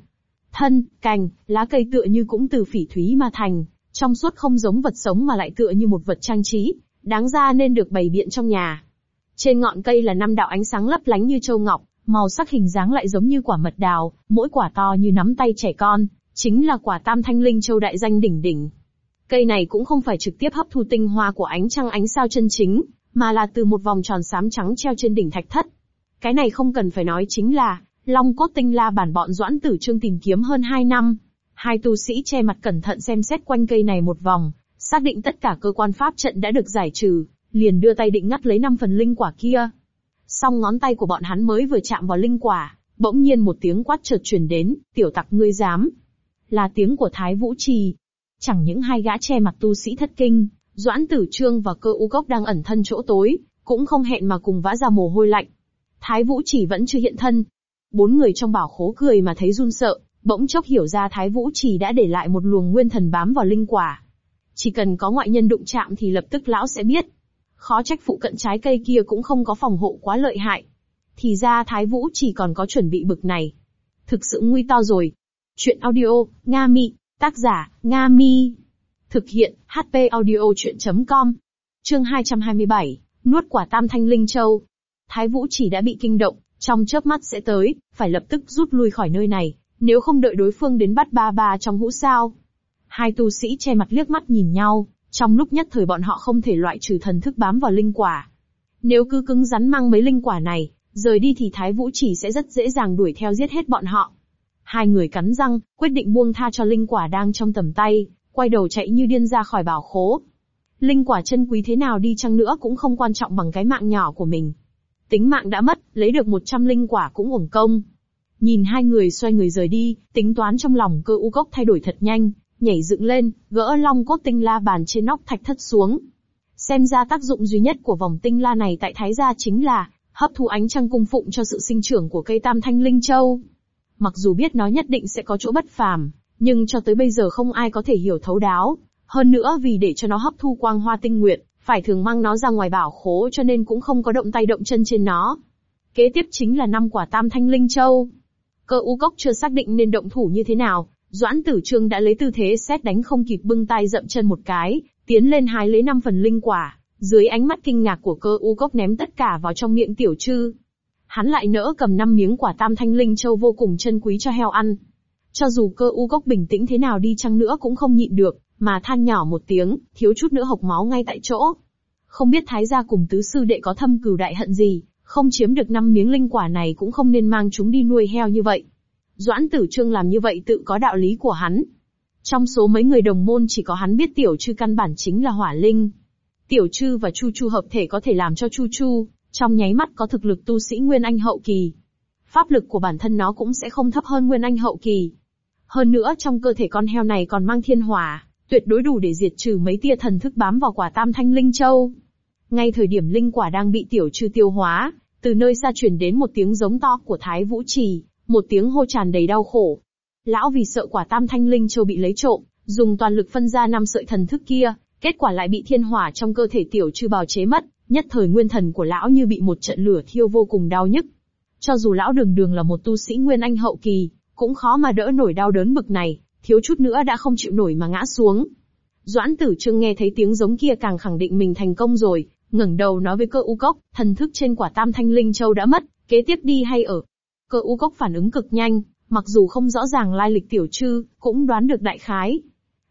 Thân, cành, lá cây tựa như cũng từ phỉ thúy mà thành, trong suốt không giống vật sống mà lại tựa như một vật trang trí, đáng ra nên được bày biện trong nhà. Trên ngọn cây là năm đạo ánh sáng lấp lánh như châu ngọc, màu sắc hình dáng lại giống như quả mật đào, mỗi quả to như nắm tay trẻ con, chính là quả tam thanh linh châu đại danh đỉnh đỉnh. Cây này cũng không phải trực tiếp hấp thu tinh hoa của ánh trăng ánh sao chân chính, mà là từ một vòng tròn xám trắng treo trên đỉnh thạch thất. Cái này không cần phải nói chính là, Long cốt tinh la bản bọn doãn tử trương tìm kiếm hơn 2 năm. Hai tu sĩ che mặt cẩn thận xem xét quanh cây này một vòng, xác định tất cả cơ quan pháp trận đã được giải trừ, liền đưa tay định ngắt lấy năm phần linh quả kia. Song ngón tay của bọn hắn mới vừa chạm vào linh quả, bỗng nhiên một tiếng quát chợt truyền đến, tiểu tặc ngươi dám. Là tiếng của Thái Vũ Trì. Chẳng những hai gã che mặt tu sĩ thất kinh, Doãn Tử Trương và cơ u cốc đang ẩn thân chỗ tối, cũng không hẹn mà cùng vã ra mồ hôi lạnh. Thái Vũ Chỉ vẫn chưa hiện thân. Bốn người trong bảo khố cười mà thấy run sợ, bỗng chốc hiểu ra Thái Vũ Chỉ đã để lại một luồng nguyên thần bám vào linh quả. Chỉ cần có ngoại nhân đụng chạm thì lập tức lão sẽ biết. Khó trách phụ cận trái cây kia cũng không có phòng hộ quá lợi hại. Thì ra Thái Vũ chỉ còn có chuẩn bị bực này. Thực sự nguy to rồi. Chuyện audio, Nga Mi, tác giả, Nga Mi. Thực hiện, HP audio chuyện.com. Chương 227, nuốt quả tam thanh linh châu. Thái Vũ chỉ đã bị kinh động, trong chớp mắt sẽ tới, phải lập tức rút lui khỏi nơi này, nếu không đợi đối phương đến bắt ba ba trong hũ sao. Hai tu sĩ che mặt liếc mắt nhìn nhau, trong lúc nhất thời bọn họ không thể loại trừ thần thức bám vào linh quả. Nếu cứ cứng rắn mang mấy linh quả này, rời đi thì Thái Vũ chỉ sẽ rất dễ dàng đuổi theo giết hết bọn họ. Hai người cắn răng, quyết định buông tha cho linh quả đang trong tầm tay, quay đầu chạy như điên ra khỏi bảo khố. Linh quả chân quý thế nào đi chăng nữa cũng không quan trọng bằng cái mạng nhỏ của mình. Tính mạng đã mất, lấy được 100 linh quả cũng uổng công. Nhìn hai người xoay người rời đi, tính toán trong lòng cơ u cốc thay đổi thật nhanh, nhảy dựng lên, gỡ long cốt tinh la bàn trên nóc thạch thất xuống. Xem ra tác dụng duy nhất của vòng tinh la này tại Thái gia chính là hấp thu ánh trăng cung phụng cho sự sinh trưởng của cây tam thanh linh châu. Mặc dù biết nó nhất định sẽ có chỗ bất phàm, nhưng cho tới bây giờ không ai có thể hiểu thấu đáo. Hơn nữa vì để cho nó hấp thu quang hoa tinh nguyệt, phải thường mang nó ra ngoài bảo khố cho nên cũng không có động tay động chân trên nó. Kế tiếp chính là năm quả tam thanh linh châu. Cơ u cốc chưa xác định nên động thủ như thế nào, Doãn Tử Trương đã lấy tư thế xét đánh không kịp bưng tay dậm chân một cái, tiến lên hái lấy năm phần linh quả, dưới ánh mắt kinh ngạc của cơ u cốc ném tất cả vào trong miệng tiểu trư. Hắn lại nỡ cầm năm miếng quả tam thanh linh châu vô cùng chân quý cho heo ăn. Cho dù cơ u cốc bình tĩnh thế nào đi chăng nữa cũng không nhịn được, mà than nhỏ một tiếng, thiếu chút nữa hộc máu ngay tại chỗ. Không biết thái gia cùng tứ sư đệ có thâm cừu đại hận gì, không chiếm được năm miếng linh quả này cũng không nên mang chúng đi nuôi heo như vậy. Doãn tử trương làm như vậy tự có đạo lý của hắn. Trong số mấy người đồng môn chỉ có hắn biết tiểu chư căn bản chính là hỏa linh. Tiểu chư và chu chu hợp thể có thể làm cho chu chu, trong nháy mắt có thực lực tu sĩ nguyên anh hậu kỳ. pháp lực của bản thân nó cũng sẽ không thấp hơn Nguyên Anh hậu kỳ. Hơn nữa trong cơ thể con heo này còn mang thiên hỏa, tuyệt đối đủ để diệt trừ mấy tia thần thức bám vào quả tam thanh linh châu. Ngay thời điểm linh quả đang bị tiểu trừ tiêu hóa, từ nơi xa truyền đến một tiếng giống to của Thái Vũ Trì, một tiếng hô tràn đầy đau khổ. Lão vì sợ quả tam thanh linh châu bị lấy trộm, dùng toàn lực phân ra năm sợi thần thức kia, kết quả lại bị thiên hỏa trong cơ thể tiểu trừ bào chế mất, nhất thời nguyên thần của lão như bị một trận lửa thiêu vô cùng đau nhức. Cho dù lão đường đường là một tu sĩ nguyên anh hậu kỳ, cũng khó mà đỡ nổi đau đớn bực này, thiếu chút nữa đã không chịu nổi mà ngã xuống. Doãn tử trương nghe thấy tiếng giống kia càng khẳng định mình thành công rồi, ngẩng đầu nói với cơ u cốc, thần thức trên quả tam thanh linh châu đã mất, kế tiếp đi hay ở. Cơ u cốc phản ứng cực nhanh, mặc dù không rõ ràng lai lịch tiểu trư, cũng đoán được đại khái.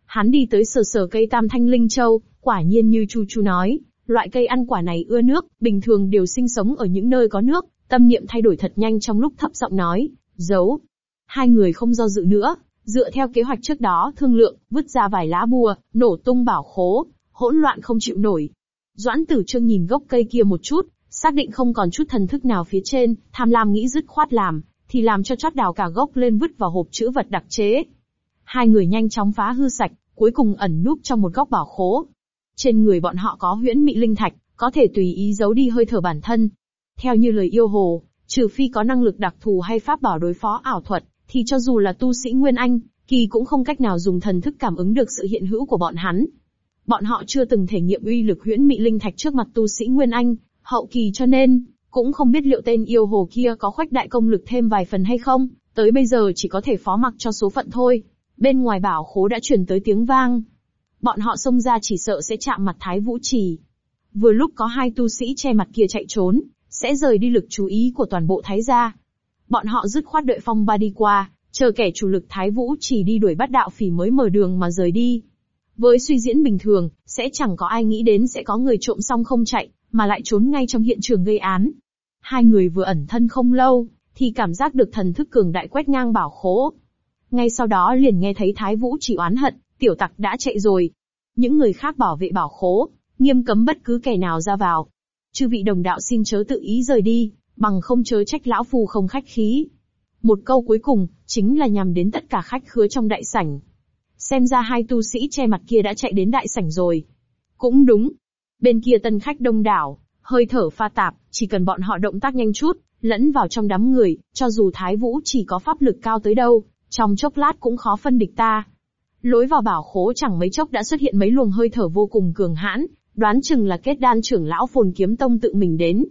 Hắn đi tới sờ sờ cây tam thanh linh châu, quả nhiên như chu chu nói, loại cây ăn quả này ưa nước, bình thường đều sinh sống ở những nơi có nước, tâm niệm thay đổi thật nhanh trong lúc thấp giọng nói, giấu. Hai người không do dự nữa, dựa theo kế hoạch trước đó thương lượng, vứt ra vài lá bùa, nổ tung bảo khố, hỗn loạn không chịu nổi, Doãn tử trương nhìn gốc cây kia một chút, xác định không còn chút thần thức nào phía trên, tham lam nghĩ dứt khoát làm, thì làm cho chót đào cả gốc lên vứt vào hộp chữ vật đặc chế. Hai người nhanh chóng phá hư sạch, cuối cùng ẩn núp trong một góc bảo khố. Trên người bọn họ có huyễn mị linh thạch, có thể tùy ý giấu đi hơi thở bản thân. Theo như lời yêu hồ, trừ phi có năng lực đặc thù hay pháp bảo đối phó ảo thuật, thì cho dù là tu sĩ Nguyên Anh, kỳ cũng không cách nào dùng thần thức cảm ứng được sự hiện hữu của bọn hắn. Bọn họ chưa từng thể nghiệm uy lực huyễn mị linh thạch trước mặt tu sĩ Nguyên Anh, hậu kỳ cho nên, cũng không biết liệu tên yêu hồ kia có khoách đại công lực thêm vài phần hay không, tới bây giờ chỉ có thể phó mặc cho số phận thôi. Bên ngoài bảo khố đã truyền tới tiếng vang. Bọn họ xông ra chỉ sợ sẽ chạm mặt Thái Vũ Trì. Vừa lúc có hai tu sĩ che mặt kia chạy trốn, sẽ rời đi lực chú ý của toàn bộ Thái gia. Bọn họ dứt khoát đợi phong ba đi qua, chờ kẻ chủ lực Thái Vũ chỉ đi đuổi bắt đạo phỉ mới mở đường mà rời đi. Với suy diễn bình thường, sẽ chẳng có ai nghĩ đến sẽ có người trộm xong không chạy, mà lại trốn ngay trong hiện trường gây án. Hai người vừa ẩn thân không lâu, thì cảm giác được thần thức cường đại quét ngang bảo khố. Ngay sau đó liền nghe thấy Thái Vũ chỉ oán hận, tiểu tặc đã chạy rồi. Những người khác bảo vệ bảo khố, nghiêm cấm bất cứ kẻ nào ra vào. Chư vị đồng đạo xin chớ tự ý rời đi, bằng không chớ trách lão phu không khách khí. Một câu cuối cùng, chính là nhằm đến tất cả khách khứa trong đại sảnh. Xem ra hai tu sĩ che mặt kia đã chạy đến đại sảnh rồi. Cũng đúng. Bên kia tân khách đông đảo, hơi thở pha tạp, chỉ cần bọn họ động tác nhanh chút, lẫn vào trong đám người, cho dù Thái Vũ chỉ có pháp lực cao tới đâu, trong chốc lát cũng khó phân địch ta. Lối vào bảo khố chẳng mấy chốc đã xuất hiện mấy luồng hơi thở vô cùng cường hãn, đoán chừng là kết đan trưởng lão phồn kiếm tông tự mình đến.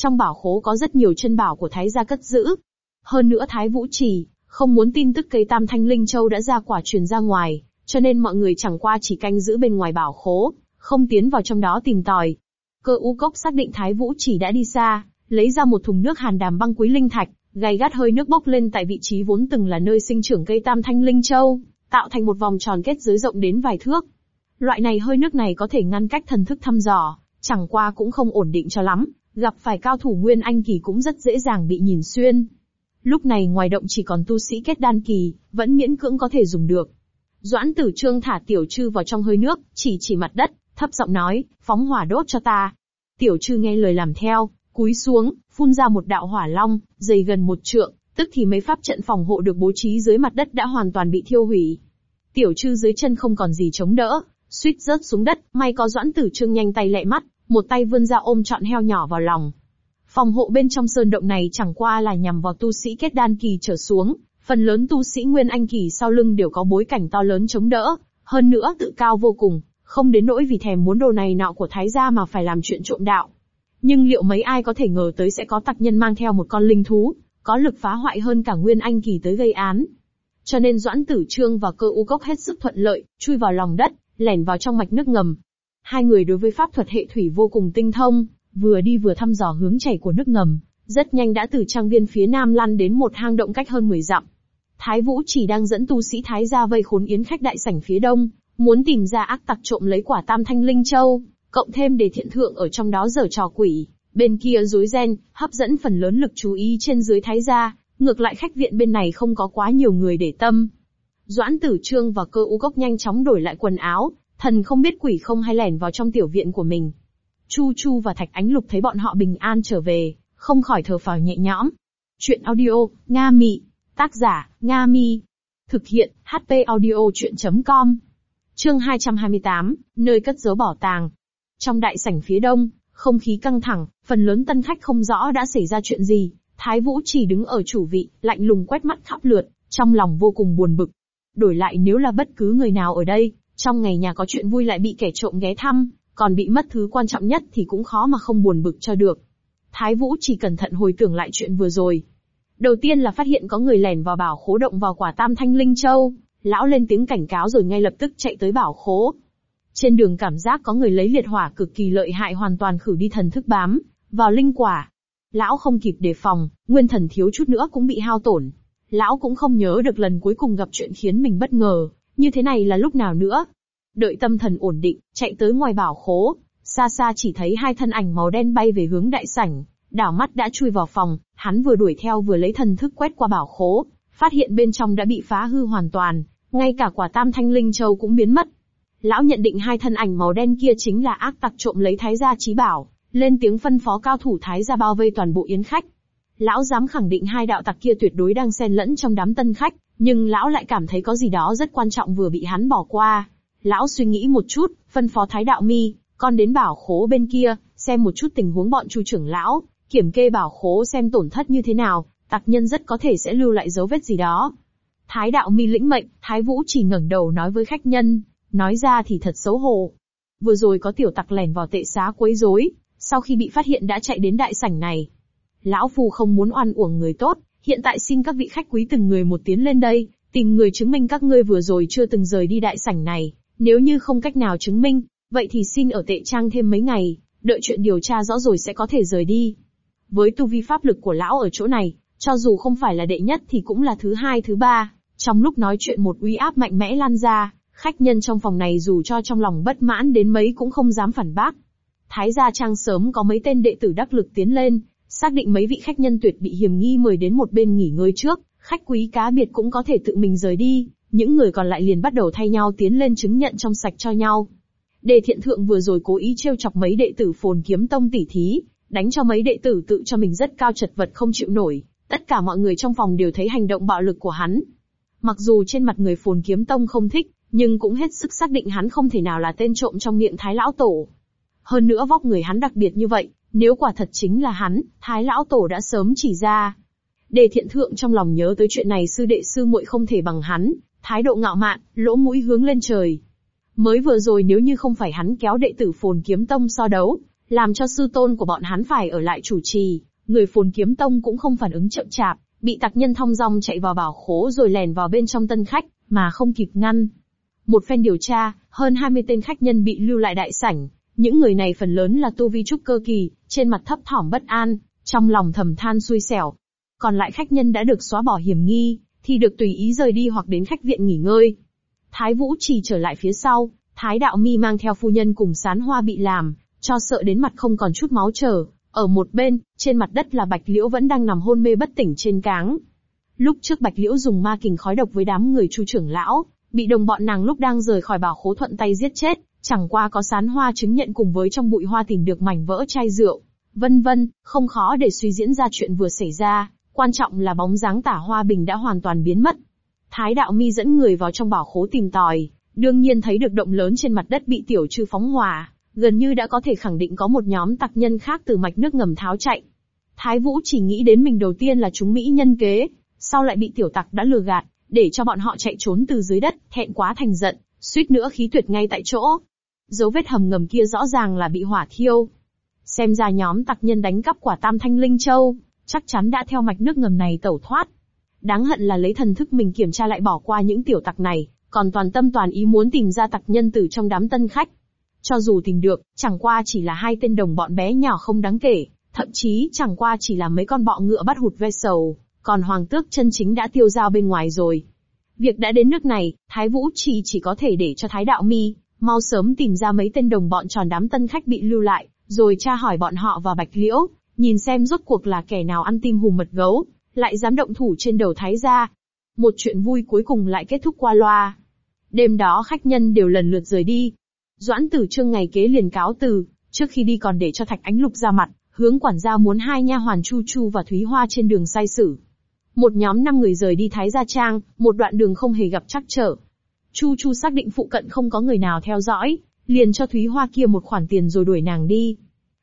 Trong bảo khố có rất nhiều chân bảo của Thái gia cất giữ. Hơn nữa Thái Vũ chỉ, không muốn tin tức cây tam thanh linh châu đã ra quả truyền ra ngoài, cho nên mọi người chẳng qua chỉ canh giữ bên ngoài bảo khố, không tiến vào trong đó tìm tòi. Cơ u cốc xác định Thái Vũ chỉ đã đi xa, lấy ra một thùng nước hàn đàm băng quý linh thạch, gay gắt hơi nước bốc lên tại vị trí vốn từng là nơi sinh trưởng cây tam thanh linh châu, tạo thành một vòng tròn kết giới rộng đến vài thước. Loại này hơi nước này có thể ngăn cách thần thức thăm dò, chẳng qua cũng không ổn định cho lắm, gặp phải cao thủ nguyên anh kỳ cũng rất dễ dàng bị nhìn xuyên. Lúc này ngoài động chỉ còn tu sĩ kết đan kỳ, vẫn miễn cưỡng có thể dùng được. Doãn tử trương thả tiểu trư vào trong hơi nước, chỉ chỉ mặt đất, thấp giọng nói, phóng hỏa đốt cho ta. Tiểu trư nghe lời làm theo, cúi xuống, phun ra một đạo hỏa long, dày gần một trượng, tức thì mấy pháp trận phòng hộ được bố trí dưới mặt đất đã hoàn toàn bị thiêu hủy. Tiểu trư dưới chân không còn gì chống đỡ, suýt rớt xuống đất, may có doãn tử trương nhanh tay lẹ mắt, một tay vươn ra ôm trọn heo nhỏ vào lòng, Phòng hộ bên trong sơn động này chẳng qua là nhằm vào tu sĩ kết đan kỳ trở xuống, phần lớn tu sĩ nguyên anh kỳ sau lưng đều có bối cảnh to lớn chống đỡ, hơn nữa tự cao vô cùng, không đến nỗi vì thèm muốn đồ này nọ của thái gia mà phải làm chuyện trộm đạo. Nhưng liệu mấy ai có thể ngờ tới sẽ có tặc nhân mang theo một con linh thú, có lực phá hoại hơn cả nguyên anh kỳ tới gây án. Cho nên Doãn Tử Trương và cơ u cốc hết sức thuận lợi, chui vào lòng đất, lẻn vào trong mạch nước ngầm. Hai người đối với pháp thuật hệ thủy vô cùng tinh thông, vừa đi vừa thăm dò hướng chảy của nước ngầm, rất nhanh đã từ trang viên phía nam lăn đến một hang động cách hơn 10 dặm. Thái Vũ chỉ đang dẫn tu sĩ Thái gia vây khốn yến khách đại sảnh phía đông, muốn tìm ra ác tặc trộm lấy quả tam thanh linh châu, cộng thêm để thiện thượng ở trong đó giở trò quỷ, bên kia rối ren, hấp dẫn phần lớn lực chú ý trên dưới Thái gia, ngược lại khách viện bên này không có quá nhiều người để tâm. Doãn Tử Trương và Cơ U Cốc nhanh chóng đổi lại quần áo, thần không biết quỷ không hay lẻn vào trong tiểu viện của mình. Chu Chu và Thạch Ánh Lục thấy bọn họ bình an trở về, không khỏi thở phào nhẹ nhõm. Chuyện audio, Nga Mị. Tác giả, Nga Mi. Thực hiện, HP audio chuyện.com. Chương 228, nơi cất giấu bảo tàng. Trong đại sảnh phía đông, không khí căng thẳng, phần lớn tân khách không rõ đã xảy ra chuyện gì. Thái Vũ chỉ đứng ở chủ vị, lạnh lùng quét mắt khắp lượt, trong lòng vô cùng buồn bực. Đổi lại nếu là bất cứ người nào ở đây, trong ngày nhà có chuyện vui lại bị kẻ trộm ghé thăm, còn bị mất thứ quan trọng nhất thì cũng khó mà không buồn bực cho được. Thái Vũ chỉ cẩn thận hồi tưởng lại chuyện vừa rồi. Đầu tiên là phát hiện có người lẻn vào bảo khố động vào quả tam thanh linh châu, lão lên tiếng cảnh cáo rồi ngay lập tức chạy tới bảo khố. Trên đường cảm giác có người lấy liệt hỏa cực kỳ lợi hại hoàn toàn khử đi thần thức bám, vào linh quả. Lão không kịp đề phòng, nguyên thần thiếu chút nữa cũng bị hao tổn. Lão cũng không nhớ được lần cuối cùng gặp chuyện khiến mình bất ngờ, như thế này là lúc nào nữa. Đợi tâm thần ổn định, chạy tới ngoài bảo khố, xa xa chỉ thấy hai thân ảnh màu đen bay về hướng đại sảnh, đảo mắt đã chui vào phòng, hắn vừa đuổi theo vừa lấy thần thức quét qua bảo khố, phát hiện bên trong đã bị phá hư hoàn toàn, ngay cả quả tam thanh linh châu cũng biến mất. Lão nhận định hai thân ảnh màu đen kia chính là ác tặc trộm lấy thái gia trí bảo, lên tiếng phân phó cao thủ thái gia bao vây toàn bộ yến khách. Lão dám khẳng định hai đạo tặc kia tuyệt đối đang xen lẫn trong đám tân khách, nhưng lão lại cảm thấy có gì đó rất quan trọng vừa bị hắn bỏ qua. Lão suy nghĩ một chút, phân phó thái đạo mi, con đến bảo khố bên kia, xem một chút tình huống bọn chu trưởng lão, kiểm kê bảo khố xem tổn thất như thế nào, tặc nhân rất có thể sẽ lưu lại dấu vết gì đó. Thái đạo mi lĩnh mệnh, Thái Vũ chỉ ngẩng đầu nói với khách nhân, nói ra thì thật xấu hổ. Vừa rồi có tiểu tặc lèn vào tệ xá quấy rối, sau khi bị phát hiện đã chạy đến đại sảnh này. Lão Phu không muốn oan uổng người tốt, hiện tại xin các vị khách quý từng người một tiến lên đây, tìm người chứng minh các ngươi vừa rồi chưa từng rời đi đại sảnh này, nếu như không cách nào chứng minh, vậy thì xin ở tệ trang thêm mấy ngày, đợi chuyện điều tra rõ rồi sẽ có thể rời đi. Với tu vi pháp lực của lão ở chỗ này, cho dù không phải là đệ nhất thì cũng là thứ hai thứ ba. Trong lúc nói chuyện một uy áp mạnh mẽ lan ra, khách nhân trong phòng này dù cho trong lòng bất mãn đến mấy cũng không dám phản bác. Thái gia trang sớm có mấy tên đệ tử đắc lực tiến lên, xác định mấy vị khách nhân tuyệt bị hiểm nghi mời đến một bên nghỉ ngơi trước, khách quý cá biệt cũng có thể tự mình rời đi, những người còn lại liền bắt đầu thay nhau tiến lên chứng nhận trong sạch cho nhau. Đề thiện thượng vừa rồi cố ý trêu chọc mấy đệ tử phồn kiếm tông tỉ thí, đánh cho mấy đệ tử tự cho mình rất cao chật vật không chịu nổi, tất cả mọi người trong phòng đều thấy hành động bạo lực của hắn. Mặc dù trên mặt người phồn kiếm tông không thích, nhưng cũng hết sức xác định hắn không thể nào là tên trộm trong miệng Thái Lão Tổ. Hơn nữa vóc người hắn đặc biệt như vậy, nếu quả thật chính là hắn, Thái Lão Tổ đã sớm chỉ ra. Đề thiện thượng trong lòng nhớ tới chuyện này sư đệ sư muội không thể bằng hắn, thái độ ngạo mạn, lỗ mũi hướng lên trời. Mới vừa rồi nếu như không phải hắn kéo đệ tử phồn kiếm tông so đấu, làm cho sư tôn của bọn hắn phải ở lại chủ trì, người phồn kiếm tông cũng không phản ứng chậm chạp, bị tặc nhân thong dong chạy vào bảo khố rồi lèn vào bên trong tân khách, mà không kịp ngăn. Một phen điều tra, hơn 20 tên khách nhân bị lưu lại đại sảnh, những người này phần lớn là tu vi trúc cơ kỳ, trên mặt thấp thỏm bất an, trong lòng thầm than xui xẻo. Còn lại khách nhân đã được xóa bỏ hiểm nghi, thì được tùy ý rời đi hoặc đến khách viện nghỉ ngơi. Thái Vũ chỉ trở lại phía sau, Thái Đạo Mi mang theo phu nhân cùng sán hoa bị làm, cho sợ đến mặt không còn chút máu trở. Ở một bên, trên mặt đất là Bạch Liễu vẫn đang nằm hôn mê bất tỉnh trên cáng. Lúc trước Bạch Liễu dùng ma kình khói độc với đám người chu trưởng lão, bị đồng bọn nàng lúc đang rời khỏi bảo khố thuận tay giết chết, chẳng qua có sán hoa chứng nhận cùng với trong bụi hoa tìm được mảnh vỡ chai rượu, vân vân, không khó để suy diễn ra chuyện vừa xảy ra, quan trọng là bóng dáng tả hoa bình đã hoàn toàn biến mất. Thái đạo mi dẫn người vào trong bảo khố tìm tòi, đương nhiên thấy được động lớn trên mặt đất bị tiểu trư phóng hỏa, gần như đã có thể khẳng định có một nhóm tặc nhân khác từ mạch nước ngầm tháo chạy. Thái Vũ chỉ nghĩ đến mình đầu tiên là chúng Mỹ nhân kế, sau lại bị tiểu tặc đã lừa gạt, để cho bọn họ chạy trốn từ dưới đất, thẹn quá thành giận, suýt nữa khí tuyệt ngay tại chỗ. Dấu vết hầm ngầm kia rõ ràng là bị hỏa thiêu. Xem ra nhóm tặc nhân đánh cắp quả tam thanh linh châu, chắc chắn đã theo mạch nước ngầm này tẩu thoát. Đáng hận là lấy thần thức mình kiểm tra lại bỏ qua những tiểu tặc này, còn toàn tâm toàn ý muốn tìm ra tặc nhân từ trong đám tân khách. Cho dù tìm được, chẳng qua chỉ là hai tên đồng bọn bé nhỏ không đáng kể, thậm chí chẳng qua chỉ là mấy con bọ ngựa bắt hụt ve sầu, còn hoàng tước chân chính đã tiêu dao bên ngoài rồi. Việc đã đến nước này, Thái Vũ chỉ chỉ có thể để cho Thái Đạo Mi, mau sớm tìm ra mấy tên đồng bọn tròn đám tân khách bị lưu lại, rồi tra hỏi bọn họ và Bạch Liễu, nhìn xem rốt cuộc là kẻ nào ăn tim hùm mật gấu, lại dám động thủ trên đầu Thái gia. Một chuyện vui cuối cùng lại kết thúc qua loa. Đêm đó khách nhân đều lần lượt rời đi, Doãn tử trương ngày kế liền cáo từ, trước khi đi còn để cho Thạch Ánh Lục ra mặt, hướng quản gia muốn hai nha hoàn Chu Chu và Thúy Hoa trên đường sai sử. Một nhóm năm người rời đi Thái Gia Trang, một đoạn đường không hề gặp trắc trở. Chu Chu xác định phụ cận không có người nào theo dõi, liền cho Thúy Hoa kia một khoản tiền rồi đuổi nàng đi.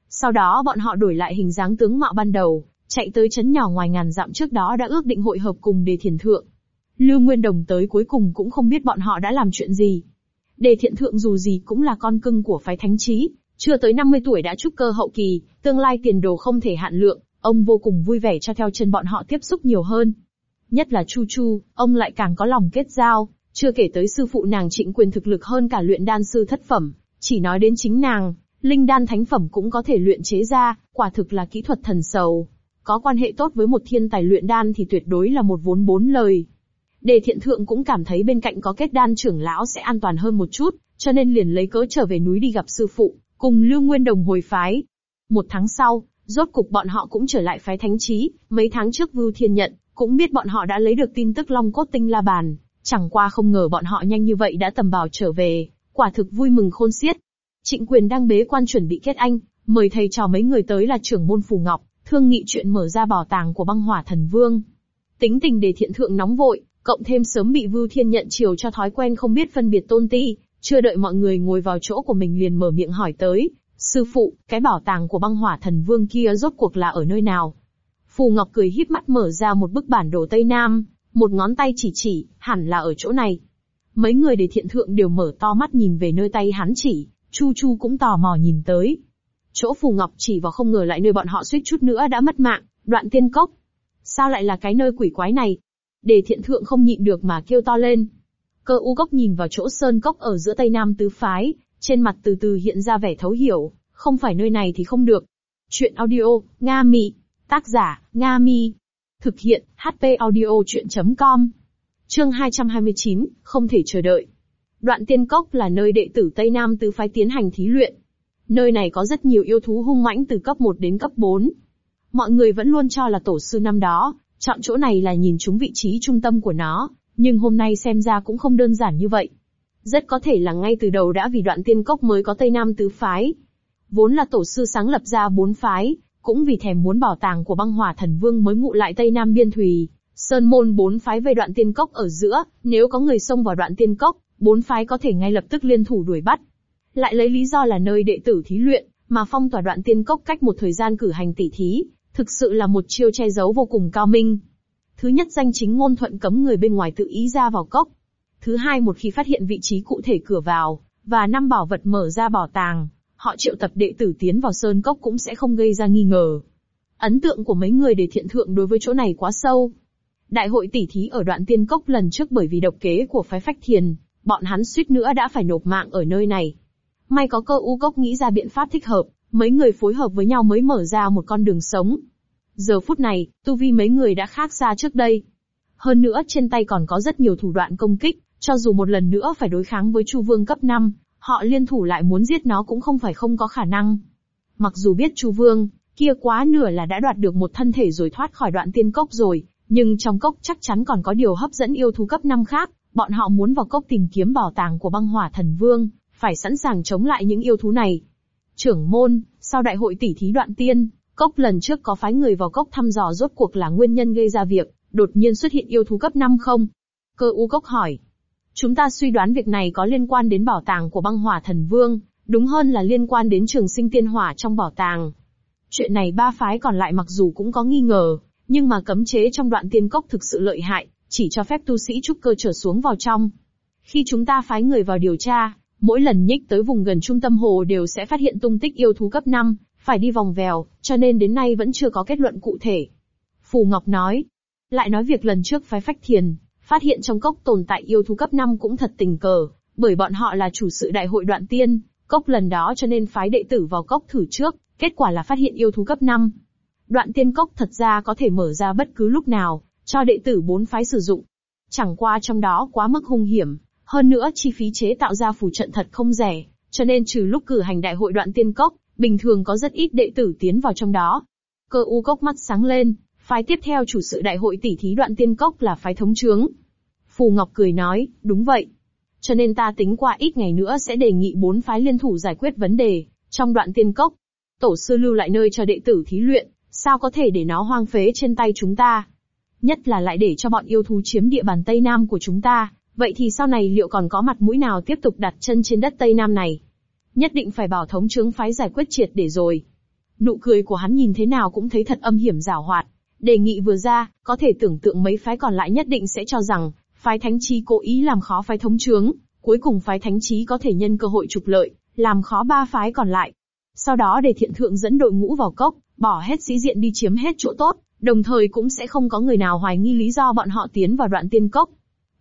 Sau đó bọn họ đổi lại hình dáng tướng mạo ban đầu, chạy tới chấn nhỏ ngoài ngàn dặm trước đó đã ước định hội hợp cùng Đề Thiền Thượng. Lưu Nguyên Đồng tới cuối cùng cũng không biết bọn họ đã làm chuyện gì. Đề Thiện Thượng dù gì cũng là con cưng của phái thánh trí, chưa tới 50 tuổi đã trúc cơ hậu kỳ, tương lai tiền đồ không thể hạn lượng, ông vô cùng vui vẻ cho theo chân bọn họ tiếp xúc nhiều hơn. Nhất là Chu Chu, ông lại càng có lòng kết giao, chưa kể tới sư phụ nàng trịnh quyền thực lực hơn cả luyện đan sư thất phẩm, chỉ nói đến chính nàng, linh đan thánh phẩm cũng có thể luyện chế ra, quả thực là kỹ thuật thần sầu. Có quan hệ tốt với một thiên tài luyện đan thì tuyệt đối là một vốn bốn lời. Đề thiện thượng cũng cảm thấy bên cạnh có kết đan trưởng lão sẽ an toàn hơn một chút, cho nên liền lấy cớ trở về núi đi gặp sư phụ, cùng Lưu Nguyên Đồng hồi phái. Một tháng sau, rốt cục bọn họ cũng trở lại phái thánh trí, mấy tháng trước Vưu Thiên nhận, cũng biết bọn họ đã lấy được tin tức Long Cốt Tinh La Bàn, chẳng qua không ngờ bọn họ nhanh như vậy đã tầm bảo trở về, quả thực vui mừng khôn xiết. Trịnh quyền đang bế quan chuẩn bị kết anh, mời thầy trò mấy người tới là trưởng môn Phù Ngọc, thương nghị chuyện mở ra bảo tàng của băng hỏa thần vương. Tính tình đề thiện thượng nóng vội, cộng thêm sớm bị Vưu Thiên nhận chiều cho thói quen không biết phân biệt tôn ti, chưa đợi mọi người ngồi vào chỗ của mình liền mở miệng hỏi tới, sư phụ, cái bảo tàng của băng hỏa thần vương kia rốt cuộc là ở nơi nào? Phù Ngọc cười híp mắt mở ra một bức bản đồ Tây Nam, một ngón tay chỉ chỉ, hẳn là ở chỗ này. Mấy người để thiện thượng đều mở to mắt nhìn về nơi tay hắn chỉ, Chu Chu cũng tò mò nhìn tới. Chỗ Phù Ngọc chỉ vào không ngờ lại nơi bọn họ suýt chút nữa đã mất mạng, đoạn tiên cốc. Sao lại là cái nơi quỷ quái này? Để thiện thượng không nhịn được mà kêu to lên. Cơ u cốc nhìn vào chỗ sơn cốc ở giữa Tây Nam tứ phái, trên mặt từ từ hiện ra vẻ thấu hiểu, không phải nơi này thì không được. Chuyện audio, Nga Mi. Tác giả, Nga Mi. Thực hiện, HP audio chuyện.com. Chương 229, không thể chờ đợi. Đoạn tiên cốc là nơi đệ tử Tây Nam tứ phái tiến hành thí luyện. Nơi này có rất nhiều yêu thú hung mãnh từ cấp 1 đến cấp 4. Mọi người vẫn luôn cho là tổ sư năm đó, chọn chỗ này là nhìn chúng vị trí trung tâm của nó, nhưng hôm nay xem ra cũng không đơn giản như vậy. Rất có thể là ngay từ đầu đã vì đoạn tiên cốc mới có Tây Nam tứ phái. Vốn là tổ sư sáng lập ra bốn phái, cũng vì thèm muốn bảo tàng của băng hỏa thần vương mới ngụ lại Tây Nam biên thùy. Sơn môn bốn phái về đoạn tiên cốc ở giữa, nếu có người xông vào đoạn tiên cốc, bốn phái có thể ngay lập tức liên thủ đuổi bắt. Lại lấy lý do là nơi đệ tử thí luyện, mà phong tỏa đoạn tiên cốc cách một thời gian cử hành tỷ thí, thực sự là một chiêu che giấu vô cùng cao minh. Thứ nhất danh chính ngôn thuận cấm người bên ngoài tự ý ra vào cốc. Thứ hai một khi phát hiện vị trí cụ thể cửa vào, và năm bảo vật mở ra bảo tàng, họ triệu tập đệ tử tiến vào sơn cốc cũng sẽ không gây ra nghi ngờ. Ấn tượng của mấy người để thiện thượng đối với chỗ này quá sâu. Đại hội tỷ thí ở đoạn tiên cốc lần trước bởi vì độc kế của phái phách thiền, bọn hắn suýt nữa đã phải nộp mạng ở nơi này. May có cơ u cốc nghĩ ra biện pháp thích hợp, mấy người phối hợp với nhau mới mở ra một con đường sống. Giờ phút này, tu vi mấy người đã khác xa trước đây. Hơn nữa trên tay còn có rất nhiều thủ đoạn công kích, cho dù một lần nữa phải đối kháng với Chu Vương cấp 5, họ liên thủ lại muốn giết nó cũng không phải không có khả năng. Mặc dù biết Chu Vương, kia quá nửa là đã đoạt được một thân thể rồi thoát khỏi đoạn tiên cốc rồi, nhưng trong cốc chắc chắn còn có điều hấp dẫn yêu thú cấp 5 khác, bọn họ muốn vào cốc tìm kiếm bảo tàng của băng hỏa thần vương, phải sẵn sàng chống lại những yêu thú này. Trưởng môn, sau đại hội tỷ thí đoạn tiên, cốc lần trước có phái người vào cốc thăm dò rốt cuộc là nguyên nhân gây ra việc, đột nhiên xuất hiện yêu thú cấp 5 không? Cơ u cốc hỏi. Chúng ta suy đoán việc này có liên quan đến bảo tàng của băng hỏa thần vương, đúng hơn là liên quan đến trường sinh tiên hỏa trong bảo tàng. Chuyện này ba phái còn lại mặc dù cũng có nghi ngờ, nhưng mà cấm chế trong đoạn tiên cốc thực sự lợi hại, chỉ cho phép tu sĩ trúc cơ trở xuống vào trong. Khi chúng ta phái người vào điều tra, mỗi lần nhích tới vùng gần trung tâm hồ đều sẽ phát hiện tung tích yêu thú cấp 5, phải đi vòng vèo, cho nên đến nay vẫn chưa có kết luận cụ thể. Phù Ngọc nói. Lại nói việc lần trước phái phách thiền, phát hiện trong cốc tồn tại yêu thú cấp 5 cũng thật tình cờ, bởi bọn họ là chủ sự đại hội đoạn tiên, cốc lần đó cho nên phái đệ tử vào cốc thử trước, kết quả là phát hiện yêu thú cấp 5. Đoạn tiên cốc thật ra có thể mở ra bất cứ lúc nào, cho đệ tử bốn phái sử dụng. Chẳng qua trong đó quá mức hung hiểm, hơn nữa chi phí chế tạo ra phù trận thật không rẻ, cho nên trừ lúc cử hành đại hội đoạn tiên cốc, bình thường có rất ít đệ tử tiến vào trong đó. Cơ u cốc mắt sáng lên, phái tiếp theo chủ sự đại hội tỷ thí đoạn tiên cốc là phái thống trướng. Phù Ngọc cười nói, đúng vậy. Cho nên ta tính qua ít ngày nữa sẽ đề nghị bốn phái liên thủ giải quyết vấn đề, trong đoạn tiên cốc. tổ sư lưu lại nơi cho đệ tử thí luyện, sao có thể để nó hoang phế trên tay chúng ta? Nhất là lại để cho bọn yêu thú chiếm địa bàn Tây Nam của chúng ta, vậy thì sau này liệu còn có mặt mũi nào tiếp tục đặt chân trên đất Tây Nam này? Nhất định phải bảo thống trướng phái giải quyết triệt để rồi. Nụ cười của hắn nhìn thế nào cũng thấy thật âm hiểm giảo hoạt. Đề nghị vừa ra, có thể tưởng tượng mấy phái còn lại nhất định sẽ cho rằng, phái thánh trí cố ý làm khó phái thống trướng, cuối cùng phái thánh trí có thể nhân cơ hội trục lợi, làm khó ba phái còn lại. Sau đó để thiện thượng dẫn đội ngũ vào cốc, bỏ hết sĩ diện đi chiếm hết chỗ tốt, đồng thời cũng sẽ không có người nào hoài nghi lý do bọn họ tiến vào đoạn tiên cốc.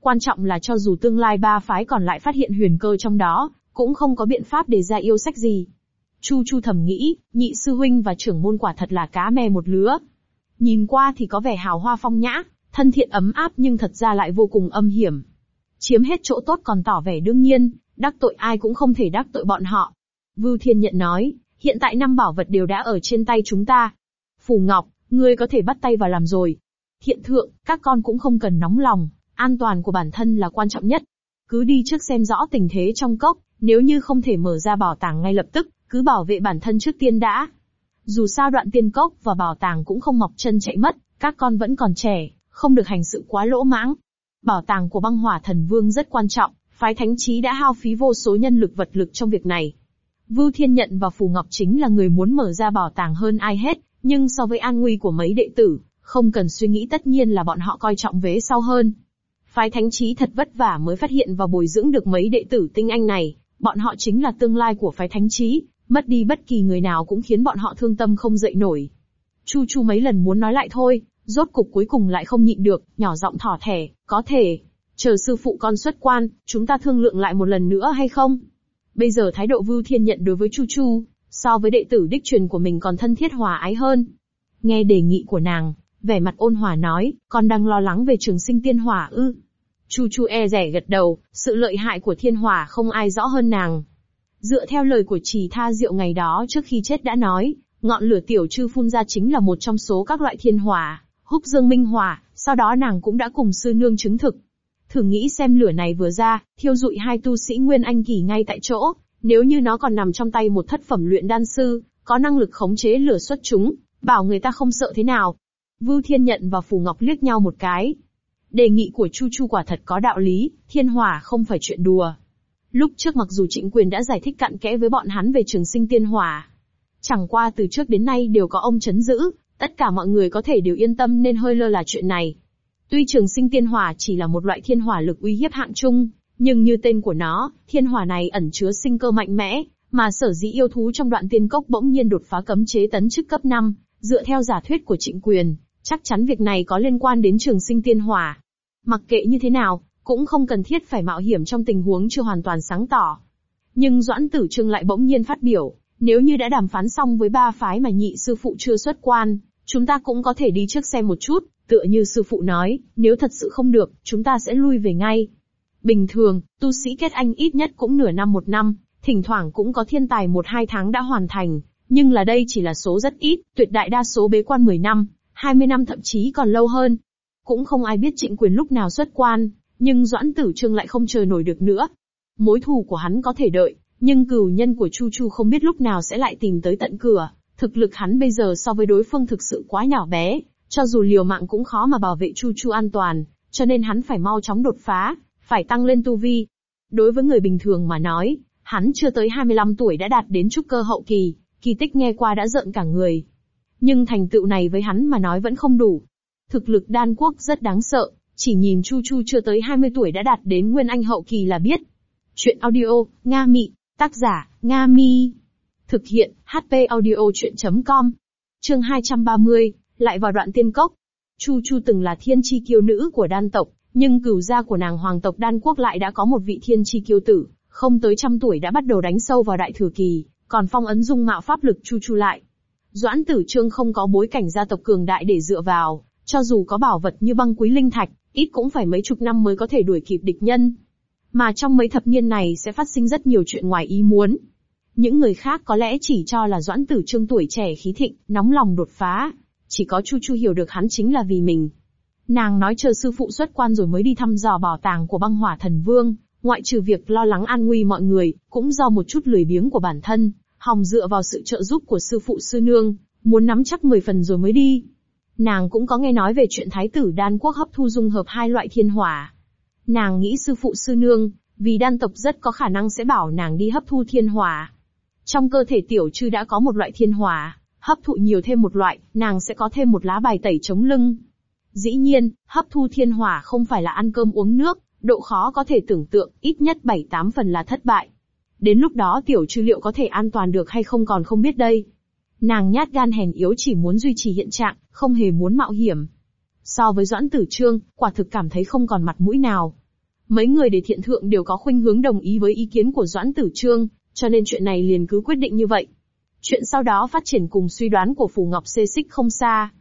Quan trọng là cho dù tương lai ba phái còn lại phát hiện huyền cơ trong đó, cũng không có biện pháp để ra yêu sách gì. Chu Chu thầm nghĩ, nhị sư huynh và trưởng môn quả thật là cá me một lứa. Nhìn qua thì có vẻ hào hoa phong nhã, thân thiện ấm áp nhưng thật ra lại vô cùng âm hiểm. Chiếm hết chỗ tốt còn tỏ vẻ đương nhiên, đắc tội ai cũng không thể đắc tội bọn họ. Vưu Thiên Nhận nói, hiện tại năm bảo vật đều đã ở trên tay chúng ta. Phù Ngọc, ngươi có thể bắt tay vào làm rồi. Thiện thượng, các con cũng không cần nóng lòng, an toàn của bản thân là quan trọng nhất. Cứ đi trước xem rõ tình thế trong cốc, nếu như không thể mở ra bảo tàng ngay lập tức, cứ bảo vệ bản thân trước tiên đã. Dù sao đoạn tiên cốc và bảo tàng cũng không mọc chân chạy mất, các con vẫn còn trẻ, không được hành sự quá lỗ mãng. Bảo tàng của băng hỏa thần vương rất quan trọng, phái thánh trí đã hao phí vô số nhân lực vật lực trong việc này. Vưu Thiên Nhận và Phù Ngọc chính là người muốn mở ra bảo tàng hơn ai hết, nhưng so với an nguy của mấy đệ tử, không cần suy nghĩ tất nhiên là bọn họ coi trọng vế sau hơn. Phái thánh trí thật vất vả mới phát hiện và bồi dưỡng được mấy đệ tử tinh anh này, bọn họ chính là tương lai của phái thánh trí, mất đi bất kỳ người nào cũng khiến bọn họ thương tâm không dậy nổi. Chu Chu mấy lần muốn nói lại thôi, rốt cục cuối cùng lại không nhịn được, nhỏ giọng thỏ thẻ, có thể, chờ sư phụ con xuất quan, chúng ta thương lượng lại một lần nữa hay không? Bây giờ thái độ Vưu Thiên nhận đối với Chu Chu, so với đệ tử đích truyền của mình còn thân thiết hòa ái hơn. Nghe đề nghị của nàng, vẻ mặt ôn hòa nói, con đang lo lắng về trường sinh tiên hỏa ư. Chu Chu e rẻ gật đầu, sự lợi hại của thiên hỏa không ai rõ hơn nàng. Dựa theo lời của trì tha diệu ngày đó trước khi chết đã nói, ngọn lửa tiểu chư phun ra chính là một trong số các loại thiên hỏa, húc dương minh hỏa, sau đó nàng cũng đã cùng sư nương chứng thực. Thử nghĩ xem lửa này vừa ra, thiêu dụi hai tu sĩ Nguyên Anh kỳ ngay tại chỗ, nếu như nó còn nằm trong tay một thất phẩm luyện đan sư, có năng lực khống chế lửa xuất chúng, bảo người ta không sợ thế nào. Vưu Thiên Nhận và Phù Ngọc liếc nhau một cái. Đề nghị của Chu Chu quả thật có đạo lý, thiên hỏa không phải chuyện đùa. Lúc trước mặc dù trịnh quyền đã giải thích cặn kẽ với bọn hắn về trường sinh tiên hỏa. Chẳng qua từ trước đến nay đều có ông chấn giữ, tất cả mọi người có thể đều yên tâm nên hơi lơ là chuyện này. Tuy trường sinh tiên hỏa chỉ là một loại thiên hỏa lực uy hiếp hạng trung, nhưng như tên của nó, thiên hỏa này ẩn chứa sinh cơ mạnh mẽ, mà sở dĩ yêu thú trong đoạn tiên cốc bỗng nhiên đột phá cấm chế tấn chức cấp 5, dựa theo giả thuyết của trịnh quyền, chắc chắn việc này có liên quan đến trường sinh tiên hỏa. Mặc kệ như thế nào, cũng không cần thiết phải mạo hiểm trong tình huống chưa hoàn toàn sáng tỏ. Nhưng Doãn Tử Trương lại bỗng nhiên phát biểu, nếu như đã đàm phán xong với ba phái mà nhị sư phụ chưa xuất quan, chúng ta cũng có thể đi trước xem một chút, tựa như sư phụ nói, nếu thật sự không được, chúng ta sẽ lui về ngay. Bình thường, tu sĩ kết anh ít nhất cũng nửa năm một năm, thỉnh thoảng cũng có thiên tài một hai tháng đã hoàn thành, nhưng là đây chỉ là số rất ít, tuyệt đại đa số bế quan 10 năm, 20 năm thậm chí còn lâu hơn. Cũng không ai biết trịnh quyền lúc nào xuất quan, nhưng Doãn Tử Trương lại không chờ nổi được nữa. Mối thù của hắn có thể đợi, nhưng cửu nhân của Chu Chu không biết lúc nào sẽ lại tìm tới tận cửa. Thực lực hắn bây giờ so với đối phương thực sự quá nhỏ bé, cho dù liều mạng cũng khó mà bảo vệ Chu Chu an toàn, cho nên hắn phải mau chóng đột phá, phải tăng lên tu vi. Đối với người bình thường mà nói, hắn chưa tới 25 tuổi đã đạt đến trúc cơ hậu kỳ, kỳ tích nghe qua đã giận cả người. Nhưng thành tựu này với hắn mà nói vẫn không đủ. Thực lực đan quốc rất đáng sợ, chỉ nhìn Chu Chu chưa tới 20 tuổi đã đạt đến nguyên anh hậu kỳ là biết. Chuyện audio, Nga Mị, tác giả, Nga Mi. Thực hiện, HP audio chuyện.com. Chương 230, lại vào đoạn tiên cốc. Chu Chu từng là thiên chi kiêu nữ của đan tộc, nhưng cửu gia của nàng hoàng tộc đan quốc lại đã có một vị thiên chi kiêu tử, không tới trăm tuổi đã bắt đầu đánh sâu vào đại thừa kỳ, còn phong ấn dung mạo pháp lực Chu Chu lại. Doãn tử trương không có bối cảnh gia tộc cường đại để dựa vào, cho dù có bảo vật như băng quý linh thạch, ít cũng phải mấy chục năm mới có thể đuổi kịp địch nhân. Mà trong mấy thập niên này sẽ phát sinh rất nhiều chuyện ngoài ý muốn. Những người khác có lẽ chỉ cho là doãn tử trương tuổi trẻ khí thịnh, nóng lòng đột phá. Chỉ có Chu Chu hiểu được hắn chính là vì mình. Nàng nói chờ sư phụ xuất quan rồi mới đi thăm dò bảo tàng của băng hỏa thần vương, ngoại trừ việc lo lắng an nguy mọi người, cũng do một chút lười biếng của bản thân, hòng dựa vào sự trợ giúp của sư phụ sư nương, muốn nắm chắc 10 phần rồi mới đi. Nàng cũng có nghe nói về chuyện thái tử đan quốc hấp thu dung hợp hai loại thiên hỏa. Nàng nghĩ sư phụ sư nương, vì đan tộc rất có khả năng sẽ bảo nàng đi hấp thu thiên hỏa. Trong cơ thể tiểu trư đã có một loại thiên hỏa, hấp thụ nhiều thêm một loại, nàng sẽ có thêm một lá bài tẩy chống lưng. Dĩ nhiên, hấp thu thiên hỏa không phải là ăn cơm uống nước, độ khó có thể tưởng tượng, ít nhất 7-8 phần là thất bại. Đến lúc đó tiểu trư liệu có thể an toàn được hay không còn không biết đây. Nàng nhát gan hèn yếu chỉ muốn duy trì hiện trạng, không hề muốn mạo hiểm. So với Doãn Tử Trương, quả thực cảm thấy không còn mặt mũi nào. Mấy người để thiện thượng đều có khuynh hướng đồng ý với ý kiến của Doãn Tử Trương, cho nên chuyện này liền cứ quyết định như vậy. Chuyện sau đó phát triển cùng suy đoán của Phù Ngọc xê xích không xa.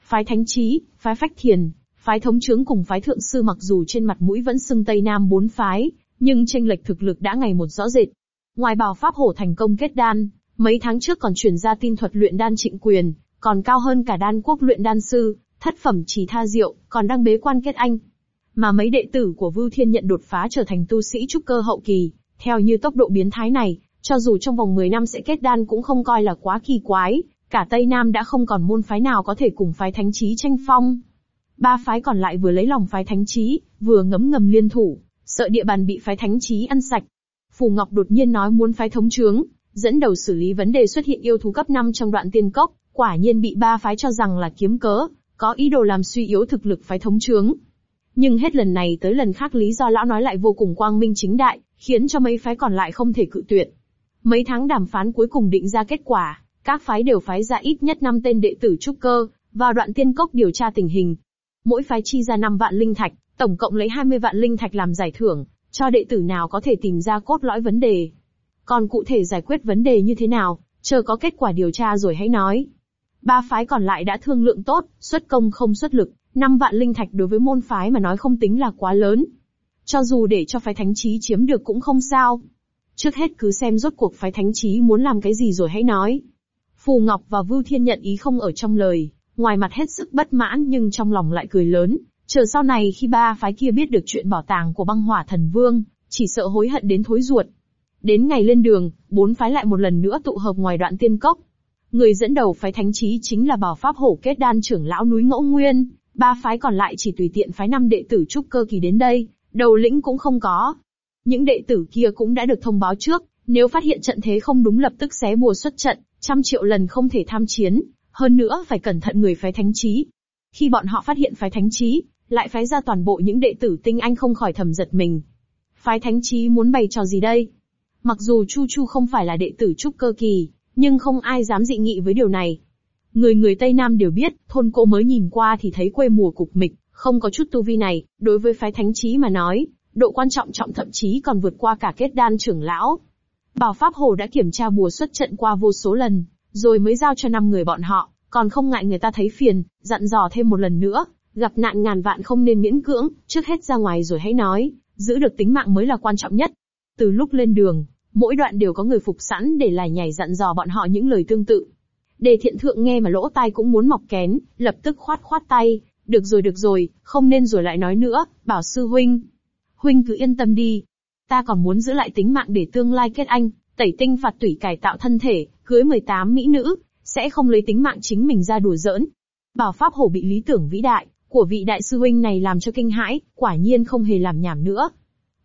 Phái Thánh Trí, phái Phách Thiền, phái Thống Trướng cùng phái Thượng Sư mặc dù trên mặt mũi vẫn xưng Tây Nam bốn phái, nhưng tranh lệch thực lực đã ngày một rõ rệt. Ngoài bảo Pháp Hổ thành công kết đan, mấy tháng trước còn truyền ra tin thuật luyện đan trịnh quyền, còn cao hơn cả đan quốc luyện đan sư, thất phẩm chỉ tha diệu, còn đang bế quan kết anh. Mà mấy đệ tử của Vưu Thiên nhận đột phá trở thành tu sĩ trúc cơ hậu kỳ, theo như tốc độ biến thái này, cho dù trong vòng 10 năm sẽ kết đan cũng không coi là quá kỳ quái, cả Tây Nam đã không còn môn phái nào có thể cùng phái thánh trí tranh phong. Ba phái còn lại vừa lấy lòng phái thánh trí, vừa ngấm ngầm liên thủ, sợ địa bàn bị phái thánh trí ăn sạch. Phù Ngọc đột nhiên nói muốn phái thống trướng, dẫn đầu xử lý vấn đề xuất hiện yêu thú cấp 5 trong đoạn tiên cốc, quả nhiên bị ba phái cho rằng là kiếm cớ, có ý đồ làm suy yếu thực lực phái thống trướng. Nhưng hết lần này tới lần khác lý do lão nói lại vô cùng quang minh chính đại, khiến cho mấy phái còn lại không thể cự tuyệt. Mấy tháng đàm phán cuối cùng định ra kết quả, các phái đều phái ra ít nhất 5 tên đệ tử trúc cơ, vào đoạn tiên cốc điều tra tình hình. Mỗi phái chi ra 5 vạn linh thạch, tổng cộng lấy 20 vạn linh thạch làm giải thưởng, cho đệ tử nào có thể tìm ra cốt lõi vấn đề. Còn cụ thể giải quyết vấn đề như thế nào, chờ có kết quả điều tra rồi hãy nói. Ba phái còn lại đã thương lượng tốt, xuất công không xuất lực, 5 vạn linh thạch đối với môn phái mà nói không tính là quá lớn. Cho dù để cho phái thánh trí chiếm được cũng không sao. Trước hết cứ xem rốt cuộc phái thánh trí muốn làm cái gì rồi hãy nói. Phù Ngọc và Vưu Thiên nhận ý không ở trong lời, ngoài mặt hết sức bất mãn nhưng trong lòng lại cười lớn, chờ sau này khi ba phái kia biết được chuyện bảo tàng của băng hỏa thần vương, chỉ sợ hối hận đến thối ruột. Đến ngày lên đường, bốn phái lại một lần nữa tụ hợp ngoài đoạn tiên cốc. Người dẫn đầu phái thánh trí chính là bảo pháp hổ kết đan trưởng lão núi Ngẫu Nguyên, ba phái còn lại chỉ tùy tiện phái năm đệ tử trúc cơ kỳ đến đây, đầu lĩnh cũng không có. Những đệ tử kia cũng đã được thông báo trước, nếu phát hiện trận thế không đúng lập tức xé bùa xuất trận, trăm triệu lần không thể tham chiến, hơn nữa phải cẩn thận người phái thánh trí. Khi bọn họ phát hiện phái thánh trí, lại phái ra toàn bộ những đệ tử tinh anh không khỏi thầm giật mình. Phái thánh trí muốn bày trò gì đây? Mặc dù Chu Chu không phải là đệ tử trúc cơ kỳ, nhưng không ai dám dị nghị với điều này. Người người Tây Nam đều biết, thôn cô mới nhìn qua thì thấy quê mùa cục mịch, không có chút tu vi này, đối với phái thánh trí mà nói, độ quan trọng trọng thậm chí còn vượt qua cả kết đan trưởng lão. Bảo Pháp Hồ đã kiểm tra bùa xuất trận qua vô số lần, rồi mới giao cho năm người bọn họ, còn không ngại người ta thấy phiền, dặn dò thêm một lần nữa, gặp nạn ngàn vạn không nên miễn cưỡng, trước hết ra ngoài rồi hãy nói, giữ được tính mạng mới là quan trọng nhất. Từ lúc lên đường, mỗi đoạn đều có người phục sẵn để lải nhảy dặn dò bọn họ những lời tương tự. Đề thiện thượng nghe mà lỗ tai cũng muốn mọc kén, lập tức khoát khoát tay, được rồi được rồi, không nên rồi lại nói nữa, bảo sư huynh. Huynh cứ yên tâm đi. Ta còn muốn giữ lại tính mạng để tương lai kết anh, tẩy tinh phạt tủy cải tạo thân thể, cưới 18 mỹ nữ, sẽ không lấy tính mạng chính mình ra đùa giỡn. Bảo Pháp Hổ bị lý tưởng vĩ đại, của vị đại sư huynh này làm cho kinh hãi, quả nhiên không hề làm nhảm nữa.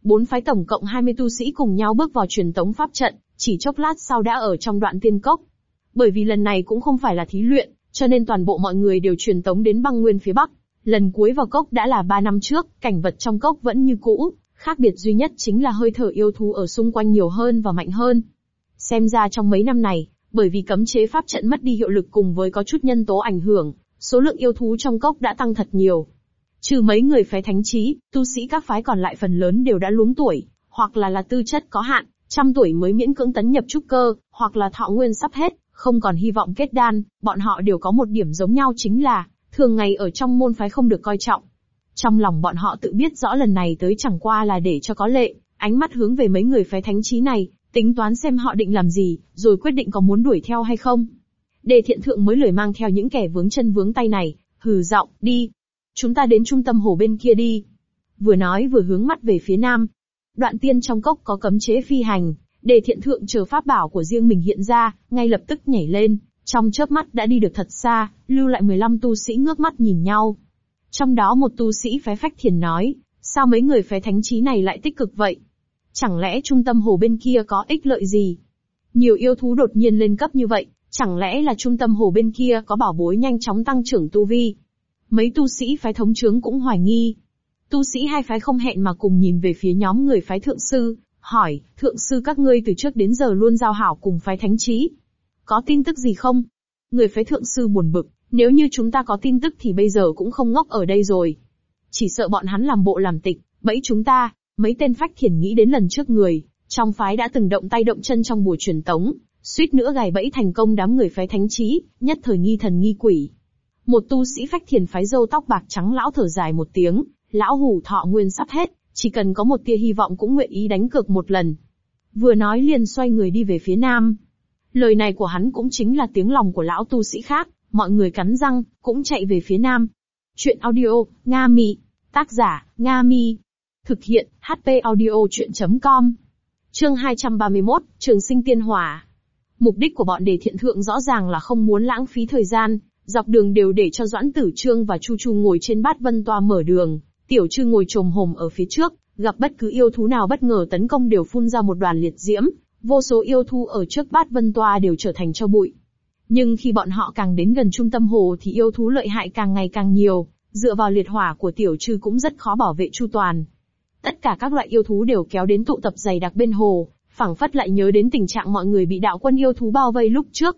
Bốn phái tổng cộng 20 tu sĩ cùng nhau bước vào truyền tống pháp trận, chỉ chốc lát sau đã ở trong đoạn tiên cốc. Bởi vì lần này cũng không phải là thí luyện, cho nên toàn bộ mọi người đều truyền tống đến băng nguyên phía bắc. Lần cuối vào cốc đã là 3 năm trước, cảnh vật trong cốc vẫn như cũ, khác biệt duy nhất chính là hơi thở yêu thú ở xung quanh nhiều hơn và mạnh hơn. Xem ra trong mấy năm này, bởi vì cấm chế pháp trận mất đi hiệu lực cùng với có chút nhân tố ảnh hưởng, số lượng yêu thú trong cốc đã tăng thật nhiều. Trừ mấy người phái thánh trí, tu sĩ các phái còn lại phần lớn đều đã luống tuổi, hoặc là là tư chất có hạn, trăm tuổi mới miễn cưỡng tấn nhập trúc cơ, hoặc là thọ nguyên sắp hết, không còn hy vọng kết đan, bọn họ đều có một điểm giống nhau chính là, thường ngày ở trong môn phái không được coi trọng. Trong lòng bọn họ tự biết rõ lần này tới chẳng qua là để cho có lệ, ánh mắt hướng về mấy người phái thánh trí này, tính toán xem họ định làm gì, rồi quyết định có muốn đuổi theo hay không. Đề thiện thượng mới lười mang theo những kẻ vướng chân vướng tay này, hừ giọng, đi. Chúng ta đến trung tâm hồ bên kia đi. Vừa nói vừa hướng mắt về phía nam. Đoạn tiên trong cốc có cấm chế phi hành, để thiện thượng chờ pháp bảo của riêng mình hiện ra, ngay lập tức nhảy lên, trong chớp mắt đã đi được thật xa, lưu lại 15 tu sĩ ngước mắt nhìn nhau. Trong đó một tu sĩ phái phách thiền nói, sao mấy người phái thánh trí này lại tích cực vậy? Chẳng lẽ trung tâm hồ bên kia có ích lợi gì? Nhiều yêu thú đột nhiên lên cấp như vậy, chẳng lẽ là trung tâm hồ bên kia có bảo bối nhanh chóng tăng trưởng tu vi? Mấy tu sĩ phái thống trướng cũng hoài nghi. Tu sĩ hai phái không hẹn mà cùng nhìn về phía nhóm người phái thượng sư, hỏi, thượng sư các ngươi từ trước đến giờ luôn giao hảo cùng phái thánh trí. Có tin tức gì không? Người phái thượng sư buồn bực, nếu như chúng ta có tin tức thì bây giờ cũng không ngốc ở đây rồi. Chỉ sợ bọn hắn làm bộ làm tịch, bẫy chúng ta, mấy tên phách thiền nghĩ đến lần trước người, trong phái đã từng động tay động chân trong buổi truyền tống, suýt nữa gài bẫy thành công đám người phái thánh trí, nhất thời nghi thần nghi quỷ. Một tu sĩ phách thiền phái râu tóc bạc trắng lão thở dài một tiếng, lão hủ thọ nguyên sắp hết, chỉ cần có một tia hy vọng cũng nguyện ý đánh cược một lần. Vừa nói liền xoay người đi về phía nam. Lời này của hắn cũng chính là tiếng lòng của lão tu sĩ khác, mọi người cắn răng, cũng chạy về phía nam. Chuyện audio, Nga Mi. Tác giả, Nga Mi. Thực hiện, HP audio chuyện.com. Chương 231, Trường sinh tiên hỏa. Mục đích của bọn đề thiện thượng rõ ràng là không muốn lãng phí thời gian, dọc đường đều để cho Doãn Tử Trương và Chu Chu ngồi trên bát vân toa mở đường, Tiểu Trư ngồi trồm hồm ở phía trước, gặp bất cứ yêu thú nào bất ngờ tấn công đều phun ra một đoàn liệt diễm, vô số yêu thú ở trước bát vân toa đều trở thành cho bụi. Nhưng khi bọn họ càng đến gần trung tâm hồ thì yêu thú lợi hại càng ngày càng nhiều, dựa vào liệt hỏa của tiểu trư cũng rất khó bảo vệ chu toàn. Tất cả các loại yêu thú đều kéo đến tụ tập dày đặc bên hồ, phảng phất lại nhớ đến tình trạng mọi người bị đạo quân yêu thú bao vây lúc trước.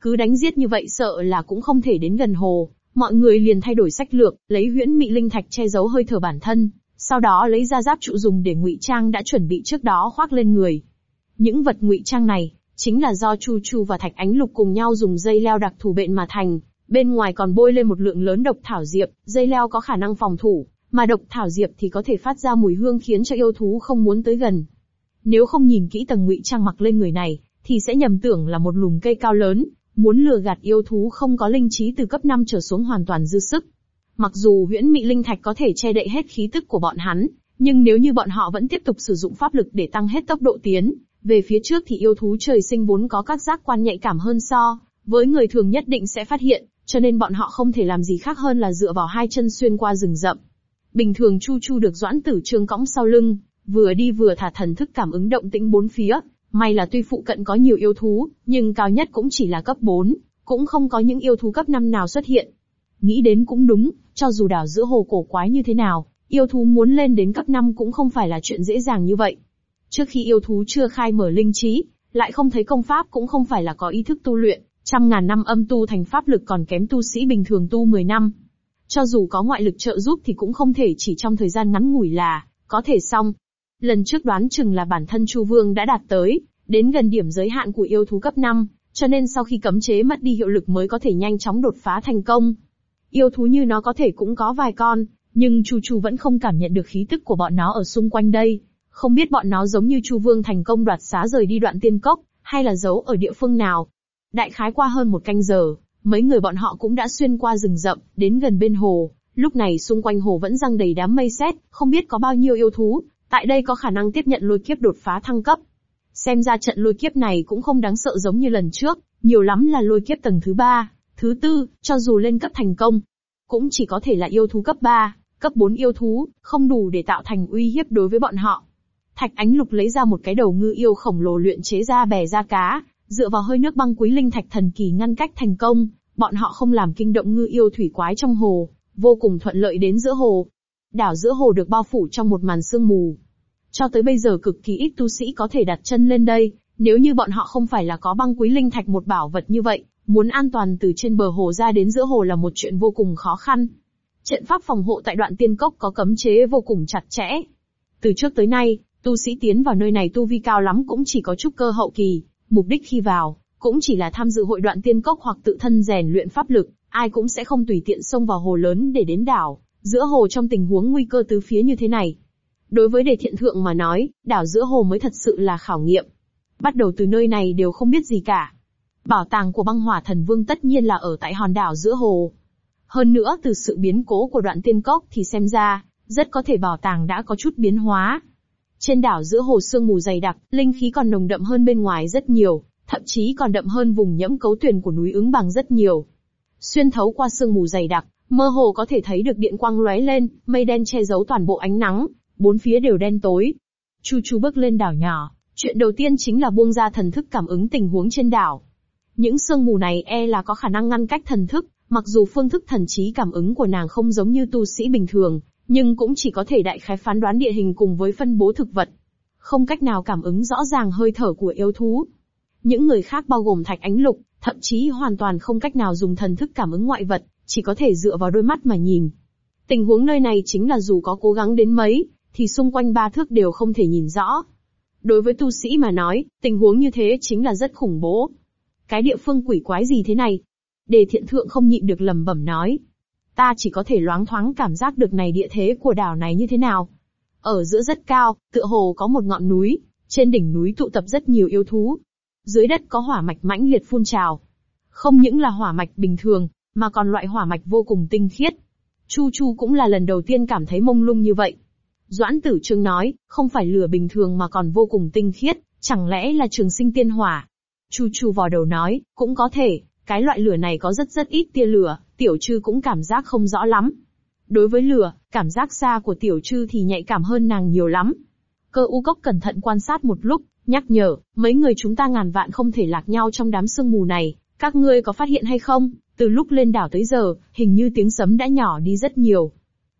Cứ đánh giết như vậy sợ là cũng không thể đến gần hồ, mọi người liền thay đổi sách lược, lấy huyễn mị linh thạch che giấu hơi thở bản thân, sau đó lấy ra giáp trụ dùng để ngụy trang đã chuẩn bị trước đó khoác lên người. Những vật ngụy trang này, chính là do Chu Chu và Thạch Ánh Lục cùng nhau dùng dây leo đặc thù bện mà thành, bên ngoài còn bôi lên một lượng lớn độc thảo diệp, dây leo có khả năng phòng thủ, mà độc thảo diệp thì có thể phát ra mùi hương khiến cho yêu thú không muốn tới gần. Nếu không nhìn kỹ tầng ngụy trang mặc lên người này, thì sẽ nhầm tưởng là một lùm cây cao lớn, muốn lừa gạt yêu thú không có linh trí từ cấp 5 trở xuống hoàn toàn dư sức. Mặc dù huyễn mị linh thạch có thể che đậy hết khí tức của bọn hắn, nhưng nếu như bọn họ vẫn tiếp tục sử dụng pháp lực để tăng hết tốc độ tiến, về phía trước thì yêu thú trời sinh vốn có các giác quan nhạy cảm hơn so, với người thường nhất định sẽ phát hiện, cho nên bọn họ không thể làm gì khác hơn là dựa vào hai chân xuyên qua rừng rậm. Bình thường Chu Chu được Doãn Tử Trương cõng sau lưng, vừa đi vừa thả thần thức cảm ứng động tĩnh bốn phía, may là tuy phụ cận có nhiều yêu thú, nhưng cao nhất cũng chỉ là cấp 4, cũng không có những yêu thú cấp 5 nào xuất hiện. Nghĩ đến cũng đúng, cho dù đảo giữa hồ cổ quái như thế nào, yêu thú muốn lên đến cấp 5 cũng không phải là chuyện dễ dàng như vậy. Trước khi yêu thú chưa khai mở linh trí, lại không thấy công pháp cũng không phải là có ý thức tu luyện, trăm ngàn năm âm tu thành pháp lực còn kém tu sĩ bình thường tu 10 năm. Cho dù có ngoại lực trợ giúp thì cũng không thể chỉ trong thời gian ngắn ngủi là, có thể xong. Lần trước đoán chừng là bản thân Chu Vương đã đạt tới, đến gần điểm giới hạn của yêu thú cấp 5, cho nên sau khi cấm chế mất đi hiệu lực mới có thể nhanh chóng đột phá thành công. Yêu thú như nó có thể cũng có vài con, nhưng Chu Chu vẫn không cảm nhận được khí tức của bọn nó ở xung quanh đây. Không biết bọn nó giống như Chu Vương thành công đoạt xá rời đi đoạn tiên cốc, hay là giấu ở địa phương nào. Đại khái qua hơn một canh giờ, mấy người bọn họ cũng đã xuyên qua rừng rậm, đến gần bên hồ. Lúc này xung quanh hồ vẫn răng đầy đám mây sét, không biết có bao nhiêu yêu thú, tại đây có khả năng tiếp nhận lôi kiếp đột phá thăng cấp. Xem ra trận lôi kiếp này cũng không đáng sợ giống như lần trước, nhiều lắm là lôi kiếp tầng thứ ba, thứ tư, cho dù lên cấp thành công, cũng chỉ có thể là yêu thú cấp 3, cấp 4 yêu thú, không đủ để tạo thành uy hiếp đối với bọn họ. Thạch Ánh Lục lấy ra một cái đầu ngư yêu khổng lồ luyện chế ra bè ra cá, dựa vào hơi nước băng quý linh thạch thần kỳ ngăn cách thành công, bọn họ không làm kinh động ngư yêu thủy quái trong hồ, vô cùng thuận lợi đến giữa hồ. Đảo giữa hồ được bao phủ trong một màn sương mù. Cho tới bây giờ cực kỳ ít tu sĩ có thể đặt chân lên đây, nếu như bọn họ không phải là có băng quý linh thạch một bảo vật như vậy, muốn an toàn từ trên bờ hồ ra đến giữa hồ là một chuyện vô cùng khó khăn. Trận pháp phòng hộ tại đoạn tiên cốc có cấm chế vô cùng chặt chẽ. Từ trước tới nay, tu sĩ tiến vào nơi này tu vi cao lắm cũng chỉ có chút cơ hậu kỳ, mục đích khi vào, cũng chỉ là tham dự hội đoạn tiên cốc hoặc tự thân rèn luyện pháp lực, ai cũng sẽ không tùy tiện xông vào hồ lớn để đến đảo, giữa hồ trong tình huống nguy cơ tứ phía như thế này. Đối với đề thiện thượng mà nói, đảo giữa hồ mới thật sự là khảo nghiệm. Bắt đầu từ nơi này đều không biết gì cả. Bảo tàng của băng hỏa thần vương tất nhiên là ở tại hòn đảo giữa hồ. Hơn nữa từ sự biến cố của đoạn tiên cốc thì xem ra, rất có thể bảo tàng đã có chút biến hóa. Trên đảo giữa hồ sương mù dày đặc, linh khí còn nồng đậm hơn bên ngoài rất nhiều, thậm chí còn đậm hơn vùng nhẫm cấu tuyển của núi ứng bằng rất nhiều. Xuyên thấu qua sương mù dày đặc, mơ hồ có thể thấy được điện quang lóe lên, mây đen che giấu toàn bộ ánh nắng, bốn phía đều đen tối. Chu Chu bước lên đảo nhỏ, chuyện đầu tiên chính là buông ra thần thức cảm ứng tình huống trên đảo. Những sương mù này e là có khả năng ngăn cách thần thức, mặc dù phương thức thần trí cảm ứng của nàng không giống như tu sĩ bình thường, nhưng cũng chỉ có thể đại khái phán đoán địa hình cùng với phân bố thực vật. Không cách nào cảm ứng rõ ràng hơi thở của yêu thú. Những người khác bao gồm thạch ánh lục, thậm chí hoàn toàn không cách nào dùng thần thức cảm ứng ngoại vật, chỉ có thể dựa vào đôi mắt mà nhìn. Tình huống nơi này chính là dù có cố gắng đến mấy, thì xung quanh ba thước đều không thể nhìn rõ. Đối với tu sĩ mà nói, tình huống như thế chính là rất khủng bố. Cái địa phương quỷ quái gì thế này? Đề thiện thượng không nhịn được lầm bẩm nói. Ta chỉ có thể loáng thoáng cảm giác được này địa thế của đảo này như thế nào. Ở giữa rất cao, tựa hồ có một ngọn núi, trên đỉnh núi tụ tập rất nhiều yêu thú. Dưới đất có hỏa mạch mãnh liệt phun trào. Không những là hỏa mạch bình thường, mà còn loại hỏa mạch vô cùng tinh khiết. Chu Chu cũng là lần đầu tiên cảm thấy mông lung như vậy. Doãn Tử Trương nói, không phải lửa bình thường mà còn vô cùng tinh khiết, chẳng lẽ là trường sinh tiên hỏa? Chu Chu vò đầu nói, cũng có thể, cái loại lửa này có rất rất ít tia lửa, tiểu trư cũng cảm giác không rõ lắm. Đối với lửa, cảm giác xa của tiểu trư thì nhạy cảm hơn nàng nhiều lắm. Cơ u cốc cẩn thận quan sát một lúc, nhắc nhở, mấy người chúng ta ngàn vạn không thể lạc nhau trong đám sương mù này, các ngươi có phát hiện hay không, từ lúc lên đảo tới giờ, hình như tiếng sấm đã nhỏ đi rất nhiều.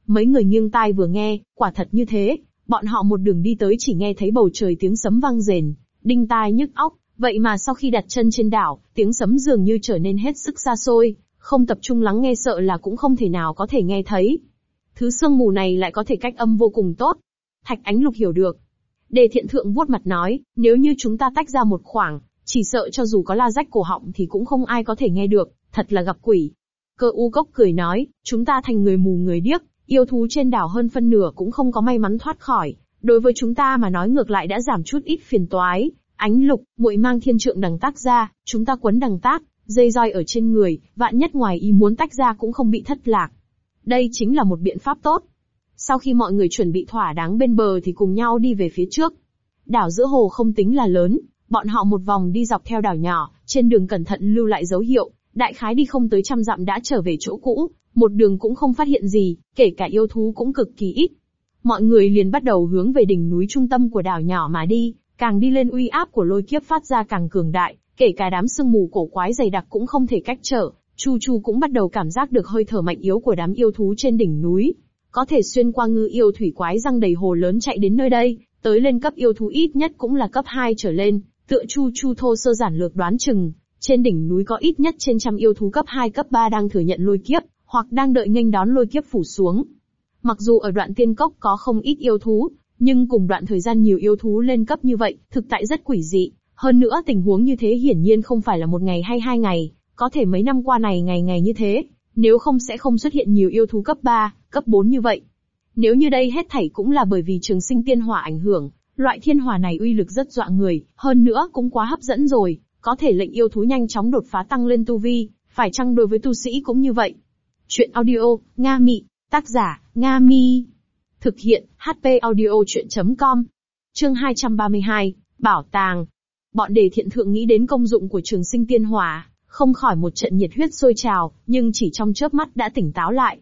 Mấy người nghiêng tai vừa nghe, quả thật như thế, bọn họ một đường đi tới chỉ nghe thấy bầu trời tiếng sấm vang rền, đinh tai nhức óc, vậy mà sau khi đặt chân trên đảo, tiếng sấm dường như trở nên hết sức xa xôi, không tập trung lắng nghe sợ là cũng không thể nào có thể nghe thấy. Thứ sương mù này lại có thể cách âm vô cùng tốt. Thạch Ánh Lục hiểu được. Đề thiện thượng vuốt mặt nói, nếu như chúng ta tách ra một khoảng, chỉ sợ cho dù có la rách cổ họng thì cũng không ai có thể nghe được, thật là gặp quỷ. Cơ u cốc cười nói, chúng ta thành người mù người điếc, yêu thú trên đảo hơn phân nửa cũng không có may mắn thoát khỏi. Đối với chúng ta mà nói ngược lại đã giảm chút ít phiền toái. Ánh lục, muội mang thiên trượng đằng tác ra, chúng ta quấn đằng tác, dây roi ở trên người, vạn nhất ngoài ý muốn tách ra cũng không bị thất lạc. Đây chính là một biện pháp tốt. Sau khi mọi người chuẩn bị thỏa đáng bên bờ thì cùng nhau đi về phía trước. Đảo giữa hồ không tính là lớn, bọn họ một vòng đi dọc theo đảo nhỏ, trên đường cẩn thận lưu lại dấu hiệu, đại khái đi không tới trăm dặm đã trở về chỗ cũ, một đường cũng không phát hiện gì, kể cả yêu thú cũng cực kỳ ít. Mọi người liền bắt đầu hướng về đỉnh núi trung tâm của đảo nhỏ mà đi, càng đi lên uy áp của lôi kiếp phát ra càng cường đại, kể cả đám sương mù cổ quái dày đặc cũng không thể cách trở. Chu Chu cũng bắt đầu cảm giác được hơi thở mạnh yếu của đám yêu thú trên đỉnh núi, có thể xuyên qua ngư yêu thủy quái răng đầy hồ lớn chạy đến nơi đây, tới lên cấp yêu thú ít nhất cũng là cấp 2 trở lên, tựa Chu Chu thô sơ giản lược đoán chừng, trên đỉnh núi có ít nhất trên trăm yêu thú cấp 2 cấp 3 đang thừa nhận lôi kiếp, hoặc đang đợi nghênh đón lôi kiếp phủ xuống. Mặc dù ở đoạn tiên cốc có không ít yêu thú, nhưng cùng đoạn thời gian nhiều yêu thú lên cấp như vậy, thực tại rất quỷ dị. Hơn nữa tình huống như thế hiển nhiên không phải là một ngày hay hai ngày, có thể mấy năm qua này ngày ngày như thế, nếu không sẽ không xuất hiện nhiều yêu thú cấp 3, cấp 4 như vậy. Nếu như đây hết thảy cũng là bởi vì trường sinh tiên hỏa ảnh hưởng, loại thiên hỏa này uy lực rất dọa người, hơn nữa cũng quá hấp dẫn rồi, có thể lệnh yêu thú nhanh chóng đột phá tăng lên tu vi, phải chăng đối với tu sĩ cũng như vậy. Chuyện audio, Nga Mị, tác giả, Nga Mi. Thực hiện, HP audio chuyện.com. Chương 232, Bảo tàng. Bọn đề thiện thượng nghĩ đến công dụng của trường sinh tiên hỏa, không khỏi một trận nhiệt huyết sôi trào, nhưng chỉ trong chớp mắt đã tỉnh táo lại.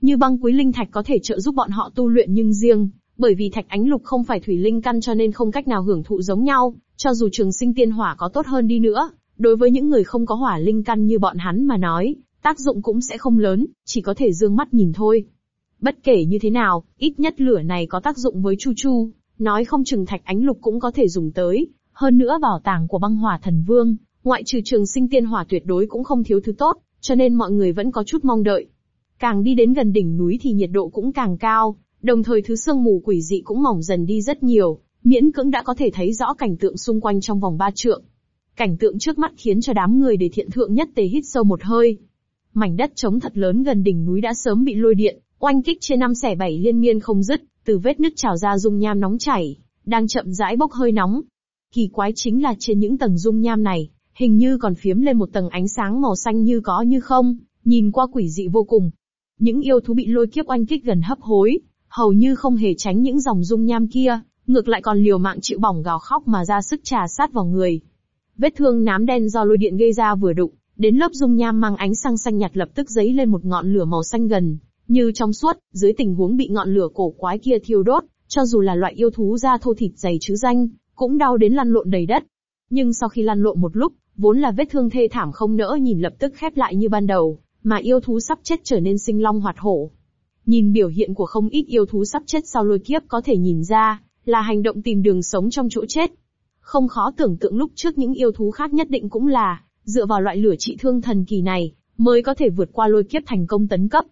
Như băng quý linh thạch có thể trợ giúp bọn họ tu luyện nhưng riêng, bởi vì thạch ánh lục không phải thủy linh căn cho nên không cách nào hưởng thụ giống nhau, cho dù trường sinh tiên hỏa có tốt hơn đi nữa, đối với những người không có hỏa linh căn như bọn hắn mà nói, tác dụng cũng sẽ không lớn, chỉ có thể dương mắt nhìn thôi. Bất kể như thế nào, ít nhất lửa này có tác dụng với Chu Chu, nói không chừng thạch ánh lục cũng có thể dùng tới, hơn nữa bảo tàng của băng hỏa thần vương, ngoại trừ trường sinh tiên hỏa tuyệt đối cũng không thiếu thứ tốt, cho nên mọi người vẫn có chút mong đợi. Càng đi đến gần đỉnh núi thì nhiệt độ cũng càng cao, đồng thời thứ sương mù quỷ dị cũng mỏng dần đi rất nhiều, miễn cưỡng đã có thể thấy rõ cảnh tượng xung quanh trong vòng ba trượng. Cảnh tượng trước mắt khiến cho đám người để thiện thượng nhất tề hít sâu một hơi. Mảnh đất trống thật lớn gần đỉnh núi đã sớm bị lôi điện, oanh kích trên năm xẻ bảy liên miên không dứt, từ vết nứt trào ra dung nham nóng chảy, đang chậm rãi bốc hơi nóng. Kỳ quái chính là trên những tầng dung nham này, hình như còn phiếm lên một tầng ánh sáng màu xanh như có như không, nhìn qua quỷ dị vô cùng. Những yêu thú bị lôi kiếp oanh kích gần hấp hối, hầu như không hề tránh những dòng dung nham kia, ngược lại còn liều mạng chịu bỏng gào khóc mà ra sức trà sát vào người. Vết thương nám đen do lôi điện gây ra vừa đụng, đến lớp dung nham mang ánh sang xanh nhạt lập tức dấy lên một ngọn lửa màu xanh gần, như trong suốt, dưới tình huống bị ngọn lửa cổ quái kia thiêu đốt, cho dù là loại yêu thú da thô thịt dày chứ danh, cũng đau đến lăn lộn đầy đất. Nhưng sau khi lăn lộn một lúc, vốn là vết thương thê thảm không nỡ nhìn lập tức khép lại như ban đầu, mà yêu thú sắp chết trở nên sinh long hoạt hổ. Nhìn biểu hiện của không ít yêu thú sắp chết sau lôi kiếp có thể nhìn ra, là hành động tìm đường sống trong chỗ chết. Không khó tưởng tượng lúc trước những yêu thú khác nhất định cũng là, dựa vào loại lửa trị thương thần kỳ này, mới có thể vượt qua lôi kiếp thành công tấn cấp.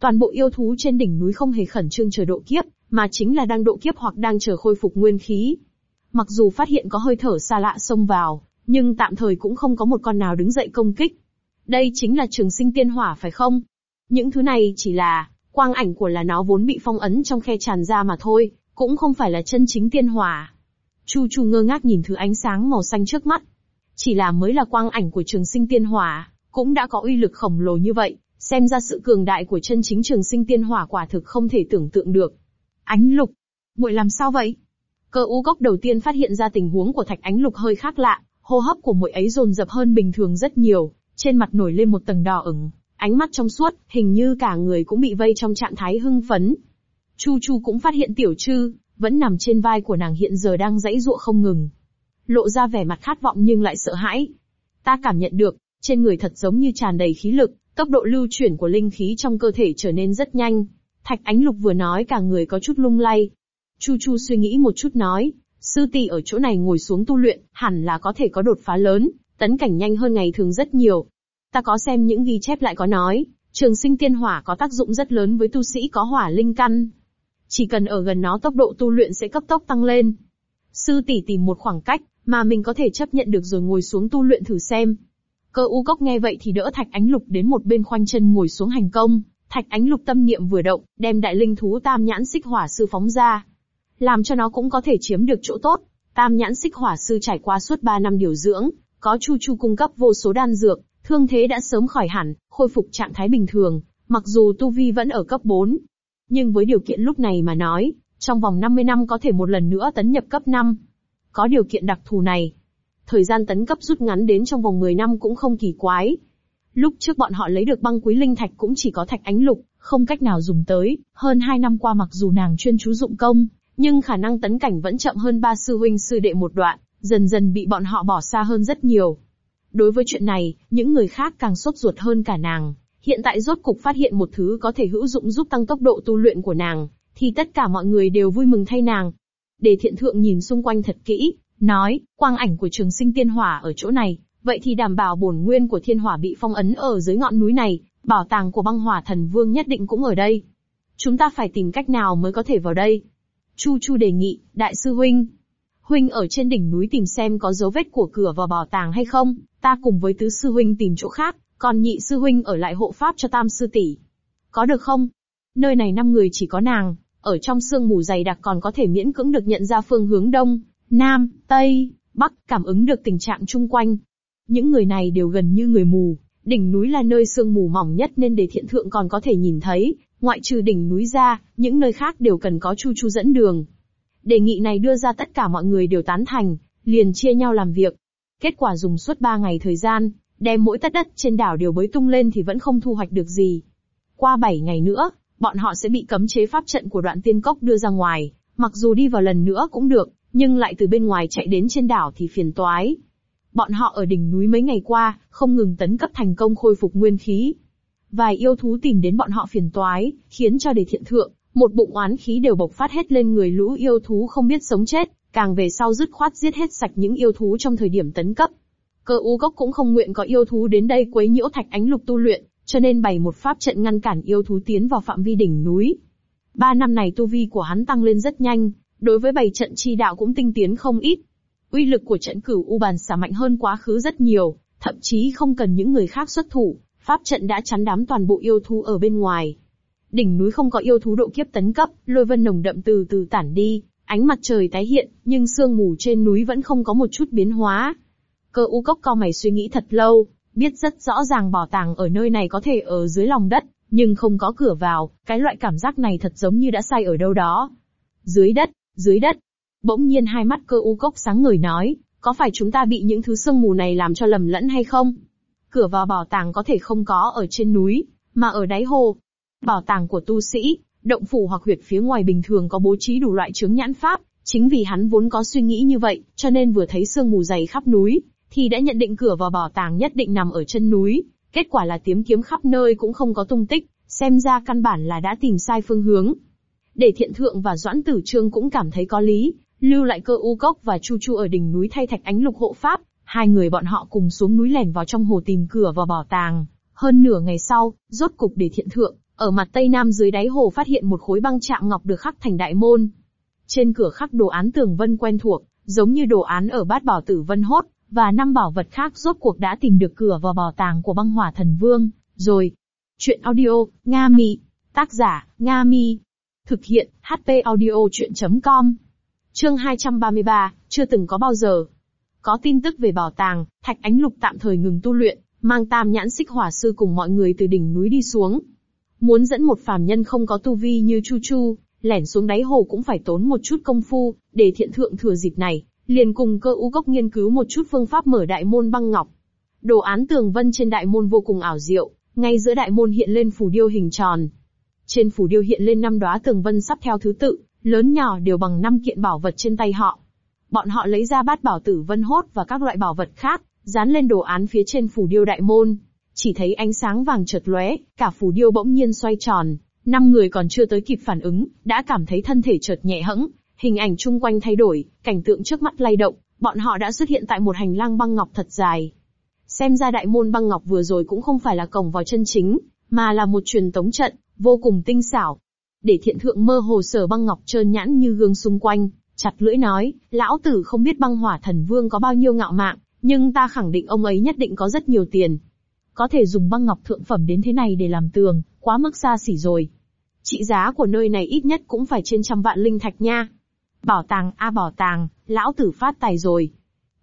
Toàn bộ yêu thú trên đỉnh núi không hề khẩn trương chờ độ kiếp, mà chính là đang độ kiếp hoặc đang chờ khôi phục nguyên khí. Mặc dù phát hiện có hơi thở xa lạ xông vào, nhưng tạm thời cũng không có một con nào đứng dậy công kích. Đây chính là trường sinh tiên hỏa phải không? Những thứ này chỉ là, quang ảnh của là nó vốn bị phong ấn trong khe tràn ra mà thôi, cũng không phải là chân chính tiên hỏa. Chu Chu ngơ ngác nhìn thứ ánh sáng màu xanh trước mắt. Chỉ là mới là quang ảnh của trường sinh tiên hỏa, cũng đã có uy lực khổng lồ như vậy, xem ra sự cường đại của chân chính trường sinh tiên hỏa quả thực không thể tưởng tượng được. Ánh lục, muội làm sao vậy? Cơ u gốc đầu tiên phát hiện ra tình huống của thạch ánh lục hơi khác lạ, hô hấp của muội ấy dồn dập hơn bình thường rất nhiều, trên mặt nổi lên một tầng đỏ ửng, ánh mắt trong suốt, hình như cả người cũng bị vây trong trạng thái hưng phấn. Chu Chu cũng phát hiện tiểu trư, vẫn nằm trên vai của nàng hiện giờ đang dãy ruộng không ngừng. Lộ ra vẻ mặt khát vọng nhưng lại sợ hãi. Ta cảm nhận được, trên người thật giống như tràn đầy khí lực, tốc độ lưu chuyển của linh khí trong cơ thể trở nên rất nhanh. Thạch Ánh Lục vừa nói cả người có chút lung lay. Chu Chu suy nghĩ một chút nói, sư tỷ ở chỗ này ngồi xuống tu luyện, hẳn là có thể có đột phá lớn, tấn cảnh nhanh hơn ngày thường rất nhiều. Ta có xem những ghi chép lại có nói, trường sinh tiên hỏa có tác dụng rất lớn với tu sĩ có hỏa linh căn. Chỉ cần ở gần nó tốc độ tu luyện sẽ cấp tốc tăng lên. Sư tỷ tìm một khoảng cách, mà mình có thể chấp nhận được rồi ngồi xuống tu luyện thử xem. Cơ u cốc nghe vậy thì đỡ thạch ánh lục đến một bên khoanh chân ngồi xuống hành công, thạch ánh lục tâm niệm vừa động, đem đại linh thú tam nhãn xích hỏa sư phóng ra. Làm cho nó cũng có thể chiếm được chỗ tốt, tam nhãn xích hỏa sư trải qua suốt 3 năm điều dưỡng, có chu chu cung cấp vô số đan dược, thương thế đã sớm khỏi hẳn, khôi phục trạng thái bình thường, mặc dù tu vi vẫn ở cấp 4. Nhưng với điều kiện lúc này mà nói, trong vòng 50 năm có thể một lần nữa tấn nhập cấp 5. Có điều kiện đặc thù này, thời gian tấn cấp rút ngắn đến trong vòng 10 năm cũng không kỳ quái. Lúc trước bọn họ lấy được băng quý linh thạch cũng chỉ có thạch ánh lục, không cách nào dùng tới, hơn 2 năm qua mặc dù nàng chuyên chú dụng công, nhưng khả năng tấn cảnh vẫn chậm hơn ba sư huynh sư đệ một đoạn, dần dần bị bọn họ bỏ xa hơn rất nhiều. Đối với chuyện này, những người khác càng sốt ruột hơn cả nàng. Hiện tại rốt cục phát hiện một thứ có thể hữu dụng giúp tăng tốc độ tu luyện của nàng, thì tất cả mọi người đều vui mừng thay nàng. Đề thiện thượng nhìn xung quanh thật kỹ, nói, quang ảnh của trường sinh tiên hỏa ở chỗ này, vậy thì đảm bảo bổn nguyên của thiên hỏa bị phong ấn ở dưới ngọn núi này, bảo tàng của băng hỏa thần vương nhất định cũng ở đây. Chúng ta phải tìm cách nào mới có thể vào đây? Chu Chu đề nghị, đại sư huynh. Huynh ở trên đỉnh núi tìm xem có dấu vết của cửa vào bảo tàng hay không, ta cùng với tứ sư huynh tìm chỗ khác, còn nhị sư huynh ở lại hộ pháp cho tam sư tỷ. Có được không? Nơi này năm người chỉ có nàng, ở trong sương mù dày đặc còn có thể miễn cưỡng được nhận ra phương hướng đông, nam, tây, bắc, cảm ứng được tình trạng chung quanh. Những người này đều gần như người mù, đỉnh núi là nơi sương mù mỏng nhất nên để thiện thượng còn có thể nhìn thấy, ngoại trừ đỉnh núi ra, những nơi khác đều cần có chu chu dẫn đường. Đề nghị này đưa ra tất cả mọi người đều tán thành, liền chia nhau làm việc. Kết quả dùng suốt 3 ngày thời gian, đem mỗi tất đất trên đảo đều bới tung lên thì vẫn không thu hoạch được gì. Qua 7 ngày nữa, bọn họ sẽ bị cấm chế pháp trận của đoạn tiên cốc đưa ra ngoài, mặc dù đi vào lần nữa cũng được, nhưng lại từ bên ngoài chạy đến trên đảo thì phiền toái. Bọn họ ở đỉnh núi mấy ngày qua, không ngừng tấn cấp thành công khôi phục nguyên khí. Vài yêu thú tìm đến bọn họ phiền toái, khiến cho đề thiện thượng, một bụng oán khí đều bộc phát hết lên người lũ yêu thú không biết sống chết, càng về sau dứt khoát giết hết sạch những yêu thú trong thời điểm tấn cấp. Cơ u gốc cũng không nguyện có yêu thú đến đây quấy nhiễu thạch ánh lục tu luyện, cho nên bày một pháp trận ngăn cản yêu thú tiến vào phạm vi đỉnh núi. Ba năm này tu vi của hắn tăng lên rất nhanh, đối với bày trận chi đạo cũng tinh tiến không ít. Uy lực của trận cửu u bàn xả mạnh hơn quá khứ rất nhiều, thậm chí không cần những người khác xuất thủ, pháp trận đã chắn đám toàn bộ yêu thú ở bên ngoài. Đỉnh núi không có yêu thú độ kiếp tấn cấp, lôi vân nồng đậm từ từ tản đi, ánh mặt trời tái hiện, nhưng sương mù trên núi vẫn không có một chút biến hóa. Cơ u cốc co mày suy nghĩ thật lâu, biết rất rõ ràng bảo tàng ở nơi này có thể ở dưới lòng đất, nhưng không có cửa vào, cái loại cảm giác này thật giống như đã sai ở đâu đó. Dưới đất, dưới đất. Bỗng nhiên hai mắt cơ u cốc sáng ngời nói, có phải chúng ta bị những thứ sương mù này làm cho lầm lẫn hay không? Cửa vào bảo tàng có thể không có ở trên núi, mà ở đáy hồ. Bảo tàng của tu sĩ, động phủ hoặc huyệt phía ngoài bình thường có bố trí đủ loại chướng nhãn pháp, chính vì hắn vốn có suy nghĩ như vậy, cho nên vừa thấy sương mù dày khắp núi, thì đã nhận định cửa vào bảo tàng nhất định nằm ở chân núi. Kết quả là tiếm kiếm khắp nơi cũng không có tung tích, xem ra căn bản là đã tìm sai phương hướng. Để thiện thượng và doãn tử trương cũng cảm thấy có lý, lưu lại cơ u cốc và chu chu ở đỉnh núi thay thạch ánh lục hộ pháp, hai người bọn họ cùng xuống núi lẻn vào trong hồ tìm cửa vào bảo tàng. Hơn nửa ngày sau, rốt cục để thiện thượng, ở mặt tây nam dưới đáy hồ phát hiện một khối băng chạm ngọc được khắc thành đại môn. Trên cửa khắc đồ án tường vân quen thuộc, giống như đồ án ở bát bảo tử vân hốt, và năm bảo vật khác rốt cuộc đã tìm được cửa vào bảo tàng của băng hỏa thần vương, rồi. Chuyện audio, Nga Mi. Tác giả, Nga Mi. Thực hiện, HP audio chuyện.com. Chương 233, chưa từng có bao giờ. Có tin tức về bảo tàng, Thạch Ánh Lục tạm thời ngừng tu luyện, mang tam nhãn xích hỏa sư cùng mọi người từ đỉnh núi đi xuống. Muốn dẫn một phàm nhân không có tu vi như Chu Chu, lẻn xuống đáy hồ cũng phải tốn một chút công phu, để thiện thượng thừa dịp này, liền cùng cơ u gốc nghiên cứu một chút phương pháp mở đại môn băng ngọc. Đồ án tường vân trên đại môn vô cùng ảo diệu, ngay giữa đại môn hiện lên phù điêu hình tròn. Trên phù điêu hiện lên năm đóa tường vân sắp theo thứ tự, lớn nhỏ đều bằng năm kiện bảo vật trên tay họ. Bọn họ lấy ra bát bảo tử vân hốt và các loại bảo vật khác, dán lên đồ án phía trên phù điêu đại môn. Chỉ thấy ánh sáng vàng chợt lóe, cả phù điêu bỗng nhiên xoay tròn. Năm người còn chưa tới kịp phản ứng, đã cảm thấy thân thể chợt nhẹ hẫng, hình ảnh chung quanh thay đổi, cảnh tượng trước mắt lay động, bọn họ đã xuất hiện tại một hành lang băng ngọc thật dài. Xem ra đại môn băng ngọc vừa rồi cũng không phải là cổng vào chân chính, mà là một truyền tống trận, vô cùng tinh xảo. Để thiện thượng mơ hồ sở băng ngọc trơn nhãn như gương xung quanh, chặt lưỡi nói, lão tử không biết băng hỏa thần vương có bao nhiêu ngạo mạn, nhưng ta khẳng định ông ấy nhất định có rất nhiều tiền. Có thể dùng băng ngọc thượng phẩm đến thế này để làm tường, quá mức xa xỉ rồi. Trị giá của nơi này ít nhất cũng phải trên trăm vạn linh thạch nha. Bảo tàng a bảo tàng, lão tử phát tài rồi.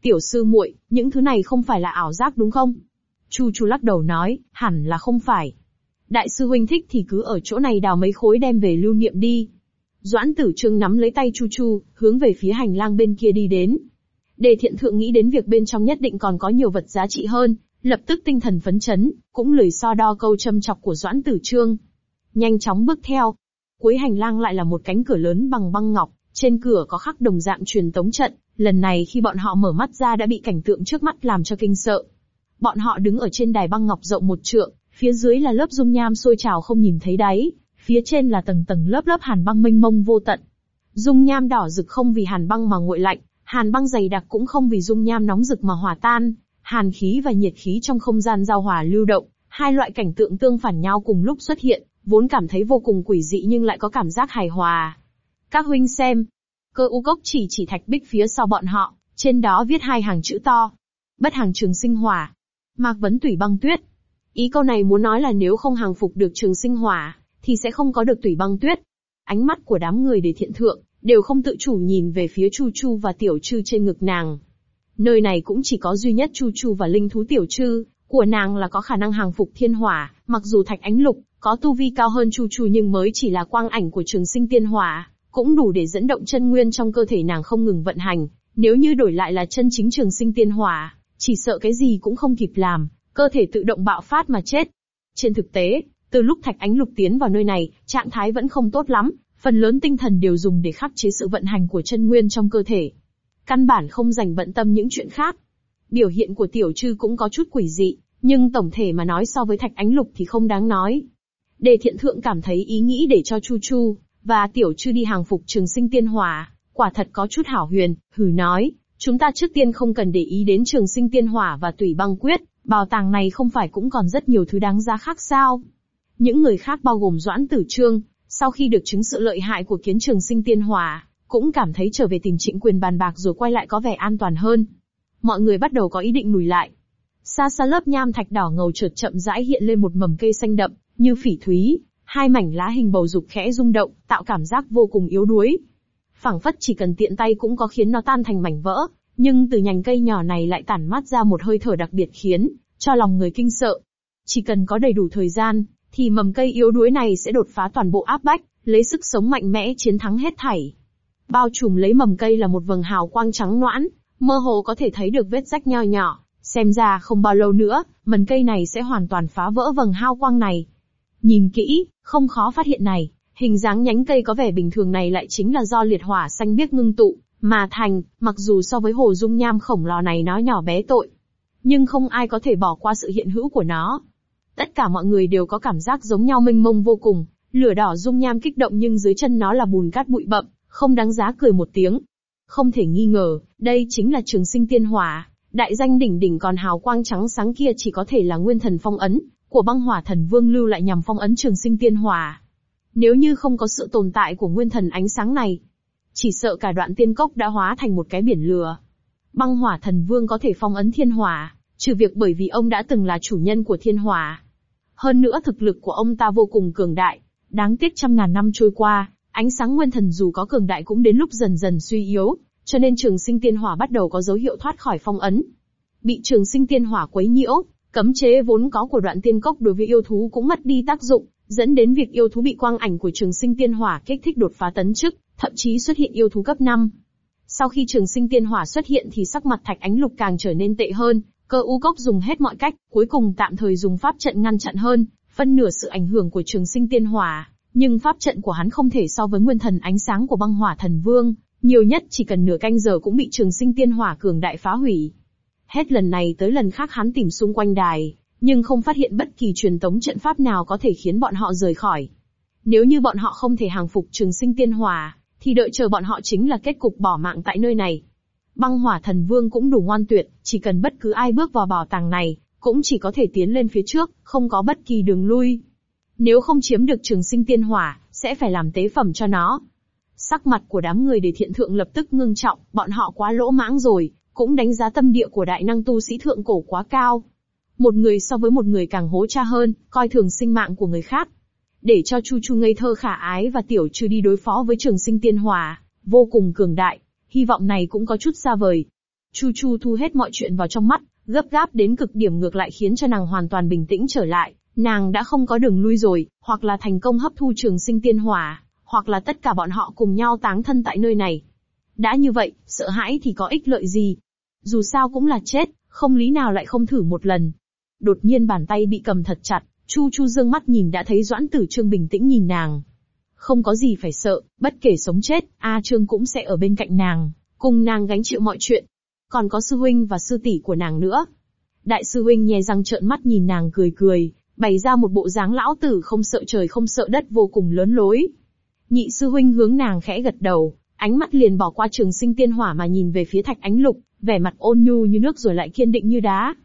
Tiểu sư muội, những thứ này không phải là ảo giác đúng không? Chu Chu lắc đầu nói, hẳn là không phải. Đại sư huynh thích thì cứ ở chỗ này đào mấy khối đem về lưu niệm đi. Doãn tử trương nắm lấy tay Chu Chu, hướng về phía hành lang bên kia đi đến. Đề thiện thượng nghĩ đến việc bên trong nhất định còn có nhiều vật giá trị hơn, lập tức tinh thần phấn chấn, cũng lười so đo câu châm chọc của Doãn tử trương. Nhanh chóng bước theo. Cuối hành lang lại là một cánh cửa lớn bằng băng ngọc, trên cửa có khắc đồng dạng truyền tống trận, lần này khi bọn họ mở mắt ra đã bị cảnh tượng trước mắt làm cho kinh sợ. Bọn họ đứng ở trên đài băng ngọc rộng một trượng, phía dưới là lớp dung nham sôi trào không nhìn thấy đáy, phía trên là tầng tầng lớp lớp hàn băng mênh mông vô tận. Dung nham đỏ rực không vì hàn băng mà nguội lạnh, hàn băng dày đặc cũng không vì dung nham nóng rực mà hòa tan, hàn khí và nhiệt khí trong không gian giao hòa lưu động, hai loại cảnh tượng tương phản nhau cùng lúc xuất hiện, vốn cảm thấy vô cùng quỷ dị nhưng lại có cảm giác hài hòa. Các huynh xem. Cơ u cốc chỉ chỉ thạch bích phía sau bọn họ, trên đó viết hai hàng chữ to. Bất hàng trường sinh hỏa. Mạc vấn tủy băng tuyết. Ý câu này muốn nói là nếu không hàng phục được trường sinh hỏa, thì sẽ không có được tủy băng tuyết. Ánh mắt của đám người để thiện thượng, đều không tự chủ nhìn về phía Chu Chu và Tiểu Trư trên ngực nàng. Nơi này cũng chỉ có duy nhất Chu Chu và linh thú Tiểu Trư, của nàng là có khả năng hàng phục thiên hỏa, mặc dù thạch ánh lục, có tu vi cao hơn Chu Chu nhưng mới chỉ là quang ảnh của trường sinh tiên hỏa, cũng đủ để dẫn động chân nguyên trong cơ thể nàng không ngừng vận hành. Nếu như đổi lại là chân chính trường sinh tiên hỏa, chỉ sợ cái gì cũng không kịp làm, cơ thể tự động bạo phát mà chết. Trên thực tế, từ lúc Thạch Ánh Lục tiến vào nơi này, trạng thái vẫn không tốt lắm, phần lớn tinh thần đều dùng để khắc chế sự vận hành của chân nguyên trong cơ thể. Căn bản không dành bận tâm những chuyện khác. Biểu hiện của tiểu trư cũng có chút quỷ dị, nhưng tổng thể mà nói so với Thạch Ánh Lục thì không đáng nói. Đề thiện thượng cảm thấy ý nghĩ để cho Chu Chu, và tiểu trư đi hàng phục trường sinh tiên hỏa, quả thật có chút hảo huyền, hừ nói, chúng ta trước tiên không cần để ý đến trường sinh tiên hỏa và tùy băng quyết, bảo tàng này không phải cũng còn rất nhiều thứ đáng giá khác sao. Những người khác bao gồm Doãn Tử Trương, sau khi được chứng sự lợi hại của kiến trường sinh tiên hỏa, cũng cảm thấy trở về tìm trịnh quyền bàn bạc rồi quay lại có vẻ an toàn hơn. Mọi người bắt đầu có ý định lùi lại. Xa xa lớp nham thạch đỏ ngầu trượt chậm rãi hiện lên một mầm cây xanh đậm, như phỉ thúy, hai mảnh lá hình bầu dục khẽ rung động, tạo cảm giác vô cùng yếu đuối. phảng phất chỉ cần tiện tay cũng có khiến nó tan thành mảnh vỡ, nhưng từ nhành cây nhỏ này lại tản mát ra một hơi thở đặc biệt khiến cho lòng người kinh sợ. Chỉ cần có đầy đủ thời gian, thì mầm cây yếu đuối này sẽ đột phá toàn bộ áp bách, lấy sức sống mạnh mẽ chiến thắng hết thảy. Bao trùm lấy mầm cây là một vầng hào quang trắng noãn, mơ hồ có thể thấy được vết rách nho nhỏ, xem ra không bao lâu nữa, mầm cây này sẽ hoàn toàn phá vỡ vầng hào quang này. Nhìn kỹ, không khó phát hiện này, hình dáng nhánh cây có vẻ bình thường này lại chính là do liệt hỏa xanh biếc ngưng tụ, mà thành, mặc dù so với hồ dung nham khổng lồ này nó nhỏ bé tội. Nhưng không ai có thể bỏ qua sự hiện hữu của nó. Tất cả mọi người đều có cảm giác giống nhau mênh mông vô cùng, lửa đỏ dung nham kích động nhưng dưới chân nó là bùn cát bụi bậm, không đáng giá cười một tiếng. Không thể nghi ngờ, đây chính là trường sinh tiên hỏa, đại danh đỉnh đỉnh còn hào quang trắng sáng kia chỉ có thể là nguyên thần phong ấn, của băng hỏa thần vương lưu lại nhằm phong ấn trường sinh tiên hỏa. Nếu như không có sự tồn tại của nguyên thần ánh sáng này, chỉ sợ cả đoạn tiên cốc đã hóa thành một cái biển lửa. Băng hỏa thần vương có thể phong ấn thiên hỏa, trừ việc bởi vì ông đã từng là chủ nhân của thiên hỏa. Hơn nữa thực lực của ông ta vô cùng cường đại, đáng tiếc trăm ngàn năm trôi qua, ánh sáng nguyên thần dù có cường đại cũng đến lúc dần dần suy yếu, cho nên trường sinh tiên hỏa bắt đầu có dấu hiệu thoát khỏi phong ấn. Bị trường sinh tiên hỏa quấy nhiễu, cấm chế vốn có của đoạn tiên cốc đối với yêu thú cũng mất đi tác dụng, dẫn đến việc yêu thú bị quang ảnh của trường sinh tiên hỏa kích thích đột phá tấn chức, thậm chí xuất hiện yêu thú cấp 5. Sau khi trường sinh tiên hỏa xuất hiện thì sắc mặt thạch ánh lục càng trở nên tệ hơn, cơ u cốc dùng hết mọi cách, cuối cùng tạm thời dùng pháp trận ngăn chặn hơn, phân nửa sự ảnh hưởng của trường sinh tiên hỏa, nhưng pháp trận của hắn không thể so với nguyên thần ánh sáng của băng hỏa thần vương, nhiều nhất chỉ cần nửa canh giờ cũng bị trường sinh tiên hỏa cường đại phá hủy. Hết lần này tới lần khác hắn tìm xung quanh đài, nhưng không phát hiện bất kỳ truyền tống trận pháp nào có thể khiến bọn họ rời khỏi. Nếu như bọn họ không thể hàng phục trường sinh tiên hỏa, thì đợi chờ bọn họ chính là kết cục bỏ mạng tại nơi này. Băng hỏa thần vương cũng đủ ngoan tuyệt, chỉ cần bất cứ ai bước vào bảo tàng này, cũng chỉ có thể tiến lên phía trước, không có bất kỳ đường lui. Nếu không chiếm được trường sinh tiên hỏa, sẽ phải làm tế phẩm cho nó. Sắc mặt của đám người để thiện thượng lập tức ngưng trọng, bọn họ quá lỗ mãng rồi, cũng đánh giá tâm địa của đại năng tu sĩ thượng cổ quá cao. Một người so với một người càng hố cha hơn, coi thường sinh mạng của người khác. Để cho Chu Chu ngây thơ khả ái và tiểu trừ đi đối phó với trường sinh tiên hòa, vô cùng cường đại, hy vọng này cũng có chút xa vời. Chu Chu thu hết mọi chuyện vào trong mắt, gấp gáp đến cực điểm ngược lại khiến cho nàng hoàn toàn bình tĩnh trở lại, nàng đã không có đường lui rồi, hoặc là thành công hấp thu trường sinh tiên hỏa, hoặc là tất cả bọn họ cùng nhau táng thân tại nơi này. Đã như vậy, sợ hãi thì có ích lợi gì? Dù sao cũng là chết, không lý nào lại không thử một lần. Đột nhiên bàn tay bị cầm thật chặt, Chu Chu dương mắt nhìn đã thấy Doãn Tử Trương bình tĩnh nhìn nàng. Không có gì phải sợ, bất kể sống chết, A Trương cũng sẽ ở bên cạnh nàng, cùng nàng gánh chịu mọi chuyện. Còn có sư huynh và sư tỷ của nàng nữa. Đại sư huynh nhè răng trợn mắt nhìn nàng cười cười, bày ra một bộ dáng lão tử không sợ trời không sợ đất vô cùng lớn lối. Nhị sư huynh hướng nàng khẽ gật đầu, ánh mắt liền bỏ qua trường sinh tiên hỏa mà nhìn về phía thạch ánh lục, vẻ mặt ôn nhu như nước rồi lại kiên định như đá.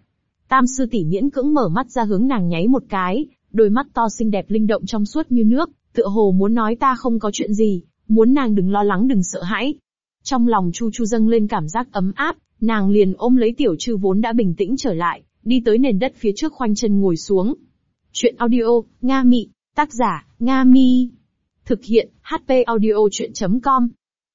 Tam sư tỷ miễn cưỡng mở mắt ra hướng nàng nháy một cái, đôi mắt to xinh đẹp linh động trong suốt như nước, tựa hồ muốn nói ta không có chuyện gì, muốn nàng đừng lo lắng đừng sợ hãi. Trong lòng Chu Chu dâng lên cảm giác ấm áp, nàng liền ôm lấy tiểu trư vốn đã bình tĩnh trở lại, đi tới nền đất phía trước khoanh chân ngồi xuống. Chuyện audio, Nga Mị, tác giả, Nga Mi. Thực hiện, HP audio chuyện.com.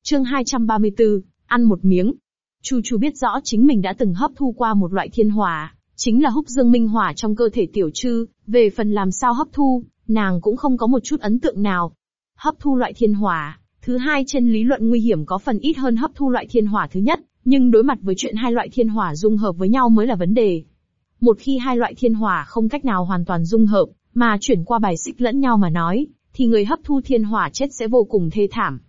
Chương 234, ăn một miếng. Chu Chu biết rõ chính mình đã từng hấp thu qua một loại thiên hỏa, chính là húc dương minh hỏa trong cơ thể tiểu trư, về phần làm sao hấp thu, nàng cũng không có một chút ấn tượng nào. Hấp thu loại thiên hỏa, thứ hai trên lý luận nguy hiểm có phần ít hơn hấp thu loại thiên hỏa thứ nhất, nhưng đối mặt với chuyện hai loại thiên hỏa dung hợp với nhau mới là vấn đề. Một khi hai loại thiên hỏa không cách nào hoàn toàn dung hợp, mà chuyển qua bài xích lẫn nhau mà nói, thì người hấp thu thiên hỏa chết sẽ vô cùng thê thảm.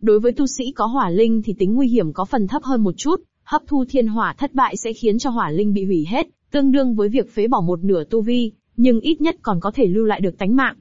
Đối với tu sĩ có hỏa linh thì tính nguy hiểm có phần thấp hơn một chút, hấp thu thiên hỏa thất bại sẽ khiến cho hỏa linh bị hủy hết, tương đương với việc phế bỏ một nửa tu vi, nhưng ít nhất còn có thể lưu lại được tánh mạng.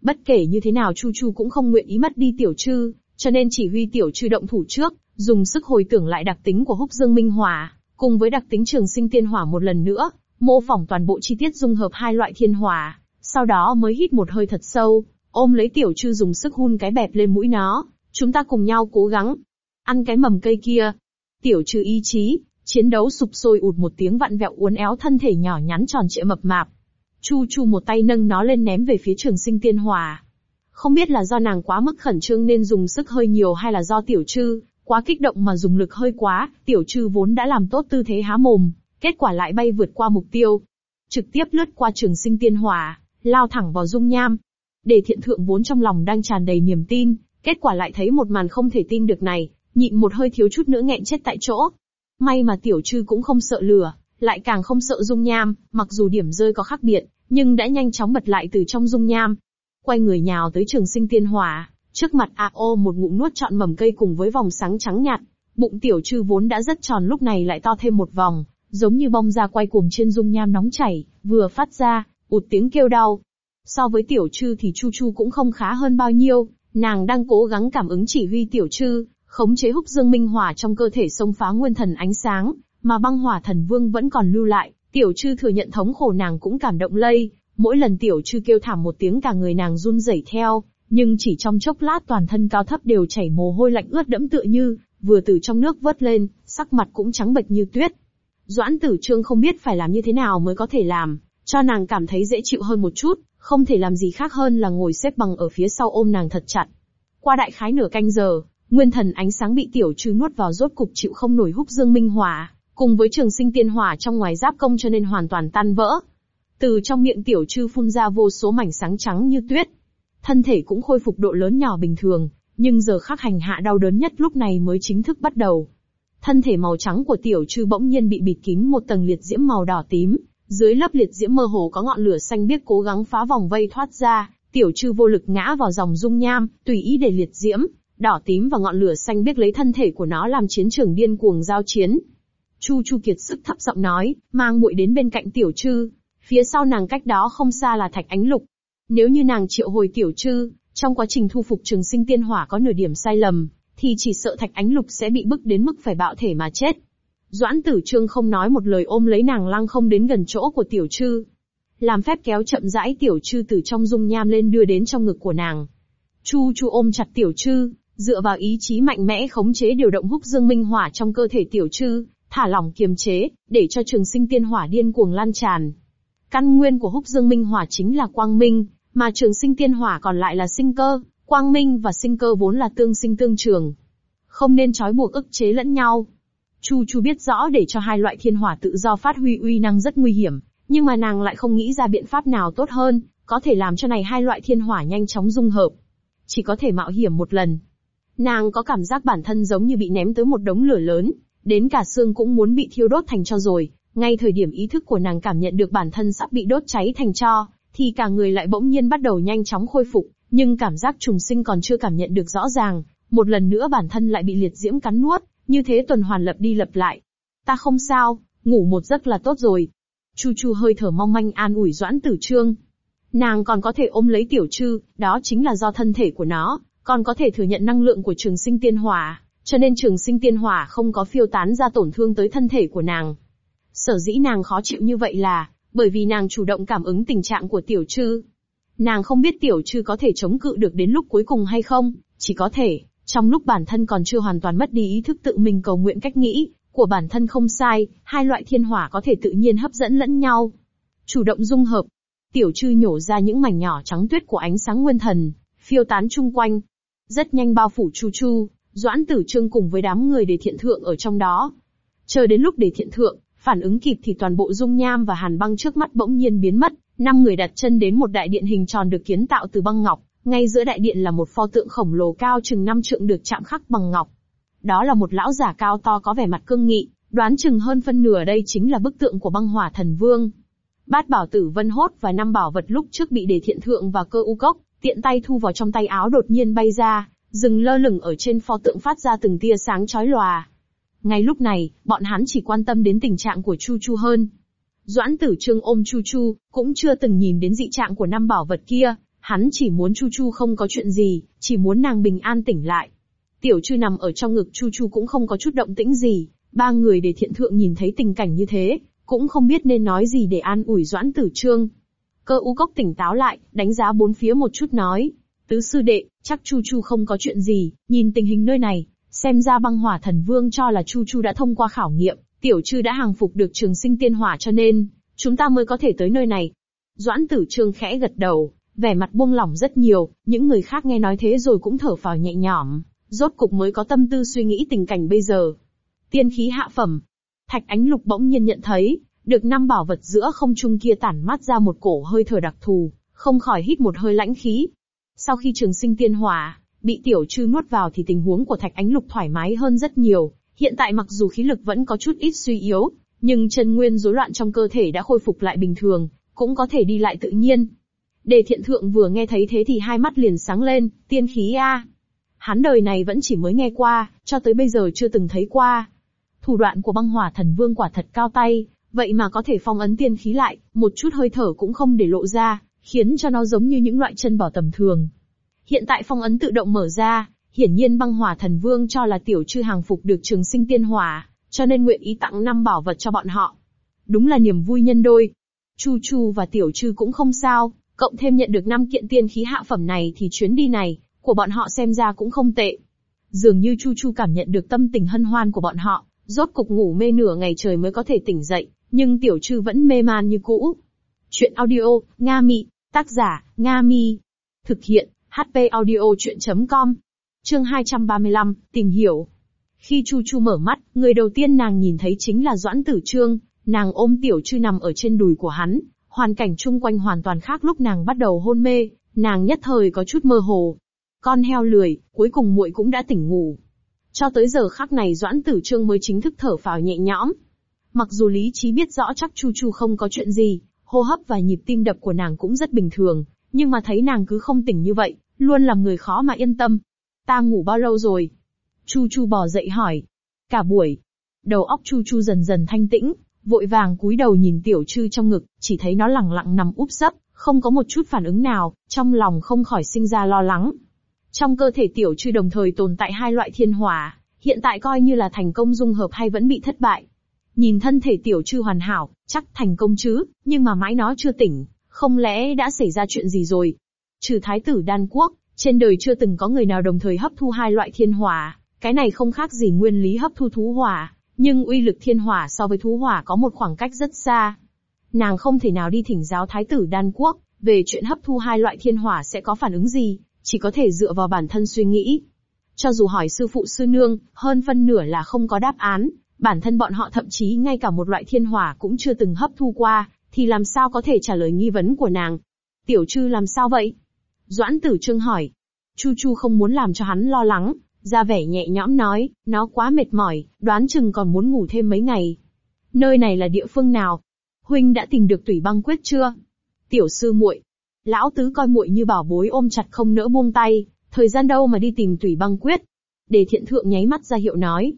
Bất kể như thế nào Chu Chu cũng không nguyện ý mất đi tiểu trư, cho nên chỉ huy tiểu trư động thủ trước, dùng sức hồi tưởng lại đặc tính của húc dương minh hỏa, cùng với đặc tính trường sinh tiên hỏa một lần nữa, mô phỏng toàn bộ chi tiết dung hợp hai loại thiên hỏa, sau đó mới hít một hơi thật sâu, ôm lấy tiểu chư dùng sức hun cái bẹp lên mũi nó, chúng ta cùng nhau cố gắng, ăn cái mầm cây kia. Tiểu chư ý chí, chiến đấu sụp sôi ụt một tiếng vặn vẹo uốn éo thân thể nhỏ nhắn tròn trịa mập mạp. Chu Chu một tay nâng nó lên ném về phía trường sinh tiên hỏa. Không biết là do nàng quá mức khẩn trương nên dùng sức hơi nhiều hay là do tiểu chư quá kích động mà dùng lực hơi quá, tiểu chư vốn đã làm tốt tư thế há mồm, kết quả lại bay vượt qua mục tiêu. Trực tiếp lướt qua trường sinh tiên hỏa, lao thẳng vào dung nham. Để thiện thượng vốn trong lòng đang tràn đầy niềm tin, Kết quả lại thấy một màn không thể tin được này, nhịn một hơi thiếu chút nữa nghẹn chết tại chỗ. May mà tiểu trư cũng không sợ lửa, lại càng không sợ dung nham, mặc dù điểm rơi có khác biệt, nhưng đã nhanh chóng bật lại từ trong dung nham. Quay người nhào tới trường sinh tiên hỏa, trước mặt a ô một ngụm nuốt trọn mầm cây cùng với vòng sáng trắng nhạt. Bụng tiểu trư vốn đã rất tròn lúc này lại to thêm một vòng, giống như bong ra quay cuồng trên dung nham nóng chảy, vừa phát ra, ụt tiếng kêu đau. So với tiểu trư thì Chu Chu cũng không khá hơn bao nhiêu, nàng đang cố gắng cảm ứng chỉ huy tiểu trư, khống chế húc dương minh hỏa trong cơ thể xông phá nguyên thần ánh sáng, mà băng hỏa thần vương vẫn còn lưu lại, tiểu trư thừa nhận thống khổ nàng cũng cảm động lây, mỗi lần tiểu trư kêu thảm một tiếng cả người nàng run rẩy theo, nhưng chỉ trong chốc lát toàn thân cao thấp đều chảy mồ hôi lạnh ướt đẫm tựa như, vừa từ trong nước vớt lên, sắc mặt cũng trắng bệch như tuyết. Doãn tử trương không biết phải làm như thế nào mới có thể làm, cho nàng cảm thấy dễ chịu hơn một chút, không thể làm gì khác hơn là ngồi xếp bằng ở phía sau ôm nàng thật chặt. Qua đại khái nửa canh giờ, nguyên thần ánh sáng bị tiểu trư nuốt vào rốt cục chịu không nổi húc dương minh hỏa, cùng với trường sinh tiên hỏa trong ngoài giáp công cho nên hoàn toàn tan vỡ. Từ trong miệng tiểu trư phun ra vô số mảnh sáng trắng như tuyết. Thân thể cũng khôi phục độ lớn nhỏ bình thường, nhưng giờ khắc hành hạ đau đớn nhất lúc này mới chính thức bắt đầu. Thân thể màu trắng của tiểu trư bỗng nhiên bị bịt kín một tầng liệt diễm màu đỏ tím, dưới lớp liệt diễm mơ hồ có ngọn lửa xanh biếc cố gắng phá vòng vây thoát ra, tiểu trư vô lực ngã vào dòng dung nham, tùy ý để liệt diễm, đỏ tím và ngọn lửa xanh biếc lấy thân thể của nó làm chiến trường điên cuồng giao chiến. Chu Chu kiệt sức thấp giọng nói, mang muội đến bên cạnh tiểu trư. Phía sau nàng cách đó không xa là thạch ánh lục. Nếu như nàng triệu hồi tiểu trư, trong quá trình thu phục trường sinh tiên hỏa có nửa điểm sai lầm, thì chỉ sợ thạch ánh lục sẽ bị bức đến mức phải bạo thể mà chết. Doãn tử trương không nói một lời ôm lấy nàng lăng không đến gần chỗ của tiểu trư. Làm phép kéo chậm rãi tiểu trư từ trong dung nham lên đưa đến trong ngực của nàng. Chu chu ôm chặt tiểu trư, dựa vào ý chí mạnh mẽ khống chế điều động húc dương minh hỏa trong cơ thể tiểu trư, thả lỏng kiềm chế, để cho trường sinh tiên hỏa điên cuồng lan tràn. Căn nguyên của húc dương minh hỏa chính là quang minh, mà trường sinh tiên hỏa còn lại là sinh cơ, quang minh và sinh cơ vốn là tương sinh tương trường. Không nên trói buộc ức chế lẫn nhau. Chu Chu biết rõ để cho hai loại thiên hỏa tự do phát huy uy năng rất nguy hiểm, nhưng mà nàng lại không nghĩ ra biện pháp nào tốt hơn, có thể làm cho này hai loại thiên hỏa nhanh chóng dung hợp. Chỉ có thể mạo hiểm một lần. Nàng có cảm giác bản thân giống như bị ném tới một đống lửa lớn, đến cả xương cũng muốn bị thiêu đốt thành cho rồi. Ngay thời điểm ý thức của nàng cảm nhận được bản thân sắp bị đốt cháy thành cho, thì cả người lại bỗng nhiên bắt đầu nhanh chóng khôi phục, nhưng cảm giác trùng sinh còn chưa cảm nhận được rõ ràng. Một lần nữa bản thân lại bị liệt diễm cắn nuốt, như thế tuần hoàn lập đi lập lại. Ta không sao, ngủ một giấc là tốt rồi. Chu Chu hơi thở mong manh an ủi Doãn Tử Trương. Nàng còn có thể ôm lấy tiểu trư, đó chính là do thân thể của nó, còn có thể thừa nhận năng lượng của trường sinh tiên hỏa, cho nên trường sinh tiên hỏa không có phiêu tán ra tổn thương tới thân thể của nàng. Sở dĩ nàng khó chịu như vậy là, bởi vì nàng chủ động cảm ứng tình trạng của tiểu trư. Nàng không biết tiểu trư có thể chống cự được đến lúc cuối cùng hay không, chỉ có thể, trong lúc bản thân còn chưa hoàn toàn mất đi ý thức tự mình cầu nguyện cách nghĩ, của bản thân không sai, hai loại thiên hỏa có thể tự nhiên hấp dẫn lẫn nhau. Chủ động dung hợp. Tiểu trư nhổ ra những mảnh nhỏ trắng tuyết của ánh sáng nguyên thần, phiêu tán chung quanh. Rất nhanh bao phủ chu chu, doãn tử trương cùng với đám người để thiện thượng ở trong đó. Chờ đến lúc để thiện thượng, phản ứng kịp thì toàn bộ dung nham và hàn băng trước mắt bỗng nhiên biến mất, năm người đặt chân đến một đại điện hình tròn được kiến tạo từ băng ngọc, ngay giữa đại điện là một pho tượng khổng lồ cao chừng năm trượng được chạm khắc bằng ngọc. Đó là một lão giả cao to có vẻ mặt cương nghị, đoán chừng hơn phân nửa đây chính là bức tượng của băng hỏa thần vương. Bát bảo tử vân hốt và năm bảo vật lúc trước bị đề thiện thượng và cơ u cốc, tiện tay thu vào trong tay áo đột nhiên bay ra, dừng lơ lửng ở trên pho tượng phát ra từng tia sáng chói lòa. Ngay lúc này, bọn hắn chỉ quan tâm đến tình trạng của Chu Chu hơn. Doãn tử trương ôm Chu Chu, cũng chưa từng nhìn đến dị trạng của năm bảo vật kia, Hắn chỉ muốn Chu Chu không có chuyện gì, chỉ muốn nàng bình an tỉnh lại. Tiểu Trư nằm ở trong ngực Chu Chu cũng không có chút động tĩnh gì, ba người để thiện thượng nhìn thấy tình cảnh như thế, cũng không biết nên nói gì để an ủi Doãn Tử Trương. Cơ u cốc tỉnh táo lại, đánh giá bốn phía một chút nói. Tứ sư đệ, chắc Chu Chu không có chuyện gì, nhìn tình hình nơi này, xem ra băng hỏa thần vương cho là Chu Chu đã thông qua khảo nghiệm, tiểu trư đã hàng phục được trường sinh tiên hỏa cho nên, chúng ta mới có thể tới nơi này. Doãn tử trương khẽ gật đầu, vẻ mặt buông lỏng rất nhiều, những người khác nghe nói thế rồi cũng thở phào nhẹ nhõm, rốt cục mới có tâm tư suy nghĩ tình cảnh bây giờ. Tiên khí hạ phẩm. Thạch ánh lục bỗng nhiên nhận thấy, được năm bảo vật giữa không trung kia tản mát ra một cổ hơi thở đặc thù, không khỏi hít một hơi lãnh khí. Sau khi trường sinh tiên hỏa, Bị tiểu trư nuốt vào thì tình huống của thạch ánh lục thoải mái hơn rất nhiều, hiện tại mặc dù khí lực vẫn có chút ít suy yếu, nhưng chân nguyên rối loạn trong cơ thể đã khôi phục lại bình thường, cũng có thể đi lại tự nhiên. Đề thiện thượng vừa nghe thấy thế thì hai mắt liền sáng lên, tiên khí a. Hắn đời này vẫn chỉ mới nghe qua, cho tới bây giờ chưa từng thấy qua. Thủ đoạn của băng hỏa thần vương quả thật cao tay, vậy mà có thể phong ấn tiên khí lại, một chút hơi thở cũng không để lộ ra, khiến cho nó giống như những loại chân bảo tầm thường. Hiện tại phong ấn tự động mở ra, hiển nhiên băng hỏa thần vương cho là tiểu chư hàng phục được trường sinh tiên hỏa, cho nên nguyện ý tặng năm bảo vật cho bọn họ. Đúng là niềm vui nhân đôi. Chu Chu và tiểu chư cũng không sao, cộng thêm nhận được năm kiện tiên khí hạ phẩm này thì chuyến đi này, của bọn họ xem ra cũng không tệ. Dường như Chu Chu cảm nhận được tâm tình hân hoan của bọn họ, rốt cục ngủ mê nửa ngày trời mới có thể tỉnh dậy, nhưng tiểu trư vẫn mê man như cũ. Chuyện audio, Nga Mị, tác giả, Nga Mi. Thực hiện, HP audio chuyện.com. Chương 235, tìm hiểu. Khi Chu Chu mở mắt, người đầu tiên nàng nhìn thấy chính là Doãn Tử Trương, nàng ôm tiểu trư nằm ở trên đùi của hắn, hoàn cảnh chung quanh hoàn toàn khác lúc nàng bắt đầu hôn mê, nàng nhất thời có chút mơ hồ. Con heo lười, cuối cùng muội cũng đã tỉnh ngủ. Cho tới giờ khắc này Doãn Tử Trương mới chính thức thở phào nhẹ nhõm. Mặc dù lý trí biết rõ chắc Chu Chu không có chuyện gì, hô hấp và nhịp tim đập của nàng cũng rất bình thường, nhưng mà thấy nàng cứ không tỉnh như vậy, luôn làm người khó mà yên tâm. Ta ngủ bao lâu rồi? Chu Chu bò dậy hỏi. Cả buổi. Đầu óc Chu Chu dần dần thanh tĩnh, vội vàng cúi đầu nhìn tiểu trư trong ngực, chỉ thấy nó lẳng lặng nằm úp sấp, không có một chút phản ứng nào, trong lòng không khỏi sinh ra lo lắng. Trong cơ thể tiểu trư đồng thời tồn tại hai loại thiên hỏa, hiện tại coi như là thành công dung hợp hay vẫn bị thất bại. Nhìn thân thể tiểu trư hoàn hảo, chắc thành công chứ, nhưng mà mãi nó chưa tỉnh, không lẽ đã xảy ra chuyện gì rồi? Trừ thái tử đan quốc, trên đời chưa từng có người nào đồng thời hấp thu hai loại thiên hỏa, cái này không khác gì nguyên lý hấp thu thú hỏa, nhưng uy lực thiên hỏa so với thú hỏa có một khoảng cách rất xa. Nàng không thể nào đi thỉnh giáo thái tử đan quốc, về chuyện hấp thu hai loại thiên hỏa sẽ có phản ứng gì, chỉ có thể dựa vào bản thân suy nghĩ. Cho dù hỏi sư phụ sư nương, hơn phân nửa là không có đáp án, bản thân bọn họ thậm chí ngay cả một loại thiên hỏa cũng chưa từng hấp thu qua, thì làm sao có thể trả lời nghi vấn của nàng. Tiểu trư làm sao vậy? Doãn tử trương hỏi. Chu Chu không muốn làm cho hắn lo lắng, ra vẻ nhẹ nhõm nói, nó quá mệt mỏi, đoán chừng còn muốn ngủ thêm mấy ngày. Nơi này là địa phương nào? Huynh đã tìm được tủy băng quyết chưa? Tiểu sư muội, lão tứ coi muội như bảo bối ôm chặt không nỡ buông tay, thời gian đâu mà đi tìm tủy băng quyết. Đề thiện thượng nháy mắt ra hiệu nói.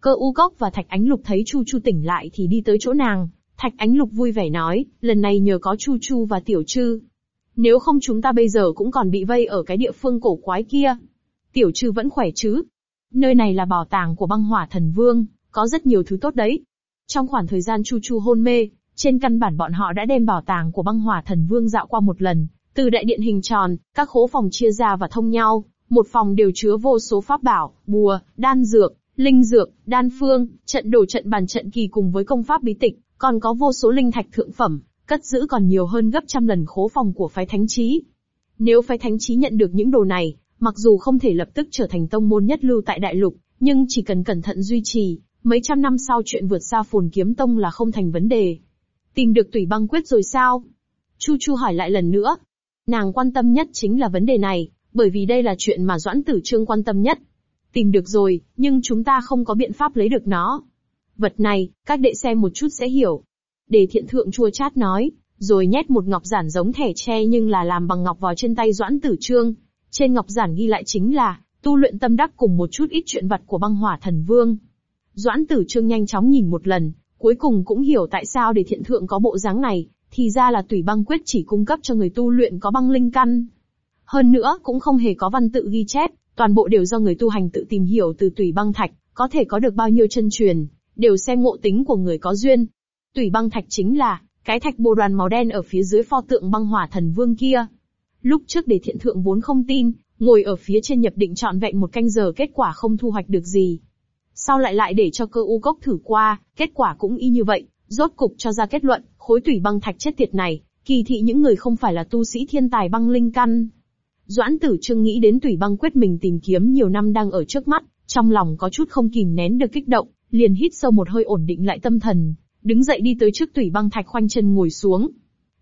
Cơ u cốc và thạch ánh lục thấy chu chu tỉnh lại thì đi tới chỗ nàng, thạch ánh lục vui vẻ nói, lần này nhờ có chu chu và tiểu trư. Nếu không chúng ta bây giờ cũng còn bị vây ở cái địa phương cổ quái kia. Tiểu trư vẫn khỏe chứ? Nơi này là bảo tàng của băng hỏa thần vương, có rất nhiều thứ tốt đấy. Trong khoảng thời gian chu chu hôn mê, trên căn bản bọn họ đã đem bảo tàng của băng hỏa thần vương dạo qua một lần, từ đại điện hình tròn, các khố phòng chia ra và thông nhau, một phòng đều chứa vô số pháp bảo, bùa, đan dược, linh dược, đan phương, trận đồ trận bàn trận kỳ cùng với công pháp bí tịch, còn có vô số linh thạch thượng phẩm, cất giữ còn nhiều hơn gấp trăm lần khố phòng của phái thánh trí. Nếu phái thánh trí nhận được những đồ này, mặc dù không thể lập tức trở thành tông môn nhất lưu tại đại lục, nhưng chỉ cần cẩn thận duy trì, mấy trăm năm sau chuyện vượt xa phồn kiếm tông là không thành vấn đề. Tìm được tùy băng quyết rồi sao? Chu Chu hỏi lại lần nữa. Nàng quan tâm nhất chính là vấn đề này, bởi vì đây là chuyện mà Doãn Tử Trương quan tâm nhất. Tìm được rồi, nhưng chúng ta không có biện pháp lấy được nó. Vật này, các đệ xem một chút sẽ hiểu để thiện thượng chua chát nói, rồi nhét một ngọc giản giống thẻ tre nhưng là làm bằng ngọc vào trên tay Doãn Tử Trương. Trên ngọc giản ghi lại chính là, tu luyện tâm đắc cùng một chút ít chuyện vật của băng hỏa thần vương. Doãn Tử Trương nhanh chóng nhìn một lần, Cuối cùng cũng hiểu tại sao để thiện thượng có bộ dáng này, thì ra là tùy băng quyết chỉ cung cấp cho người tu luyện có băng linh căn. Hơn nữa cũng không hề có văn tự ghi chép, toàn bộ đều do người tu hành tự tìm hiểu từ tùy băng thạch, có thể có được bao nhiêu chân truyền, đều xem ngộ tính của người có duyên. Tủy băng thạch chính là, cái thạch bồ đoàn màu đen ở phía dưới pho tượng băng hỏa thần vương kia. Lúc trước để thiện thượng vốn không tin, ngồi ở phía trên nhập định trọn vẹn một canh giờ kết quả không thu hoạch được gì. Sau lại lại để cho cơ u cốc thử qua, kết quả cũng y như vậy, rốt cục cho ra kết luận, khối tủy băng thạch chết tiệt này, kỳ thị những người không phải là tu sĩ thiên tài băng linh căn. Doãn tử trương nghĩ đến tủy băng quyết mình tìm kiếm nhiều năm đang ở trước mắt, trong lòng có chút không kìm nén được kích động, liền hít sâu một hơi ổn định lại tâm thần, đứng dậy đi tới trước tủy băng thạch khoanh chân ngồi xuống.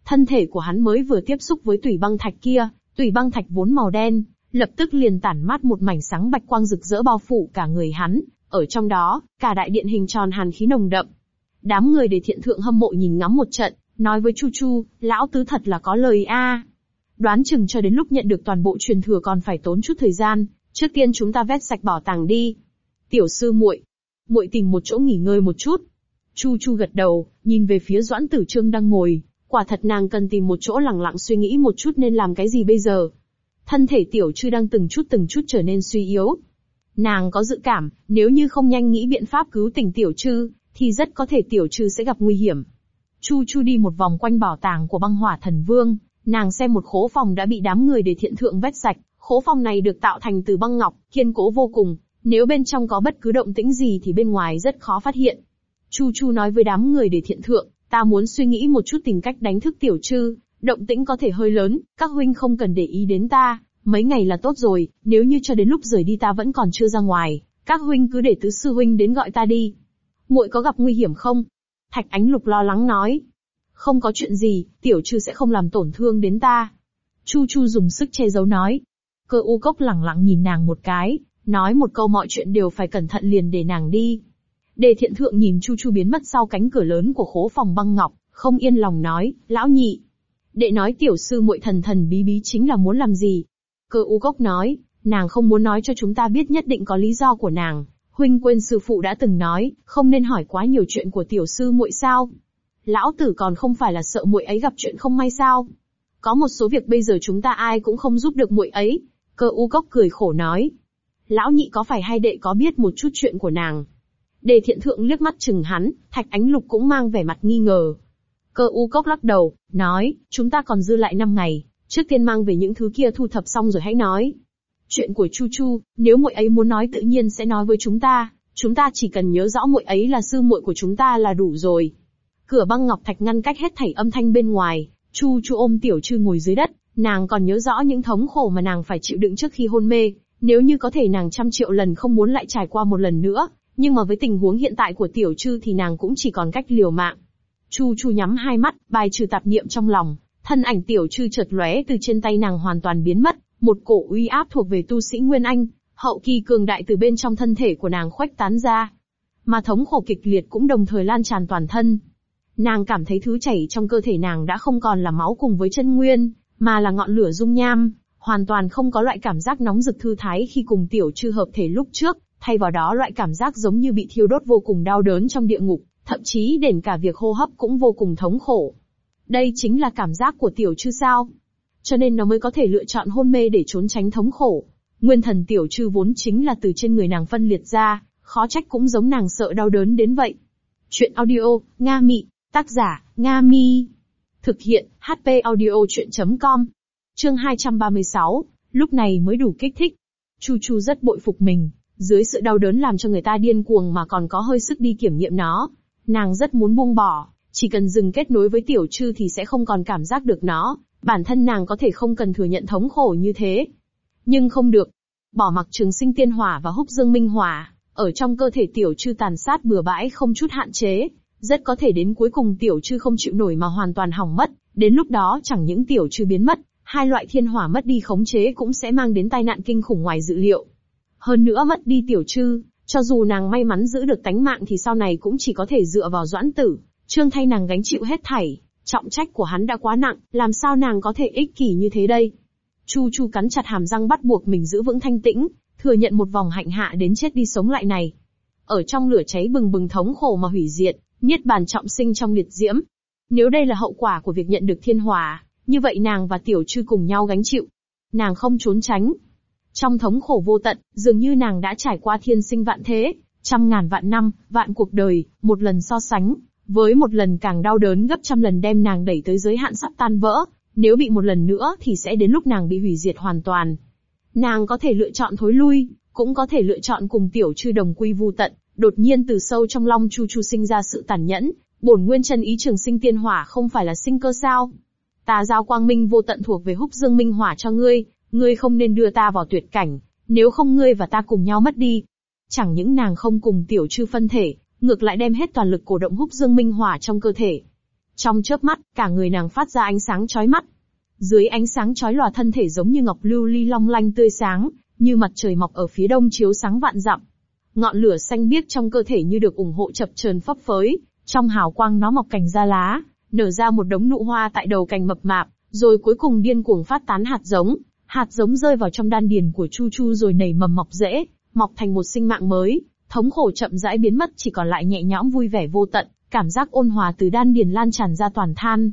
Thân thể của hắn mới vừa tiếp xúc với tủy băng thạch kia, tủy băng thạch vốn màu đen, lập tức liền tản mát một mảnh sáng bạch quang rực rỡ bao phủ cả người hắn, ở trong đó, cả đại điện hình tròn hàn khí nồng đậm. Đám người để thiện thượng hâm mộ nhìn ngắm một trận, nói với Chu Chu, lão tứ thật là có lời a. Đoán chừng cho đến lúc nhận được toàn bộ truyền thừa còn phải tốn chút thời gian, trước tiên chúng ta vét sạch bảo tàng đi. Tiểu sư muội, muội tìm một chỗ nghỉ ngơi một chút. Chu Chu gật đầu, nhìn về phía Doãn Tử Trương đang ngồi, quả thật nàng cần tìm một chỗ lặng lặng suy nghĩ một chút nên làm cái gì bây giờ. Thân thể tiểu trư đang từng chút từng chút trở nên suy yếu. Nàng có dự cảm, nếu như không nhanh nghĩ biện pháp cứu tỉnh tiểu trư, thì rất có thể tiểu trư sẽ gặp nguy hiểm. Chu Chu đi một vòng quanh bảo tàng của băng hỏa thần vương, nàng xem một khố phòng đã bị đám người để thiện thượng vét sạch, khố phòng này được tạo thành từ băng ngọc, kiên cố vô cùng, nếu bên trong có bất cứ động tĩnh gì thì bên ngoài rất khó phát hiện. Chu Chu nói với đám người để thiện thượng, ta muốn suy nghĩ một chút tìm cách đánh thức tiểu trư, động tĩnh có thể hơi lớn, các huynh không cần để ý đến ta, mấy ngày là tốt rồi, nếu như cho đến lúc rời đi ta vẫn còn chưa ra ngoài, các huynh cứ để tứ sư huynh đến gọi ta đi. Muội có gặp nguy hiểm không? Thạch Ánh Lục lo lắng nói. Không có chuyện gì, tiểu trư sẽ không làm tổn thương đến ta. Chu Chu dùng sức che giấu nói. Cơ u cốc lẳng lặng nhìn nàng một cái, nói một câu mọi chuyện đều phải cẩn thận liền để nàng đi. Đề thiện thượng nhìn Chu Chu biến mất sau cánh cửa lớn của khố phòng băng ngọc, không yên lòng nói, lão nhị. Đệ nói tiểu sư muội thần thần bí bí chính là muốn làm gì? Cơ u gốc nói, nàng không muốn nói cho chúng ta biết nhất định có lý do của nàng. Huynh quên sư phụ đã từng nói, không nên hỏi quá nhiều chuyện của tiểu sư muội sao? Lão tử còn không phải là sợ muội ấy gặp chuyện không may sao? Có một số việc bây giờ chúng ta ai cũng không giúp được muội ấy. Cơ u gốc cười khổ nói. Lão nhị có phải hay đệ có biết một chút chuyện của nàng? Đề thiện thượng liếc mắt chừng hắn, thạch ánh lục cũng mang vẻ mặt nghi ngờ. Cơ u cốc lắc đầu, nói, chúng ta còn dư lại 5 ngày, trước tiên mang về những thứ kia thu thập xong rồi hãy nói. Chuyện của Chu Chu, nếu muội ấy muốn nói tự nhiên sẽ nói với chúng ta, chúng ta chỉ cần nhớ rõ muội ấy là sư muội của chúng ta là đủ rồi. Cửa băng ngọc thạch ngăn cách hết thảy âm thanh bên ngoài, Chu Chu ôm tiểu trư ngồi dưới đất, nàng còn nhớ rõ những thống khổ mà nàng phải chịu đựng trước khi hôn mê, nếu như có thể nàng trăm triệu lần không muốn lại trải qua một lần nữa, nhưng mà với tình huống hiện tại của tiểu trư thì nàng cũng chỉ còn cách liều mạng. Chu Chu nhắm hai mắt, bài trừ tạp niệm trong lòng, thân ảnh tiểu trư chợt lóe từ trên tay nàng hoàn toàn biến mất, một cổ uy áp thuộc về tu sĩ Nguyên Anh, hậu kỳ cường đại từ bên trong thân thể của nàng khuếch tán ra. Mà thống khổ kịch liệt cũng đồng thời lan tràn toàn thân. Nàng cảm thấy thứ chảy trong cơ thể nàng đã không còn là máu cùng với chân nguyên, mà là ngọn lửa dung nham, hoàn toàn không có loại cảm giác nóng rực thư thái khi cùng tiểu trư hợp thể lúc trước, thay vào đó loại cảm giác giống như bị thiêu đốt vô cùng đau đớn trong địa ngục, thậm chí đến cả việc hô hấp cũng vô cùng thống khổ. Đây chính là cảm giác của tiểu chư sao? Cho nên nó mới có thể lựa chọn hôn mê để trốn tránh thống khổ. Nguyên thần tiểu chư vốn chính là từ trên người nàng phân liệt ra, khó trách cũng giống nàng sợ đau đớn đến vậy. Chuyện audio, Nga Mị, tác giả, Nga Mi. Thực hiện, HP audio chuyện.com. Chương 236, lúc này mới đủ kích thích. Chu Chu rất bội phục mình, dưới sự đau đớn làm cho người ta điên cuồng mà còn có hơi sức đi kiểm nghiệm nó. Nàng rất muốn buông bỏ, chỉ cần dừng kết nối với tiểu trư thì sẽ không còn cảm giác được nó, bản thân nàng có thể không cần thừa nhận thống khổ như thế. Nhưng không được. Bỏ mặc trường sinh tiên hỏa và húc dương minh hỏa, ở trong cơ thể tiểu trư tàn sát bừa bãi không chút hạn chế, rất có thể đến cuối cùng tiểu trư không chịu nổi mà hoàn toàn hỏng mất, đến lúc đó chẳng những tiểu trư biến mất, hai loại thiên hỏa mất đi khống chế cũng sẽ mang đến tai nạn kinh khủng ngoài dự liệu. Hơn nữa mất đi tiểu trư, cho dù nàng may mắn giữ được tánh mạng thì sau này cũng chỉ có thể dựa vào doãn tử, trương thay nàng gánh chịu hết thảy. Trọng trách của hắn đã quá nặng, làm sao nàng có thể ích kỷ như thế đây? Chu Chu cắn chặt hàm răng bắt buộc mình giữ vững thanh tĩnh, thừa nhận một vòng hạnh hạ đến chết đi sống lại này. Ở trong lửa cháy bừng bừng thống khổ mà hủy diệt, niết bàn trọng sinh trong liệt diễm. Nếu đây là hậu quả của việc nhận được thiên hòa, như vậy nàng và tiểu trư cùng nhau gánh chịu. Nàng không trốn tránh, trong thống khổ vô tận, dường như nàng đã trải qua thiên sinh vạn thế, trăm ngàn vạn năm, vạn cuộc đời, một lần so sánh, với một lần càng đau đớn gấp trăm lần đem nàng đẩy tới giới hạn sắp tan vỡ, nếu bị một lần nữa thì sẽ đến lúc nàng bị hủy diệt hoàn toàn. Nàng có thể lựa chọn thối lui, cũng có thể lựa chọn cùng tiểu chư đồng quy vu tận, đột nhiên từ sâu trong long chu chu sinh ra sự tàn nhẫn, bổn nguyên chân ý trường sinh tiên hỏa không phải là sinh cơ sao? Ta giao quang minh vô tận thuộc về húc dương minh hỏa cho ngươi, Ngươi không nên đưa ta vào tuyệt cảnh, nếu không ngươi và ta cùng nhau mất đi. Chẳng những nàng không cùng tiểu trư phân thể, ngược lại đem hết toàn lực cổ động húc dương minh hỏa trong cơ thể. Trong chớp mắt, cả người nàng phát ra ánh sáng chói mắt. Dưới ánh sáng chói lòa thân thể giống như ngọc lưu ly long lanh tươi sáng, như mặt trời mọc ở phía đông chiếu sáng vạn dặm. Ngọn lửa xanh biếc trong cơ thể như được ủng hộ chập chờn phấp phới, trong hào quang nó mọc cành ra lá, nở ra một đống nụ hoa tại đầu cành mập mạp, rồi cuối cùng điên cuồng phát tán hạt giống. Hạt giống rơi vào trong đan điền của Chu Chu rồi nảy mầm mọc rễ, mọc thành một sinh mạng mới, thống khổ chậm rãi biến mất chỉ còn lại nhẹ nhõm vui vẻ vô tận, cảm giác ôn hòa từ đan điền lan tràn ra toàn than.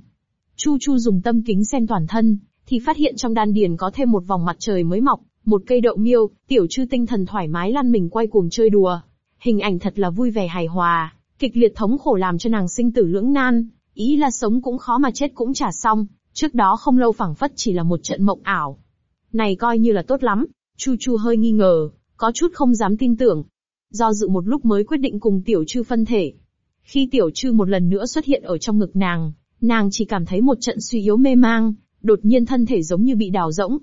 Chu Chu dùng tâm kính xem toàn thân, thì phát hiện trong đan điền có thêm một vòng mặt trời mới mọc, một cây đậu miêu, tiểu chư tinh thần thoải mái lăn mình quay cuồng chơi đùa. Hình ảnh thật là vui vẻ hài hòa, kịch liệt thống khổ làm cho nàng sinh tử lưỡng nan, ý là sống cũng khó mà chết cũng chả xong, trước đó không lâu phảng phất chỉ là một trận mộng ảo. Này coi như là tốt lắm, Chu Chu hơi nghi ngờ, có chút không dám tin tưởng. Do dự một lúc mới quyết định cùng tiểu chư phân thể. Khi tiểu chư một lần nữa xuất hiện ở trong ngực nàng, nàng chỉ cảm thấy một trận suy yếu mê mang, đột nhiên thân thể giống như bị đào rỗng.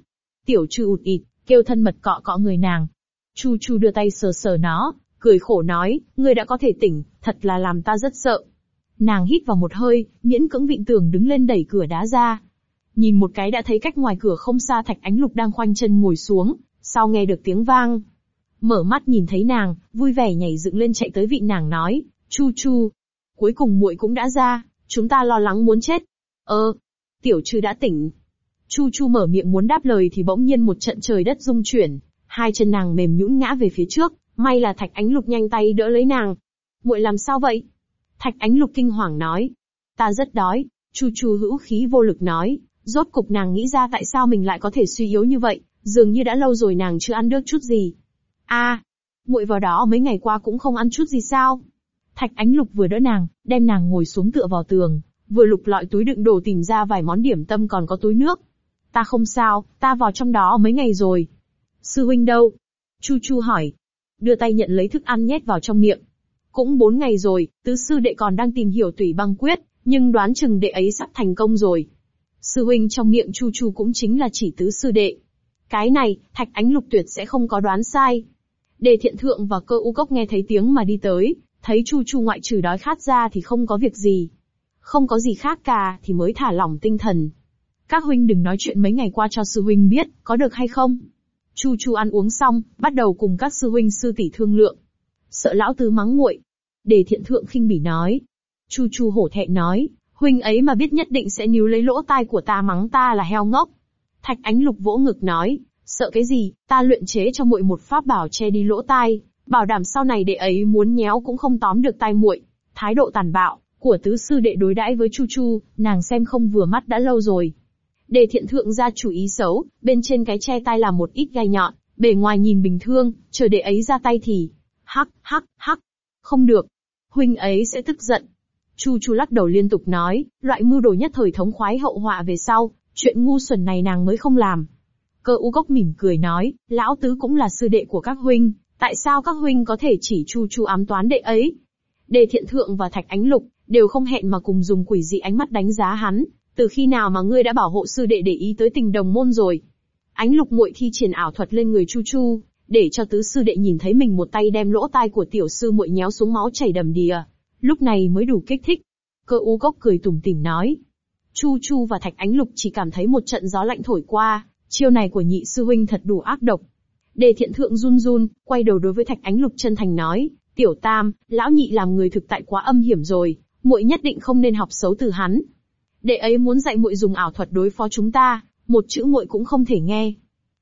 Tiểu chư ụt ịt, kêu thân mật cọ cọ người nàng. Chu Chu đưa tay sờ sờ nó, cười khổ nói, ngươi đã có thể tỉnh, thật là làm ta rất sợ. Nàng hít vào một hơi, miễn cưỡng vịn tường đứng lên đẩy cửa đá ra. Nhìn một cái đã thấy cách ngoài cửa không xa Thạch Ánh Lục đang khoanh chân ngồi xuống, sau nghe được tiếng vang. Mở mắt nhìn thấy nàng, vui vẻ nhảy dựng lên chạy tới vị nàng nói, Chu Chu. Cuối cùng muội cũng đã ra, chúng ta lo lắng muốn chết. Ơ, tiểu trư đã tỉnh. Chu Chu mở miệng muốn đáp lời thì bỗng nhiên một trận trời đất rung chuyển, hai chân nàng mềm nhũn ngã về phía trước, may là Thạch Ánh Lục nhanh tay đỡ lấy nàng. Muội làm sao vậy? Thạch Ánh Lục kinh hoàng nói. Ta rất đói, Chu Chu hữu khí vô lực nói, rốt cục nàng nghĩ ra tại sao mình lại có thể suy yếu như vậy, dường như đã lâu rồi nàng chưa ăn được chút gì. A, muội vào đó mấy ngày qua cũng không ăn chút gì sao? Thạch Ánh Lục vừa đỡ nàng, đem nàng ngồi xuống tựa vào tường, vừa lục lọi túi đựng đồ tìm ra vài món điểm tâm còn có túi nước. Ta không sao, ta vào trong đó mấy ngày rồi. Sư huynh đâu? Chu Chu hỏi. Đưa tay nhận lấy thức ăn nhét vào trong miệng. Cũng bốn ngày rồi, tứ sư đệ còn đang tìm hiểu tùy băng quyết, nhưng đoán chừng đệ ấy sắp thành công rồi. Sư huynh trong miệng Chu Chu cũng chính là chỉ tứ sư đệ. Cái này, Thạch Ánh Lục tuyệt sẽ không có đoán sai. Đề thiện thượng và cơ u cốc nghe thấy tiếng mà đi tới, thấy Chu Chu ngoại trừ đói khát ra thì không có việc gì. Không có gì khác cả thì mới thả lỏng tinh thần. Các huynh đừng nói chuyện mấy ngày qua cho sư huynh biết, có được hay không? Chu Chu ăn uống xong, bắt đầu cùng các sư huynh sư tỷ thương lượng. Sợ lão tứ mắng muội. Đề thiện thượng khinh bỉ nói. Chu Chu hổ thẹn nói, huynh ấy mà biết nhất định sẽ níu lấy lỗ tai của ta mắng ta là heo ngốc. Thạch Ánh Lục vỗ ngực nói, sợ cái gì, ta luyện chế cho muội một pháp bảo che đi lỗ tai, bảo đảm sau này đệ ấy muốn nhéo cũng không tóm được tai muội. Thái độ tàn bạo của tứ sư đệ đối đãi với Chu Chu, nàng xem không vừa mắt đã lâu rồi. Đề thiện thượng ra chủ ý xấu, bên trên cái che tai là một ít gai nhọn, bề ngoài nhìn bình thường, chờ đệ ấy ra tay thì, hắc, hắc, hắc, không được. Huynh ấy sẽ tức giận. Chu Chu lắc đầu liên tục nói, loại mưu đồ nhất thời thống khoái hậu họa về sau, chuyện ngu xuẩn này nàng mới không làm. Cơ u gốc mỉm cười nói, lão tứ cũng là sư đệ của các huynh, tại sao các huynh có thể chỉ Chu Chu ám toán đệ ấy? Đề thiện thượng và thạch ánh lục, đều không hẹn mà cùng dùng quỷ dị ánh mắt đánh giá hắn, từ khi nào mà ngươi đã bảo hộ sư đệ để ý tới tình đồng môn rồi? Ánh lục muội thi triển ảo thuật lên người Chu Chu, để cho tứ sư đệ nhìn thấy mình một tay đem lỗ tai của tiểu sư muội nhéo xuống máu chảy đầm đìa, lúc này mới đủ kích thích. Cơ u gốc cười tủm tỉm nói. Chu Chu và Thạch Ánh Lục chỉ cảm thấy một trận gió lạnh thổi qua, chiêu này của nhị sư huynh thật đủ ác độc. Đề thiện thượng run run, quay đầu đối với Thạch Ánh Lục chân thành nói, tiểu tam, lão nhị làm người thực tại quá âm hiểm rồi, muội nhất định không nên học xấu từ hắn. Đệ ấy muốn dạy muội dùng ảo thuật đối phó chúng ta, một chữ muội cũng không thể nghe.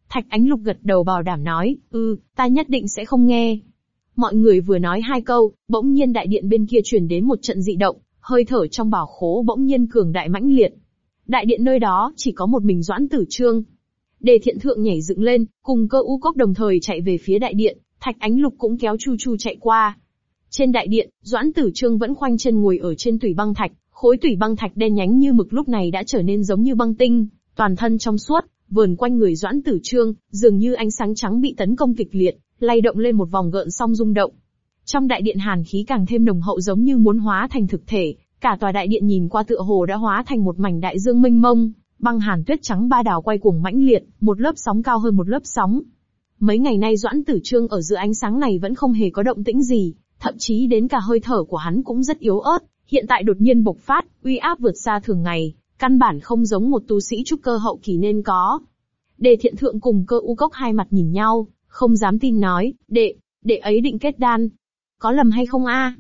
Thạch Ánh Lục gật đầu bảo đảm nói, ừ, ta nhất định sẽ không nghe. Mọi người vừa nói hai câu, bỗng nhiên đại điện bên kia truyền đến một trận dị động, hơi thở trong bảo khố bỗng nhiên cường đại mãnh liệt. Đại điện nơi đó chỉ có một mình Doãn Tử Trương. Đề thiện thượng nhảy dựng lên, cùng cơ u cốc đồng thời chạy về phía đại điện, Thạch Ánh Lục cũng kéo Chu Chu chạy qua. Trên đại điện, Doãn Tử Trương vẫn khoanh chân ngồi ở trên tủy băng thạch, khối tủy băng thạch đen nhánh như mực lúc này đã trở nên giống như băng tinh, toàn thân trong suốt, vườn quanh người Doãn Tử Trương, dường như ánh sáng trắng bị tấn công kịch liệt, lay động lên một vòng gợn song rung động. Trong đại điện hàn khí càng thêm nồng hậu giống như muốn hóa thành thực thể, cả tòa đại điện nhìn qua tựa hồ đã hóa thành một mảnh đại dương mênh mông, băng hàn tuyết trắng ba đảo quay cuồng mãnh liệt, một lớp sóng cao hơn một lớp sóng. Mấy ngày nay Doãn Tử Trương ở giữa ánh sáng này vẫn không hề có động tĩnh gì, thậm chí đến cả hơi thở của hắn cũng rất yếu ớt, hiện tại đột nhiên bộc phát, uy áp vượt xa thường ngày, căn bản không giống một tu sĩ trúc cơ hậu kỳ nên có. Đề thiện thượng cùng cơ u cốc hai mặt nhìn nhau, không dám tin nói, đệ, đệ ấy định kết đan. Có lầm hay không a?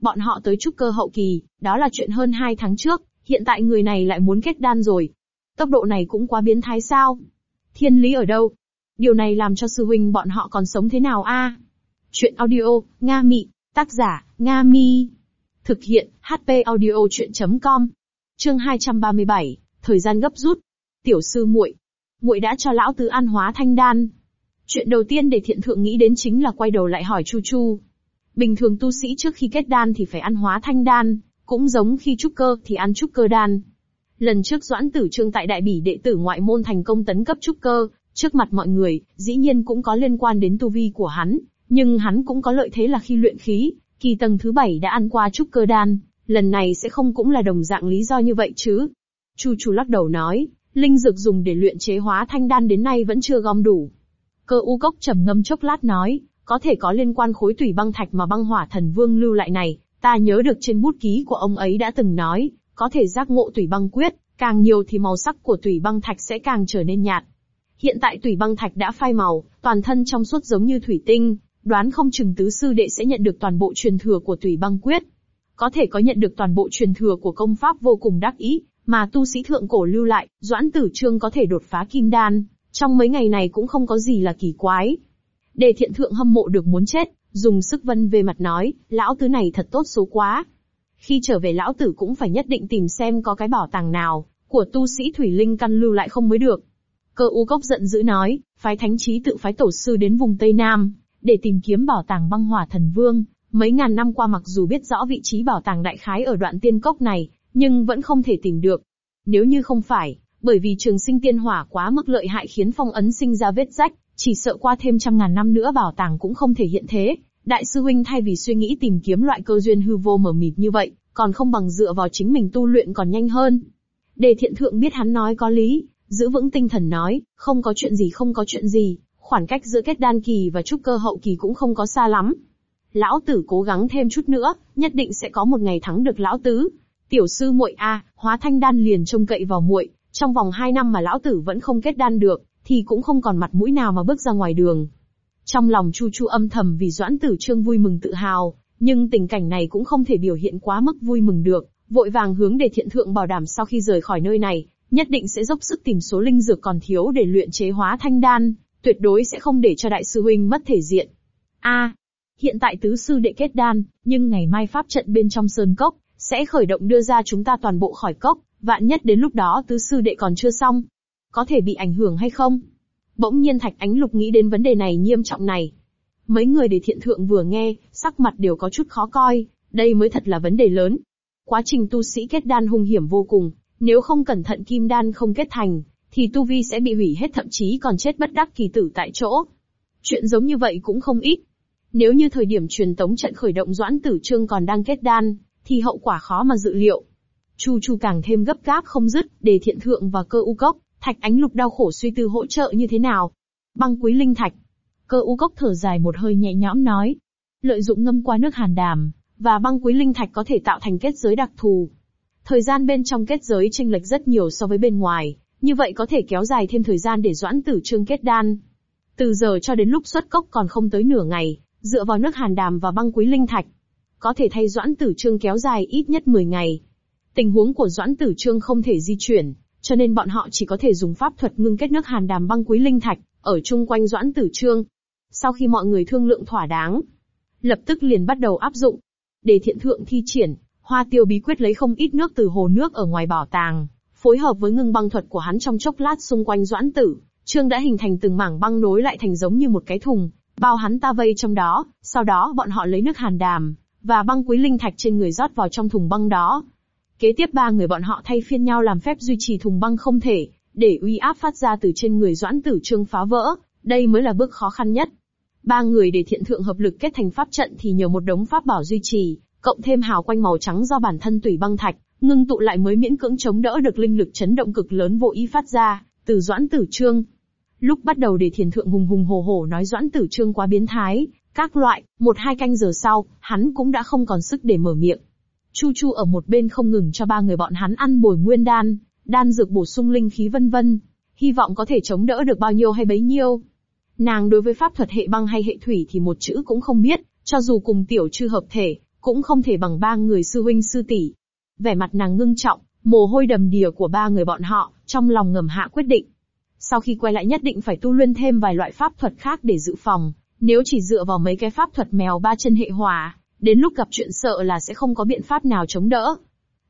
Bọn họ tới trúc cơ hậu kỳ, đó là chuyện hơn hai tháng trước, hiện tại người này lại muốn kết đan rồi. Tốc độ này cũng quá biến thái sao? Thiên lý ở đâu? Điều này làm cho sư huynh bọn họ còn sống thế nào a? Chuyện audio, Nga Mị, tác giả, Nga Mi. Thực hiện, HP audio chuyện.com. Chương 237, thời gian gấp rút. Tiểu sư muội, muội đã cho lão tứ an hóa thanh đan. Chuyện đầu tiên để thiện thượng nghĩ đến chính là quay đầu lại hỏi Chu Chu. Bình thường tu sĩ trước khi kết đan thì phải ăn hóa thanh đan, cũng giống khi trúc cơ thì ăn trúc cơ đan. Lần trước Doãn Tử Trương tại đại bỉ đệ tử ngoại môn thành công tấn cấp trúc cơ, trước mặt mọi người, dĩ nhiên cũng có liên quan đến tu vi của hắn, nhưng hắn cũng có lợi thế là khi luyện khí, kỳ tầng thứ bảy đã ăn qua trúc cơ đan, lần này sẽ không cũng là đồng dạng lý do như vậy chứ. Chu Chu lắc đầu nói, linh dược dùng để luyện chế hóa thanh đan đến nay vẫn chưa gom đủ. Cơ u cốc trầm ngâm chốc lát nói, có thể có liên quan khối tủy băng thạch mà băng hỏa thần vương lưu lại này, ta nhớ được trên bút ký của ông ấy đã từng nói, có thể giác ngộ tủy băng quyết, càng nhiều thì màu sắc của tủy băng thạch sẽ càng trở nên nhạt. Hiện tại tủy băng thạch đã phai màu, toàn thân trong suốt giống như thủy tinh, đoán không chừng tứ sư đệ sẽ nhận được toàn bộ truyền thừa của tủy băng quyết. Có thể có nhận được toàn bộ truyền thừa của công pháp vô cùng đắc ý, mà tu sĩ thượng cổ lưu lại, doãn tử trương có thể đột phá kim đan, trong mấy ngày này cũng không có gì là kỳ quái. Đề thiện thượng hâm mộ được muốn chết, dùng sức vân về mặt nói, lão tứ này thật tốt số quá. Khi trở về lão tử cũng phải nhất định tìm xem có cái bảo tàng nào, của tu sĩ thủy linh căn lưu lại không mới được. Cơ u cốc giận dữ nói, phái thánh trí tự phái tổ sư đến vùng Tây Nam, để tìm kiếm bảo tàng băng hỏa thần vương. Mấy ngàn năm qua mặc dù biết rõ vị trí bảo tàng đại khái ở đoạn tiên cốc này, nhưng vẫn không thể tìm được. Nếu như không phải, bởi vì trường sinh tiên hỏa quá mức lợi hại khiến phong ấn sinh ra vết rách, chỉ sợ qua thêm trăm ngàn năm nữa bảo tàng cũng không thể hiện thế. Đại sư huynh thay vì suy nghĩ tìm kiếm loại cơ duyên hư vô mở mịt như vậy, còn không bằng dựa vào chính mình tu luyện còn nhanh hơn. Đề thiện thượng biết hắn nói có lý, giữ vững tinh thần nói, không có chuyện gì không có chuyện gì, khoảng cách giữa kết đan kỳ và trúc cơ hậu kỳ cũng không có xa lắm. Lão tử cố gắng thêm chút nữa, nhất định sẽ có một ngày thắng được lão tứ. Tiểu sư muội a, hóa thanh đan liền trông cậy vào muội, trong vòng hai năm mà lão tử vẫn không kết đan được, thì cũng không còn mặt mũi nào mà bước ra ngoài đường. Trong lòng Chu Chu âm thầm vì Doãn Tử Trương vui mừng tự hào, nhưng tình cảnh này cũng không thể biểu hiện quá mức vui mừng được, vội vàng hướng để thiện thượng bảo đảm sau khi rời khỏi nơi này, nhất định sẽ dốc sức tìm số linh dược còn thiếu để luyện chế hóa thanh đan, tuyệt đối sẽ không để cho đại sư huynh mất thể diện. A, hiện tại tứ sư đệ kết đan, nhưng ngày mai pháp trận bên trong sơn cốc sẽ khởi động đưa ra chúng ta toàn bộ khỏi cốc, vạn nhất đến lúc đó tứ sư đệ còn chưa xong, có thể bị ảnh hưởng hay không? Bỗng nhiên Thạch Ánh Lục nghĩ đến vấn đề này nghiêm trọng này. Mấy người để thiện thượng vừa nghe, sắc mặt đều có chút khó coi, đây mới thật là vấn đề lớn. Quá trình tu sĩ kết đan hung hiểm vô cùng, nếu không cẩn thận kim đan không kết thành, thì tu vi sẽ bị hủy hết thậm chí còn chết bất đắc kỳ tử tại chỗ. Chuyện giống như vậy cũng không ít. Nếu như thời điểm truyền tống trận khởi động doãn tử trương còn đang kết đan, thì hậu quả khó mà dự liệu. Chu Chu càng thêm gấp gáp không dứt, để thiện thượng và cơ u cốc, thạch ánh lục đau khổ suy tư hỗ trợ như thế nào. Băng quý linh thạch. Cơ u cốc thở dài một hơi nhẹ nhõm nói. Lợi dụng ngâm qua nước hàn đàm, và băng quý linh thạch có thể tạo thành kết giới đặc thù. Thời gian bên trong kết giới chênh lệch rất nhiều so với bên ngoài, như vậy có thể kéo dài thêm thời gian để doãn tử trương kết đan. Từ giờ cho đến lúc xuất cốc còn không tới nửa ngày, dựa vào nước hàn đàm và băng quý linh thạch, có thể thay doãn tử trương kéo dài ít nhất 10 ngày. Tình huống của doãn tử trương không thể di chuyển, cho nên bọn họ chỉ có thể dùng pháp thuật ngưng kết nước hàn đàm băng quý linh thạch, ở chung quanh doãn tử trương. Sau khi mọi người thương lượng thỏa đáng, lập tức liền bắt đầu áp dụng. Để thiện thượng thi triển, hoa tiêu bí quyết lấy không ít nước từ hồ nước ở ngoài bảo tàng, phối hợp với ngưng băng thuật của hắn trong chốc lát xung quanh doãn tử, trương đã hình thành từng mảng băng nối lại thành giống như một cái thùng, bao hắn ta vây trong đó, sau đó bọn họ lấy nước hàn đàm, và băng quý linh thạch trên người rót vào trong thùng băng đó. Kế tiếp ba người bọn họ thay phiên nhau làm phép duy trì thùng băng không thể, để uy áp phát ra từ trên người doãn tử trương phá vỡ, đây mới là bước khó khăn nhất. Ba người để thiện thượng hợp lực kết thành pháp trận thì nhờ một đống pháp bảo duy trì, cộng thêm hào quanh màu trắng do bản thân tùy băng thạch, ngưng tụ lại mới miễn cưỡng chống đỡ được linh lực chấn động cực lớn vô ý phát ra, từ doãn tử trương. Lúc bắt đầu để thiền thượng hùng hùng hồ hồ nói doãn tử trương quá biến thái, các loại, một hai canh giờ sau, hắn cũng đã không còn sức để mở miệng. Chu Chu ở một bên không ngừng cho ba người bọn hắn ăn bồi nguyên đan, đan dược bổ sung linh khí vân vân, hy vọng có thể chống đỡ được bao nhiêu hay bấy nhiêu. Nàng đối với pháp thuật hệ băng hay hệ thủy thì một chữ cũng không biết, cho dù cùng tiểu chư hợp thể, cũng không thể bằng ba người sư huynh sư tỷ. Vẻ mặt nàng ngưng trọng, mồ hôi đầm đìa của ba người bọn họ, trong lòng ngầm hạ quyết định. Sau khi quay lại nhất định phải tu luyện thêm vài loại pháp thuật khác để dự phòng, nếu chỉ dựa vào mấy cái pháp thuật mèo ba chân hệ hỏa, đến lúc gặp chuyện sợ là sẽ không có biện pháp nào chống đỡ.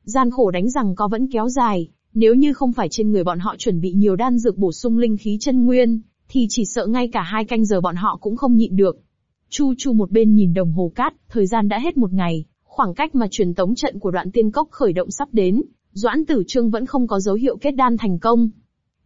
Gian khổ đánh rằng có vẫn kéo dài, nếu như không phải trên người bọn họ chuẩn bị nhiều đan dược bổ sung linh khí chân nguyên, thì chỉ sợ ngay cả hai canh giờ bọn họ cũng không nhịn được. Chu Chu một bên nhìn đồng hồ cát, thời gian đã hết một ngày, khoảng cách mà truyền tống trận của đoạn tiên cốc khởi động sắp đến, Doãn Tử Trương vẫn không có dấu hiệu kết đan thành công.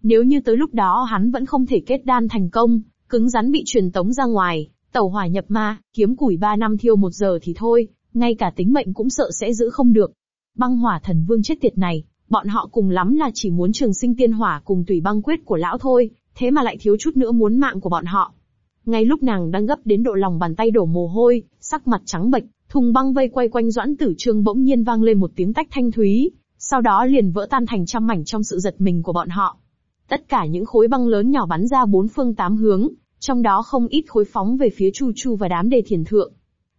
Nếu như tới lúc đó hắn vẫn không thể kết đan thành công, cứng rắn bị truyền tống ra ngoài, tẩu hỏa nhập ma, kiếm củi ba năm thiêu một giờ thì thôi, ngay cả tính mệnh cũng sợ sẽ giữ không được. Băng hỏa thần vương chết tiệt này, bọn họ cùng lắm là chỉ muốn trường sinh tiên hỏa cùng tùy băng quyết của lão thôi, thế mà lại thiếu chút nữa muốn mạng của bọn họ. Ngay lúc nàng đang gấp đến độ lòng bàn tay đổ mồ hôi, sắc mặt trắng bệch, thùng băng vây quay quanh doãn tử trương bỗng nhiên vang lên một tiếng tách thanh thúy, sau đó liền vỡ tan thành trăm mảnh trong sự giật mình của bọn họ. Tất cả những khối băng lớn nhỏ bắn ra bốn phương tám hướng, trong đó không ít khối phóng về phía Chu Chu và đám đề thiền thượng.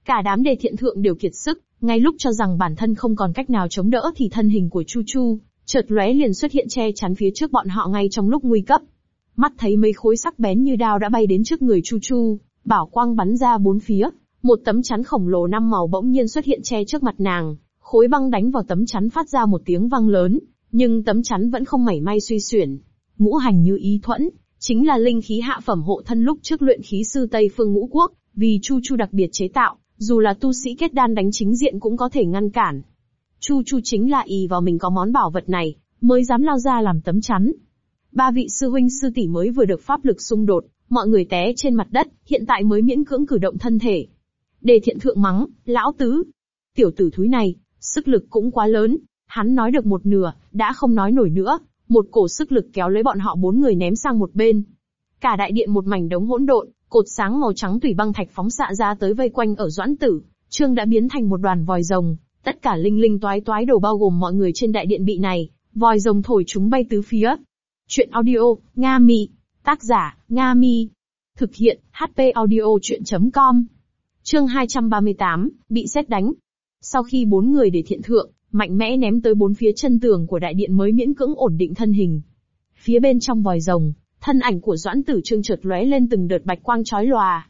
Cả đám đề thiện thượng đều kiệt sức, ngay lúc cho rằng bản thân không còn cách nào chống đỡ thì thân hình của Chu Chu, chợt lóe liền xuất hiện che chắn phía trước bọn họ ngay trong lúc nguy cấp. Mắt thấy mấy khối sắc bén như đao đã bay đến trước người Chu Chu, bảo quang bắn ra bốn phía, một tấm chắn khổng lồ năm màu bỗng nhiên xuất hiện che trước mặt nàng, khối băng đánh vào tấm chắn phát ra một tiếng vang lớn, nhưng tấm chắn vẫn không mảy may suy xuyển. Ngũ hành như ý thuẫn, chính là linh khí hạ phẩm hộ thân lúc trước luyện khí sư Tây Phương Ngũ Quốc, vì Chu Chu đặc biệt chế tạo, dù là tu sĩ kết đan đánh chính diện cũng có thể ngăn cản. Chu Chu chính là y vào mình có món bảo vật này, mới dám lao ra làm tấm chắn. Ba vị sư huynh sư tỷ mới vừa được pháp lực xung đột, mọi người té trên mặt đất, hiện tại mới miễn cưỡng cử động thân thể. Đề thiện thượng mắng, lão tứ. Tiểu tử thúi này, sức lực cũng quá lớn. Hắn nói được một nửa, đã không nói nổi nữa, một cổ sức lực kéo lấy bọn họ bốn người ném sang một bên. Cả đại điện một mảnh đống hỗn độn, cột sáng màu trắng tùy băng thạch phóng xạ ra tới vây quanh ở doãn tử, trương đã biến thành một đoàn vòi rồng, tất cả linh linh toái toái đổ bao gồm mọi người trên đại điện bị này, vòi rồng thổi chúng bay tứ phía. Chuyện audio, Nga Mi. Tác giả, Nga Mi. Thực hiện, HP audio chuyện.com. Chương 238, bị xét đánh. Sau khi bốn người để thiện thượng, mạnh mẽ ném tới bốn phía chân tường của đại điện mới miễn cưỡng ổn định thân hình. Phía bên trong vòi rồng, thân ảnh của Doãn Tử Trương chợt lóe lên từng đợt bạch quang chói lòa.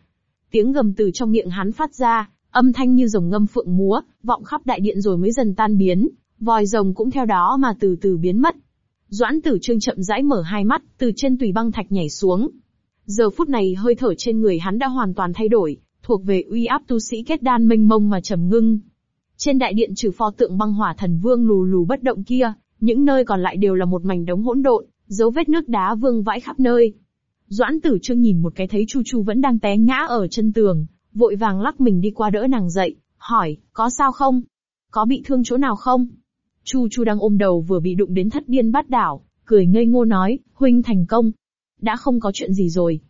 Tiếng gầm từ trong miệng hắn phát ra, âm thanh như rồng ngâm phượng múa, vọng khắp đại điện rồi mới dần tan biến, vòi rồng cũng theo đó mà từ từ biến mất. Doãn Tử Trương chậm rãi mở hai mắt, từ trên tùy băng thạch nhảy xuống. Giờ phút này hơi thở trên người hắn đã hoàn toàn thay đổi, thuộc về uy áp tu sĩ kết đan mênh mông mà trầm ngưng. Trên đại điện trừ pho tượng băng hỏa thần vương lù lù bất động kia, những nơi còn lại đều là một mảnh đống hỗn độn, dấu vết nước đá vương vãi khắp nơi. Doãn tử trương nhìn một cái thấy Chu Chu vẫn đang té ngã ở chân tường, vội vàng lắc mình đi qua đỡ nàng dậy, hỏi, có sao không? Có bị thương chỗ nào không? Chu Chu đang ôm đầu vừa bị đụng đến thất điên bát đảo, cười ngây ngô nói, huynh thành công. Đã không có chuyện gì rồi.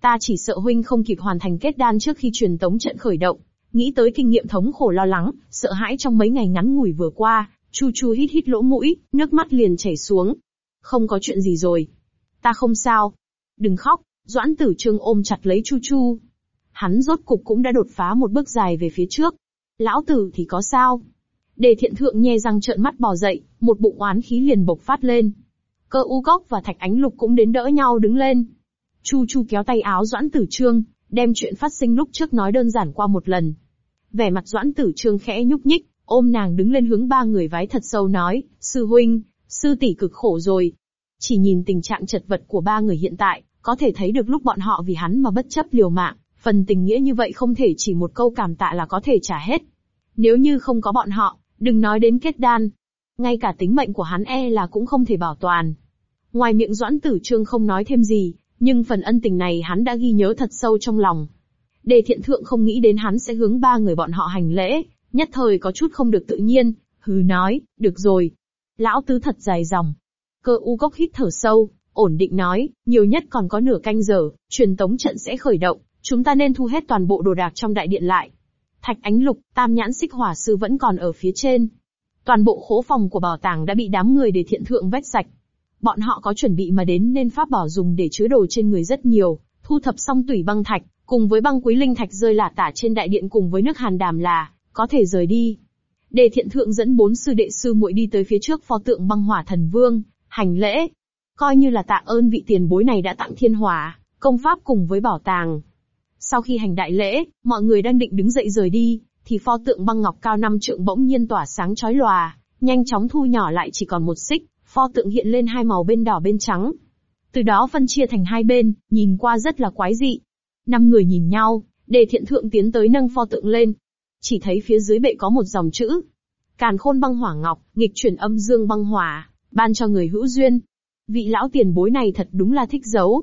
Ta chỉ sợ huynh không kịp hoàn thành kết đan trước khi truyền tống trận khởi động. Nghĩ tới kinh nghiệm thống khổ lo lắng, sợ hãi trong mấy ngày ngắn ngủi vừa qua, Chu Chu hít hít lỗ mũi, nước mắt liền chảy xuống. Không có chuyện gì rồi. Ta không sao. Đừng khóc, Doãn Tử Trương ôm chặt lấy Chu Chu. Hắn rốt cục cũng đã đột phá một bước dài về phía trước. Lão tử thì có sao? Đề thiện thượng nhe răng trợn mắt bò dậy, một bụng oán khí liền bộc phát lên. Cơ u gốc và thạch ánh lục cũng đến đỡ nhau đứng lên. Chu Chu kéo tay áo Doãn Tử Trương, đem chuyện phát sinh lúc trước nói đơn giản qua một lần. Vẻ mặt Doãn Tử Trương khẽ nhúc nhích, ôm nàng đứng lên hướng ba người vái thật sâu nói, sư huynh, sư tỷ cực khổ rồi. Chỉ nhìn tình trạng chật vật của ba người hiện tại, có thể thấy được lúc bọn họ vì hắn mà bất chấp liều mạng, phần tình nghĩa như vậy không thể chỉ một câu cảm tạ là có thể trả hết. Nếu như không có bọn họ, đừng nói đến kết đan. Ngay cả tính mệnh của hắn e là cũng không thể bảo toàn. Ngoài miệng Doãn Tử Trương không nói thêm gì, nhưng phần ân tình này hắn đã ghi nhớ thật sâu trong lòng. Đề thiện thượng không nghĩ đến hắn sẽ hướng ba người bọn họ hành lễ, nhất thời có chút không được tự nhiên, hừ nói, được rồi. Lão tứ thật dài dòng. Cơ u cốc hít thở sâu, ổn định nói, nhiều nhất còn có nửa canh giờ, truyền tống trận sẽ khởi động, chúng ta nên thu hết toàn bộ đồ đạc trong đại điện lại. Thạch ánh lục, tam nhãn xích hỏa sư vẫn còn ở phía trên. Toàn bộ khố phòng của bảo tàng đã bị đám người để thiện thượng vét sạch. Bọn họ có chuẩn bị mà đến nên pháp bảo dùng để chứa đồ trên người rất nhiều, thu thập xong tủy băng thạch, cùng với băng quý linh thạch rơi lả tả trên đại điện cùng với nước hàn đàm là, có thể rời đi. Đề thiện thượng dẫn bốn sư đệ sư muội đi tới phía trước pho tượng băng hỏa thần vương, hành lễ. Coi như là tạ ơn vị tiền bối này đã tặng thiên hỏa, công pháp cùng với bảo tàng. Sau khi hành đại lễ, mọi người đang định đứng dậy rời đi, thì pho tượng băng ngọc cao năm trượng bỗng nhiên tỏa sáng chói lòa, nhanh chóng thu nhỏ lại chỉ còn một xích, pho tượng hiện lên hai màu bên đỏ bên trắng. Từ đó phân chia thành hai bên, nhìn qua rất là quái dị. Năm người nhìn nhau, đề thiện thượng tiến tới nâng pho tượng lên. Chỉ thấy phía dưới bệ có một dòng chữ. Càn khôn băng hỏa ngọc, nghịch chuyển âm dương băng hỏa, ban cho người hữu duyên. Vị lão tiền bối này thật đúng là thích giấu.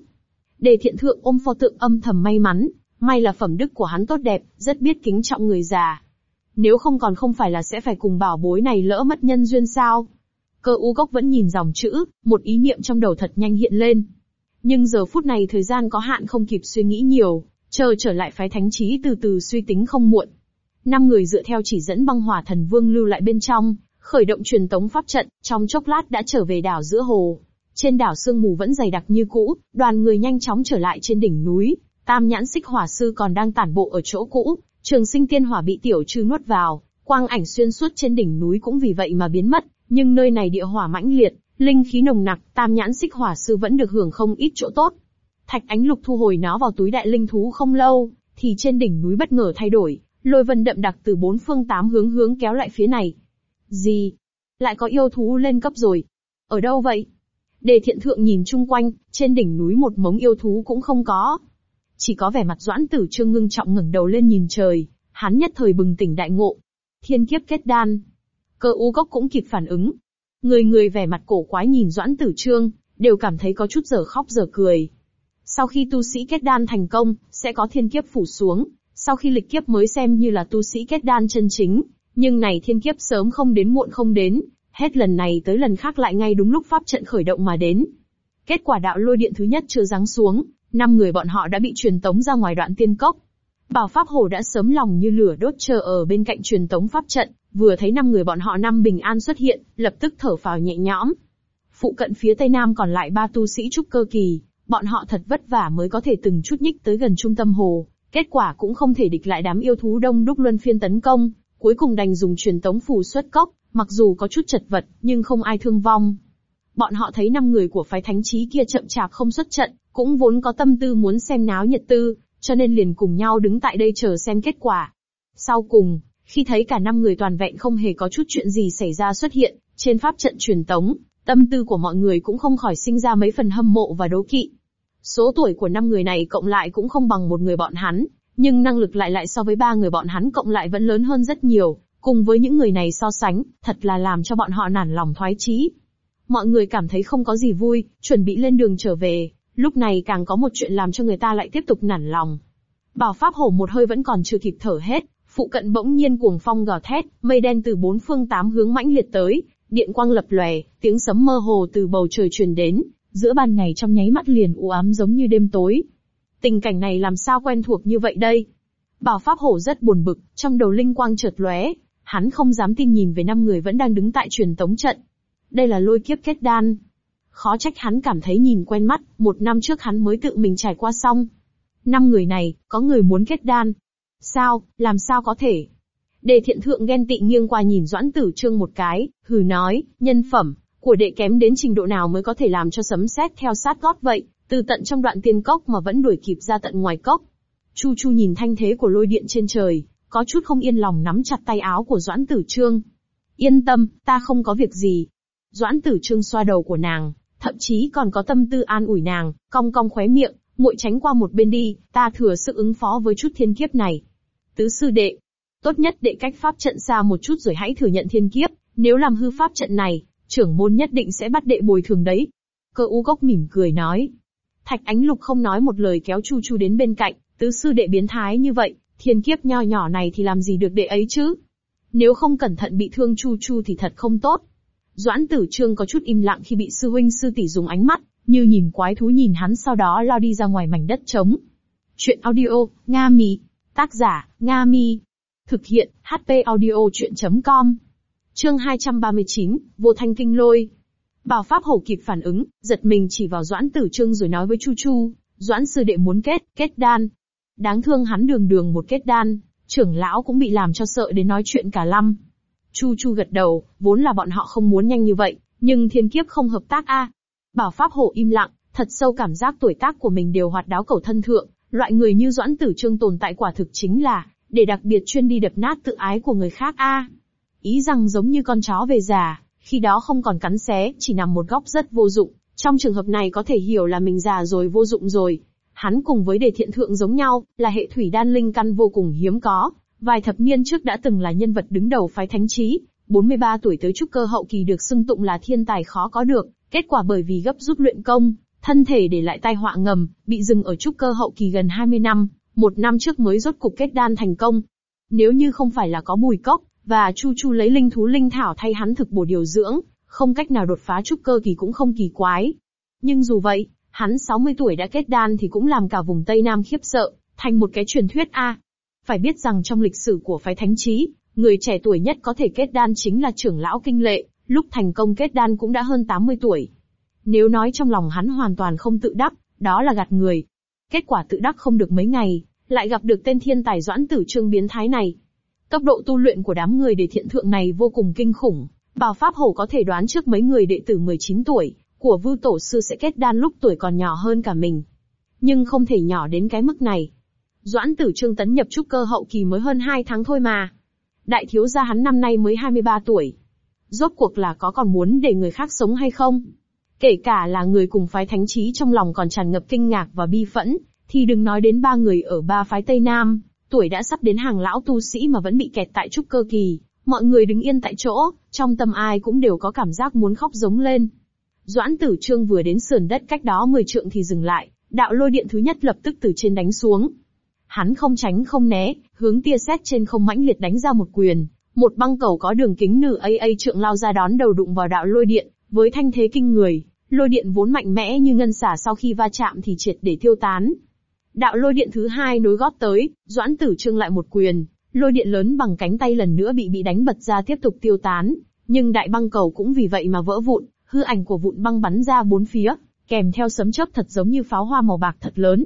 Đề thiện thượng ôm pho tượng âm thầm may mắn, may là phẩm đức của hắn tốt đẹp, rất biết kính trọng người già. Nếu không còn không phải là sẽ phải cùng bảo bối này lỡ mất nhân duyên sao. Cơ u gốc vẫn nhìn dòng chữ, một ý niệm trong đầu thật nhanh hiện lên. Nhưng giờ phút này thời gian có hạn không kịp suy nghĩ nhiều, chờ trở lại phái thánh trí từ từ suy tính không muộn. Năm người dựa theo chỉ dẫn băng hỏa thần vương lưu lại bên trong, khởi động truyền tống pháp trận, trong chốc lát đã trở về đảo giữa hồ. Trên đảo sương mù vẫn dày đặc như cũ, đoàn người nhanh chóng trở lại trên đỉnh núi, tam nhãn xích hỏa sư còn đang tản bộ ở chỗ cũ, trường sinh tiên hỏa bị tiểu trư nuốt vào, quang ảnh xuyên suốt trên đỉnh núi cũng vì vậy mà biến mất, nhưng nơi này địa hỏa mãnh liệt, linh khí nồng nặc, tam nhãn xích hỏa sư vẫn được hưởng không ít chỗ tốt. Thạch ánh lục thu hồi nó vào túi đại linh thú không lâu, thì trên đỉnh núi bất ngờ thay đổi, lôi vân đậm đặc từ bốn phương tám hướng hướng kéo lại phía này. Gì? Lại có yêu thú lên cấp rồi. Ở đâu vậy? Đề thiện thượng nhìn chung quanh, trên đỉnh núi một mống yêu thú cũng không có. Chỉ có vẻ mặt doãn tử trương ngưng trọng ngẩng đầu lên nhìn trời, hắn nhất thời bừng tỉnh đại ngộ. Thiên kiếp kết đan. Cơ u gốc cũng kịp phản ứng. Người người vẻ mặt cổ quái nhìn doãn tử trương, đều cảm thấy có chút giờ khóc giờ cười. Sau khi tu sĩ kết đan thành công, sẽ có thiên kiếp phủ xuống, sau khi lịch kiếp mới xem như là tu sĩ kết đan chân chính, nhưng này thiên kiếp sớm không đến muộn không đến, hết lần này tới lần khác lại ngay đúng lúc pháp trận khởi động mà đến. Kết quả đạo lôi điện thứ nhất chưa giáng xuống, năm người bọn họ đã bị truyền tống ra ngoài đoạn tiên cốc. Bảo Pháp Hồ đã sớm lòng như lửa đốt chờ ở bên cạnh truyền tống pháp trận, vừa thấy năm người bọn họ năm bình an xuất hiện, lập tức thở phào nhẹ nhõm. Phụ cận phía tây nam còn lại ba tu sĩ trúc cơ kỳ, bọn họ thật vất vả mới có thể từng chút nhích tới gần trung tâm hồ, kết quả cũng không thể địch lại đám yêu thú đông đúc luân phiên tấn công, cuối cùng đành dùng truyền tống phù xuất cốc, mặc dù có chút chật vật, nhưng không ai thương vong. Bọn họ thấy năm người của phái thánh trí kia chậm chạp không xuất trận, cũng vốn có tâm tư muốn xem náo nhiệt tư, cho nên liền cùng nhau đứng tại đây chờ xem kết quả. Sau cùng, khi thấy cả năm người toàn vẹn không hề có chút chuyện gì xảy ra xuất hiện, trên pháp trận truyền tống, tâm tư của mọi người cũng không khỏi sinh ra mấy phần hâm mộ và đố kỵ. Số tuổi của năm người này cộng lại cũng không bằng một người bọn hắn, nhưng năng lực lại lại so với ba người bọn hắn cộng lại vẫn lớn hơn rất nhiều, cùng với những người này so sánh, thật là làm cho bọn họ nản lòng thoái chí. Mọi người cảm thấy không có gì vui, chuẩn bị lên đường trở về, lúc này càng có một chuyện làm cho người ta lại tiếp tục nản lòng. Bảo Pháp Hổ một hơi vẫn còn chưa kịp thở hết, phụ cận bỗng nhiên cuồng phong gào thét, mây đen từ bốn phương tám hướng mãnh liệt tới, điện quang lập lòe, tiếng sấm mơ hồ từ bầu trời truyền đến, giữa ban ngày trong nháy mắt liền u ám giống như đêm tối. Tình cảnh này làm sao quen thuộc như vậy đây? Bảo Pháp Hổ rất buồn bực, trong đầu linh quang chợt lóe, hắn không dám tin nhìn về năm người vẫn đang đứng tại truyền tống trận. Đây là lôi kiếp kết đan. Khó trách hắn cảm thấy nhìn quen mắt, một năm trước hắn mới tự mình trải qua xong. Năm người này, có người muốn kết đan. Sao, làm sao có thể? Đề thiện thượng ghen tị nghiêng qua nhìn Doãn Tử Trương một cái, hừ nói, nhân phẩm, của đệ kém đến trình độ nào mới có thể làm cho sấm sét theo sát gót vậy, từ tận trong đoạn tiên cốc mà vẫn đuổi kịp ra tận ngoài cốc. Chu Chu nhìn thanh thế của lôi điện trên trời, có chút không yên lòng nắm chặt tay áo của Doãn Tử Trương. Yên tâm, ta không có việc gì. Doãn Tử Trương xoa đầu của nàng, thậm chí còn có tâm tư an ủi nàng, cong cong khóe miệng, muội tránh qua một bên đi, ta thừa sức ứng phó với chút thiên kiếp này. Tứ sư đệ, tốt nhất đệ cách pháp trận xa một chút rồi hãy thừa nhận thiên kiếp, nếu làm hư pháp trận này, trưởng môn nhất định sẽ bắt đệ bồi thường đấy. Cơ u gốc mỉm cười nói. Thạch ánh lục không nói một lời kéo chu chu đến bên cạnh, tứ sư đệ biến thái như vậy, thiên kiếp nho nhỏ này thì làm gì được đệ ấy chứ? Nếu không cẩn thận bị thương chu chu thì thật không tốt. Doãn tử trương có chút im lặng khi bị sư huynh sư tỷ dùng ánh mắt, như nhìn quái thú nhìn hắn sau đó lao đi ra ngoài mảnh đất trống. Chuyện audio, Nga Mì Tác giả, Nga Mi. Thực hiện, HP audio chuyện.com Chương 239, Vô Thanh Kinh Lôi. Bảo Pháp Hổ kịp phản ứng, giật mình chỉ vào Doãn Tử Trương rồi nói với Chu Chu, Doãn sư đệ muốn kết, kết đan. Đáng thương hắn đường đường một kết đan, trưởng lão cũng bị làm cho sợ đến nói chuyện cả lăm. Chu Chu gật đầu, vốn là bọn họ không muốn nhanh như vậy, nhưng thiên kiếp không hợp tác a. Bảo Pháp Hổ im lặng, thật sâu cảm giác tuổi tác của mình đều hoạt đáo cầu thân thượng, loại người như Doãn Tử Trương tồn tại quả thực chính là, để đặc biệt chuyên đi đập nát tự ái của người khác a. Ý rằng giống như con chó về già, khi đó không còn cắn xé, chỉ nằm một góc rất vô dụng. Trong trường hợp này có thể hiểu là mình già rồi vô dụng rồi. Hắn cùng với đề thiện thượng giống nhau, là hệ thủy đan linh căn vô cùng hiếm có. Vài thập niên trước đã từng là nhân vật đứng đầu phái thánh trí, 43 tuổi tới trúc cơ hậu kỳ được xưng tụng là thiên tài khó có được, kết quả bởi vì gấp rút luyện công, thân thể để lại tai họa ngầm, bị dừng ở trúc cơ hậu kỳ gần 20 năm, một năm trước mới rốt cục kết đan thành công. Nếu như không phải là có bùi cốc, và Chu Chu lấy linh thú linh thảo thay hắn thực bổ điều dưỡng, không cách nào đột phá trúc cơ kỳ cũng không kỳ quái. Nhưng dù vậy, hắn 60 tuổi đã kết đan thì cũng làm cả vùng Tây Nam khiếp sợ, thành một cái truyền thuyết A. Phải biết rằng trong lịch sử của phái thánh trí, người trẻ tuổi nhất có thể kết đan chính là trưởng lão kinh lệ, lúc thành công kết đan cũng đã hơn 80 tuổi. Nếu nói trong lòng hắn hoàn toàn không tự đắc, đó là gạt người. Kết quả tự đắc không được mấy ngày, lại gặp được tên thiên tài doãn tử trương biến thái này. Tốc độ tu luyện của đám người đệ thiện thượng này vô cùng kinh khủng. Bảo Pháp Hổ có thể đoán trước mấy người đệ tử 19 tuổi, của vư tổ sư sẽ kết đan lúc tuổi còn nhỏ hơn cả mình. Nhưng không thể nhỏ đến cái mức này. Doãn tử trương tấn nhập trúc cơ hậu kỳ mới hơn 2 tháng thôi mà. Đại thiếu gia hắn năm nay mới 23 tuổi. Rốt cuộc là có còn muốn để người khác sống hay không? Kể cả là người cùng phái thánh trí trong lòng còn tràn ngập kinh ngạc và bi phẫn, thì đừng nói đến ba người ở ba phái Tây Nam, tuổi đã sắp đến hàng lão tu sĩ mà vẫn bị kẹt tại trúc cơ kỳ, mọi người đứng yên tại chỗ, trong tâm ai cũng đều có cảm giác muốn khóc giống lên. Doãn tử trương vừa đến sườn đất cách đó 10 trượng thì dừng lại, đạo lôi điện thứ nhất lập tức từ trên đánh xuống. Hắn không tránh không né, hướng tia sét trên không mãnh liệt đánh ra một quyền, một băng cầu có đường kính nửa AA trượng lao ra đón đầu đụng vào đạo lôi điện, với thanh thế kinh người, lôi điện vốn mạnh mẽ như ngân xả sau khi va chạm thì triệt để tiêu tán, Đạo lôi điện thứ hai nối gót tới, Doãn Tử Trương lại một quyền, lôi điện lớn bằng cánh tay lần nữa bị bị đánh bật ra tiếp tục tiêu tán, nhưng đại băng cầu cũng vì vậy mà vỡ vụn, hư ảnh của vụn băng bắn ra bốn phía, kèm theo sấm chớp thật giống như pháo hoa màu bạc thật lớn.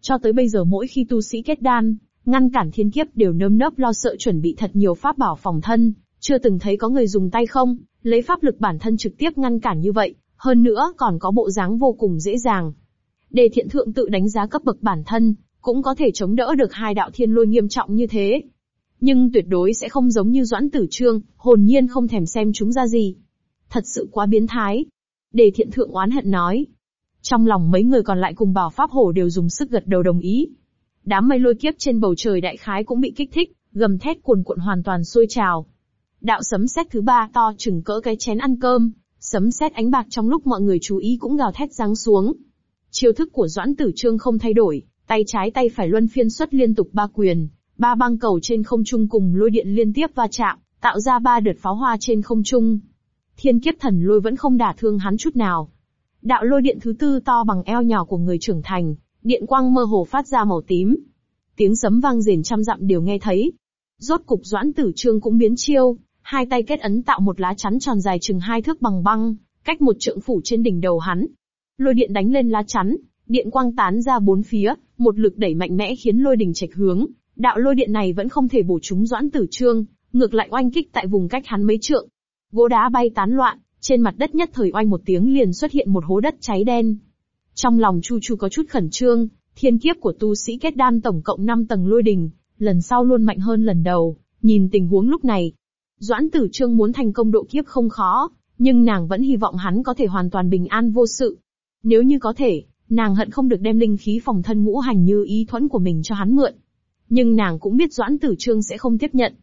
Cho tới bây giờ mỗi khi tu sĩ kết đan, ngăn cản thiên kiếp đều nơm nớp lo sợ chuẩn bị thật nhiều pháp bảo phòng thân, chưa từng thấy có người dùng tay không, lấy pháp lực bản thân trực tiếp ngăn cản như vậy, hơn nữa còn có bộ dáng vô cùng dễ dàng, Đề thiện thượng tự đánh giá cấp bậc bản thân, cũng có thể chống đỡ được hai đạo thiên lôi nghiêm trọng như thế. Nhưng tuyệt đối sẽ không giống như Doãn Tử Trương, hồn nhiên không thèm xem chúng ra gì. Thật sự quá biến thái. Đề thiện thượng oán hận nói. Trong lòng mấy người còn lại cùng bảo pháp hổ đều dùng sức gật đầu đồng ý. Đám mây lôi kiếp trên bầu trời đại khái cũng bị kích thích, gầm thét cuồn cuộn hoàn toàn sôi trào. Đạo sấm sét thứ ba to chừng cỡ cái chén ăn cơm, sấm sét ánh bạc trong lúc mọi người chú ý cũng gào thét giáng xuống. Chiêu thức của Doãn Tử Trương không thay đổi, tay trái tay phải luân phiên xuất liên tục ba quyền, ba băng cầu trên không trung cùng lôi điện liên tiếp va chạm, tạo ra ba đợt pháo hoa trên không trung. Thiên kiếp thần lôi vẫn không đả thương hắn chút nào. Đạo lôi điện thứ tư to bằng eo nhỏ của người trưởng thành, điện quang mơ hồ phát ra màu tím. Tiếng sấm vang rền trăm dặm đều nghe thấy. Rốt cục Doãn Tử Trương cũng biến chiêu, hai tay kết ấn tạo một lá chắn tròn dài chừng hai thước bằng băng, cách một trượng phủ trên đỉnh đầu hắn, Lôi điện đánh lên lá chắn, điện quang tán ra bốn phía, một lực đẩy mạnh mẽ khiến lôi đỉnh trạch hướng. Đạo lôi điện này vẫn không thể bổ trúng Doãn Tử Trương, ngược lại oanh kích tại vùng cách hắn mấy trượng. Gỗ đá bay tán loạn, trên mặt đất nhất thời oanh một tiếng liền xuất hiện một hố đất cháy đen. Trong lòng Chu Chu có chút khẩn trương, thiên kiếp của tu sĩ kết đan tổng cộng 5 tầng lôi đình, lần sau luôn mạnh hơn lần đầu, nhìn tình huống lúc này. Doãn Tử Trương muốn thành công độ kiếp không khó, nhưng nàng vẫn hy vọng hắn có thể hoàn toàn bình an vô sự. Nếu như có thể, nàng hận không được đem linh khí phòng thân ngũ hành như ý thuẫn của mình cho hắn mượn. Nhưng nàng cũng biết Doãn Tử Trương sẽ không tiếp nhận.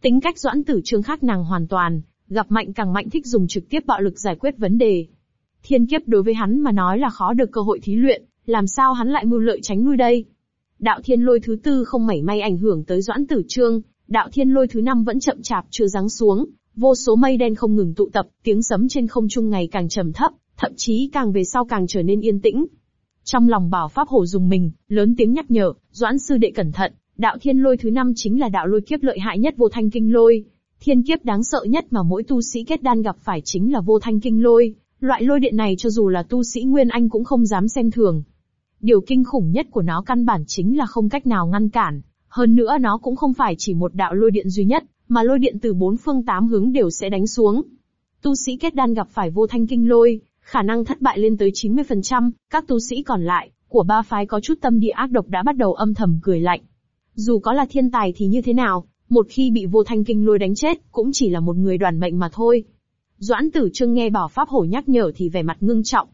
Tính cách Doãn Tử Trương khác nàng hoàn toàn, gặp mạnh càng mạnh thích dùng trực tiếp bạo lực giải quyết vấn đề. Thiên kiếp đối với hắn mà nói là khó được cơ hội thí luyện, làm sao hắn lại mưu lợi tránh lui đây? Đạo thiên lôi thứ tư không mảy may ảnh hưởng tới Doãn Tử Trương, đạo thiên lôi thứ năm vẫn chậm chạp chưa giáng xuống, vô số mây đen không ngừng tụ tập, tiếng sấm trên không trung ngày càng trầm thấp, thậm chí càng về sau càng trở nên yên tĩnh. Trong lòng bảo pháp hổ dùng mình, lớn tiếng nhắc nhở, doãn sư đệ cẩn thận, đạo thiên lôi thứ năm chính là đạo lôi kiếp lợi hại nhất vô thanh kinh lôi. Thiên kiếp đáng sợ nhất mà mỗi tu sĩ kết đan gặp phải chính là vô thanh kinh lôi, loại lôi điện này cho dù là tu sĩ Nguyên Anh cũng không dám xem thường. Điều kinh khủng nhất của nó căn bản chính là không cách nào ngăn cản, hơn nữa nó cũng không phải chỉ một đạo lôi điện duy nhất, mà lôi điện từ bốn phương tám hướng đều sẽ đánh xuống. Tu sĩ kết đan gặp phải vô thanh kinh lôi, khả năng thất bại lên tới 90%, các tu sĩ còn lại, của ba phái có chút tâm địa ác độc đã bắt đầu âm thầm cười lạnh. Dù có là thiên tài thì như thế nào, một khi bị vô thanh kinh lôi đánh chết, cũng chỉ là một người đoàn mệnh mà thôi. Doãn tử trương nghe bảo pháp hổ nhắc nhở thì vẻ mặt ngưng trọng.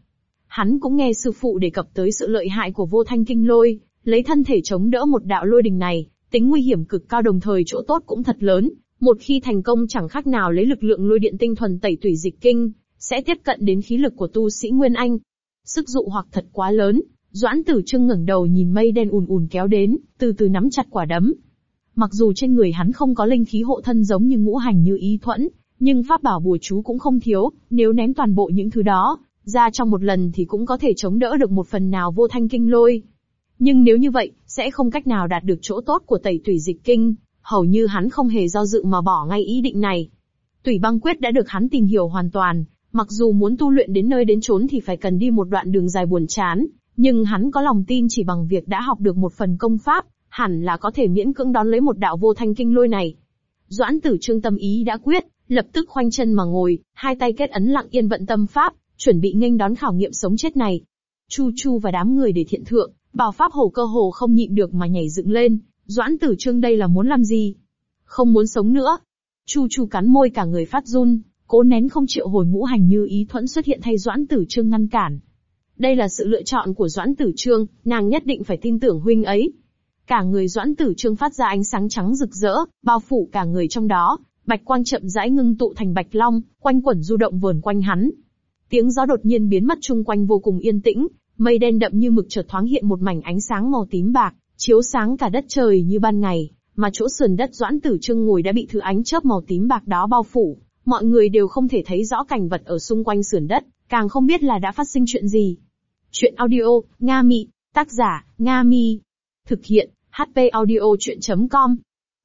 Hắn cũng nghe sư phụ đề cập tới sự lợi hại của vô thanh kinh lôi, lấy thân thể chống đỡ một đạo lôi đình này, tính nguy hiểm cực cao đồng thời chỗ tốt cũng thật lớn, một khi thành công chẳng khác nào lấy lực lượng lôi điện tinh thuần tẩy tủy dịch kinh, sẽ tiếp cận đến khí lực của tu sĩ Nguyên Anh. Sức dụ hoặc thật quá lớn, Doãn Tử trưng ngẩng đầu nhìn mây đen ùn ùn kéo đến, từ từ nắm chặt quả đấm. Mặc dù trên người hắn không có linh khí hộ thân giống như ngũ hành như ý thuẫn, nhưng pháp bảo bùa chú cũng không thiếu, nếu ném toàn bộ những thứ đó, ra trong một lần thì cũng có thể chống đỡ được một phần nào vô thanh kinh lôi. Nhưng nếu như vậy, sẽ không cách nào đạt được chỗ tốt của tẩy tủy dịch kinh, hầu như hắn không hề do dự mà bỏ ngay ý định này. Tủy băng quyết đã được hắn tìm hiểu hoàn toàn, mặc dù muốn tu luyện đến nơi đến chốn thì phải cần đi một đoạn đường dài buồn chán, nhưng hắn có lòng tin chỉ bằng việc đã học được một phần công pháp, hẳn là có thể miễn cưỡng đón lấy một đạo vô thanh kinh lôi này. Doãn tử trương tâm ý đã quyết, lập tức khoanh chân mà ngồi, hai tay kết ấn lặng yên vận tâm pháp, chuẩn bị nghênh đón khảo nghiệm sống chết này. Chu Chu và đám người để thiện thượng, bảo pháp hổ cơ hồ không nhịn được mà nhảy dựng lên, Doãn tử trương đây là muốn làm gì? Không muốn sống nữa. Chu Chu cắn môi cả người phát run, cố nén không chịu hồi ngũ hành như ý thuẫn xuất hiện thay Doãn tử trương ngăn cản. Đây là sự lựa chọn của Doãn Tử Trương, nàng nhất định phải tin tưởng huynh ấy. Cả người Doãn Tử Trương phát ra ánh sáng trắng rực rỡ, bao phủ cả người trong đó, bạch quang chậm rãi ngưng tụ thành bạch long, quanh quẩn du động vườn quanh hắn. Tiếng gió đột nhiên biến mất chung quanh vô cùng yên tĩnh, mây đen đậm như mực chợt thoáng hiện một mảnh ánh sáng màu tím bạc, chiếu sáng cả đất trời như ban ngày, mà chỗ sườn đất Doãn Tử Trương ngồi đã bị thứ ánh chớp màu tím bạc đó bao phủ, mọi người đều không thể thấy rõ cảnh vật ở xung quanh sườn đất, càng không biết là đã phát sinh chuyện gì. Chuyện audio, Nga Mị, tác giả, Nga Mi. Thực hiện, HP audio chuyện.com.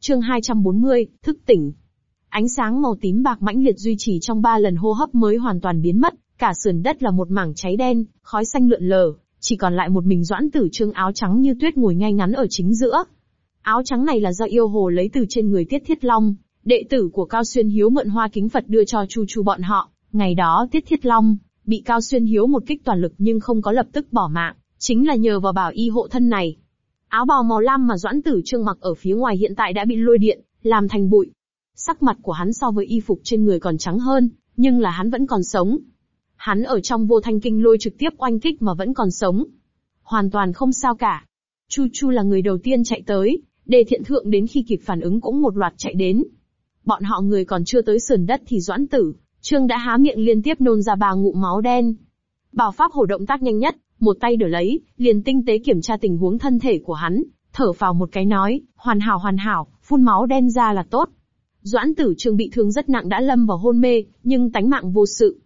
Chương 240, thức tỉnh. Ánh sáng màu tím bạc mãnh liệt duy trì trong ba lần hô hấp mới hoàn toàn biến mất, cả sườn đất là một mảng cháy đen, khói xanh lượn lờ, chỉ còn lại một mình doãn tử trương áo trắng như tuyết ngồi ngay ngắn ở chính giữa. Áo trắng này là do yêu hồ lấy từ trên người Tiết Thiết Long, đệ tử của Cao Xuyên Hiếu mượn hoa kính Phật đưa cho Chu Chu bọn họ. Ngày đó Tiết Thiết Long, bị Cao Xuyên Hiếu một kích toàn lực nhưng không có lập tức bỏ mạng, chính là nhờ vào bảo y hộ thân này. Áo bào màu lam mà Doãn Tử Trương mặc ở phía ngoài hiện tại đã bị lôi điện, làm thành bụi. Sắc mặt của hắn so với y phục trên người còn trắng hơn, nhưng là hắn vẫn còn sống. Hắn ở trong vô thanh kinh lôi trực tiếp oanh kích mà vẫn còn sống. Hoàn toàn không sao cả. Chu Chu là người đầu tiên chạy tới, đề thiện thượng đến khi kịp phản ứng cũng một loạt chạy đến. Bọn họ người còn chưa tới sườn đất thì Doãn Tử, Trương đã há miệng liên tiếp nôn ra ba ngụm máu đen. Bảo pháp hổ động tác nhanh nhất, một tay đỡ lấy, liền tinh tế kiểm tra tình huống thân thể của hắn, thở vào một cái nói, hoàn hảo hoàn hảo, phun máu đen ra là tốt. Doãn tử trương bị thương rất nặng đã lâm vào hôn mê, nhưng tánh mạng vô sự.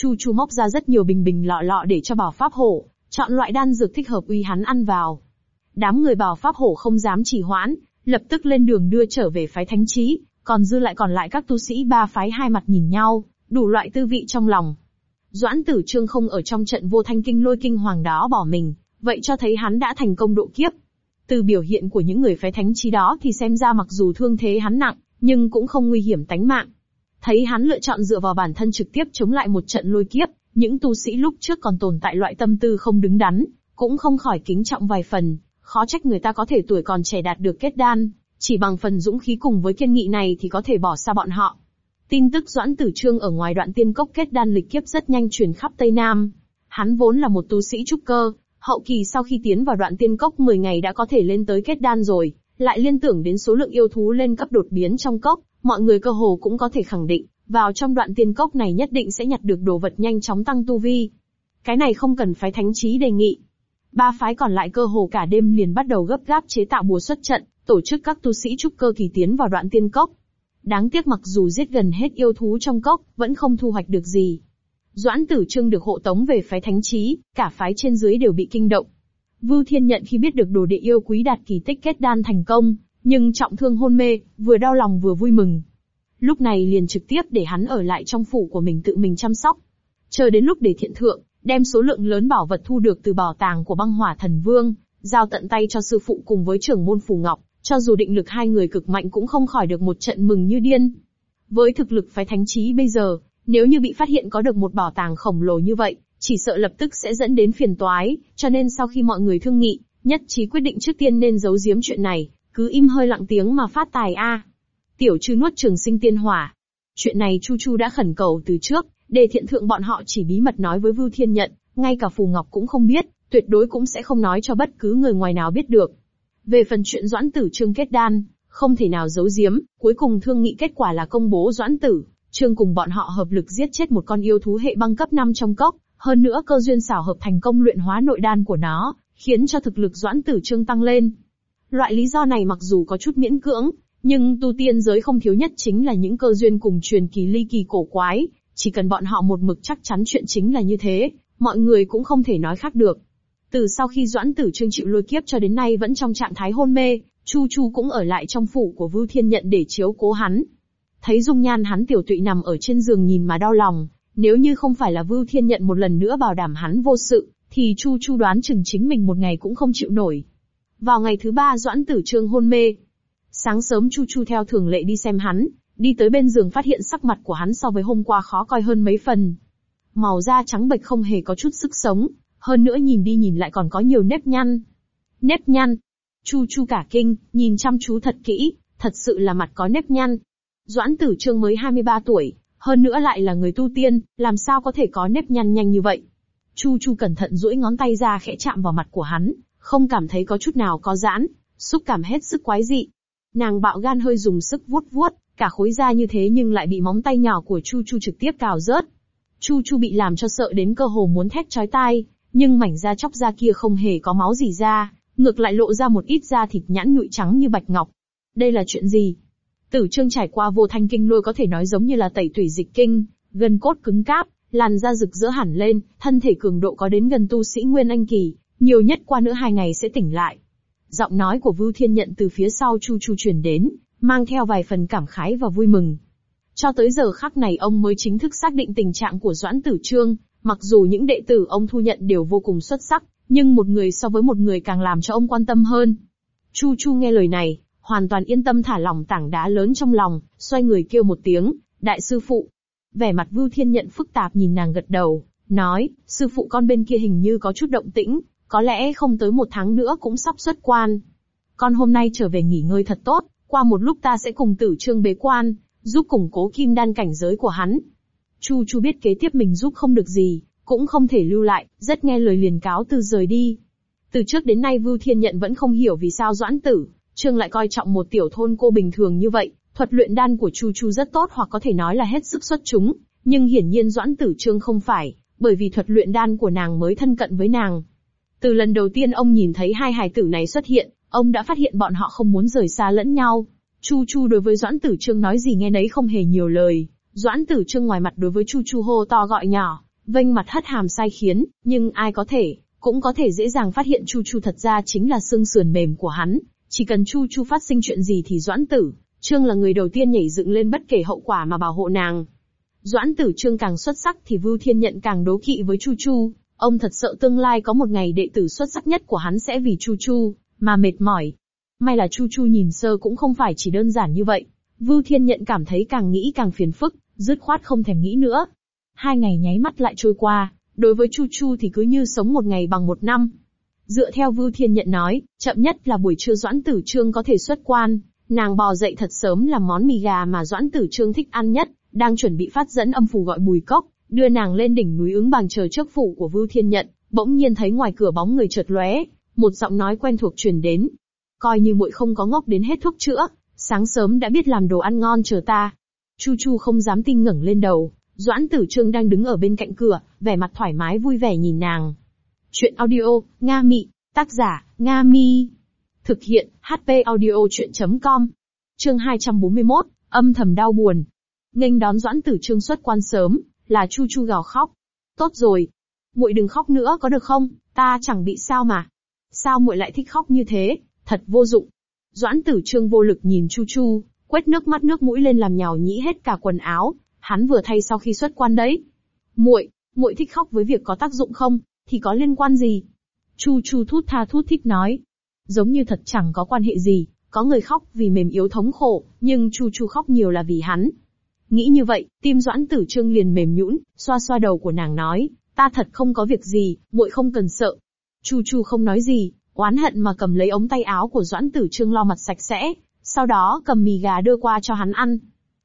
Chu chu móc ra rất nhiều bình bình lọ lọ để cho bảo pháp hổ, chọn loại đan dược thích hợp uy hắn ăn vào. Đám người bảo pháp hổ không dám chỉ hoãn, lập tức lên đường đưa trở về phái thánh trí, còn dư lại còn lại các tu sĩ ba phái hai mặt nhìn nhau, đủ loại tư vị trong lòng. Doãn tử trương không ở trong trận vô thanh kinh lôi kinh hoàng đó bỏ mình, vậy cho thấy hắn đã thành công độ kiếp. Từ biểu hiện của những người phái thánh trí đó thì xem ra mặc dù thương thế hắn nặng, nhưng cũng không nguy hiểm tánh mạng. Thấy hắn lựa chọn dựa vào bản thân trực tiếp chống lại một trận lôi kiếp, những tu sĩ lúc trước còn tồn tại loại tâm tư không đứng đắn, cũng không khỏi kính trọng vài phần, khó trách người ta có thể tuổi còn trẻ đạt được kết đan, chỉ bằng phần dũng khí cùng với kiên nghị này thì có thể bỏ xa bọn họ. Tin tức Doãn Tử Trương ở ngoài đoạn tiên cốc kết đan lịch kiếp rất nhanh truyền khắp Tây Nam. Hắn vốn là một tu sĩ trúc cơ, hậu kỳ sau khi tiến vào đoạn tiên cốc 10 ngày đã có thể lên tới kết đan rồi, lại liên tưởng đến số lượng yêu thú lên cấp đột biến trong cốc, mọi người cơ hồ cũng có thể khẳng định, vào trong đoạn tiên cốc này nhất định sẽ nhặt được đồ vật nhanh chóng tăng tu vi. Cái này không cần phái thánh trí đề nghị. Ba phái còn lại cơ hồ cả đêm liền bắt đầu gấp gáp chế tạo bùa xuất trận, tổ chức các tu sĩ trúc cơ kỳ tiến vào đoạn tiên cốc. Đáng tiếc mặc dù giết gần hết yêu thú trong cốc, vẫn không thu hoạch được gì. Doãn tử trương được hộ tống về phái thánh trí, cả phái trên dưới đều bị kinh động. Vưu Thiên nhận khi biết được đồ đệ yêu quý đạt kỳ tích kết đan thành công, nhưng trọng thương hôn mê, vừa đau lòng vừa vui mừng. lúc này liền trực tiếp để hắn ở lại trong phủ của mình tự mình chăm sóc. Chờ đến lúc để thiện thượng, đem số lượng lớn bảo vật thu được từ bảo tàng của băng hỏa thần vương, giao tận tay cho sư phụ cùng với trưởng môn phù ngọc, cho dù định lực hai người cực mạnh cũng không khỏi được một trận mừng như điên. Với thực lực phái thánh trí bây giờ, nếu như bị phát hiện có được một bảo tàng khổng lồ như vậy, chỉ sợ lập tức sẽ dẫn đến phiền toái, cho nên sau khi mọi người thương nghị, nhất trí quyết định trước tiên nên giấu giếm chuyện này, cứ im hơi lặng tiếng mà phát tài a. Tiểu trư nuốt trường sinh tiên hỏa. Chuyện này Chu Chu đã khẩn cầu từ trước, để thiện thượng bọn họ chỉ bí mật nói với Vưu Thiên Nhận, ngay cả Phù Ngọc cũng không biết, tuyệt đối cũng sẽ không nói cho bất cứ người ngoài nào biết được. Về phần chuyện Doãn Tử Trương kết đan, không thể nào giấu giếm, cuối cùng thương nghị kết quả là công bố Doãn Tử, Trương cùng bọn họ hợp lực giết chết một con yêu thú hệ băng cấp 5 trong cốc, hơn nữa cơ duyên xảo hợp thành công luyện hóa nội đan của nó, khiến cho thực lực Doãn Tử Trương tăng lên. Loại lý do này mặc dù có chút miễn cưỡng, nhưng tu tiên giới không thiếu nhất chính là những cơ duyên cùng truyền kỳ ly kỳ cổ quái, chỉ cần bọn họ một mực chắc chắn chuyện chính là như thế, mọi người cũng không thể nói khác được. Từ sau khi Doãn Tử Trương chịu lôi kiếp cho đến nay vẫn trong trạng thái hôn mê, Chu Chu cũng ở lại trong phủ của Vưu Thiên Nhận để chiếu cố hắn. Thấy dung nhan hắn tiểu tụy nằm ở trên giường nhìn mà đau lòng, nếu như không phải là Vưu Thiên Nhận một lần nữa bảo đảm hắn vô sự, thì Chu Chu đoán chừng chính mình một ngày cũng không chịu nổi. Vào ngày thứ ba Doãn Tử Trương hôn mê. Sáng sớm Chu Chu theo thường lệ đi xem hắn, đi tới bên giường phát hiện sắc mặt của hắn so với hôm qua khó coi hơn mấy phần. Màu da trắng bệch không hề có chút sức sống, hơn nữa nhìn đi nhìn lại còn có nhiều nếp nhăn. Nếp nhăn. Chu Chu cả kinh, nhìn chăm chú thật kỹ, thật sự là mặt có nếp nhăn. Doãn Tử Trương mới 23 tuổi, hơn nữa lại là người tu tiên, làm sao có thể có nếp nhăn nhanh như vậy. Chu Chu cẩn thận duỗi ngón tay ra khẽ chạm vào mặt của hắn, không cảm thấy có chút nào có giãn, xúc cảm hết sức quái dị. Nàng bạo gan hơi dùng sức vuốt vuốt, cả khối da như thế nhưng lại bị móng tay nhỏ của Chu Chu trực tiếp cào rớt. Chu Chu bị làm cho sợ đến cơ hồ muốn thét chói tai, nhưng mảnh da chóc da kia không hề có máu gì ra, ngược lại lộ ra một ít da thịt nhẵn nhụi trắng như bạch ngọc. Đây là chuyện gì? Tử Trương trải qua vô thanh kinh lôi có thể nói giống như là tẩy tủy dịch kinh, gần cốt cứng cáp, làn da rực rỡ hẳn lên, thân thể cường độ có đến gần tu sĩ Nguyên Anh Kỳ, nhiều nhất qua nữa hai ngày sẽ tỉnh lại. Giọng nói của Vưu Thiên Nhận từ phía sau Chu Chu truyền đến, mang theo vài phần cảm khái và vui mừng. Cho tới giờ khắc này ông mới chính thức xác định tình trạng của Doãn Tử Trương, mặc dù những đệ tử ông thu nhận đều vô cùng xuất sắc, nhưng một người so với một người càng làm cho ông quan tâm hơn. Chu Chu nghe lời này, hoàn toàn yên tâm thả lỏng tảng đá lớn trong lòng, xoay người kêu một tiếng, đại sư phụ. Vẻ mặt Vưu Thiên Nhận phức tạp nhìn nàng gật đầu, nói, sư phụ con bên kia hình như có chút động tĩnh, có lẽ không tới một tháng nữa cũng sắp xuất quan. Con hôm nay trở về nghỉ ngơi thật tốt, qua một lúc ta sẽ cùng tử trương bế quan, giúp củng cố kim đan cảnh giới của hắn. Chu Chu biết kế tiếp mình giúp không được gì, cũng không thể lưu lại, rất nghe lời liền cáo từ rời đi. Từ trước đến nay Vưu Thiên Nhận vẫn không hiểu vì sao Doãn Tử, Trương lại coi trọng một tiểu thôn cô bình thường như vậy, thuật luyện đan của Chu Chu rất tốt hoặc có thể nói là hết sức xuất chúng, nhưng hiển nhiên Doãn Tử Trương không phải, bởi vì thuật luyện đan của nàng mới thân cận với nàng. Từ lần đầu tiên ông nhìn thấy hai hài tử này xuất hiện, ông đã phát hiện bọn họ không muốn rời xa lẫn nhau. Chu Chu đối với Doãn Tử Trương nói gì nghe nấy không hề nhiều lời. Doãn Tử Trương ngoài mặt đối với Chu Chu hô to gọi nhỏ, vênh mặt hất hàm sai khiến, nhưng ai có thể, cũng có thể dễ dàng phát hiện Chu Chu thật ra chính là xương sườn mềm của hắn. Chỉ cần Chu Chu phát sinh chuyện gì thì Doãn Tử Trương là người đầu tiên nhảy dựng lên bất kể hậu quả mà bảo hộ nàng. Doãn Tử Trương càng xuất sắc thì Vưu Thiên Nhận càng đố kỵ với Chu Chu, ông thật sợ tương lai có một ngày đệ tử xuất sắc nhất của hắn sẽ vì Chu Chu mà mệt mỏi. May là Chu Chu nhìn sơ cũng không phải chỉ đơn giản như vậy. Vưu Thiên Nhận cảm thấy càng nghĩ càng phiền phức, dứt khoát không thèm nghĩ nữa. Hai ngày nháy mắt lại trôi qua, đối với Chu Chu thì cứ như sống một ngày bằng một năm. Dựa theo Vưu Thiên Nhận nói, chậm nhất là buổi trưa Doãn Tử Trương có thể xuất quan, nàng bò dậy thật sớm làm món mì gà mà Doãn Tử Trương thích ăn nhất, đang chuẩn bị phát dẫn âm phù gọi Bùi Cốc, đưa nàng lên đỉnh núi ứng bằng chờ trước phủ của Vưu Thiên Nhận, bỗng nhiên thấy ngoài cửa bóng người chợt lóe, một giọng nói quen thuộc truyền đến. Coi như muội không có ngốc đến hết thuốc chữa, sáng sớm đã biết làm đồ ăn ngon chờ ta. Chu Chu không dám tin ngẩng lên đầu, Doãn Tử Trương đang đứng ở bên cạnh cửa, vẻ mặt thoải mái vui vẻ nhìn nàng. Chuyện audio, Nga Mị, tác giả, Nga Mi. Thực hiện, HP audio chuyện.com. Chương 241, âm thầm đau buồn. Nghênh đón Doãn Tử Trương xuất quan sớm, là Chu Chu gào khóc. Tốt rồi. muội đừng khóc nữa có được không, ta chẳng bị sao mà. Sao muội lại thích khóc như thế, thật vô dụng. Doãn Tử Trương vô lực nhìn Chu Chu, quét nước mắt nước mũi lên làm nhào nhĩ hết cả quần áo, hắn vừa thay sau khi xuất quan đấy. Muội, muội thích khóc với việc có tác dụng không, thì có liên quan gì? Chu Chu thút tha thút thích nói. Giống như thật chẳng có quan hệ gì, có người khóc vì mềm yếu thống khổ, nhưng Chu Chu khóc nhiều là vì hắn. Nghĩ như vậy, tim Doãn Tử Trương liền mềm nhũn, xoa xoa đầu của nàng nói, ta thật không có việc gì, muội không cần sợ. Chu Chu không nói gì, oán hận mà cầm lấy ống tay áo của Doãn Tử Trương lo mặt sạch sẽ, sau đó cầm mì gà đưa qua cho hắn ăn.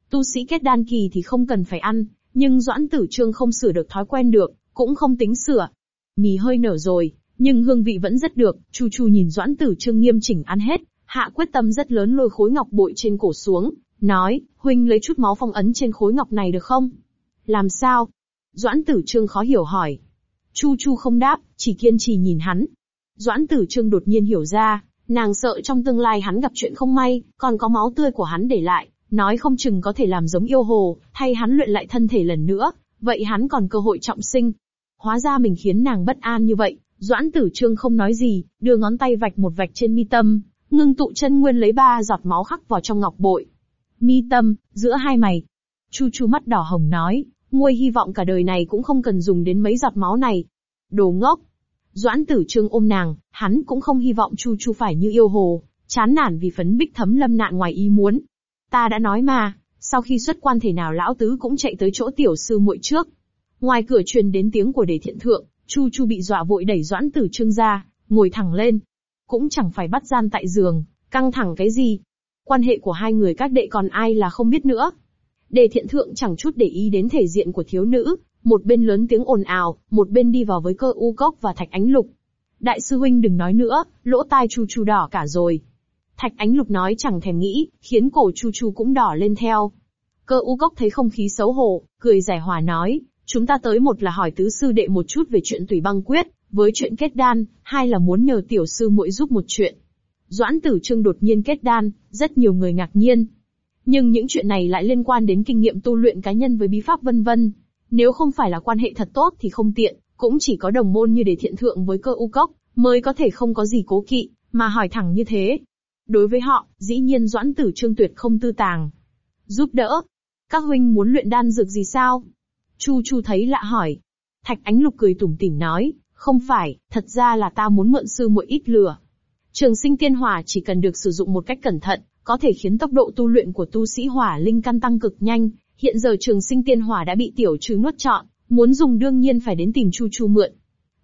Tu sĩ kết đan kỳ thì không cần phải ăn, nhưng Doãn Tử Trương không sửa được thói quen được, cũng không tính sửa. Mì hơi nở rồi, nhưng hương vị vẫn rất được, Chu Chu nhìn Doãn Tử Trương nghiêm chỉnh ăn hết, hạ quyết tâm rất lớn lôi khối ngọc bội trên cổ xuống, nói, huynh lấy chút máu phong ấn trên khối ngọc này được không? Làm sao? Doãn Tử Trương khó hiểu hỏi. Chu Chu không đáp, chỉ kiên trì nhìn hắn. Doãn Tử Trương đột nhiên hiểu ra, nàng sợ trong tương lai hắn gặp chuyện không may, còn có máu tươi của hắn để lại, nói không chừng có thể làm giống yêu hồ, thay hắn luyện lại thân thể lần nữa, vậy hắn còn cơ hội trọng sinh. Hóa ra mình khiến nàng bất an như vậy, Doãn Tử Trương không nói gì, đưa ngón tay vạch một vạch trên mi tâm, ngưng tụ chân nguyên lấy ba giọt máu khắc vào trong ngọc bội. Mi tâm, giữa hai mày. Chu Chu mắt đỏ hồng nói, nguôi hy vọng cả đời này cũng không cần dùng đến mấy giọt máu này. Đồ ngốc. Doãn Tử Trương ôm nàng, hắn cũng không hy vọng Chu Chu phải như yêu hồ, chán nản vì phấn bích thấm lâm nạn ngoài ý muốn. Ta đã nói mà, sau khi xuất quan thể nào lão tứ cũng chạy tới chỗ tiểu sư muội trước. Ngoài cửa truyền đến tiếng của đề thiện thượng, Chu Chu bị dọa vội đẩy Doãn Tử Trương ra, ngồi thẳng lên. Cũng chẳng phải bắt gian tại giường, căng thẳng cái gì. Quan hệ của hai người các đệ còn ai là không biết nữa. Đề thiện thượng chẳng chút để ý đến thể diện của thiếu nữ, một bên lớn tiếng ồn ào, một bên đi vào với cơ u cốc và thạch ánh lục. Đại sư huynh đừng nói nữa, lỗ tai Chu Chu đỏ cả rồi. Thạch ánh lục nói chẳng thèm nghĩ, khiến cổ Chu Chu cũng đỏ lên theo. Cơ u cốc thấy không khí xấu hổ, cười giải hòa nói, Chúng ta tới một là hỏi tứ sư đệ một chút về chuyện tùy băng quyết, với chuyện kết đan, hai là muốn nhờ tiểu sư muội giúp một chuyện. Doãn tử trương đột nhiên kết đan, rất nhiều người ngạc nhiên. Nhưng những chuyện này lại liên quan đến kinh nghiệm tu luyện cá nhân với bí pháp vân vân. Nếu không phải là quan hệ thật tốt thì không tiện, cũng chỉ có đồng môn như để thiện thượng với cơ u cốc, mới có thể không có gì cố kỵ, mà hỏi thẳng như thế. Đối với họ, dĩ nhiên doãn tử trương tuyệt không tư tàng. Giúp đỡ. Các huynh muốn luyện đan dược gì sao? Chu Chu thấy lạ hỏi. Thạch Ánh Lục cười tủm tỉm nói, không phải, thật ra là ta muốn mượn sư muội ít lửa. Trường sinh tiên hỏa chỉ cần được sử dụng một cách cẩn thận, có thể khiến tốc độ tu luyện của tu sĩ hỏa linh căn tăng cực nhanh. Hiện giờ trường sinh tiên hỏa đã bị tiểu trừ nuốt trọn, muốn dùng đương nhiên phải đến tìm Chu Chu mượn.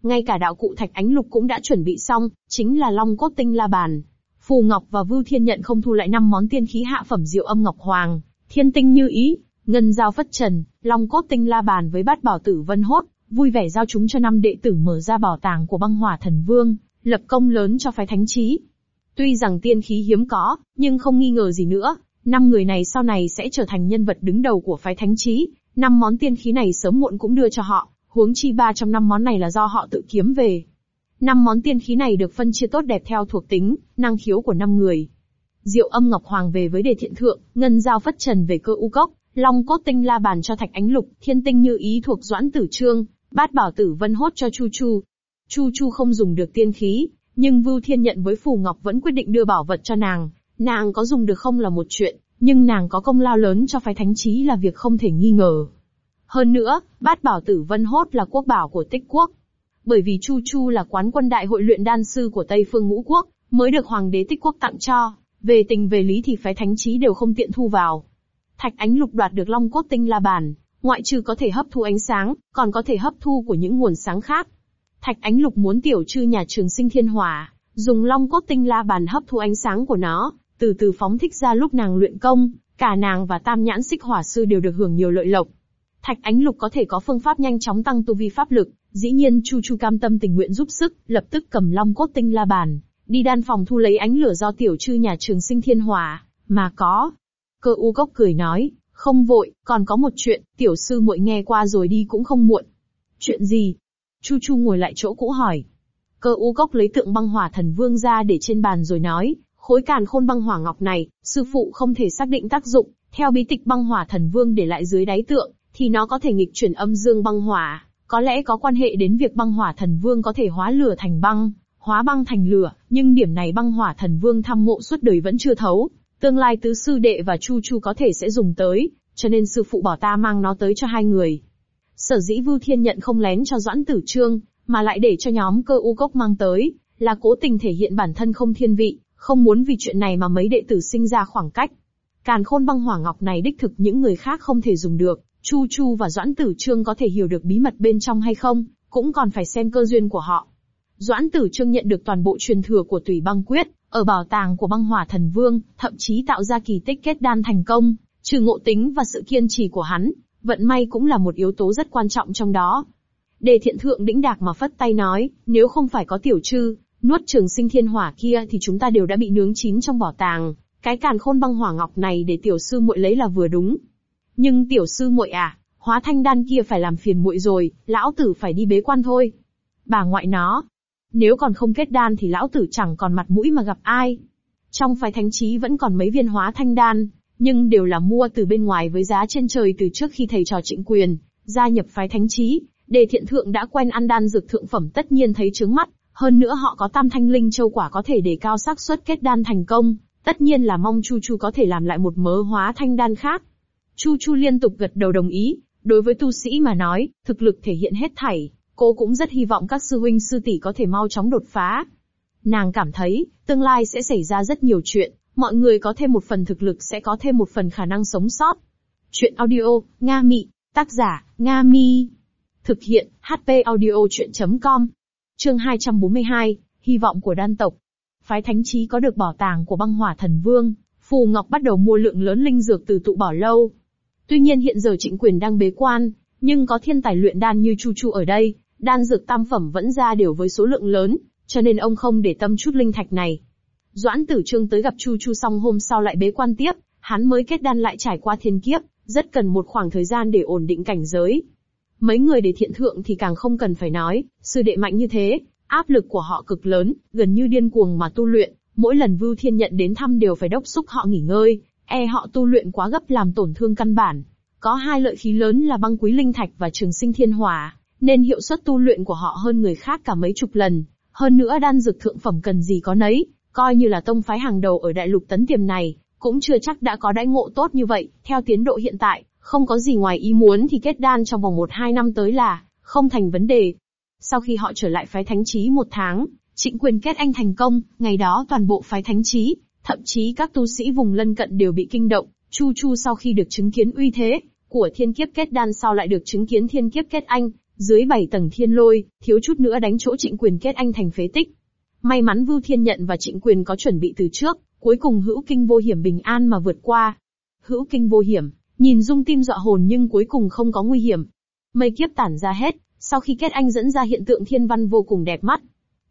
Ngay cả đạo cụ Thạch Ánh Lục cũng đã chuẩn bị xong, chính là Long Cốt Tinh La Bàn. Phù Ngọc và Vưu Thiên nhận không thu lại năm món tiên khí hạ phẩm diệu âm ngọc hoàng, thiên tinh như ý, Ngân giao phất trần, long cốt tinh la bàn với bát bảo tử vân hốt, vui vẻ giao chúng cho năm đệ tử mở ra bảo tàng của băng hỏa thần vương, lập công lớn cho phái thánh trí. Tuy rằng tiên khí hiếm có, nhưng không nghi ngờ gì nữa, năm người này sau này sẽ trở thành nhân vật đứng đầu của phái thánh trí, năm món tiên khí này sớm muộn cũng đưa cho họ, huống chi ba trong năm món này là do họ tự kiếm về. Năm món tiên khí này được phân chia tốt đẹp theo thuộc tính, năng khiếu của năm người. Diệu âm ngọc hoàng về với đề thiện thượng, ngân giao phất trần về cơ u cốc, Long cốt tinh la bàn cho thạch ánh lục, thiên tinh như ý thuộc doãn tử trương, bát bảo tử vân hốt cho Chu Chu. Chu Chu không dùng được tiên khí, nhưng Vưu Thiên nhận với Phù Ngọc vẫn quyết định đưa bảo vật cho nàng. Nàng có dùng được không là một chuyện, nhưng nàng có công lao lớn cho phái thánh trí là việc không thể nghi ngờ. Hơn nữa, bát bảo tử vân hốt là quốc bảo của tích quốc. Bởi vì Chu Chu là quán quân đại hội luyện đan sư của Tây Phương Ngũ Quốc, mới được Hoàng đế tích quốc tặng cho. Về tình về lý thì phái thánh trí đều không tiện thu vào. Thạch ánh lục đoạt được long cốt tinh la bàn, ngoại trừ có thể hấp thu ánh sáng, còn có thể hấp thu của những nguồn sáng khác. Thạch ánh lục muốn tiểu trư nhà trường sinh thiên hỏa, dùng long cốt tinh la bàn hấp thu ánh sáng của nó, từ từ phóng thích ra lúc nàng luyện công, cả nàng và tam nhãn xích hỏa sư đều được hưởng nhiều lợi lộc. Thạch ánh lục có thể có phương pháp nhanh chóng tăng tu vi pháp lực, dĩ nhiên Chu Chu cam tâm tình nguyện giúp sức, lập tức cầm long cốt tinh la bàn, đi đan phòng thu lấy ánh lửa do tiểu trư nhà trường sinh thiên hỏa, mà có. Cơ u cốc cười nói, không vội, còn có một chuyện, tiểu sư muội nghe qua rồi đi cũng không muộn. Chuyện gì? Chu Chu ngồi lại chỗ cũ hỏi. Cơ u cốc lấy tượng băng hỏa thần vương ra để trên bàn rồi nói, khối càn khôn băng hỏa ngọc này, sư phụ không thể xác định tác dụng, theo bí tịch băng hỏa thần vương để lại dưới đáy tượng, thì nó có thể nghịch chuyển âm dương băng hỏa, có lẽ có quan hệ đến việc băng hỏa thần vương có thể hóa lửa thành băng, hóa băng thành lửa, nhưng điểm này băng hỏa thần vương thăm mộ suốt đời vẫn chưa thấu, Tương lai tứ sư đệ và Chu Chu có thể sẽ dùng tới, cho nên sư phụ bỏ ta mang nó tới cho hai người. Sở dĩ Vưu Thiên nhận không lén cho Doãn Tử Trương, mà lại để cho nhóm cơ u cốc mang tới, là cố tình thể hiện bản thân không thiên vị, không muốn vì chuyện này mà mấy đệ tử sinh ra khoảng cách. Càn khôn băng hỏa ngọc này đích thực những người khác không thể dùng được, Chu Chu và Doãn Tử Trương có thể hiểu được bí mật bên trong hay không, cũng còn phải xem cơ duyên của họ. Doãn Tử Trương nhận được toàn bộ truyền thừa của Tùy Băng Quyết, ở bảo tàng của băng hỏa thần vương, thậm chí tạo ra kỳ tích kết đan thành công, trừ ngộ tính và sự kiên trì của hắn, vận may cũng là một yếu tố rất quan trọng trong đó. Đề thiện thượng đĩnh đạc mà phất tay nói, nếu không phải có tiểu trư, nuốt trường sinh thiên hỏa kia thì chúng ta đều đã bị nướng chín trong bỏ tàng, cái càn khôn băng hỏa ngọc này để tiểu sư muội lấy là vừa đúng. Nhưng tiểu sư muội à, hóa thanh đan kia phải làm phiền muội rồi, lão tử phải đi bế quan thôi. Bà ngoại nó, nếu còn không kết đan thì lão tử chẳng còn mặt mũi mà gặp ai. Trong phái thánh trí vẫn còn mấy viên hóa thanh đan, nhưng đều là mua từ bên ngoài với giá trên trời từ trước khi thầy trò trịnh quyền, gia nhập phái thánh trí, đề thiện thượng đã quen ăn đan dược thượng phẩm tất nhiên thấy trướng mắt, hơn nữa họ có tam thanh linh châu quả có thể để cao xác suất kết đan thành công, tất nhiên là mong Chu Chu có thể làm lại một mớ hóa thanh đan khác. Chu Chu liên tục gật đầu đồng ý, đối với tu sĩ mà nói, thực lực thể hiện hết thảy, cô cũng rất hy vọng các sư huynh sư tỷ có thể mau chóng đột phá. Nàng cảm thấy, tương lai sẽ xảy ra rất nhiều chuyện, mọi người có thêm một phần thực lực sẽ có thêm một phần khả năng sống sót. Chuyện audio, Nga Mị, tác giả, Nga Mi. Thực hiện, HP audio chuyện.com. Chương 242, hy vọng của đan tộc. Phái thánh trí có được bảo tàng của băng hỏa thần vương, Phù Ngọc bắt đầu mua lượng lớn linh dược từ tụ bảo lâu. Tuy nhiên hiện giờ trịnh quyền đang bế quan, nhưng có thiên tài luyện đan như Chu Chu ở đây, đan dược tam phẩm vẫn ra đều với số lượng lớn, cho nên ông không để tâm chút linh thạch này. Doãn Tử Trương tới gặp Chu Chu xong hôm sau lại bế quan tiếp, hắn mới kết đan lại trải qua thiên kiếp, rất cần một khoảng thời gian để ổn định cảnh giới. Mấy người để thiện thượng thì càng không cần phải nói, sư đệ mạnh như thế, áp lực của họ cực lớn, gần như điên cuồng mà tu luyện, mỗi lần Vưu Thiên nhận đến thăm đều phải đốc xúc họ nghỉ ngơi, e họ tu luyện quá gấp làm tổn thương căn bản. Có hai lợi khí lớn là băng quý linh thạch và trường sinh thiên hỏa, nên hiệu suất tu luyện của họ hơn người khác cả mấy chục lần. Hơn nữa đan dược thượng phẩm cần gì có nấy, coi như là tông phái hàng đầu ở đại lục tấn tiềm này, cũng chưa chắc đã có đãi ngộ tốt như vậy, theo tiến độ hiện tại, không có gì ngoài ý muốn thì kết đan trong vòng 1-2 năm tới là, không thành vấn đề. Sau khi họ trở lại phái thánh trí một tháng, trịnh quyền kết anh thành công, ngày đó toàn bộ phái thánh trí, thậm chí các tu sĩ vùng lân cận đều bị kinh động, Chu Chu sau khi được chứng kiến uy thế của thiên kiếp kết đan sau lại được chứng kiến thiên kiếp kết anh, dưới bảy tầng thiên lôi, thiếu chút nữa đánh chỗ trịnh quyền kết anh thành phế tích. May mắn Vưu Thiên Nhận và Trịnh Quyền có chuẩn bị từ trước, cuối cùng hữu kinh vô hiểm bình an mà vượt qua. Hữu kinh vô hiểm, nhìn dung tim dọa hồn nhưng cuối cùng không có nguy hiểm. Mây kiếp tản ra hết, sau khi kết anh dẫn ra hiện tượng thiên văn vô cùng đẹp mắt.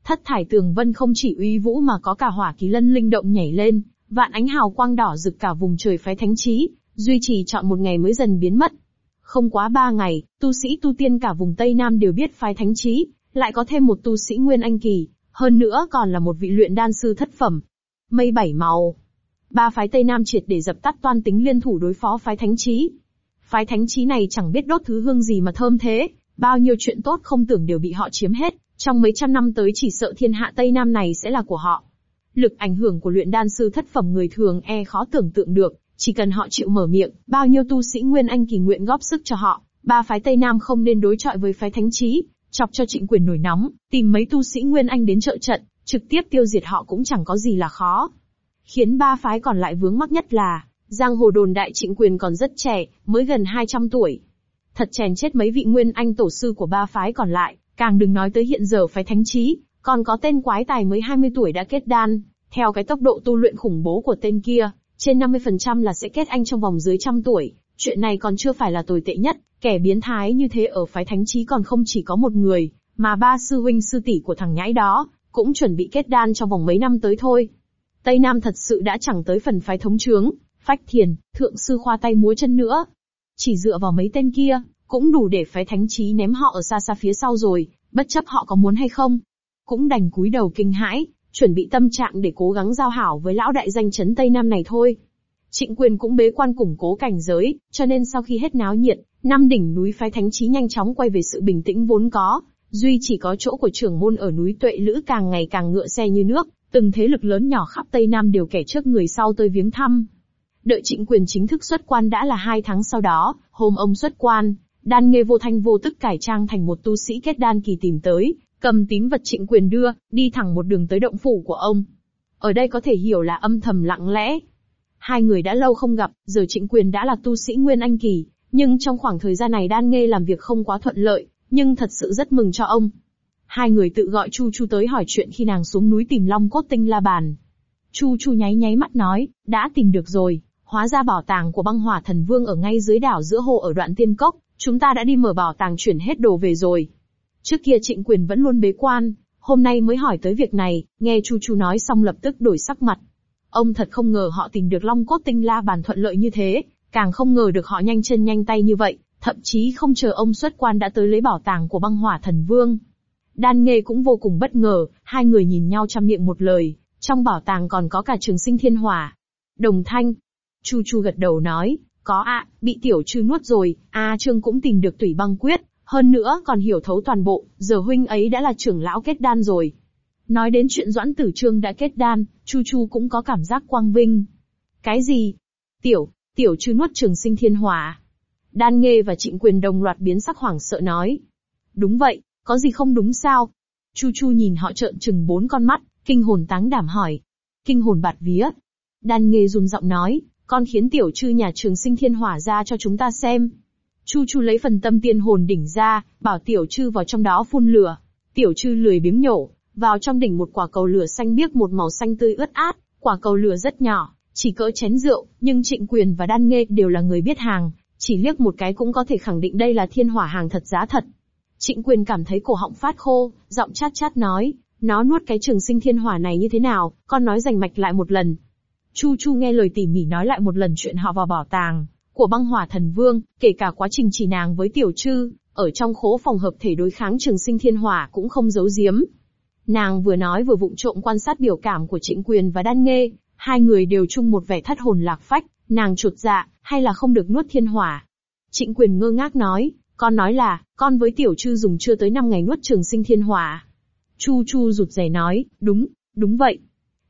Thất thải tường vân không chỉ uy vũ mà có cả hỏa kỳ lân linh động nhảy lên, vạn ánh hào quang đỏ rực cả vùng trời phái thánh trí, duy trì chọn một ngày mới dần biến mất. Không quá ba ngày, tu sĩ tu tiên cả vùng Tây Nam đều biết phái thánh trí, lại có thêm một tu sĩ Nguyên Anh Kỳ, hơn nữa còn là một vị luyện đan sư thất phẩm. Mây bảy màu. Ba phái Tây Nam triệt để dập tắt toan tính liên thủ đối phó phái thánh trí. Phái thánh trí này chẳng biết đốt thứ hương gì mà thơm thế, bao nhiêu chuyện tốt không tưởng đều bị họ chiếm hết, trong mấy trăm năm tới chỉ sợ thiên hạ Tây Nam này sẽ là của họ. Lực ảnh hưởng của luyện đan sư thất phẩm người thường e khó tưởng tượng được, chỉ cần họ chịu mở miệng, bao nhiêu tu sĩ Nguyên Anh kỳ nguyện góp sức cho họ, ba phái Tây Nam không nên đối chọi với phái thánh trí, chọc cho trịnh quyền nổi nóng, tìm mấy tu sĩ Nguyên Anh đến trợ trận, trực tiếp tiêu diệt họ cũng chẳng có gì là khó. Khiến ba phái còn lại vướng mắc nhất là, giang hồ đồn đại trịnh quyền còn rất trẻ, mới gần 200 tuổi. Thật chèn chết mấy vị Nguyên Anh tổ sư của ba phái còn lại, càng đừng nói tới hiện giờ phái thánh trí, còn có tên quái tài mới 20 tuổi đã kết đan, theo cái tốc độ tu luyện khủng bố của tên kia, trên 50% là sẽ kết anh trong vòng dưới trăm tuổi, chuyện này còn chưa phải là tồi tệ nhất, kẻ biến thái như thế ở phái thánh trí còn không chỉ có một người, mà ba sư huynh sư tỷ của thằng nhãi đó, cũng chuẩn bị kết đan trong vòng mấy năm tới thôi. Tây Nam thật sự đã chẳng tới phần phái thống trướng, phách thiền, thượng sư khoa tay múa chân nữa. Chỉ dựa vào mấy tên kia, cũng đủ để phái thánh trí ném họ ở xa xa phía sau rồi, bất chấp họ có muốn hay không. Cũng đành cúi đầu kinh hãi, chuẩn bị tâm trạng để cố gắng giao hảo với lão đại danh chấn Tây Nam này thôi. Trịnh quyền cũng bế quan củng cố cảnh giới, cho nên sau khi hết náo nhiệt, năm đỉnh núi phái thánh trí nhanh chóng quay về sự bình tĩnh vốn có, duy chỉ có chỗ của trưởng môn ở núi tuệ lữ càng ngày càng ngựa xe như nước, Từng thế lực lớn nhỏ khắp Tây Nam đều kẻ trước người sau tới viếng thăm. Đợi trịnh quyền chính thức xuất quan đã là hai tháng sau đó, hôm ông xuất quan, đan nghê vô thanh vô tức cải trang thành một tu sĩ kết đan kỳ tìm tới, cầm tín vật trịnh quyền đưa, đi thẳng một đường tới động phủ của ông. Ở đây có thể hiểu là âm thầm lặng lẽ. Hai người đã lâu không gặp, giờ trịnh quyền đã là tu sĩ Nguyên Anh Kỳ, nhưng trong khoảng thời gian này đan nghê làm việc không quá thuận lợi, nhưng thật sự rất mừng cho ông. Hai người tự gọi Chu Chu tới hỏi chuyện khi nàng xuống núi tìm long cốt tinh la bàn. Chu Chu nháy nháy mắt nói, đã tìm được rồi, hóa ra bảo tàng của băng hỏa thần vương ở ngay dưới đảo giữa hồ ở đoạn tiên cốc, chúng ta đã đi mở bảo tàng chuyển hết đồ về rồi. Trước kia trịnh quyền vẫn luôn bế quan, hôm nay mới hỏi tới việc này, nghe Chu Chu nói xong lập tức đổi sắc mặt. Ông thật không ngờ họ tìm được long cốt tinh la bàn thuận lợi như thế, càng không ngờ được họ nhanh chân nhanh tay như vậy, thậm chí không chờ ông xuất quan đã tới lấy bảo tàng của băng hỏa thần vương. Đan Nghê cũng vô cùng bất ngờ, hai người nhìn nhau trăm miệng một lời, trong bảo tàng còn có cả trường sinh thiên hỏa. Đồng thanh. Chu Chu gật đầu nói, có ạ, bị tiểu trư nuốt rồi, a Trương cũng tìm được tủy băng quyết, hơn nữa còn hiểu thấu toàn bộ, giờ huynh ấy đã là trưởng lão kết đan rồi. Nói đến chuyện Doãn Tử Trương đã kết đan, Chu Chu cũng có cảm giác quang vinh. Cái gì? Tiểu, tiểu trư nuốt trường sinh thiên hỏa. Đan Nghê và Trịnh Quyền đồng loạt biến sắc hoảng sợ nói. Đúng vậy, có gì không đúng sao? Chu Chu nhìn họ trợn trừng bốn con mắt, kinh hồn táng đảm hỏi. Kinh hồn bạt vía. Đan Nghê run giọng nói, con khiến tiểu trư nhà trường sinh thiên hỏa ra cho chúng ta xem. Chu Chu lấy phần tâm tiên hồn đỉnh ra, bảo tiểu trư vào trong đó phun lửa. Tiểu trư lười biếng nhổ, vào trong đỉnh một quả cầu lửa xanh biếc một màu xanh tươi ướt át, quả cầu lửa rất nhỏ, chỉ cỡ chén rượu, nhưng Trịnh Quyền và Đan Nghê đều là người biết hàng, chỉ liếc một cái cũng có thể khẳng định đây là thiên hỏa hàng thật giá thật. Trịnh quyền cảm thấy cổ họng phát khô, giọng chát chát nói, nó nuốt cái trường sinh thiên hỏa này như thế nào, con nói rành mạch lại một lần. Chu Chu nghe lời tỉ mỉ nói lại một lần chuyện họ vào bảo tàng của băng hỏa thần vương, kể cả quá trình chỉ nàng với tiểu trư, ở trong khố phòng hợp thể đối kháng trường sinh thiên hỏa cũng không giấu giếm. Nàng vừa nói vừa vụng trộm quan sát biểu cảm của trịnh quyền và đan nghê, hai người đều chung một vẻ thất hồn lạc phách, nàng chuột dạ, hay là không được nuốt thiên hỏa. Trịnh quyền ngơ ngác nói, con nói là, con với tiểu chư dùng chưa tới 5 ngày nuốt trường sinh thiên hỏa. Chu Chu rụt rè nói, đúng, đúng vậy.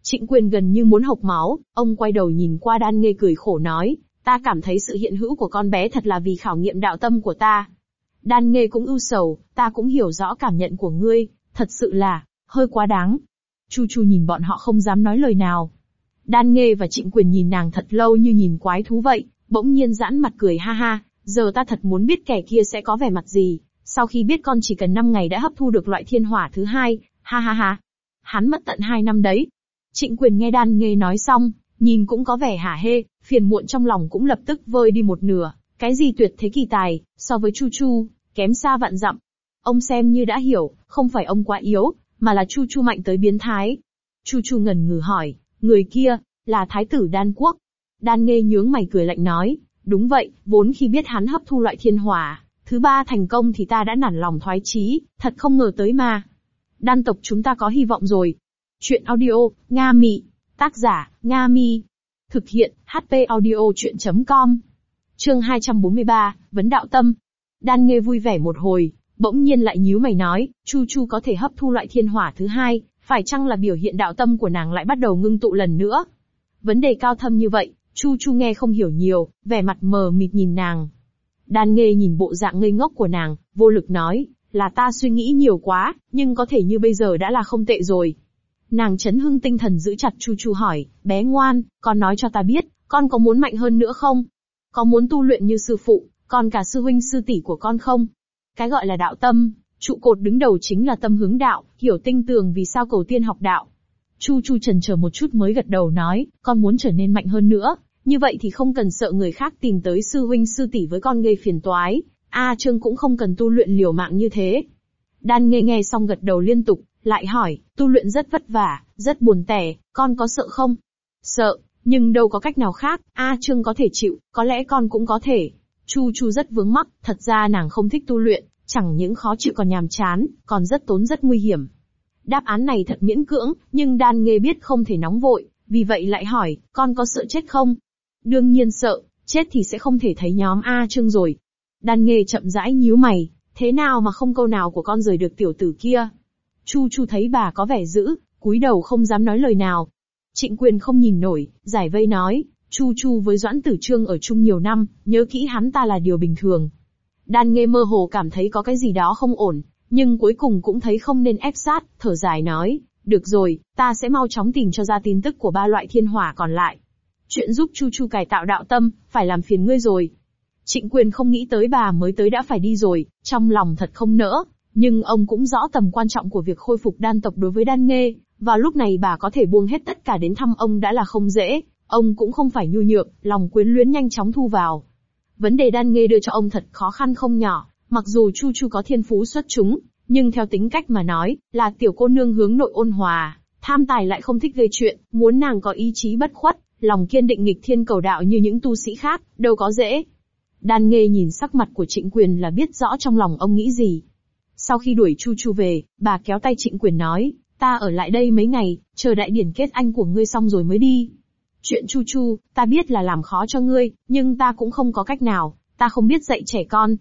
Trịnh quyền gần như muốn hộc máu, ông quay đầu nhìn qua đan nghê cười khổ nói, ta cảm thấy sự hiện hữu của con bé thật là vì khảo nghiệm đạo tâm của ta. Đan nghê cũng ưu sầu, ta cũng hiểu rõ cảm nhận của ngươi, thật sự là, hơi quá đáng. Chu Chu nhìn bọn họ không dám nói lời nào. Đan nghê và trịnh quyền nhìn nàng thật lâu như nhìn quái thú vậy, bỗng nhiên giãn mặt cười ha ha, giờ ta thật muốn biết kẻ kia sẽ có vẻ mặt gì, sau khi biết con chỉ cần 5 ngày đã hấp thu được loại thiên hỏa thứ hai, ha ha ha. Hắn mất tận 2 năm đấy. Trịnh quyền nghe đan nghê nói xong, nhìn cũng có vẻ hả hê, phiền muộn trong lòng cũng lập tức vơi đi một nửa, cái gì tuyệt thế kỳ tài, so với Chu Chu, kém xa vạn dặm. Ông xem như đã hiểu, không phải ông quá yếu, mà là Chu Chu mạnh tới biến thái. Chu Chu ngần ngừ hỏi, người kia, là thái tử đan quốc. Đan nghe nhướng mày cười lạnh nói, đúng vậy, vốn khi biết hắn hấp thu loại thiên hỏa, thứ ba thành công thì ta đã nản lòng thoái chí, thật không ngờ tới mà. Đan tộc chúng ta có hy vọng rồi. Chuyện audio, Nga Mị. Tác giả, Nga Mi. Thực hiện, HP audio chuyện.com. Chương 243, Vấn đạo tâm. Đan nghe vui vẻ một hồi, bỗng nhiên lại nhíu mày nói, Chu Chu có thể hấp thu loại thiên hỏa thứ hai, phải chăng là biểu hiện đạo tâm của nàng lại bắt đầu ngưng tụ lần nữa? Vấn đề cao thâm như vậy, Chu Chu nghe không hiểu nhiều, vẻ mặt mờ mịt nhìn nàng. Đan nghê nhìn bộ dạng ngây ngốc của nàng, vô lực nói, là ta suy nghĩ nhiều quá, nhưng có thể như bây giờ đã là không tệ rồi. Nàng chấn hưng tinh thần giữ chặt Chu Chu hỏi, bé ngoan, con nói cho ta biết, con có muốn mạnh hơn nữa không? Có muốn tu luyện như sư phụ, còn cả sư huynh sư tỷ của con không? Cái gọi là đạo tâm, trụ cột đứng đầu chính là tâm hướng đạo, hiểu tinh tường vì sao cầu tiên học đạo. Chu Chu trần chờ một chút mới gật đầu nói, con muốn trở nên mạnh hơn nữa, như vậy thì không cần sợ người khác tìm tới sư huynh sư tỷ với con gây phiền toái. A Trương cũng không cần tu luyện liều mạng như thế. Đan nghe nghe xong gật đầu liên tục, lại hỏi, tu luyện rất vất vả, rất buồn tẻ, con có sợ không? Sợ, nhưng đâu có cách nào khác, A Trương có thể chịu, có lẽ con cũng có thể. Chu Chu rất vướng mắc, thật ra nàng không thích tu luyện, chẳng những khó chịu còn nhàm chán, còn rất tốn rất nguy hiểm. Đáp án này thật miễn cưỡng, nhưng đan nghê biết không thể nóng vội, vì vậy lại hỏi, con có sợ chết không? Đương nhiên sợ, chết thì sẽ không thể thấy nhóm A Trương rồi. Đan nghê chậm rãi nhíu mày, thế nào mà không câu nào của con rời được tiểu tử kia? Chu Chu thấy bà có vẻ dữ, cúi đầu không dám nói lời nào. Trịnh quyền không nhìn nổi, giải vây nói, Chu Chu với Doãn Tử Trương ở chung nhiều năm, nhớ kỹ hắn ta là điều bình thường. Đan nghe mơ hồ cảm thấy có cái gì đó không ổn, nhưng cuối cùng cũng thấy không nên ép sát, thở dài nói, được rồi, ta sẽ mau chóng tìm cho ra tin tức của ba loại thiên hỏa còn lại. Chuyện giúp Chu Chu cải tạo đạo tâm, phải làm phiền ngươi rồi. Trịnh quyền không nghĩ tới bà mới tới đã phải đi rồi, trong lòng thật không nỡ, nhưng ông cũng rõ tầm quan trọng của việc khôi phục đan tộc đối với đan nghê, vào lúc này bà có thể buông hết tất cả đến thăm ông đã là không dễ, ông cũng không phải nhu nhược, lòng quyến luyến nhanh chóng thu vào. Vấn đề đan nghê đưa cho ông thật khó khăn không nhỏ, mặc dù Chu Chu có thiên phú xuất chúng, nhưng theo tính cách mà nói, là tiểu cô nương hướng nội ôn hòa, tham tài lại không thích gây chuyện, muốn nàng có ý chí bất khuất, lòng kiên định nghịch thiên cầu đạo như những tu sĩ khác, đâu có dễ. Đan nghê nhìn sắc mặt của trịnh quyền là biết rõ trong lòng ông nghĩ gì. Sau khi đuổi Chu Chu về, bà kéo tay trịnh quyền nói, ta ở lại đây mấy ngày, chờ đại điển kết anh của ngươi xong rồi mới đi. Chuyện Chu Chu, ta biết là làm khó cho ngươi, nhưng ta cũng không có cách nào, ta không biết dạy trẻ con.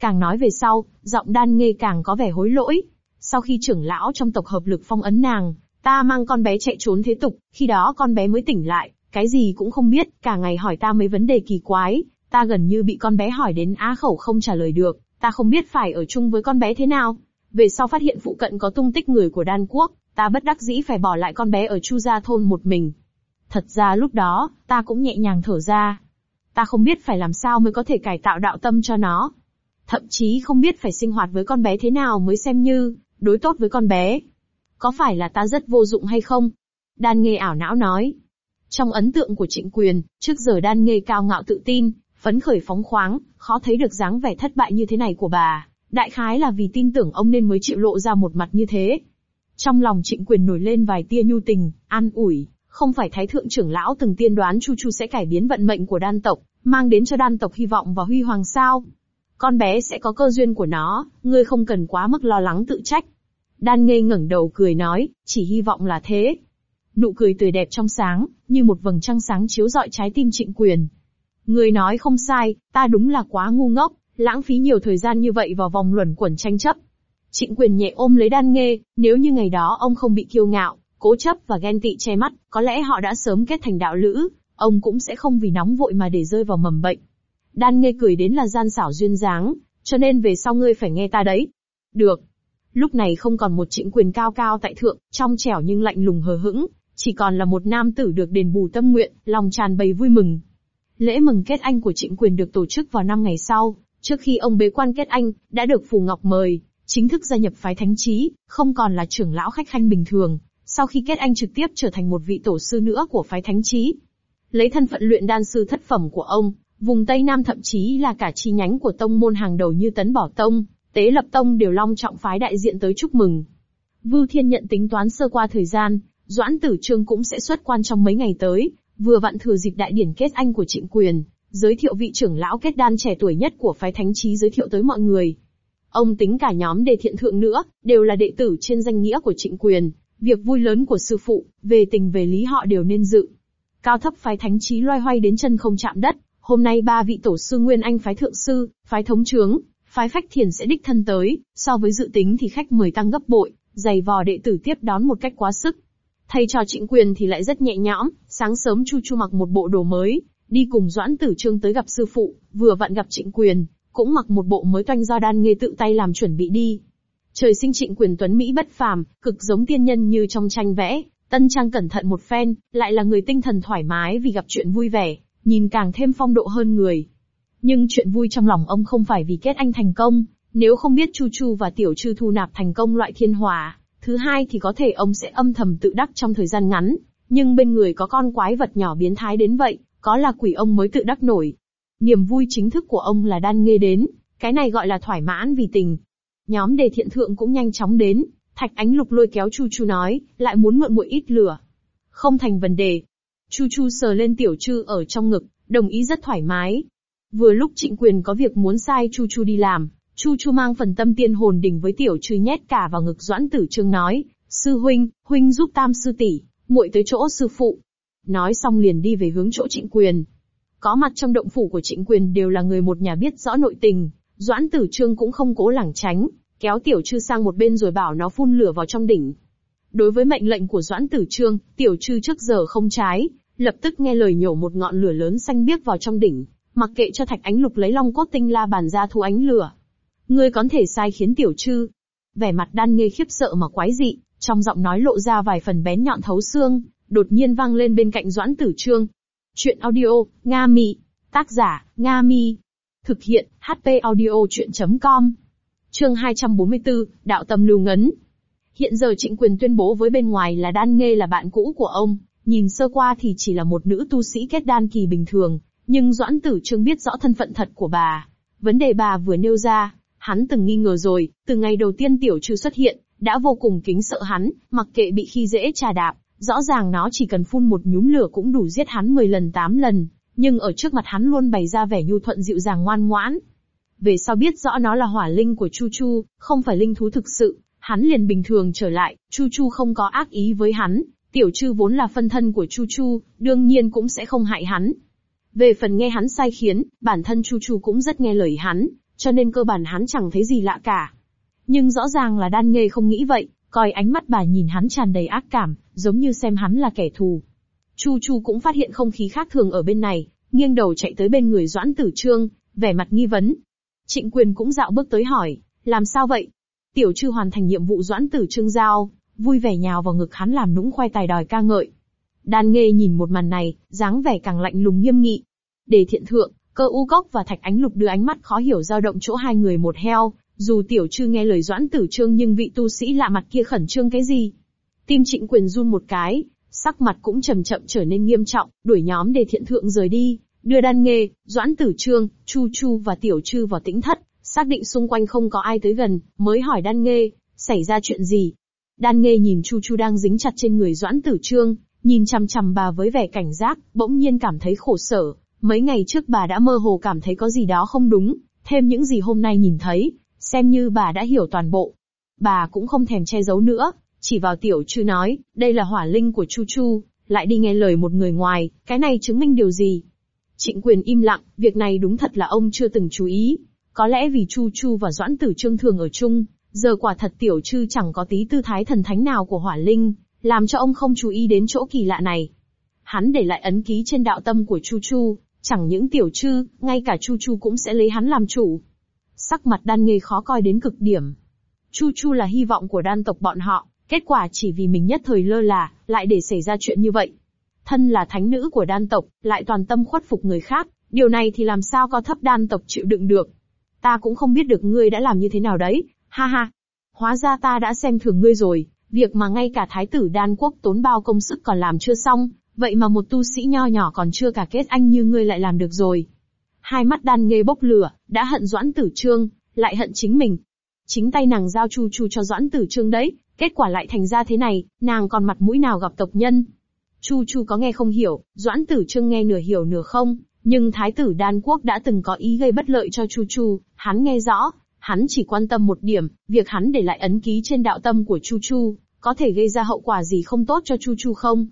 Càng nói về sau, giọng đan nghe càng có vẻ hối lỗi. Sau khi trưởng lão trong tộc hợp lực phong ấn nàng, ta mang con bé chạy trốn thế tục, khi đó con bé mới tỉnh lại, cái gì cũng không biết, cả ngày hỏi ta mấy vấn đề kỳ quái, ta gần như bị con bé hỏi đến á khẩu không trả lời được, ta không biết phải ở chung với con bé thế nào. Về sau phát hiện phụ cận có tung tích người của đan quốc, ta bất đắc dĩ phải bỏ lại con bé ở Chu Gia thôn một mình. Thật ra lúc đó, ta cũng nhẹ nhàng thở ra. Ta không biết phải làm sao mới có thể cải tạo đạo tâm cho nó. Thậm chí không biết phải sinh hoạt với con bé thế nào mới xem như, đối tốt với con bé. Có phải là ta rất vô dụng hay không? Đan nghề ảo não nói. Trong ấn tượng của trịnh quyền, trước giờ đan nghề cao ngạo tự tin, phấn khởi phóng khoáng, khó thấy được dáng vẻ thất bại như thế này của bà. Đại khái là vì tin tưởng ông nên mới chịu lộ ra một mặt như thế. Trong lòng trịnh quyền nổi lên vài tia nhu tình, an ủi, không phải thái thượng trưởng lão từng tiên đoán Chu Chu sẽ cải biến vận mệnh của đan tộc, mang đến cho đan tộc hy vọng và huy hoàng sao. Con bé sẽ có cơ duyên của nó, ngươi không cần quá mức lo lắng tự trách. Đan ngây ngẩng đầu cười nói, chỉ hy vọng là thế. Nụ cười tươi đẹp trong sáng, như một vầng trăng sáng chiếu rọi trái tim trịnh quyền. Ngươi nói không sai, ta đúng là quá ngu ngốc, lãng phí nhiều thời gian như vậy vào vòng luẩn quẩn tranh chấp. Trịnh quyền nhẹ ôm lấy đan nghê, nếu như ngày đó ông không bị kiêu ngạo, cố chấp và ghen tị che mắt, có lẽ họ đã sớm kết thành đạo lữ, ông cũng sẽ không vì nóng vội mà để rơi vào mầm bệnh. Đan nghe cười đến là gian xảo duyên dáng, cho nên về sau ngươi phải nghe ta đấy. Được. Lúc này không còn một trịnh quyền cao cao tại thượng, trong trẻo nhưng lạnh lùng hờ hững, chỉ còn là một nam tử được đền bù tâm nguyện, lòng tràn đầy vui mừng. Lễ mừng kết anh của trịnh quyền được tổ chức vào năm ngày sau, trước khi ông bế quan kết anh, đã được Phù Ngọc mời, chính thức gia nhập phái thánh trí, không còn là trưởng lão khách khanh bình thường, sau khi kết anh trực tiếp trở thành một vị tổ sư nữa của phái thánh trí. Lấy thân phận luyện đan sư thất phẩm của ông, vùng Tây Nam thậm chí là cả chi nhánh của tông môn hàng đầu như Tấn Bỏ Tông, Tế Lập Tông đều long trọng phái đại diện tới chúc mừng. Vưu Thiên nhận tính toán sơ qua thời gian, Doãn Tử Trương cũng sẽ xuất quan trong mấy ngày tới, vừa vặn thừa dịp đại điển kết anh của Trịnh Quyền, giới thiệu vị trưởng lão kết đan trẻ tuổi nhất của phái thánh trí giới thiệu tới mọi người. Ông tính cả nhóm đề thiện thượng nữa, đều là đệ tử trên danh nghĩa của Trịnh Quyền, Việc vui lớn của sư phụ, về tình về lý họ đều nên dự. Cao thấp phái thánh trí loay hoay đến chân không chạm đất, hôm nay ba vị tổ sư Nguyên Anh phái thượng sư, phái thống trướng, phái phách thiền sẽ đích thân tới, so với dự tính thì khách mời tăng gấp bội, dày vò đệ tử tiếp đón một cách quá sức. Thầy trò trịnh quyền thì lại rất nhẹ nhõm, sáng sớm Chu Chu mặc một bộ đồ mới, đi cùng Doãn Tử Trương tới gặp sư phụ, vừa vặn gặp trịnh quyền, cũng mặc một bộ mới toanh do đan nghề tự tay làm chuẩn bị đi. Trời sinh trịnh quyền tuấn Mỹ bất phàm, cực giống tiên nhân như trong tranh vẽ, tân trang cẩn thận một phen, lại là người tinh thần thoải mái vì gặp chuyện vui vẻ, nhìn càng thêm phong độ hơn người. Nhưng chuyện vui trong lòng ông không phải vì kết anh thành công, nếu không biết Chu Chu và Tiểu Trư thu nạp thành công loại thiên hòa, thứ hai thì có thể ông sẽ âm thầm tự đắc trong thời gian ngắn, nhưng bên người có con quái vật nhỏ biến thái đến vậy, có là quỷ ông mới tự đắc nổi. Niềm vui chính thức của ông là đan nghe đến, cái này gọi là thoải mãn vì tình, Nhóm đề thiện thượng cũng nhanh chóng đến, Thạch Ánh Lục lôi kéo Chu Chu nói, lại muốn mượn muội ít lửa. Không thành vấn đề. Chu Chu sờ lên tiểu trư ở trong ngực, đồng ý rất thoải mái. Vừa lúc trịnh quyền có việc muốn sai Chu Chu đi làm, Chu Chu mang phần tâm tiên hồn đỉnh với tiểu trư nhét cả vào ngực Doãn Tử Trương nói, sư huynh, huynh giúp tam sư tỷ, muội tới chỗ sư phụ. Nói xong liền đi về hướng chỗ trịnh quyền. Có mặt trong động phủ của trịnh quyền đều là người một nhà biết rõ nội tình, Doãn Tử Trương cũng không cố lảng tránh, kéo tiểu trư sang một bên rồi bảo nó phun lửa vào trong đỉnh. Đối với mệnh lệnh của Doãn Tử Trương, tiểu trư trước giờ không trái, lập tức nghe lời nhổ một ngọn lửa lớn xanh biếc vào trong đỉnh, mặc kệ cho Thạch Ánh Lục lấy long cốt tinh la bàn ra thu ánh lửa. Ngươi có thể sai khiến tiểu trư. Vẻ mặt đan nghê khiếp sợ mà quái dị, trong giọng nói lộ ra vài phần bén nhọn thấu xương, đột nhiên vang lên bên cạnh Doãn Tử Trương. Chuyện audio, Nga Mị, Tác giả, Nga Mi. Thực hiện, HP audio chuyện.com. Chương 244, Đạo Tâm Lưu Ngấn. Hiện giờ trịnh quyền tuyên bố với bên ngoài là đan nghê là bạn cũ của ông, nhìn sơ qua thì chỉ là một nữ tu sĩ kết đan kỳ bình thường, nhưng Doãn Tử Trương biết rõ thân phận thật của bà. Vấn đề bà vừa nêu ra, hắn từng nghi ngờ rồi, từ ngày đầu tiên tiểu trừ xuất hiện, đã vô cùng kính sợ hắn, mặc kệ bị khi dễ trà đạp, rõ ràng nó chỉ cần phun một nhúm lửa cũng đủ giết hắn 10 lần 8 lần, nhưng ở trước mặt hắn luôn bày ra vẻ nhu thuận dịu dàng ngoan ngoãn. Về sau biết rõ nó là hỏa linh của Chu Chu, không phải linh thú thực sự, hắn liền bình thường trở lại, Chu Chu không có ác ý với hắn, tiểu trư vốn là phân thân của Chu Chu, đương nhiên cũng sẽ không hại hắn. Về phần nghe hắn sai khiến, bản thân Chu Chu cũng rất nghe lời hắn, cho nên cơ bản hắn chẳng thấy gì lạ cả. Nhưng rõ ràng là đan nghê không nghĩ vậy, coi ánh mắt bà nhìn hắn tràn đầy ác cảm, giống như xem hắn là kẻ thù. Chu Chu cũng phát hiện không khí khác thường ở bên này, nghiêng đầu chạy tới bên người Doãn Tử Trương, vẻ mặt nghi vấn. Trịnh Quyền cũng dạo bước tới hỏi, làm sao vậy? Tiểu Trư hoàn thành nhiệm vụ Doãn Tử Trương giao, vui vẻ nhào vào ngực hắn làm nũng khoai tài đòi ca ngợi. Đan Nghê nhìn một màn này, dáng vẻ càng lạnh lùng nghiêm nghị. Để thiện thượng, cơ u cốc và thạch ánh lục đưa ánh mắt khó hiểu dao động chỗ hai người một heo, dù tiểu trư nghe lời doãn tử trương nhưng vị tu sĩ lạ mặt kia khẩn trương cái gì? Tim trịnh quyền run một cái, sắc mặt cũng chậm chậm trở nên nghiêm trọng, đuổi nhóm đề thiện thượng rời đi, đưa đan nghề, doãn tử trương, chu chu và tiểu trư vào tĩnh thất, xác định xung quanh không có ai tới gần, mới hỏi đan nghê, xảy ra chuyện gì? Đan nghê nhìn chu chu đang dính chặt trên người doãn tử trương, nhìn chằm chằm bà với vẻ cảnh giác, bỗng nhiên cảm thấy khổ sở. Mấy ngày trước bà đã mơ hồ cảm thấy có gì đó không đúng, thêm những gì hôm nay nhìn thấy, xem như bà đã hiểu toàn bộ. Bà cũng không thèm che giấu nữa, chỉ vào tiểu chư nói, đây là hỏa linh của Chu Chu, lại đi nghe lời một người ngoài, cái này chứng minh điều gì? Trịnh quyền im lặng, việc này đúng thật là ông chưa từng chú ý. Có lẽ vì Chu Chu và Doãn Tử Trương thường ở chung, giờ quả thật tiểu chư chẳng có tí tư thái thần thánh nào của hỏa linh, làm cho ông không chú ý đến chỗ kỳ lạ này. Hắn để lại ấn ký trên đạo tâm của Chu Chu, chẳng những tiểu chư, ngay cả Chu Chu cũng sẽ lấy hắn làm chủ. Sắc mặt đan nghê khó coi đến cực điểm. Chu Chu là hy vọng của đan tộc bọn họ, kết quả chỉ vì mình nhất thời lơ là, lại để xảy ra chuyện như vậy. Thân là thánh nữ của đan tộc, lại toàn tâm khuất phục người khác, điều này thì làm sao có thấp đan tộc chịu đựng được. Ta cũng không biết được ngươi đã làm như thế nào đấy, ha ha. Hóa ra ta đã xem thường ngươi rồi, việc mà ngay cả thái tử đan quốc tốn bao công sức còn làm chưa xong, vậy mà một tu sĩ nho nhỏ còn chưa cả kết anh như ngươi lại làm được rồi. Hai mắt đan nghê bốc lửa, đã hận Doãn Tử Trương, lại hận chính mình. Chính tay nàng giao chu chu cho Doãn Tử Trương đấy, kết quả lại thành ra thế này, nàng còn mặt mũi nào gặp tộc nhân. Chu chu có nghe không hiểu, Doãn Tử Trương nghe nửa hiểu nửa không, nhưng Thái tử Đan Quốc đã từng có ý gây bất lợi cho Chu Chu, hắn nghe rõ, hắn chỉ quan tâm một điểm, việc hắn để lại ấn ký trên đạo tâm của Chu Chu, có thể gây ra hậu quả gì không tốt cho Chu Chu không?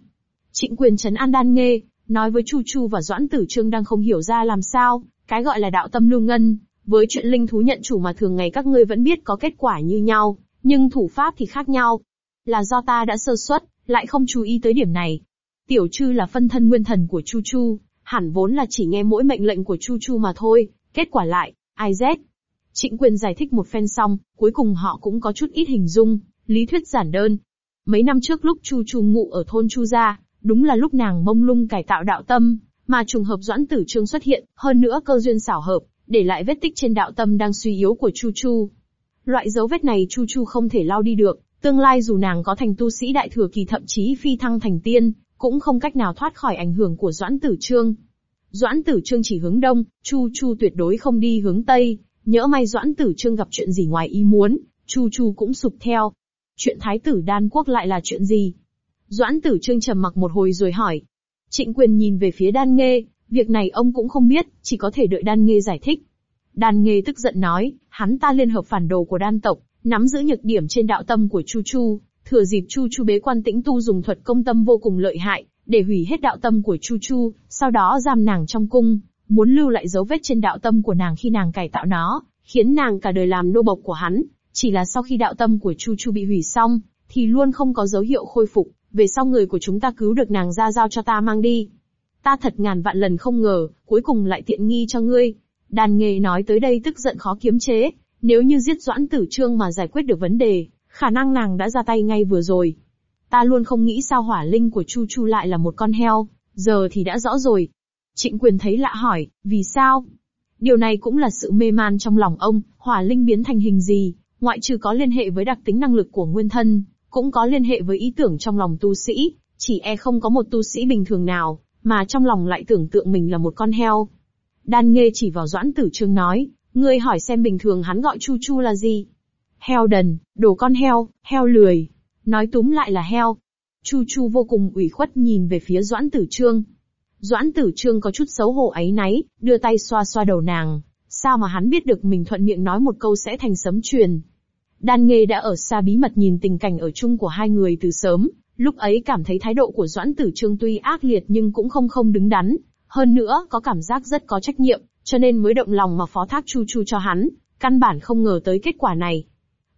Trịnh quyền trấn an đan nghê, nói với Chu Chu và Doãn Tử Trương đang không hiểu ra làm sao, cái gọi là đạo tâm lưu ngân, với chuyện linh thú nhận chủ mà thường ngày các ngươi vẫn biết có kết quả như nhau, nhưng thủ pháp thì khác nhau. Là do ta đã sơ suất, lại không chú ý tới điểm này. Tiểu Trư là phân thân nguyên thần của Chu Chu, hẳn vốn là chỉ nghe mỗi mệnh lệnh của Chu Chu mà thôi, kết quả lại, ai z. Trịnh quyền giải thích một phen xong, cuối cùng họ cũng có chút ít hình dung, lý thuyết giản đơn. Mấy năm trước lúc Chu Chu ngụ ở thôn Chu Gia, đúng là lúc nàng mông lung cải tạo đạo tâm, mà trùng hợp Doãn Tử Trương xuất hiện, hơn nữa cơ duyên xảo hợp, để lại vết tích trên đạo tâm đang suy yếu của Chu Chu. Loại dấu vết này Chu Chu không thể lau đi được, tương lai dù nàng có thành tu sĩ đại thừa kỳ thậm chí phi thăng thành tiên, cũng không cách nào thoát khỏi ảnh hưởng của Doãn Tử Trương. Doãn Tử Trương chỉ hướng đông, Chu Chu tuyệt đối không đi hướng tây, nhỡ may Doãn Tử Trương gặp chuyện gì ngoài ý muốn, Chu Chu cũng sụp theo. Chuyện Thái tử Đan Quốc lại là chuyện gì? Doãn Tử Trương trầm mặc một hồi rồi hỏi. Trịnh Quyền nhìn về phía Đan Nghê, việc này ông cũng không biết, chỉ có thể đợi Đan Nghê giải thích. Đan Nghê tức giận nói, hắn ta liên hợp phản đồ của đan tộc, nắm giữ nhược điểm trên đạo tâm của Chu Chu, thừa dịp Chu Chu bế quan tĩnh tu dùng thuật công tâm vô cùng lợi hại, để hủy hết đạo tâm của Chu Chu, sau đó giam nàng trong cung, muốn lưu lại dấu vết trên đạo tâm của nàng khi nàng cải tạo nó, khiến nàng cả đời làm nô bộc của hắn. Chỉ là sau khi đạo tâm của Chu Chu bị hủy xong, thì luôn không có dấu hiệu khôi phục, về sau người của chúng ta cứu được nàng ra giao cho ta mang đi. Ta thật ngàn vạn lần không ngờ, cuối cùng lại tiện nghi cho ngươi. Đàn nghề nói tới đây tức giận khó kiềm chế, nếu như giết Doãn Tử Trương mà giải quyết được vấn đề, khả năng nàng đã ra tay ngay vừa rồi. Ta luôn không nghĩ sao hỏa linh của Chu Chu lại là một con heo, giờ thì đã rõ rồi. Trịnh quyền thấy lạ hỏi, vì sao? Điều này cũng là sự mê man trong lòng ông, hỏa linh biến thành hình gì, ngoại trừ có liên hệ với đặc tính năng lực của nguyên thân, cũng có liên hệ với ý tưởng trong lòng tu sĩ, chỉ e không có một tu sĩ bình thường nào, mà trong lòng lại tưởng tượng mình là một con heo. Đan Nghê chỉ vào Doãn Tử Trương nói, ngươi hỏi xem bình thường hắn gọi Chu Chu là gì? Heo đần, đồ con heo, heo lười. Nói túm lại là heo. Chu Chu vô cùng ủy khuất nhìn về phía Doãn Tử Trương. Doãn Tử Trương có chút xấu hổ ấy náy, đưa tay xoa xoa đầu nàng. Sao mà hắn biết được mình thuận miệng nói một câu sẽ thành sấm truyền? Đan Nghê đã ở xa bí mật nhìn tình cảnh ở chung của hai người từ sớm, lúc ấy cảm thấy thái độ của Doãn Tử Trương tuy ác liệt nhưng cũng không không đứng đắn, hơn nữa có cảm giác rất có trách nhiệm, cho nên mới động lòng mà phó thác Chu Chu cho hắn, căn bản không ngờ tới kết quả này.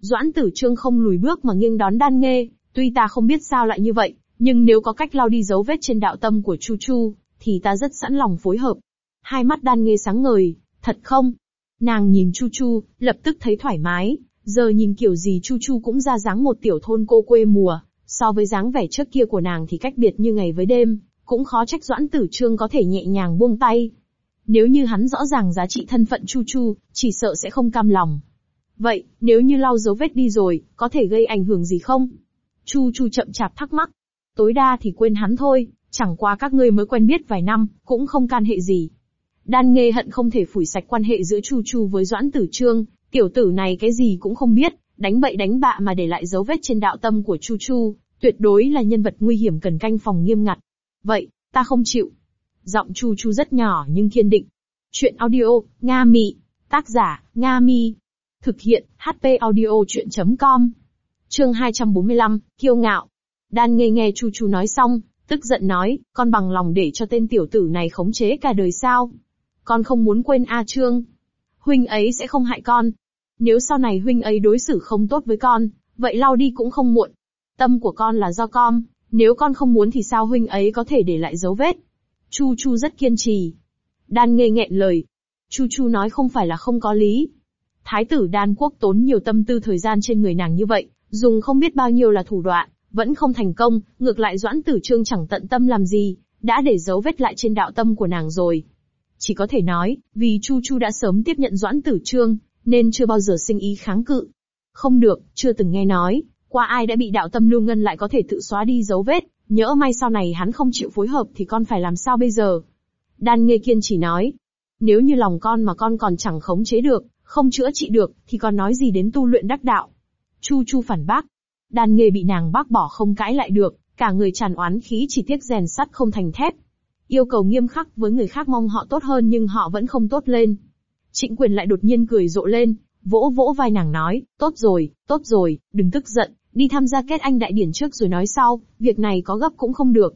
Doãn Tử Trương không lùi bước mà nghiêng đón Đan Nghê, tuy ta không biết sao lại như vậy, nhưng nếu có cách lau đi dấu vết trên đạo tâm của Chu Chu, thì ta rất sẵn lòng phối hợp. Hai mắt Đan Nghê sáng ngời, thật không? Nàng nhìn Chu Chu, lập tức thấy thoải mái, Giờ nhìn kiểu gì Chu Chu cũng ra dáng một tiểu thôn cô quê mùa, so với dáng vẻ trước kia của nàng thì cách biệt như ngày với đêm, cũng khó trách Doãn Tử Trương có thể nhẹ nhàng buông tay. Nếu như hắn rõ ràng giá trị thân phận Chu Chu, chỉ sợ sẽ không cam lòng. Vậy, nếu như lau dấu vết đi rồi, có thể gây ảnh hưởng gì không? Chu Chu chậm chạp thắc mắc. Tối đa thì quên hắn thôi, chẳng qua các ngươi mới quen biết vài năm, cũng không can hệ gì. Đan Nghê hận không thể phủi sạch quan hệ giữa Chu Chu với Doãn Tử Trương, Tiểu tử này cái gì cũng không biết, đánh bậy đánh bạ mà để lại dấu vết trên đạo tâm của Chu Chu, tuyệt đối là nhân vật nguy hiểm cần canh phòng nghiêm ngặt. Vậy, ta không chịu. Giọng Chu Chu rất nhỏ nhưng kiên định. Chuyện audio, Nga Mị. Tác giả, Nga Mi. Thực hiện, HP audio chuyện.com. Chương 245, kiêu ngạo. Đan nghe nghe Chu Chu nói xong, tức giận nói, con bằng lòng để cho tên tiểu tử này khống chế cả đời sao? Con không muốn quên A Trương. Huynh ấy sẽ không hại con, nếu sau này huynh ấy đối xử không tốt với con, vậy lau đi cũng không muộn. Tâm của con là do con, nếu con không muốn thì sao huynh ấy có thể để lại dấu vết. Chu Chu rất kiên trì. Đan ngê nghẹn lời. Chu Chu nói không phải là không có lý. Thái tử đan quốc tốn nhiều tâm tư thời gian trên người nàng như vậy, dùng không biết bao nhiêu là thủ đoạn, vẫn không thành công, ngược lại doãn tử trương chẳng tận tâm làm gì, đã để dấu vết lại trên đạo tâm của nàng rồi. Chỉ có thể nói, vì Chu Chu đã sớm tiếp nhận doãn tử trương, nên chưa bao giờ sinh ý kháng cự. Không được, chưa từng nghe nói, qua ai đã bị đạo tâm lưu ngân lại có thể tự xóa đi dấu vết, nhỡ may sau này hắn không chịu phối hợp thì con phải làm sao bây giờ? Đan Nghê Kiên chỉ nói, nếu như lòng con mà con còn chẳng khống chế được, không chữa trị được, thì còn nói gì đến tu luyện đắc đạo? Chu Chu phản bác. Đan Nghê bị nàng bác bỏ không cãi lại được, cả người tràn oán khí chỉ tiếc rèn sắt không thành thép. Yêu cầu nghiêm khắc với người khác mong họ tốt hơn nhưng họ vẫn không tốt lên. Trịnh quyền lại đột nhiên cười rộ lên, vỗ vỗ vai nàng nói, tốt rồi, tốt rồi, đừng tức giận, đi tham gia kết anh đại điển trước rồi nói sau, việc này có gấp cũng không được.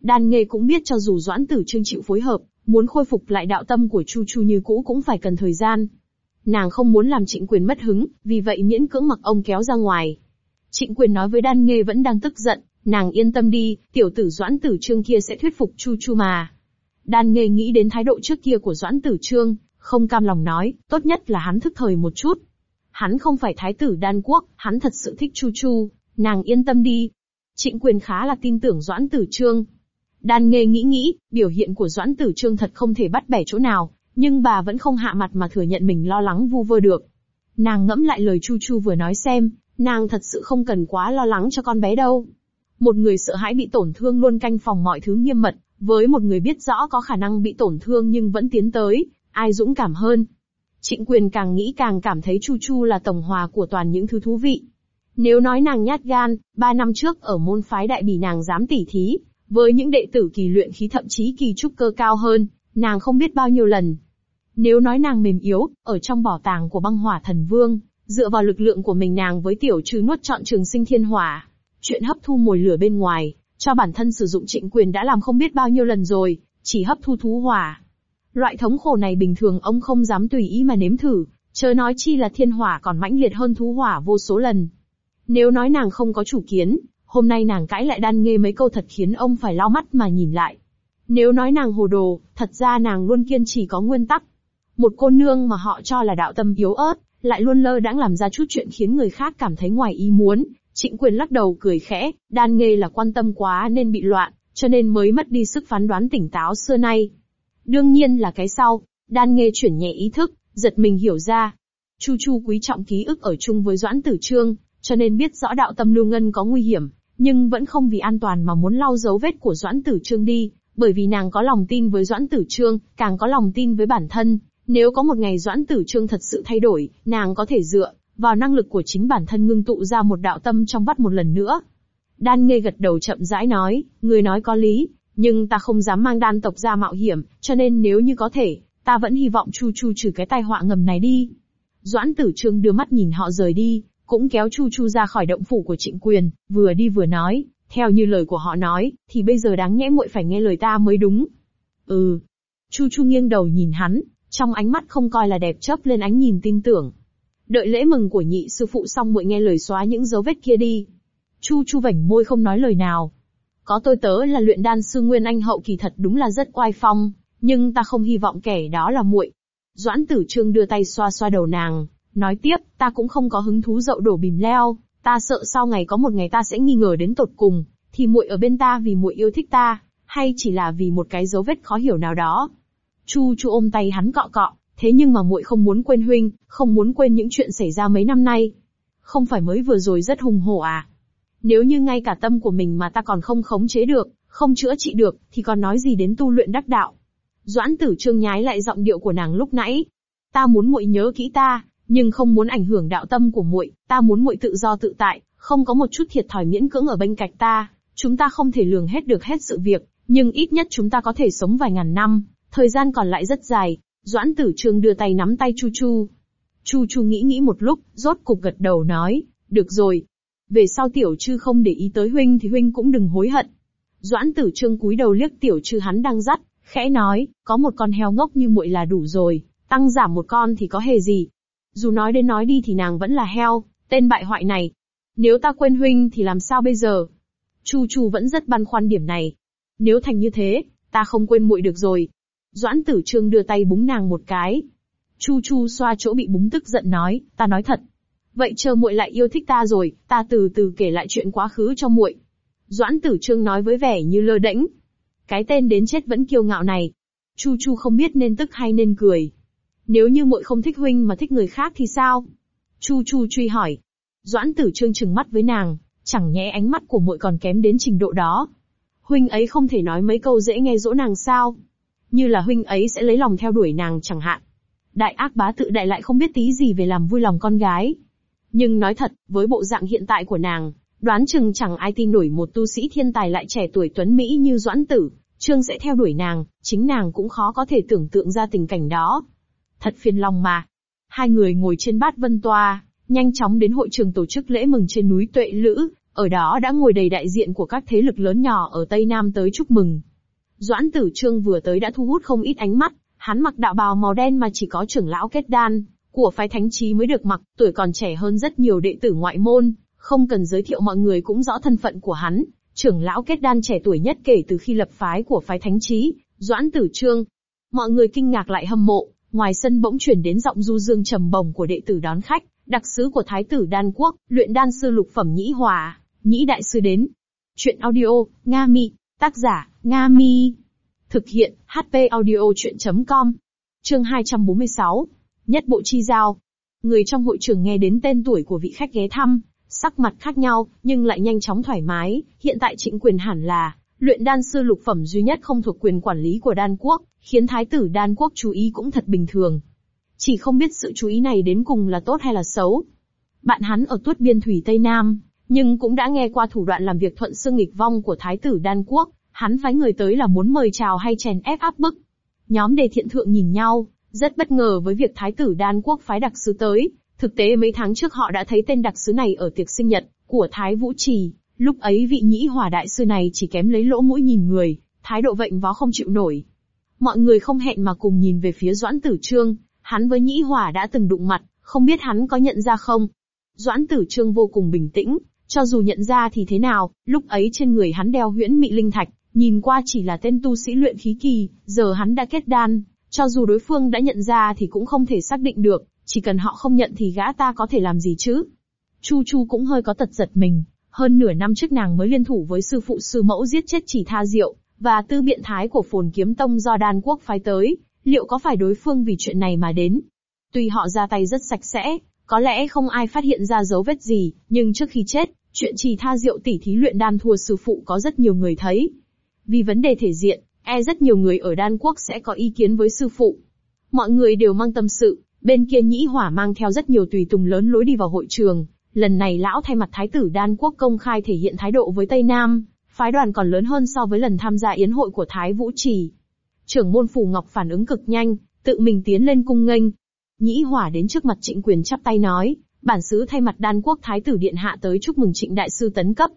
Đan nghề cũng biết cho dù Doãn Tử Trương chịu phối hợp, muốn khôi phục lại đạo tâm của Chu Chu như cũ cũng phải cần thời gian. Nàng không muốn làm trịnh quyền mất hứng, vì vậy miễn cưỡng mặc ông kéo ra ngoài. Trịnh quyền nói với đan nghề vẫn đang tức giận, nàng yên tâm đi, tiểu tử Doãn Tử Trương kia sẽ thuyết phục Chu Chu mà. Đan nghề nghĩ đến thái độ trước kia của Doãn Tử Trương, không cam lòng nói, tốt nhất là hắn thức thời một chút. Hắn không phải thái tử đan quốc, hắn thật sự thích Chu Chu, nàng yên tâm đi. Trịnh quyền khá là tin tưởng Doãn Tử Trương. Đan nghề nghĩ nghĩ, biểu hiện của Doãn Tử Trương thật không thể bắt bẻ chỗ nào, nhưng bà vẫn không hạ mặt mà thừa nhận mình lo lắng vu vơ được. Nàng ngẫm lại lời Chu Chu vừa nói xem, nàng thật sự không cần quá lo lắng cho con bé đâu. Một người sợ hãi bị tổn thương luôn canh phòng mọi thứ nghiêm mật, với một người biết rõ có khả năng bị tổn thương nhưng vẫn tiến tới, ai dũng cảm hơn. Trịnh quyền càng nghĩ càng cảm thấy Chu Chu là tổng hòa của toàn những thứ thú vị. Nếu nói nàng nhát gan, ba năm trước ở môn phái đại bỉ nàng dám tỉ thí, với những đệ tử kỳ luyện khí thậm chí kỳ trúc cơ cao hơn, nàng không biết bao nhiêu lần. Nếu nói nàng mềm yếu, ở trong bảo tàng của băng hỏa thần vương, dựa vào lực lượng của mình nàng với tiểu trừ nuốt chọn trường sinh thiên hỏa. Chuyện hấp thu mồi lửa bên ngoài, cho bản thân sử dụng trịnh quyền đã làm không biết bao nhiêu lần rồi, chỉ hấp thu thú hỏa, Loại thống khổ này bình thường ông không dám tùy ý mà nếm thử, chớ nói chi là thiên hỏa còn mãnh liệt hơn thú hỏa vô số lần. Nếu nói nàng không có chủ kiến, hôm nay nàng cãi lại đan nghe mấy câu thật khiến ông phải lau mắt mà nhìn lại. Nếu nói nàng hồ đồ, thật ra nàng luôn kiên trì có nguyên tắc. Một cô nương mà họ cho là đạo tâm yếu ớt, lại luôn lơ đãng làm ra chút chuyện khiến người khác cảm thấy ngoài ý muốn. Trịnh quyền lắc đầu cười khẽ, đan nghe là quan tâm quá nên bị loạn, cho nên mới mất đi sức phán đoán tỉnh táo xưa nay. Đương nhiên là cái sau, đan Nghe chuyển nhẹ ý thức, giật mình hiểu ra. Chu Chu quý trọng ký ức ở chung với Doãn Tử Trương, cho nên biết rõ đạo tâm lưu ngân có nguy hiểm, nhưng vẫn không vì an toàn mà muốn lau dấu vết của Doãn Tử Trương đi, bởi vì nàng có lòng tin với Doãn Tử Trương, càng có lòng tin với bản thân. Nếu có một ngày Doãn Tử Trương thật sự thay đổi, nàng có thể dựa vào năng lực của chính bản thân ngưng tụ ra một đạo tâm trong vắt một lần nữa. Đan Nghê gật đầu chậm rãi nói, người nói có lý, nhưng ta không dám mang đan tộc ra mạo hiểm, cho nên nếu như có thể, ta vẫn hy vọng Chu Chu trừ cái tai họa ngầm này đi. Doãn Tử Trương đưa mắt nhìn họ rời đi, cũng kéo Chu Chu ra khỏi động phủ của Trịnh Quyền, vừa đi vừa nói, theo như lời của họ nói, thì bây giờ đáng nhẽ muội phải nghe lời ta mới đúng. Ừ. Chu Chu nghiêng đầu nhìn hắn, trong ánh mắt không coi là đẹp chớp lên ánh nhìn tin tưởng. Đợi lễ mừng của nhị sư phụ xong muội nghe lời xóa những dấu vết kia đi. Chu Chu vảnh môi không nói lời nào. Có tôi tớ là luyện đan sư Nguyên Anh hậu kỳ thật đúng là rất oai phong, nhưng ta không hy vọng kẻ đó là muội. Doãn Tử Trương đưa tay xoa xoa đầu nàng, nói tiếp, ta cũng không có hứng thú dậu đổ bìm leo, ta sợ sau ngày có một ngày ta sẽ nghi ngờ đến tột cùng, thì muội ở bên ta vì muội yêu thích ta, hay chỉ là vì một cái dấu vết khó hiểu nào đó. Chu Chu ôm tay hắn cọ cọ, thế nhưng mà muội không muốn quên huynh, không muốn quên những chuyện xảy ra mấy năm nay. Không phải mới vừa rồi rất hùng hổ à? Nếu như ngay cả tâm của mình mà ta còn không khống chế được, không chữa trị được, thì còn nói gì đến tu luyện đắc đạo. Doãn tử trương nhái lại giọng điệu của nàng lúc nãy. Ta muốn muội nhớ kỹ ta, nhưng không muốn ảnh hưởng đạo tâm của muội, ta muốn muội tự do tự tại, không có một chút thiệt thòi miễn cưỡng ở bên cạnh ta. Chúng ta không thể lường hết được hết sự việc, nhưng ít nhất chúng ta có thể sống vài ngàn năm, thời gian còn lại rất dài. Doãn tử trương đưa tay nắm tay Chu Chu. Chu Chu nghĩ nghĩ một lúc, rốt cục gật đầu nói, được rồi. Về sau tiểu trư không để ý tới huynh thì huynh cũng đừng hối hận. Doãn tử trương cúi đầu liếc tiểu trư hắn đang dắt, khẽ nói, có một con heo ngốc như muội là đủ rồi, tăng giảm một con thì có hề gì. Dù nói đến nói đi thì nàng vẫn là heo, tên bại hoại này. Nếu ta quên huynh thì làm sao bây giờ? Chu Chu vẫn rất băn khoăn điểm này. Nếu thành như thế, ta không quên muội được rồi. Doãn Tử Trương đưa tay búng nàng một cái. Chu Chu xoa chỗ bị búng tức giận nói, ta nói thật. Vậy chờ muội lại yêu thích ta rồi, ta từ từ kể lại chuyện quá khứ cho muội. Doãn Tử Trương nói với vẻ như lơ đễnh. Cái tên đến chết vẫn kiêu ngạo này. Chu Chu không biết nên tức hay nên cười. Nếu như muội không thích huynh mà thích người khác thì sao? Chu Chu truy hỏi. Doãn Tử Trương trừng mắt với nàng, chẳng nhẽ ánh mắt của muội còn kém đến trình độ đó. Huynh ấy không thể nói mấy câu dễ nghe dỗ nàng sao? Như là huynh ấy sẽ lấy lòng theo đuổi nàng chẳng hạn. Đại ác bá tự đại lại không biết tí gì về làm vui lòng con gái. Nhưng nói thật, với bộ dạng hiện tại của nàng, đoán chừng chẳng ai tin nổi một tu sĩ thiên tài lại trẻ tuổi tuấn Mỹ như Doãn Tử, Trương sẽ theo đuổi nàng, chính nàng cũng khó có thể tưởng tượng ra tình cảnh đó. Thật phiền lòng mà. Hai người ngồi trên bát vân toa, nhanh chóng đến hội trường tổ chức lễ mừng trên núi Tuệ Lữ, ở đó đã ngồi đầy đại diện của các thế lực lớn nhỏ ở Tây Nam tới chúc mừng. Doãn Tử Trương vừa tới đã thu hút không ít ánh mắt, hắn mặc đạo bào màu đen mà chỉ có trưởng lão kết đan của phái thánh trí mới được mặc, tuổi còn trẻ hơn rất nhiều đệ tử ngoại môn, không cần giới thiệu mọi người cũng rõ thân phận của hắn, trưởng lão kết đan trẻ tuổi nhất kể từ khi lập phái của phái thánh trí, Doãn Tử Trương. Mọi người kinh ngạc lại hâm mộ, ngoài sân bỗng chuyển đến giọng du dương trầm bồng của đệ tử đón khách, đặc sứ của Thái tử Đan Quốc, luyện đan sư lục phẩm Nhĩ Hòa, Nhĩ Đại Sư đến. Chuyện audio, Nga Mi, tác giả, Nga Mi. Thực hiện, HP audio chuyện.com. Chương 246. Nhất bộ chi giao. Người trong hội trường nghe đến tên tuổi của vị khách ghé thăm, sắc mặt khác nhau, nhưng lại nhanh chóng thoải mái, hiện tại trịnh quyền hẳn là, luyện đan sư lục phẩm duy nhất không thuộc quyền quản lý của đan quốc, khiến thái tử đan quốc chú ý cũng thật bình thường. Chỉ không biết sự chú ý này đến cùng là tốt hay là xấu. Bạn hắn ở tuốt biên thủy Tây Nam, nhưng cũng đã nghe qua thủ đoạn làm việc thuận xương nghịch vong của thái tử đan quốc, hắn phái người tới là muốn mời chào hay chèn ép áp bức. Nhóm đề thiện thượng nhìn nhau, rất bất ngờ với việc thái tử đan quốc phái đặc sứ tới, thực tế mấy tháng trước họ đã thấy tên đặc sứ này ở tiệc sinh nhật của Thái Vũ Trì, lúc ấy vị nhĩ hòa đại sư này chỉ kém lấy lỗ mũi nhìn người, thái độ vệnh vó không chịu nổi. Mọi người không hẹn mà cùng nhìn về phía Doãn Tử Trương, hắn với nhĩ hòa đã từng đụng mặt, không biết hắn có nhận ra không? Doãn tử trương vô cùng bình tĩnh, cho dù nhận ra thì thế nào, lúc ấy trên người hắn đeo huyễn mị linh thạch, nhìn qua chỉ là tên tu sĩ luyện khí kỳ, giờ hắn đã kết đan, cho dù đối phương đã nhận ra thì cũng không thể xác định được, chỉ cần họ không nhận thì gã ta có thể làm gì chứ. Chu Chu cũng hơi có tật giật mình, hơn nửa năm trước nàng mới liên thủ với sư phụ sư mẫu giết chết chỉ tha diệu, và tư biện thái của phồn kiếm tông do đan quốc phái tới, liệu có phải đối phương vì chuyện này mà đến? Tuy họ ra tay rất sạch sẽ, có lẽ không ai phát hiện ra dấu vết gì, nhưng trước khi chết, chuyện chỉ tha diệu tỉ thí luyện đan thua sư phụ có rất nhiều người thấy. Vì vấn đề thể diện, e rất nhiều người ở đan quốc sẽ có ý kiến với sư phụ. Mọi người đều mang tâm sự, bên kia nhĩ hỏa mang theo rất nhiều tùy tùng lớn lối đi vào hội trường. Lần này lão thay mặt thái tử đan quốc công khai thể hiện thái độ với Tây Nam, phái đoàn còn lớn hơn so với lần tham gia yến hội của Thái Vũ Trì. Trưởng môn Phù Ngọc phản ứng cực nhanh, tự mình tiến lên cung nghênh. Nhĩ hỏa đến trước mặt trịnh quyền chắp tay nói, bản sứ thay mặt đan quốc thái tử điện hạ tới chúc mừng trịnh đại sư tấn cấp.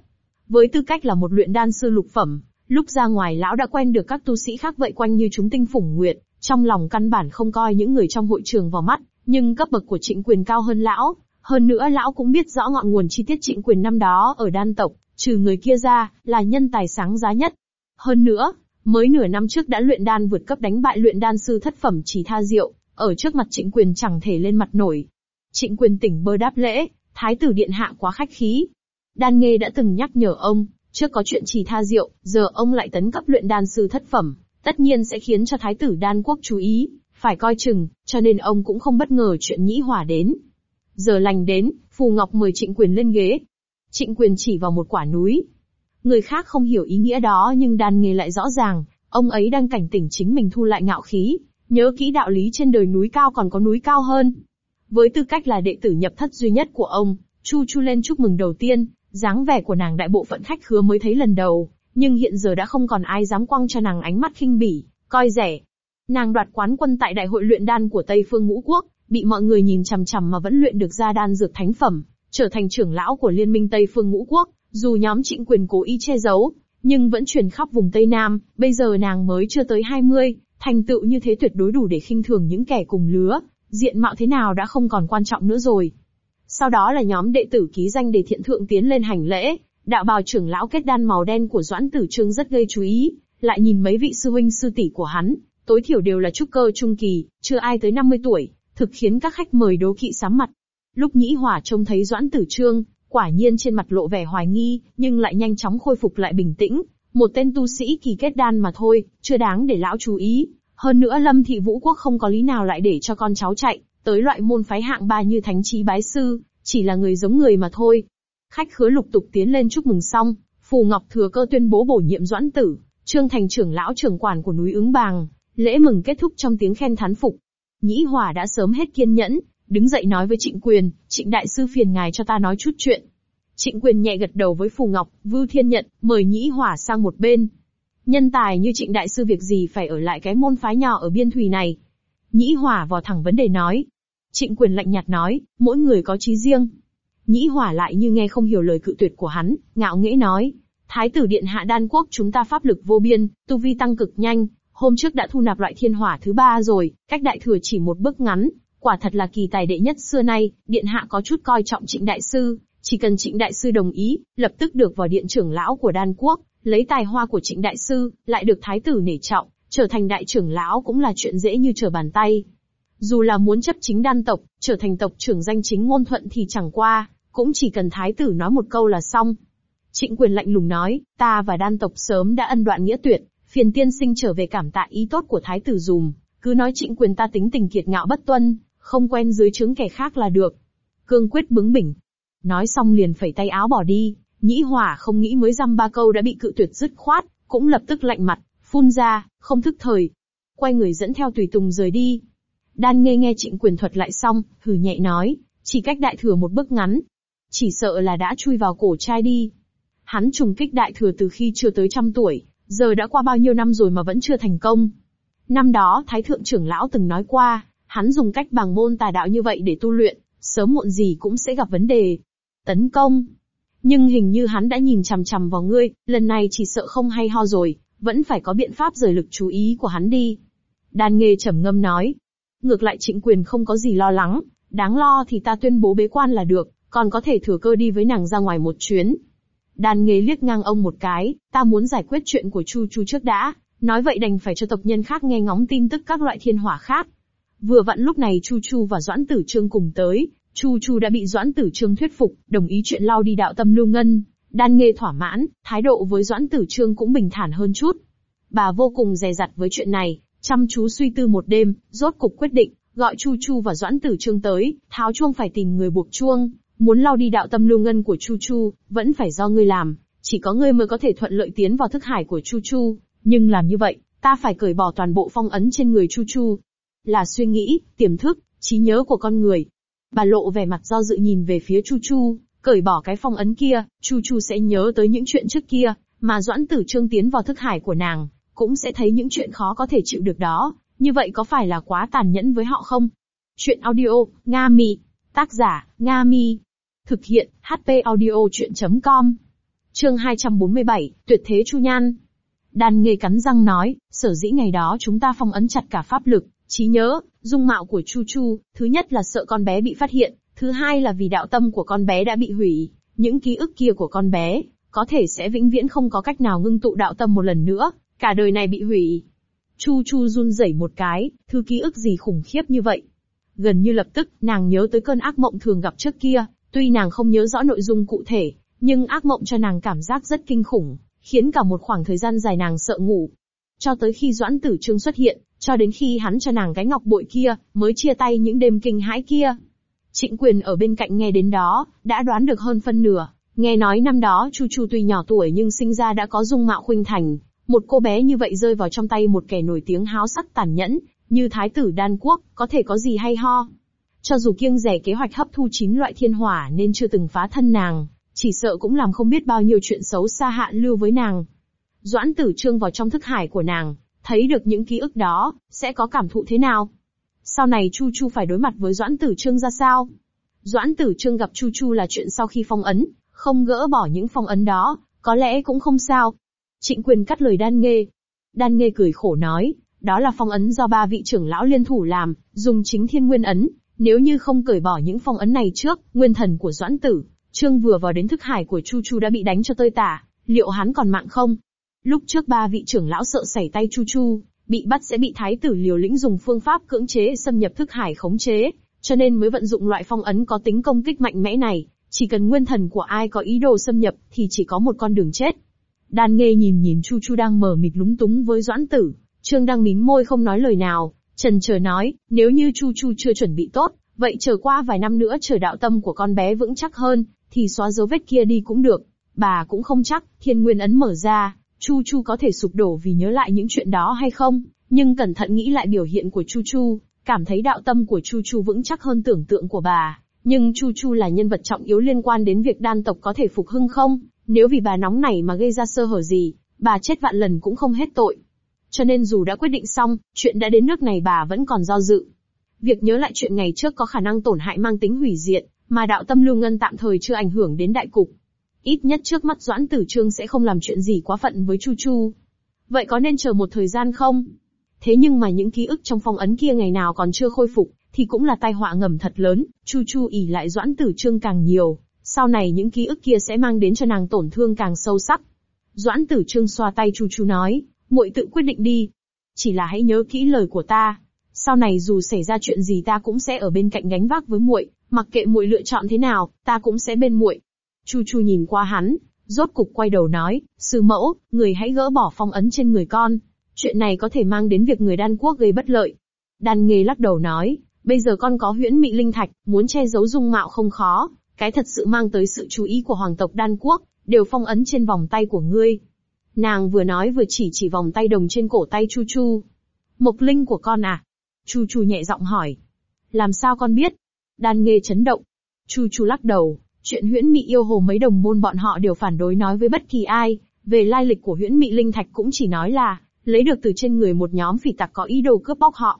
Với tư cách là một luyện đan sư lục phẩm, lúc ra ngoài lão đã quen được các tu sĩ khác vậy quanh như chúng tinh phủng nguyệt, trong lòng căn bản không coi những người trong hội trường vào mắt, nhưng cấp bậc của trịnh quyền cao hơn lão, hơn nữa lão cũng biết rõ ngọn nguồn chi tiết trịnh quyền năm đó ở đan tộc, trừ người kia ra, là nhân tài sáng giá nhất. Hơn nữa, mới nửa năm trước đã luyện đan vượt cấp đánh bại luyện đan sư thất phẩm chỉ tha diệu, ở trước mặt trịnh quyền chẳng thể lên mặt nổi. Trịnh quyền tỉnh bơ đáp lễ, thái tử điện hạ quá khách khí. Đan nghê đã từng nhắc nhở ông, trước có chuyện chỉ tha diệu, giờ ông lại tấn cấp luyện đan sư thất phẩm, tất nhiên sẽ khiến cho thái tử đan quốc chú ý, phải coi chừng, cho nên ông cũng không bất ngờ chuyện nhĩ hỏa đến. Giờ lành đến, Phù Ngọc mời trịnh quyền lên ghế, Trịnh quyền chỉ vào một quả núi. Người khác không hiểu ý nghĩa đó nhưng đan nghề lại rõ ràng, ông ấy đang cảnh tỉnh chính mình thu lại ngạo khí, nhớ kỹ đạo lý trên đời núi cao còn có núi cao hơn. Với tư cách là đệ tử nhập thất duy nhất của ông, Chu Chu lên chúc mừng đầu tiên, dáng vẻ của nàng đại bộ phận khách khứa mới thấy lần đầu, nhưng hiện giờ đã không còn ai dám quăng cho nàng ánh mắt khinh bỉ, coi rẻ. Nàng đoạt quán quân tại đại hội luyện đan của Tây Phương Ngũ Quốc, bị mọi người nhìn chằm chằm mà vẫn luyện được ra đan dược thánh phẩm, trở thành trưởng lão của Liên minh Tây Phương Ngũ Quốc, dù nhóm trịnh quyền cố ý che giấu, nhưng vẫn truyền khắp vùng Tây Nam, bây giờ nàng mới chưa tới 20, thành tựu như thế tuyệt đối đủ để khinh thường những kẻ cùng lứa, diện mạo thế nào đã không còn quan trọng nữa rồi. Sau đó là nhóm đệ tử ký danh để thiện thượng tiến lên hành lễ, đạo bào trưởng lão kết đan màu đen của Doãn Tử Trương rất gây chú ý, lại nhìn mấy vị sư huynh sư tỷ của hắn, tối thiểu đều là trúc cơ trung kỳ, chưa ai tới 50 tuổi, thực khiến các khách mời đố kỵ sám mặt. Lúc nhĩ hỏa trông thấy Doãn Tử Trương, quả nhiên trên mặt lộ vẻ hoài nghi, nhưng lại nhanh chóng khôi phục lại bình tĩnh. Một tên tu sĩ kỳ kết đan mà thôi, chưa đáng để lão chú ý. Hơn nữa Lâm Thị Vũ Quốc không có lý nào lại để cho con cháu chạy, tới loại môn phái hạng ba như thánh trí bái sư, chỉ là người giống người mà thôi. Khách khứa lục tục tiến lên chúc mừng xong, Phù Ngọc thừa cơ tuyên bố bổ nhiệm Doãn Tử, Trương thành trưởng lão trưởng quản của núi ứng bàng. Lễ mừng kết thúc trong tiếng khen thán phục. Nhĩ Hòa đã sớm hết kiên nhẫn, đứng dậy nói với Trịnh Quyền, Trịnh Đại Sư phiền ngài cho ta nói chút chuyện. Trịnh Quyền nhẹ gật đầu với Phù Ngọc, Vưu Thiên Nhận, mời Nhĩ Hỏa sang một bên. Nhân tài như Trịnh Đại Sư việc gì phải ở lại cái môn phái nhỏ ở biên thùy này. Nhĩ Hỏa vào thẳng vấn đề nói. Trịnh Quyền lạnh nhạt nói, mỗi người có trí riêng. Nhĩ Hỏa lại như nghe không hiểu lời cự tuyệt của hắn, ngạo nghễ nói. Thái tử điện hạ đan quốc chúng ta pháp lực vô biên, tu vi tăng cực nhanh, hôm trước đã thu nạp loại thiên hỏa thứ ba rồi, cách đại thừa chỉ một bước ngắn, Quả thật là kỳ tài đệ nhất xưa nay, điện hạ có chút coi trọng trịnh đại sư, chỉ cần trịnh đại sư đồng ý, lập tức được vào điện trưởng lão của đan quốc, lấy tài hoa của trịnh đại sư, lại được thái tử nể trọng, trở thành đại trưởng lão cũng là chuyện dễ như trở bàn tay. Dù là muốn chấp chính đan tộc, trở thành tộc trưởng danh chính ngôn thuận thì chẳng qua, cũng chỉ cần thái tử nói một câu là xong. Trịnh quyền lạnh lùng nói, ta và đan tộc sớm đã ân đoạn nghĩa tuyệt, phiền tiên sinh trở về cảm tạ ý tốt của thái tử dùm, cứ nói trịnh quyền ta tính tình kiệt ngạo bất tuân, không quen dưới trướng kẻ khác là được. Cương quyết bướng bỉnh. Nói xong liền phẩy tay áo bỏ đi, nhĩ hỏa không nghĩ mới dăm ba câu đã bị cự tuyệt dứt khoát, cũng lập tức lạnh mặt, phun ra, không thức thời. Quay người dẫn theo tùy tùng rời đi. Đan nghe nghe trịnh quyền thuật lại xong, hừ nhẹ nói, chỉ cách đại thừa một bước ngắn. Chỉ sợ là đã chui vào cổ trai đi. Hắn trùng kích đại thừa từ khi chưa tới trăm tuổi, giờ đã qua bao nhiêu năm rồi mà vẫn chưa thành công. Năm đó Thái Thượng trưởng lão từng nói qua, Hắn dùng cách bằng môn tà đạo như vậy để tu luyện, sớm muộn gì cũng sẽ gặp vấn đề. Tấn công. Nhưng hình như hắn đã nhìn chằm chằm vào ngươi, lần này chỉ sợ không hay ho rồi, vẫn phải có biện pháp rời lực chú ý của hắn đi. Đan nghề trầm ngâm nói. Ngược lại trịnh quyền không có gì lo lắng, đáng lo thì ta tuyên bố bế quan là được, còn có thể thừa cơ đi với nàng ra ngoài một chuyến. Đan nghề liếc ngang ông một cái, ta muốn giải quyết chuyện của Chu Chu trước đã, nói vậy đành phải cho tộc nhân khác nghe ngóng tin tức các loại thiên hỏa khác. Vừa vặn lúc này Chu Chu và Doãn Tử Trương cùng tới, Chu Chu đã bị Doãn Tử Trương thuyết phục, đồng ý chuyện lao đi đạo tâm lưu ngân. Đan Nghê thỏa mãn, thái độ với Doãn Tử Trương cũng bình thản hơn chút. Bà vô cùng dè dặt với chuyện này, chăm chú suy tư một đêm, rốt cục quyết định, gọi Chu Chu và Doãn Tử Trương tới, tháo chuông phải tìm người buộc chuông, muốn lao đi đạo tâm lưu ngân của Chu Chu, vẫn phải do ngươi làm, chỉ có ngươi mới có thể thuận lợi tiến vào thức hải của Chu Chu, nhưng làm như vậy, ta phải cởi bỏ toàn bộ phong ấn trên người Chu Chu. Là suy nghĩ, tiềm thức, trí nhớ của con người. Bà lộ vẻ mặt do dự nhìn về phía Chu Chu, cởi bỏ cái phong ấn kia, Chu Chu sẽ nhớ tới những chuyện trước kia, mà Doãn Tử Trương tiến vào thức hải của nàng, cũng sẽ thấy những chuyện khó có thể chịu được đó, như vậy có phải là quá tàn nhẫn với họ không? Chuyện audio, Nga Mi. Tác giả, Nga Mi. Thực hiện, HP audio chuyện.com. Chương 247, Tuyệt thế Chu Nhan. Đàn nghề cắn răng nói, sở dĩ ngày đó chúng ta phong ấn chặt cả pháp lực, trí nhớ, dung mạo của Chu Chu, thứ nhất là sợ con bé bị phát hiện, thứ hai là vì đạo tâm của con bé đã bị hủy, những ký ức kia của con bé, có thể sẽ vĩnh viễn không có cách nào ngưng tụ đạo tâm một lần nữa, cả đời này bị hủy. Chu Chu run rẩy một cái, thứ ký ức gì khủng khiếp như vậy. Gần như lập tức, nàng nhớ tới cơn ác mộng thường gặp trước kia, tuy nàng không nhớ rõ nội dung cụ thể, nhưng ác mộng cho nàng cảm giác rất kinh khủng, khiến cả một khoảng thời gian dài nàng sợ ngủ. Cho tới khi Doãn Tử Trương xuất hiện, cho đến khi hắn cho nàng cái ngọc bội kia, mới chia tay những đêm kinh hãi kia. Trịnh quyền ở bên cạnh nghe đến đó, đã đoán được hơn phân nửa, nghe nói năm đó Chu Chu tuy nhỏ tuổi nhưng sinh ra đã có dung mạo khuynh thành, một cô bé như vậy rơi vào trong tay một kẻ nổi tiếng háo sắc tàn nhẫn, như thái tử đan quốc, có thể có gì hay ho. Cho dù kiêng rẻ kế hoạch hấp thu chín loại thiên hỏa nên chưa từng phá thân nàng, chỉ sợ cũng làm không biết bao nhiêu chuyện xấu xa hạ lưu với nàng. Doãn tử trương vào trong thức hải của nàng, thấy được những ký ức đó, sẽ có cảm thụ thế nào? Sau này Chu Chu phải đối mặt với Doãn tử trương ra sao? Doãn tử trương gặp Chu Chu là chuyện sau khi phong ấn, không gỡ bỏ những phong ấn đó, có lẽ cũng không sao. Trịnh quyền cắt lời đan nghê. Đan nghê cười khổ nói, đó là phong ấn do ba vị trưởng lão liên thủ làm, dùng chính thiên nguyên ấn. Nếu như không cởi bỏ những phong ấn này trước, nguyên thần của Doãn Tử, Trương vừa vào đến thức hải của Chu Chu đã bị đánh cho tơi tả, liệu hắn còn mạng không? Lúc trước ba vị trưởng lão sợ xảy tay Chu Chu, bị bắt sẽ bị thái tử liều lĩnh dùng phương pháp cưỡng chế xâm nhập thức hải khống chế, cho nên mới vận dụng loại phong ấn có tính công kích mạnh mẽ này. Chỉ cần nguyên thần của ai có ý đồ xâm nhập, thì chỉ có một con đường chết. Đan Nghê nhìn nhìn Chu Chu đang mở mịt lúng túng với Doãn Tử, Trương đang mím môi không nói lời nào, trần chờ nói, nếu như Chu Chu chưa chuẩn bị tốt, vậy chờ qua vài năm nữa chờ đạo tâm của con bé vững chắc hơn, thì xóa dấu vết kia đi cũng được. Bà cũng không chắc, thiên nguyên ấn mở ra, Chu Chu có thể sụp đổ vì nhớ lại những chuyện đó hay không, nhưng cẩn thận nghĩ lại biểu hiện của Chu Chu, cảm thấy đạo tâm của Chu Chu vững chắc hơn tưởng tượng của bà. Nhưng Chu Chu là nhân vật trọng yếu liên quan đến việc đan tộc có thể phục hưng không, nếu vì bà nóng này mà gây ra sơ hở gì, bà chết vạn lần cũng không hết tội. Cho nên dù đã quyết định xong, chuyện đã đến nước này bà vẫn còn do dự. Việc nhớ lại chuyện ngày trước có khả năng tổn hại mang tính hủy diệt, mà đạo tâm lưu ngân tạm thời chưa ảnh hưởng đến đại cục. Ít nhất trước mắt Doãn Tử Trương sẽ không làm chuyện gì quá phận với Chu Chu. Vậy có nên chờ một thời gian không? Thế nhưng mà những ký ức trong phong ấn kia ngày nào còn chưa khôi phục, thì cũng là tai họa ngầm thật lớn, Chu Chu ỉ lại Doãn Tử Trương càng nhiều, sau này những ký ức kia sẽ mang đến cho nàng tổn thương càng sâu sắc. Doãn Tử Trương xoa tay Chu Chu nói, muội tự quyết định đi. Chỉ là hãy nhớ kỹ lời của ta. Sau này dù xảy ra chuyện gì ta cũng sẽ ở bên cạnh gánh vác với muội, mặc kệ muội lựa chọn thế nào, ta cũng sẽ bên muội. Chu Chu nhìn qua hắn, rốt cục quay đầu nói, sư mẫu, người hãy gỡ bỏ phong ấn trên người con. Chuyện này có thể mang đến việc người đan quốc gây bất lợi. Đan nghề lắc đầu nói, bây giờ con có huyễn mị linh thạch, muốn che giấu dung mạo không khó, cái thật sự mang tới sự chú ý của hoàng tộc đan quốc, đều phong ấn trên vòng tay của ngươi. Nàng vừa nói vừa chỉ chỉ vòng tay đồng trên cổ tay Chu Chu. Mộc linh của con à? Chu Chu nhẹ giọng hỏi. Làm sao con biết? Đan nghê chấn động. Chu Chu lắc đầu, chuyện huyễn mị yêu hồ mấy đồng môn bọn họ đều phản đối nói với bất kỳ ai, về lai lịch của huyễn mị linh thạch cũng chỉ nói là, lấy được từ trên người một nhóm phỉ tặc có ý đồ cướp bóc họ.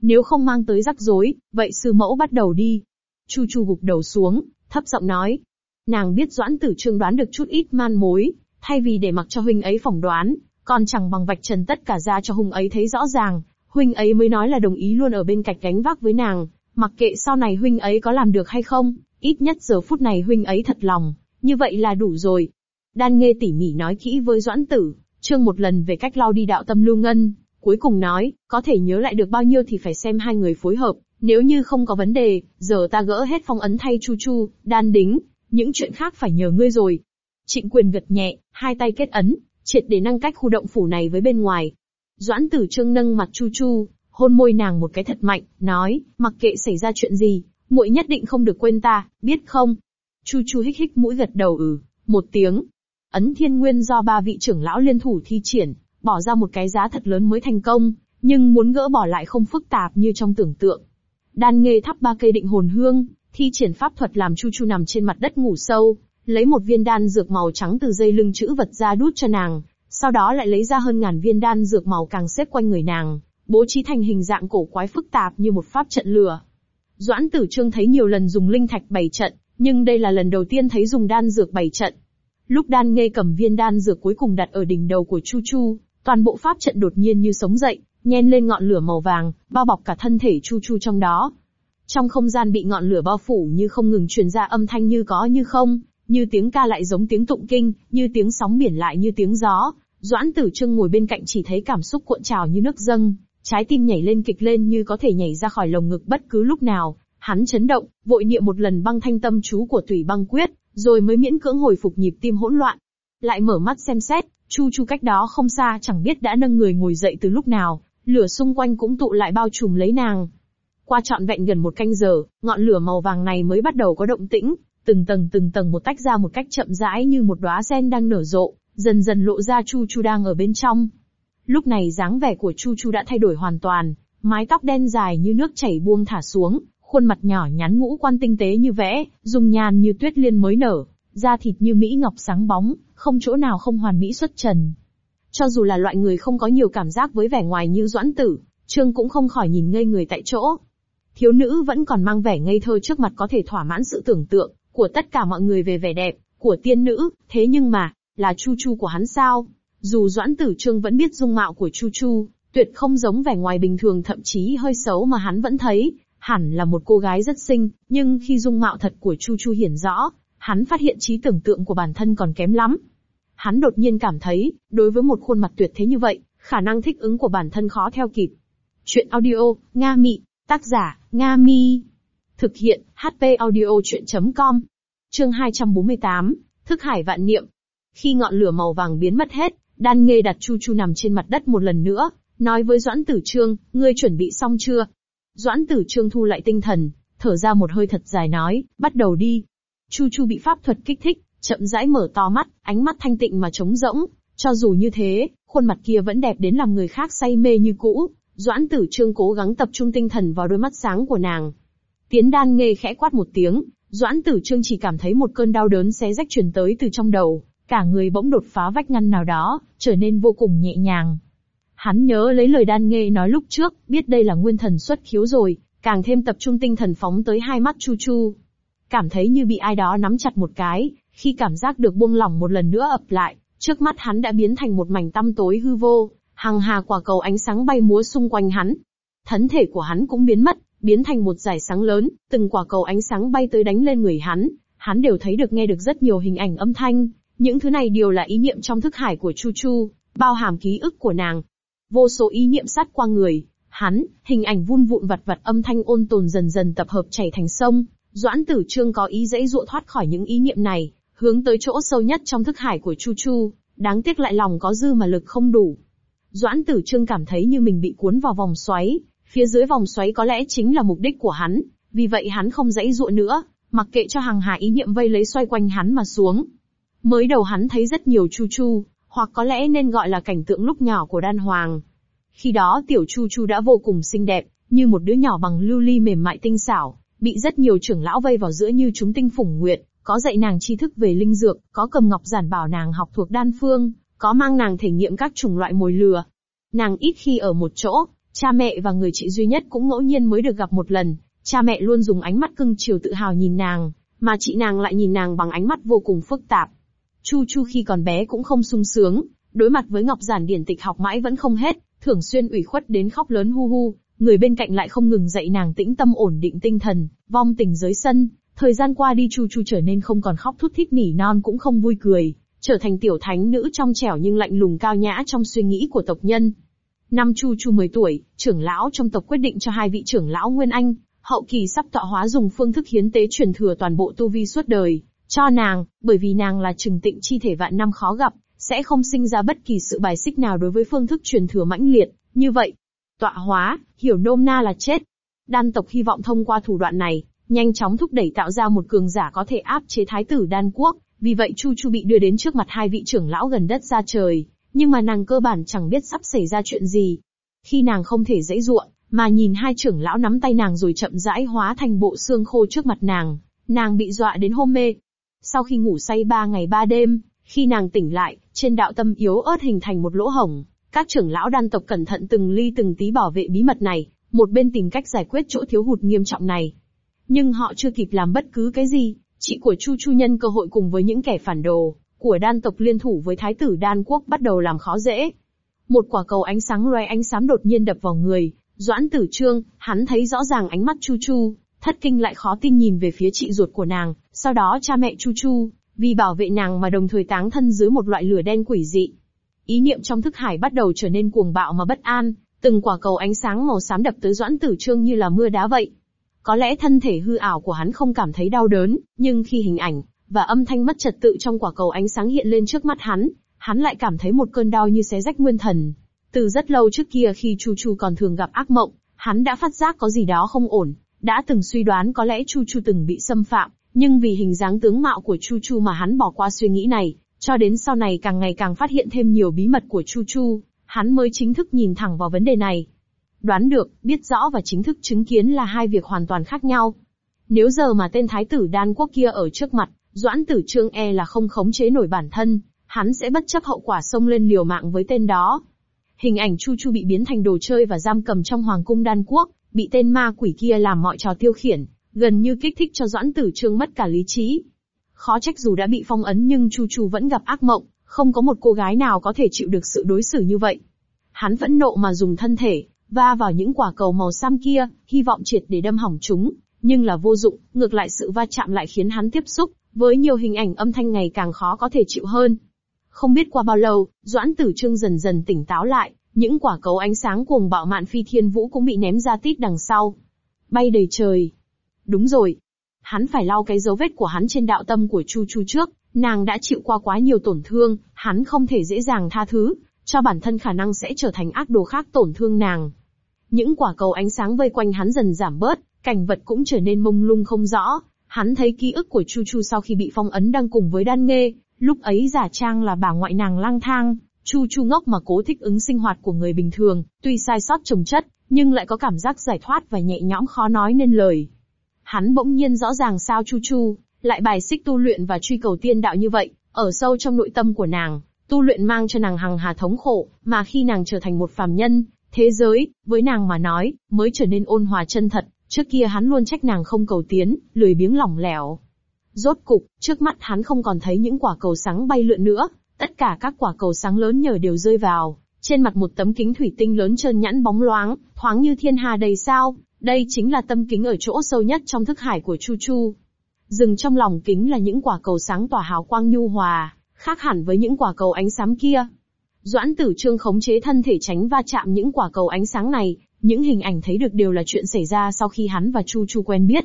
Nếu không mang tới rắc rối, vậy sư mẫu bắt đầu đi. Chu Chu gục đầu xuống, thấp giọng nói. Nàng biết Doãn Tử Trương đoán được chút ít man mối, thay vì để mặc cho huynh ấy phỏng đoán, còn chẳng bằng vạch trần tất cả ra cho huynh ấy thấy rõ ràng, huynh ấy mới nói là đồng ý luôn ở bên cạnh gánh vác với nàng, mặc kệ sau này huynh ấy có làm được hay không, Ít nhất giờ phút này huynh ấy thật lòng, như vậy là đủ rồi. Đan nghe tỉ mỉ nói kỹ với Doãn Tử, chương một lần về cách lau đi đạo tâm lưu ngân, cuối cùng nói, có thể nhớ lại được bao nhiêu thì phải xem hai người phối hợp, nếu như không có vấn đề, giờ ta gỡ hết phong ấn thay Chu Chu, đan đính, những chuyện khác phải nhờ ngươi rồi. Trịnh quyền gật nhẹ, hai tay kết ấn, triệt để năng cách khu động phủ này với bên ngoài. Doãn tử trương nâng mặt Chu Chu, hôn môi nàng một cái thật mạnh, nói, mặc kệ xảy ra chuyện gì, muội nhất định không được quên ta, biết không? Chu Chu hích hích mũi gật đầu ừ, một tiếng. Ấn thiên nguyên do ba vị trưởng lão liên thủ thi triển, bỏ ra một cái giá thật lớn mới thành công, nhưng muốn gỡ bỏ lại không phức tạp như trong tưởng tượng. Đan nghề thắp ba cây định hồn hương, thi triển pháp thuật làm Chu Chu nằm trên mặt đất ngủ sâu, lấy một viên đan dược màu trắng từ dây lưng chữ vật ra đút cho nàng, sau đó lại lấy ra hơn ngàn viên đan dược màu càng xếp quanh người nàng, bố trí thành hình dạng cổ quái phức tạp như một pháp trận lửa. Doãn Tử Trương thấy nhiều lần dùng linh thạch bày trận, nhưng đây là lần đầu tiên thấy dùng đan dược bày trận. Lúc đan nghe cầm viên đan dược cuối cùng đặt ở đỉnh đầu của Chu Chu, toàn bộ pháp trận đột nhiên như sống dậy, nhen lên ngọn lửa màu vàng, bao bọc cả thân thể Chu Chu trong đó. Trong không gian bị ngọn lửa bao phủ như không ngừng truyền ra âm thanh như có như không, như tiếng ca lại giống tiếng tụng kinh, như tiếng sóng biển lại như tiếng gió. Doãn Tử Trương ngồi bên cạnh chỉ thấy cảm xúc cuộn trào như nước dâng, trái tim nhảy lên kịch lên như có thể nhảy ra khỏi lồng ngực bất cứ lúc nào. Hắn chấn động, vội niệm một lần băng thanh tâm chú của Tùy Băng Quyết, rồi mới miễn cưỡng hồi phục nhịp tim hỗn loạn. Lại mở mắt xem xét, Chu Chu cách đó không xa chẳng biết đã nâng người ngồi dậy từ lúc nào, lửa xung quanh cũng tụ lại bao trùm lấy nàng. Qua trọn vẹn gần một canh giờ, ngọn lửa màu vàng này mới bắt đầu có động tĩnh, từng tầng từng tầng một tách ra một cách chậm rãi như một đóa sen đang nở rộ, dần dần lộ ra Chu Chu đang ở bên trong. Lúc này dáng vẻ của Chu Chu đã thay đổi hoàn toàn, mái tóc đen dài như nước chảy buông thả xuống, khuôn mặt nhỏ nhắn ngũ quan tinh tế như vẽ, dùng nhàn như tuyết liên mới nở, da thịt như mỹ ngọc sáng bóng, không chỗ nào không hoàn mỹ xuất trần. Cho dù là loại người không có nhiều cảm giác với vẻ ngoài như doãn tử, Trương cũng không khỏi nhìn ngây người tại chỗ. Thiếu nữ vẫn còn mang vẻ ngây thơ trước mặt có thể thỏa mãn sự tưởng tượng của tất cả mọi người về vẻ đẹp của tiên nữ, thế nhưng mà, là Chu Chu của hắn sao? Dù Doãn Tử Trương vẫn biết dung mạo của Chu Chu, tuyệt không giống vẻ ngoài bình thường thậm chí hơi xấu mà hắn vẫn thấy, hẳn là một cô gái rất xinh, nhưng khi dung mạo thật của Chu Chu hiển rõ, hắn phát hiện trí tưởng tượng của bản thân còn kém lắm. Hắn đột nhiên cảm thấy, đối với một khuôn mặt tuyệt thế như vậy, khả năng thích ứng của bản thân khó theo kịp. Chuyện audio, Nga Mị, tác giả, Nga Mi. Thực hiện, HP audio chuyện.com. Chương 248, Thức Hải Vạn Niệm. Khi ngọn lửa màu vàng biến mất hết, đan nghê đặt Chu Chu nằm trên mặt đất một lần nữa, nói với Doãn Tử Trương, ngươi chuẩn bị xong chưa? Doãn Tử Trương thu lại tinh thần, thở ra một hơi thật dài nói, bắt đầu đi. Chu Chu bị pháp thuật kích thích, chậm rãi mở to mắt, ánh mắt thanh tịnh mà trống rỗng. Cho dù như thế, khuôn mặt kia vẫn đẹp đến làm người khác say mê như cũ. Doãn Tử Trương cố gắng tập trung tinh thần vào đôi mắt sáng của nàng. Tiến đan nghê khẽ quát một tiếng, Doãn Tử Trương chỉ cảm thấy một cơn đau đớn xé rách truyền tới từ trong đầu, cả người bỗng đột phá vách ngăn nào đó, trở nên vô cùng nhẹ nhàng. Hắn nhớ lấy lời đan nghê nói lúc trước, biết đây là nguyên thần xuất khiếu rồi, càng thêm tập trung tinh thần phóng tới hai mắt Chu Chu. Cảm thấy như bị ai đó nắm chặt một cái, khi cảm giác được buông lỏng một lần nữa ập lại, trước mắt hắn đã biến thành một mảnh tăm tối hư vô, hàng hà quả cầu ánh sáng bay múa xung quanh hắn. Thân thể của hắn cũng biến mất, biến thành một dải sáng lớn, từng quả cầu ánh sáng bay tới đánh lên người hắn, hắn đều thấy được nghe được rất nhiều hình ảnh âm thanh, những thứ này đều là ý niệm trong thức hải của Chu Chu, bao hàm ký ức của nàng. Vô số ý niệm sát qua người, hắn, hình ảnh vun vụn vặt vặt âm thanh ôn tồn dần dần tập hợp chảy thành sông, Doãn Tử Trương có ý dãy dụa thoát khỏi những ý niệm này, hướng tới chỗ sâu nhất trong thức hải của Chu Chu, đáng tiếc lại lòng có dư mà lực không đủ. Doãn Tử Trương cảm thấy như mình bị cuốn vào vòng xoáy, phía dưới vòng xoáy có lẽ chính là mục đích của hắn, vì vậy hắn không dãy dụa nữa, mặc kệ cho hàng hà ý niệm vây lấy xoay quanh hắn mà xuống. Mới đầu hắn thấy rất nhiều Chu Chu, hoặc có lẽ nên gọi là cảnh tượng lúc nhỏ của đan hoàng. Khi đó tiểu Chu Chu đã vô cùng xinh đẹp, như một đứa nhỏ bằng lưu ly mềm mại tinh xảo, bị rất nhiều trưởng lão vây vào giữa như chúng tinh phủng nguyện. có dạy nàng tri thức về linh dược, có cầm ngọc giản bảo nàng học thuộc đan phương, có mang nàng thể nghiệm các chủng loại mồi lừa. Nàng ít khi ở một chỗ, cha mẹ và người chị duy nhất cũng ngẫu nhiên mới được gặp một lần, cha mẹ luôn dùng ánh mắt cưng chiều tự hào nhìn nàng, mà chị nàng lại nhìn nàng bằng ánh mắt vô cùng phức tạp. Chu Chu khi còn bé cũng không sung sướng, đối mặt với ngọc giản điển tịch học mãi vẫn không hết, thường xuyên ủy khuất đến khóc lớn hu hu, người bên cạnh lại không ngừng dạy nàng tĩnh tâm ổn định tinh thần, vong tình giới sân, Thời gian qua đi Chu Chu trở nên không còn khóc thút thít nỉ non cũng không vui cười, trở thành tiểu thánh nữ trong trẻo nhưng lạnh lùng cao nhã trong suy nghĩ của tộc nhân. Năm Chu Chu 10 tuổi, trưởng lão trong tộc quyết định cho hai vị trưởng lão Nguyên Anh, hậu kỳ sắp tọa hóa dùng phương thức hiến tế truyền thừa toàn bộ tu vi suốt đời, cho nàng, bởi vì nàng là trừng tịnh chi thể vạn năm khó gặp, sẽ không sinh ra bất kỳ sự bài xích nào đối với phương thức truyền thừa mãnh liệt, như vậy. Tọa hóa, hiểu nôm na là chết. Đan tộc hy vọng thông qua thủ đoạn này, nhanh chóng thúc đẩy tạo ra một cường giả có thể áp chế thái tử đan quốc, vì vậy Chu Chu bị đưa đến trước mặt hai vị trưởng lão gần đất ra trời, nhưng mà nàng cơ bản chẳng biết sắp xảy ra chuyện gì. Khi nàng không thể dãy ruộng, mà nhìn hai trưởng lão nắm tay nàng rồi chậm rãi hóa thành bộ xương khô trước mặt nàng, nàng bị dọa đến hôn mê. Sau khi ngủ say ba ngày ba đêm, khi nàng tỉnh lại, trên đạo tâm yếu ớt hình thành một lỗ hổng. Các trưởng lão đan tộc cẩn thận từng ly từng tí bảo vệ bí mật này, một bên tìm cách giải quyết chỗ thiếu hụt nghiêm trọng này. Nhưng họ chưa kịp làm bất cứ cái gì, chị của Chu Chu nhân cơ hội cùng với những kẻ phản đồ của đan tộc liên thủ với thái tử đan quốc bắt đầu làm khó dễ. Một quả cầu ánh sáng loe ánh sáng đột nhiên đập vào người, Doãn Tử Trương, hắn thấy rõ ràng ánh mắt Chu Chu, thất kinh lại khó tin nhìn về phía chị ruột của nàng, sau đó cha mẹ Chu Chu, vì bảo vệ nàng mà đồng thời táng thân dưới một loại lửa đen quỷ dị. Ý niệm trong thức hải bắt đầu trở nên cuồng bạo mà bất an, từng quả cầu ánh sáng màu xám đập tới Doãn Tử Trương như là mưa đá vậy. Có lẽ thân thể hư ảo của hắn không cảm thấy đau đớn, nhưng khi hình ảnh và âm thanh mất trật tự trong quả cầu ánh sáng hiện lên trước mắt hắn, hắn lại cảm thấy một cơn đau như xé rách nguyên thần. Từ rất lâu trước kia khi Chu Chu còn thường gặp ác mộng, hắn đã phát giác có gì đó không ổn, đã từng suy đoán có lẽ Chu Chu từng bị xâm phạm, nhưng vì hình dáng tướng mạo của Chu Chu mà hắn bỏ qua suy nghĩ này, cho đến sau này càng ngày càng phát hiện thêm nhiều bí mật của Chu Chu, hắn mới chính thức nhìn thẳng vào vấn đề này. Đoán được, biết rõ và chính thức chứng kiến là hai việc hoàn toàn khác nhau. Nếu giờ mà tên thái tử đan quốc kia ở trước mặt, Doãn tử trương e là không khống chế nổi bản thân, hắn sẽ bất chấp hậu quả xông lên liều mạng với tên đó. Hình ảnh Chu Chu bị biến thành đồ chơi và giam cầm trong hoàng cung đan quốc, bị tên ma quỷ kia làm mọi trò tiêu khiển, gần như kích thích cho Doãn Tử Trương mất cả lý trí. Khó trách dù đã bị phong ấn nhưng Chu Chu vẫn gặp ác mộng, không có một cô gái nào có thể chịu được sự đối xử như vậy. Hắn vẫn nộ mà dùng thân thể, va vào những quả cầu màu xám kia, hy vọng triệt để đâm hỏng chúng, nhưng là vô dụng, ngược lại sự va chạm lại khiến hắn tiếp xúc với nhiều hình ảnh âm thanh ngày càng khó có thể chịu hơn. Không biết qua bao lâu, Doãn Tử Trương dần dần tỉnh táo lại, những quả cầu ánh sáng cuồng bạo mạn phi thiên vũ cũng bị ném ra tít đằng sau. Bay đầy trời. Đúng rồi. Hắn phải lau cái dấu vết của hắn trên đạo tâm của Chu Chu trước, nàng đã chịu qua quá nhiều tổn thương, hắn không thể dễ dàng tha thứ, cho bản thân khả năng sẽ trở thành ác đồ khác tổn thương nàng. Những quả cầu ánh sáng vây quanh hắn dần giảm bớt, cảnh vật cũng trở nên mông lung không rõ, Hắn thấy ký ức của Chu Chu sau khi bị phong ấn đang cùng với đan nghê, lúc ấy giả trang là bà ngoại nàng lang thang, Chu Chu ngốc mà cố thích ứng sinh hoạt của người bình thường, tuy sai sót trồng chất, nhưng lại có cảm giác giải thoát và nhẹ nhõm khó nói nên lời. Hắn bỗng nhiên rõ ràng sao Chu Chu, lại bài xích tu luyện và truy cầu tiên đạo như vậy, ở sâu trong nội tâm của nàng, tu luyện mang cho nàng hằng hà thống khổ, mà khi nàng trở thành một phàm nhân, thế giới, với nàng mà nói, mới trở nên ôn hòa chân thật, Trước kia hắn luôn trách nàng không cầu tiến, lười biếng lỏng lẻo. Rốt cục, trước mắt hắn không còn thấy những quả cầu sáng bay lượn nữa, tất cả các quả cầu sáng lớn nhờ đều rơi vào, trên mặt một tấm kính thủy tinh lớn trơn nhẵn bóng loáng, thoáng như thiên hà đầy sao, đây chính là tâm kính ở chỗ sâu nhất trong thức hải của Chu Chu. Dừng trong lòng kính là những quả cầu sáng tỏa hào quang nhu hòa, khác hẳn với những quả cầu ánh sáng kia. Doãn tử trương khống chế thân thể tránh va chạm những quả cầu ánh sáng này, những hình ảnh thấy được đều là chuyện xảy ra sau khi hắn và Chu Chu quen biết.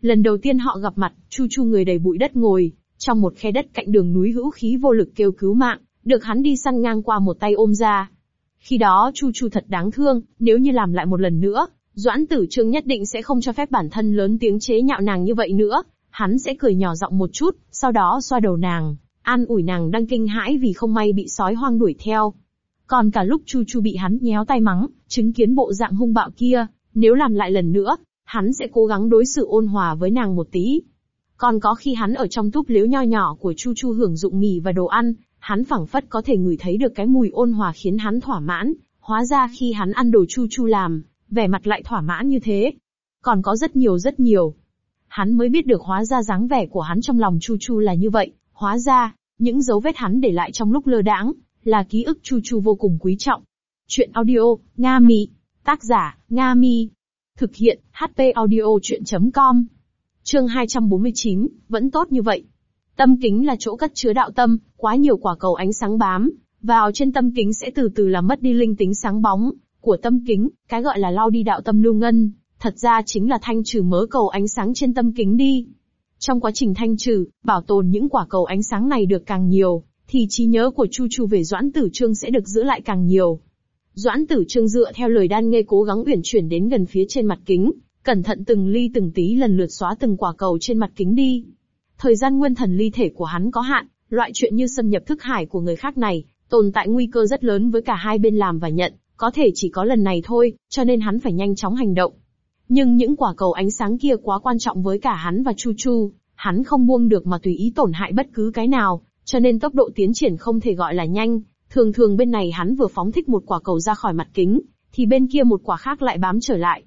Lần đầu tiên họ gặp mặt, Chu Chu người đầy bụi đất ngồi, trong một khe đất cạnh đường núi hữu khí vô lực kêu cứu mạng, được hắn đi săn ngang qua một tay ôm ra. Khi đó Chu Chu thật đáng thương, nếu như làm lại một lần nữa, Doãn Tử Trương nhất định sẽ không cho phép bản thân lớn tiếng chế nhạo nàng như vậy nữa, hắn sẽ cười nhỏ giọng một chút, sau đó xoa đầu nàng, an ủi nàng đang kinh hãi vì không may bị sói hoang đuổi theo. Còn cả lúc Chu Chu bị hắn nhéo tay mắng, chứng kiến bộ dạng hung bạo kia, nếu làm lại lần nữa, hắn sẽ cố gắng đối xử ôn hòa với nàng một tí. Còn có khi hắn ở trong túp liếu nho nhỏ của Chu Chu hưởng dụng mì và đồ ăn, hắn phảng phất có thể ngửi thấy được cái mùi ôn hòa khiến hắn thỏa mãn, hóa ra khi hắn ăn đồ Chu Chu làm, vẻ mặt lại thỏa mãn như thế. Còn có rất nhiều rất nhiều. Hắn mới biết được hóa ra dáng vẻ của hắn trong lòng Chu Chu là như vậy, hóa ra, những dấu vết hắn để lại trong lúc lơ đãng, là ký ức Chu Chu vô cùng quý trọng. Chuyện audio, Nga Mi. Tác giả, Nga Mi. Thực hiện, HP audio chuyện.com Chương 249, vẫn tốt như vậy. Tâm kính là chỗ cất chứa đạo tâm, quá nhiều quả cầu ánh sáng bám, vào trên tâm kính sẽ từ từ làm mất đi linh tính sáng bóng của tâm kính, cái gọi là lau đi đạo tâm lưu ngân, thật ra chính là thanh trừ mớ cầu ánh sáng trên tâm kính đi. Trong quá trình thanh trừ, bảo tồn những quả cầu ánh sáng này được càng nhiều, thì trí nhớ của Chu Chu về Doãn Tử Trương sẽ được giữ lại càng nhiều. Doãn Tử Trương dựa theo lời đan nghe cố gắng uyển chuyển đến gần phía trên mặt kính, cẩn thận từng ly từng tí lần lượt xóa từng quả cầu trên mặt kính đi. Thời gian nguyên thần ly thể của hắn có hạn, loại chuyện như xâm nhập thức hải của người khác này, tồn tại nguy cơ rất lớn với cả hai bên làm và nhận, có thể chỉ có lần này thôi, cho nên hắn phải nhanh chóng hành động. Nhưng những quả cầu ánh sáng kia quá quan trọng với cả hắn và Chu Chu, hắn không buông được mà tùy ý tổn hại bất cứ cái nào, cho nên tốc độ tiến triển không thể gọi là nhanh. Thường thường bên này hắn vừa phóng thích một quả cầu ra khỏi mặt kính, thì bên kia một quả khác lại bám trở lại.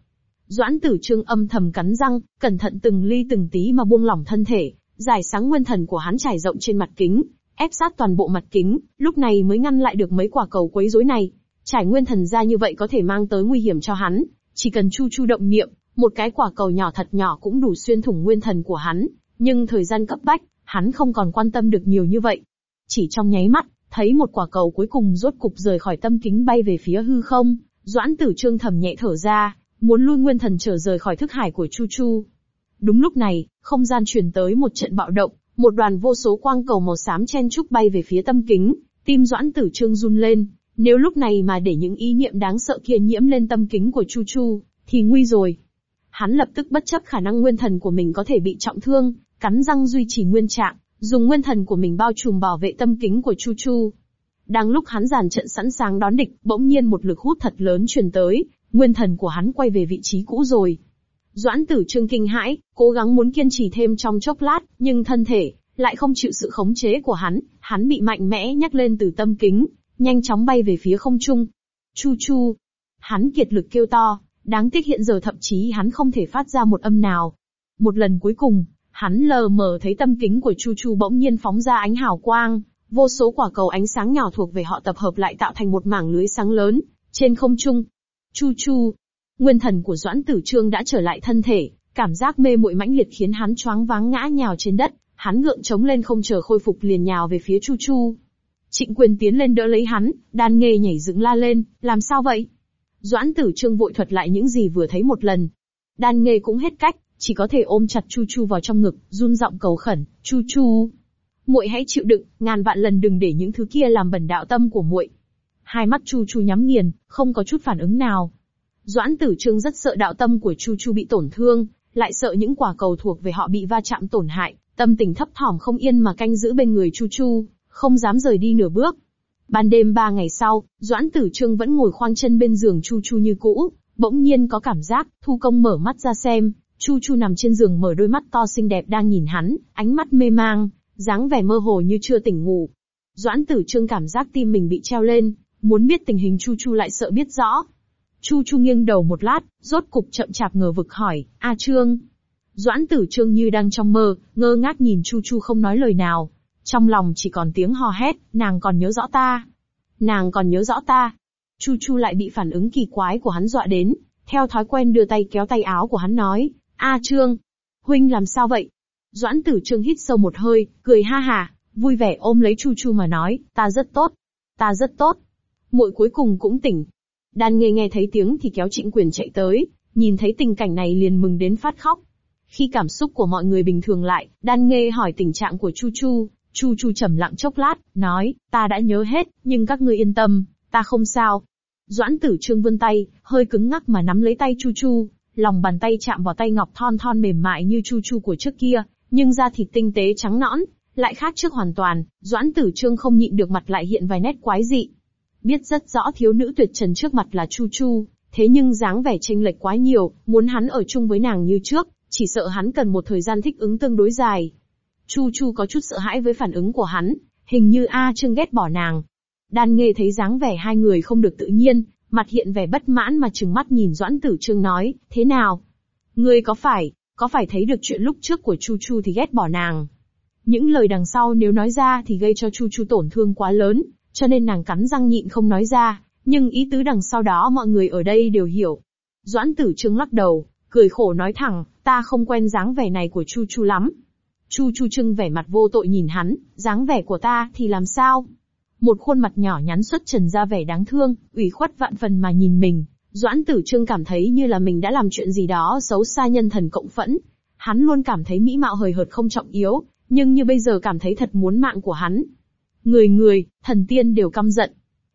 Doãn tử trương âm thầm cắn răng, cẩn thận từng ly từng tí mà buông lỏng thân thể, giải sáng nguyên thần của hắn trải rộng trên mặt kính, ép sát toàn bộ mặt kính, lúc này mới ngăn lại được mấy quả cầu quấy rối này. Trải nguyên thần ra như vậy có thể mang tới nguy hiểm cho hắn, chỉ cần chu chu động niệm, một cái quả cầu nhỏ thật nhỏ cũng đủ xuyên thủng nguyên thần của hắn, nhưng thời gian cấp bách, hắn không còn quan tâm được nhiều như vậy. Chỉ trong nháy mắt, thấy một quả cầu cuối cùng rốt cục rời khỏi tâm kính bay về phía hư không, Doãn Tử Trương thầm nhẹ thở ra, muốn lui nguyên thần trở rời khỏi thức hải của Chu Chu. Đúng lúc này, không gian truyền tới một trận bạo động, một đoàn vô số quang cầu màu xám chen trúc bay về phía tâm kính, tim Doãn Tử Trương run lên, nếu lúc này mà để những ý niệm đáng sợ kia nhiễm lên tâm kính của Chu Chu, thì nguy rồi. Hắn lập tức bất chấp khả năng nguyên thần của mình có thể bị trọng thương, cắn răng duy trì nguyên trạng, dùng nguyên thần của mình bao trùm bảo vệ tâm kính của Chu Chu. Đang lúc hắn giàn trận sẵn sàng đón địch, bỗng nhiên một lực hút thật lớn truyền tới, nguyên thần của hắn quay về vị trí cũ rồi. Doãn tử trương kinh hãi, cố gắng muốn kiên trì thêm trong chốc lát, nhưng thân thể, lại không chịu sự khống chế của hắn, hắn bị mạnh mẽ nhắc lên từ tâm kính, nhanh chóng bay về phía không trung. Chu chu. Hắn kiệt lực kêu to, đáng tiếc hiện giờ thậm chí hắn không thể phát ra một âm nào. Một lần cuối cùng, hắn lờ mờ thấy tâm kính của Chu Chu bỗng nhiên phóng ra ánh hào quang, vô số quả cầu ánh sáng nhỏ thuộc về họ tập hợp lại tạo thành một mảng lưới sáng lớn, trên không trung. Chu Chu, nguyên thần của Doãn Tử Trương đã trở lại thân thể, cảm giác mê muội mãnh liệt khiến hắn choáng váng ngã nhào trên đất, hắn ngượng chống lên không chờ khôi phục liền nhào về phía Chu Chu. Trịnh quyền tiến lên đỡ lấy hắn, đan nghề nhảy dựng la lên, làm sao vậy? Doãn tử trương vội thuật lại những gì vừa thấy một lần. Đan nghề cũng hết cách, chỉ có thể ôm chặt Chu Chu vào trong ngực, run giọng cầu khẩn, Chu Chu. muội hãy chịu đựng, ngàn vạn lần đừng để những thứ kia làm bẩn đạo tâm của muội. Hai mắt Chu Chu nhắm nghiền, không có chút phản ứng nào. Doãn tử trương rất sợ đạo tâm của Chu Chu bị tổn thương, lại sợ những quả cầu thuộc về họ bị va chạm tổn hại, tâm tình thấp thỏm không yên mà canh giữ bên người Chu Chu, không dám rời đi nửa bước. Ban đêm ba ngày sau, Doãn Tử Trương vẫn ngồi khoang chân bên giường Chu Chu như cũ, bỗng nhiên có cảm giác, Thu Công mở mắt ra xem, Chu Chu nằm trên giường mở đôi mắt to xinh đẹp đang nhìn hắn, ánh mắt mê mang, dáng vẻ mơ hồ như chưa tỉnh ngủ. Doãn Tử Trương cảm giác tim mình bị treo lên, muốn biết tình hình Chu Chu lại sợ biết rõ. Chu Chu nghiêng đầu một lát, rốt cục chậm chạp ngờ vực hỏi, A Trương. Doãn Tử Trương như đang trong mơ, ngơ ngác nhìn Chu Chu không nói lời nào. Trong lòng chỉ còn tiếng hò hét, nàng còn nhớ rõ ta. Nàng còn nhớ rõ ta. Chu Chu lại bị phản ứng kỳ quái của hắn dọa đến, theo thói quen đưa tay kéo tay áo của hắn nói, A Trương, huynh làm sao vậy? Doãn tử trương hít sâu một hơi, cười ha hà, vui vẻ ôm lấy Chu Chu mà nói, ta rất tốt, ta rất tốt. Muội cuối cùng cũng tỉnh. Đan nghe nghe thấy tiếng thì kéo trịnh quyền chạy tới, nhìn thấy tình cảnh này liền mừng đến phát khóc. Khi cảm xúc của mọi người bình thường lại, đan nghe hỏi tình trạng của Chu Chu, Chu Chu trầm lặng chốc lát, nói, ta đã nhớ hết, nhưng các ngươi yên tâm, ta không sao. Doãn tử trương vươn tay, hơi cứng ngắc mà nắm lấy tay Chu Chu, lòng bàn tay chạm vào tay ngọc thon thon mềm mại như Chu Chu của trước kia, nhưng da thịt tinh tế trắng nõn, lại khác trước hoàn toàn, Doãn Tử Trương không nhịn được mặt lại hiện vài nét quái dị. Biết rất rõ thiếu nữ tuyệt trần trước mặt là Chu Chu, thế nhưng dáng vẻ chênh lệch quá nhiều, muốn hắn ở chung với nàng như trước, chỉ sợ hắn cần một thời gian thích ứng tương đối dài. Chu Chu có chút sợ hãi với phản ứng của hắn, hình như A Trương ghét bỏ nàng. Đan Nghê thấy dáng vẻ hai người không được tự nhiên, mặt hiện vẻ bất mãn mà trừng mắt nhìn Doãn Tử Trương nói, thế nào? Ngươi có phải, có phải thấy được chuyện lúc trước của Chu Chu thì ghét bỏ nàng? Những lời đằng sau nếu nói ra thì gây cho Chu Chu tổn thương quá lớn, cho nên nàng cắn răng nhịn không nói ra, nhưng ý tứ đằng sau đó mọi người ở đây đều hiểu. Doãn Tử Trương lắc đầu, cười khổ nói thẳng, ta không quen dáng vẻ này của Chu Chu lắm. Chu Chu trưng vẻ mặt vô tội nhìn hắn, dáng vẻ của ta thì làm sao? Một khuôn mặt nhỏ nhắn xuất trần ra vẻ đáng thương, ủy khuất vạn phần mà nhìn mình. Doãn tử trương cảm thấy như là mình đã làm chuyện gì đó xấu xa nhân thần cộng phẫn. Hắn luôn cảm thấy mỹ mạo hời hợt không trọng yếu, nhưng như bây giờ cảm thấy thật muốn mạng của hắn. Người người, thần tiên đều căm giận.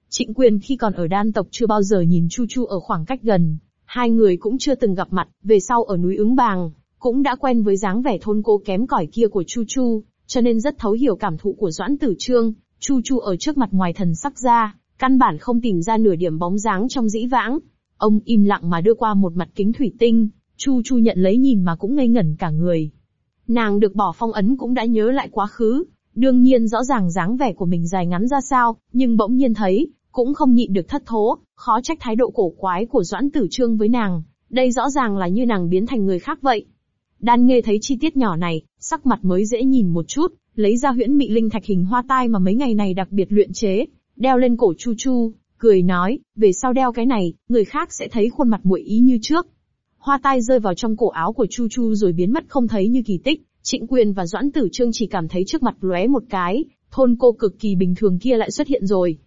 Trịnh quyền khi còn ở đan tộc chưa bao giờ nhìn Chu Chu ở khoảng cách gần, hai người cũng chưa từng gặp mặt, về sau ở núi ứng bàng, cũng đã quen với dáng vẻ thôn cô kém cỏi kia của Chu Chu, cho nên rất thấu hiểu cảm thụ của Doãn Tử Trương, Chu Chu ở trước mặt ngoài thần sắc ra, căn bản không tìm ra nửa điểm bóng dáng trong dĩ vãng. Ông im lặng mà đưa qua một mặt kính thủy tinh, Chu Chu nhận lấy nhìn mà cũng ngây ngẩn cả người. Nàng được bỏ phong ấn cũng đã nhớ lại quá khứ, đương nhiên rõ ràng dáng vẻ của mình dài ngắn ra sao, nhưng bỗng nhiên thấy, cũng không nhịn được thất thố, khó trách thái độ cổ quái của Doãn Tử Trương với nàng, đây rõ ràng là như nàng biến thành người khác vậy. Đan nghe thấy chi tiết nhỏ này, sắc mặt mới dễ nhìn một chút, lấy ra huyễn mị linh thạch hình hoa tai mà mấy ngày này đặc biệt luyện chế, đeo lên cổ Chu Chu, cười nói, về sau đeo cái này, người khác sẽ thấy khuôn mặt muội ý như trước. Hoa tai rơi vào trong cổ áo của Chu Chu rồi biến mất không thấy như kỳ tích, Trịnh Quyền và Doãn Tử Trương chỉ cảm thấy trước mặt lóe một cái, thôn cô cực kỳ bình thường kia lại xuất hiện rồi.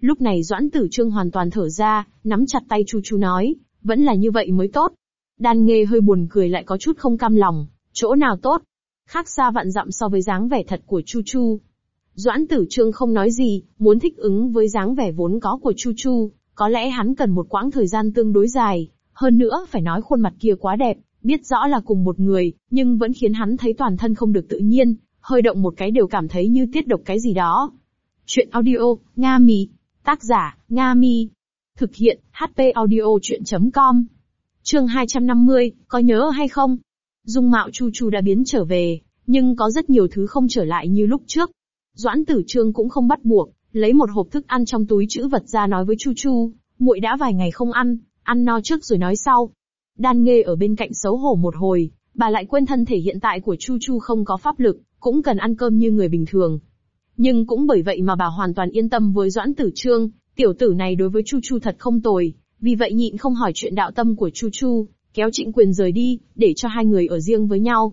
Lúc này Doãn Tử Trương hoàn toàn thở ra, nắm chặt tay Chu Chu nói, vẫn là như vậy mới tốt. Đan Nghê hơi buồn cười lại có chút không cam lòng, chỗ nào tốt? Khác xa vạn dặm so với dáng vẻ thật của Chu Chu. Doãn Tử Trương không nói gì, muốn thích ứng với dáng vẻ vốn có của Chu Chu, có lẽ hắn cần một quãng thời gian tương đối dài, hơn nữa phải nói khuôn mặt kia quá đẹp, biết rõ là cùng một người, nhưng vẫn khiến hắn thấy toàn thân không được tự nhiên, hơi động một cái đều cảm thấy như tiết độc cái gì đó. Chuyện audio, Nga Mi. Tác giả, Nga Mi. Thực hiện, HP audio chuyện.com. Trường 250, có nhớ hay không? Dung mạo Chu Chu đã biến trở về, nhưng có rất nhiều thứ không trở lại như lúc trước. Doãn tử trương cũng không bắt buộc, lấy một hộp thức ăn trong túi chữ vật ra nói với Chu Chu, muội đã vài ngày không ăn, ăn no trước rồi nói sau. Đan nghê ở bên cạnh xấu hổ một hồi, bà lại quên thân thể hiện tại của Chu Chu không có pháp lực, cũng cần ăn cơm như người bình thường. Nhưng cũng bởi vậy mà bà hoàn toàn yên tâm với Doãn Tử Trương, tiểu tử này đối với Chu Chu thật không tồi, vì vậy nhịn không hỏi chuyện đạo tâm của Chu Chu, kéo Trịnh Quyền rời đi, để cho hai người ở riêng với nhau.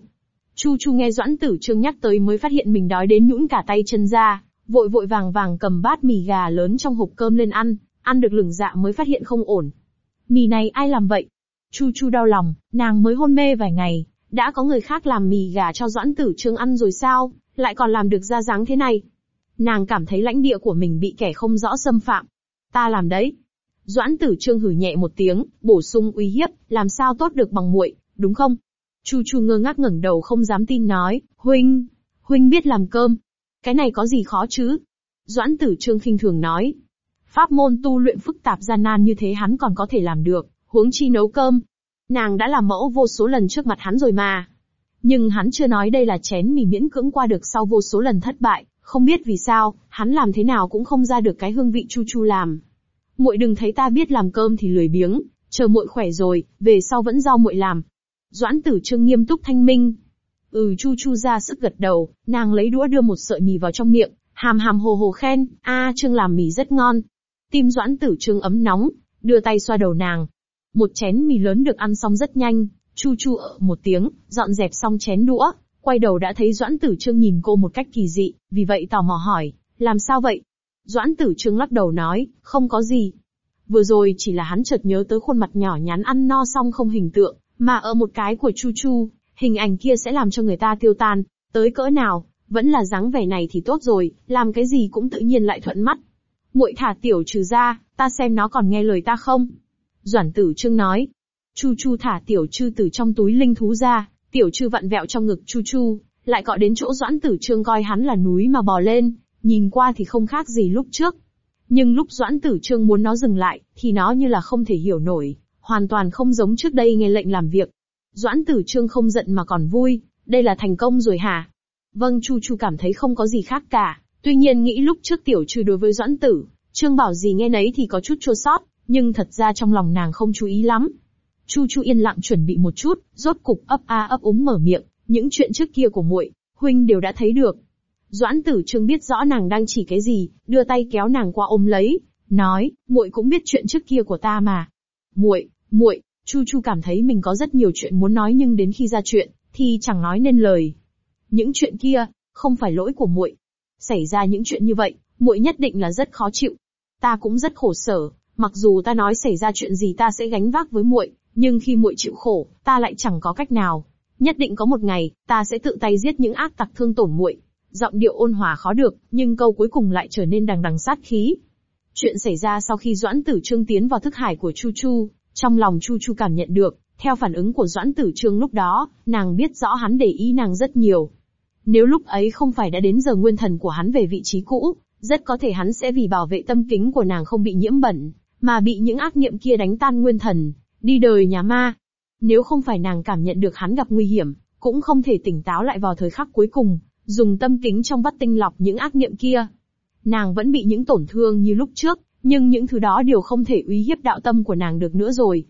Chu Chu nghe Doãn Tử Trương nhắc tới mới phát hiện mình đói đến nhũn cả tay chân ra, vội vội vàng vàng cầm bát mì gà lớn trong hộp cơm lên ăn, ăn được lửng dạ mới phát hiện không ổn. Mì này ai làm vậy? Chu Chu đau lòng, nàng mới hôn mê vài ngày, đã có người khác làm mì gà cho Doãn Tử Trương ăn rồi sao, lại còn làm được ra dáng thế này. Nàng cảm thấy lãnh địa của mình bị kẻ không rõ xâm phạm. Ta làm đấy. Doãn Tử Trương hử nhẹ một tiếng, bổ sung uy hiếp, làm sao tốt được bằng muội, đúng không? Chu Chu ngơ ngác ngẩng đầu không dám tin nói, huynh, huynh biết làm cơm. Cái này có gì khó chứ? Doãn Tử Trương khinh thường nói. Pháp môn tu luyện phức tạp gian nan như thế hắn còn có thể làm được, huống chi nấu cơm. Nàng đã làm mẫu vô số lần trước mặt hắn rồi mà. Nhưng hắn chưa nói đây là chén mì miễn cưỡng qua được sau vô số lần thất bại, không biết vì sao, hắn làm thế nào cũng không ra được cái hương vị chu chu làm. Muội đừng thấy ta biết làm cơm thì lười biếng, chờ muội khỏe rồi, về sau vẫn giao muội làm. Doãn tử trương nghiêm túc thanh minh. Ừ chu chu ra sức gật đầu, nàng lấy đũa đưa một sợi mì vào trong miệng, hàm hàm hồ hồ khen, a trương làm mì rất ngon. Tim doãn tử trương ấm nóng, đưa tay xoa đầu nàng, một chén mì lớn được ăn xong rất nhanh, Chu Chu ở một tiếng, dọn dẹp xong chén đũa, quay đầu đã thấy Doãn Tử Trương nhìn cô một cách kỳ dị, vì vậy tò mò hỏi, làm sao vậy? Doãn Tử Trương lắc đầu nói, không có gì. Vừa rồi chỉ là hắn chợt nhớ tới khuôn mặt nhỏ nhắn ăn no xong không hình tượng, mà ở một cái của Chu Chu, hình ảnh kia sẽ làm cho người ta tiêu tan, tới cỡ nào, vẫn là dáng vẻ này thì tốt rồi, làm cái gì cũng tự nhiên lại thuận mắt. Muội thả tiểu trừ ra, ta xem nó còn nghe lời ta không. Doãn tử trương nói. Chu Chu thả tiểu chư từ trong túi linh thú ra, tiểu chư vặn vẹo trong ngực Chu Chu, lại cọ đến chỗ Doãn tử trương coi hắn là núi mà bò lên, nhìn qua thì không khác gì lúc trước. Nhưng lúc Doãn tử trương muốn nó dừng lại, thì nó như là không thể hiểu nổi, hoàn toàn không giống trước đây nghe lệnh làm việc. Doãn tử trương không giận mà còn vui, đây là thành công rồi hả? Vâng Chu Chu cảm thấy không có gì khác cả, tuy nhiên nghĩ lúc trước tiểu chư đối với Doãn tử, Trương bảo gì nghe nấy thì có chút chua sót, nhưng thật ra trong lòng nàng không chú ý lắm. Chu Chu yên lặng chuẩn bị một chút, rốt cục ấp a ấp úng mở miệng, những chuyện trước kia của muội, huynh đều đã thấy được. Doãn Tử Trương biết rõ nàng đang chỉ cái gì, đưa tay kéo nàng qua ôm lấy, nói, muội cũng biết chuyện trước kia của ta mà. Muội, muội, Chu Chu cảm thấy mình có rất nhiều chuyện muốn nói nhưng đến khi ra chuyện, thì chẳng nói nên lời. Những chuyện kia, không phải lỗi của muội. Xảy ra những chuyện như vậy, muội nhất định là rất khó chịu. Ta cũng rất khổ sở, mặc dù ta nói xảy ra chuyện gì ta sẽ gánh vác với muội, nhưng khi muội chịu khổ, ta lại chẳng có cách nào. Nhất định có một ngày, ta sẽ tự tay giết những ác tặc thương tổn muội. Giọng điệu ôn hòa khó được, nhưng câu cuối cùng lại trở nên đằng đằng sát khí. Chuyện xảy ra sau khi Doãn Tử Trương tiến vào thức hải của Chu Chu, trong lòng Chu Chu cảm nhận được, theo phản ứng của Doãn Tử Trương lúc đó, nàng biết rõ hắn để ý nàng rất nhiều. Nếu lúc ấy không phải đã đến giờ nguyên thần của hắn về vị trí cũ, rất có thể hắn sẽ vì bảo vệ tâm kính của nàng không bị nhiễm bẩn, mà bị những ác niệm kia đánh tan nguyên thần, đi đời nhà ma. Nếu không phải nàng cảm nhận được hắn gặp nguy hiểm, cũng không thể tỉnh táo lại vào thời khắc cuối cùng, dùng tâm kính trong vắt tinh lọc những ác niệm kia. Nàng vẫn bị những tổn thương như lúc trước, nhưng những thứ đó đều không thể uy hiếp đạo tâm của nàng được nữa rồi.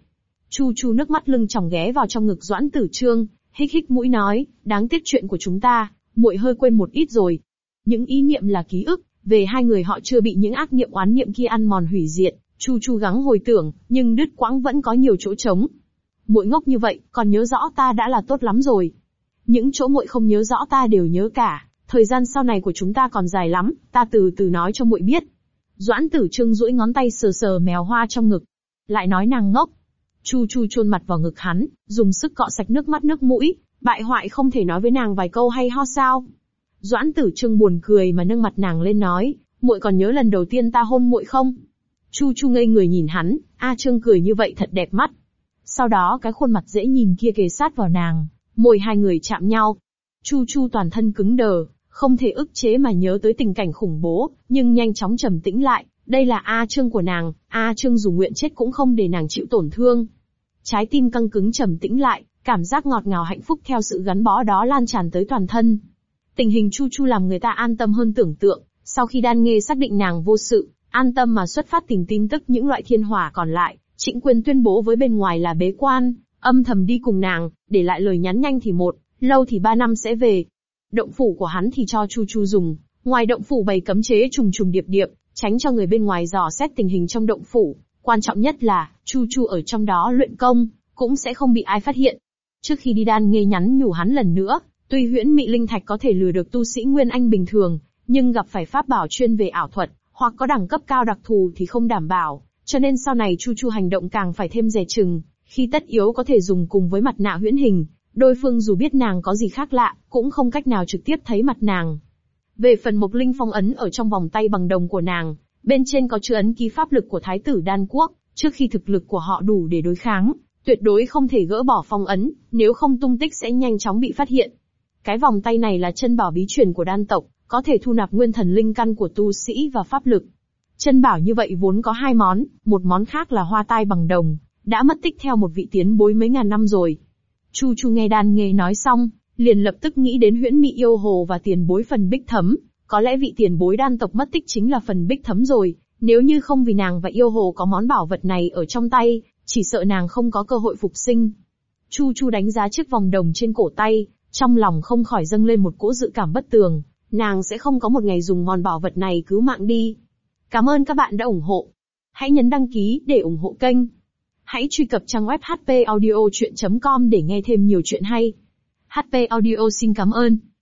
Chu Chu nước mắt lưng tròng ghé vào trong ngực Doãn Tử Trương, hích hích mũi nói, đáng tiếc chuyện của chúng ta, muội hơi quên một ít rồi. Những ý niệm là ký ức, về hai người họ chưa bị những ác niệm oán niệm kia ăn mòn hủy diệt, Chu Chu gắng hồi tưởng, nhưng đứt quãng vẫn có nhiều chỗ trống. Muội ngốc như vậy, còn nhớ rõ ta đã là tốt lắm rồi. Những chỗ muội không nhớ rõ ta đều nhớ cả, thời gian sau này của chúng ta còn dài lắm, ta từ từ nói cho muội biết. Doãn Tử Trương duỗi ngón tay sờ sờ mèo hoa trong ngực, lại nói nàng ngốc. Chu Chu chôn mặt vào ngực hắn, dùng sức cọ sạch nước mắt nước mũi, bại hoại không thể nói với nàng vài câu hay ho sao? Doãn Tử Trương buồn cười mà nâng mặt nàng lên nói, muội còn nhớ lần đầu tiên ta hôn muội không? Chu Chu ngây người nhìn hắn, A Trương cười như vậy thật đẹp mắt. Sau đó cái khuôn mặt dễ nhìn kia kề sát vào nàng, môi hai người chạm nhau. Chu Chu toàn thân cứng đờ, không thể ức chế mà nhớ tới tình cảnh khủng bố, nhưng nhanh chóng trầm tĩnh lại, đây là A Trương của nàng, A Trương dù nguyện chết cũng không để nàng chịu tổn thương. Trái tim căng cứng trầm tĩnh lại, cảm giác ngọt ngào hạnh phúc theo sự gắn bó đó lan tràn tới toàn thân. Tình hình Chu Chu làm người ta an tâm hơn tưởng tượng, sau khi đan nghê xác định nàng vô sự, an tâm mà xuất phát tìm tin tức những loại thiên hỏa còn lại, Trịnh Quyền tuyên bố với bên ngoài là bế quan, âm thầm đi cùng nàng, để lại lời nhắn nhanh thì một, lâu thì ba năm sẽ về. Động phủ của hắn thì cho Chu Chu dùng, ngoài động phủ bày cấm chế trùng trùng điệp điệp, tránh cho người bên ngoài dò xét tình hình trong động phủ. Quan trọng nhất là, Chu Chu ở trong đó luyện công, cũng sẽ không bị ai phát hiện. Trước khi đi đan nghe nhắn nhủ hắn lần nữa, tuy huyễn mị linh thạch có thể lừa được tu sĩ Nguyên Anh bình thường, nhưng gặp phải pháp bảo chuyên về ảo thuật, hoặc có đẳng cấp cao đặc thù thì không đảm bảo, cho nên sau này Chu Chu hành động càng phải thêm dè chừng, khi tất yếu có thể dùng cùng với mặt nạ huyễn hình, đối phương dù biết nàng có gì khác lạ, cũng không cách nào trực tiếp thấy mặt nàng. Về phần Mộc Linh phong ấn ở trong vòng tay bằng đồng của nàng, bên trên có chứa ấn ký pháp lực của Thái tử Đan Quốc, trước khi thực lực của họ đủ để đối kháng, tuyệt đối không thể gỡ bỏ phong ấn, nếu không tung tích sẽ nhanh chóng bị phát hiện. Cái vòng tay này là chân bảo bí truyền của đan tộc, có thể thu nạp nguyên thần linh căn của tu sĩ và pháp lực. Chân bảo như vậy vốn có hai món, một món khác là hoa tai bằng đồng, đã mất tích theo một vị tiến bối mấy ngàn năm rồi. Chu Chu nghe đan nghề nói xong, liền lập tức nghĩ đến huyễn mị yêu hồ và tiền bối phần bích thấm, có lẽ vị tiền bối đan tộc mất tích chính là phần bích thấm rồi, nếu như không vì nàng và yêu hồ có món bảo vật này ở trong tay, chỉ sợ nàng không có cơ hội phục sinh. Chu Chu đánh giá chiếc vòng đồng trên cổ tay, trong lòng không khỏi dâng lên một cỗ dự cảm bất tường, nàng sẽ không có một ngày dùng món bảo vật này cứu mạng đi. Cảm ơn các bạn đã ủng hộ. Hãy nhấn đăng ký để ủng hộ kênh. Hãy truy cập trang web hpaudiochuyen.com để nghe thêm nhiều chuyện hay. HP Audio xin cảm ơn.